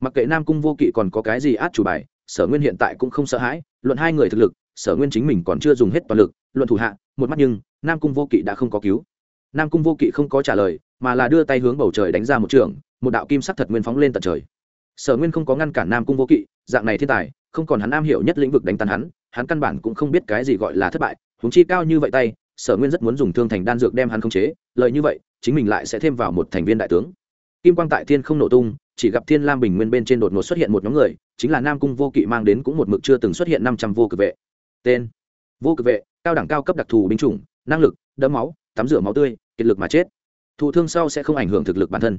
S1: Mặc kệ nam cung vô kỵ còn có cái gì át chủ bài, sở nguyên hiện tại cũng không sợ hãi, luận hai người thực lực, sở nguyên chính mình còn chưa dùng hết toàn lực, luận thủ hạ, một mắt nhưng, nam cung vô kỵ đã không có cứu. Nam cung vô kỵ không có trả lời, mà là đưa tay hướng bầu trời đánh ra một trường, một đạo kim sắc thật nguyên phóng lên tận trời. Sở nguyên không có ngăn cản nam cung vô kỵ, dạng này thiên tài, không còn hắn am hiểu nhất lĩnh vực đánh tàn hắn hắn căn bản cũng không biết cái gì gọi là thất bại húng chi cao như vậy tay, sở nguyên rất muốn dùng thương thành đan dược đem hắn khống chế lợi như vậy chính mình lại sẽ thêm vào một thành viên đại tướng. Kim quang tại thiên không nổ tung, chỉ gặp thiên lam bình nguyên bên trên đột ngột xuất hiện một nhóm người, chính là nam cung vô kỵ mang đến cũng một mực chưa từng xuất hiện năm trăm vô cực vệ. Tên, vô cực vệ, cao đẳng cao cấp đặc thù binh chủng, năng lực, đẫm máu, tắm rửa máu tươi, kiệt lực mà chết. Thụ thương sau sẽ không ảnh hưởng thực lực bản thân.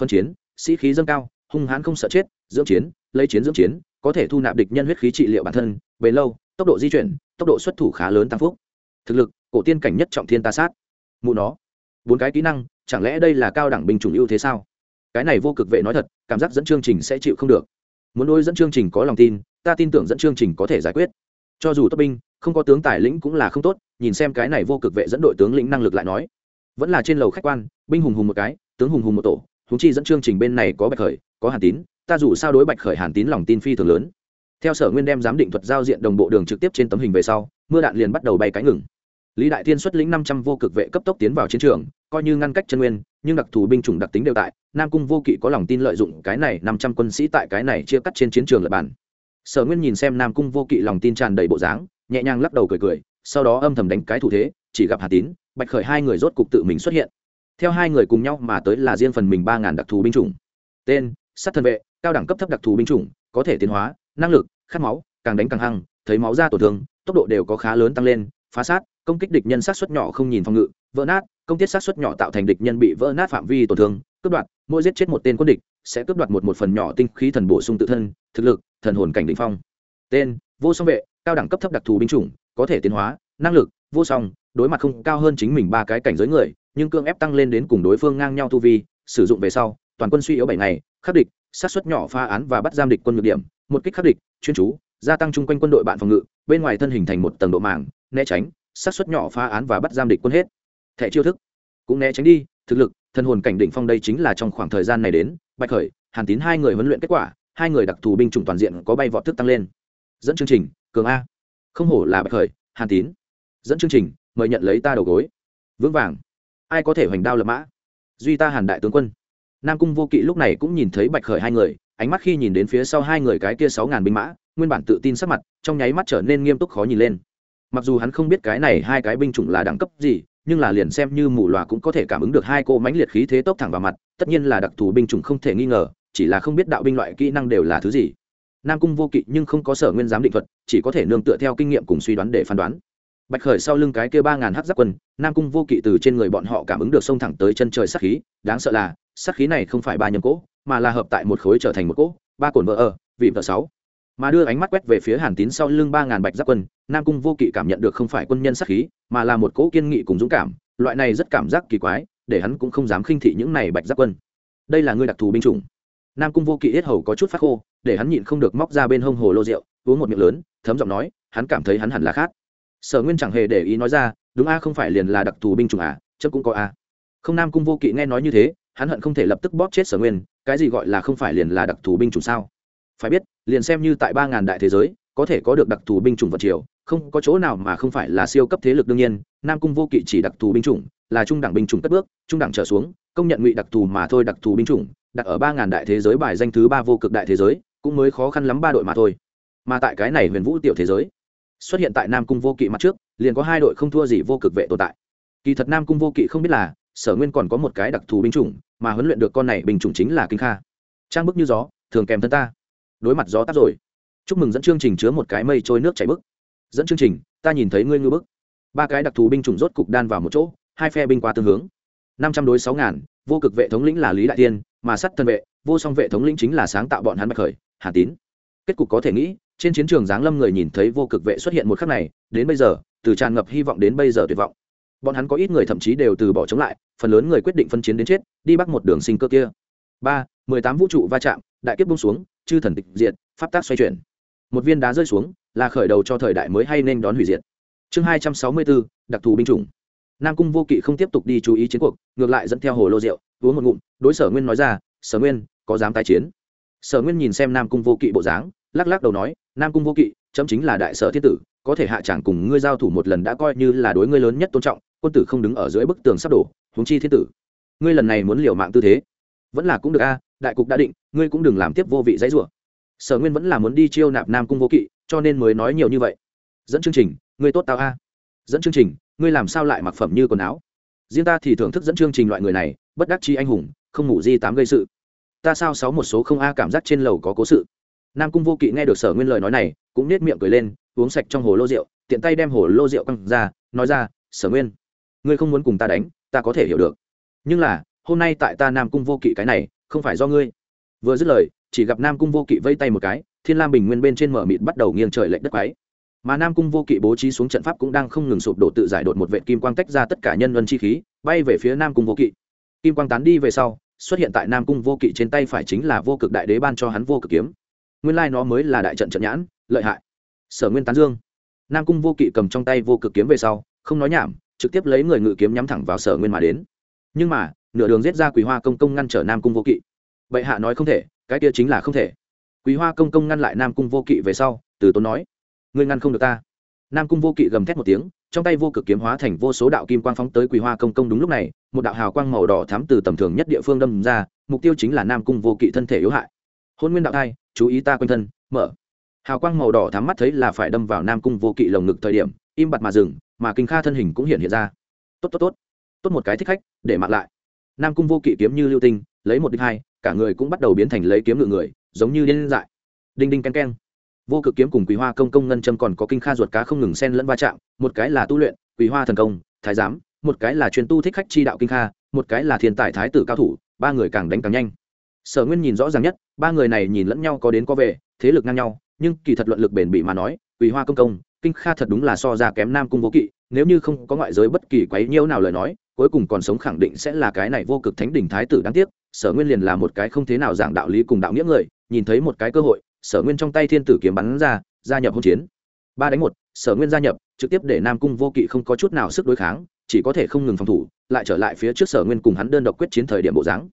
S1: Phân chiến, sĩ khí dâng cao, hung hãn không sợ chết, dưỡng chiến, lấy chiến dưỡng chiến, có thể thu nạp địch nhân huyết khí trị liệu bản thân về lâu, tốc độ di chuyển, tốc độ xuất thủ khá lớn tăng phúc. Thực lực, cổ tiên cảnh nhất trọng thiên ta sát. Mụ nó bốn cái kỹ năng, chẳng lẽ đây là cao đẳng binh chủng ưu thế sao? Cái này vô cực vệ nói thật, cảm giác dẫn chương trình sẽ chịu không được. Muốn đối dẫn chương trình có lòng tin, ta tin tưởng dẫn chương trình có thể giải quyết. Cho dù tốt binh, không có tướng tài lĩnh cũng là không tốt, nhìn xem cái này vô cực vệ dẫn đội tướng lĩnh năng lực lại nói. Vẫn là trên lầu khách quan, binh hùng hùng một cái, tướng hùng hùng một tổ húng chi dẫn chương trình bên này có bạch khởi, có hàn tín, ta dù sao đối bạch khởi hàn tín lòng tin phi thường lớn. Theo sở nguyên đem giám định thuật giao diện đồng bộ đường trực tiếp trên tấm hình về sau, mưa đạn liền bắt đầu bay cái ngừng lý đại thiên xuất lĩnh năm trăm vô cực vệ cấp tốc tiến vào chiến trường, coi như ngăn cách chân nguyên, nhưng đặc thù binh chủng đặc tính đều tại, nam cung vô kỵ có lòng tin lợi dụng cái này năm trăm quân sĩ tại cái này chia cắt trên chiến trường lập bản sở nguyên nhìn xem nam cung vô kỵ lòng tin tràn đầy bộ dáng, nhẹ nhàng lắc đầu cười cười, sau đó âm thầm đánh cái thủ thế, chỉ gặp hà tín, bạch khởi hai người rốt cục tự mình xuất hiện. Theo hai người cùng nhau mà tới là riêng phần mình ba ngàn đặc thù binh chủng. Tên, sát thân vệ, cao đẳng cấp thấp đặc thù binh chủng, có thể tiến hóa, năng lực, khát máu, càng đánh càng hăng, thấy máu ra tổn thương, tốc độ đều có khá lớn tăng lên, phá sát công kích địch nhân sát xuất nhỏ không nhìn phòng ngự, vỡ nát, công tiết sát xuất nhỏ tạo thành địch nhân bị vỡ nát phạm vi tổn thương, cướp đoạt, mỗi giết chết một tên quân địch, sẽ cướp đoạt một một phần nhỏ tinh khí thần bổ sung tự thân, thực lực, thần hồn cảnh định phong. Tên, vô song vệ, cao đẳng cấp thấp đặc thù binh chủng, có thể tiến hóa, năng lực, vô song, đối mặt không cao hơn chính mình ba cái cảnh giới người, nhưng cương ép tăng lên đến cùng đối phương ngang nhau tu vi, sử dụng về sau, toàn quân suy yếu bảy ngày, khắc địch, sát xuất nhỏ pha án và bắt giam địch quân ngược điểm, một kích khắc địch, chuyên chú, gia tăng chung quanh quân đội bạn phòng ngự, bên ngoài thân hình thành một tầng độ màng, né tránh sát xuất nhỏ phá án và bắt giam địch quân hết. Thẻ chiêu thức. Cũng né tránh đi, thực lực thân hồn cảnh đỉnh phong đây chính là trong khoảng thời gian này đến, bạch khởi, hàn tín hai người huấn luyện kết quả, hai người đặc thù binh chủng toàn diện có bay vọt thức tăng lên. Dẫn chương trình, cường a. Không hổ là bạch khởi, hàn tín. Dẫn chương trình, mời nhận lấy ta đầu gối. Vững vàng. Ai có thể hoành đao lập mã? Duy ta hàn đại tướng quân. Nam cung vô kỵ lúc này cũng nhìn thấy bạch khởi hai người, ánh mắt khi nhìn đến phía sau hai người cái kia sáu ngàn binh mã, nguyên bản tự tin sắc mặt, trong nháy mắt trở nên nghiêm túc khó nhìn lên mặc dù hắn không biết cái này hai cái binh chủng là đẳng cấp gì, nhưng là liền xem như mù loà cũng có thể cảm ứng được hai cô mãnh liệt khí thế tốc thẳng vào mặt, tất nhiên là đặc thù binh chủng không thể nghi ngờ, chỉ là không biết đạo binh loại kỹ năng đều là thứ gì. Nam cung vô kỵ nhưng không có sở nguyên giám định thuật, chỉ có thể nương tựa theo kinh nghiệm cùng suy đoán để phán đoán. Bạch khởi sau lưng cái kia ba ngàn hát giáp quân, nam cung vô kỵ từ trên người bọn họ cảm ứng được sông thẳng tới chân trời sát khí, đáng sợ là, sát khí này không phải ba nhầm cỗ, mà là hợp tại một khối trở thành một cỗ, ba cồn vỡ ở, vị vợ sáu mà đưa ánh mắt quét về phía hàn tín sau lưng ba ngàn bạch giáp quân, nam cung vô kỵ cảm nhận được không phải quân nhân sắc khí, mà là một cỗ kiên nghị cùng dũng cảm, loại này rất cảm giác kỳ quái, để hắn cũng không dám khinh thị những này bạch giáp quân. Đây là người đặc thù binh chủng. Nam cung vô kỵ ít hầu có chút phát khô, để hắn nhịn không được móc ra bên hông hồ lô rượu, uống một miệng lớn, thấm giọng nói, hắn cảm thấy hắn hẳn là khác. Sở nguyên chẳng hề để ý nói ra, đúng a à, không phải liền là đặc thù binh chủng à chớ cũng có a. Không, nam cung vô kỵ nghe nói như thế, hắn hận không thể lập tức bóp chết sở nguyên, cái gì gọi là không phải liền là đặc thù binh chủng sao? Phải biết liền xem như tại ba ngàn đại thế giới, có thể có được đặc thù binh chủng vật triều, không có chỗ nào mà không phải là siêu cấp thế lực đương nhiên, nam cung vô kỵ chỉ đặc thù binh chủng, là trung đẳng binh chủng cất bước, trung đẳng trở xuống, công nhận ngụy đặc thù mà thôi đặc thù binh chủng, đặt ở ba ngàn đại thế giới bài danh thứ ba vô cực đại thế giới, cũng mới khó khăn lắm ba đội mà thôi. Mà tại cái này huyền vũ tiểu thế giới, xuất hiện tại nam cung vô kỵ mặt trước, liền có hai đội không thua gì vô cực vệ tồn tại. Kỳ thật nam cung vô kỵ không biết là, sở nguyên còn có một cái đặc thù binh chủng, mà huấn luyện được con này binh chủng chính là kinh kha. Trang bức như gió, thường kèm thân ta đối mặt gió tắt rồi. Chúc mừng dẫn chương trình chứa một cái mây trôi nước chảy bức. Dẫn chương trình, ta nhìn thấy ngươi ngư bức. Ba cái đặc thù binh chủng rốt cục đan vào một chỗ, hai phe binh qua tương hướng. Năm trăm đối sáu ngàn, vô cực vệ thống lĩnh là lý đại tiên, mà sắt thân vệ, vô song vệ thống lĩnh chính là sáng tạo bọn hắn bạch khởi, hà tín. Kết cục có thể nghĩ, trên chiến trường giáng lâm người nhìn thấy vô cực vệ xuất hiện một khắc này, đến bây giờ, từ tràn ngập hy vọng đến bây giờ tuyệt vọng. Bọn hắn có ít người thậm chí đều từ bỏ chống lại, phần lớn người quyết định phân chiến đến chết, đi bắt một đường sinh cơ kia. Ba, mười tám vũ trụ va chạm, đại kiếp bung xuống chư thần tịch diệt, pháp tác xoay chuyển. Một viên đá rơi xuống, là khởi đầu cho thời đại mới hay nên đón hủy diệt. Chương hai trăm sáu mươi bốn đặc thù binh chủng. Nam cung vô kỵ không tiếp tục đi chú ý chiến cuộc, ngược lại dẫn theo hồ lô rượu, uống một ngụm, đối sở nguyên nói ra, sở nguyên, có dám tái chiến? Sở nguyên nhìn xem nam cung vô kỵ bộ dáng, lắc lắc đầu nói, nam cung vô kỵ, chấm chính là đại sở thiên tử, có thể hạ chẳng cùng ngươi giao thủ một lần đã coi như là đối ngươi lớn nhất tôn trọng, quân tử không đứng ở dưới bức tường sắp đổ, huống chi thiên tử. Ngươi lần này muốn liều mạng tư thế, vẫn là cũng được a đại cục đã định, ngươi cũng đừng làm tiếp vô vị dãy rủa. Sở nguyên vẫn là muốn đi chiêu nạp nam cung vô kỵ, cho nên mới nói nhiều như vậy. Dẫn chương trình, ngươi tốt tao a. Dẫn chương trình, ngươi làm sao lại mặc phẩm như quần áo? Riêng ta thì thưởng thức dẫn chương trình loại người này, bất đắc chi anh hùng, không ngủ di tám gây sự. Ta sao sáu một số không a cảm giác trên lầu có cố sự. Nam cung vô kỵ nghe được sở nguyên lời nói này, cũng nết miệng cười lên, uống sạch trong hồ lô rượu, tiện tay đem hồ lô rượu căng ra, nói ra, sở nguyên, ngươi không muốn cùng ta đánh, ta có thể hiểu được. Nhưng là, hôm nay tại ta nam cung vô kỵ cái này không phải do ngươi. Vừa dứt lời, chỉ gặp nam cung vô kỵ vây tay một cái, thiên lam bình nguyên bên trên mở mịt bắt đầu nghiêng trời lệch đất quáy mà nam cung vô kỵ bố trí xuống trận pháp cũng đang không ngừng sụp đổ tự giải đột một vệ kim quang tách ra tất cả nhân luân chi khí, bay về phía nam cung vô kỵ. Kim quang tán đi về sau, xuất hiện tại nam cung vô kỵ trên tay phải chính là vô cực đại đế ban cho hắn vô cực kiếm. Nguyên lai nó mới là đại trận trận nhãn, lợi hại. Sở nguyên tán dương. Nam cung vô kỵ cầm trong tay vô cực kiếm về sau, không nói nhảm, trực tiếp lấy người ngự kiếm nhắm thẳng vào sở nguyên mà đến. Nhưng mà nửa đường giết ra quý hoa công công ngăn trở nam cung vô kỵ. Bệ hạ nói không thể, cái kia chính là không thể. Quý hoa công công ngăn lại nam cung vô kỵ về sau, từ tốn nói, ngươi ngăn không được ta. Nam cung vô kỵ gầm thét một tiếng, trong tay vô cực kiếm hóa thành vô số đạo kim quang phóng tới quý hoa công công đúng lúc này, một đạo hào quang màu đỏ thắm từ tầm thường nhất địa phương đâm ra, mục tiêu chính là nam cung vô kỵ thân thể yếu hại. Hôn nguyên đạo thai, chú ý ta quanh thân, mở. Hào quang màu đỏ thắm mắt thấy là phải đâm vào nam cung vô kỵ lồng ngực thời điểm, im bặt mà dừng, mà kinh kha thân hình cũng hiện hiện ra. Tốt tốt tốt tốt một cái thích khách, để mặc lại nam cung vô kỵ kiếm như lưu tinh, lấy một đích hai, cả người cũng bắt đầu biến thành lấy kiếm ngự người, giống như điên dại. Đinh đinh ken ken vô cực kiếm cùng quý hoa công công ngân châm còn có kinh kha ruột cá không ngừng xen lẫn va chạm, một cái là tu luyện quý hoa thần công, thái giám, một cái là truyền tu thích khách chi đạo kinh kha, một cái là thiên tài thái tử cao thủ, ba người càng đánh càng nhanh. Sở nguyên nhìn rõ ràng nhất, ba người này nhìn lẫn nhau có đến có về, thế lực ngang nhau, nhưng kỳ thật luận lực bền bỉ mà nói quý hoa công công, kinh kha thật đúng là so ra kém nam cung vô kỵ, nếu như không có ngoại giới bất kỳ quấy nhiễu nào lời nói cuối cùng còn sống khẳng định sẽ là cái này vô cực thánh đỉnh thái tử đáng tiếc, sở nguyên liền là một cái không thế nào giảng đạo lý cùng đạo nghĩa người, nhìn thấy một cái cơ hội, sở nguyên trong tay thiên tử kiếm bắn ra, gia nhập hỗn chiến. Ba đánh một, sở nguyên gia nhập, trực tiếp để nam cung vô kỵ không có chút nào sức đối kháng, chỉ có thể không ngừng phòng thủ, lại trở lại phía trước sở nguyên cùng hắn đơn độc quyết chiến thời điểm bộ dáng.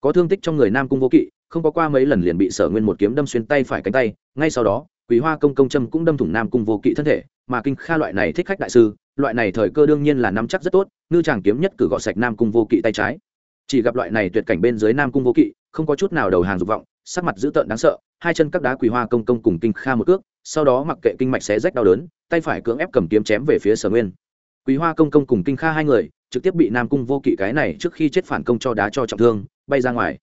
S1: Có thương tích trong người nam cung vô kỵ, không có qua mấy lần liền bị sở nguyên một kiếm đâm xuyên tay phải cánh tay, ngay sau đó quý hoa công công châm cũng đâm thủng nam cung vô kỵ thân thể mà kinh kha loại này thích khách đại sư, loại này thời cơ đương nhiên là nắm chắc rất tốt, ngư chàng kiếm nhất cử gọt sạch nam cung vô kỵ tay trái. Chỉ gặp loại này tuyệt cảnh bên dưới nam cung vô kỵ, không có chút nào đầu hàng dục vọng, sắc mặt dữ tợn đáng sợ, hai chân các đá quỳ hoa công công cùng kinh kha một cước, sau đó mặc kệ kinh mạch xé rách đau đớn, tay phải cưỡng ép cầm kiếm chém về phía sở nguyên. Quý hoa công công cùng kinh kha hai người, trực tiếp bị nam cung vô kỵ cái này trước khi chết phản công cho đá cho trọng thương, bay ra ngoài.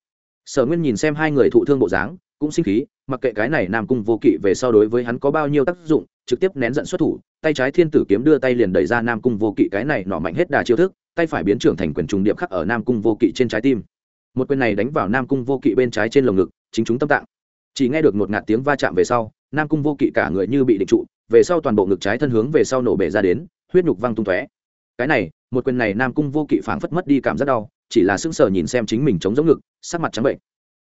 S1: Sở nguyên nhìn xem hai người thụ thương bộ dáng, cũng sinh khí, mặc kệ cái này nam cung vô kỵ về sau đối với hắn có bao nhiêu tác dụng trực tiếp nén giận xuất thủ, tay trái thiên tử kiếm đưa tay liền đẩy ra nam cung vô kỵ, cái này nọ mạnh hết đà chiêu thức, tay phải biến trưởng thành quyền trùng điệp khắc ở nam cung vô kỵ trên trái tim. Một quyền này đánh vào nam cung vô kỵ bên trái trên lồng ngực, chính chúng tâm tạng. Chỉ nghe được một ngạt tiếng va chạm về sau, nam cung vô kỵ cả người như bị định trụ, về sau toàn bộ ngực trái thân hướng về sau nổ bể ra đến, huyết nhục văng tung tóe. Cái này, một quyền này nam cung vô kỵ phảng phất mất đi cảm giác đau, chỉ là sững sờ nhìn xem chính mình chống giống ngực, sắc mặt trắng bệnh.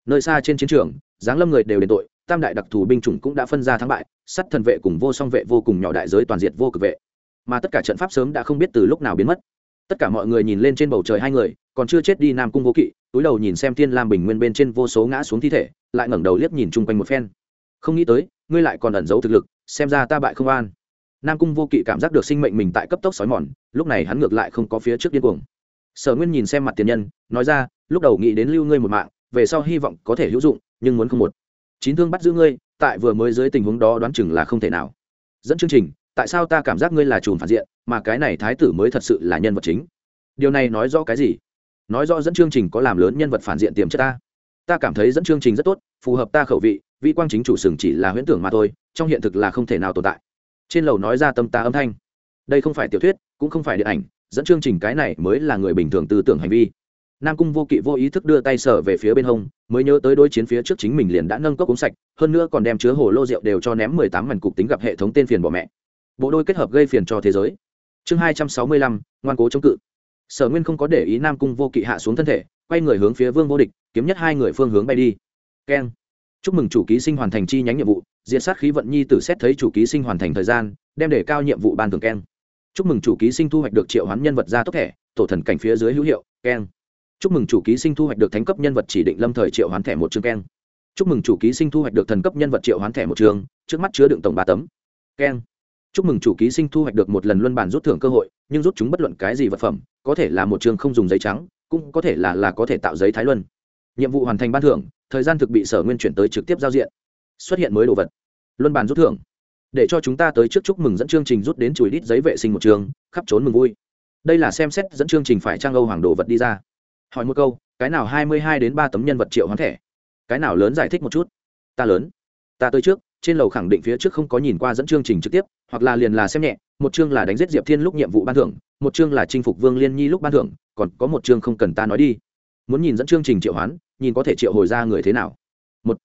S1: Nơi xa trên chiến trường giáng lâm người đều đền tội tam đại đặc thù binh chủng cũng đã phân ra thắng bại, sắt thần vệ cùng vô song vệ vô cùng nhỏ đại giới toàn diệt vô cực vệ. Mà tất cả trận pháp sớm đã không biết từ lúc nào biến mất. Tất cả mọi người nhìn lên trên bầu trời hai người, còn chưa chết đi nam cung vô kỵ, túi đầu nhìn xem thiên lam bình nguyên bên trên vô số ngã xuống thi thể, lại ngẩng đầu liếc nhìn chung quanh một phen. Không nghĩ tới, ngươi lại còn ẩn giấu thực lực, xem ra ta bại không an. Nam cung vô kỵ cảm giác được sinh mệnh mình tại cấp tốc xói mòn, lúc này hắn ngược lại không có phía trước điên cuồng. Sở nguyên nhìn xem mặt tiền nhân, nói ra, lúc đầu nghĩ đến lưu ngươi một mạng, về sau hy vọng có thể hữu dụng, nhưng muốn không một chín thương bắt giữ ngươi, tại vừa mới dưới tình huống đó đoán chừng là không thể nào. Dẫn chương trình, tại sao ta cảm giác ngươi là chùm phản diện, mà cái này thái tử mới thật sự là nhân vật chính? Điều này nói rõ cái gì? Nói rõ dẫn chương trình có làm lớn nhân vật phản diện tiềm chất ta. Ta cảm thấy dẫn chương trình rất tốt, phù hợp ta khẩu vị vị quang chính chủ sừng chỉ là huyễn tưởng mà thôi, trong hiện thực là không thể nào tồn tại. Trên lầu nói ra tâm ta âm thanh. Đây không phải tiểu thuyết, cũng không phải điện ảnh, dẫn chương trình cái này mới là người bình thường tư tưởng hành vi nam cung vô kỵ vô ý thức đưa tay sở về phía bên hông, mới nhớ tới đối chiến phía trước chính mình liền đã nâng cốc uống sạch, hơn nữa còn đem chứa hồ lô rượu đều cho ném mười tám mảnh cục tính gặp hệ thống tên phiền bỏ mẹ. Bộ đôi kết hợp gây phiền cho thế giới. Chương hai trăm sáu mươi lăm, ngoan cố chống cự. Sở nguyên không có để ý nam cung vô kỵ hạ xuống thân thể, quay người hướng phía vương vô địch, kiếm nhất hai người phương hướng bay đi. Keng. Chúc mừng chủ ký sinh hoàn thành chi nhánh nhiệm vụ diện sát khí vận nhi tử xét thấy chủ ký sinh hoàn thành thời gian, đem để cao nhiệm vụ ban thường keng. Chúc mừng chủ ký sinh thu hoạch được triệu hoán nhân vật ra tốc thẻ, tổ thần cảnh phía dưới hữu hiệu, keng chúc mừng chủ ký sinh thu hoạch được thánh cấp nhân vật chỉ định lâm thời triệu hoán thẻ một chương keng. Chúc mừng chủ ký sinh thu hoạch được thần cấp nhân vật triệu hoán thẻ một chương, trước mắt chứa đựng tổng ba tấm. Keng. Chúc mừng chủ ký sinh thu hoạch được một lần luân bản rút thưởng cơ hội, nhưng rút chúng bất luận cái gì vật phẩm, có thể là một trường không dùng giấy trắng, cũng có thể là là có thể tạo giấy thái luân. Nhiệm vụ hoàn thành ban thưởng, thời gian thực bị sở nguyên chuyển tới trực tiếp giao diện. Xuất hiện mới đồ vật. Luân bản rút thưởng. Để cho chúng ta tới trước chúc mừng dẫn chương trình rút đến chùi đít giấy vệ sinh một trường khắp trốn mừng vui. Đây là xem xét dẫn chương trình phải trang âu hoàng đồ vật đi ra hỏi một câu, cái nào hai mươi hai đến ba tấm nhân vật triệu hoán thẻ? Cái nào lớn giải thích một chút? Ta lớn. Ta tới trước, trên lầu khẳng định phía trước không có nhìn qua dẫn chương trình trực tiếp, hoặc là liền là xem nhẹ, một chương là đánh giết diệp thiên lúc nhiệm vụ ban thưởng, một chương là chinh phục vương liên nhi lúc ban thưởng, còn có một chương không cần ta nói đi. Muốn nhìn dẫn chương trình triệu hoán, nhìn có thể triệu hồi ra người thế nào? Một,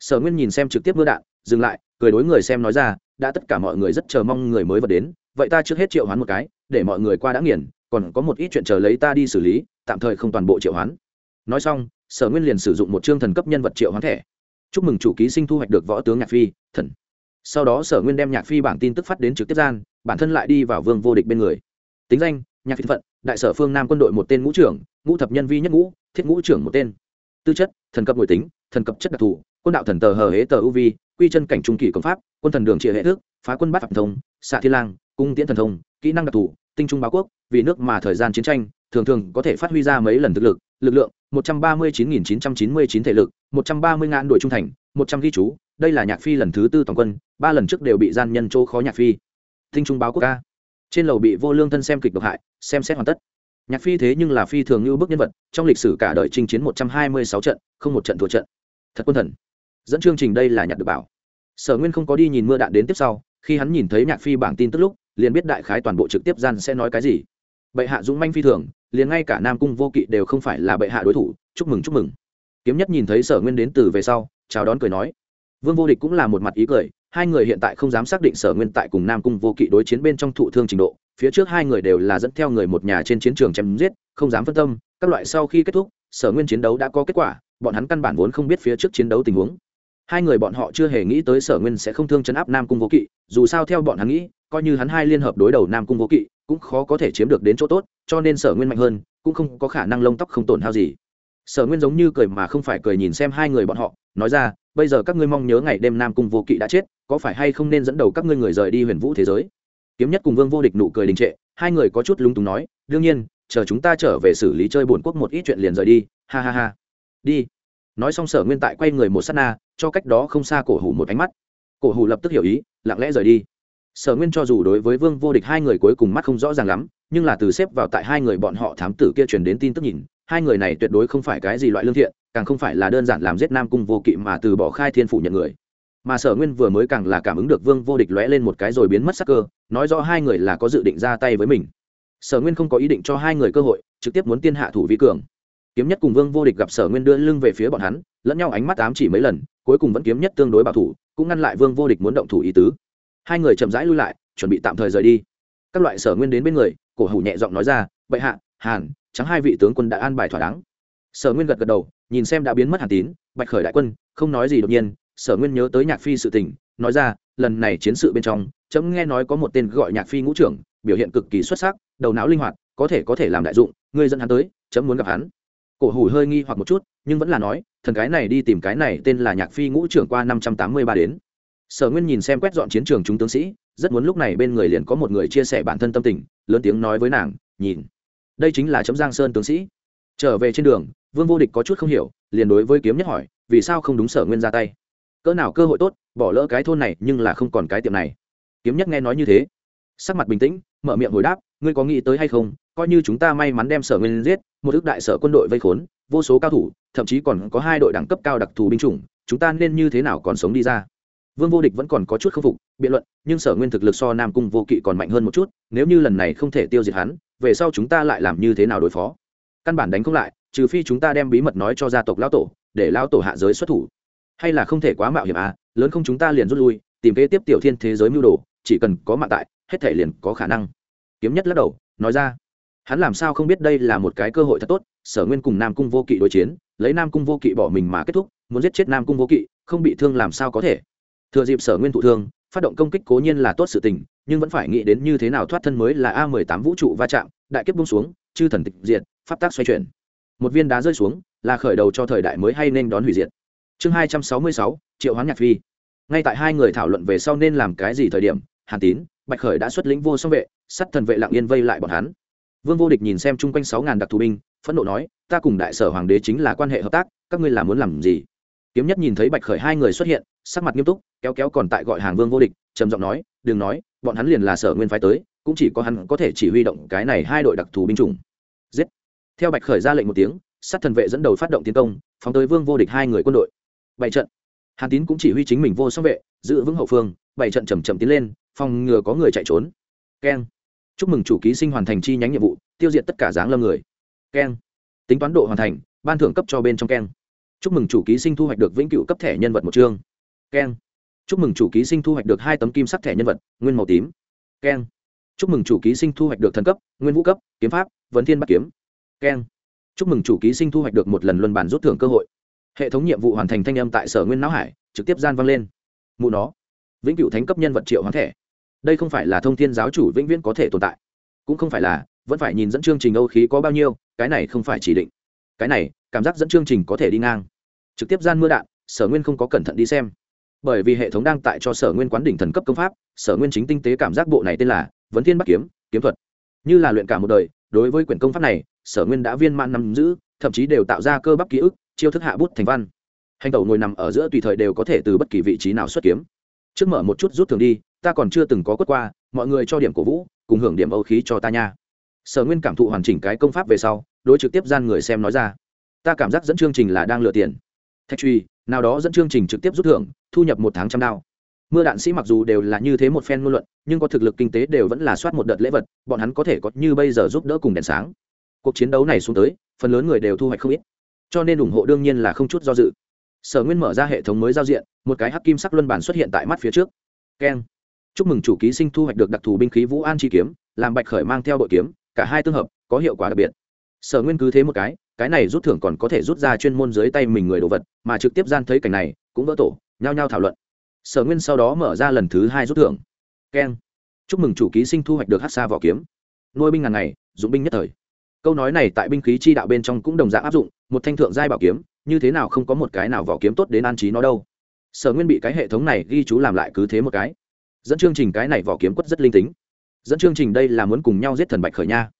S1: sở nguyên nhìn xem trực tiếp mưa đạn, dừng lại, cười đối người xem nói ra, đã tất cả mọi người rất chờ mong người mới vật đến, vậy ta trước hết triệu hoán một cái, để mọi người qua đã nghiền, còn có một ít chuyện chờ lấy ta đi xử lý tạm thời không toàn bộ triệu hoán. Nói xong, sở nguyên liền sử dụng một chương thần cấp nhân vật triệu hoán thẻ. Chúc mừng chủ ký sinh thu hoạch được võ tướng nhạc phi, thần. Sau đó sở nguyên đem nhạc phi bảng tin tức phát đến trực tiếp gian, bản thân lại đi vào vương vô địch bên người. Tính danh, nhạc phi phận, đại sở phương nam quân đội một tên ngũ trưởng, ngũ thập nhân vi nhất ngũ, thiết ngũ trưởng một tên. Tư chất, thần cấp nội tính, thần cấp chất đặc thù, quân đạo thần tờ hờ hế tờ uv quy chân cảnh trung kỳ công pháp, quân thần đường trị hệ thức, phá quân bát phạm thông, xạ thiên lang, cung tiễn thần thông, kỹ năng đặc thù tinh trung báo quốc, vì nước mà thời gian chiến tranh, thường thường có thể phát huy ra mấy lần thực lực lực lượng 139.999 thể lực 130 ngàn đội trung thành 100 ghi chú, đây là nhạc phi lần thứ tư toàn quân, ba lần trước đều bị gian nhân chỗ khó nhạc phi. Tinh trung báo quốc ca. Trên lầu bị vô lương thân xem kịch độc hại, xem xét hoàn tất. Nhạc phi thế nhưng là phi thường như bức nhân vật, trong lịch sử cả đời chinh chiến 126 trận, không một trận thua trận. Thật quân thần. Dẫn chương trình đây là nhạc được bảo. Sở nguyên không có đi nhìn mưa đạn đến tiếp sau, khi hắn nhìn thấy nhạc phi bảng tin tức lúc liền biết đại khái toàn bộ trực tiếp gian sẽ nói cái gì. Bệ hạ dũng manh phi thường, liền ngay cả nam cung vô kỵ đều không phải là bệ hạ đối thủ, chúc mừng chúc mừng. Kiếm nhất nhìn thấy sở nguyên đến từ về sau, chào đón cười nói. Vương vô địch cũng là một mặt ý cười, hai người hiện tại không dám xác định sở nguyên tại cùng nam cung vô kỵ đối chiến bên trong thụ thương trình độ, phía trước hai người đều là dẫn theo người một nhà trên chiến trường chém giết, không dám phân tâm, các loại sau khi kết thúc, sở nguyên chiến đấu đã có kết quả, bọn hắn căn bản vốn không biết phía trước chiến đấu tình huống. Hai người bọn họ chưa hề nghĩ tới sở nguyên sẽ không thương chấn áp nam cung vô kỵ, dù sao theo bọn hắn nghĩ coi như hắn hai liên hợp đối đầu nam cung vô kỵ, cũng khó có thể chiếm được đến chỗ tốt, cho nên sở nguyên mạnh hơn, cũng không có khả năng lông tóc không tổn hao gì. Sở nguyên giống như cười mà không phải cười nhìn xem hai người bọn họ, nói ra, bây giờ các ngươi mong nhớ ngày đêm nam cung vô kỵ đã chết, có phải hay không nên dẫn đầu các ngươi người rời đi huyền vũ thế giới? Kiếm nhất cùng vương vô địch nụ cười đình trệ, hai người có chút lúng túng nói, đương nhiên, chờ chúng ta trở về xử lý chơi bổn quốc một ít chuyện liền rời đi, ha ha ha. Đi. Nói xong sở nguyên tại quay người một s á t na, cho cách đó không xa cổ hủ một ánh mắt. Cổ hủ lập tức hiểu ý, lặng lẽ rời đi sở nguyên cho dù đối với vương vô địch hai người cuối cùng mắt không rõ ràng lắm, nhưng là từ xếp vào tại hai người bọn họ thám tử kia truyền đến tin tức nhìn, hai người này tuyệt đối không phải cái gì loại lương thiện, càng không phải là đơn giản làm giết nam cung vô kỵ mà từ bỏ khai thiên phủ nhận người. Mà sở nguyên vừa mới càng là cảm ứng được vương vô địch lóe lên một cái rồi biến mất sắc cơ, nói rõ hai người là có dự định ra tay với mình. Sở nguyên không có ý định cho hai người cơ hội, trực tiếp muốn tiên hạ thủ vi cường. Kiếm nhất cùng vương vô địch gặp sở nguyên đưa lưng về phía bọn hắn, lẫn nhau ánh mắt ám chỉ mấy lần, cuối cùng vẫn kiếm nhất tương đối bảo thủ, cũng ngăn lại vương vô địch muốn động thủ ý tứ hai người chậm rãi lui lại, chuẩn bị tạm thời rời đi. Các loại sở nguyên đến bên người, cổ hủ nhẹ giọng nói ra, bệ hạ, hàn trắng hai vị tướng quân đã an bài thỏa đáng. Sở nguyên gật gật đầu, nhìn xem đã biến mất hàn tín, bạch khởi đại quân, không nói gì đột nhiên, sở nguyên nhớ tới nhạc phi sự tình, nói ra, lần này chiến sự bên trong, chấm nghe nói có một tên gọi nhạc phi ngũ trưởng, biểu hiện cực kỳ xuất sắc, đầu não linh hoạt, có thể có thể làm đại dụng, ngươi dẫn hắn tới, chấm muốn gặp hắn. Cổ hủ hơi nghi hoặc một chút, nhưng vẫn là nói, thần cái này đi tìm cái này tên là nhạc phi ngũ trưởng qua năm trăm tám mươi ba đến sở nguyên nhìn xem quét dọn chiến trường chúng tướng sĩ, rất muốn lúc này bên người liền có một người chia sẻ bản thân tâm tình, lớn tiếng nói với nàng, nhìn, đây chính là chấm giang sơn tướng sĩ. Trở về trên đường, vương vô địch có chút không hiểu, liền đối với kiếm nhất hỏi, vì sao không đúng sở nguyên ra tay? Cỡ nào cơ hội tốt, bỏ lỡ cái thôn này nhưng là không còn cái tiệm này. Kiếm nhất nghe nói như thế, sắc mặt bình tĩnh, mở miệng hồi đáp, ngươi có nghĩ tới hay không, coi như chúng ta may mắn đem sở nguyên giết, một ước đại sở quân đội vây khốn, vô số cao thủ, thậm chí còn có hai đội đẳng cấp cao đặc thù binh chủng, chúng ta nên như thế nào còn sống đi ra? Vương vô địch vẫn còn có chút k phục, biện luận, nhưng sở nguyên thực lực so nam cung vô kỵ còn mạnh hơn một chút, nếu như lần này không thể tiêu diệt hắn, về sau chúng ta lại làm như thế nào đối phó? Căn bản đánh không lại, trừ phi chúng ta đem bí mật nói cho gia tộc lão tổ, để lão tổ hạ giới xuất thủ. Hay là không thể quá mạo hiểm à lớn không chúng ta liền rút lui, tìm kế tiếp tiểu thiên thế giới mưu đồ, chỉ cần có mạng tại, hết thể liền có khả năng. Kiếm nhất lắc đầu, nói ra, hắn làm sao không biết đây là một cái cơ hội thật tốt, sở nguyên cùng nam cung vô kỵ đối chiến, lấy nam cung vô kỵ bỏ mình mà kết thúc, muốn giết chết nam cung vô kỵ, không bị thương làm sao có thể? Thừa dịp sở nguyên thụ thương, phát động công kích cố nhiên là tốt sự tình, nhưng vẫn phải nghĩ đến như thế nào thoát thân mới là a mười tám vũ trụ va chạm, đại kiếp bung xuống, chư thần tịch diệt, pháp tác xoay chuyển. Một viên đá rơi xuống, là khởi đầu cho thời đại mới hay nên đón hủy diệt. Chương hai trăm sáu mươi sáu, triệu hoán nhạc phi. Ngay tại hai người thảo luận về sau nên làm cái gì thời điểm, hàn tín, bạch khởi đã xuất lĩnh vô song vệ, sắt thần vệ lặng yên vây lại bọn hắn. Vương vô địch nhìn xem chung quanh sáu ngàn đặc thù binh, phẫn nộ nói, ta cùng đại sở hoàng đế chính là quan hệ hợp tác, các ngươi là muốn làm gì? Kiếm nhất nhìn thấy bạch khởi hai người xuất hiện, sắc mặt nghiêm túc, kéo kéo còn tại gọi hàng vương vô địch, trầm giọng nói, đừng nói, bọn hắn liền là sở nguyên phái tới, cũng chỉ có hắn có thể chỉ huy động cái này hai đội đặc thù binh chủng. Giết. Theo bạch khởi ra lệnh một tiếng, sát thần vệ dẫn đầu phát động tiến công, phóng tới vương vô địch hai người quân đội. Bảy trận. Hàn tín cũng chỉ huy chính mình vô song vệ, giữ vững hậu phương, bảy trận chầm chậm tiến lên, phòng ngừa có người chạy trốn. Keng. Chúc mừng chủ ký sinh hoàn thành chi nhánh nhiệm vụ, tiêu diệt tất cả dáng lâm người. Keng. Tính toán độ hoàn thành, ban thưởng cấp cho bên trong keng chúc mừng chủ ký sinh thu hoạch được vĩnh cựu cấp thẻ nhân vật một chương. Keng chúc mừng chủ ký sinh thu hoạch được hai tấm kim sắc thẻ nhân vật, nguyên màu tím. Keng chúc mừng chủ ký sinh thu hoạch được thần cấp, nguyên vũ cấp, kiếm pháp, vấn thiên bắc kiếm. Keng chúc mừng chủ ký sinh thu hoạch được một lần luân bản rút thưởng cơ hội. Hệ thống nhiệm vụ hoàn thành thanh âm tại sở nguyên não hải, trực tiếp gian vang lên. Mụ nó. Vĩnh cựu thánh cấp nhân vật triệu hoán thẻ. Đây không phải là thông thiên giáo chủ vĩnh viễn có thể tồn tại. Cũng không phải là, vẫn phải nhìn dẫn chương trình âu khí có bao nhiêu, cái này không phải chỉ định. Cái này, cảm giác dẫn chương trình có thể đi ngang trực tiếp gian mưa đạn, sở nguyên không có cẩn thận đi xem. Bởi vì hệ thống đang tại cho sở nguyên quán đỉnh thần cấp công pháp, sở nguyên chính tinh tế cảm giác bộ này tên là vấn thiên bắc kiếm kiếm thuật. Như là luyện cả một đời, đối với quyển công pháp này, sở nguyên đã viên mãn nắm giữ, thậm chí đều tạo ra cơ bắp ký ức, chiêu thức hạ bút thành văn. Hành tẩu ngồi nằm ở giữa tùy thời đều có thể từ bất kỳ vị trí nào xuất kiếm. Trước mở một chút rút thường đi, ta còn chưa từng có quất qua, mọi người cho điểm cổ vũ, cùng hưởng điểm âu khí cho ta nha. Sở nguyên cảm thụ hoàn chỉnh cái công pháp về sau, đối trực tiếp gian người xem nói ra. Ta cảm giác dẫn chương trình là đang lừa tiền thạch truy, nào đó dẫn chương trình trực tiếp rút thưởng, thu nhập một tháng trăm đao. Mưa đạn sĩ mặc dù đều là như thế một phen ngôn luận, nhưng có thực lực kinh tế đều vẫn là soát một đợt lễ vật, bọn hắn có thể có như bây giờ giúp đỡ cùng đèn sáng. Cuộc chiến đấu này xuống tới, phần lớn người đều thu hoạch không ít. Cho nên ủng hộ đương nhiên là không chút do dự. Sở nguyên mở ra hệ thống mới giao diện, một cái hắc kim sắc luân bản xuất hiện tại mắt phía trước. Keng. Chúc mừng chủ ký sinh thu hoạch được đặc thù binh khí vũ an chi kiếm, làm bạch khởi mang theo đội kiếm, cả hai tương hợp, có hiệu quả đặc biệt. Sở nguyên cứ thế một cái cái này rút thưởng còn có thể rút ra chuyên môn dưới tay mình người đồ vật, mà trực tiếp gian thấy cảnh này, cũng vỡ tổ, nhao nhao thảo luận. Sở nguyên sau đó mở ra lần thứ hai rút thưởng. Keng. Chúc mừng chủ ký sinh thu hoạch được hát xa vỏ kiếm. Nuôi binh ngàn ngày, dụng binh nhất thời. Câu nói này tại binh khí chi đạo bên trong cũng đồng dạng áp dụng, một thanh thượng giai bảo kiếm, như thế nào không có một cái nào vỏ kiếm tốt đến an trí nó đâu. Sở nguyên bị cái hệ thống này ghi chú làm lại cứ thế một cái. Dẫn chương trình cái này vỏ kiếm quất rất linh tính. Dẫn chương trình đây là muốn cùng nhau giết thần bạch khởi nha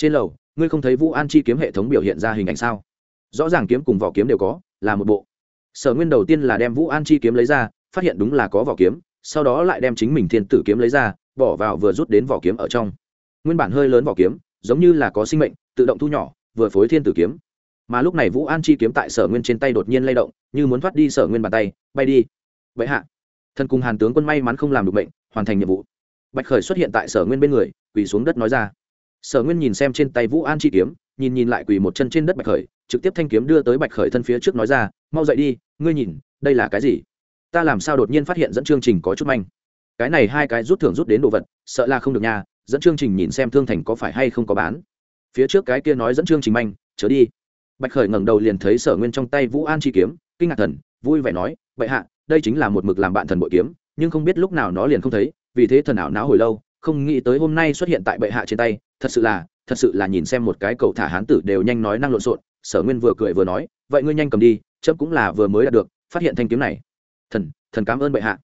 S1: trên lầu, ngươi không thấy vũ an chi kiếm hệ thống biểu hiện ra hình ảnh sao? Rõ ràng kiếm cùng vỏ kiếm đều có, là một bộ. Sở nguyên đầu tiên là đem vũ an chi kiếm lấy ra, phát hiện đúng là có vỏ kiếm, sau đó lại đem chính mình thiên tử kiếm lấy ra, bỏ vào vừa rút đến vỏ kiếm ở trong. Nguyên bản hơi lớn vỏ kiếm, giống như là có sinh mệnh, tự động thu nhỏ, vừa phối thiên tử kiếm. Mà lúc này vũ an chi kiếm tại sở nguyên trên tay đột nhiên lay động, như muốn thoát đi sở nguyên bàn tay, bay đi. Vậy hạ, thần cùng hàn tướng quân may mắn không làm được bệnh hoàn thành nhiệm vụ. Bạch khởi xuất hiện tại sở nguyên bên người, quỳ xuống đất nói ra sở nguyên nhìn xem trên tay vũ an chi kiếm, nhìn nhìn lại quỳ một chân trên đất bạch khởi, trực tiếp thanh kiếm đưa tới bạch khởi thân phía trước nói ra, mau dậy đi, ngươi nhìn, đây là cái gì? Ta làm sao đột nhiên phát hiện dẫn chương trình có chút manh? Cái này hai cái rút thưởng rút đến đồ vật, sợ là không được nha, dẫn chương trình nhìn xem thương thành có phải hay không có bán. Phía trước cái kia nói dẫn chương trình manh, chớ đi. Bạch khởi ngẩng đầu liền thấy sở nguyên trong tay vũ an chi kiếm, kinh ngạc thần, vui vẻ nói vậy hạ, đây chính là một mực làm bạn thần bội kiếm, nhưng không biết lúc nào nó liền không thấy, vì thế thần ảo não hồi lâu không nghĩ tới hôm nay xuất hiện tại bệ hạ trên tay, thật sự là, thật sự là nhìn xem một cái cậu thả hán tử đều nhanh nói năng lộn xộn, sở nguyên vừa cười vừa nói, vậy ngươi nhanh cầm đi, chớp cũng là vừa mới đạt được, phát hiện thanh kiếm này. Thần thần cảm ơn bệ hạ.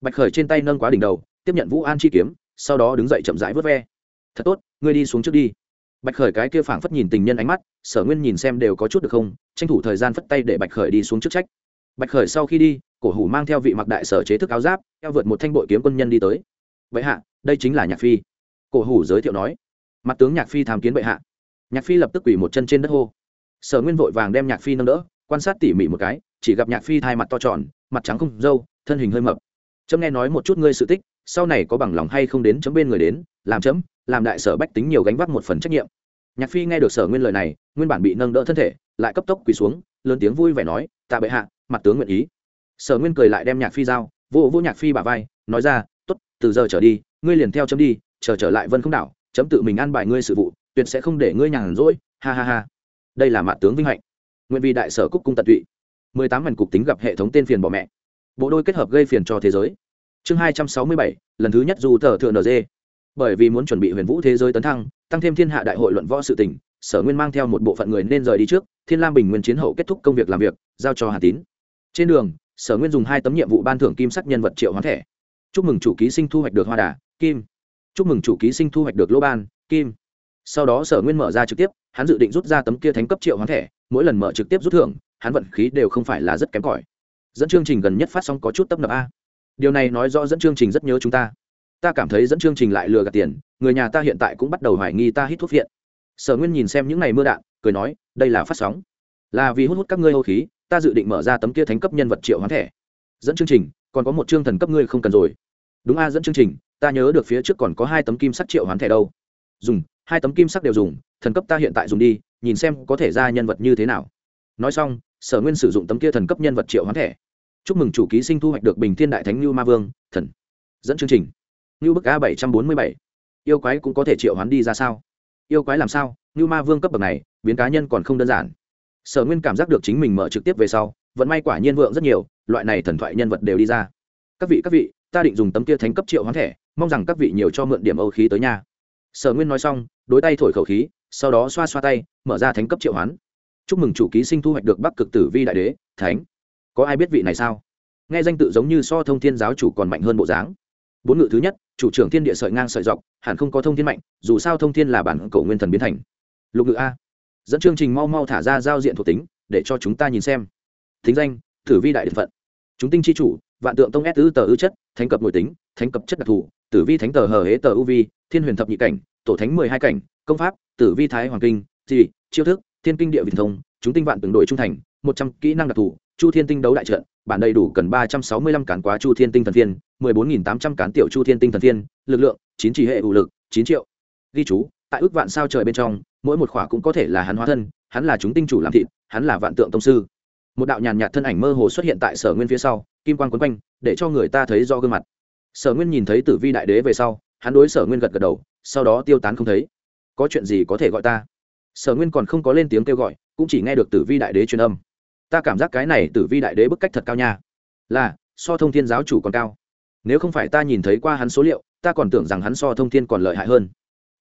S1: Bạch khởi trên tay nâng quá đỉnh đầu, tiếp nhận vũ an chi kiếm, sau đó đứng dậy chậm rãi vớt ve. Thật tốt, ngươi đi xuống trước đi. Bạch khởi cái kia phảng phất nhìn tình nhân ánh mắt, sở nguyên nhìn xem đều có chút được không, tranh thủ thời gian phất tay để bạch khởi đi xuống trước trách. Bạch khởi sau khi đi, cổ hủ mang theo vị mặc đại sở chế thức áo giáp theo vượt một thanh bội kiếm quân nhân đi tới. Bệ hạ đây chính là nhạc phi cổ hủ giới thiệu nói mặt tướng nhạc phi tham kiến bệ hạ nhạc phi lập tức quỳ một chân trên đất hô sở nguyên vội vàng đem nhạc phi nâng đỡ quan sát tỉ mỉ một cái chỉ gặp nhạc phi thai mặt to tròn mặt trắng không râu, thân hình hơi mập chấm nghe nói một chút ngươi sự tích sau này có bằng lòng hay không đến chấm bên người đến làm chấm làm đại sở bách tính nhiều gánh vác một phần trách nhiệm nhạc phi nghe được sở nguyên lời này nguyên bản bị nâng đỡ thân thể lại cấp tốc quỳ xuống lớn tiếng vui vẻ nói tạ bệ hạ mặt tướng nguyện ý sở nguyên cười lại đem nhạc phi giao vô vô nhạc phi bà vai nói ra t ố t từ giờ trở đi ngươi liền theo chấm đi, chờ trở lại vân không đảo, chấm tự mình an bài ngươi sự vụ, tuyệt sẽ không để ngươi nhàn rỗi, ha ha ha. Đây là mạ tướng vinh hạnh. Nguyện vì đại sở cúc cung tận tụy. Mười tám mảnh cục tính gặp hệ thống tên phiền bỏ mẹ. Bộ đôi kết hợp gây phiền cho thế giới. Chương hai trăm sáu mươi bảy, lần thứ nhất dù tờ thượng nd bởi vì muốn chuẩn bị huyền vũ thế giới tấn thăng, tăng thêm thiên hạ đại hội luận võ sự tỉnh sở nguyên mang theo một bộ phận người nên rời đi trước, thiên lam bình nguyên chiến hậu kết thúc công việc làm việc, giao cho hà tín. Trên đường, sở nguyên dùng hai tấm nhiệm vụ ban thưởng kim sắc nhân vật triệu hoán thẻ. Chúc mừng chủ ký sinh thu hoạch được hoa đà kim. Chúc mừng chủ ký sinh thu hoạch được lô ban, kim. Sau đó sở nguyên mở ra trực tiếp, hắn dự định rút ra tấm kia thánh cấp triệu hoán thẻ, mỗi lần mở trực tiếp rút thưởng, hắn vận khí đều không phải là rất kém cỏi. Dẫn chương trình gần nhất phát xong có chút tấp nập a. Điều này nói rõ dẫn chương trình rất nhớ chúng ta. Ta cảm thấy dẫn chương trình lại lừa gạt tiền, người nhà ta hiện tại cũng bắt đầu hoài nghi ta hít thuốc viện sở nguyên nhìn xem những ngày mưa đạn, cười nói, đây là phát sóng. Là vì hút hút các ngươi hô khí, ta dự định mở ra tấm kia thánh cấp nhân vật triệu hoán thẻ. Dẫn chương trình, còn có một chương thần cấp ngươi không cần rồi. Đúng a, dẫn chương trình ta nhớ được phía trước còn có hai tấm kim sắc triệu hoán thẻ đâu. Dùng, hai tấm kim sắc đều dùng, thần cấp ta hiện tại dùng đi, nhìn xem có thể ra nhân vật như thế nào. Nói xong, sở nguyên sử dụng tấm kia thần cấp nhân vật triệu hoán thẻ. Chúc mừng chủ ký sinh thu hoạch được bình thiên đại thánh như ma vương, thần. Dẫn chương trình. Như bức a bảy trăm bốn mươi bảy. Yêu quái cũng có thể triệu hoán đi ra sao? Yêu quái làm sao? Như ma vương cấp bậc này, biến cá nhân còn không đơn giản. Sở nguyên cảm giác được chính mình mở trực tiếp về sau vẫn may quả nhiên vượng rất nhiều, loại này thần thoại nhân vật đều đi ra. Các vị các vị, ta định dùng tấm kia thánh cấp triệu hoán thẻ mong rằng các vị nhiều cho mượn điểm âu khí tới nhà sở nguyên nói xong, đối tay thổi khẩu khí, sau đó xoa xoa tay, mở ra thánh cấp triệu hoán. Chúc mừng chủ ký sinh thu hoạch được bắc cực tử vi đại đế, thánh. Có ai biết vị này sao? Nghe danh tự giống như so thông thiên giáo chủ còn mạnh hơn bộ dáng. Bốn ngự thứ nhất, chủ trưởng thiên địa sợi ngang sợi dọc, hẳn không có thông thiên mạnh, dù sao thông thiên là bản cầu nguyên thần biến thành. Lục ngự a. Dẫn chương trình mau mau thả ra giao diện thuộc tính, để cho chúng ta nhìn xem. Thính danh, tử vi đại điện phận. Chúng tinh chi chủ, vạn tượng tông s tứ tờ ư chất, thánh cập nội tính, thánh cập chất đặc thù tử vi thánh tờ hờ hế tờ u vi, thiên huyền thập nhị cảnh, tổ thánh mười hai cảnh, công pháp, tử vi thái hoàng kinh gì chiêu thức, thiên kinh địa vị thông, chúng tinh vạn từng đội trung thành, một trăm kỹ năng đặc thù, chu thiên tinh đấu đại trận, bản đầy đủ cần ba trăm sáu mươi lăm cán quá chu thiên tinh thần thiên, mười bốn nghìn tám trăm cán tiểu chu thiên tinh thần thiên, lực lượng, chín chỉ hệ hữu lực, chín triệu. Ghi chú, tại ước vạn sao trời bên trong, mỗi một khỏa cũng có thể là hắn hóa thân, hắn là chúng tinh chủ làm thịt, hắn là vạn tượng tông sư. Một đạo nhàn nhạt thân ảnh mơ hồ xuất hiện tại sở nguyên phía sau, kim quan g quấn quanh, để cho người ta thấy do gương mặt sở nguyên nhìn thấy tử vi đại đế về sau, hắn đối sở nguyên gật gật đầu, sau đó tiêu tán không thấy. Có chuyện gì có thể gọi ta? Sở nguyên còn không có lên tiếng kêu gọi, cũng chỉ nghe được tử vi đại đế truyền âm. Ta cảm giác cái này tử vi đại đế bức cách thật cao nha. Là, so thông thiên giáo chủ còn cao. Nếu không phải ta nhìn thấy qua hắn số liệu, ta còn tưởng rằng hắn so thông thiên còn lợi hại hơn.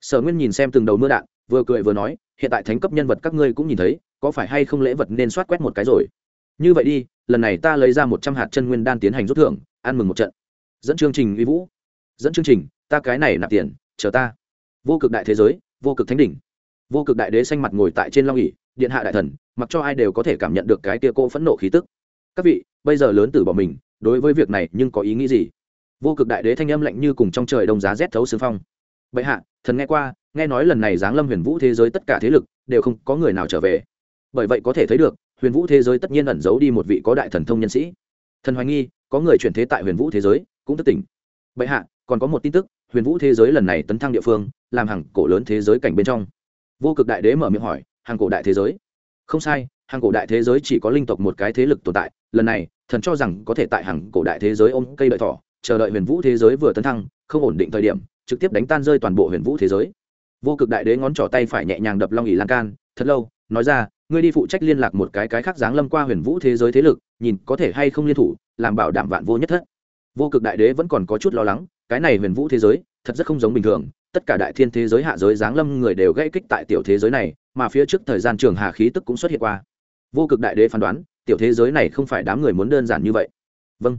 S1: Sở nguyên nhìn xem từng đầu mưa đạn, vừa cười vừa nói, hiện tại thánh cấp nhân vật các ngươi cũng nhìn thấy, có phải hay không lễ vật nên soát quét một cái rồi? Như vậy đi, lần này ta lấy ra một trăm hạt chân nguyên đan tiến hành rút thưởng, ăn mừng một trận dẫn chương trình uy vũ. Dẫn chương trình, ta cái này nạp tiền, chờ ta. Vô cực đại thế giới, vô cực thánh đỉnh. Vô cực đại đế xanh mặt ngồi tại trên long ỉ điện hạ đại thần, mặc cho ai đều có thể cảm nhận được cái tia cô phẫn nộ khí tức. Các vị, bây giờ lớn tử bỏ mình, đối với việc này nhưng có ý nghĩ gì? Vô cực đại đế thanh âm lạnh như cùng trong trời đông giá rét thấu xương phong. Bệ hạ, thần nghe qua, nghe nói lần này giáng lâm huyền vũ thế giới tất cả thế lực, đều không có người nào trở về. Bởi vậy có thể thấy được, huyền vũ thế giới tất nhiên ẩn giấu đi một vị có đại thần thông nhân sĩ. Thần hoài nghi, có người chuyển thế tại huyền vũ thế giới cũng thức tỉnh. Bệ hạ, còn có một tin tức, huyền vũ thế giới lần này tấn thăng địa phương, làm hàng cổ lớn thế giới cảnh bên trong. Vô cực đại đế mở miệng hỏi, hàng cổ đại thế giới? Không sai, hàng cổ đại thế giới chỉ có linh tộc một cái thế lực tồn tại, lần này, thần cho rằng có thể tại hàng cổ đại thế giới ôm cây đợi thỏ, chờ đợi huyền vũ thế giới vừa tấn thăng, không ổn định thời điểm, trực tiếp đánh tan rơi toàn bộ huyền vũ thế giới. Vô cực đại đế ngón trỏ tay phải nhẹ nhàng đập long ỉ lan can, thật lâu, nói ra, ngươi đi phụ trách liên lạc một cái cái khác dáng lâm qua huyền vũ thế giới thế lực, nhìn có thể hay không liên thủ, làm bảo đảm vạn vô nhất thất vô cực đại đế vẫn còn có chút lo lắng, cái này huyền vũ thế giới, thật rất không giống bình thường, tất cả đại thiên thế giới hạ giới giáng lâm người đều gây kích tại tiểu thế giới này, mà phía trước thời gian trường hà khí tức cũng xuất hiện qua. Vô cực đại đế phán đoán, tiểu thế giới này không phải đám người muốn đơn giản như vậy. Vâng.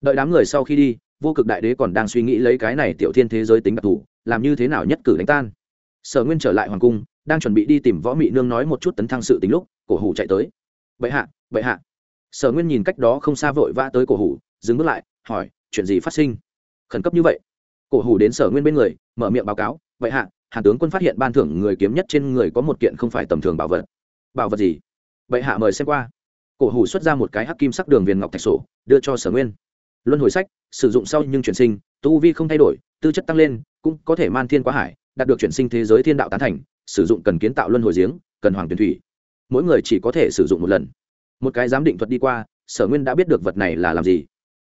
S1: Đợi đám người sau khi đi, vô cực đại đế còn đang suy nghĩ lấy cái này tiểu thiên thế giới tính đặc thù, làm như thế nào nhất cử đánh tan. Sở nguyên trở lại hoàng cung, đang chuẩn bị đi tìm võ mị nương nói một chút tấn thăng sự tính lúc, cổ hủ chạy tới. Bệ hạ bệ hạ. Sở nguyên nhìn cách đó không xa vội vã tới cổ hủ, dừng bước lại hỏi, chuyện gì phát sinh? Khẩn cấp như vậy? Cổ hủ đến sở nguyên bên người, mở miệng báo cáo, vậy hạ, hàn tướng quân phát hiện ban thưởng người kiếm nhất trên người có một kiện không phải tầm thường bảo vật. Bảo vật gì? Vậy hạ mời xem qua. Cổ hủ xuất ra một cái hắc kim sắc đường viền ngọc thạch sổ, đưa cho sở nguyên. Luân hồi sách, sử dụng sau nhưng chuyển sinh, tu vi không thay đổi, tư chất tăng lên, cũng có thể man thiên quá hải, đạt được chuyển sinh thế giới thiên đạo tán thành, sử dụng cần kiến tạo luân hồi giếng, cần hoàng tuyển thủy. Mỗi người chỉ có thể sử dụng một lần. Một cái giám định thuật đi qua, sở nguyên đã biết được vật này là làm gì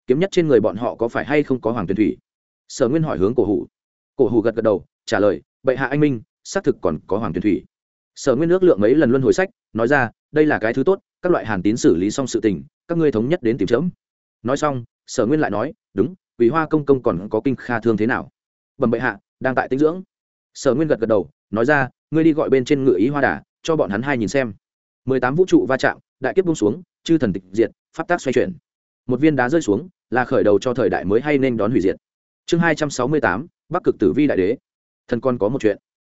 S1: kiếm nhất trên người bọn họ có phải hay không có hoàng tuyển thủy? Sở nguyên hỏi hướng cổ hủ. Cổ hủ gật gật đầu, trả lời, bệ hạ anh minh, xác thực còn có hoàng tuyển thủy. Sở nguyên ước lượng mấy lần luân hồi sách, nói ra, đây là cái thứ tốt, các loại hàn tín xử lý xong sự tình, các ngươi thống nhất đến tìm chớm nói xong, sở nguyên lại nói, đúng vì hoa công công còn có kinh kha thương thế nào? Bẩm bệ hạ, đang tại tinh dưỡng. Sở nguyên gật gật đầu, nói ra, ngươi đi gọi bên trên ngựa ý hoa đà, cho bọn hắn hai nhìn xem. Mười tám vũ trụ va chạm, đại kiếp bung xuống, chư thần tịch diệt, pháp tác xoay chuyển một viên đá rơi xuống, là khởi đầu cho thời đại mới hay nên đón hủy diệt. Chương hai trăm sáu mươi tám, bắc cực tử vi đại đế. Thần con có một chuyện.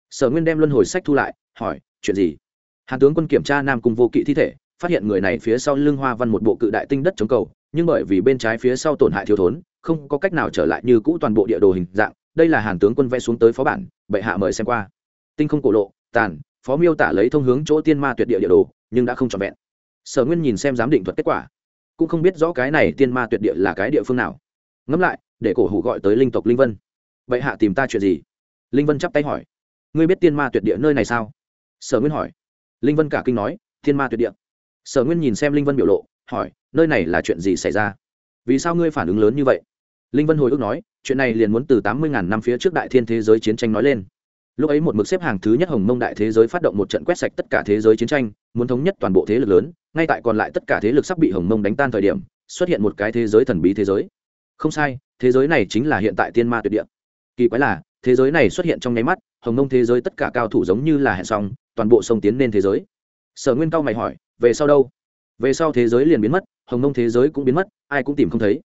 S1: Sở nguyên đem luân hồi sách thu lại, hỏi, chuyện gì? Hàn tướng quân kiểm tra nam cung vô kỵ thi thể, phát hiện người này phía sau lưng hoa văn một bộ cự đại tinh đất chống cầu, nhưng bởi vì bên trái phía sau tổn hại thiếu thốn, không có cách nào trở lại như cũ toàn bộ địa đồ hình dạng. Đây là hàn tướng quân vẽ xuống tới phó bản, bệ hạ mời xem qua. Tinh không cổ lộ, tàn, phó miêu tả lấy thông hướng chỗ tiên ma tuyệt địa địa đồ, nhưng đã không trọn vẹn. Sở nguyên nhìn xem giám định thuật kết quả cũng không biết rõ cái này tiên ma tuyệt địa là cái địa phương nào. Ngẫm lại, để cổ hủ gọi tới linh tộc linh vân. Vậy hạ tìm ta chuyện gì? Linh vân chắp tay hỏi. Ngươi biết tiên ma tuyệt địa nơi này sao? Sở nguyên hỏi. Linh vân cả kinh nói thiên ma tuyệt địa. Sở nguyên nhìn xem linh vân biểu lộ, hỏi, nơi này là chuyện gì xảy ra? Vì sao ngươi phản ứng lớn như vậy? Linh vân hồi ức nói, chuyện này liền muốn từ tám mươi ngàn năm phía trước đại thiên thế giới chiến tranh nói lên lúc ấy một mực xếp hàng thứ nhất hồng mông đại thế giới phát động một trận quét sạch tất cả thế giới chiến tranh, muốn thống nhất toàn bộ thế lực lớn, ngay tại còn lại tất cả thế lực sắp bị hồng mông đánh tan thời điểm, xuất hiện một cái thế giới thần bí thế giới. Không sai, thế giới này chính là hiện tại tiên ma tuyệt địa. Kỳ quái là, thế giới này xuất hiện trong nháy mắt, hồng mông thế giới tất cả cao thủ giống như là hẹn xong, toàn bộ sông tiến lên thế giới. Sở nguyên cao mày hỏi, về sau đâu? Về sau thế giới liền biến mất, hồng mông thế giới cũng biến mất, ai cũng tìm không thấy.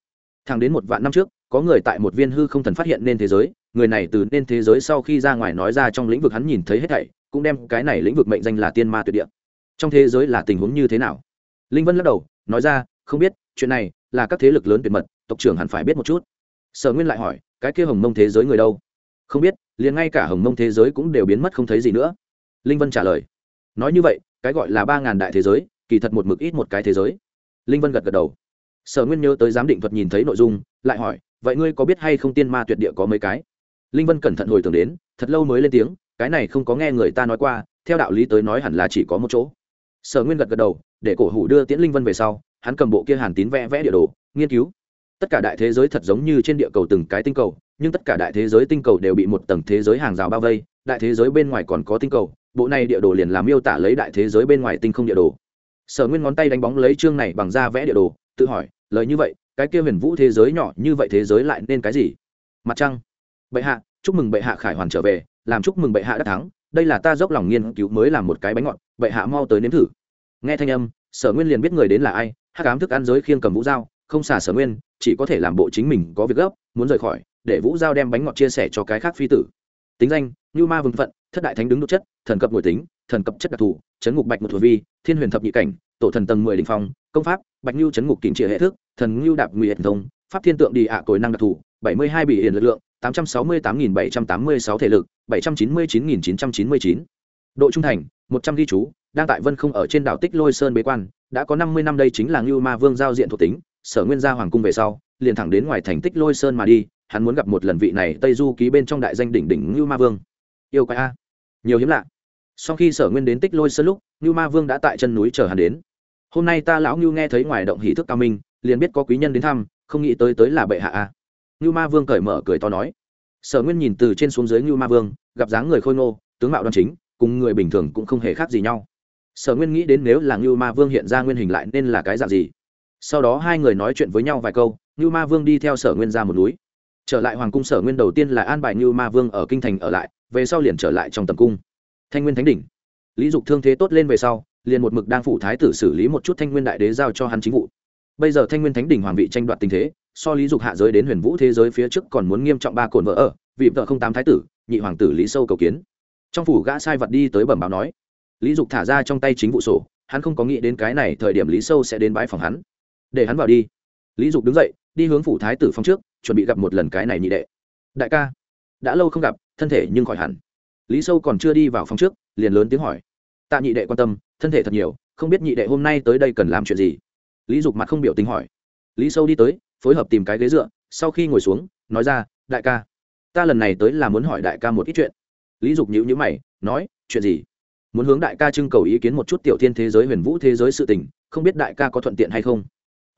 S1: Thẳng đến một vạn năm trước, có người tại một viên hư không thần phát hiện nên thế giới người này từ nên thế giới sau khi ra ngoài nói ra trong lĩnh vực hắn nhìn thấy hết thảy, cũng đem cái này lĩnh vực mệnh danh là tiên ma tuyệt địa. Trong thế giới là tình huống như thế nào? Linh vân lắc đầu, nói ra, không biết, chuyện này là các thế lực lớn tuyệt mật, tộc trưởng hẳn phải biết một chút. Sở nguyên lại hỏi, cái kia hồng mông thế giới người đâu? Không biết, liền ngay cả hồng mông thế giới cũng đều biến mất không thấy gì nữa. Linh vân trả lời, nói như vậy, cái gọi là ba ngàn đại thế giới, kỳ thật một mực ít một cái thế giới. Linh vân gật gật đầu. Sở nguyên nhớ tới giám định thuật nhìn thấy nội dung, lại hỏi, vậy ngươi có biết hay không tiên ma tuyệt địa có mấy cái? Linh vân cẩn thận hồi tưởng đến, thật lâu mới lên tiếng, cái này không có nghe người ta nói qua, theo đạo lý tới nói hẳn là chỉ có một chỗ. Sở nguyên gật gật đầu, để cổ hủ đưa tiễn linh vân về sau, hắn cầm bộ kia hàn tín vẽ vẽ địa đồ, nghiên cứu. Tất cả đại thế giới thật giống như trên địa cầu từng cái tinh cầu, nhưng tất cả đại thế giới tinh cầu đều bị một tầng thế giới hàng rào bao vây, đại thế giới bên ngoài còn có tinh cầu, bộ này địa đồ liền làm miêu tả lấy đại thế giới bên ngoài tinh không địa đồ. Sở nguyên ngón tay đánh bóng lấy chương này bằng da vẽ địa đồ, tự hỏi, lời như vậy, cái kia huyền vũ thế giới nhỏ như vậy thế giới lại nên cái gì? Mặt trăng bệ hạ, chúc mừng bệ hạ khải hoàn trở về, làm chúc mừng bệ hạ đã thắng. Đây là ta dốc lòng nghiên cứu mới làm một cái bánh ngọt, bệ hạ mau tới nếm thử. Nghe thanh âm, sở nguyên liền biết người đến là ai, hắc ám thức ăn giới khiêng cầm vũ dao, không xả sở nguyên, chỉ có thể làm bộ chính mình có việc gấp, muốn rời khỏi, để vũ giao đem bánh ngọt chia sẻ cho cái khác phi tử. Tính danh như ma vương phận, thất đại thánh đứng đ chất, thần cập nội tính, thần cập chất đặc thù, chấn ngục bạch một thuộc vi, thiên huyền thập nhị cảnh, tổ thần tầng mười đình phong, công pháp, bạch nhu chấn ngục kỉnh trịa hệ thức, thần nhu đạp nguy hệ thông, pháp thiên tượng đi ạ à, cồi năng đặc thù, bảy mươi hai bị hiển lực lượng tám trăm sáu mươi tám nghìn bảy trăm tám mươi sáu thể lực, bảy trăm chín mươi chín nghìn chín trăm chín mươi chín. Độ trung thành, một trăm ghi chú, đang tại vân không ở trên đảo tích lôi sơn bế quan, đã có năm mươi năm đây chính là ngưu ma vương giao diện thuộc tính, sở nguyên gia hoàng cung về sau, liền thẳng đến ngoài thành tích lôi sơn mà đi, hắn muốn gặp một lần vị này tây du ký bên trong đại danh đỉnh đỉnh ngưu ma vương. Yêu quái a. Nhiều hiếm lạ. Sau khi sở nguyên đến tích lôi sơn lúc, ngưu ma vương đã tại chân núi chờ hắn đến. Hôm nay ta lão ngưu nghe thấy ngoài động hỉ thức cao minh, liền biết có quý nhân đến thăm, không nghĩ tới tới là bệ hạ a ngưu ma vương cởi mở cười to nói. Sở nguyên nhìn từ trên xuống dưới ngưu ma vương, gặp dáng người khôi ngô, tướng mạo đoan chính, cùng người bình thường cũng không hề khác gì nhau. Sở nguyên nghĩ đến nếu là ngưu ma vương hiện ra nguyên hình lại nên là cái dạng gì? Sau đó hai người nói chuyện với nhau vài câu, ngưu ma vương đi theo sở nguyên ra một núi. Trở lại hoàng cung sở nguyên đầu tiên là an bài ngưu ma vương ở kinh thành ở lại, về sau liền trở lại trong tầm cung. Thanh nguyên thánh đỉnh. Lý dục thương thế tốt lên về sau, liền một mực đang phụ thái tử xử lý một chút thanh nguyên đại đế giao cho hắn chính vụ. Bây giờ thanh nguyên thánh đỉnh hoàng vị tranh đoạt tình thế so lý dục hạ giới đến huyền vũ thế giới phía trước còn muốn nghiêm trọng ba cồn vợ ở vị vợ không tám thái tử, nhị hoàng tử lý sâu cầu kiến. Trong phủ gã sai vật đi tới bẩm báo nói, lý dục thả ra trong tay chính vụ sổ, hắn không có nghĩ đến cái này thời điểm lý sâu sẽ đến bãi phòng hắn. Để hắn vào đi. Lý dục đứng dậy, đi hướng phủ thái tử phong trước, chuẩn bị gặp một lần cái này nhị đệ. Đại ca, đã lâu không gặp, thân thể nhưng khỏi hẳn. Lý sâu còn chưa đi vào phòng trước, liền lớn tiếng hỏi. Tạ nhị đệ quan tâm, thân thể thật nhiều, không biết nhị đệ hôm nay tới đây cần làm chuyện gì. Lý dục mặt không biểu tình hỏi. Lý sâu đi tới phối hợp tìm cái ghế dựa, sau khi ngồi xuống, nói ra, đại ca, ta lần này tới là muốn hỏi đại ca một ít chuyện. Lý dục nhữ nhữ mày, nói, chuyện gì? Muốn hướng đại ca trưng cầu ý kiến một chút tiểu thiên thế giới, huyền vũ thế giới sự tình, không biết đại ca có thuận tiện hay không?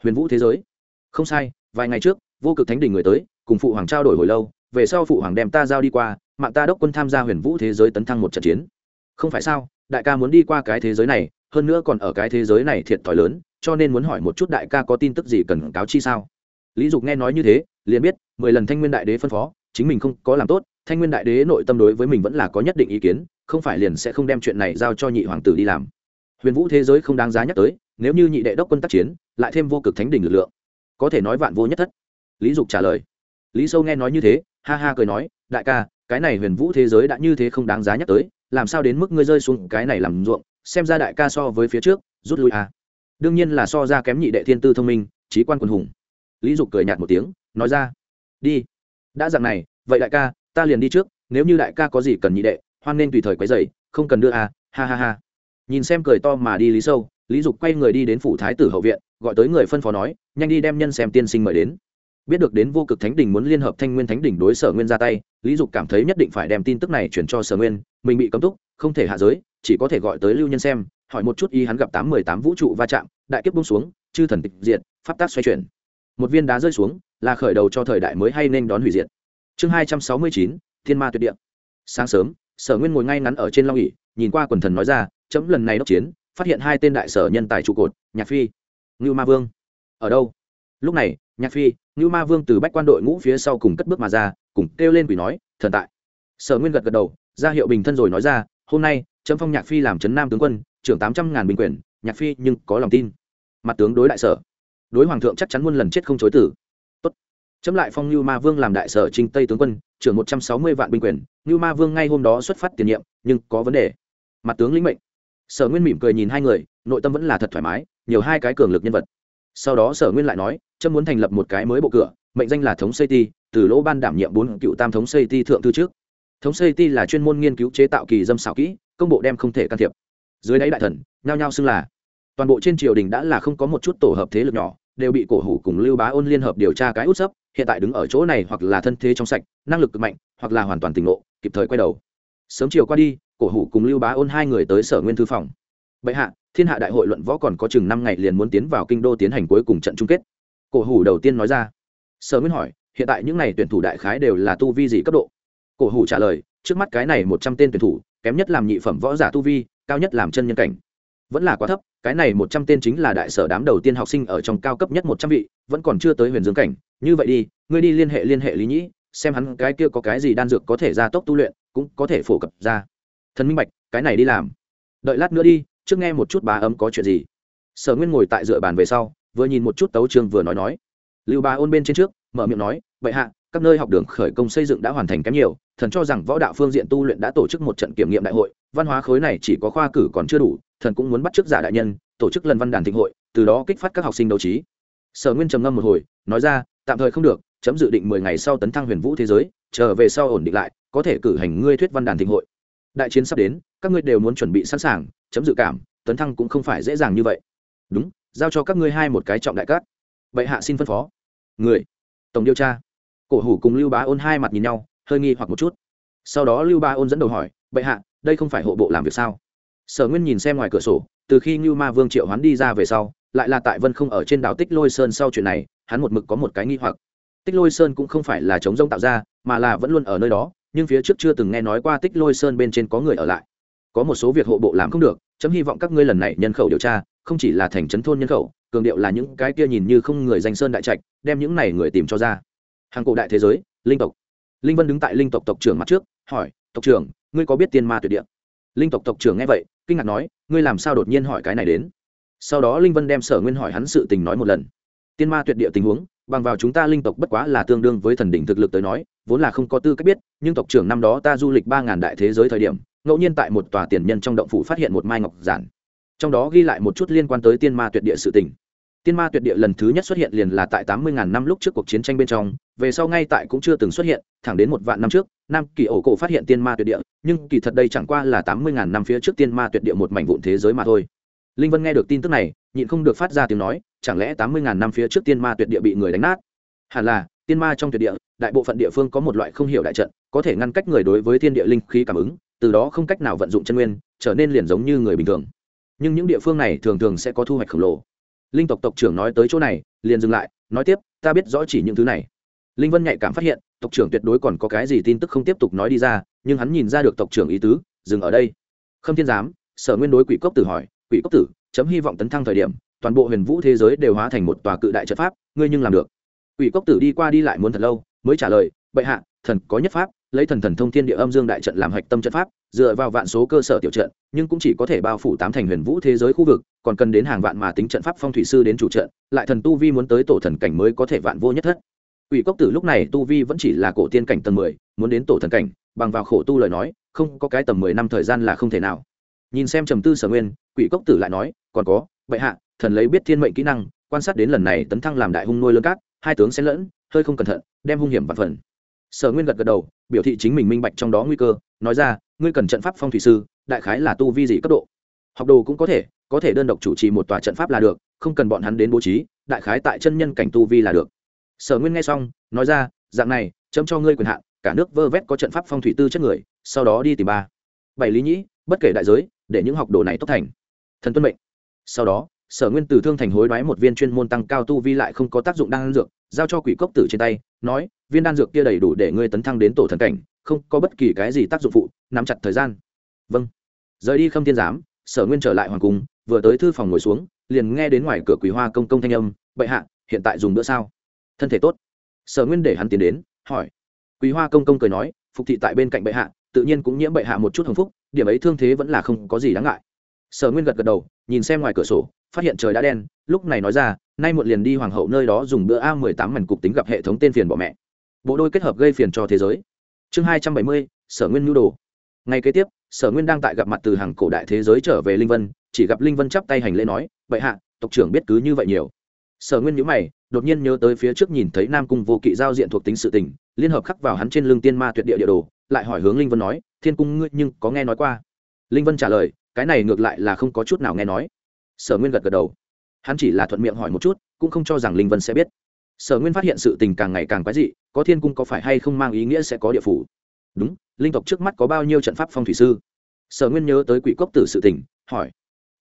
S1: Huyền vũ thế giới? Không sai, vài ngày trước, vô cực thánh đình người tới, cùng phụ hoàng trao đổi hồi lâu, về sau phụ hoàng đem ta giao đi qua, mạng ta đốc quân tham gia huyền vũ thế giới tấn thăng một trận chiến. Không phải sao, đại ca muốn đi qua cái thế giới này, hơn nữa còn ở cái thế giới này thiệt thòi lớn, cho nên muốn hỏi một chút đại ca có tin tức gì cần cáo chi sao? Lý dục nghe nói như thế, liền biết, mười lần thanh nguyên đại đế phân phó, chính mình không có làm tốt, thanh nguyên đại đế nội tâm đối với mình vẫn là có nhất định ý kiến, không phải liền sẽ không đem chuyện này giao cho nhị hoàng tử đi làm. Huyền vũ thế giới không đáng giá nhắc tới, nếu như nhị đệ đốc quân tác chiến, lại thêm vô cực thánh đỉnh lực lượng, có thể nói vạn vô nhất thất. Lý dục trả lời. Lý sâu nghe nói như thế, ha ha cười nói, đại ca, cái này huyền vũ thế giới đã như thế không đáng giá nhắc tới, làm sao đến mức ngươi rơi xuống cái này làm ruộng, xem ra đại ca so với phía trước, rút lui à. đương nhiên là so ra kém nhị đệ thiên tư thông minh, trí quan quần hùng lý dục cười nhạt một tiếng, nói ra, đi. Đã dặn này, vậy đại ca, ta liền đi trước, nếu như đại ca có gì cần nhị đệ, hoan nên tùy thời quấy dày không cần đưa à ha ha ha. Nhìn xem cười to mà đi lý sâu, lý dục quay người đi đến phủ thái tử hậu viện, gọi tới người phân phó nói, nhanh đi đem nhân xem tiên sinh mời đến. Biết được đến vô cực thánh đình muốn liên hợp thanh nguyên thánh đình đối sở nguyên ra tay, lý dục cảm thấy nhất định phải đem tin tức này chuyển cho sở nguyên, mình bị cấm túc, không thể hạ giới, chỉ có thể gọi tới lưu nhân xem, hỏi một chút y hắn gặp tám mười tám vũ trụ va chạm, đại kiếp bung xuống, chư thần tịch diệt, pháp tác xoay chuyển một viên đá rơi xuống, là khởi đầu cho thời đại mới hay nên đón hủy diệt. Chương hai trăm sáu mươi chín, thiên ma tuyệt địa. Sáng sớm, sở nguyên ngồi ngay ngắn ở trên long ỉ nhìn qua quần thần nói ra, chấm lần này đốc chiến, phát hiện hai tên đại sở nhân tài trụ cột, nhạc phi, ngưu ma vương. Ở đâu? Lúc này, nhạc phi, ngưu ma vương từ bách quan đội ngũ phía sau cùng cất bước mà ra, cùng kêu lên quỷ nói, thần tại. Sở nguyên gật gật đầu, ra hiệu bình thân rồi nói ra, hôm nay trâm phong nhạc phi làm trấn nam tướng quân, trưởng tám trăm ngàn bình quyền, nhạc phi nhưng có lòng tin. Mặt tướng đối đại sở đối hoàng thượng chắc chắn muôn lần chết không chối tử tốt. Chấm lại phong lưu ma vương làm đại sở trinh tây tướng quân, trưởng một trăm sáu mươi vạn binh quyền. Lưu ma vương ngay hôm đó xuất phát tiền nhiệm, nhưng có vấn đề. Mặt tướng lĩnh mệnh. Sở nguyên mỉm cười nhìn hai người, nội tâm vẫn là thật thoải mái, nhiều hai cái cường lực nhân vật. Sau đó sở nguyên lại nói trâm muốn thành lập một cái mới bộ cửa, mệnh danh là thống xây ti, từ lỗ ban đảm nhiệm bốn cựu tam thống xây ti thượng thư trước. Thống xây ti là chuyên môn nghiên cứu chế tạo kỳ dâm xảo kỹ, công bộ đem không thể can thiệp. Dưới đáy đại thần, nhao nhao xưng là, toàn bộ trên triều đình đã là không có một chút tổ hợp thế lực nhỏ đều bị cổ hủ cùng lưu bá ôn liên hợp điều tra cái út sấp, hiện tại đứng ở chỗ này hoặc là thân thế trong sạch, năng lực cực mạnh, hoặc là hoàn toàn tỉnh ngộ, kịp thời quay đầu. Sớm chiều qua đi, cổ hủ cùng lưu bá ôn hai người tới sở nguyên thư phòng. Bệ hạ, thiên hạ đại hội luận võ còn có chừng năm ngày liền muốn tiến vào kinh đô tiến hành cuối cùng trận chung kết. Cổ hủ đầu tiên nói ra. Sở nguyên hỏi, hiện tại những n à y tuyển thủ đại khái đều là tu vi gì cấp độ? Cổ hủ trả lời, trước mắt cái này một trăm tên tuyển thủ, kém nhất làm nhị phẩm võ giả tu vi, cao nhất làm chân nhân cảnh vẫn là quá thấp, cái này một trăm tên chính là đại sở đám đầu tiên học sinh ở trong cao cấp nhất một trăm vị, vẫn còn chưa tới huyền dương cảnh. Như vậy đi, ngươi đi liên hệ liên hệ lý nhĩ, xem hắn cái kia có cái gì đan dược có thể gia tốc tu luyện, cũng có thể phổ cập ra. Thần minh bạch, cái này đi làm. Đợi lát nữa đi, trước nghe một chút bà ấm có chuyện gì. Sở nguyên ngồi tại dựa bàn về sau, vừa nhìn một chút tấu trường vừa nói nói. Lưu bà ôn bên trên trước, mở miệng nói vậy hạ, các nơi học đường khởi công xây dựng đã hoàn thành kém nhiều, thần cho rằng võ đạo phương diện tu luyện đã tổ chức một trận kiểm nghiệm đại hội, văn hóa khối này chỉ có khoa cử còn chưa đủ thần cũng muốn bắt chức giả đại nhân, tổ chức lần văn đàn thịnh hội, từ đó kích phát các học sinh đấu trí. Sở nguyên trầm ngâm một hồi, nói ra, tạm thời không được, chấm dự định mười ngày sau tấn thăng huyền vũ thế giới trở về sau ổn định lại, có thể cử hành ngươi thuyết văn đàn thịnh hội. Đại chiến sắp đến, các ngươi đều muốn chuẩn bị sẵn sàng, chấm dự cảm, tấn thăng cũng không phải dễ dàng như vậy. Đúng, giao cho các ngươi hai một cái trọng đại cát. Bệ hạ xin phân phó. Người, tổng điều tra. Cổ hủ cùng lưu bá ôn hai mặt nhìn nhau, hơi nghi hoặc một chút. Sau đó lưu bá ôn dẫn đầu hỏi, bệ hạ, đây không phải hộ bộ làm việc sao? Sở nguyên nhìn xem ngoài cửa sổ, từ khi ngưu ma vương triệu hoán đi ra về sau, lại là tại vân không ở trên đảo tích lôi sơn sau chuyện này, hắn một mực có một cái nghi hoặc. Tích lôi sơn cũng không phải là chống rông tạo ra, mà là vẫn luôn ở nơi đó, nhưng phía trước chưa từng nghe nói qua tích lôi sơn bên trên có người ở lại. Có một số việc hộ bộ làm không được, chấm hy vọng các ngươi lần này nhân khẩu điều tra, không chỉ là thành trấn thôn nhân khẩu, cường điệu là những cái kia nhìn như không người danh sơn đại trạch, đem những này người tìm cho ra. Hàng cổ đại thế giới, linh tộc. Linh vân đứng tại linh tộc tộc trưởng mặt trước, hỏi, tộc trưởng, ngươi có biết tiên ma tuyệt địa? Linh tộc tộc trưởng nghe vậy, kinh ngạc nói, ngươi làm sao đột nhiên hỏi cái này đến? Sau đó linh vân đem sở nguyên hỏi hắn sự tình nói một lần. Tiên ma tuyệt địa tình huống, bằng vào chúng ta linh tộc bất quá là tương đương với thần đỉnh thực lực tới nói, vốn là không có tư cách biết, nhưng tộc trưởng năm đó ta du lịch ba ngàn đại thế giới thời điểm, ngẫu nhiên tại một tòa tiền nhân trong động phủ phát hiện một mai ngọc giản. Trong đó ghi lại một chút liên quan tới tiên ma tuyệt địa sự tình tiên ma tuyệt địa lần thứ nhất xuất hiện liền là tại tám mươi ngàn năm lúc trước cuộc chiến tranh bên trong, về sau ngay tại cũng chưa từng xuất hiện, thẳng đến một vạn năm trước, nam kỳ ổ cổ phát hiện tiên ma tuyệt địa, nhưng kỳ thật đây chẳng qua là tám mươi ngàn năm phía trước tiên ma tuyệt địa một mảnh vụn thế giới mà thôi. Linh vân nghe được tin tức này, nhịn không được phát ra tiếng nói, chẳng lẽ tám mươi ngàn năm phía trước tiên ma tuyệt địa bị người đánh nát? Hẳn là, tiên ma trong tuyệt địa, đại bộ phận địa phương có một loại không hiểu đại trận, có thể ngăn cách người đối với thiên địa linh khí cảm ứng, từ đó không cách nào vận dụng chân nguyên, trở nên liền giống như người bình thường. Nhưng những địa phương này thường thường sẽ có thu hoạch khổng lồ linh tộc tộc trưởng nói tới chỗ này, liền dừng lại, nói tiếp, ta biết rõ chỉ những thứ này. Linh vân nhạy cảm phát hiện, tộc trưởng tuyệt đối còn có cái gì tin tức không tiếp tục nói đi ra, nhưng hắn nhìn ra được tộc trưởng ý tứ, dừng ở đây. Khâm thiên giám, sở nguyên đối quỷ cốc tử hỏi, quỷ cốc tử, chấm hy vọng tấn thăng thời điểm, toàn bộ huyền vũ thế giới đều hóa thành một tòa cự đại trận pháp, ngươi nhưng làm được. Quỷ cốc tử đi qua đi lại muốn thật lâu, mới trả lời, bệ hạ, thần có nhất pháp lấy thần thần thông thiên địa âm dương đại trận làm hạch tâm trận pháp dựa vào vạn số cơ sở tiểu trận nhưng cũng chỉ có thể bao phủ tám thành huyền vũ thế giới khu vực còn cần đến hàng vạn mà tính trận pháp phong thủy sư đến chủ trận lại thần tu vi muốn tới tổ thần cảnh mới có thể vạn vô nhất thất Quỷ cốc tử lúc này tu vi vẫn chỉ là cổ tiên cảnh tầng mười, muốn đến tổ thần cảnh, bằng vào khổ tu lời nói, không có cái tầm mười năm thời gian là không thể nào. Nhìn xem trầm tư Sở Nguyên, Quỷ cốc tử lại nói, còn có, vậy hạ, thần lấy biết thiên mệnh kỹ năng, quan sát đến lần này tấn thăng làm đại hung nuôi lớn cát, hai tướng xen lẫn, hơi không cẩn thận, đem hung hiểm vạn phần. Sở Nguyên gật gật đầu, biểu thị chính mình minh bạch trong đó nguy cơ, nói ra, ngươi cần trận pháp phong thủy sư, đại khái là tu vi gì cấp độ. Học đồ cũng có thể, có thể đơn độc chủ trì một tòa trận pháp là được, không cần bọn hắn đến bố trí, đại khái tại chân nhân cảnh tu vi là được. Sở nguyên nghe xong nói ra dạng này chấm cho ngươi quyền hạn cả nước vơ vét có trận pháp phong thủy tư chất người sau đó đi tìm ba. Bảy lý nhĩ bất kể đại giới để những học đồ này tốt thành. Thần tuân mệnh. Sau đó sở nguyên từ thương thành hối đoái một viên chuyên môn tăng cao tu vi lại không có tác dụng đan dược, giao cho quỷ cốc tử trên tay, nói, viên đan dược kia đầy đủ để ngươi tấn thăng đến tổ thần cảnh, không có bất kỳ cái gì tác dụng phụ, nắm chặt thời gian. Vâng. Rời đi khâm thiên giám, sở nguyên trở lại hoàng cung, vừa tới thư phòng ngồi xuống, liền nghe đến ngoài cửa quý hoa công công thanh âm, bệ hạ, hiện tại dùng bữa sao? Thân thể tốt. Sở nguyên để hắn tiến đến, hỏi. Quý hoa công công cười nói, phục thị tại bên cạnh bệ hạ, tự nhiên cũng nhiễm bệ hạ một chút hồng phúc, điểm ấy thương thế vẫn là không có gì đáng ngại. Sở nguyên gật gật đầu nhìn xem ngoài cửa sổ, phát hiện trời đã đen, lúc này nói ra, nay một liền đi hoàng hậu nơi đó dùng bữa a mười tám mảnh cục tính gặp hệ thống tên phiền bỏ mẹ. Bộ đôi kết hợp gây phiền cho thế giới. Chương hai trăm bảy mươi, sở nguyên nhu đồ. Ngày kế tiếp, sở nguyên đang tại gặp mặt từ hàng cổ đại thế giới trở về linh vân, chỉ gặp linh vân chắp tay hành lễ nói vậy hạ, tộc trưởng biết cứ như vậy nhiều. Sở nguyên nhữ mày, đột nhiên nhớ tới phía trước nhìn thấy nam cung vô kỵ giao diện thuộc tính sự tình, liên hợp khắc vào hắn trên lưng tiên ma tuyệt địa địa đồ, lại hỏi hướng linh vân nói, thiên cung ngươi nhưng có nghe nói qua? Linh vân trả lời cái này ngược lại là không có chút nào nghe nói. Sở nguyên gật gật đầu. Hắn chỉ là thuận miệng hỏi một chút, cũng không cho rằng linh vân sẽ biết. Sở nguyên phát hiện sự tình càng ngày càng quái dị, có thiên cung có phải hay không mang ý nghĩa sẽ có địa phủ? Đúng, linh tộc trước mắt có bao nhiêu trận pháp phong thủy sư? Sở nguyên nhớ tới quỷ cốc tử sự tình, hỏi.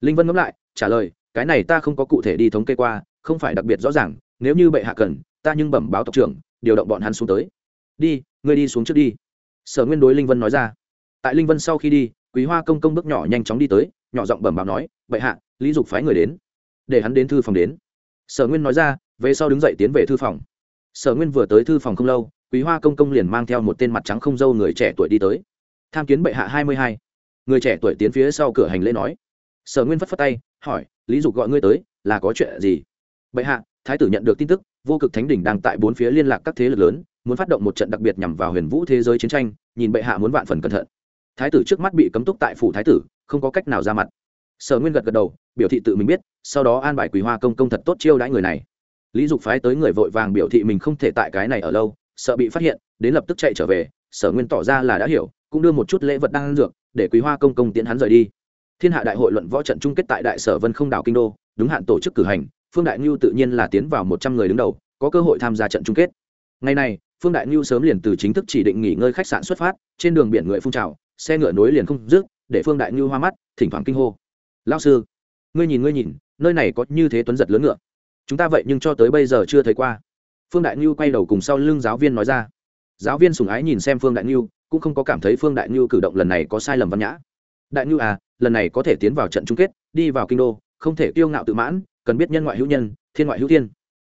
S1: Linh vân ngẫm lại, trả lời, cái này ta không có cụ thể đi thống kê qua, không phải đặc biệt rõ ràng, nếu như bệ hạ cần, ta nhưng bẩm báo tộc trưởng, điều động bọn hắn xuống tới. Đi, ngươi đi xuống trước đi. Sở nguyên đối linh vân nói ra. Tại linh vân sau khi đi quý hoa công công bước nhỏ nhanh chóng đi tới, nhỏ giọng bẩm báo nói, bệ hạ, lý dục phái người đến, để hắn đến thư phòng đến. Sở nguyên nói ra, về sau đứng dậy tiến về thư phòng. Sở nguyên vừa tới thư phòng không lâu, quý hoa công công liền mang theo một tên mặt trắng không dâu người trẻ tuổi đi tới. Tham kiến bệ hạ hai mươi hai. Người trẻ tuổi tiến phía sau cửa hành lễ nói. Sở nguyên phất phất tay, hỏi, lý dục gọi ngươi tới, là có chuyện gì? Bệ hạ, thái tử nhận được tin tức, vô cực thánh đỉnh đang tại bốn phía liên lạc các thế lực lớn, muốn phát động một trận đặc biệt nhằm vào huyền vũ thế giới chiến tranh, nhìn bệ hạ muốn vạn phần cẩn thận thái tử trước mắt bị cấm túc tại phủ thái tử, không có cách nào ra mặt. Sở nguyên gật gật đầu, biểu thị tự mình biết, sau đó an bài quý hoa công công thật tốt chiêu đãi người này. Lý dục phái tới người vội vàng biểu thị mình không thể tại cái này ở lâu, sợ bị phát hiện, đến lập tức chạy trở về, sở nguyên tỏ ra là đã hiểu, cũng đưa một chút lễ vật đang dược, để quý hoa công công tiến hắn rời đi. Thiên hạ đại hội luận võ trận chung kết tại đại sở vân không đảo kinh đô, đúng hạn tổ chức cử hành, phương đại ngưu tự nhiên là tiến vào một trăm người đứng đầu, có cơ hội tham gia trận chung kết. Ngày này, phương đại ngưu sớm liền từ chính thức chỉ định nghỉ ngơi khách sạn xuất phát, trên đường biển người phun trào xe ngựa nối liền không dứt, để phương đại ngưu hoa mắt, thỉnh thoảng kinh hô. Lao sư, ngươi nhìn ngươi nhìn, nơi này có như thế tuấn giật lớn ngựa. Chúng ta vậy nhưng cho tới bây giờ chưa thấy qua. Phương đại ngưu quay đầu cùng sau lưng giáo viên nói ra. Giáo viên sùng ái nhìn xem phương đại ngưu, cũng không có cảm thấy phương đại ngưu cử động lần này có sai lầm văn nhã. Đại ngưu à lần này có thể tiến vào trận chung kết, đi vào kinh đô, không thể kiêu ngạo tự mãn, cần biết nhân ngoại hữu nhân, thiên ngoại hữu thiên.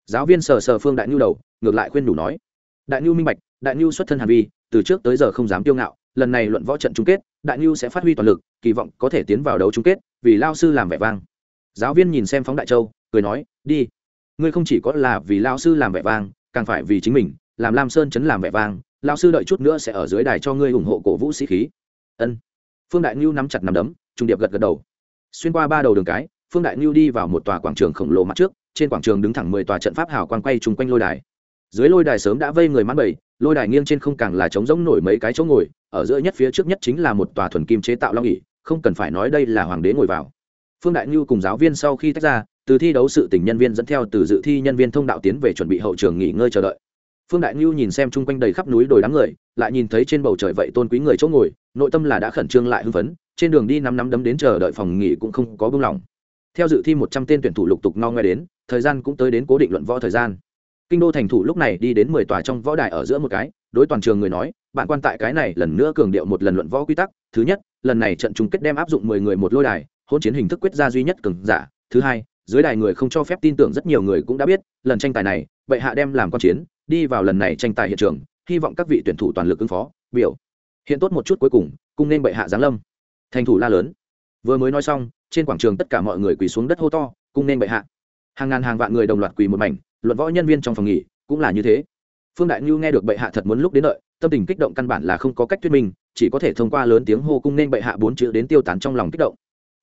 S1: Giáo viên sờ sờ phương đại ngưu đầu, ngược lại khuyên đủ nói. Đại ngưu minh bạch, đại ngưu xuất thân hàn vi, từ trước tới giờ không dám kiêu ngạo lần này luận võ trận chung kết, đại ngưu sẽ phát huy toàn lực, kỳ vọng có thể tiến vào đấu chung kết, vì lao sư làm vẻ vang. Giáo viên nhìn xem phóng đại châu, cười nói, đi. Ngươi không chỉ có là vì lao sư làm vẻ vang, càng phải vì chính mình, làm lam sơn chấn làm vẻ vang, lao sư đợi chút nữa sẽ ở dưới đài cho ngươi ủng hộ cổ vũ sĩ khí. Ân. Phương đại ngưu nắm chặt nắm đấm, trung điệp gật gật đầu. Xuyên qua ba đầu đường cái, phương đại ngưu đi vào một tòa quảng trường khổng lồ mặt trước, trên quảng trường đứng thẳng mười tòa trận pháp hào quang quay chung quanh lôi đài. Dưới lôi đài sớm đã vây người mãn bảy lôi đài nghiêng trên không càng là trống rỗng nổi mấy cái chỗ ngồi ở giữa nhất phía trước nhất chính là một tòa thuần kim chế tạo long ỉ không cần phải nói đây là hoàng đế ngồi vào. Phương đại ngưu cùng giáo viên sau khi tách ra, từ thi đấu sự tình nhân viên dẫn theo từ dự thi nhân viên thông đạo tiến về chuẩn bị hậu trường nghỉ ngơi chờ đợi. Phương đại ngưu nhìn xem chung quanh đầy khắp núi đồi đám người, lại nhìn thấy trên bầu trời vậy tôn quý người chỗ ngồi, nội tâm là đã khẩn trương lại hưng phấn, trên đường đi năm năm đấm đến chờ đợi phòng nghỉ cũng không có buông lòng. theo dự thi một trăm tên tuyển thủ lục tục no ngoe đến, thời gian cũng tới đến cố định luận võ thời gian. Kinh đô thành thủ lúc này đi đến mười tòa trong võ đài ở giữa một cái, đối toàn trường người nói bạn quan tại cái này lần nữa cường điệu một lần luận võ quy tắc. Thứ nhất, lần này trận chung kết đem áp dụng mười người một lôi đài hôn chiến hình thức quyết ra duy nhất cường giả. Thứ hai, dưới đài người không cho phép tin tưởng rất nhiều người cũng đã biết, lần tranh tài này, bệ hạ đem làm con chiến, đi vào lần này tranh tài hiện trường, hy vọng các vị tuyển thủ toàn lực ứng phó. Biểu. Hiện tốt một chút cuối cùng, cung nên bệ hạ giáng lâm. Thành thủ la lớn. Vừa mới nói xong, trên quảng trường tất cả mọi người quỳ xuống đất hô to, cung nên bệ hạ. Hàng ngàn hàng vạn người đồng loạt quỳ một mảnh, luận võ nhân viên trong phòng nghỉ, cũng là như thế phương đại ngưu nghe được bệ hạ thật muốn lúc đến đợi, tâm tình kích động căn bản là không có cách thuyết minh, chỉ có thể thông qua lớn tiếng hô cung nên bệ hạ bốn chữ đến tiêu tán trong lòng kích động.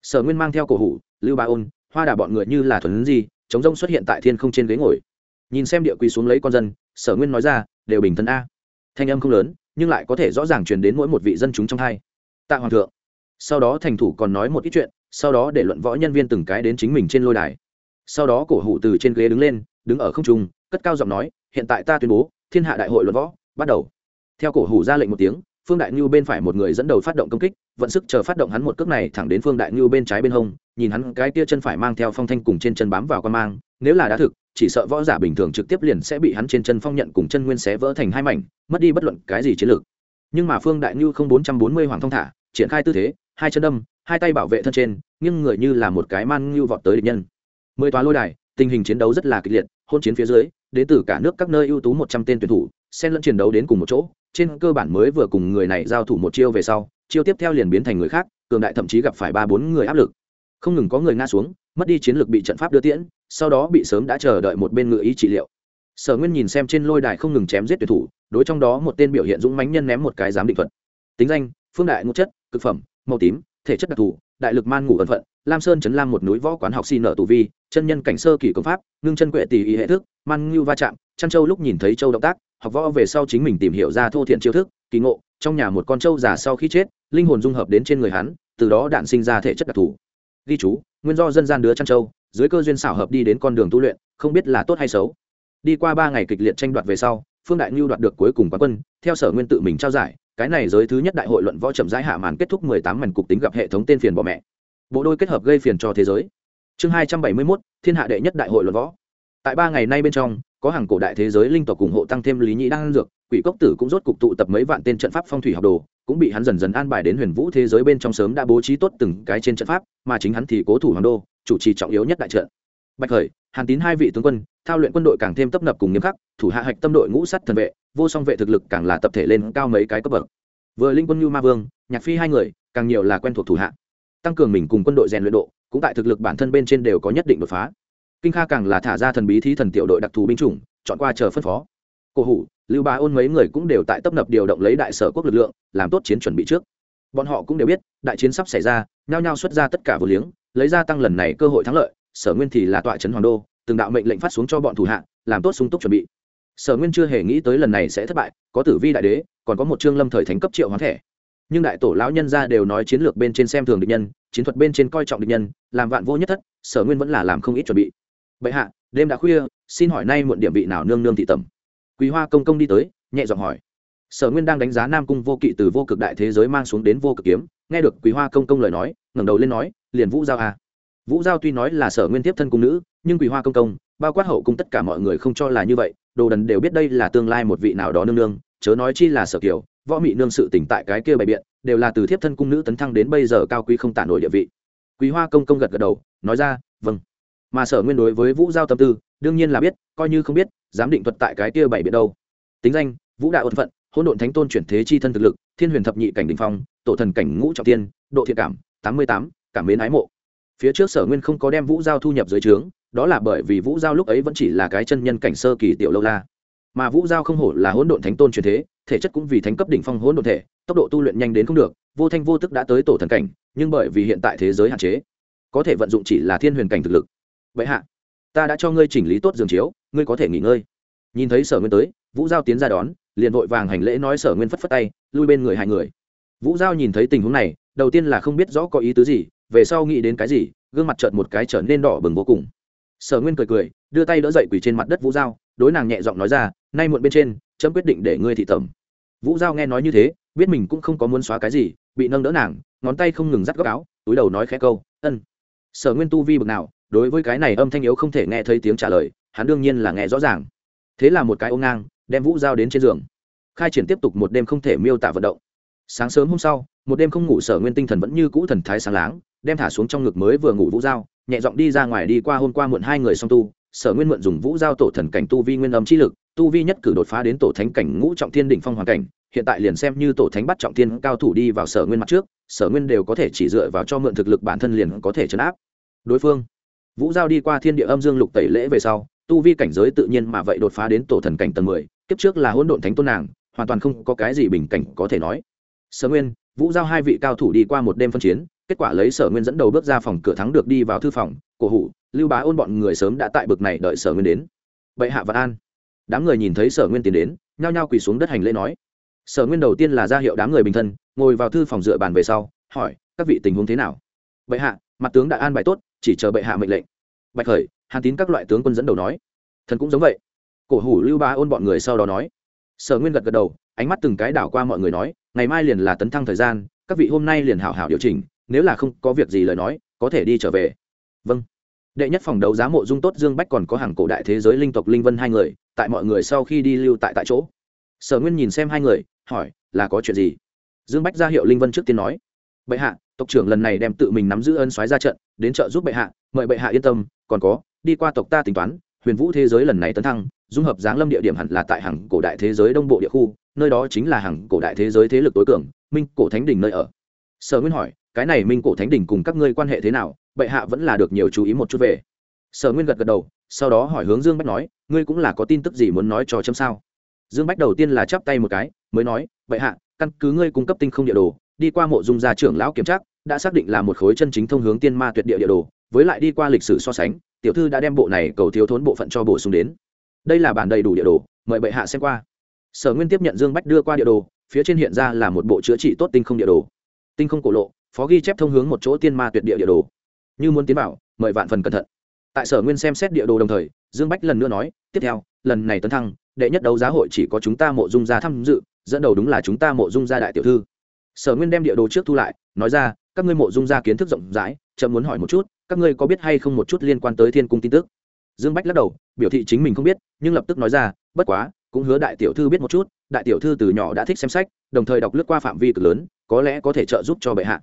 S1: Sở nguyên mang theo cổ hủ, lưu ba ôn, hoa đà bọn người như là thuần gì chống rông xuất hiện tại thiên không trên ghế ngồi. Nhìn xem địa quỳ xuống lấy con dân, sở nguyên nói ra, đều bình thân a. Thanh âm không lớn, nhưng lại có thể rõ ràng truyền đến mỗi một vị dân chúng trong hai. Tạ hoàng thượng. Sau đó thành thủ còn nói một ít chuyện, sau đó để luận võ nhân viên từng cái đến chính mình trên lôi đài. Sau đó cổ hủ từ trên ghế đứng lên, đứng ở không trung, cất cao giọng nói, hiện tại ta tuyên bố thiên hạ đại hội luận võ, bắt đầu. Theo cổ hủ ra lệnh một tiếng, phương đại ngưu bên phải một người dẫn đầu phát động công kích, vận sức chờ phát động hắn một cước này thẳng đến phương đại ngưu bên trái bên hông, nhìn hắn cái tia chân phải mang theo phong thanh cùng trên chân bám vào con mang, nếu là đá thực, chỉ sợ võ giả bình thường trực tiếp liền sẽ bị hắn trên chân phong nhận cùng chân nguyên xé vỡ thành hai mảnh, mất đi bất luận cái gì chiến lược. Nhưng mà phương đại ngưu không bốn trăm bốn mươi hoàng thông thả, triển khai tư thế, hai chân đâm, hai tay bảo vệ thân trên nhưng người như là một cái man ngưu vọt tới địch nhân. Mười toa lôi đài tình hình chiến đấu rất là kịch liệt, hôn chiến phía dưới đến từ cả nước các nơi ưu tú một trăm tên tuyển thủ, xen lẫn chiến đấu đến cùng một chỗ, trên cơ bản mới vừa cùng người này giao thủ một chiêu về sau, chiêu tiếp theo liền biến thành người khác, cường đại thậm chí gặp phải ba bốn người áp lực. Không ngừng có người ngã xuống, mất đi chiến lược bị trận pháp đưa tiễn, sau đó bị sớm đã chờ đợi một bên ngự ý trị liệu. Sở nguyên nhìn xem trên lôi đài không ngừng chém giết tuyệt thủ, đối trong đó một tên biểu hiện dũng mánh nhân ném một cái giám định thuật. Tính danh, phương đại ngũ chất, cực phẩm, màu tím, thể chất đặc thù đại lực man ngủ ẩn phận lam sơn chấn lam một núi võ quán học xin nợ tù vi chân nhân cảnh sơ kỳ công pháp ngưng chân quệ tỷ ý hệ thức man ngưu va chạm chăn châu lúc nhìn thấy châu động tác học võ về sau chính mình tìm hiểu ra thô thiện chiêu thức kỳ ngộ trong nhà một con châu già sau khi chết linh hồn dung hợp đến trên người hắn từ đó đạn sinh ra thể chất đặc thù. Ghi chú nguyên do dân gian đứa chăn châu, dưới cơ duyên xảo hợp đi đến con đường tu luyện không biết là tốt hay xấu. Đi qua ba ngày kịch liệt tranh đoạt về sau phương đại ngưu đoạt được cuối cùng quán quân theo sở nguyên tự mình trao giải cái này giới thứ nhất đại hội luận võ chậm rãi hạ màn kết thúc mười tám màn cục tính gặp hệ thống tên phiền bỏ mẹ. Bộ đôi kết hợp gây phiền cho thế giới. Chương hai trăm bảy mươi mốt, thiên hạ đệ nhất đại hội luận võ. Tại ba ngày nay bên trong, có hàng cổ đại thế giới linh tộc ủng hộ tăng thêm lý Nhị đang dược, quỷ cốc tử cũng rốt cục tụ tập mấy vạn tên trận pháp phong thủy học đồ, cũng bị hắn dần dần an bài đến huyền vũ thế giới bên trong sớm đã bố trí tốt từng cái trên trận pháp, mà chính hắn thì cố thủ hoàng đô, chủ trì trọng yếu nhất đại trận. Bạch khởi, hàn tín hai vị tướng quân thao luyện quân đội càng thêm tấp nập cùng nghiêm khắc, thủ hạ hạch tâm đội ngũ sắt thần vệ, vô song vệ thực lực càng là tập thể lên cao mấy cái cấp bậc. Vừa linh quân như ma vương, nhạc phi hai người, càng nhiều là quen thuộc thủ hạ. Tăng cường mình cùng quân đội rèn luyện độ, cũng tại thực lực bản thân bên trên đều có nhất định đột phá. Kinh kha càng là thả ra thần bí thí thần tiểu đội đặc thù binh chủng, chọn qua chờ phân phó. Cổ hủ, lưu bá ôn mấy người cũng đều tại tấp nập điều động lấy đại sở quốc lực lượng, làm tốt chiến chuẩn bị trước. Bọn họ cũng đều biết, đại chiến sắp xảy ra, nhao nhao xuất ra tất cả vô liếng, lấy ra tăng lần này cơ hội thắng lợi, sở nguyên thì là tọa trấn hoàng đô từng đạo mệnh lệnh phát xuống cho bọn thủ hạ, làm tốt sung túc chuẩn bị. Sở nguyên chưa hề nghĩ tới lần này sẽ thất bại, có tử vi đại đế, còn có một trương lâm thời thánh cấp triệu hoán thẻ nhưng đại tổ lão nhân ra đều nói chiến lược bên trên xem thường địch nhân, chiến thuật bên trên coi trọng địch nhân, làm vạn vô nhất thất, sở nguyên vẫn là làm không ít chuẩn bị. Bệ hạ, đêm đã khuya, xin hỏi nay muộn điểm vị nào nương nương thị tẩm? Quý hoa công công đi tới, nhẹ giọng hỏi. Sở nguyên đang đánh giá nam cung vô kỵ từ vô cực đại thế giới mang xuống đến vô cực kiếm, nghe được quý hoa công công lời nói, ngẩng đầu lên nói, liền vũ giao à vũ giao tuy nói là sở nguyên tiếp thân cung nữ, nhưng quý hoa công công, bao quát hậu cung tất cả mọi người không cho là như vậy, đồ đần đều biết đây là tương lai một vị nào đó nương nương, chớ nói chi là sở kiều, võ mị nương sự tỉnh tại cái kia bày biện, đều là từ thiếp thân cung nữ tấn thăng đến bây giờ cao quý không tả nổi địa vị. Quý hoa công công gật gật đầu, nói ra vâng. Mà sở nguyên đối với vũ giao tâm tư, đương nhiên là biết, coi như không biết dám định thuật tại cái kia bảy biện đâu. Tính danh, vũ đạo ân phận, hỗn độn thánh tôn chuyển thế chi thân thực lực, thiên huyền thập nhị cảnh đình phong, tổ thần cảnh ngũ trọng tiên, độ thiện cảm, tám mươi tám, cảm mến ái mộ phía trước sở nguyên không có đem vũ giao thu nhập dưới trướng, đó là bởi vì vũ giao lúc ấy vẫn chỉ là cái chân nhân cảnh sơ kỳ tiểu lâu la. Mà vũ giao không hổ là hỗn độn thánh tôn truyền thế, thể chất cũng vì thánh cấp đỉnh phong hỗn độn thể, tốc độ tu luyện nhanh đến không được, vô thanh vô tức đã tới tổ thần cảnh, nhưng bởi vì hiện tại thế giới hạn chế, có thể vận dụng chỉ là thiên huyền cảnh thực lực. Vậy hạ, ta đã cho ngươi chỉnh lý tốt giường chiếu, ngươi có thể nghỉ ngơi. Nhìn thấy sở nguyên tới, vũ giao tiến ra đón, liền vội vàng hành lễ nói sở nguyên phất phất tay, lui bên người hai người. Vũ giao nhìn thấy tình huống này, đầu tiên là không biết rõ có ý tứ gì về sau nghĩ đến cái gì, gương mặt trợn một cái trở nên đỏ bừng vô cùng. Sở nguyên cười cười, đưa tay đỡ dậy quỳ trên mặt đất vũ giao, đối nàng nhẹ giọng nói ra, nay muộn bên trên, chấm quyết định để ngươi thị tẩm. Vũ giao nghe nói như thế, biết mình cũng không có muốn xóa cái gì, bị nâng đỡ nàng, ngón tay không ngừng dắt góc áo, túi đầu nói khẽ câu, ân. Sở nguyên tu vi bực nào, đối với cái này âm thanh yếu không thể nghe thấy tiếng trả lời, hắn đương nhiên là nghe rõ ràng. Thế là một cái ôm ngang, đem vũ giao đến trên giường. Khai triển tiếp tục một đêm không thể miêu tả vận động. Sáng sớm hôm sau, một đêm không ngủ sở nguyên tinh thần vẫn như cũ thần thái sáng láng đem thả xuống trong ngực mới vừa ngủ vũ giao, nhẹ giọng đi ra ngoài đi qua hôm qua muộn hai người song tu, sở nguyên mượn dùng vũ giao tổ thần cảnh tu vi nguyên âm chi lực, tu vi nhất cử đột phá đến tổ thánh cảnh ngũ trọng thiên đỉnh phong hoàn cảnh, hiện tại liền xem như tổ thánh bắt trọng thiên cao thủ đi vào sở nguyên mặt trước, sở nguyên đều có thể chỉ dựa vào cho mượn thực lực bản thân liền có thể chấn áp. Đối phương, vũ giao đi qua thiên địa âm dương lục tẩy lễ về sau, tu vi cảnh giới tự nhiên mà vậy đột phá đến tổ thần cảnh tầng mười, kiếp trước là hỗn độn thánh tôn nàng, hoàn toàn không có cái gì bình cảnh có thể nói. Sở nguyên, vũ giao hai vị cao thủ đi qua một đêm phân chiến kết quả lấy sở nguyên dẫn đầu bước ra phòng cửa thắng được đi vào thư phòng, cổ hủ, lưu bá ôn bọn người sớm đã tại bực này đợi sở nguyên đến. Bệ hạ vạn an. Đám người nhìn thấy sở nguyên tiến đến, nhao nhao quỳ xuống đất hành lễ nói. Sở nguyên đầu tiên là ra hiệu đám người bình thân, ngồi vào thư phòng dựa bàn về sau, hỏi, các vị tình huống thế nào? Bệ hạ, mặt tướng đã an bài tốt, chỉ chờ bệ hạ mệnh lệnh. Bạch khởi, hàn tín các loại tướng quân dẫn đầu nói. Thần cũng giống vậy. Cổ hủ, lưu bá ôn bọn người sau đó nói. Sở nguyên gật gật đầu, ánh mắt từng cái đảo qua mọi người nói, ngày mai liền là tấn thăng thời gian, các vị hôm nay liền hảo hảo điều chỉnh nếu là không có việc gì lời nói, có thể đi trở về. Vâng. Đệ nhất phòng đấu giá mộ dung tốt dương bách còn có hàng cổ đại thế giới linh tộc linh vân hai người, tại mọi người sau khi đi lưu tại tại chỗ. Sở nguyên nhìn xem hai người, hỏi, là có chuyện gì? Dương bách ra hiệu linh vân trước tiên nói, bệ hạ, tộc trưởng lần này đem tự mình nắm giữ ân xoáy ra trận, đến trợ giúp bệ hạ, mời bệ hạ yên tâm, còn có, đi qua tộc ta tính toán, huyền vũ thế giới lần này tấn thăng, dung hợp giáng lâm địa điểm hẳn là tại hàng cổ đại thế giới đông bộ địa khu, nơi đó chính là hàng cổ đại thế giới thế lực tối cường, minh cổ thánh đình nơi ở. Sở nguyên hỏi cái này minh cổ thánh đình cùng các ngươi quan hệ thế nào, bệ hạ vẫn là được nhiều chú ý một chút về. Sở nguyên gật gật đầu, sau đó hỏi hướng dương bách nói, ngươi cũng là có tin tức gì muốn nói cho chấm sao? Dương bách đầu tiên là chắp tay một cái, mới nói, bệ hạ, căn cứ ngươi cung cấp tinh không địa đồ, đi qua mộ dung gia trưởng lão kiểm tra, đã xác định là một khối chân chính thông hướng tiên ma tuyệt địa địa đồ, với lại đi qua lịch sử so sánh, tiểu thư đã đem bộ này cầu thiếu thốn bộ phận cho bổ sung đến. Đây là bản đầy đủ địa đồ, mời bệ hạ xem qua. Sở nguyên tiếp nhận dương bách đưa qua địa đồ, phía trên hiện ra là một bộ chữa trị tốt tinh không địa đồ. Tinh không cổ lộ phó ghi chép thông hướng một chỗ tiên ma tuyệt địa địa đồ. Như muốn tiến bảo mời vạn phần cẩn thận. Tại sở nguyên xem xét địa đồ đồng thời, dương bách lần nữa nói, tiếp theo, lần này tấn thăng, đệ nhất đấu giá hội chỉ có chúng ta mộ dung gia tham dự, dẫn đầu đúng là chúng ta mộ dung gia đại tiểu thư. Sở nguyên đem địa đồ trước thu lại, nói ra, các ngươi mộ dung gia kiến thức rộng rãi, chậm muốn hỏi một chút, các ngươi có biết hay không một chút liên quan tới thiên cung tin tức? Dương bách lắc đầu, biểu thị chính mình không biết, nhưng lập tức nói ra, bất quá, cũng hứa đại tiểu thư biết một chút, đại tiểu thư từ nhỏ đã thích xem sách, đồng thời đọc lướt qua phạm vi cực lớn, có lẽ có thể trợ giúp cho bệ hạ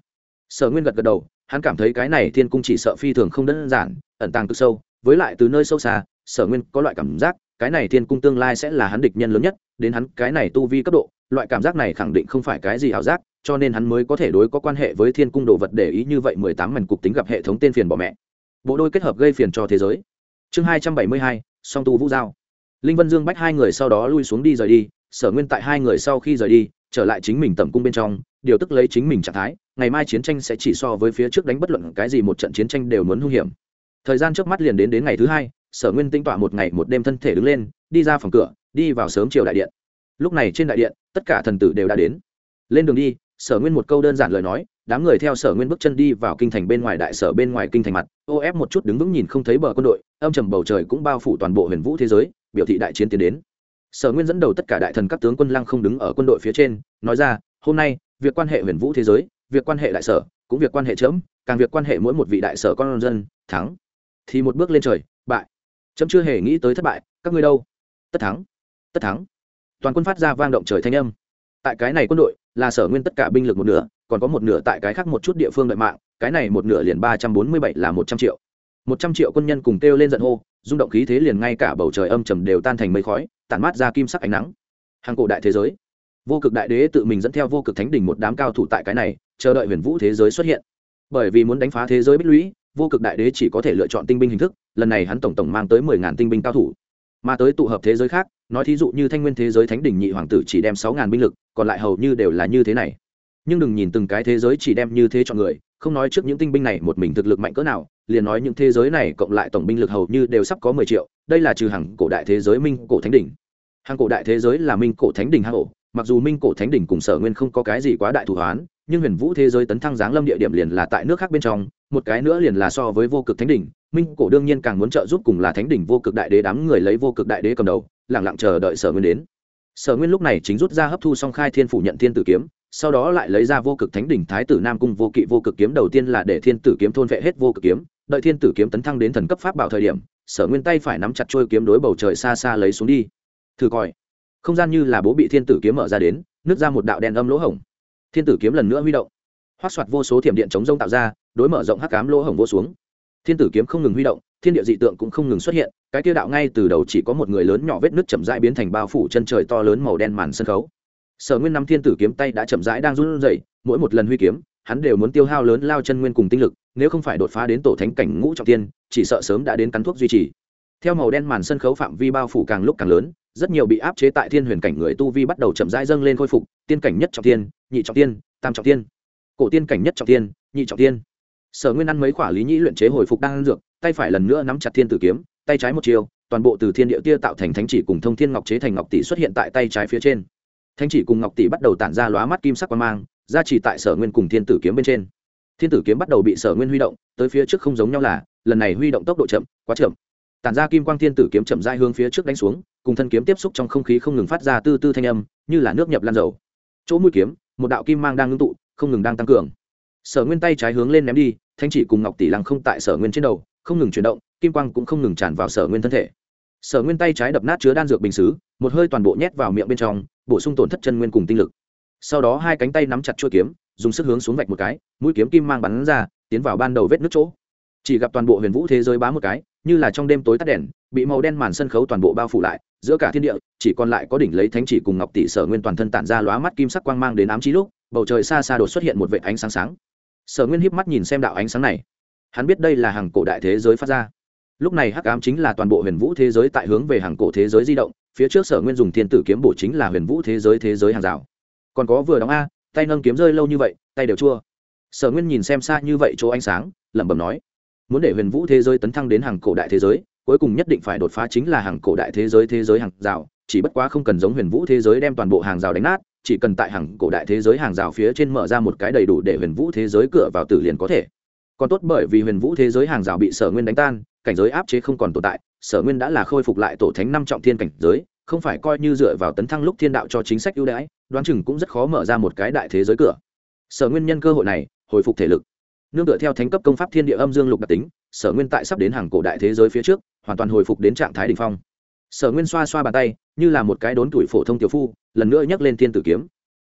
S1: sở nguyên gật gật đầu, hắn cảm thấy cái này thiên cung chỉ sợ phi thường không đơn giản, ẩn tàng cực sâu, với lại từ nơi sâu xa, sở nguyên có loại cảm giác, cái này thiên cung tương lai sẽ là hắn địch nhân lớn nhất, đến hắn cái này tu vi cấp độ, loại cảm giác này khẳng định không phải cái gì ảo giác, cho nên hắn mới có thể đối có quan hệ với thiên cung đồ vật để ý như vậy mười tám mảnh cục tính gặp hệ thống tên phiền bỏ mẹ. Bộ đôi kết hợp gây phiền cho thế giới. Chương hai trăm bảy mươi hai, song tu vũ giao. Linh vân dương bách hai người sau đó lui xuống đi rời đi, sở nguyên tại hai người sau khi rời đi, trở lại chính mình tầm cung bên trong điều tức lấy chính mình trạng thái, ngày mai chiến tranh sẽ chỉ so với phía trước đánh bất luận cái gì một trận chiến tranh đều muốn hung hiểm. Thời gian trước mắt liền đến đến ngày thứ hai, sở nguyên tinh tọa một ngày một đêm thân thể đứng lên, đi ra phòng cửa, đi vào sớm chiều đại điện. Lúc này trên đại điện, tất cả thần tử đều đã đến. Lên đường đi, sở nguyên một câu đơn giản lời nói, đám người theo sở nguyên bước chân đi vào kinh thành bên ngoài đại sở bên ngoài kinh thành mặt, ô ép một chút đứng vững nhìn không thấy bờ quân đội, âm trầm bầu trời cũng bao phủ toàn bộ huyền vũ thế giới, biểu thị đại chiến tiến đến. Sở nguyên dẫn đầu tất cả đại thần các tướng quân lăng không đứng ở quân đội phía trên, nói ra, hôm nay việc quan hệ huyền vũ thế giới, việc quan hệ đại sở, cũng việc quan hệ chấm, càng việc quan hệ mỗi một vị đại sở con dân, thắng. Thì một bước lên trời, bại. Chấm chưa hề nghĩ tới thất bại, các ngươi đâu? Tất thắng. Tất thắng. Toàn quân phát ra vang động trời thanh âm. Tại cái này quân đội, là sở nguyên tất cả binh lực một nửa, còn có một nửa tại cái khác một chút địa phương đợi mạng, cái này một nửa liền ba trăm bốn mươi bảy là một trăm triệu. một trăm triệu quân nhân cùng kêu lên giận hô, rung động khí thế liền ngay cả bầu trời âm trầm đều tan thành mây khói, tản mát ra kim sắc ánh nắng. Hàng cổ đại thế giới vô cực đại đế tự mình dẫn theo vô cực thánh đỉnh một đám cao thủ tại cái này, chờ đợi huyền vũ thế giới xuất hiện. Bởi vì muốn đánh phá thế giới bích lũy, vô cực đại đế chỉ có thể lựa chọn tinh binh hình thức, lần này hắn tổng tổng mang tới mười ngàn tinh binh cao thủ. Mà tới tụ hợp thế giới khác, nói thí dụ như thanh nguyên thế giới thánh đỉnh nhị hoàng tử chỉ đem sáu ngàn binh lực, còn lại hầu như đều là như thế này. Nhưng đừng nhìn từng cái thế giới chỉ đem như thế chọn người, không nói trước những tinh binh này một mình thực lực mạnh cỡ nào, liền nói những thế giới này cộng lại tổng binh lực hầu như đều sắp có mười triệu, đây là trừ hàng cổ đại thế giới minh cổ thánh đỉnh. Hàng cổ đại thế giới là minh cổ thánh đỉnh hàng cổ mặc dù minh cổ thánh đỉnh cùng sở nguyên không có cái gì quá đại thủ hoán, nhưng huyền vũ thế giới tấn thăng giáng lâm địa điểm liền là tại nước khác bên trong, một cái nữa liền là so với vô cực thánh đỉnh, minh cổ đương nhiên càng muốn trợ giúp cùng là thánh đỉnh vô cực đại đế đám người lấy vô cực đại đế cầm đầu lẳng lặng chờ đợi sở nguyên đến. Sở nguyên lúc này chính rút ra hấp thu song khai thiên phủ nhận thiên tử kiếm, sau đó lại lấy ra vô cực thánh đỉnh thái tử nam cung vô kỵ vô cực kiếm đầu tiên là để thiên tử kiếm thôn vệ hết vô cực kiếm, đợi thiên tử kiếm tấn thăng đến thần cấp pháp bảo thời điểm, sở nguyên tay phải nắm chặt trôi kiếm đối bầu trời xa xa lấy xuống đi. Thử coi không gian như là bố bị thiên tử kiếm mở ra đến nước ra một đạo đen âm lỗ hổng. Thiên tử kiếm lần nữa huy động, hoác soạt vô số thiểm điện chống rông tạo ra, đối mở rộng hắc cám lỗ hổng vô xuống. Thiên tử kiếm không ngừng huy động, thiên địa dị tượng cũng không ngừng xuất hiện, cái tiêu đạo ngay từ đầu chỉ có một người lớn nhỏ vết nước chậm rãi biến thành bao phủ chân trời to lớn màu đen màn sân khấu. Sở nguyên năm thiên tử kiếm tay đã chậm rãi đang run rẩy, mỗi một lần huy kiếm, hắn đều muốn tiêu hao lớn lao chân nguyên cùng tinh lực, nếu không phải đột phá đến tổ thánh cảnh ngũ trọng tiên chỉ sợ sớm đã đến cắn thuốc duy trì theo màu đen màn sân khấu phạm vi bao phủ càng lúc càng lớn, rất nhiều bị áp chế tại thiên huyền cảnh người tu vi bắt đầu chậm rãi dâng lên khôi phục, tiên cảnh nhất trọng tiên, nhị trọng tiên, tam trọng tiên. Cổ tiên cảnh nhất trọng tiên, nhị trọng tiên. Sở nguyên ăn mấy quả lý nhĩ luyện chế hồi phục đang ăn dược, tay phải lần nữa nắm chặt thiên tử kiếm, tay trái một chiều, toàn bộ từ thiên địa tia tạo thành thánh chỉ cùng thông thiên ngọc chế thành ngọc tỷ xuất hiện tại tay trái phía trên. Thánh chỉ cùng ngọc tỷ bắt đầu tản ra lóa mắt kim sắc quan mang, ra chỉ tại sở nguyên cùng thiên tử kiếm bên trên. Thiên tử kiếm bắt đầu bị sở nguyên huy động, tới phía trước không giống nhau là, lần này huy động tốc độ chậm, quá chậm tản ra kim quang thiên tử kiếm chậm rãi hướng phía trước đánh xuống, cùng thân kiếm tiếp xúc trong không khí không ngừng phát ra tư tư thanh âm, như là nước nhập lan dầu. Chỗ mũi kiếm, một đạo kim mang đang ngưng tụ, không ngừng đang tăng cường. Sở nguyên tay trái hướng lên ném đi thanh chỉ cùng ngọc tỷ lăng không tại sở nguyên trên đầu, không ngừng chuyển động, kim quang cũng không ngừng tràn vào sở nguyên thân thể. Sở nguyên tay trái đập nát chứa đan dược bình xứ, một hơi toàn bộ nhét vào miệng bên trong, bổ sung tổn thất chân nguyên cùng tinh lực. Sau đó hai cánh tay nắm chặt chuôi kiếm, dùng sức hướng xuống vạch một cái, mũi kiếm kim mang bắn ra, tiến vào ban đầu vết nước chỗ. Chỉ gặp toàn bộ huyền vũ thế giới bá một cái như là trong đêm tối tắt đèn, bị màu đen màn sân khấu toàn bộ bao phủ lại, giữa cả thiên địa, chỉ còn lại có đỉnh lấy thánh chỉ cùng ngọc tỷ sở nguyên toàn thân tản ra lóa mắt kim sắc quang mang đến ám trí lúc, bầu trời xa xa đột xuất hiện một vệ ánh sáng sáng. Sở nguyên híp mắt nhìn xem đạo ánh sáng này. Hắn biết đây là hàng cổ đại thế giới phát ra. Lúc này hắc ám chính là toàn bộ huyền vũ thế giới tại hướng về hàng cổ thế giới di động, phía trước sở nguyên dùng thiên tử kiếm bổ chính là huyền vũ thế giới thế giới hàng rào. Còn có vừa đóng a, tay nâng kiếm rơi lâu như vậy, tay đều chua. Sở nguyên nhìn xem xa như vậy chỗ ánh sáng, lẩm bẩm nói muốn để huyền vũ thế giới tấn thăng đến hàng cổ đại thế giới, cuối cùng nhất định phải đột phá chính là hàng cổ đại thế giới thế giới hàng rào, chỉ bất quá không cần giống huyền vũ thế giới đem toàn bộ hàng rào đánh nát, chỉ cần tại hàng cổ đại thế giới hàng rào phía trên mở ra một cái đầy đủ để huyền vũ thế giới cửa vào tử liền có thể. Còn tốt bởi vì huyền vũ thế giới hàng rào bị sở nguyên đánh tan, cảnh giới áp chế không còn tồn tại, sở nguyên đã là khôi phục lại tổ thánh năm trọng thiên cảnh giới, không phải coi như dựa vào tấn thăng lúc thiên đạo cho chính sách ưu đãi, đoán chừng cũng rất khó mở ra một cái đại thế giới cửa. Sở nguyên nhân cơ hội này, hồi phục thể lực nương tựa theo thánh cấp công pháp thiên địa âm dương lục đặc tính, sở nguyên tại sắp đến hàng cổ đại thế giới phía trước, hoàn toàn hồi phục đến trạng thái đ ỉ n h phong. Sở nguyên xoa xoa bàn tay, như là một cái đốn tuổi phổ thông tiểu phu, lần nữa nhắc lên thiên tử kiếm.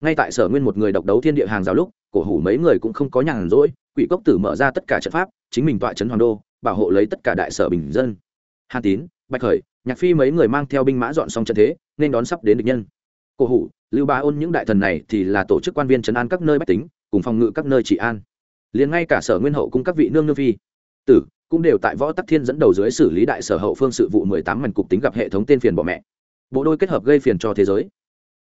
S1: Ngay tại sở nguyên một người độc đấu thiên địa hàng rào lúc, cổ hủ mấy người cũng không có nhàn rỗi, quỷ cốc tử mở ra tất cả trận pháp, chính mình tọa trấn hoàng đô, bảo hộ lấy tất cả đại sở bình dân. Hàn tín, bạch khởi, nhạc phi mấy người mang theo binh mã dọn xong trận thế, nên đón sắp đến địch nhân. Cổ hủ, lưu ba ôn những đại thần này thì là tổ chức quan viên trấn an các nơi bách tính, cùng phòng ngự các nơi trị an liền ngay cả sở nguyên hậu cung các vị nương nương phi, tử, cũng đều tại võ tắc thiên dẫn đầu dưới xử lý đại sở hậu phương sự vụ mười tám mảnh cục tính gặp hệ thống tên phiền bỏ mẹ. Bộ đôi kết hợp gây phiền cho thế giới.